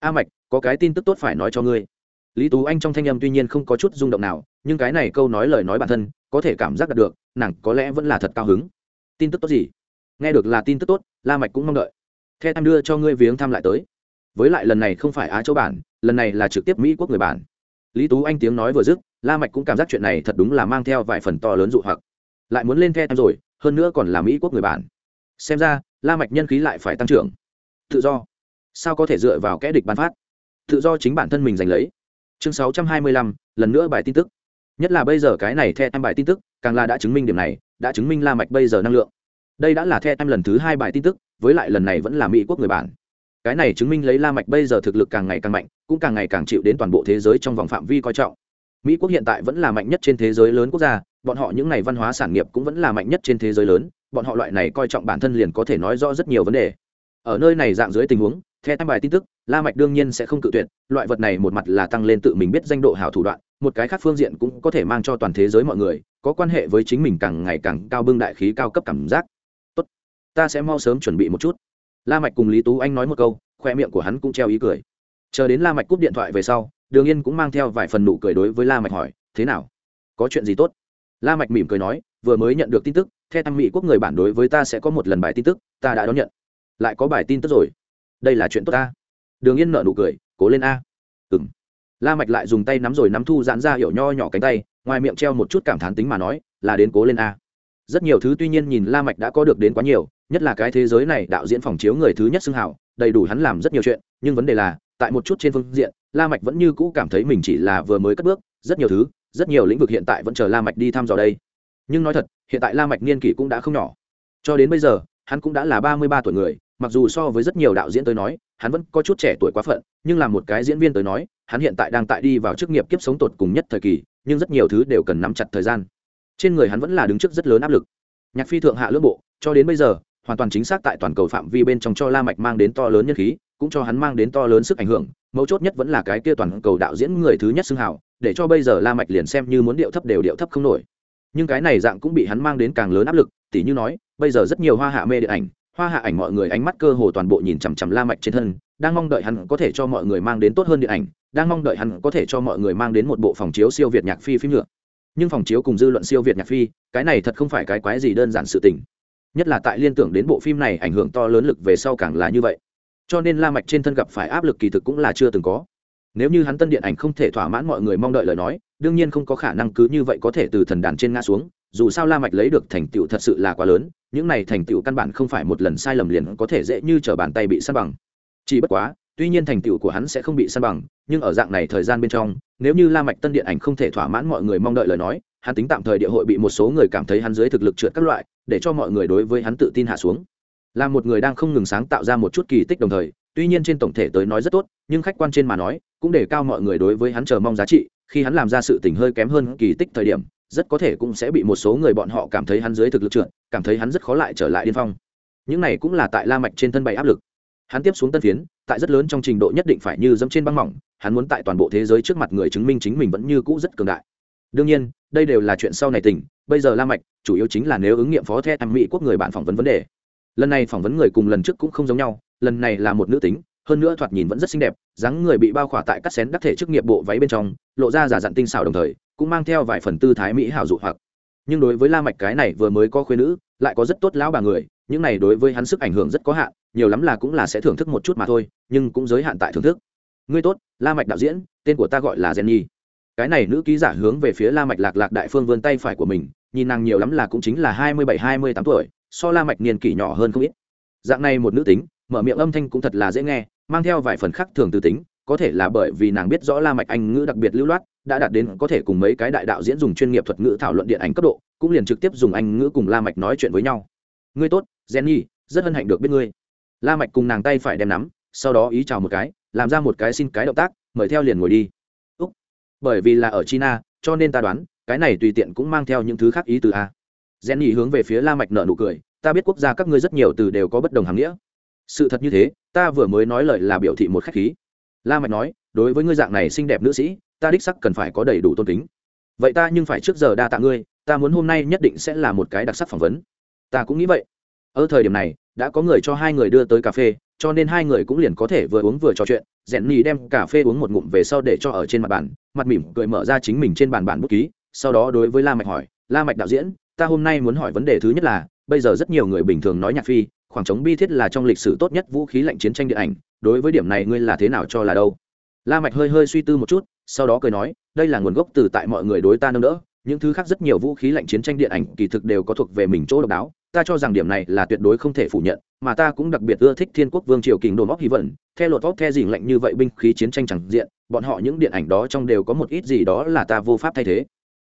a mạch có cái tin tức tốt phải nói cho ngươi lý tú anh trong thanh âm tuy nhiên không có chút rung động nào nhưng cái này câu nói lời nói bản thân có thể cảm giác được nàng có lẽ vẫn là thật cao hứng tin tức tốt gì nghe được là tin tức tốt la mạch cũng mong đợi Khe tham đưa cho ngươi viếng thăm lại tới với lại lần này không phải á châu bản lần này là trực tiếp mỹ quốc người bản lý tú anh tiếng nói vừa dứt la mạch cũng cảm giác chuyện này thật đúng là mang theo vài phần to lớn dụ hoặc lại muốn lên theo rồi hơn nữa còn là mỹ quốc người bản xem ra la mạch nhân khí lại phải tăng trưởng. Tự do. Sao có thể dựa vào kẽ địch ban phát? Tự do chính bản thân mình giành lấy. Chương 625, lần nữa bài tin tức. Nhất là bây giờ cái này theo em bài tin tức càng là đã chứng minh điểm này đã chứng minh la mạch bây giờ năng lượng. Đây đã là theo em lần thứ hai bài tin tức với lại lần này vẫn là mỹ quốc người bản cái này chứng minh lấy la mạch bây giờ thực lực càng ngày càng mạnh cũng càng ngày càng chịu đến toàn bộ thế giới trong vòng phạm vi coi trọng. Mỹ quốc hiện tại vẫn là mạnh nhất trên thế giới lớn quốc gia bọn họ những ngày văn hóa sản nghiệp cũng vẫn là mạnh nhất trên thế giới lớn bọn họ loại này coi trọng bản thân liền có thể nói rõ rất nhiều vấn đề. Ở nơi này dạng dưới tình huống, theo tham bài tin tức, la mạch đương nhiên sẽ không cự tuyệt, loại vật này một mặt là tăng lên tự mình biết danh độ hảo thủ đoạn, một cái khác phương diện cũng có thể mang cho toàn thế giới mọi người, có quan hệ với chính mình càng ngày càng cao bưng đại khí cao cấp cảm giác. Tốt, ta sẽ mau sớm chuẩn bị một chút. La mạch cùng lý tú anh nói một câu, khoe miệng của hắn cũng treo ý cười. Chờ đến la mạch cúp điện thoại về sau, đường yên cũng mang theo vài phần nụ cười đối với la mạch hỏi, thế nào? Có chuyện gì tốt? La mạch mỉm cười nói, vừa mới nhận được tin tức theo tăng mỹ quốc người bản đối với ta sẽ có một lần bài tin tức, ta đã đón nhận. Lại có bài tin tức rồi. Đây là chuyện tốt ta. Đường yên nợ nụ cười, cố lên a. Ừm. La mạch lại dùng tay nắm rồi nắm thu giãn ra hiểu nho nhỏ cánh tay, ngoài miệng treo một chút cảm thán tính mà nói, là đến cố lên a. Rất nhiều thứ tuy nhiên nhìn la mạch đã có được đến quá nhiều, nhất là cái thế giới này đạo diễn phòng chiếu người thứ nhất xưng hào, đầy đủ hắn làm rất nhiều chuyện, nhưng vấn đề là, tại một chút trên phương diện, la mạch vẫn như cũ cảm thấy mình chỉ là vừa mới cất bước, rất nhiều thứ, rất nhiều lĩnh vực hiện tại vẫn chờ la mạch đi thăm dò đây nhưng nói thật, hiện tại la mạch niên kỷ cũng đã không nhỏ. Cho đến bây giờ, hắn cũng đã là ba mươi ba tuổi người, mặc dù so với rất nhiều đạo diễn tới nói, hắn vẫn có chút trẻ tuổi quá phận, nhưng là một cái diễn viên tới nói, hắn hiện tại đang tại đi vào chức nghiệp kiếp sống tột cùng nhất thời kỳ, nhưng rất nhiều thứ đều cần nắm chặt thời gian. Trên người hắn vẫn là đứng trước rất lớn áp lực. Nhạc phi thượng hạ lưỡng bộ, cho đến bây giờ, hoàn toàn chính xác tại toàn cầu phạm vi bên trong cho la mạch mang đến to lớn nhân khí, cũng cho hắn mang đến to lớn sức ảnh hưởng, mấu chốt nhất vẫn là cái kia toàn cầu đạo diễn người thứ nhất xưng hào, để cho bây giờ la mạch liền xem như muốn điệu thấp đều điệu thấp không nổi nhưng cái này dạng cũng bị hắn mang đến càng lớn áp lực, tỉ như nói, bây giờ rất nhiều hoa hạ mê điện ảnh, hoa hạ ảnh mọi người ánh mắt cơ hồ toàn bộ nhìn chằm chằm la mạch trên thân, đang mong đợi hắn có thể cho mọi người mang đến tốt hơn điện ảnh, đang mong đợi hắn có thể cho mọi người mang đến một bộ phòng chiếu siêu việt nhạc phi phim nhựa nhưng phòng chiếu cùng dư luận siêu việt nhạc phi, cái này thật không phải cái quái gì đơn giản sự tình. Nhất là tại liên tưởng đến bộ phim này ảnh hưởng to lớn lực về sau càng là như vậy. Cho nên la mạch trên thân gặp phải áp lực kỳ thực cũng là chưa từng có. Nếu như hắn tân điện ảnh không thể thỏa mãn mọi người mong đợi lời nói đương nhiên không có khả năng cứ như vậy có thể từ thần đàn trên ngã xuống, dù sao la mạch lấy được thành tựu thật sự là quá lớn, những này thành tựu căn bản không phải một lần sai lầm liền có thể dễ như trở bàn tay bị san bằng. Chỉ bất quá, tuy nhiên thành tựu của hắn sẽ không bị san bằng, nhưng ở dạng này thời gian bên trong, nếu như la mạch tân điện ảnh không thể thỏa mãn mọi người mong đợi lời nói, hắn tính tạm thời địa hội bị một số người cảm thấy hắn dưới thực lực trượt các loại, để cho mọi người đối với hắn tự tin hạ xuống. Là một người đang không ngừng sáng tạo ra một chút kỳ tích đồng thời, tuy nhiên trên tổng thể tới nói rất tốt, nhưng khách quan trên mà nói, cũng để cao mọi người đối với hắn chờ mong giá trị khi hắn làm ra sự tình hơi kém hơn kỳ tích thời điểm, rất có thể cũng sẽ bị một số người bọn họ cảm thấy hắn dưới thực lực trượt, cảm thấy hắn rất khó lại trở lại điên phong. Những này cũng là tại la mạch trên thân bày áp lực. Hắn tiếp xuống tân phiến, tại rất lớn trong trình độ nhất định phải như dẫm trên băng mỏng, hắn muốn tại toàn bộ thế giới trước mặt người chứng minh chính mình vẫn như cũ rất cường đại. Đương nhiên, đây đều là chuyện sau này tình, bây giờ la mạch, chủ yếu chính là nếu ứng nghiệm phó the tham mỹ quốc người bạn phỏng vấn vấn đề. Lần này phỏng vấn người cùng lần trước cũng không giống nhau, lần này là một nữ tính hơn nữa thoạt nhìn vẫn rất xinh đẹp, dáng người bị bao khỏa tại cắt xén đắc thể chức nghiệp bộ váy bên trong, lộ ra giả dặn tinh xảo đồng thời, cũng mang theo vài phần tư thái mỹ hảo dụ hoặc. Nhưng đối với la mạch cái này vừa mới có khuyên nữ, lại có rất tốt lão bà người, những này đối với hắn sức ảnh hưởng rất có hạn, nhiều lắm là cũng là sẽ thưởng thức một chút mà thôi, nhưng cũng giới hạn tại thưởng thức. Ngươi tốt, la mạch đạo diễn, tên của ta gọi là jenny. Cái này nữ ký giả hướng về phía la mạch lạc lạc đại phương vươn tay phải của mình, nhìn nàng nhiều lắm là cũng chính là hai mươi bảy, hai mươi tám tuổi, so la mạch niên kỷ nhỏ hơn không ít. Dạng này một nữ tính mở miệng âm thanh cũng thật là dễ nghe, mang theo vài phần khác thường từ tính, có thể là bởi vì nàng biết rõ la mạch anh ngữ đặc biệt lưu loát, đã đạt đến có thể cùng mấy cái đại đạo diễn dùng chuyên nghiệp thuật ngữ thảo luận điện ảnh cấp độ, cũng liền trực tiếp dùng anh ngữ cùng la mạch nói chuyện với nhau. Ngươi tốt, jenny, rất hân hạnh được biết ngươi. La mạch cùng nàng tay phải đem nắm, sau đó ý chào một cái, làm ra một cái xin cái động tác, mời theo liền ngồi đi. Úc. bởi vì là ở china, cho nên ta đoán, cái này tùy tiện cũng mang theo những thứ khác ý từ a. Jenny hướng về phía la mạch nở nụ cười, ta biết quốc gia các ngươi rất nhiều từ đều có bất đồng hàng nghĩa sự thật như thế, ta vừa mới nói lời là biểu thị một khách khí. La mạch nói, đối với ngươi dạng này xinh đẹp nữ sĩ, ta đích sắc cần phải có đầy đủ tôn kính. Vậy ta nhưng phải trước giờ đa tạ ngươi, ta muốn hôm nay nhất định sẽ là một cái đặc sắc phỏng vấn. Ta cũng nghĩ vậy. Ở thời điểm này, đã có người cho hai người đưa tới cà phê, cho nên hai người cũng liền có thể vừa uống vừa trò chuyện. Rèn nhì đem cà phê uống một ngụm về sau để cho ở trên mặt bàn, mặt mỉm cười mở ra chính mình trên bàn bản bút ký, sau đó đối với la mạch hỏi, la mạch đạo diễn, ta hôm nay muốn hỏi vấn đề thứ nhất là, bây giờ rất nhiều người bình thường nói nhạc phi khoảng trống bi thiết là trong lịch sử tốt nhất vũ khí lạnh chiến tranh điện ảnh đối với điểm này ngươi là thế nào cho là đâu? La mạch hơi hơi suy tư một chút sau đó cười nói đây là nguồn gốc từ tại mọi người đối ta nâng đỡ những thứ khác rất nhiều vũ khí lạnh chiến tranh điện ảnh kỳ thực đều có thuộc về mình chỗ độc đáo ta cho rằng điểm này là tuyệt đối không thể phủ nhận mà ta cũng đặc biệt ưa thích thiên quốc vương triều kình đồ móc hy vận, theo lột tóc the dình lạnh như vậy binh khí chiến tranh chẳng diện bọn họ những điện ảnh đó trong đều có một ít gì đó là ta vô pháp thay thế.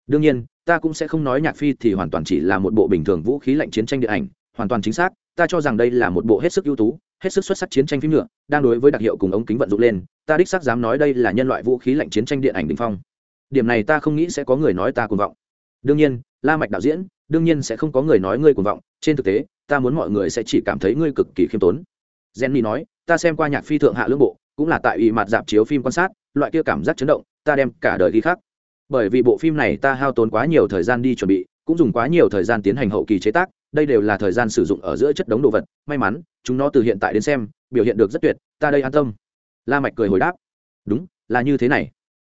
Đương nhiên ta cũng sẽ không nói nhạc phi thì hoàn toàn chỉ là một bộ bình thường vũ khí lạnh chiến tranh điện ảnh hoàn toàn chính xác ta cho rằng đây là một bộ hết sức ưu tú, hết sức xuất sắc chiến tranh phim nhựa đang đối với đặc hiệu cùng ống kính vận dụng lên, ta đích xác dám nói đây là nhân loại vũ khí lạnh chiến tranh điện ảnh đình phong. Điểm này ta không nghĩ sẽ có người nói ta cuồng vọng. Đương nhiên, la mạch đạo diễn, đương nhiên sẽ không có người nói ngươi cuồng vọng, trên thực tế, ta muốn mọi người sẽ chỉ cảm thấy ngươi cực kỳ khiêm tốn. Jenny nói, ta xem qua nhạc phi thượng hạ lưỡng bộ, cũng là tại ủy mặt dạp chiếu phim quan sát, loại kia cảm giác chấn động, ta đem cả đời ghi khắc. Bởi vì bộ phim này ta hao tốn quá nhiều thời gian đi chuẩn bị, cũng dùng quá nhiều thời gian tiến hành hậu kỳ chế tác đây đều là thời gian sử dụng ở giữa chất đống đồ vật, may mắn, chúng nó từ hiện tại đến xem, biểu hiện được rất tuyệt, ta đây an tâm. La mạch cười hồi đáp. Đúng, là như thế này.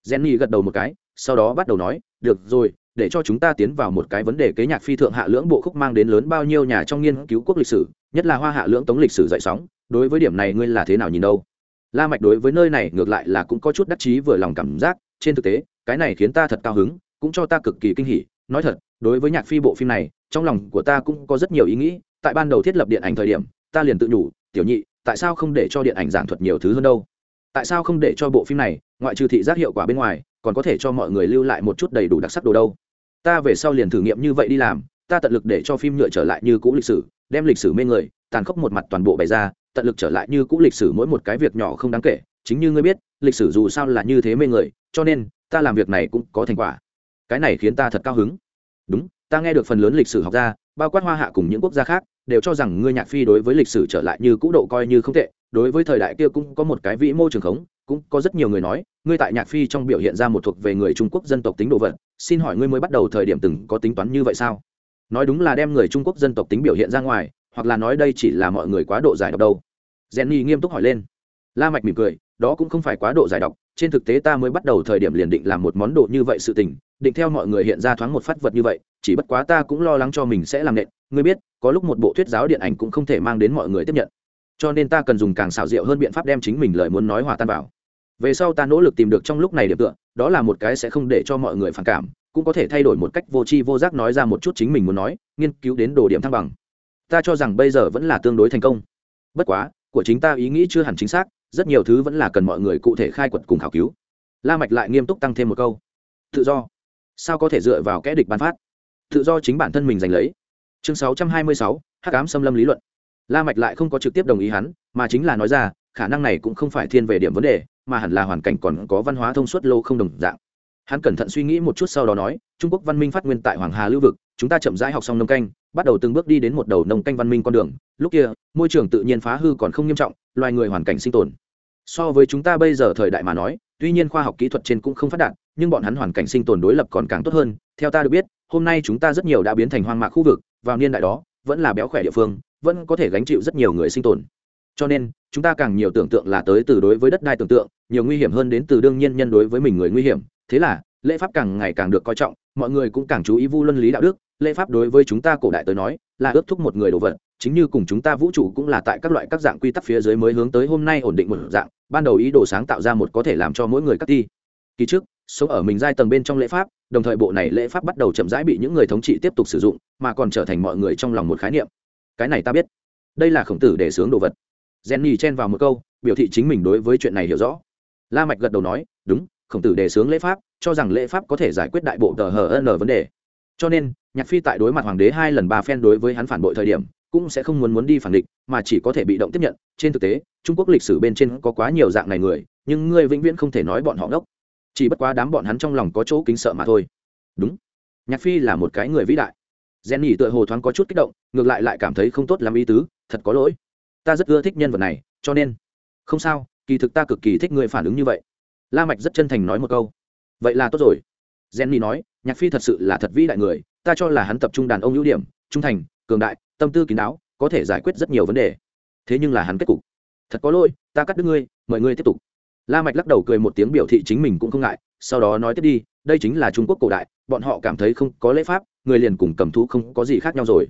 Jenny gật đầu một cái, sau đó bắt đầu nói, được rồi, để cho chúng ta tiến vào một cái vấn đề kế nhạc phi thượng hạ lưỡng bộ khúc mang đến lớn bao nhiêu nhà trong nghiên cứu quốc lịch sử, nhất là hoa hạ lưỡng tống lịch sử dậy sóng, đối với điểm này ngươi là thế nào nhìn đâu? La mạch đối với nơi này ngược lại là cũng có chút đắc chí vừa lòng cảm giác, trên thực tế, cái này khiến ta thật cao hứng, cũng cho ta cực kỳ kinh hỉ. Nói thật, đối với nhạc phi bộ phim này trong lòng của ta cũng có rất nhiều ý nghĩ, tại ban đầu thiết lập điện ảnh thời điểm, ta liền tự nhủ, tiểu nhị, tại sao không để cho điện ảnh giảng thuật nhiều thứ hơn đâu? Tại sao không để cho bộ phim này, ngoại trừ thị giác hiệu quả bên ngoài, còn có thể cho mọi người lưu lại một chút đầy đủ đặc sắc đồ đâu? Ta về sau liền thử nghiệm như vậy đi làm, ta tận lực để cho phim nhựa trở lại như cũ lịch sử, đem lịch sử mê người, tàn khốc một mặt toàn bộ bày ra, tận lực trở lại như cũ lịch sử mỗi một cái việc nhỏ không đáng kể. Chính như ngươi biết, lịch sử dù sao là như thế mê người, cho nên ta làm việc này cũng có thành quả. Cái này khiến ta thật cao hứng. Đúng ta nghe được phần lớn lịch sử học gia, bao quát hoa hạ cùng những quốc gia khác, đều cho rằng ngươi nhạc phi đối với lịch sử trở lại như cũ độ coi như không tệ, đối với thời đại kia cũng có một cái vĩ mô trường khống, cũng có rất nhiều người nói, ngươi tại nhạc phi trong biểu hiện ra một thuộc về người trung quốc dân tộc tính đồ vật, xin hỏi ngươi mới bắt đầu thời điểm từng có tính toán như vậy sao? Nói đúng là đem người trung quốc dân tộc tính biểu hiện ra ngoài, hoặc là nói đây chỉ là mọi người quá độ giải độc đâu. Jenny nghiêm túc hỏi lên. La mạch mỉm cười, đó cũng không phải quá độ giải độc, trên thực tế ta mới bắt đầu thời điểm liền định làm một món đồ như vậy sự tình định theo mọi người hiện ra thoáng một phát vật như vậy, chỉ bất quá ta cũng lo lắng cho mình sẽ làm nện. Ngươi biết, có lúc một bộ thuyết giáo điện ảnh cũng không thể mang đến mọi người tiếp nhận. Cho nên ta cần dùng càng xảo diệu hơn biện pháp đem chính mình lời muốn nói hòa tan vào. Về sau ta nỗ lực tìm được trong lúc này điểm tựa, đó là một cái sẽ không để cho mọi người phản cảm, cũng có thể thay đổi một cách vô tri vô giác nói ra một chút chính mình muốn nói, nghiên cứu đến đồ điểm thăng bằng. Ta cho rằng bây giờ vẫn là tương đối thành công. Bất quá, của chính ta ý nghĩ chưa hẳn chính xác, rất nhiều thứ vẫn là cần mọi người cụ thể khai quật cùng khảo cứu. La mạch lại nghiêm túc tăng thêm một câu. Tự do sao có thể dựa vào kẽ địch ban phát? Tự do chính bản thân mình giành lấy. Chương 626, hắc ám xâm lâm lý luận. La mạch lại không có trực tiếp đồng ý hắn mà chính là nói ra khả năng này cũng không phải thiên về điểm vấn đề mà hẳn là hoàn cảnh còn có văn hóa thông suốt lâu không đồng dạng. Hắn cẩn thận suy nghĩ một chút sau đó nói trung quốc văn minh phát nguyên tại hoàng hà lưu vực chúng ta chậm rãi học xong nông canh bắt đầu từng bước đi đến một đầu nông canh văn minh con đường. Lúc kia môi trường tự nhiên phá hư còn không nghiêm trọng loài người hoàn cảnh sinh tồn. So với chúng ta bây giờ thời đại mà nói tuy nhiên khoa học kỹ thuật trên cũng không phát đạt, nhưng bọn hắn hoàn cảnh sinh tồn đối lập còn càng tốt hơn. Theo ta được biết, hôm nay chúng ta rất nhiều đã biến thành hoang mạc khu vực, vào niên đại đó, vẫn là béo khỏe địa phương, vẫn có thể gánh chịu rất nhiều người sinh tồn. Cho nên, chúng ta càng nhiều tưởng tượng là tới từ đối với đất đai tưởng tượng, nhiều nguy hiểm hơn đến từ đương nhiên nhân đối với mình người nguy hiểm. Thế là, lễ pháp càng ngày càng được coi trọng, mọi người cũng càng chú ý vu luân lý đạo đức. Lễ pháp đối với chúng ta cổ đại tới nói, là ước thúc một người đồ vật chính như cùng chúng ta vũ trụ cũng là tại các loại các dạng quy tắc phía dưới mới hướng tới hôm nay ổn định một dạng, ban đầu ý đồ sáng tạo ra một có thể làm cho mỗi người cắt thi kỳ trước, sống ở mình giai tầng bên trong lễ pháp, đồng thời bộ này lễ pháp bắt đầu chậm rãi bị những người thống trị tiếp tục sử dụng, mà còn trở thành mọi người trong lòng một khái niệm. Cái này ta biết. Đây là khổng tử để sướng đồ vật. Jenny chen vào một câu, biểu thị chính mình đối với chuyện này hiểu rõ. La mạch gật đầu nói, đúng, khổng tử đề sướng lễ pháp, cho rằng lễ pháp có thể giải quyết đại bộ tờ hờ n vấn đề. Cho nên, nhạc phi tại đối mặt hoàng đế hai lần ba phen đối với hắn phản bội thời điểm cũng sẽ không muốn muốn đi phản địch, mà chỉ có thể bị động tiếp nhận. Trên thực tế, trung quốc lịch sử bên trên có quá nhiều dạng này người, nhưng ngươi vĩnh viễn không thể nói bọn họ ngốc. Chỉ bất quá đám bọn hắn trong lòng có chỗ kính sợ mà thôi. Đúng. Nhạc phi là một cái người vĩ đại. Gen nhỉ tựa hồ thoáng có chút kích động, ngược lại lại cảm thấy không tốt làm ý tứ, thật có lỗi. Ta rất ưa thích nhân vật này, cho nên. Không sao, kỳ thực ta cực kỳ thích người phản ứng như vậy. La mạch rất chân thành nói một câu. Vậy là tốt rồi. Jenny nói, nhạc phi thật sự là thật vĩ đại người, ta cho là hắn tập trung đàn ông ưu điểm, trung thành cường đại, tâm tư kín đáo, có thể giải quyết rất nhiều vấn đề. Thế nhưng là hắn kết cục. Thật có lỗi, ta cắt đứt ngươi, mời ngươi tiếp tục. La mạch lắc đầu cười một tiếng biểu thị chính mình cũng không ngại, sau đó nói tiếp đi, đây chính là trung quốc cổ đại, bọn họ cảm thấy không có lễ pháp, người liền cùng cầm thú không có gì khác nhau rồi.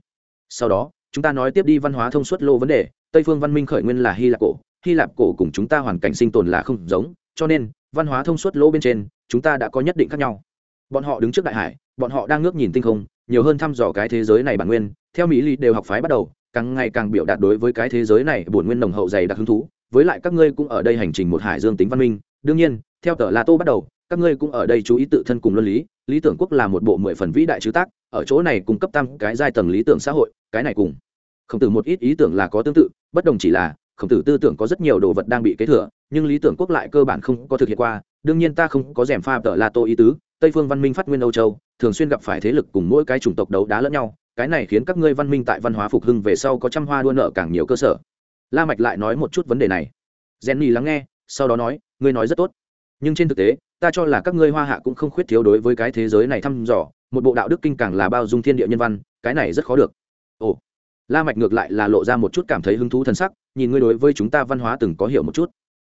Sau đó, chúng ta nói tiếp đi văn hóa thông suốt lô vấn đề, tây phương văn minh khởi nguyên là hy lạp cổ, hy lạp cổ cùng chúng ta hoàn cảnh sinh tồn là không giống, cho nên, văn hóa thông suốt lỗ bên trên, chúng ta đã có nhất định khác nhau bọn họ đứng trước đại hải, bọn họ đang ngước nhìn tinh không, nhiều hơn thăm dò cái thế giới này bản nguyên. Theo mỹ lý đều học phái bắt đầu, càng ngày càng biểu đạt đối với cái thế giới này bổn nguyên nồng hậu dày đặc hứng thú. Với lại các ngươi cũng ở đây hành trình một hải dương tính văn minh. Đương nhiên, theo tờ la tô bắt đầu, các ngươi cũng ở đây chú ý tự thân cùng luân lý. Lý tưởng quốc là một bộ mười phần vĩ đại chữ tác, ở chỗ này cung cấp tăng cái giai tầng lý tưởng xã hội, cái này cùng. Không tử một ít ý tưởng là có tương tự, bất đồng chỉ là, khổng tử tư tưởng có rất nhiều đồ vật đang bị kế thừa, nhưng lý tưởng quốc lại cơ bản không có thực hiện qua. Đương nhiên ta không có rèm pha tờ la tô ý tứ tây phương văn minh phát nguyên âu châu, thường xuyên gặp phải thế lực cùng mỗi cái chủng tộc đấu đá lẫn nhau, cái này khiến các ngươi văn minh tại văn hóa phục hưng về sau có trăm hoa đua nợ càng nhiều cơ sở. La mạch lại nói một chút vấn đề này. Jenny lắng nghe, sau đó nói, ngươi nói rất tốt. Nhưng trên thực tế, ta cho là các ngươi hoa hạ cũng không khuyết thiếu đối với cái thế giới này thăm dò, một bộ đạo đức kinh càng là bao dung thiên địa nhân văn, cái này rất khó được. Ồ. La mạch ngược lại là lộ ra một chút cảm thấy hứng thú thần sắc, nhìn ngươi đối với chúng ta văn hóa từng có hiểu một chút.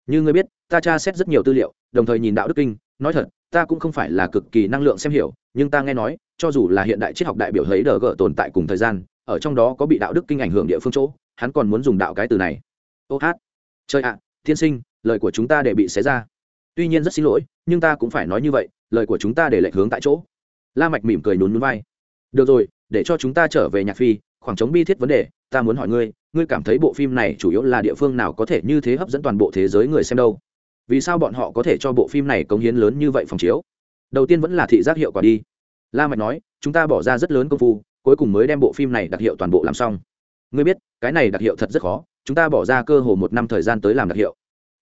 Như ngươi biết, ta tra xét rất nhiều tư liệu, đồng thời nhìn đạo đức kinh nói thật, ta cũng không phải là cực kỳ năng lượng xem hiểu, nhưng ta nghe nói, cho dù là hiện đại triết học đại biểu thấy đờ gờ tồn tại cùng thời gian, ở trong đó có bị đạo đức kinh ảnh hưởng địa phương chỗ, hắn còn muốn dùng đạo cái từ này. Ô hát. Chơi ạ thiên sinh, lời của chúng ta để bị xé ra. Tuy nhiên rất xin lỗi, nhưng ta cũng phải nói như vậy, lời của chúng ta để lệch hướng tại chỗ. La mạch mỉm cười nhún nhún vai. Được rồi, để cho chúng ta trở về nhạc phi, khoảng trống bi thiết vấn đề, ta muốn hỏi ngươi ngươi cảm thấy bộ phim này chủ yếu là địa phương nào có thể như thế hấp dẫn toàn bộ thế giới người xem đâu? Vì sao bọn họ có thể cho bộ phim này cống hiến lớn như vậy phòng chiếu? Đầu tiên vẫn là thị giác hiệu quả đi. La mạch nói, chúng ta bỏ ra rất lớn công phu, cuối cùng mới đem bộ phim này đặc hiệu toàn bộ làm xong. Ngươi biết, cái này đặc hiệu thật rất khó, chúng ta bỏ ra cơ hồ một năm thời gian tới làm đặc hiệu.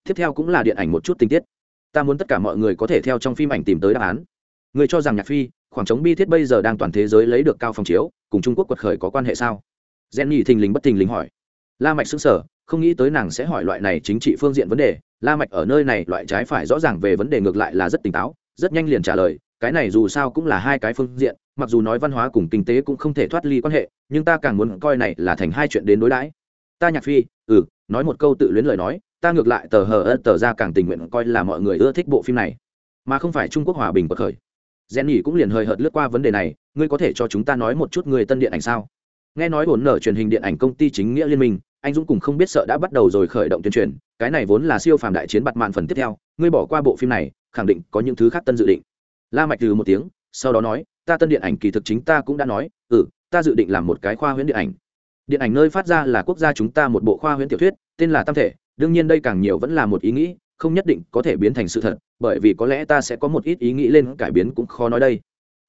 Tiếp theo cũng là điện ảnh một chút tình tiết. Ta muốn tất cả mọi người có thể theo trong phim ảnh tìm tới đáp án. Người cho rằng nhạc phi, khoảng trống bi thiết bây giờ đang toàn thế giới lấy được cao phòng chiếu, cùng trung quốc quật khởi có quan hệ sao? Gen nhị thình lình bất thình lình hỏi. La mạch sững sờ, không nghĩ tới nàng sẽ hỏi loại này chính trị phương diện vấn đề la mạch ở nơi này loại trái phải rõ ràng về vấn đề ngược lại là rất tỉnh táo, rất nhanh liền trả lời, cái này dù sao cũng là hai cái phương diện, mặc dù nói văn hóa cùng kinh tế cũng không thể thoát ly quan hệ, nhưng ta càng muốn coi này là thành hai chuyện đến đối đãi. Ta nhạc phi ừ nói một câu tự luyến lời nói, ta ngược lại tờ hờ ớt tờ ra càng tình nguyện coi là mọi người ưa thích bộ phim này. Mà không phải trung quốc hòa bình bậc khởi. Rèn nhỉ cũng liền hơi hợt lướt qua vấn đề này, ngươi có thể cho chúng ta nói một chút người tân điện ảnh sao? Nghe nói hồn nở truyền hình điện ảnh công ty chính nghĩa liên minh anh dũng cùng không biết sợ đã bắt đầu rồi khởi động tuyên truyền, cái này vốn là siêu phàm đại chiến bặt mạn phần tiếp theo, ngươi bỏ qua bộ phim này, khẳng định có những thứ khác tân dự định. La mạch từ một tiếng, sau đó nói, ta tân điện ảnh kỳ thực chính ta cũng đã nói ừ ta dự định làm một cái khoa huyễn điện ảnh. Điện ảnh nơi phát ra là quốc gia chúng ta một bộ khoa huyễn tiểu thuyết, tên là tam thể, đương nhiên đây càng nhiều vẫn là một ý nghĩ, không nhất định có thể biến thành sự thật, bởi vì có lẽ ta sẽ có một ít ý nghĩ lên cải biến cũng khó nói đây.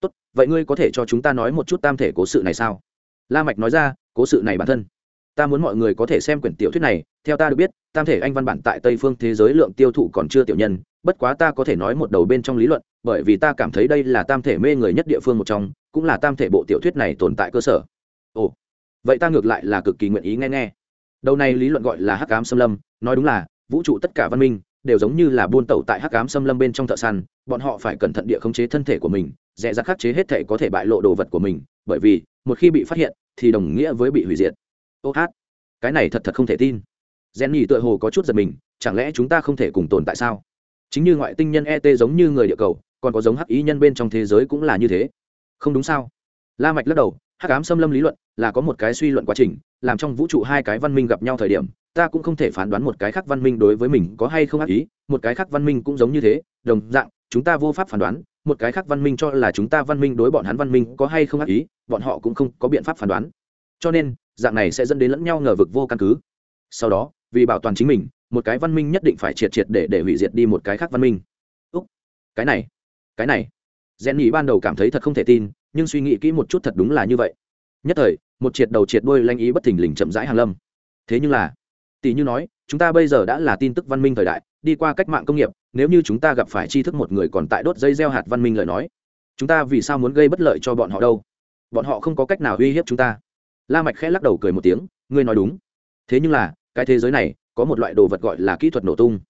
Tốt, vậy ngươi có thể cho chúng ta nói một chút tam thể cố sự này sao? La mạch nói ra, cố sự này bản thân ta muốn mọi người có thể xem quyển tiểu thuyết này, theo ta được biết, tam thể anh văn bản tại tây phương thế giới lượng tiêu thụ còn chưa tiểu nhân, bất quá ta có thể nói một đầu bên trong lý luận, bởi vì ta cảm thấy đây là tam thể mê người nhất địa phương một trong, cũng là tam thể bộ tiểu thuyết này tồn tại cơ sở. Ồ, vậy ta ngược lại là cực kỳ nguyện ý nghe nghe. Đầu này lý luận gọi là hắc ám xâm lâm, nói đúng là, vũ trụ tất cả văn minh đều giống như là buôn tẩu tại hắc ám xâm lâm bên trong thợ săn, bọn họ phải cẩn thận địa khống chế thân thể của mình dễ dàng khắc chế hết thể có thể bại lộ đồ vật của mình, bởi vì, một khi bị phát hiện, thì đồng nghĩa với bị hủy diệt ô hát. Cái này thật thật không thể tin. Gen nhì tựa hồ có chút giật mình, chẳng lẽ chúng ta không thể cùng tồn tại sao? Chính như ngoại tinh nhân et giống như người địa cầu, còn có giống hắc ý nhân bên trong thế giới cũng là như thế. Không đúng sao? La mạch lắc đầu, hắc ám xâm lâm lý luận là có một cái suy luận quá trình, làm trong vũ trụ hai cái văn minh gặp nhau thời điểm, ta cũng không thể phán đoán một cái khác văn minh đối với mình có hay không ác ý, một cái khác văn minh cũng giống như thế, đồng dạng, chúng ta vô pháp phán đoán, một cái khác văn minh cho là chúng ta văn minh đối bọn hắn văn minh có hay không ác ý, bọn họ cũng không có biện pháp phán đoán. Cho nên dạng này sẽ dẫn đến lẫn nhau ngờ vực vô căn cứ. Sau đó, vì bảo toàn chính mình, một cái văn minh nhất định phải triệt triệt để để hủy diệt đi một cái khác văn minh. Úc, cái này cái này. Rèn nhì ban đầu cảm thấy thật không thể tin, nhưng suy nghĩ kỹ một chút thật đúng là như vậy. Nhất thời, một triệt đầu triệt đuôi lanh ý bất thình lình chậm rãi hàng lâm. Thế nhưng là, tỷ như nói, chúng ta bây giờ đã là tin tức văn minh thời đại, đi qua cách mạng công nghiệp, nếu như chúng ta gặp phải tri thức một người còn tại đốt dây gieo hạt văn minh lời nói, chúng ta vì sao muốn gây bất lợi cho bọn họ đâu? Bọn họ không có cách nào uy hiếp chúng ta la mạch khẽ lắc đầu cười một tiếng, ngươi nói đúng. Thế nhưng là, cái thế giới này có một loại đồ vật gọi là kỹ thuật nổ tung.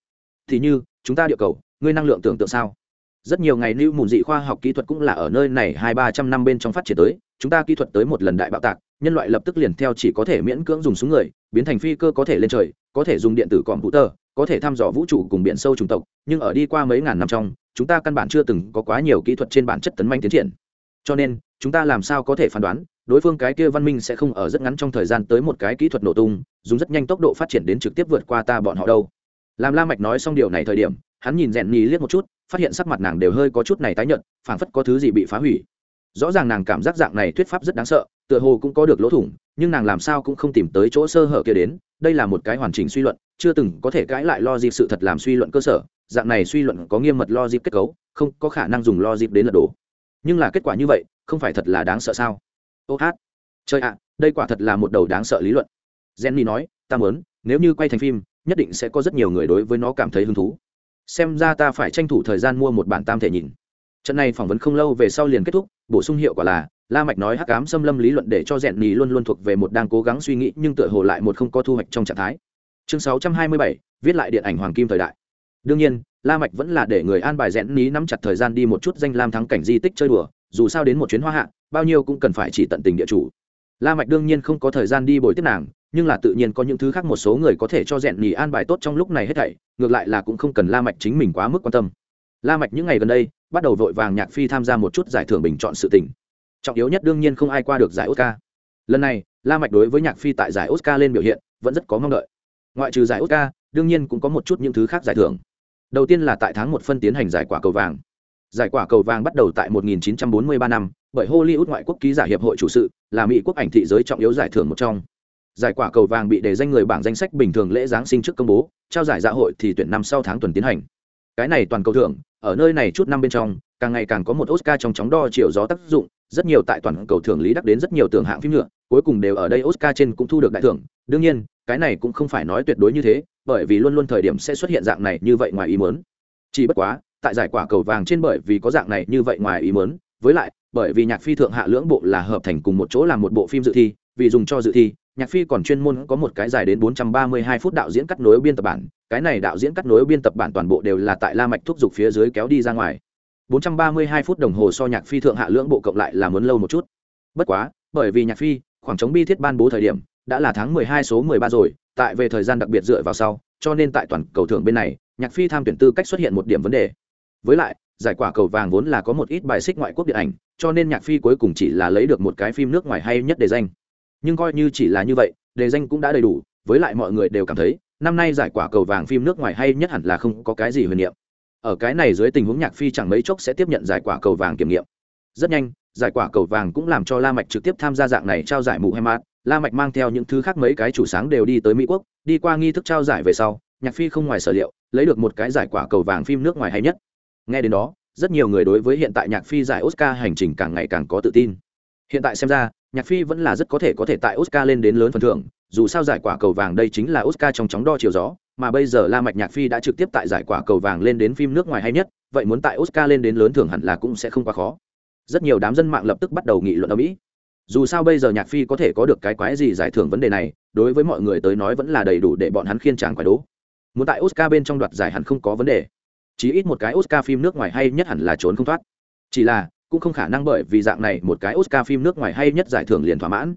Thì như, chúng ta địa cầu, ngươi năng lượng tưởng tượng sao? Rất nhiều ngày lưu mùn dị khoa học kỹ thuật cũng là ở nơi này hai ba trăm năm bên trong phát triển tới, chúng ta kỹ thuật tới một lần đại bạo tạc, nhân loại lập tức liền theo chỉ có thể miễn cưỡng dùng súng người, biến thành phi cơ có thể lên trời, có thể dùng điện tử còm vũ tơ có thể thăm dò vũ trụ cùng biển sâu chủng tộc, nhưng ở đi qua mấy ngàn năm trong, chúng ta căn bản chưa từng có quá nhiều kỹ thuật trên bản chất tấn manh tiến triển. Cho nên, chúng ta làm sao có thể phán đoán đối phương cái kia văn minh sẽ không ở rất ngắn trong thời gian tới một cái kỹ thuật nổ tung, dùng rất nhanh tốc độ phát triển đến trực tiếp vượt qua ta bọn họ đâu. Làm la mạch nói xong điều này thời điểm, hắn nhìn rèn nhì liếc một chút, phát hiện sắc mặt nàng đều hơi có chút này tái nhợt, phảng phất có thứ gì bị phá hủy. Rõ ràng nàng cảm giác dạng này thuyết pháp rất đáng sợ, tựa hồ cũng có được lỗ thủng, nhưng nàng làm sao cũng không tìm tới chỗ sơ hở kia đến, đây là một cái hoàn chỉnh suy luận, chưa từng có thể cãi lại logic sự thật làm suy luận cơ sở, dạng này suy luận có nghiêm mật logic kết cấu, không có khả năng dùng logic đến lật đổ. Nhưng là kết quả như vậy, không phải thật là đáng sợ sao? Ô hát. Chơi ạ đây quả thật là một đầu đáng sợ lý luận. Jenny nói ta muốn nếu như quay thành phim nhất định sẽ có rất nhiều người đối với nó cảm thấy hứng thú. Xem ra ta phải tranh thủ thời gian mua một bản tam thể nhìn. Trận này phỏng vấn không lâu về sau liền kết thúc bổ sung hiệu quả là la mạch nói hắc ám xâm lâm lý luận để cho rèn nhì luôn luôn thuộc về một đang cố gắng suy nghĩ nhưng tựa hồ lại một không có thu hoạch trong trạng thái. Chương 627, viết lại điện ảnh hoàng kim thời đại. Đương nhiên la mạch vẫn là để người an bài rèn nhì nắm chặt thời gian đi một chút danh lam thắng cảnh di tích chơi đùa dù sao đến một chuyến hoa hạ bao nhiêu cũng cần phải chỉ tận tình địa chủ. La mạch đương nhiên không có thời gian đi bồi tiếp nàng, nhưng là tự nhiên có những thứ khác một số người có thể cho rèn nhì an bài tốt trong lúc này hết thảy, ngược lại là cũng không cần la mạch chính mình quá mức quan tâm. La mạch những ngày gần đây, bắt đầu vội vàng nhạc phi tham gia một chút giải thưởng bình chọn sự tình. Trọng yếu nhất đương nhiên không ai qua được giải oscar. Lần này, la mạch đối với nhạc phi tại giải oscar lên biểu hiện, vẫn rất có mong đợi. Ngoại trừ giải oscar, đương nhiên cũng có một chút những thứ khác giải thưởng. Đầu tiên là tại tháng một phân tiến hành giải quả cầu vàng. Giải quả cầu vàng bắt đầu tại 1943 năm bởi hollywood ngoại quốc ký giả hiệp hội chủ sự là mỹ quốc ảnh thị giới trọng yếu giải thưởng một trong. Giải quả cầu vàng bị đề danh người bảng danh sách bình thường lễ giáng sinh trước công bố, trao giải dạ hội thì tuyển năm sau tháng tuần tiến hành. Cái này toàn cầu thưởng, ở nơi này chút năm bên trong, càng ngày càng có một oscar trong chóng đo chiều gió tác dụng, rất nhiều tại toàn cầu thưởng lý đắc đến rất nhiều tưởng hạng phim nhựa, cuối cùng đều ở đây oscar trên cũng thu được đại thưởng. Đương nhiên, cái này cũng không phải nói tuyệt đối như thế, bởi vì luôn luôn thời điểm sẽ xuất hiện dạng này như vậy ngoài ý muốn. Chỉ bất quá, tại giải quả cầu vàng trên bởi vì có dạng này như vậy ngoài ý muốn, với lại bởi vì nhạc phi thượng hạ lưỡng bộ là hợp thành cùng một chỗ làm một bộ phim dự thi, vì dùng cho dự thi, nhạc phi còn chuyên môn có một cái dài đến 432 phút đạo diễn cắt nối biên tập bản, cái này đạo diễn cắt nối biên tập bản toàn bộ đều là tại la mạch thúc giục phía dưới kéo đi ra ngoài. 432 phút đồng hồ so nhạc phi thượng hạ lưỡng bộ cộng lại là muốn lâu một chút. Bất quá, bởi vì nhạc phi, khoảng trống bi thiết ban bố thời điểm, đã là tháng 12 số 13 rồi, tại về thời gian đặc biệt dựa vào sau, cho nên tại toàn cầu thưởng bên này, nhạc phi tham tuyển tư cách xuất hiện một điểm vấn đề. Với lại, giải quả cầu vàng vốn là có một ít bài xích ngoại quốc điện ảnh cho nên nhạc phi cuối cùng chỉ là lấy được một cái phim nước ngoài hay nhất đề danh. Nhưng coi như chỉ là như vậy, đề danh cũng đã đầy đủ, với lại mọi người đều cảm thấy, năm nay giải quả cầu vàng phim nước ngoài hay nhất hẳn là không có cái gì huyền niệm. Ở cái này dưới tình huống nhạc phi chẳng mấy chốc sẽ tiếp nhận giải quả cầu vàng kiểm nghiệm. Rất nhanh, giải quả cầu vàng cũng làm cho la mạch trực tiếp tham gia dạng này trao giải mụ hay mát la mạch mang theo những thứ khác mấy cái chủ sáng đều đi tới mỹ quốc, đi qua nghi thức trao giải về sau, nhạc phi không ngoài sở liệu, lấy được một cái giải quả cầu vàng phim nước ngoài hay nhất. Nghe đến đó rất nhiều người đối với hiện tại nhạc phi giải oscar hành trình càng ngày càng có tự tin. Hiện tại xem ra, nhạc phi vẫn là rất có thể có thể tại oscar lên đến lớn phần thưởng, dù sao giải quả cầu vàng đây chính là oscar trong chóng đo chiều gió, mà bây giờ la mạch nhạc phi đã trực tiếp tại giải quả cầu vàng lên đến phim nước ngoài hay nhất, vậy muốn tại oscar lên đến lớn thưởng hẳn là cũng sẽ không quá khó. Rất nhiều đám dân mạng lập tức bắt đầu nghị luận ở mỹ. Dù sao bây giờ nhạc phi có thể có được cái quái gì giải thưởng vấn đề này, đối với mọi người tới nói vẫn là đầy đủ để bọn hắn khiên tràng quái đố. Muốn tại oscar bên trong đoạt giải hẳn không có vấn đề chỉ ít một cái oscar phim nước ngoài hay nhất hẳn là trốn không thoát. Chỉ là, cũng không khả năng bởi vì dạng này một cái oscar phim nước ngoài hay nhất giải thưởng liền thỏa mãn.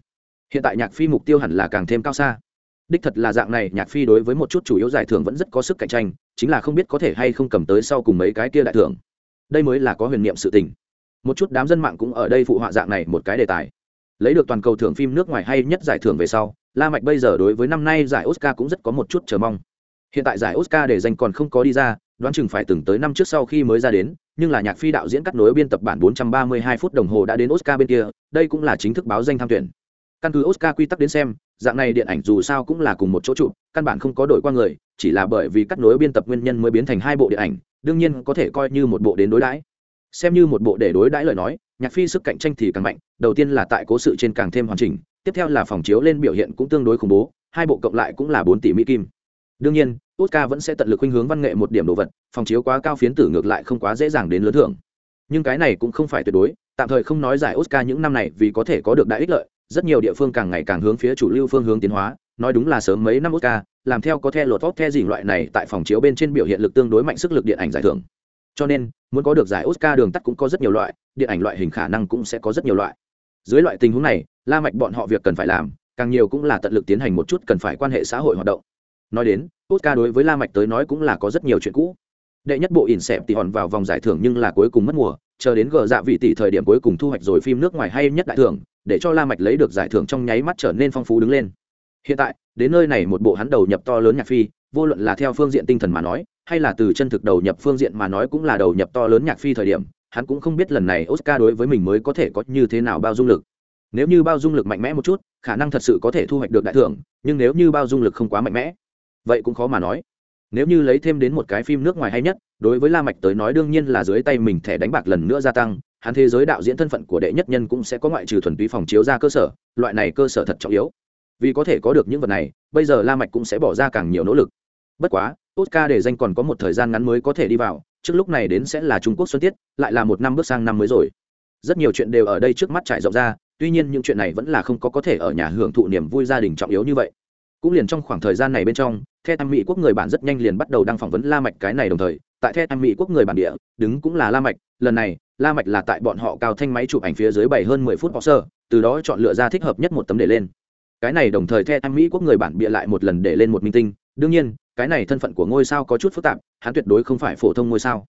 Hiện tại nhạc phi mục tiêu hẳn là càng thêm cao xa. Đích thật là dạng này, nhạc phi đối với một chút chủ yếu giải thưởng vẫn rất có sức cạnh tranh, chính là không biết có thể hay không cầm tới sau cùng mấy cái kia đại thưởng. Đây mới là có huyền niệm sự tình. Một chút đám dân mạng cũng ở đây phụ họa dạng này một cái đề tài. Lấy được toàn cầu thưởng phim nước ngoài hay nhất giải thưởng về sau, la mạch bây giờ đối với năm nay giải oscar cũng rất có một chút chờ mong. Hiện tại giải oscar để danh còn không có đi ra đoán chừng phải từng tới năm trước sau khi mới ra đến, nhưng là nhạc phi đạo diễn cắt nối biên tập bản 432 phút đồng hồ đã đến oscar bên kia, đây cũng là chính thức báo danh tham tuyển. Căn cứ oscar quy tắc đến xem, dạng này điện ảnh dù sao cũng là cùng một chỗ trụ căn bản không có đổi qua người, chỉ là bởi vì cắt nối biên tập nguyên nhân mới biến thành hai bộ điện ảnh, đương nhiên có thể coi như một bộ đến đối đãi. Xem như một bộ để đối đãi lời nói, nhạc phi sức cạnh tranh thì càng mạnh, đầu tiên là tại cố sự trên càng thêm hoàn chỉnh, tiếp theo là phòng chiếu lên biểu hiện cũng tương đối khủng bố, hai bộ cộng lại cũng là bốn tỷ mỹ kim đương nhiên oscar vẫn sẽ tận lực khuynh hướng văn nghệ một điểm đồ vật, phòng chiếu quá cao phiến tử ngược lại không quá dễ dàng đến lớn thưởng. Nhưng cái này cũng không phải tuyệt đối, tạm thời không nói giải oscar những năm này vì có thể có được đại ích lợi, rất nhiều địa phương càng ngày càng hướng phía chủ lưu phương hướng tiến hóa, nói đúng là sớm mấy năm oscar, làm theo có theo lột tốt theo dình loại này tại phòng chiếu bên trên biểu hiện lực tương đối mạnh sức lực điện ảnh giải thưởng. Cho nên, muốn có được giải oscar đường tắt cũng có rất nhiều loại, điện ảnh loại hình khả năng cũng sẽ có rất nhiều loại. Dưới loại tình huống này, la mạch bọn họ việc cần phải làm, càng nhiều cũng là tận lực tiến hành một chút cần phải quan hệ xã hội hoạt động nói đến, oscar đối với la mạch tới nói cũng là có rất nhiều chuyện cũ. Đệ nhất bộ ỉn xẹp tỷ hòn vào vòng giải thưởng nhưng là cuối cùng mất mùa, chờ đến gờ dạ vị tỷ thời điểm cuối cùng thu hoạch rồi phim nước ngoài hay nhất đại thưởng, để cho la mạch lấy được giải thưởng trong nháy mắt trở nên phong phú đứng lên. Hiện tại, đến nơi này một bộ hắn đầu nhập to lớn nhạc phi, vô luận là theo phương diện tinh thần mà nói, hay là từ chân thực đầu nhập phương diện mà nói cũng là đầu nhập to lớn nhạc phi thời điểm, hắn cũng không biết lần này oscar đối với mình mới có thể có như thế nào bao dung lực. Nếu như bao dung lực mạnh mẽ một chút, khả năng thật sự có thể thu hoạch được đại thưởng, nhưng nếu như bao dung lực không quá mạnh mẽ vậy cũng khó mà nói. Nếu như lấy thêm đến một cái phim nước ngoài hay nhất, đối với la mạch tới nói đương nhiên là dưới tay mình thẻ đánh bạc lần nữa gia tăng, hắn thế giới đạo diễn thân phận của đệ nhất nhân cũng sẽ có ngoại trừ thuần túy phòng chiếu ra cơ sở, loại này cơ sở thật trọng yếu. Vì có thể có được những vật này, bây giờ la mạch cũng sẽ bỏ ra càng nhiều nỗ lực. Bất quá, oscar để danh còn có một thời gian ngắn mới có thể đi vào, trước lúc này đến sẽ là trung quốc xuân tiết, lại là một năm bước sang năm mới rồi. Rất nhiều chuyện đều ở đây trước mắt trải rộng ra, tuy nhiên những chuyện này vẫn là không có có thể ở nhà hưởng thụ niềm vui gia đình trọng yếu như vậy cũng liền trong khoảng thời gian này bên trong, the tham mỹ quốc người bản rất nhanh liền bắt đầu đăng phỏng vấn la mạch cái này đồng thời, tại the tham mỹ quốc người bản địa, đứng cũng là la mạch. Lần này, la mạch là tại bọn họ cao thanh máy chụp ảnh phía dưới bảy hơn mười phút bỏ sơ, từ đó chọn lựa ra thích hợp nhất một tấm để lên. Cái này đồng thời the tham mỹ quốc người bản bịa lại một lần để lên một minh tinh. Đương nhiên, cái này thân phận của ngôi sao có chút phức tạp, hắn tuyệt đối không phải phổ thông ngôi sao.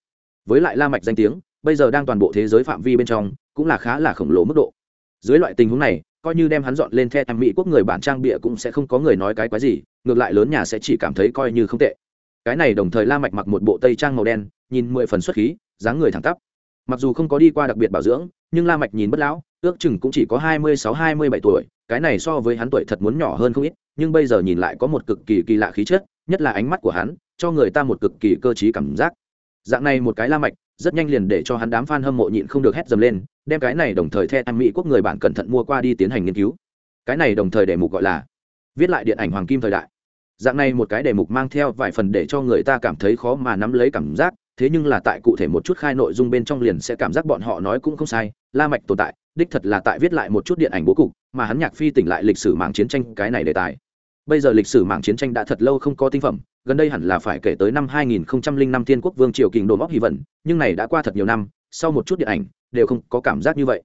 Với lại la mạch danh tiếng, bây giờ đang toàn bộ thế giới phạm vi bên trong, cũng là khá là khổng lồ mức độ. Dưới loại tình huống này coi như đem hắn dọn lên the mỹ quốc người bản trang bịa cũng sẽ không có người nói cái quái gì, ngược lại lớn nhà sẽ chỉ cảm thấy coi như không tệ. Cái này đồng thời la mạch mặc một bộ tây trang màu đen, nhìn mười phần xuất khí, dáng người thẳng tắp. Mặc dù không có đi qua đặc biệt bảo dưỡng, nhưng la mạch nhìn bất lão, ước chừng cũng chỉ có hai mươi sáu, hai mươi bảy tuổi, cái này so với hắn tuổi thật muốn nhỏ hơn không ít, nhưng bây giờ nhìn lại có một cực kỳ kỳ lạ khí chất, nhất là ánh mắt của hắn, cho người ta một cực kỳ cơ trí cảm giác. Dạng này một cái la mạch rất nhanh liền để cho hắn đám fan hâm mộ nhịn không được hét dầm lên, đem cái này đồng thời theo anh mỹ quốc người bạn cẩn thận mua qua đi tiến hành nghiên cứu. Cái này đồng thời đề mục gọi là viết lại điện ảnh hoàng kim thời đại. Dạng này một cái đề mục mang theo vài phần để cho người ta cảm thấy khó mà nắm lấy cảm giác, thế nhưng là tại cụ thể một chút khai nội dung bên trong liền sẽ cảm giác bọn họ nói cũng không sai, la mạch tồn tại, đích thật là tại viết lại một chút điện ảnh bố cục, mà hắn nhạc phi tỉnh lại lịch sử mạng chiến tranh cái này đề tài. Bây giờ lịch sử mạng chiến tranh đã thật lâu không có tinh phẩm gần đây hẳn là phải kể tới năm 2005 Thiên Quốc Vương triều kình đồn óc hy vận nhưng này đã qua thật nhiều năm, sau một chút điện ảnh, đều không có cảm giác như vậy.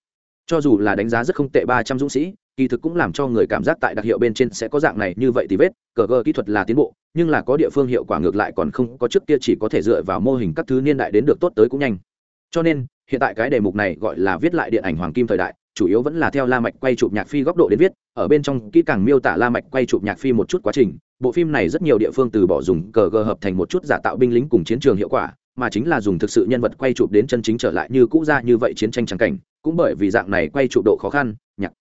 Cho dù là đánh giá rất không tệ 300 dũng sĩ, kỳ thực cũng làm cho người cảm giác tại đặc hiệu bên trên sẽ có dạng này như vậy thì vết, cờ gờ kỹ thuật là tiến bộ, nhưng là có địa phương hiệu quả ngược lại còn không có trước kia chỉ có thể dựa vào mô hình các thứ niên đại đến được tốt tới cũng nhanh. Cho nên, hiện tại cái đề mục này gọi là viết lại điện ảnh hoàng kim thời đại, chủ yếu vẫn là theo la mạch quay chụp nhạc phi góc độ đến viết, ở bên trong kỹ càng miêu tả la mạch quay chụp nhạc phi một chút quá trình. Bộ phim này rất nhiều địa phương từ bỏ dùng cờ gờ hợp thành một chút giả tạo binh lính cùng chiến trường hiệu quả, mà chính là dùng thực sự nhân vật quay chụp đến chân chính trở lại như cũ ra như vậy chiến tranh trắng cảnh, cũng bởi vì dạng này quay chụp độ khó khăn, nhạc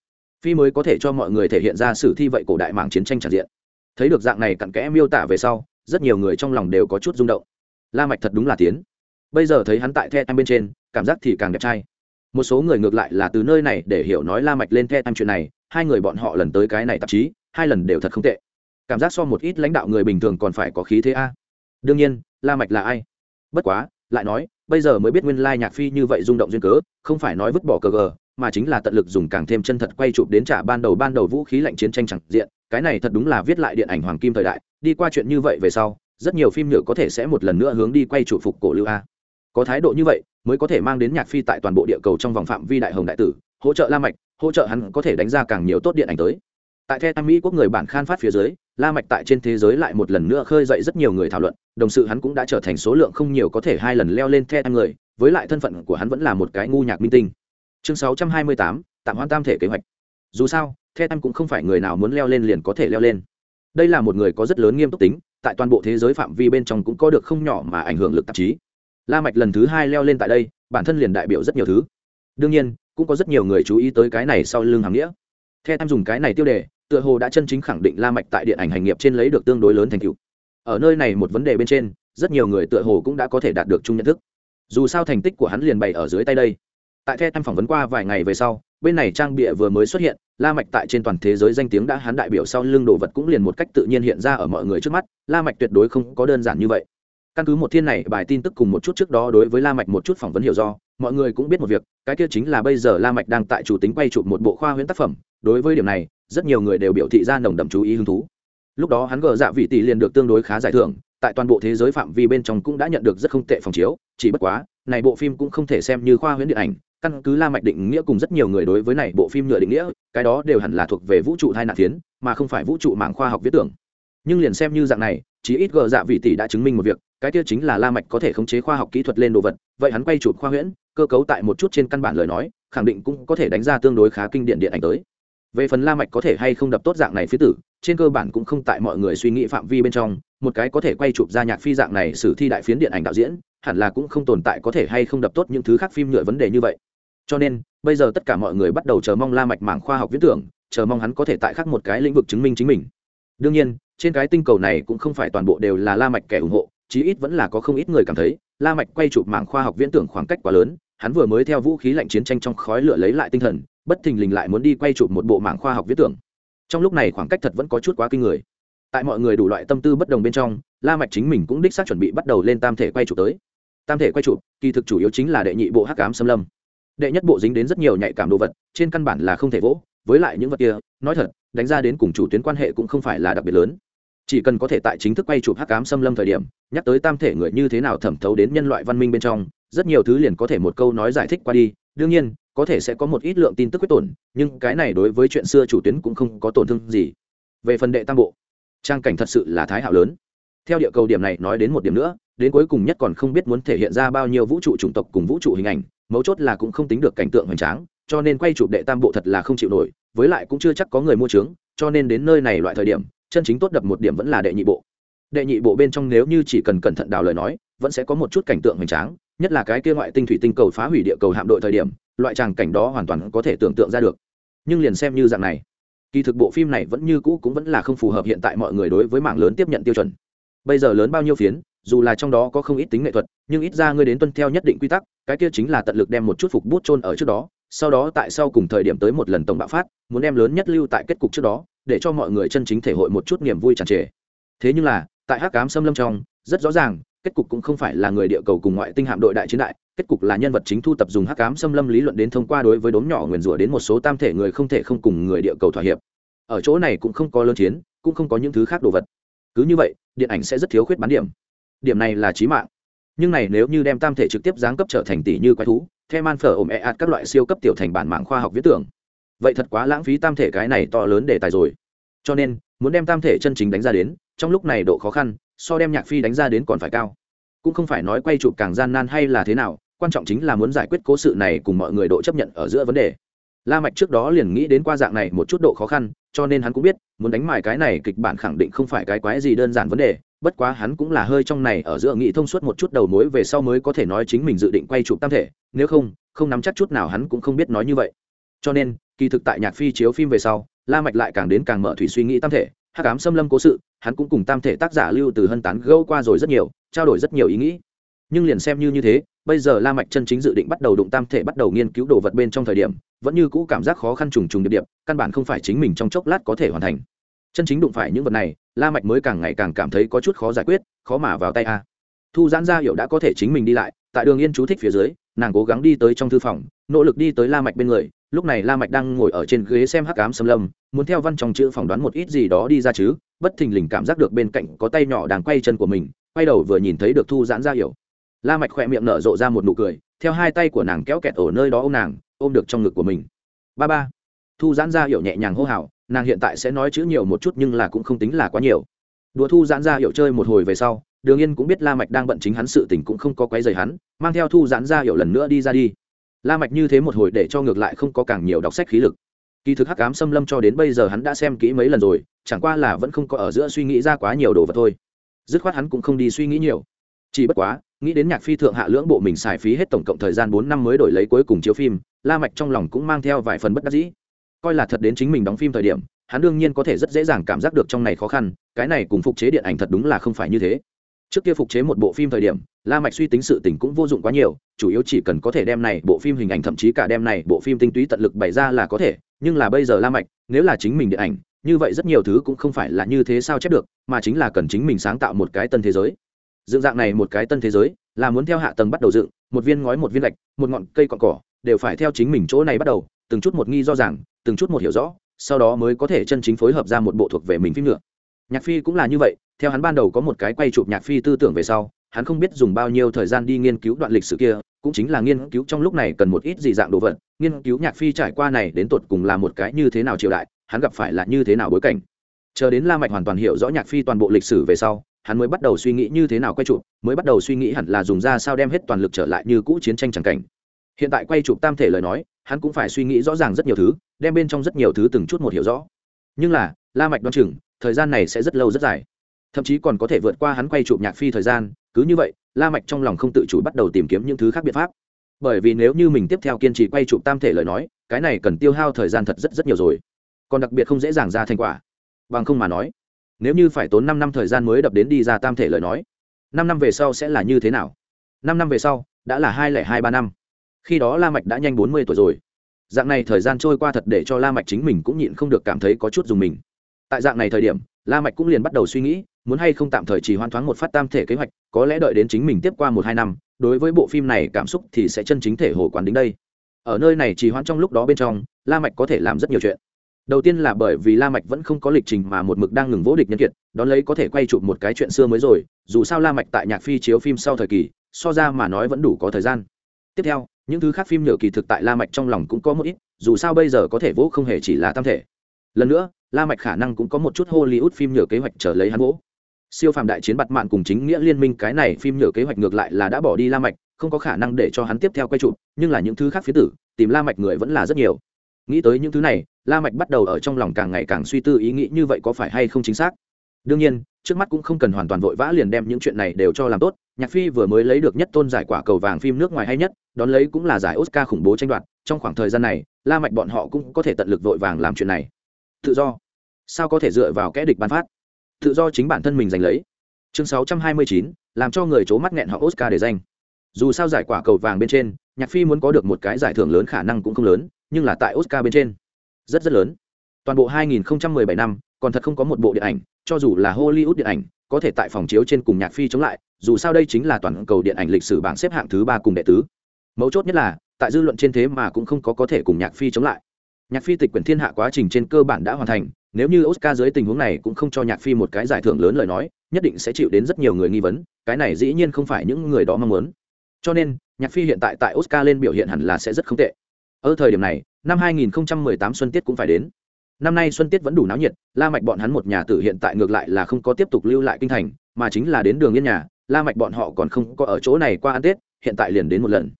phi mới có thể cho mọi người thể hiện ra sử thi vậy cổ đại mạng chiến tranh tràn diện. Thấy được dạng này cặn kẽ miêu tả về sau, rất nhiều người trong lòng đều có chút rung động. La mạch thật đúng là tiến. Bây giờ thấy hắn tại the em bên trên, cảm giác thì càng đẹp trai một số người ngược lại là từ nơi này để hiểu nói la mạch lên theo em chuyện này, hai người bọn họ lần tới cái này tạp chí, hai lần đều thật không tệ. Cảm giác so một ít lãnh đạo người bình thường còn phải có khí thế a. Đương nhiên, la mạch là ai? Bất quá, lại nói, bây giờ mới biết nguyên lai nhạc phi như vậy rung động duyên cớ, không phải nói vứt bỏ cờ gờ, mà chính là tận lực dùng càng thêm chân thật quay chụp đến trả ban đầu ban đầu vũ khí lạnh chiến tranh chẳng diện. Cái này thật đúng là viết lại điện ảnh hoàng kim thời đại, đi qua chuyện như vậy về sau, rất nhiều phim nhựa có thể sẽ một lần nữa hướng đi quay chụp phục cổ lưu a. Có thái độ như vậy mới có thể mang đến nhạc phi tại toàn bộ địa cầu trong vòng phạm vi đại hồng đại tử hỗ trợ la mạch hỗ trợ hắn có thể đánh ra càng nhiều tốt điện ảnh tới. Tại the mỹ quốc người bản khan phát phía dưới la mạch tại trên thế giới lại một lần nữa khơi dậy rất nhiều người thảo luận đồng sự hắn cũng đã trở thành số lượng không nhiều có thể hai lần leo lên the người với lại thân phận của hắn vẫn là một cái ngu nhạc minh tinh. Chương 628, tạm hoãn tam thể kế hoạch. Dù sao the cũng không phải người nào muốn leo lên liền có thể leo lên. Đây là một người có rất lớn nghiêm túc tính tại toàn bộ thế giới phạm vi bên trong cũng có được không nhỏ mà ảnh hưởng lực tạp chí la mạch lần thứ hai leo lên tại đây, bản thân liền đại biểu rất nhiều thứ. Đương nhiên, cũng có rất nhiều người chú ý tới cái này sau lưng hàng nghĩa. Theo tham dùng cái này tiêu đề, tựa hồ đã chân chính khẳng định la mạch tại điện ảnh hành nghiệp trên lấy được tương đối lớn thành tựu. Ở nơi này một vấn đề bên trên, rất nhiều người tựa hồ cũng đã có thể đạt được chung nhận thức. Dù sao thành tích của hắn liền bày ở dưới tay đây. Tại theo tham phỏng vấn qua vài ngày về sau, bên này trang bịa vừa mới xuất hiện, la mạch tại trên toàn thế giới danh tiếng đã hắn đại biểu sau lưng đồ vật cũng liền một cách tự nhiên hiện ra ở mọi người trước mắt. La mạch tuyệt đối không có đơn giản như vậy căn cứ một thiên này, bài tin tức cùng một chút trước đó đối với la mạch một chút phỏng vấn hiểu do, mọi người cũng biết một việc, cái kia chính là bây giờ la mạch đang tại chủ tính quay chụp một bộ khoa huyễn tác phẩm. Đối với điểm này, rất nhiều người đều biểu thị ra nồng đậm chú ý hứng thú. Lúc đó hắn gờ dạ vị tỷ liền được tương đối khá giải thưởng, tại toàn bộ thế giới phạm vi bên trong cũng đã nhận được rất không tệ phòng chiếu, chỉ bất quá, này bộ phim cũng không thể xem như khoa huyễn điện ảnh, căn cứ la mạch định nghĩa cùng rất nhiều người đối với này bộ phim nhựa định nghĩa, cái đó đều hẳn là thuộc về vũ trụ thay nạn tiến mà không phải vũ trụ mạng khoa học viết tưởng. Nhưng liền xem như dạng này chỉ ít gờ dạ vị tỷ đã chứng minh một việc cái kia chính là la mạch có thể khống chế khoa học kỹ thuật lên đồ vật, vậy hắn quay chụp khoa huyễn, cơ cấu tại một chút trên căn bản lời nói, khẳng định cũng có thể đánh ra tương đối khá kinh điển điện ảnh tới. Về phần la mạch có thể hay không đập tốt dạng này phía tử, trên cơ bản cũng không tại mọi người suy nghĩ phạm vi bên trong, một cái có thể quay chụp ra nhạc phi dạng này sử thi đại phiến điện ảnh đạo diễn, hẳn là cũng không tồn tại có thể hay không đập tốt những thứ khác phim nhựa vấn đề như vậy. Cho nên, bây giờ tất cả mọi người bắt đầu chờ mong la mạch mảng khoa học viễn tưởng, chờ mong hắn có thể tại khác một cái lĩnh vực chứng minh chính mình. Đương nhiên, trên cái tinh cầu này cũng không phải toàn bộ đều là la mạch kẻ ủng hộ chí ít vẫn là có không ít người cảm thấy, la mạch quay chụp mảng khoa học viễn tưởng khoảng cách quá lớn, hắn vừa mới theo vũ khí lạnh chiến tranh trong khói lửa lấy lại tinh thần, bất thình lình lại muốn đi quay chụp một bộ mảng khoa học viễn tưởng. Trong lúc này khoảng cách thật vẫn có chút quá kinh người. Tại mọi người đủ loại tâm tư bất đồng bên trong, la mạch chính mình cũng đích xác chuẩn bị bắt đầu lên tam thể quay chụp tới. Tam thể quay chụp, kỳ thực chủ yếu chính là đệ nhị bộ hắc ám xâm lâm. Đệ nhất bộ dính đến rất nhiều nhạy cảm đồ vật, trên căn bản là không thể vỗ, với lại những vật kia, nói thật, đánh ra đến cùng chủ tuyến quan hệ cũng không phải là đặc biệt lớn chỉ cần có thể tại chính thức quay chụp hắc ám xâm lâm thời điểm, nhắc tới tam thể người như thế nào thẩm thấu đến nhân loại văn minh bên trong, rất nhiều thứ liền có thể một câu nói giải thích qua đi. Đương nhiên, có thể sẽ có một ít lượng tin tức quyết tổn, nhưng cái này đối với chuyện xưa chủ tuyến cũng không có tổn thương gì. Về phần đệ tam bộ, trang cảnh thật sự là thái hạo lớn. Theo địa cầu điểm này nói đến một điểm nữa, đến cuối cùng nhất còn không biết muốn thể hiện ra bao nhiêu vũ trụ chủng tộc cùng vũ trụ hình ảnh, mấu chốt là cũng không tính được cảnh tượng hoành tráng, cho nên quay chụp đệ tam bộ thật là không chịu nổi, với lại cũng chưa chắc có người mua trướng, cho nên đến nơi này loại thời điểm chân chính tốt đập một điểm vẫn là đệ nhị bộ. Đệ nhị bộ bên trong nếu như chỉ cần cẩn thận đào lời nói, vẫn sẽ có một chút cảnh tượng hoành tráng, nhất là cái kia ngoại tinh thủy tinh cầu phá hủy địa cầu hạm đội thời điểm, loại tràng cảnh đó hoàn toàn có thể tưởng tượng ra được. Nhưng liền xem như dạng này, kỳ thực bộ phim này vẫn như cũ cũng vẫn là không phù hợp hiện tại mọi người đối với mạng lớn tiếp nhận tiêu chuẩn. Bây giờ lớn bao nhiêu phiến, dù là trong đó có không ít tính nghệ thuật, nhưng ít ra ngươi đến tuân theo nhất định quy tắc, cái kia chính là tận lực đem một chút phục bút chôn ở trước đó, sau đó tại sau cùng thời điểm tới một lần tổng bạo phát, muốn đem lớn nhất lưu tại kết cục trước đó để cho mọi người chân chính thể hội một chút niềm vui tràn trề. Thế nhưng là, tại hắc cám xâm lâm trong, rất rõ ràng, kết cục cũng không phải là người địa cầu cùng ngoại tinh hạm đội đại chiến đại, kết cục là nhân vật chính thu tập dùng hắc cám xâm lâm lý luận đến thông qua đối với đốm nhỏ nguyền rủa đến một số tam thể người không thể không cùng người địa cầu thỏa hiệp. Ở chỗ này cũng không có lớn chiến, cũng không có những thứ khác đồ vật. Cứ như vậy, điện ảnh sẽ rất thiếu khuyết bán điểm. Điểm này là trí mạng. Nhưng này nếu như đem tam thể trực tiếp giáng cấp trở thành tỷ như quái thú theo man phở ồm e ạt các loại siêu cấp tiểu thành bản mạng khoa học viễn tưởng vậy thật quá lãng phí tam thể cái này to lớn để tài rồi. Cho nên, muốn đem tam thể chân chính đánh ra đến, trong lúc này độ khó khăn, so đem nhạc phi đánh ra đến còn phải cao. Cũng không phải nói quay chụp càng gian nan hay là thế nào, quan trọng chính là muốn giải quyết cố sự này cùng mọi người độ chấp nhận ở giữa vấn đề. La mạch trước đó liền nghĩ đến qua dạng này một chút độ khó khăn, cho nên hắn cũng biết, muốn đánh mài cái này kịch bản khẳng định không phải cái quái gì đơn giản vấn đề, bất quá hắn cũng là hơi trong này ở giữa nghĩ thông suốt một chút đầu mối về sau mới có thể nói chính mình dự định quay chụp tam thể, nếu không không nắm chắc chút nào hắn cũng không biết nói như vậy cho nên, kỳ thực tại nhạc phi chiếu phim về sau, la mạch lại càng đến càng mở thủy suy nghĩ tam thể, hắc ám xâm lâm cố sự, hắn cũng cùng tam thể tác giả lưu từ hân tán gâu qua rồi rất nhiều, trao đổi rất nhiều ý nghĩ. Nhưng liền xem như như thế, bây giờ la mạch chân chính dự định bắt đầu đụng tam thể bắt đầu nghiên cứu đồ vật bên trong thời điểm, vẫn như cũ cảm giác khó khăn trùng trùng điệp điệp, căn bản không phải chính mình trong chốc lát có thể hoàn thành. Chân chính đụng phải những vật này, la mạch mới càng ngày càng cảm thấy có chút khó giải quyết, khó mà vào tay a. Thu giãn ra hiểu đã có thể chính mình đi lại, tại đường yên chú thích phía dưới, nàng cố gắng đi tới trong thư phòng, nỗ lực đi tới la mạch bên người lúc này la mạch đang ngồi ở trên ghế xem hắc ám xâm lâm, muốn theo văn trong chữ phỏng đoán một ít gì đó đi ra chứ, bất thình lình cảm giác được bên cạnh có tay nhỏ đang quay chân của mình, quay đầu vừa nhìn thấy được thu giãn ra hiểu. La mạch khoe miệng nở rộ ra một nụ cười, theo hai tay của nàng kéo kẹt ở nơi đó ôm nàng, ôm được trong ngực của mình. Ba ba. Thu giãn ra hiểu nhẹ nhàng hô hào, nàng hiện tại sẽ nói chữ nhiều một chút nhưng là cũng không tính là quá nhiều. Đùa thu giãn ra hiểu chơi một hồi về sau, đường yên cũng biết la mạch đang bận chính hắn sự tình cũng không có quấy rầy hắn, mang theo thu giãn ra hiểu lần nữa đi ra đi la mạch như thế một hồi để cho ngược lại không có càng nhiều đọc sách khí lực. Kỳ thực hắc ám xâm lâm cho đến bây giờ hắn đã xem kỹ mấy lần rồi, chẳng qua là vẫn không có ở giữa suy nghĩ ra quá nhiều đồ vật thôi. Dứt khoát hắn cũng không đi suy nghĩ nhiều. Chỉ bất quá, nghĩ đến nhạc phi thượng hạ lưỡng bộ mình xài phí hết tổng cộng thời gian bốn năm mới đổi lấy cuối cùng chiếu phim, la mạch trong lòng cũng mang theo vài phần bất đắc dĩ. Coi là thật đến chính mình đóng phim thời điểm, hắn đương nhiên có thể rất dễ dàng cảm giác được trong này khó khăn, cái này cùng phục chế điện ảnh thật đúng là không phải như thế trước kia phục chế một bộ phim thời điểm, la mạch suy tính sự tình cũng vô dụng quá nhiều, chủ yếu chỉ cần có thể đem này bộ phim hình ảnh thậm chí cả đem này bộ phim tinh túy tận lực bày ra là có thể, nhưng là bây giờ la mạch, nếu là chính mình điện ảnh, như vậy rất nhiều thứ cũng không phải là như thế sao chép được, mà chính là cần chính mình sáng tạo một cái tân thế giới. Dựng dạng này một cái tân thế giới, là muốn theo hạ tầng bắt đầu dựng, một viên ngói một viên gạch, một ngọn cây cọn cỏ, đều phải theo chính mình chỗ này bắt đầu, từng chút một nghi do rằng từng chút một hiểu rõ, sau đó mới có thể chân chính phối hợp ra một bộ thuộc về mình phim nữa nhạc phi cũng là như vậy, theo hắn ban đầu có một cái quay chụp nhạc phi tư tưởng về sau, hắn không biết dùng bao nhiêu thời gian đi nghiên cứu đoạn lịch sử kia, cũng chính là nghiên cứu trong lúc này cần một ít gì dạng đồ vật, nghiên cứu nhạc phi trải qua này đến tột cùng là một cái như thế nào triều đại, hắn gặp phải là như thế nào bối cảnh. Chờ đến la mạch hoàn toàn hiểu rõ nhạc phi toàn bộ lịch sử về sau, hắn mới bắt đầu suy nghĩ như thế nào quay chụp, mới bắt đầu suy nghĩ hẳn là dùng ra sao đem hết toàn lực trở lại như cũ chiến tranh chẳng cảnh. Hiện tại quay chụp tam thể lời nói, hắn cũng phải suy nghĩ rõ ràng rất nhiều thứ, đem bên trong rất nhiều thứ từng chút một hiểu rõ. Nhưng là, la mạch đoán chừng thời gian này sẽ rất lâu rất dài. Thậm chí còn có thể vượt qua hắn quay chụp nhạc phi thời gian, cứ như vậy, la mạch trong lòng không tự chủ bắt đầu tìm kiếm những thứ khác biện pháp. Bởi vì nếu như mình tiếp theo kiên trì quay chụp tam thể lời nói, cái này cần tiêu hao thời gian thật rất rất nhiều rồi. Còn đặc biệt không dễ dàng ra thành quả. Bằng không mà nói, nếu như phải tốn năm năm thời gian mới đập đến đi ra tam thể lời nói, năm năm về sau sẽ là như thế nào? Năm năm về sau, đã là hai lẻ hai ba năm. Khi đó la mạch đã nhanh bốn mươi tuổi rồi. Dạng này thời gian trôi qua thật để cho la mạch chính mình cũng nhịn không được cảm thấy có chút dùng mình tại dạng này thời điểm, la mạch cũng liền bắt đầu suy nghĩ, muốn hay không tạm thời chỉ hoan thoáng một phát tam thể kế hoạch, có lẽ đợi đến chính mình tiếp qua một hai năm, đối với bộ phim này cảm xúc thì sẽ chân chính thể hồ quán đến đây. Ở nơi này chỉ hoan trong lúc đó bên trong, la mạch có thể làm rất nhiều chuyện. Đầu tiên là bởi vì la mạch vẫn không có lịch trình mà một mực đang ngừng vỗ địch nhân kiệt, đón lấy có thể quay chụp một cái chuyện xưa mới rồi, dù sao la mạch tại nhạc phi chiếu phim sau thời kỳ, so ra mà nói vẫn đủ có thời gian. Tiếp theo, những thứ khác phim nhựa kỳ thực tại la mạch trong lòng cũng có một ít, dù sao bây giờ có thể vỗ không hề chỉ là tam thể. Lần nữa la mạch khả năng cũng có một chút hollywood phim nhựa kế hoạch trở lấy hắn vỗ. Siêu phàm đại chiến bặt mạn cùng chính nghĩa liên minh, cái này phim nhựa kế hoạch ngược lại là đã bỏ đi la mạch, không có khả năng để cho hắn tiếp theo quay chụp, nhưng là những thứ khác phía tử, tìm la mạch người vẫn là rất nhiều. Nghĩ tới những thứ này, la mạch bắt đầu ở trong lòng càng ngày càng suy tư ý nghĩ như vậy có phải hay không chính xác. Đương nhiên, trước mắt cũng không cần hoàn toàn vội vã liền đem những chuyện này đều cho làm tốt, nhạc phi vừa mới lấy được nhất tôn giải quả cầu vàng phim nước ngoài hay nhất, đón lấy cũng là giải oscar khủng bố tranh đoạt, trong khoảng thời gian này, la mạch bọn họ cũng có thể tận lực vội vàng làm chuyện này tự do. Sao có thể dựa vào kẽ địch ban phát? Tự do chính bản thân mình giành lấy. Chương 629, làm cho người chố mắt nghẹn họ oscar để danh. Dù sao giải quả cầu vàng bên trên nhạc phi muốn có được một cái giải thưởng lớn khả năng cũng không lớn nhưng là tại oscar bên trên rất rất lớn. Toàn bộ 2017 năm còn thật không có một bộ điện ảnh cho dù là hollywood điện ảnh có thể tại phòng chiếu trên cùng nhạc phi chống lại dù sao đây chính là toàn cầu điện ảnh lịch sử bảng xếp hạng thứ ba cùng đệ tứ. Mấu chốt nhất là tại dư luận trên thế mà cũng không có có thể cùng nhạc phi chống lại nhạc phi tịch quyển thiên hạ quá trình trên cơ bản đã hoàn thành, nếu như oscar dưới tình huống này cũng không cho nhạc phi một cái giải thưởng lớn lời nói, nhất định sẽ chịu đến rất nhiều người nghi vấn, cái này dĩ nhiên không phải những người đó mong muốn. Cho nên, nhạc phi hiện tại tại oscar lên biểu hiện hẳn là sẽ rất không tệ. Ở thời điểm này, năm 2018 xuân tiết cũng phải đến. Năm nay xuân tiết vẫn đủ náo nhiệt, la mạch bọn hắn một nhà tử hiện tại ngược lại là không có tiếp tục lưu lại kinh thành, mà chính là đến đường yên nhà, la mạch bọn họ còn không có ở chỗ này qua ăn tết, hiện tại liền đến một lần.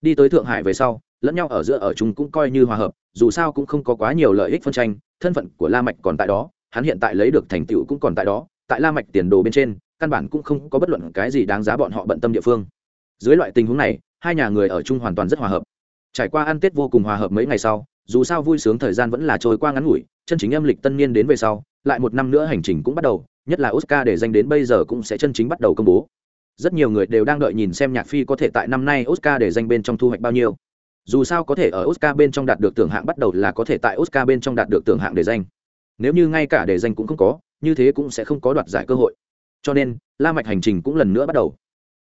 Đi tới thượng hải về sau, lẫn nhau ở giữa ở chung cũng coi như hòa hợp dù sao cũng không có quá nhiều lợi ích phân tranh, thân phận của la mạch còn tại đó, hắn hiện tại lấy được thành tựu cũng còn tại đó, tại la mạch tiền đồ bên trên, căn bản cũng không có bất luận cái gì đáng giá bọn họ bận tâm địa phương. Dưới loại tình huống này, hai nhà người ở chung hoàn toàn rất hòa hợp. Trải qua ăn tết vô cùng hòa hợp mấy ngày sau, dù sao vui sướng thời gian vẫn là trôi qua ngắn ngủi, chân chính âm lịch tân niên đến về sau, lại một năm nữa hành trình cũng bắt đầu, nhất là oscar để danh đến bây giờ cũng sẽ chân chính bắt đầu công bố. Rất nhiều người đều đang đợi nhìn xem nhạc phi có thể tại năm nay oscar để danh bên trong thu hoạch bao nhiêu dù sao có thể ở oscar bên trong đạt được tưởng hạng bắt đầu là có thể tại oscar bên trong đạt được tưởng hạng để danh. Nếu như ngay cả để danh cũng không có, như thế cũng sẽ không có đoạt giải cơ hội. Cho nên, la mạch hành trình cũng lần nữa bắt đầu.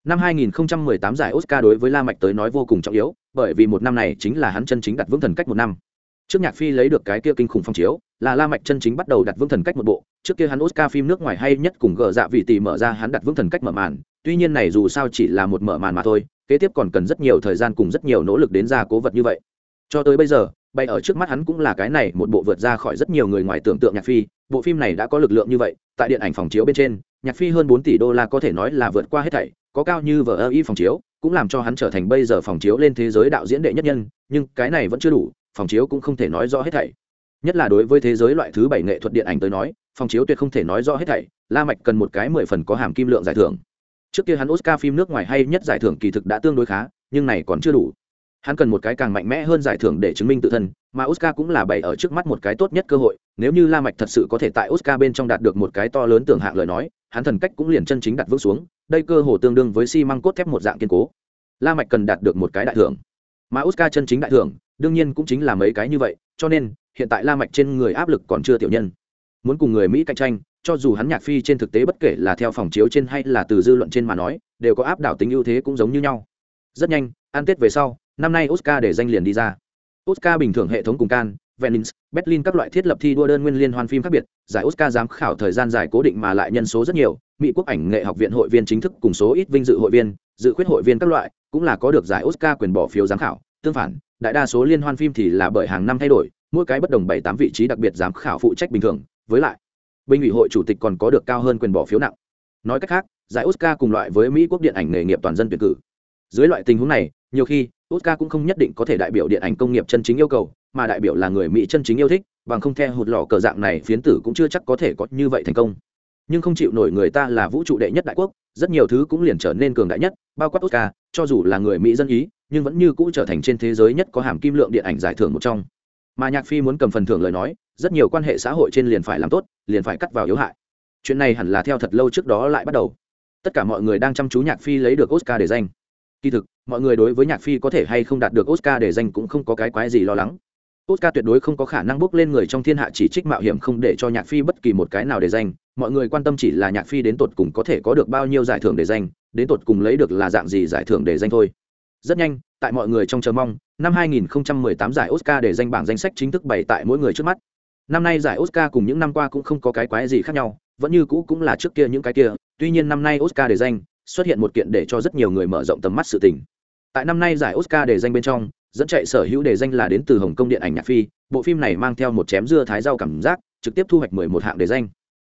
Năm 2018 giải oscar đối với la mạch tới nói vô cùng trọng yếu, bởi vì một năm này chính là hắn chân chính đặt vững thần cách một năm. Trước nhạc phi lấy được cái kia kinh khủng phong chiếu, là la mạch chân chính bắt đầu đặt vững thần cách một bộ. Trước kia hắn oscar phim nước ngoài hay nhất cùng gờ dạ vị tỷ mở ra hắn đặt vững thần cách mở màn. Tuy nhiên này dù sao chỉ là một mở màn mà thôi kế tiếp còn cần rất nhiều thời gian cùng rất nhiều nỗ lực đến ra cố vật như vậy. Cho tới bây giờ, bay ở trước mắt hắn cũng là cái này một bộ vượt ra khỏi rất nhiều người ngoài tưởng tượng nhạc phi. Bộ phim này đã có lực lượng như vậy, tại điện ảnh phòng chiếu bên trên, nhạc phi hơn bốn tỷ đô la có thể nói là vượt qua hết thảy, có cao như vở ơ y phòng chiếu, cũng làm cho hắn trở thành bây giờ phòng chiếu lên thế giới đạo diễn đệ nhất nhân, nhưng cái này vẫn chưa đủ, phòng chiếu cũng không thể nói rõ hết thảy. Nhất là đối với thế giới loại thứ bảy nghệ thuật điện ảnh tới nói, phòng chiếu tuyệt không thể nói rõ hết thảy, la mạch cần một cái mười phần có hàm kim lượng giải thưởng trước kia hắn oscar phim nước ngoài hay nhất giải thưởng kỳ thực đã tương đối khá, nhưng này còn chưa đủ. Hắn cần một cái càng mạnh mẽ hơn giải thưởng để chứng minh tự thân, mà oscar cũng là bày ở trước mắt một cái tốt nhất cơ hội. Nếu như la mạch thật sự có thể tại oscar bên trong đạt được một cái to lớn tưởng hạng lời nói, hắn thần cách cũng liền chân chính đặt vững xuống, đây cơ hồ tương đương với xi măng cốt thép một dạng kiên cố. La mạch cần đạt được một cái đại thưởng, mà oscar chân chính đại thưởng, đương nhiên cũng chính là mấy cái như vậy, cho nên, hiện tại la mạch trên người áp lực còn chưa tiểu nhân. Muốn cùng người mỹ cạnh tranh cho dù hắn nhạc phi trên thực tế bất kể là theo phòng chiếu trên hay là từ dư luận trên mà nói đều có áp đảo tính ưu thế cũng giống như nhau. Rất nhanh ăn tết về sau năm nay oscar để danh liền đi ra. Oscar bình thường hệ thống cùng can Venice, Berlin các loại thiết lập thi đua đơn nguyên liên hoan phim khác biệt, giải Oscar giám khảo thời gian dài cố định mà lại nhân số rất nhiều, Mỹ quốc ảnh nghệ học viện hội viên chính thức cùng số ít vinh dự hội viên, dự khuyết hội viên các loại, cũng là có được giải Oscar quyền bỏ phiếu giám khảo, tương phản, đại đa số liên hoan phim thì là bởi hàng năm thay đổi, mỗi cái bất đồng bảy tám vị trí đặc biệt giám khảo phụ trách bình thường, với lại, bình ủy hội chủ tịch còn có được cao hơn quyền bỏ phiếu nặng. Nói cách khác, giải Oscar cùng loại với Mỹ quốc điện ảnh nghề nghiệp toàn dân tuyển cử. Dưới loại tình huống này, nhiều khi Oscar cũng không nhất định có thể đại biểu điện ảnh công nghiệp chân chính yêu cầu, mà đại biểu là người Mỹ chân chính yêu thích, bằng không theo hụt lò cờ dạng này phiến tử cũng chưa chắc có thể có như vậy thành công. Nhưng không chịu nổi người ta là vũ trụ đệ nhất đại quốc, rất nhiều thứ cũng liền trở nên cường đại nhất, bao quát Oscar, cho dù là người Mỹ dân ý, nhưng vẫn như cũ trở thành trên thế giới nhất có hàm kim lượng điện ảnh giải thưởng một trong. Mà Nhạc Phi muốn cầm phần thưởng lời nói, rất nhiều quan hệ xã hội trên liền phải làm tốt, liền phải cắt vào yếu hại. Chuyện này hẳn là theo thật lâu trước đó lại bắt đầu. Tất cả mọi người đang chăm chú Nhạc Phi lấy được Oscar để danh. Kỳ thực, mọi người đối với Nhạc Phi có thể hay không đạt được Oscar để danh cũng không có cái quái gì lo lắng Oscar tuyệt đối không có khả năng bước lên người trong thiên hạ chỉ trích mạo hiểm không để cho Nhạc Phi bất kỳ một cái nào để danh, mọi người quan tâm chỉ là Nhạc Phi đến tột cùng có thể có được bao nhiêu giải thưởng để danh, đến tột cùng lấy được là dạng gì giải thưởng để danh thôi. Rất nhanh, tại mọi người trong chờ mong, năm 2018 giải Oscar để danh bảng danh sách chính thức bày tại mỗi người trước mắt. Năm nay giải Oscar cùng những năm qua cũng không có cái quái gì khác nhau, vẫn như cũ cũng là trước kia những cái kia, tuy nhiên năm nay Oscar để danh xuất hiện một kiện để cho rất nhiều người mở rộng tầm mắt sự tình. Tại năm nay giải Oscar để danh bên trong, dẫn chạy sở hữu đề danh là đến từ hồng kông điện ảnh nhạc phi bộ phim này mang theo một chém dưa thái rau cảm giác trực tiếp thu hoạch mười một hạng đề danh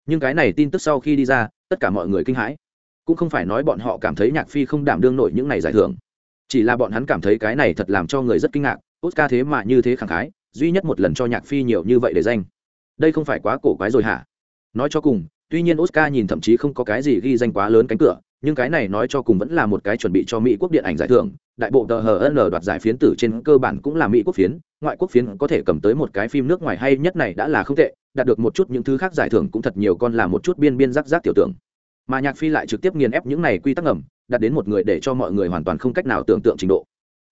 nhưng cái này tin tức sau khi đi ra tất cả mọi người kinh hãi cũng không phải nói bọn họ cảm thấy nhạc phi không đảm đương nổi những này giải thưởng chỉ là bọn hắn cảm thấy cái này thật làm cho người rất kinh ngạc, oscar thế mà như thế khẳng khái, duy nhất một lần cho nhạc phi nhiều như vậy để danh. Đây không phải quá cổ quái rồi hả? Nói cho cùng, tuy nhiên oscar nhìn thậm chí không có cái gì ghi danh quá lớn cánh cửa, nhưng cái này nói cho cùng vẫn là một cái chuẩn bị cho mỹ quốc điện ảnh giải thưởng, đại bộ tờ hn đoạt giải phiến tử trên cơ bản cũng là mỹ quốc phiến, ngoại quốc phiến có thể cầm tới một cái phim nước ngoài hay nhất này đã là không tệ, đạt được một chút những thứ khác giải thưởng cũng thật nhiều con là một chút biên biên rắc rác tiểu tưởng. Mà nhạc phi lại trực tiếp nghiền ép những này quy tắc ngầm đạt đến một người để cho mọi người hoàn toàn không cách nào tưởng tượng trình độ.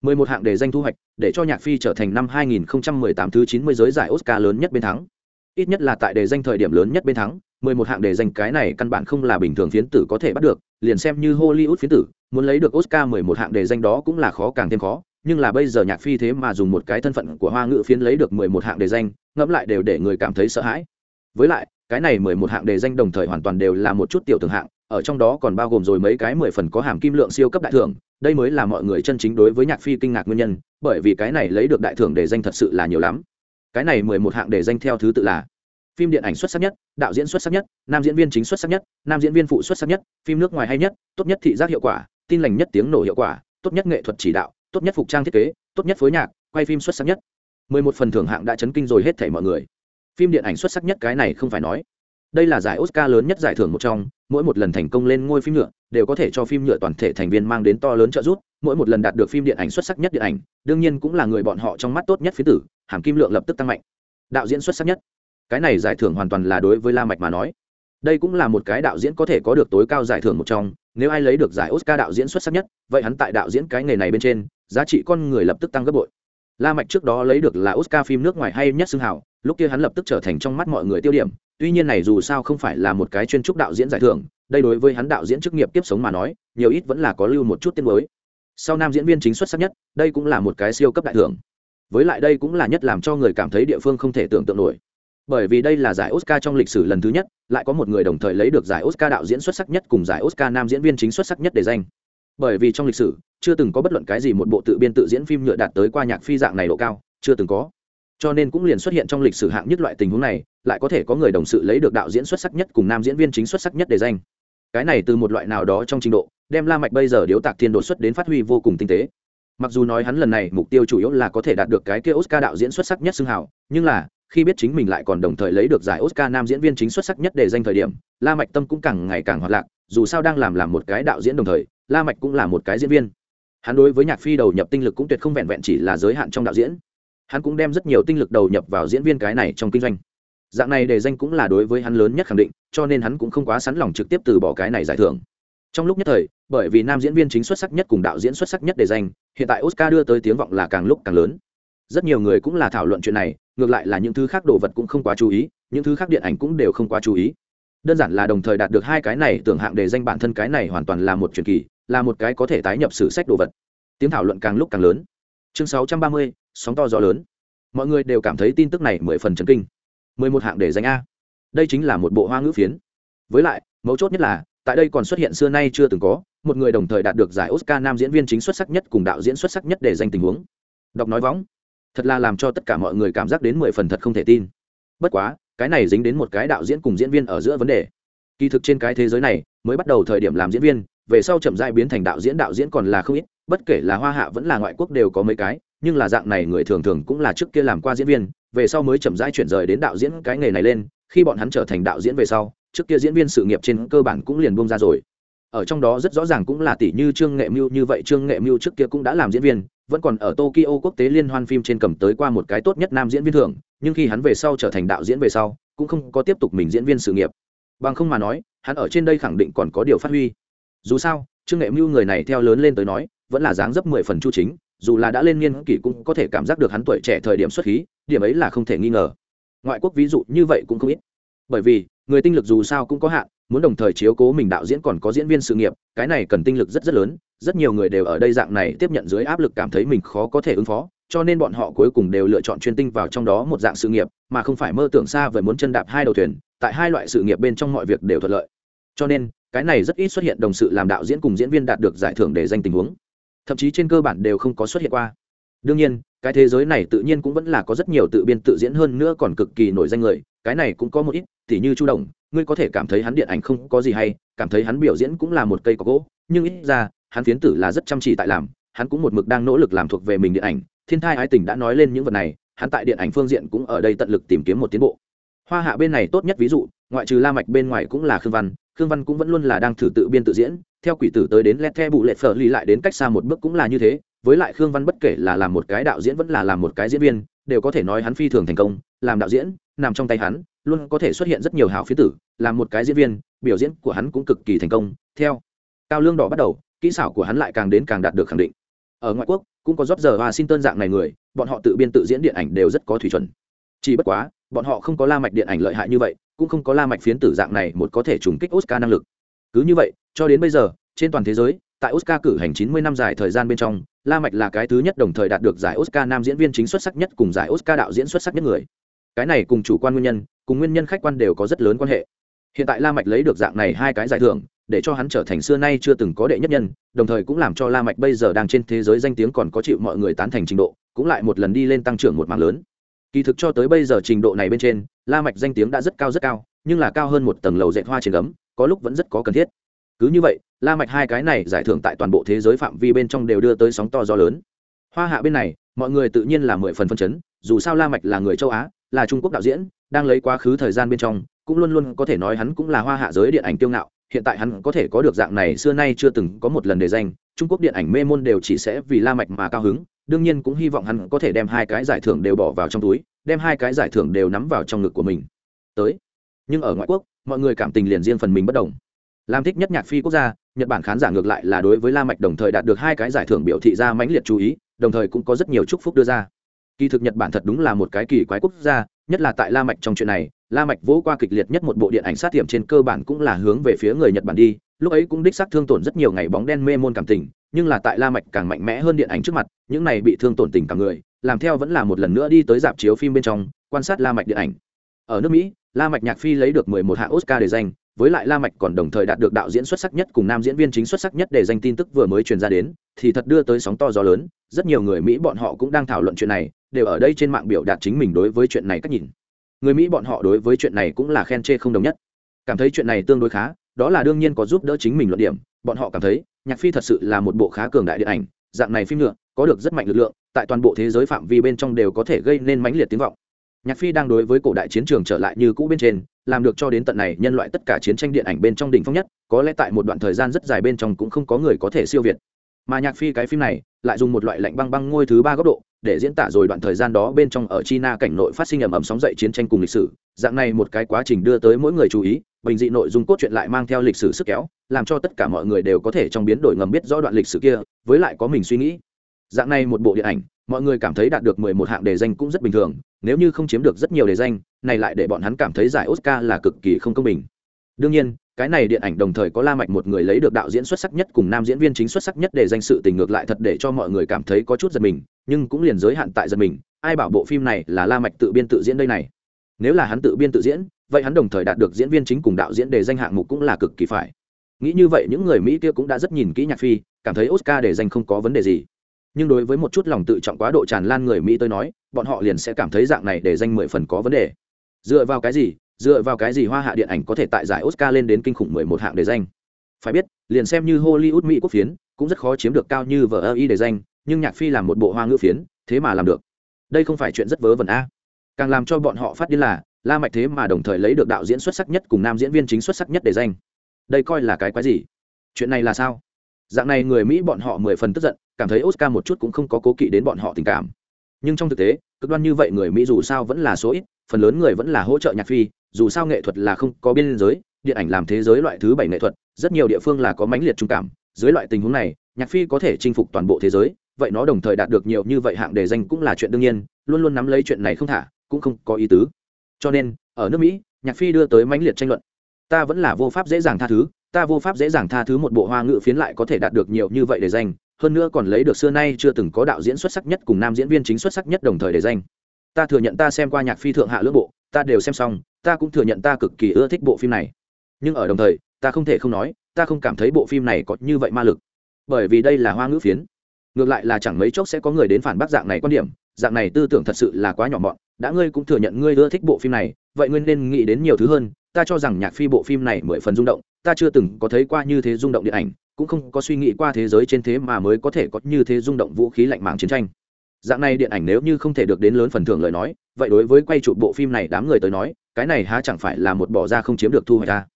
11 hạng đề danh thu hoạch, để cho nhạc phi trở thành năm 2018 thứ 90 giới giải oscar lớn nhất bên thắng. Ít nhất là tại đề danh thời điểm lớn nhất bên thắng, mười một hạng đề danh cái này căn bản không là bình thường phiến tử có thể bắt được, liền xem như hollywood phiến tử, muốn lấy được oscar mười một hạng đề danh đó cũng là khó càng thêm khó, nhưng là bây giờ nhạc phi thế mà dùng một cái thân phận của hoa ngữ phiến lấy được mười một hạng đề danh, ngẫm lại đều để người cảm thấy sợ hãi. Với lại cái này mười một hạng đề danh đồng thời hoàn toàn đều là một chút tiểu thường hạng, ở trong đó còn bao gồm rồi mấy cái mười phần có hàm kim lượng siêu cấp đại thưởng, đây mới là mọi người chân chính đối với nhạc phi kinh ngạc nguyên nhân, bởi vì cái này lấy được đại thưởng đề danh thật sự là nhiều lắm. Cái này mười một hạng đề danh theo thứ tự là phim điện ảnh xuất sắc nhất, đạo diễn xuất sắc nhất, nam diễn viên chính xuất sắc nhất, nam diễn viên phụ xuất sắc nhất, phim nước ngoài hay nhất, tốt nhất thị giác hiệu quả, tin lành nhất tiếng nổ hiệu quả, tốt nhất nghệ thuật chỉ đạo, tốt nhất phục trang thiết kế, tốt nhất phối nhạc, quay phim xuất sắc nhất. Mười một phần thưởng hạng đã chấn kinh rồi hết thảy mọi người phim điện ảnh xuất sắc nhất cái này không phải nói. Đây là giải oscar lớn nhất giải thưởng một trong, mỗi một lần thành công lên ngôi phim nhựa, đều có thể cho phim nhựa toàn thể thành viên mang đến to lớn trợ giúp, mỗi một lần đạt được phim điện ảnh xuất sắc nhất điện ảnh, đương nhiên cũng là người bọn họ trong mắt tốt nhất phía tử, hàm kim lượng lập tức tăng mạnh. Đạo diễn xuất sắc nhất. Cái này giải thưởng hoàn toàn là đối với la mạch mà nói. Đây cũng là một cái đạo diễn có thể có được tối cao giải thưởng một trong, nếu ai lấy được giải oscar đạo diễn xuất sắc nhất, vậy hắn tại đạo diễn cái nghề này bên trên, giá trị con người lập tức tăng gấp bội. La mạch trước đó lấy được là oscar phim nước ngoài hay nhất xưng hào lúc kia hắn lập tức trở thành trong mắt mọi người tiêu điểm, tuy nhiên này dù sao không phải là một cái chuyên trúc đạo diễn giải thưởng, đây đối với hắn đạo diễn chức nghiệp tiếp sống mà nói, nhiều ít vẫn là có lưu một chút tiên mới sau nam diễn viên chính xuất sắc nhất, đây cũng là một cái siêu cấp đại thưởng. Với lại đây cũng là nhất làm cho người cảm thấy địa phương không thể tưởng tượng nổi. Bởi vì đây là giải oscar trong lịch sử lần thứ nhất, lại có một người đồng thời lấy được giải oscar đạo diễn xuất sắc nhất cùng giải oscar nam diễn viên chính xuất sắc nhất để danh. Bởi vì trong lịch sử, chưa từng có bất luận cái gì một bộ tự biên tự diễn phim nhựa đạt tới qua nhạc phi dạng này độ cao, chưa từng có cho nên cũng liền xuất hiện trong lịch sử hạng nhất loại tình huống này, lại có thể có người đồng sự lấy được đạo diễn xuất sắc nhất cùng nam diễn viên chính xuất sắc nhất để danh. Cái này từ một loại nào đó trong trình độ, đem la mạch bây giờ điếu tạc thiên đột xuất đến phát huy vô cùng tinh tế. Mặc dù nói hắn lần này mục tiêu chủ yếu là có thể đạt được cái kia oscar đạo diễn xuất sắc nhất xưng hào, nhưng là, khi biết chính mình lại còn đồng thời lấy được giải oscar nam diễn viên chính xuất sắc nhất để danh thời điểm, la mạch tâm cũng càng ngày càng hoạt lạc, dù sao đang làm làm một cái đạo diễn đồng thời, la mạch cũng là một cái diễn viên. Hắn đối với nhạc phi đầu nhập tinh lực cũng tuyệt không vẹn vẹn chỉ là giới hạn trong đạo diễn hắn cũng đem rất nhiều tinh lực đầu nhập vào diễn viên cái này trong kinh doanh. Dạng này để danh cũng là đối với hắn lớn nhất khẳng định, cho nên hắn cũng không quá sẵn lòng trực tiếp từ bỏ cái này giải thưởng. Trong lúc nhất thời, bởi vì nam diễn viên chính xuất sắc nhất cùng đạo diễn xuất sắc nhất để danh, hiện tại oscar đưa tới tiếng vọng là càng lúc càng lớn. Rất nhiều người cũng là thảo luận chuyện này, ngược lại là những thứ khác đồ vật cũng không quá chú ý, những thứ khác điện ảnh cũng đều không quá chú ý. Đơn giản là đồng thời đạt được hai cái này tưởng hạng để danh bản thân cái này hoàn toàn là một truyền kỳ, là một cái có thể tái nhập sử sách đồ vật. Tiếng thảo luận càng lúc càng lớn. Chương sáu trăm ba mươi sóng to gió lớn. Mọi người đều cảm thấy tin tức này mười phần chấn kinh. Mười một hạng để danh a. Đây chính là một bộ hoa ngữ phiến. Với lại, mấu chốt nhất là, tại đây còn xuất hiện xưa nay chưa từng có, một người đồng thời đạt được giải oscar nam diễn viên chính xuất sắc nhất cùng đạo diễn xuất sắc nhất để danh tình huống. Đọc nói võng thật là làm cho tất cả mọi người cảm giác đến mười phần thật không thể tin. Bất quá, cái này dính đến một cái đạo diễn cùng diễn viên ở giữa vấn đề. Kỳ thực trên cái thế giới này, mới bắt đầu thời điểm làm diễn viên, về sau chậm dại biến thành đạo diễn đạo diễn còn là không ít, bất kể là hoa hạ vẫn là ngoại quốc đều có mấy cái nhưng là dạng này người thường thường cũng là trước kia làm qua diễn viên, về sau mới chậm rãi chuyển rời đến đạo diễn cái nghề này lên, khi bọn hắn trở thành đạo diễn về sau, trước kia diễn viên sự nghiệp trên cơ bản cũng liền bông ra rồi. Ở trong đó rất rõ ràng cũng là tỷ như trương nghệ mưu như vậy, trương nghệ mưu trước kia cũng đã làm diễn viên, vẫn còn ở tokyo quốc tế liên hoan phim trên cầm tới qua một cái tốt nhất nam diễn viên thưởng, nhưng khi hắn về sau trở thành đạo diễn về sau, cũng không có tiếp tục mình diễn viên sự nghiệp. Bằng không mà nói, hắn ở trên đây khẳng định còn có điều phát huy. Dù sao, trương nghệ mưu người này theo lớn lên tới nói, vẫn là dáng dấp mười phần chu chính dù là đã lên niên kỷ cũng có thể cảm giác được hắn tuổi trẻ thời điểm xuất khí, điểm ấy là không thể nghi ngờ. Ngoại quốc ví dụ như vậy cũng không ít. Bởi vì, người tinh lực dù sao cũng có hạn, muốn đồng thời chiếu cố mình đạo diễn còn có diễn viên sự nghiệp, cái này cần tinh lực rất rất lớn, rất nhiều người đều ở đây dạng này tiếp nhận dưới áp lực cảm thấy mình khó có thể ứng phó, cho nên bọn họ cuối cùng đều lựa chọn chuyên tinh vào trong đó một dạng sự nghiệp, mà không phải mơ tưởng xa vời muốn chân đạp hai đầu thuyền, tại hai loại sự nghiệp bên trong mọi việc đều thuận lợi. Cho nên, cái này rất ít xuất hiện đồng sự làm đạo diễn cùng diễn viên đạt được giải thưởng để danh tình huống thậm chí trên cơ bản đều không có xuất hiện qua. Đương nhiên, cái thế giới này tự nhiên cũng vẫn là có rất nhiều tự biên tự diễn hơn nữa còn cực kỳ nổi danh người, cái này cũng có một ít, tỉ như chu đồng, ngươi có thể cảm thấy hắn điện ảnh không có gì hay, cảm thấy hắn biểu diễn cũng là một cây có gỗ, nhưng ít ra, hắn phiến tử là rất chăm chỉ tại làm, hắn cũng một mực đang nỗ lực làm thuộc về mình điện ảnh. Thiên thai ái tình đã nói lên những vật này, hắn tại điện ảnh phương diện cũng ở đây tận lực tìm kiếm một tiến bộ. Hoa hạ bên này tốt nhất ví dụ, ngoại trừ la mạch bên ngoài cũng là khương văn khương văn cũng vẫn luôn là đang thử tự biên tự diễn, theo quỷ tử tới đến lét the bụ lệ phở ly lại đến cách xa một bước cũng là như thế, với lại khương văn bất kể là làm một cái đạo diễn vẫn là làm một cái diễn viên, đều có thể nói hắn phi thường thành công, làm đạo diễn, nằm trong tay hắn, luôn có thể xuất hiện rất nhiều hảo phía tử, làm một cái diễn viên, biểu diễn của hắn cũng cực kỳ thành công, theo cao lương đỏ bắt đầu, kỹ xảo của hắn lại càng đến càng đạt được khẳng định. Ở ngoại quốc, cũng có rót giờ washington dạng này người, bọn họ tự biên tự diễn điện ảnh đều rất có thủy chuẩn. Chỉ bất quá, bọn họ không có la mạch điện ảnh lợi hại như vậy cũng không có la mạch phiến tử dạng này một có thể trùng kích oscar năng lực. Cứ như vậy, cho đến bây giờ, trên toàn thế giới, tại oscar cử hành 90 năm dài thời gian bên trong, la mạch là cái thứ nhất đồng thời đạt được giải oscar nam diễn viên chính xuất sắc nhất cùng giải oscar đạo diễn xuất sắc nhất người. Cái này cùng chủ quan nguyên nhân, cùng nguyên nhân khách quan đều có rất lớn quan hệ. Hiện tại la mạch lấy được dạng này hai cái giải thưởng, để cho hắn trở thành xưa nay chưa từng có đệ nhất nhân, đồng thời cũng làm cho la mạch bây giờ đang trên thế giới danh tiếng còn có chịu mọi người tán thành trình độ, cũng lại một lần đi lên tăng trưởng một mảng lớn kỳ thực cho tới bây giờ trình độ này bên trên, la mạch danh tiếng đã rất cao rất cao, nhưng là cao hơn một tầng lầu dệt hoa trên gấm, có lúc vẫn rất có cần thiết. Cứ như vậy, la mạch hai cái này giải thưởng tại toàn bộ thế giới phạm vi bên trong đều đưa tới sóng to gió lớn. Hoa hạ bên này, mọi người tự nhiên là mười phần phân chấn, dù sao la mạch là người châu á, là trung quốc đạo diễn, đang lấy quá khứ thời gian bên trong, cũng luôn luôn có thể nói hắn cũng là hoa hạ giới điện ảnh tiêu ngạo, hiện tại hắn có thể có được dạng này xưa nay chưa từng có một lần đề danh, trung quốc điện ảnh mê môn đều chỉ sẽ vì la mạch mà cao hứng đương nhiên cũng hy vọng hắn có thể đem hai cái giải thưởng đều bỏ vào trong túi, đem hai cái giải thưởng đều nắm vào trong ngực của mình. Tới. Nhưng ở ngoại quốc, mọi người cảm tình liền riêng phần mình bất đồng. Làm thích nhất nhạc phi quốc gia, nhật bản khán giả ngược lại là đối với la mạch đồng thời đạt được hai cái giải thưởng biểu thị ra mãnh liệt chú ý, đồng thời cũng có rất nhiều chúc phúc đưa ra. Kỳ thực nhật bản thật đúng là một cái kỳ quái quốc gia, nhất là tại la mạch trong chuyện này, la mạch vỗ qua kịch liệt nhất một bộ điện ảnh sát tiệm trên cơ bản cũng là hướng về phía người nhật bản đi, lúc ấy cũng đích xác thương tổn rất nhiều ngày bóng đen mê môn cảm tình nhưng là tại la mạch càng mạnh mẽ hơn điện ảnh trước mặt, những này bị thương tổn tình cả người, làm theo vẫn là một lần nữa đi tới dạp chiếu phim bên trong, quan sát la mạch điện ảnh. Ở nước mỹ, la mạch nhạc phi lấy được 11 hạng oscar để danh với lại la mạch còn đồng thời đạt được đạo diễn xuất sắc nhất cùng nam diễn viên chính xuất sắc nhất để danh tin tức vừa mới truyền ra đến, thì thật đưa tới sóng to gió lớn, rất nhiều người mỹ bọn họ cũng đang thảo luận chuyện này, đều ở đây trên mạng biểu đạt chính mình đối với chuyện này cách nhìn. Người mỹ bọn họ đối với chuyện này cũng là khen chê không đồng nhất. Cảm thấy chuyện này tương đối khá, đó là đương nhiên có giúp đỡ chính mình luận điểm, bọn họ cảm thấy nhạc phi thật sự là một bộ khá cường đại điện ảnh, dạng này phim nữa có được rất mạnh lực lượng, tại toàn bộ thế giới phạm vi bên trong đều có thể gây nên mãnh liệt tiếng vọng. Nhạc phi đang đối với cổ đại chiến trường trở lại như cũ bên trên, làm được cho đến tận này nhân loại tất cả chiến tranh điện ảnh bên trong đỉnh phong nhất, có lẽ tại một đoạn thời gian rất dài bên trong cũng không có người có thể siêu việt. Mà nhạc phi cái phim này lại dùng một loại lạnh băng băng ngôi thứ ba góc độ để diễn tả rồi đoạn thời gian đó bên trong ở china cảnh nội phát sinh ầm ầm sóng dậy chiến tranh cùng lịch sử. Dạng này một cái quá trình đưa tới mỗi người chú ý, bình dị nội dung cốt truyện lại mang theo lịch sử sức kéo, làm cho tất cả mọi người đều có thể trong biến đổi ngầm biết rõ đoạn lịch sử kia, với lại có mình suy nghĩ. Dạng này một bộ điện ảnh, mọi người cảm thấy đạt được mười một hạng đề danh cũng rất bình thường, nếu như không chiếm được rất nhiều đề danh, này lại để bọn hắn cảm thấy giải oscar là cực kỳ không công bình. Đương nhiên cái này điện ảnh đồng thời có la mạch một người lấy được đạo diễn xuất sắc nhất cùng nam diễn viên chính xuất sắc nhất để danh sự tình ngược lại thật để cho mọi người cảm thấy có chút giật mình, nhưng cũng liền giới hạn tại giật mình, ai bảo bộ phim này là la mạch tự biên tự diễn đây này. Nếu là hắn tự biên tự diễn, vậy hắn đồng thời đạt được diễn viên chính cùng đạo diễn để danh hạng mục cũng là cực kỳ phải. Nghĩ như vậy, những người mỹ kia cũng đã rất nhìn kỹ nhạc phi, cảm thấy oscar để danh không có vấn đề gì. Nhưng đối với một chút lòng tự trọng quá độ tràn lan người mỹ tôi nói, bọn họ liền sẽ cảm thấy dạng này để danh mười phần có vấn đề. Dựa vào cái gì? Dựa vào cái gì hoa hạ điện ảnh có thể tại giải oscar lên đến kinh khủng mười một hạng đề danh? Phải biết, liền xem như hollywood mỹ quốc phiến, cũng rất khó chiếm được cao như vở ơ y đề danh, nhưng nhạc phi làm một bộ hoa ngữ phiến, thế mà làm được. Đây không phải chuyện rất vớ vẩn a. Càng làm cho bọn họ phát điên là, la mạch thế mà đồng thời lấy được đạo diễn xuất sắc nhất cùng nam diễn viên chính xuất sắc nhất để danh. Đây coi là cái quái gì? Chuyện này là sao? Dạng này người mỹ bọn họ mười phần tức giận, cảm thấy oscar một chút cũng không có cố kỵ đến bọn họ tình cảm. Nhưng trong thực tế, cực đoan như vậy người mỹ dù sao vẫn là số ít phần lớn người vẫn là hỗ trợ nhạc phi, dù sao nghệ thuật là không có biên giới, điện ảnh làm thế giới loại thứ bảy nghệ thuật, rất nhiều địa phương là có mãnh liệt trung cảm. Dưới loại tình huống này, nhạc phi có thể chinh phục toàn bộ thế giới, vậy nó đồng thời đạt được nhiều như vậy hạng đề danh cũng là chuyện đương nhiên, luôn luôn nắm lấy chuyện này không thả, cũng không có ý tứ. Cho nên, ở nước mỹ, nhạc phi đưa tới mãnh liệt tranh luận. Ta vẫn là vô pháp dễ dàng tha thứ, ta vô pháp dễ dàng tha thứ một bộ hoa ngữ phiến lại có thể đạt được nhiều như vậy để danh, hơn nữa còn lấy được xưa nay chưa từng có đạo diễn xuất sắc nhất cùng nam diễn viên chính xuất sắc nhất đồng thời để danh ta thừa nhận ta xem qua nhạc phi thượng hạ lưỡng bộ, ta đều xem xong, ta cũng thừa nhận ta cực kỳ ưa thích bộ phim này. Nhưng ở đồng thời, ta không thể không nói, ta không cảm thấy bộ phim này có như vậy ma lực. Bởi vì đây là hoa ngữ phiến. Ngược lại là chẳng mấy chốc sẽ có người đến phản bác dạng này quan điểm, dạng này tư tưởng thật sự là quá nhỏ mọn, đã ngươi cũng thừa nhận ngươi ưa thích bộ phim này, vậy ngươi nên nghĩ đến nhiều thứ hơn, ta cho rằng nhạc phi bộ phim này mười phần rung động, ta chưa từng có thấy qua như thế rung động điện ảnh, cũng không có suy nghĩ qua thế giới trên thế mà mới có thể có như thế rung động vũ khí lạnh mạng chiến tranh dạng này điện ảnh nếu như không thể được đến lớn phần thưởng lời nói, vậy đối với quay chụp bộ phim này đám người tới nói, cái này há chẳng phải là một bỏ ra không chiếm được thu hoạch à? ta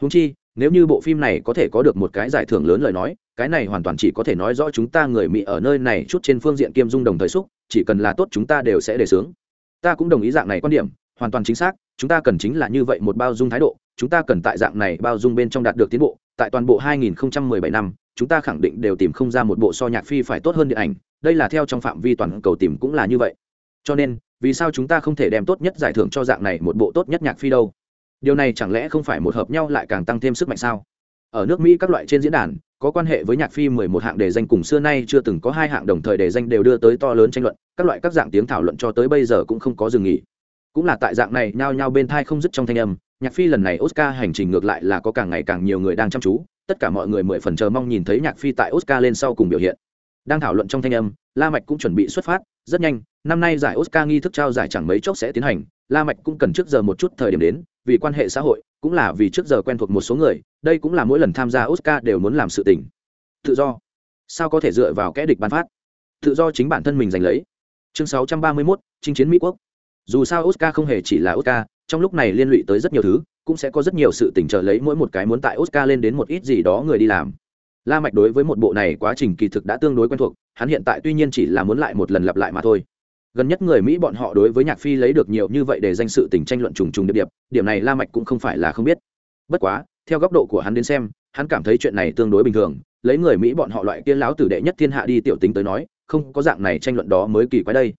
húng chi, nếu như bộ phim này có thể có được một cái giải thưởng lớn lời nói, cái này hoàn toàn chỉ có thể nói rõ chúng ta người mỹ ở nơi này chút trên phương diện kiêm dung đồng thời xúc, chỉ cần là tốt chúng ta đều sẽ đề xướng. Ta cũng đồng ý dạng này quan điểm, hoàn toàn chính xác, chúng ta cần chính là như vậy một bao dung thái độ, chúng ta cần tại dạng này bao dung bên trong đạt được tiến bộ, tại toàn bộ 2017 năm, chúng ta khẳng định đều tìm không ra một bộ so nhạc phi phải tốt hơn điện ảnh đây là theo trong phạm vi toàn cầu tìm cũng là như vậy. Cho nên, vì sao chúng ta không thể đem tốt nhất giải thưởng cho dạng này một bộ tốt nhất nhạc phi đâu? Điều này chẳng lẽ không phải một hợp nhau lại càng tăng thêm sức mạnh sao? Ở nước mỹ các loại trên diễn đàn, có quan hệ với nhạc phi 11 hạng đề danh cùng xưa nay chưa từng có hai hạng đồng thời đề danh đều đưa tới to lớn tranh luận, các loại các dạng tiếng thảo luận cho tới bây giờ cũng không có dừng nghỉ. Cũng là tại dạng này nhao nhao bên thai không dứt trong thanh âm, nhạc phi lần này oscar hành trình ngược lại là có càng ngày càng nhiều người đang chăm chú, tất cả mọi người mười phần chờ mong nhìn thấy nhạc phi tại oscar lên sau cùng biểu hiện đang thảo luận trong thanh âm la mạch cũng chuẩn bị xuất phát rất nhanh năm nay giải oscar nghi thức trao giải chẳng mấy chốc sẽ tiến hành la mạch cũng cần trước giờ một chút thời điểm đến vì quan hệ xã hội cũng là vì trước giờ quen thuộc một số người đây cũng là mỗi lần tham gia oscar đều muốn làm sự tình. Tự do. Sao có thể dựa vào kẻ địch ban phát? Tự do chính bản thân mình giành lấy. Chương 631, chinh chiến mỹ quốc. Dù sao oscar không hề chỉ là oscar trong lúc này liên lụy tới rất nhiều thứ cũng sẽ có rất nhiều sự tình chờ lấy mỗi một cái muốn tại oscar lên đến một ít gì đó người đi làm la mạch đối với một bộ này quá trình kỳ thực đã tương đối quen thuộc, hắn hiện tại tuy nhiên chỉ là muốn lại một lần lặp lại mà thôi. Gần nhất người mỹ bọn họ đối với nhạc phi lấy được nhiều như vậy để danh sự tình tranh luận trùng trùng điệp điệp, điểm này la mạch cũng không phải là không biết. Bất quá, theo góc độ của hắn đến xem, hắn cảm thấy chuyện này tương đối bình thường, lấy người mỹ bọn họ loại kia láo tử đệ nhất thiên hạ đi tiểu tính tới nói, không có dạng này tranh luận đó mới kỳ quái đây.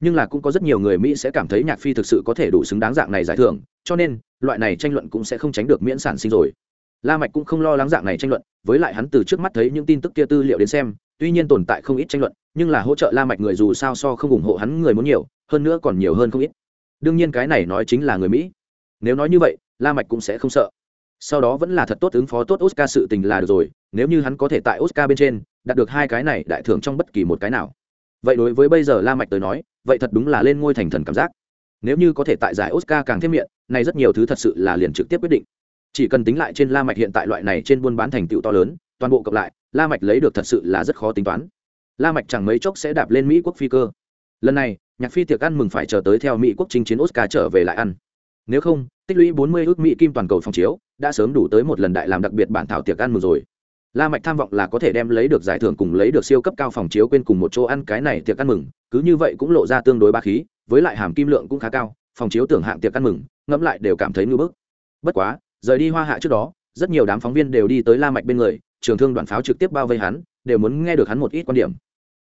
Nhưng là cũng có rất nhiều người mỹ sẽ cảm thấy nhạc phi thực sự có thể đủ xứng đáng dạng này giải thưởng, cho nên, loại này tranh luận cũng sẽ không tránh được miễn sản sinh rồi. La mạch cũng không lo lắng dạng này tranh luận với lại hắn từ trước mắt thấy những tin tức kia tư liệu đến xem, tuy nhiên tồn tại không ít tranh luận, nhưng là hỗ trợ la mạch người dù sao so không ủng hộ hắn người muốn nhiều, hơn nữa còn nhiều hơn không ít. Đương nhiên cái này nói chính là người mỹ. Nếu nói như vậy, la mạch cũng sẽ không sợ. Sau đó vẫn là thật tốt ứng phó tốt oscar sự tình là được rồi, nếu như hắn có thể tại oscar bên trên, đạt được hai cái này đại thưởng trong bất kỳ một cái nào. Vậy đối với bây giờ la mạch tới nói, vậy thật đúng là lên ngôi thành thần cảm giác. Nếu như có thể tại giải oscar càng thêm miệng, này rất nhiều thứ thật sự là liền trực tiếp quyết định chỉ cần tính lại trên la mạch hiện tại loại này trên buôn bán thành tựu to lớn, toàn bộ cộng lại, la mạch lấy được thật sự là rất khó tính toán. La mạch chẳng mấy chốc sẽ đạp lên mỹ quốc phi cơ. Lần này, nhạc phi tiệc ăn mừng phải chờ tới theo mỹ quốc chinh chiến oscar trở về lại ăn. Nếu không, tích lũy 40 ước mỹ kim toàn cầu phòng chiếu, đã sớm đủ tới một lần đại làm đặc biệt bản thảo tiệc ăn mừng rồi. La mạch tham vọng là có thể đem lấy được giải thưởng cùng lấy được siêu cấp cao phòng chiếu quên cùng một chỗ ăn cái này tiệc ăn mừng, cứ như vậy cũng lộ ra tương đối ba khí, với lại hàm kim lượng cũng khá cao, phòng chiếu tưởng hạng tiệc ăn mừng, ngẫm lại đều cảm thấy ngưỡng bức. Bất quá rời đi hoa hạ trước đó, rất nhiều đám phóng viên đều đi tới la mạch bên người, trường thương đoàn pháo trực tiếp bao vây hắn, đều muốn nghe được hắn một ít quan điểm.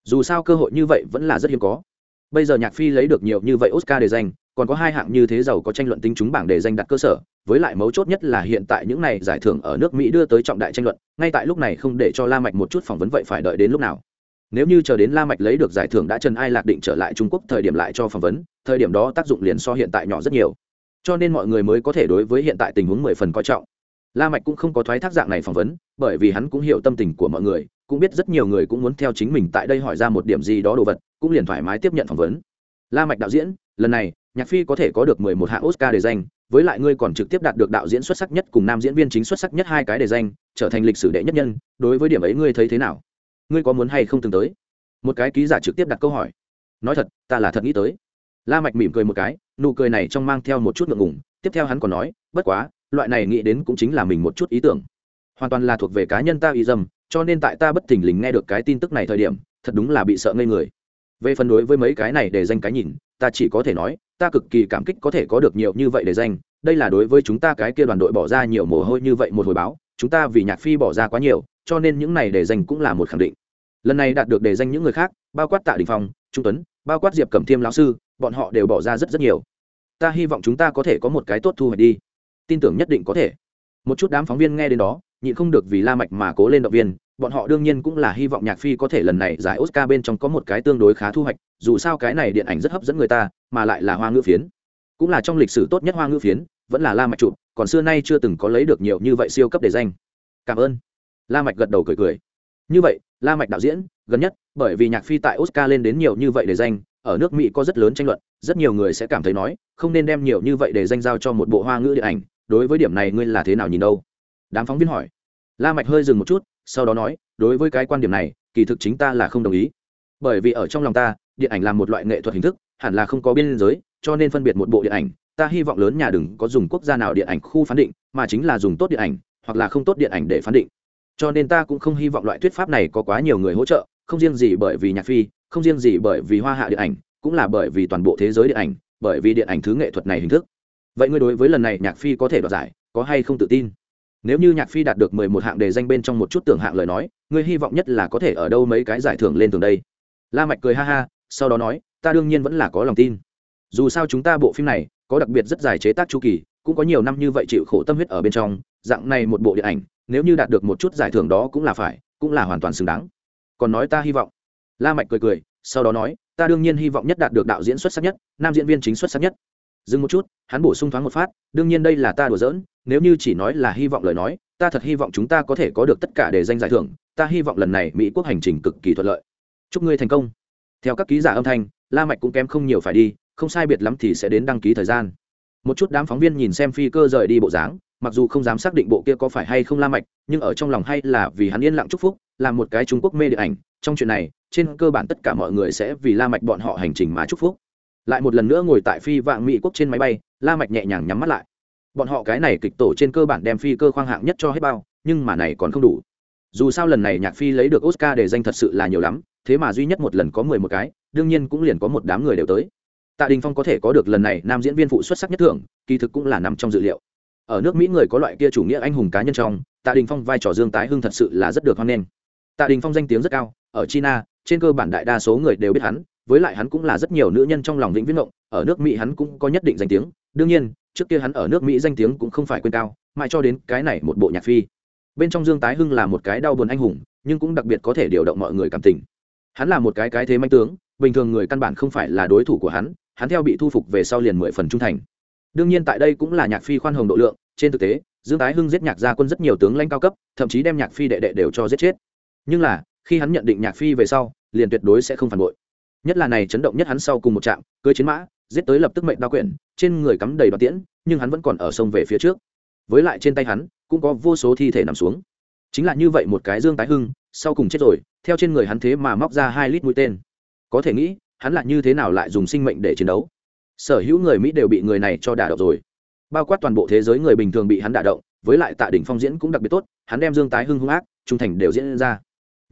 Dù sao cơ hội như vậy vẫn là rất hiếm có. Bây giờ nhạc phi lấy được nhiều như vậy oscar để danh còn có hai hạng như thế giàu có tranh luận tính chúng bảng để danh đặt cơ sở, với lại mấu chốt nhất là hiện tại những này giải thưởng ở nước mỹ đưa tới trọng đại tranh luận, ngay tại lúc này không để cho la mạch một chút phỏng vấn vậy phải đợi đến lúc nào. Nếu như chờ đến la mạch lấy được giải thưởng đã trần ai lạc định trở lại trung quốc, thời điểm lại cho phỏng vấn, thời điểm đó tác dụng liền so hiện tại nhỏ rất nhiều cho nên mọi người mới có thể đối với hiện tại tình huống mười phần coi trọng. La mạch cũng không có thoái thác dạng này phỏng vấn, bởi vì hắn cũng hiểu tâm tình của mọi người, cũng biết rất nhiều người cũng muốn theo chính mình tại đây hỏi ra một điểm gì đó đồ vật, cũng liền thoải mái tiếp nhận phỏng vấn. La mạch đạo diễn, lần này, nhạc phi có thể có được mười một hạng oscar để danh, với lại ngươi còn trực tiếp đạt được đạo diễn xuất sắc nhất cùng nam diễn viên chính xuất sắc nhất hai cái để danh, trở thành lịch sử đệ nhất nhân, đối với điểm ấy ngươi thấy thế nào? Ngươi có muốn hay không từng tới? Một cái ký giả trực tiếp đặt câu hỏi. Nói thật, ta là thật nghĩ tới la mạch mỉm cười một cái, nụ cười này trong mang theo một chút ngượng ngùng, tiếp theo hắn còn nói, bất quá, loại này nghĩ đến cũng chính là mình một chút ý tưởng. Hoàn toàn là thuộc về cá nhân ta ý dâm, cho nên tại ta bất thình lình nghe được cái tin tức này thời điểm, thật đúng là bị sợ ngây người. Về phần đối với mấy cái này để danh cái nhìn, ta chỉ có thể nói, ta cực kỳ cảm kích có thể có được nhiều như vậy để danh, đây là đối với chúng ta cái kia đoàn đội bỏ ra nhiều mồ hôi như vậy một hồi báo, chúng ta vì nhạc phi bỏ ra quá nhiều, cho nên những này để danh cũng là một khẳng định. Lần này đạt được để danh những người khác, bao quát tạ đình phong, trung tuấn, bao quát diệp cẩm thiêm lão sư bọn họ đều bỏ ra rất rất nhiều. Ta hy vọng chúng ta có thể có một cái tốt thu hoạch đi. Tin tưởng nhất định có thể. Một chút đám phóng viên nghe đến đó, nhịn không được vì la mạch mà cố lên động viên, bọn họ đương nhiên cũng là hy vọng nhạc phi có thể lần này giải oscar bên trong có một cái tương đối khá thu hoạch, dù sao cái này điện ảnh rất hấp dẫn người ta, mà lại là hoa ngữ phiến. Cũng là trong lịch sử tốt nhất hoa ngữ phiến, vẫn là la mạch chụp, còn xưa nay chưa từng có lấy được nhiều như vậy siêu cấp để danh. Cảm ơn. La mạch gật đầu cười cười. Như vậy, la mạch đạo diễn, gần nhất, bởi vì nhạc phi tại oscar lên đến nhiều như vậy để danh ở nước mỹ có rất lớn tranh luận, rất nhiều người sẽ cảm thấy nói, không nên đem nhiều như vậy để danh giao cho một bộ hoa ngữ điện ảnh, đối với điểm này ngươi là thế nào nhìn đâu? Đám phóng viên hỏi. La mạch hơi dừng một chút, sau đó nói, đối với cái quan điểm này, kỳ thực chính ta là không đồng ý. Bởi vì ở trong lòng ta, điện ảnh là một loại nghệ thuật hình thức, hẳn là không có biên giới, cho nên phân biệt một bộ điện ảnh, ta hy vọng lớn nhà đừng có dùng quốc gia nào điện ảnh khu phán định, mà chính là dùng tốt điện ảnh, hoặc là không tốt điện ảnh để phán định. Cho nên ta cũng không hy vọng loại thuyết pháp này có quá nhiều người hỗ trợ, không riêng gì bởi vì nhạc phi không riêng gì bởi vì hoa hạ điện ảnh, cũng là bởi vì toàn bộ thế giới điện ảnh, bởi vì điện ảnh thứ nghệ thuật này hình thức. Vậy ngươi đối với lần này nhạc phi có thể đoạt giải, có hay không tự tin? Nếu như nhạc phi đạt được mười một hạng đề danh bên trong một chút tưởng hạng lời nói, ngươi hy vọng nhất là có thể ở đâu mấy cái giải thưởng lên tường đây? La mạch cười ha ha, sau đó nói, ta đương nhiên vẫn là có lòng tin. Dù sao chúng ta bộ phim này có đặc biệt rất dài chế tác chu kỳ, cũng có nhiều năm như vậy chịu khổ tâm huyết ở bên trong, dạng này một bộ điện ảnh, nếu như đạt được một chút giải thưởng đó cũng là phải, cũng là hoàn toàn xứng đáng. Còn nói ta hy vọng la mạch cười cười, sau đó nói, ta đương nhiên hy vọng nhất đạt được đạo diễn xuất sắc nhất, nam diễn viên chính xuất sắc nhất. Dừng một chút, hắn bổ sung thoáng một phát, đương nhiên đây là ta đùa giỡn, nếu như chỉ nói là hy vọng lời nói, ta thật hy vọng chúng ta có thể có được tất cả để danh giải thưởng, ta hy vọng lần này mỹ quốc hành trình cực kỳ thuận lợi. Chúc ngươi thành công. Theo các ký giả âm thanh, la mạch cũng kém không nhiều phải đi, không sai biệt lắm thì sẽ đến đăng ký thời gian. Một chút đám phóng viên nhìn xem phi cơ rời đi bộ dáng, mặc dù không dám xác định bộ kia có phải hay không la mạch, nhưng ở trong lòng hay là vì hắn yên lặng chúc phúc, là một cái trung quốc mê điện ảnh trong chuyện này, trên cơ bản tất cả mọi người sẽ vì la mạch bọn họ hành trình mà chúc phúc. Lại một lần nữa ngồi tại phi vạn mỹ quốc trên máy bay, la mạch nhẹ nhàng nhắm mắt lại. Bọn họ cái này kịch tổ trên cơ bản đem phi cơ khoang hạng nhất cho hết bao, nhưng mà này còn không đủ. Dù sao lần này nhạc phi lấy được oscar để danh thật sự là nhiều lắm, thế mà duy nhất một lần có mười một cái, đương nhiên cũng liền có một đám người đều tới. Tạ đình phong có thể có được lần này nam diễn viên phụ xuất sắc nhất thưởng, kỳ thực cũng là nằm trong dự liệu. Ở nước mỹ người có loại kia chủ nghĩa anh hùng cá nhân trong, tạ đình phong vai trò dương tái hưng thật sự là rất được hoan nghênh tạ đình phong danh tiếng rất cao, ở china, trên cơ bản đại đa số người đều biết hắn, với lại hắn cũng là rất nhiều nữ nhân trong lòng vĩnh viễn động ở nước mỹ hắn cũng có nhất định danh tiếng. Đương nhiên, trước kia hắn ở nước mỹ danh tiếng cũng không phải quên cao, mãi cho đến cái này một bộ nhạc phi. Bên trong dương tái hưng là một cái đau buồn anh hùng, nhưng cũng đặc biệt có thể điều động mọi người cảm tình. Hắn là một cái cái thế manh tướng, bình thường người căn bản không phải là đối thủ của hắn hắn theo bị thu phục về sau liền mười phần trung thành. Đương nhiên tại đây cũng là nhạc phi khoan hồng độ lượng, trên thực tế, dương tái hưng giết nhạc gia quân rất nhiều tướng lãnh cao cấp, thậm chí đem nhạc phi đệ đệ đều cho giết chết nhưng là, khi hắn nhận định nhạc phi về sau, liền tuyệt đối sẽ không phản bội. Nhất là này chấn động nhất hắn sau cùng một trạm, cưới chiến mã, giết tới lập tức mệnh đa quyển, trên người cắm đầy đoạn tiễn, nhưng hắn vẫn còn ở sông về phía trước. Với lại trên tay hắn, cũng có vô số thi thể nằm xuống. Chính là như vậy một cái dương tái hưng, sau cùng chết rồi, theo trên người hắn thế mà móc ra hai lít mũi tên. Có thể nghĩ, hắn lại như thế nào lại dùng sinh mệnh để chiến đấu? Sở hữu người mỹ đều bị người này cho đả động rồi. Bao quát toàn bộ thế giới người bình thường bị hắn đả động, với lại tạ đình phong diễn cũng đặc biệt tốt, hắn đem dương tái hưng hung ác, trung thành đều diễn ra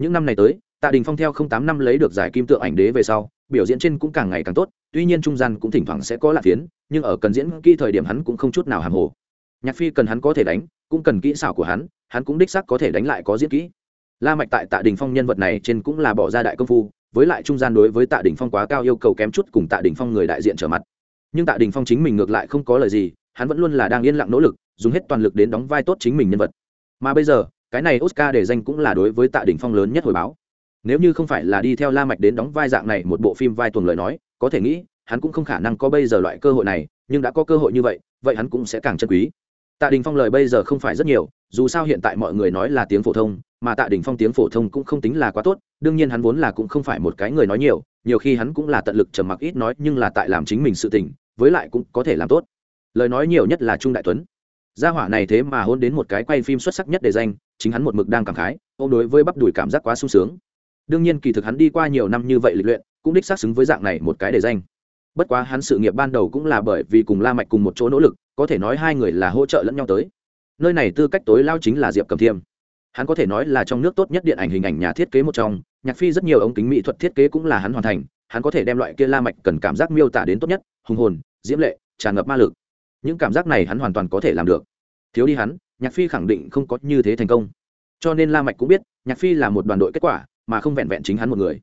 những năm này tới, tạ đình phong theo không tám năm lấy được giải kim tượng ảnh đế về sau, biểu diễn trên cũng càng ngày càng tốt, tuy nhiên trung gian cũng thỉnh thoảng sẽ có lạc phiến, nhưng ở cần diễn kỹ thời điểm hắn cũng không chút nào hàm hồ. Nhạc phi cần hắn có thể đánh, cũng cần kỹ xảo của hắn hắn cũng đích sắc có thể đánh lại có diễn kỹ. La mạch tại tạ đình phong nhân vật này trên cũng là bỏ ra đại công phu, với lại trung gian đối với tạ đình phong quá cao yêu cầu kém chút cùng tạ đình phong người đại diện trở mặt. Nhưng tạ đình phong chính mình ngược lại không có lời gì, hắn vẫn luôn là đang yên lặng nỗ lực, dùng hết toàn lực đến đóng vai tốt chính mình nhân vật. Mà bây giờ cái này oscar để danh cũng là đối với tạ đình phong lớn nhất hồi báo. Nếu như không phải là đi theo la mạch đến đóng vai dạng này một bộ phim vai tuần lời nói, có thể nghĩ, hắn cũng không khả năng có bây giờ loại cơ hội này, nhưng đã có cơ hội như vậy vậy hắn cũng sẽ càng chân quý. Tạ đình phong lời bây giờ không phải rất nhiều, dù sao hiện tại mọi người nói là tiếng phổ thông, mà tạ đình phong tiếng phổ thông cũng không tính là quá tốt, đương nhiên hắn vốn là cũng không phải một cái người nói nhiều nhiều khi hắn cũng là tận lực trầm mặc ít nói, nhưng là tại làm chính mình sự tình, với lại cũng có thể làm tốt. Lời nói nhiều nhất là trung đại tuấn gia hỏa này thế mà hôn đến một cái quay phim xuất sắc nhất để danh, chính hắn một mực đang cảm khái ô đối với bắp đùi cảm giác quá sung sướng. Đương nhiên kỳ thực hắn đi qua nhiều năm như vậy lịch luyện, cũng đích xác xứng với dạng này một cái để danh. Bất quá hắn sự nghiệp ban đầu cũng là bởi vì cùng la mạch cùng một chỗ nỗ lực, có thể nói hai người là hỗ trợ lẫn nhau tới. Nơi này tư cách tối lao chính là diệp cầm thiêm. Hắn có thể nói là trong nước tốt nhất điện ảnh hình ảnh nhà thiết kế một trong, nhạc phi rất nhiều ống kính mỹ thuật thiết kế cũng là hắn hoàn thành, hắn có thể đem loại kia la mạch cần cảm giác miêu tả đến tốt nhất, hùng hồn, diễm lệ, tràn ngập ma lực những cảm giác này hắn hoàn toàn có thể làm được. Thiếu đi hắn, nhạc phi khẳng định không có như thế thành công. Cho nên la mạch cũng biết, nhạc phi là một đoàn đội kết quả, mà không vẹn vẹn chính hắn một người.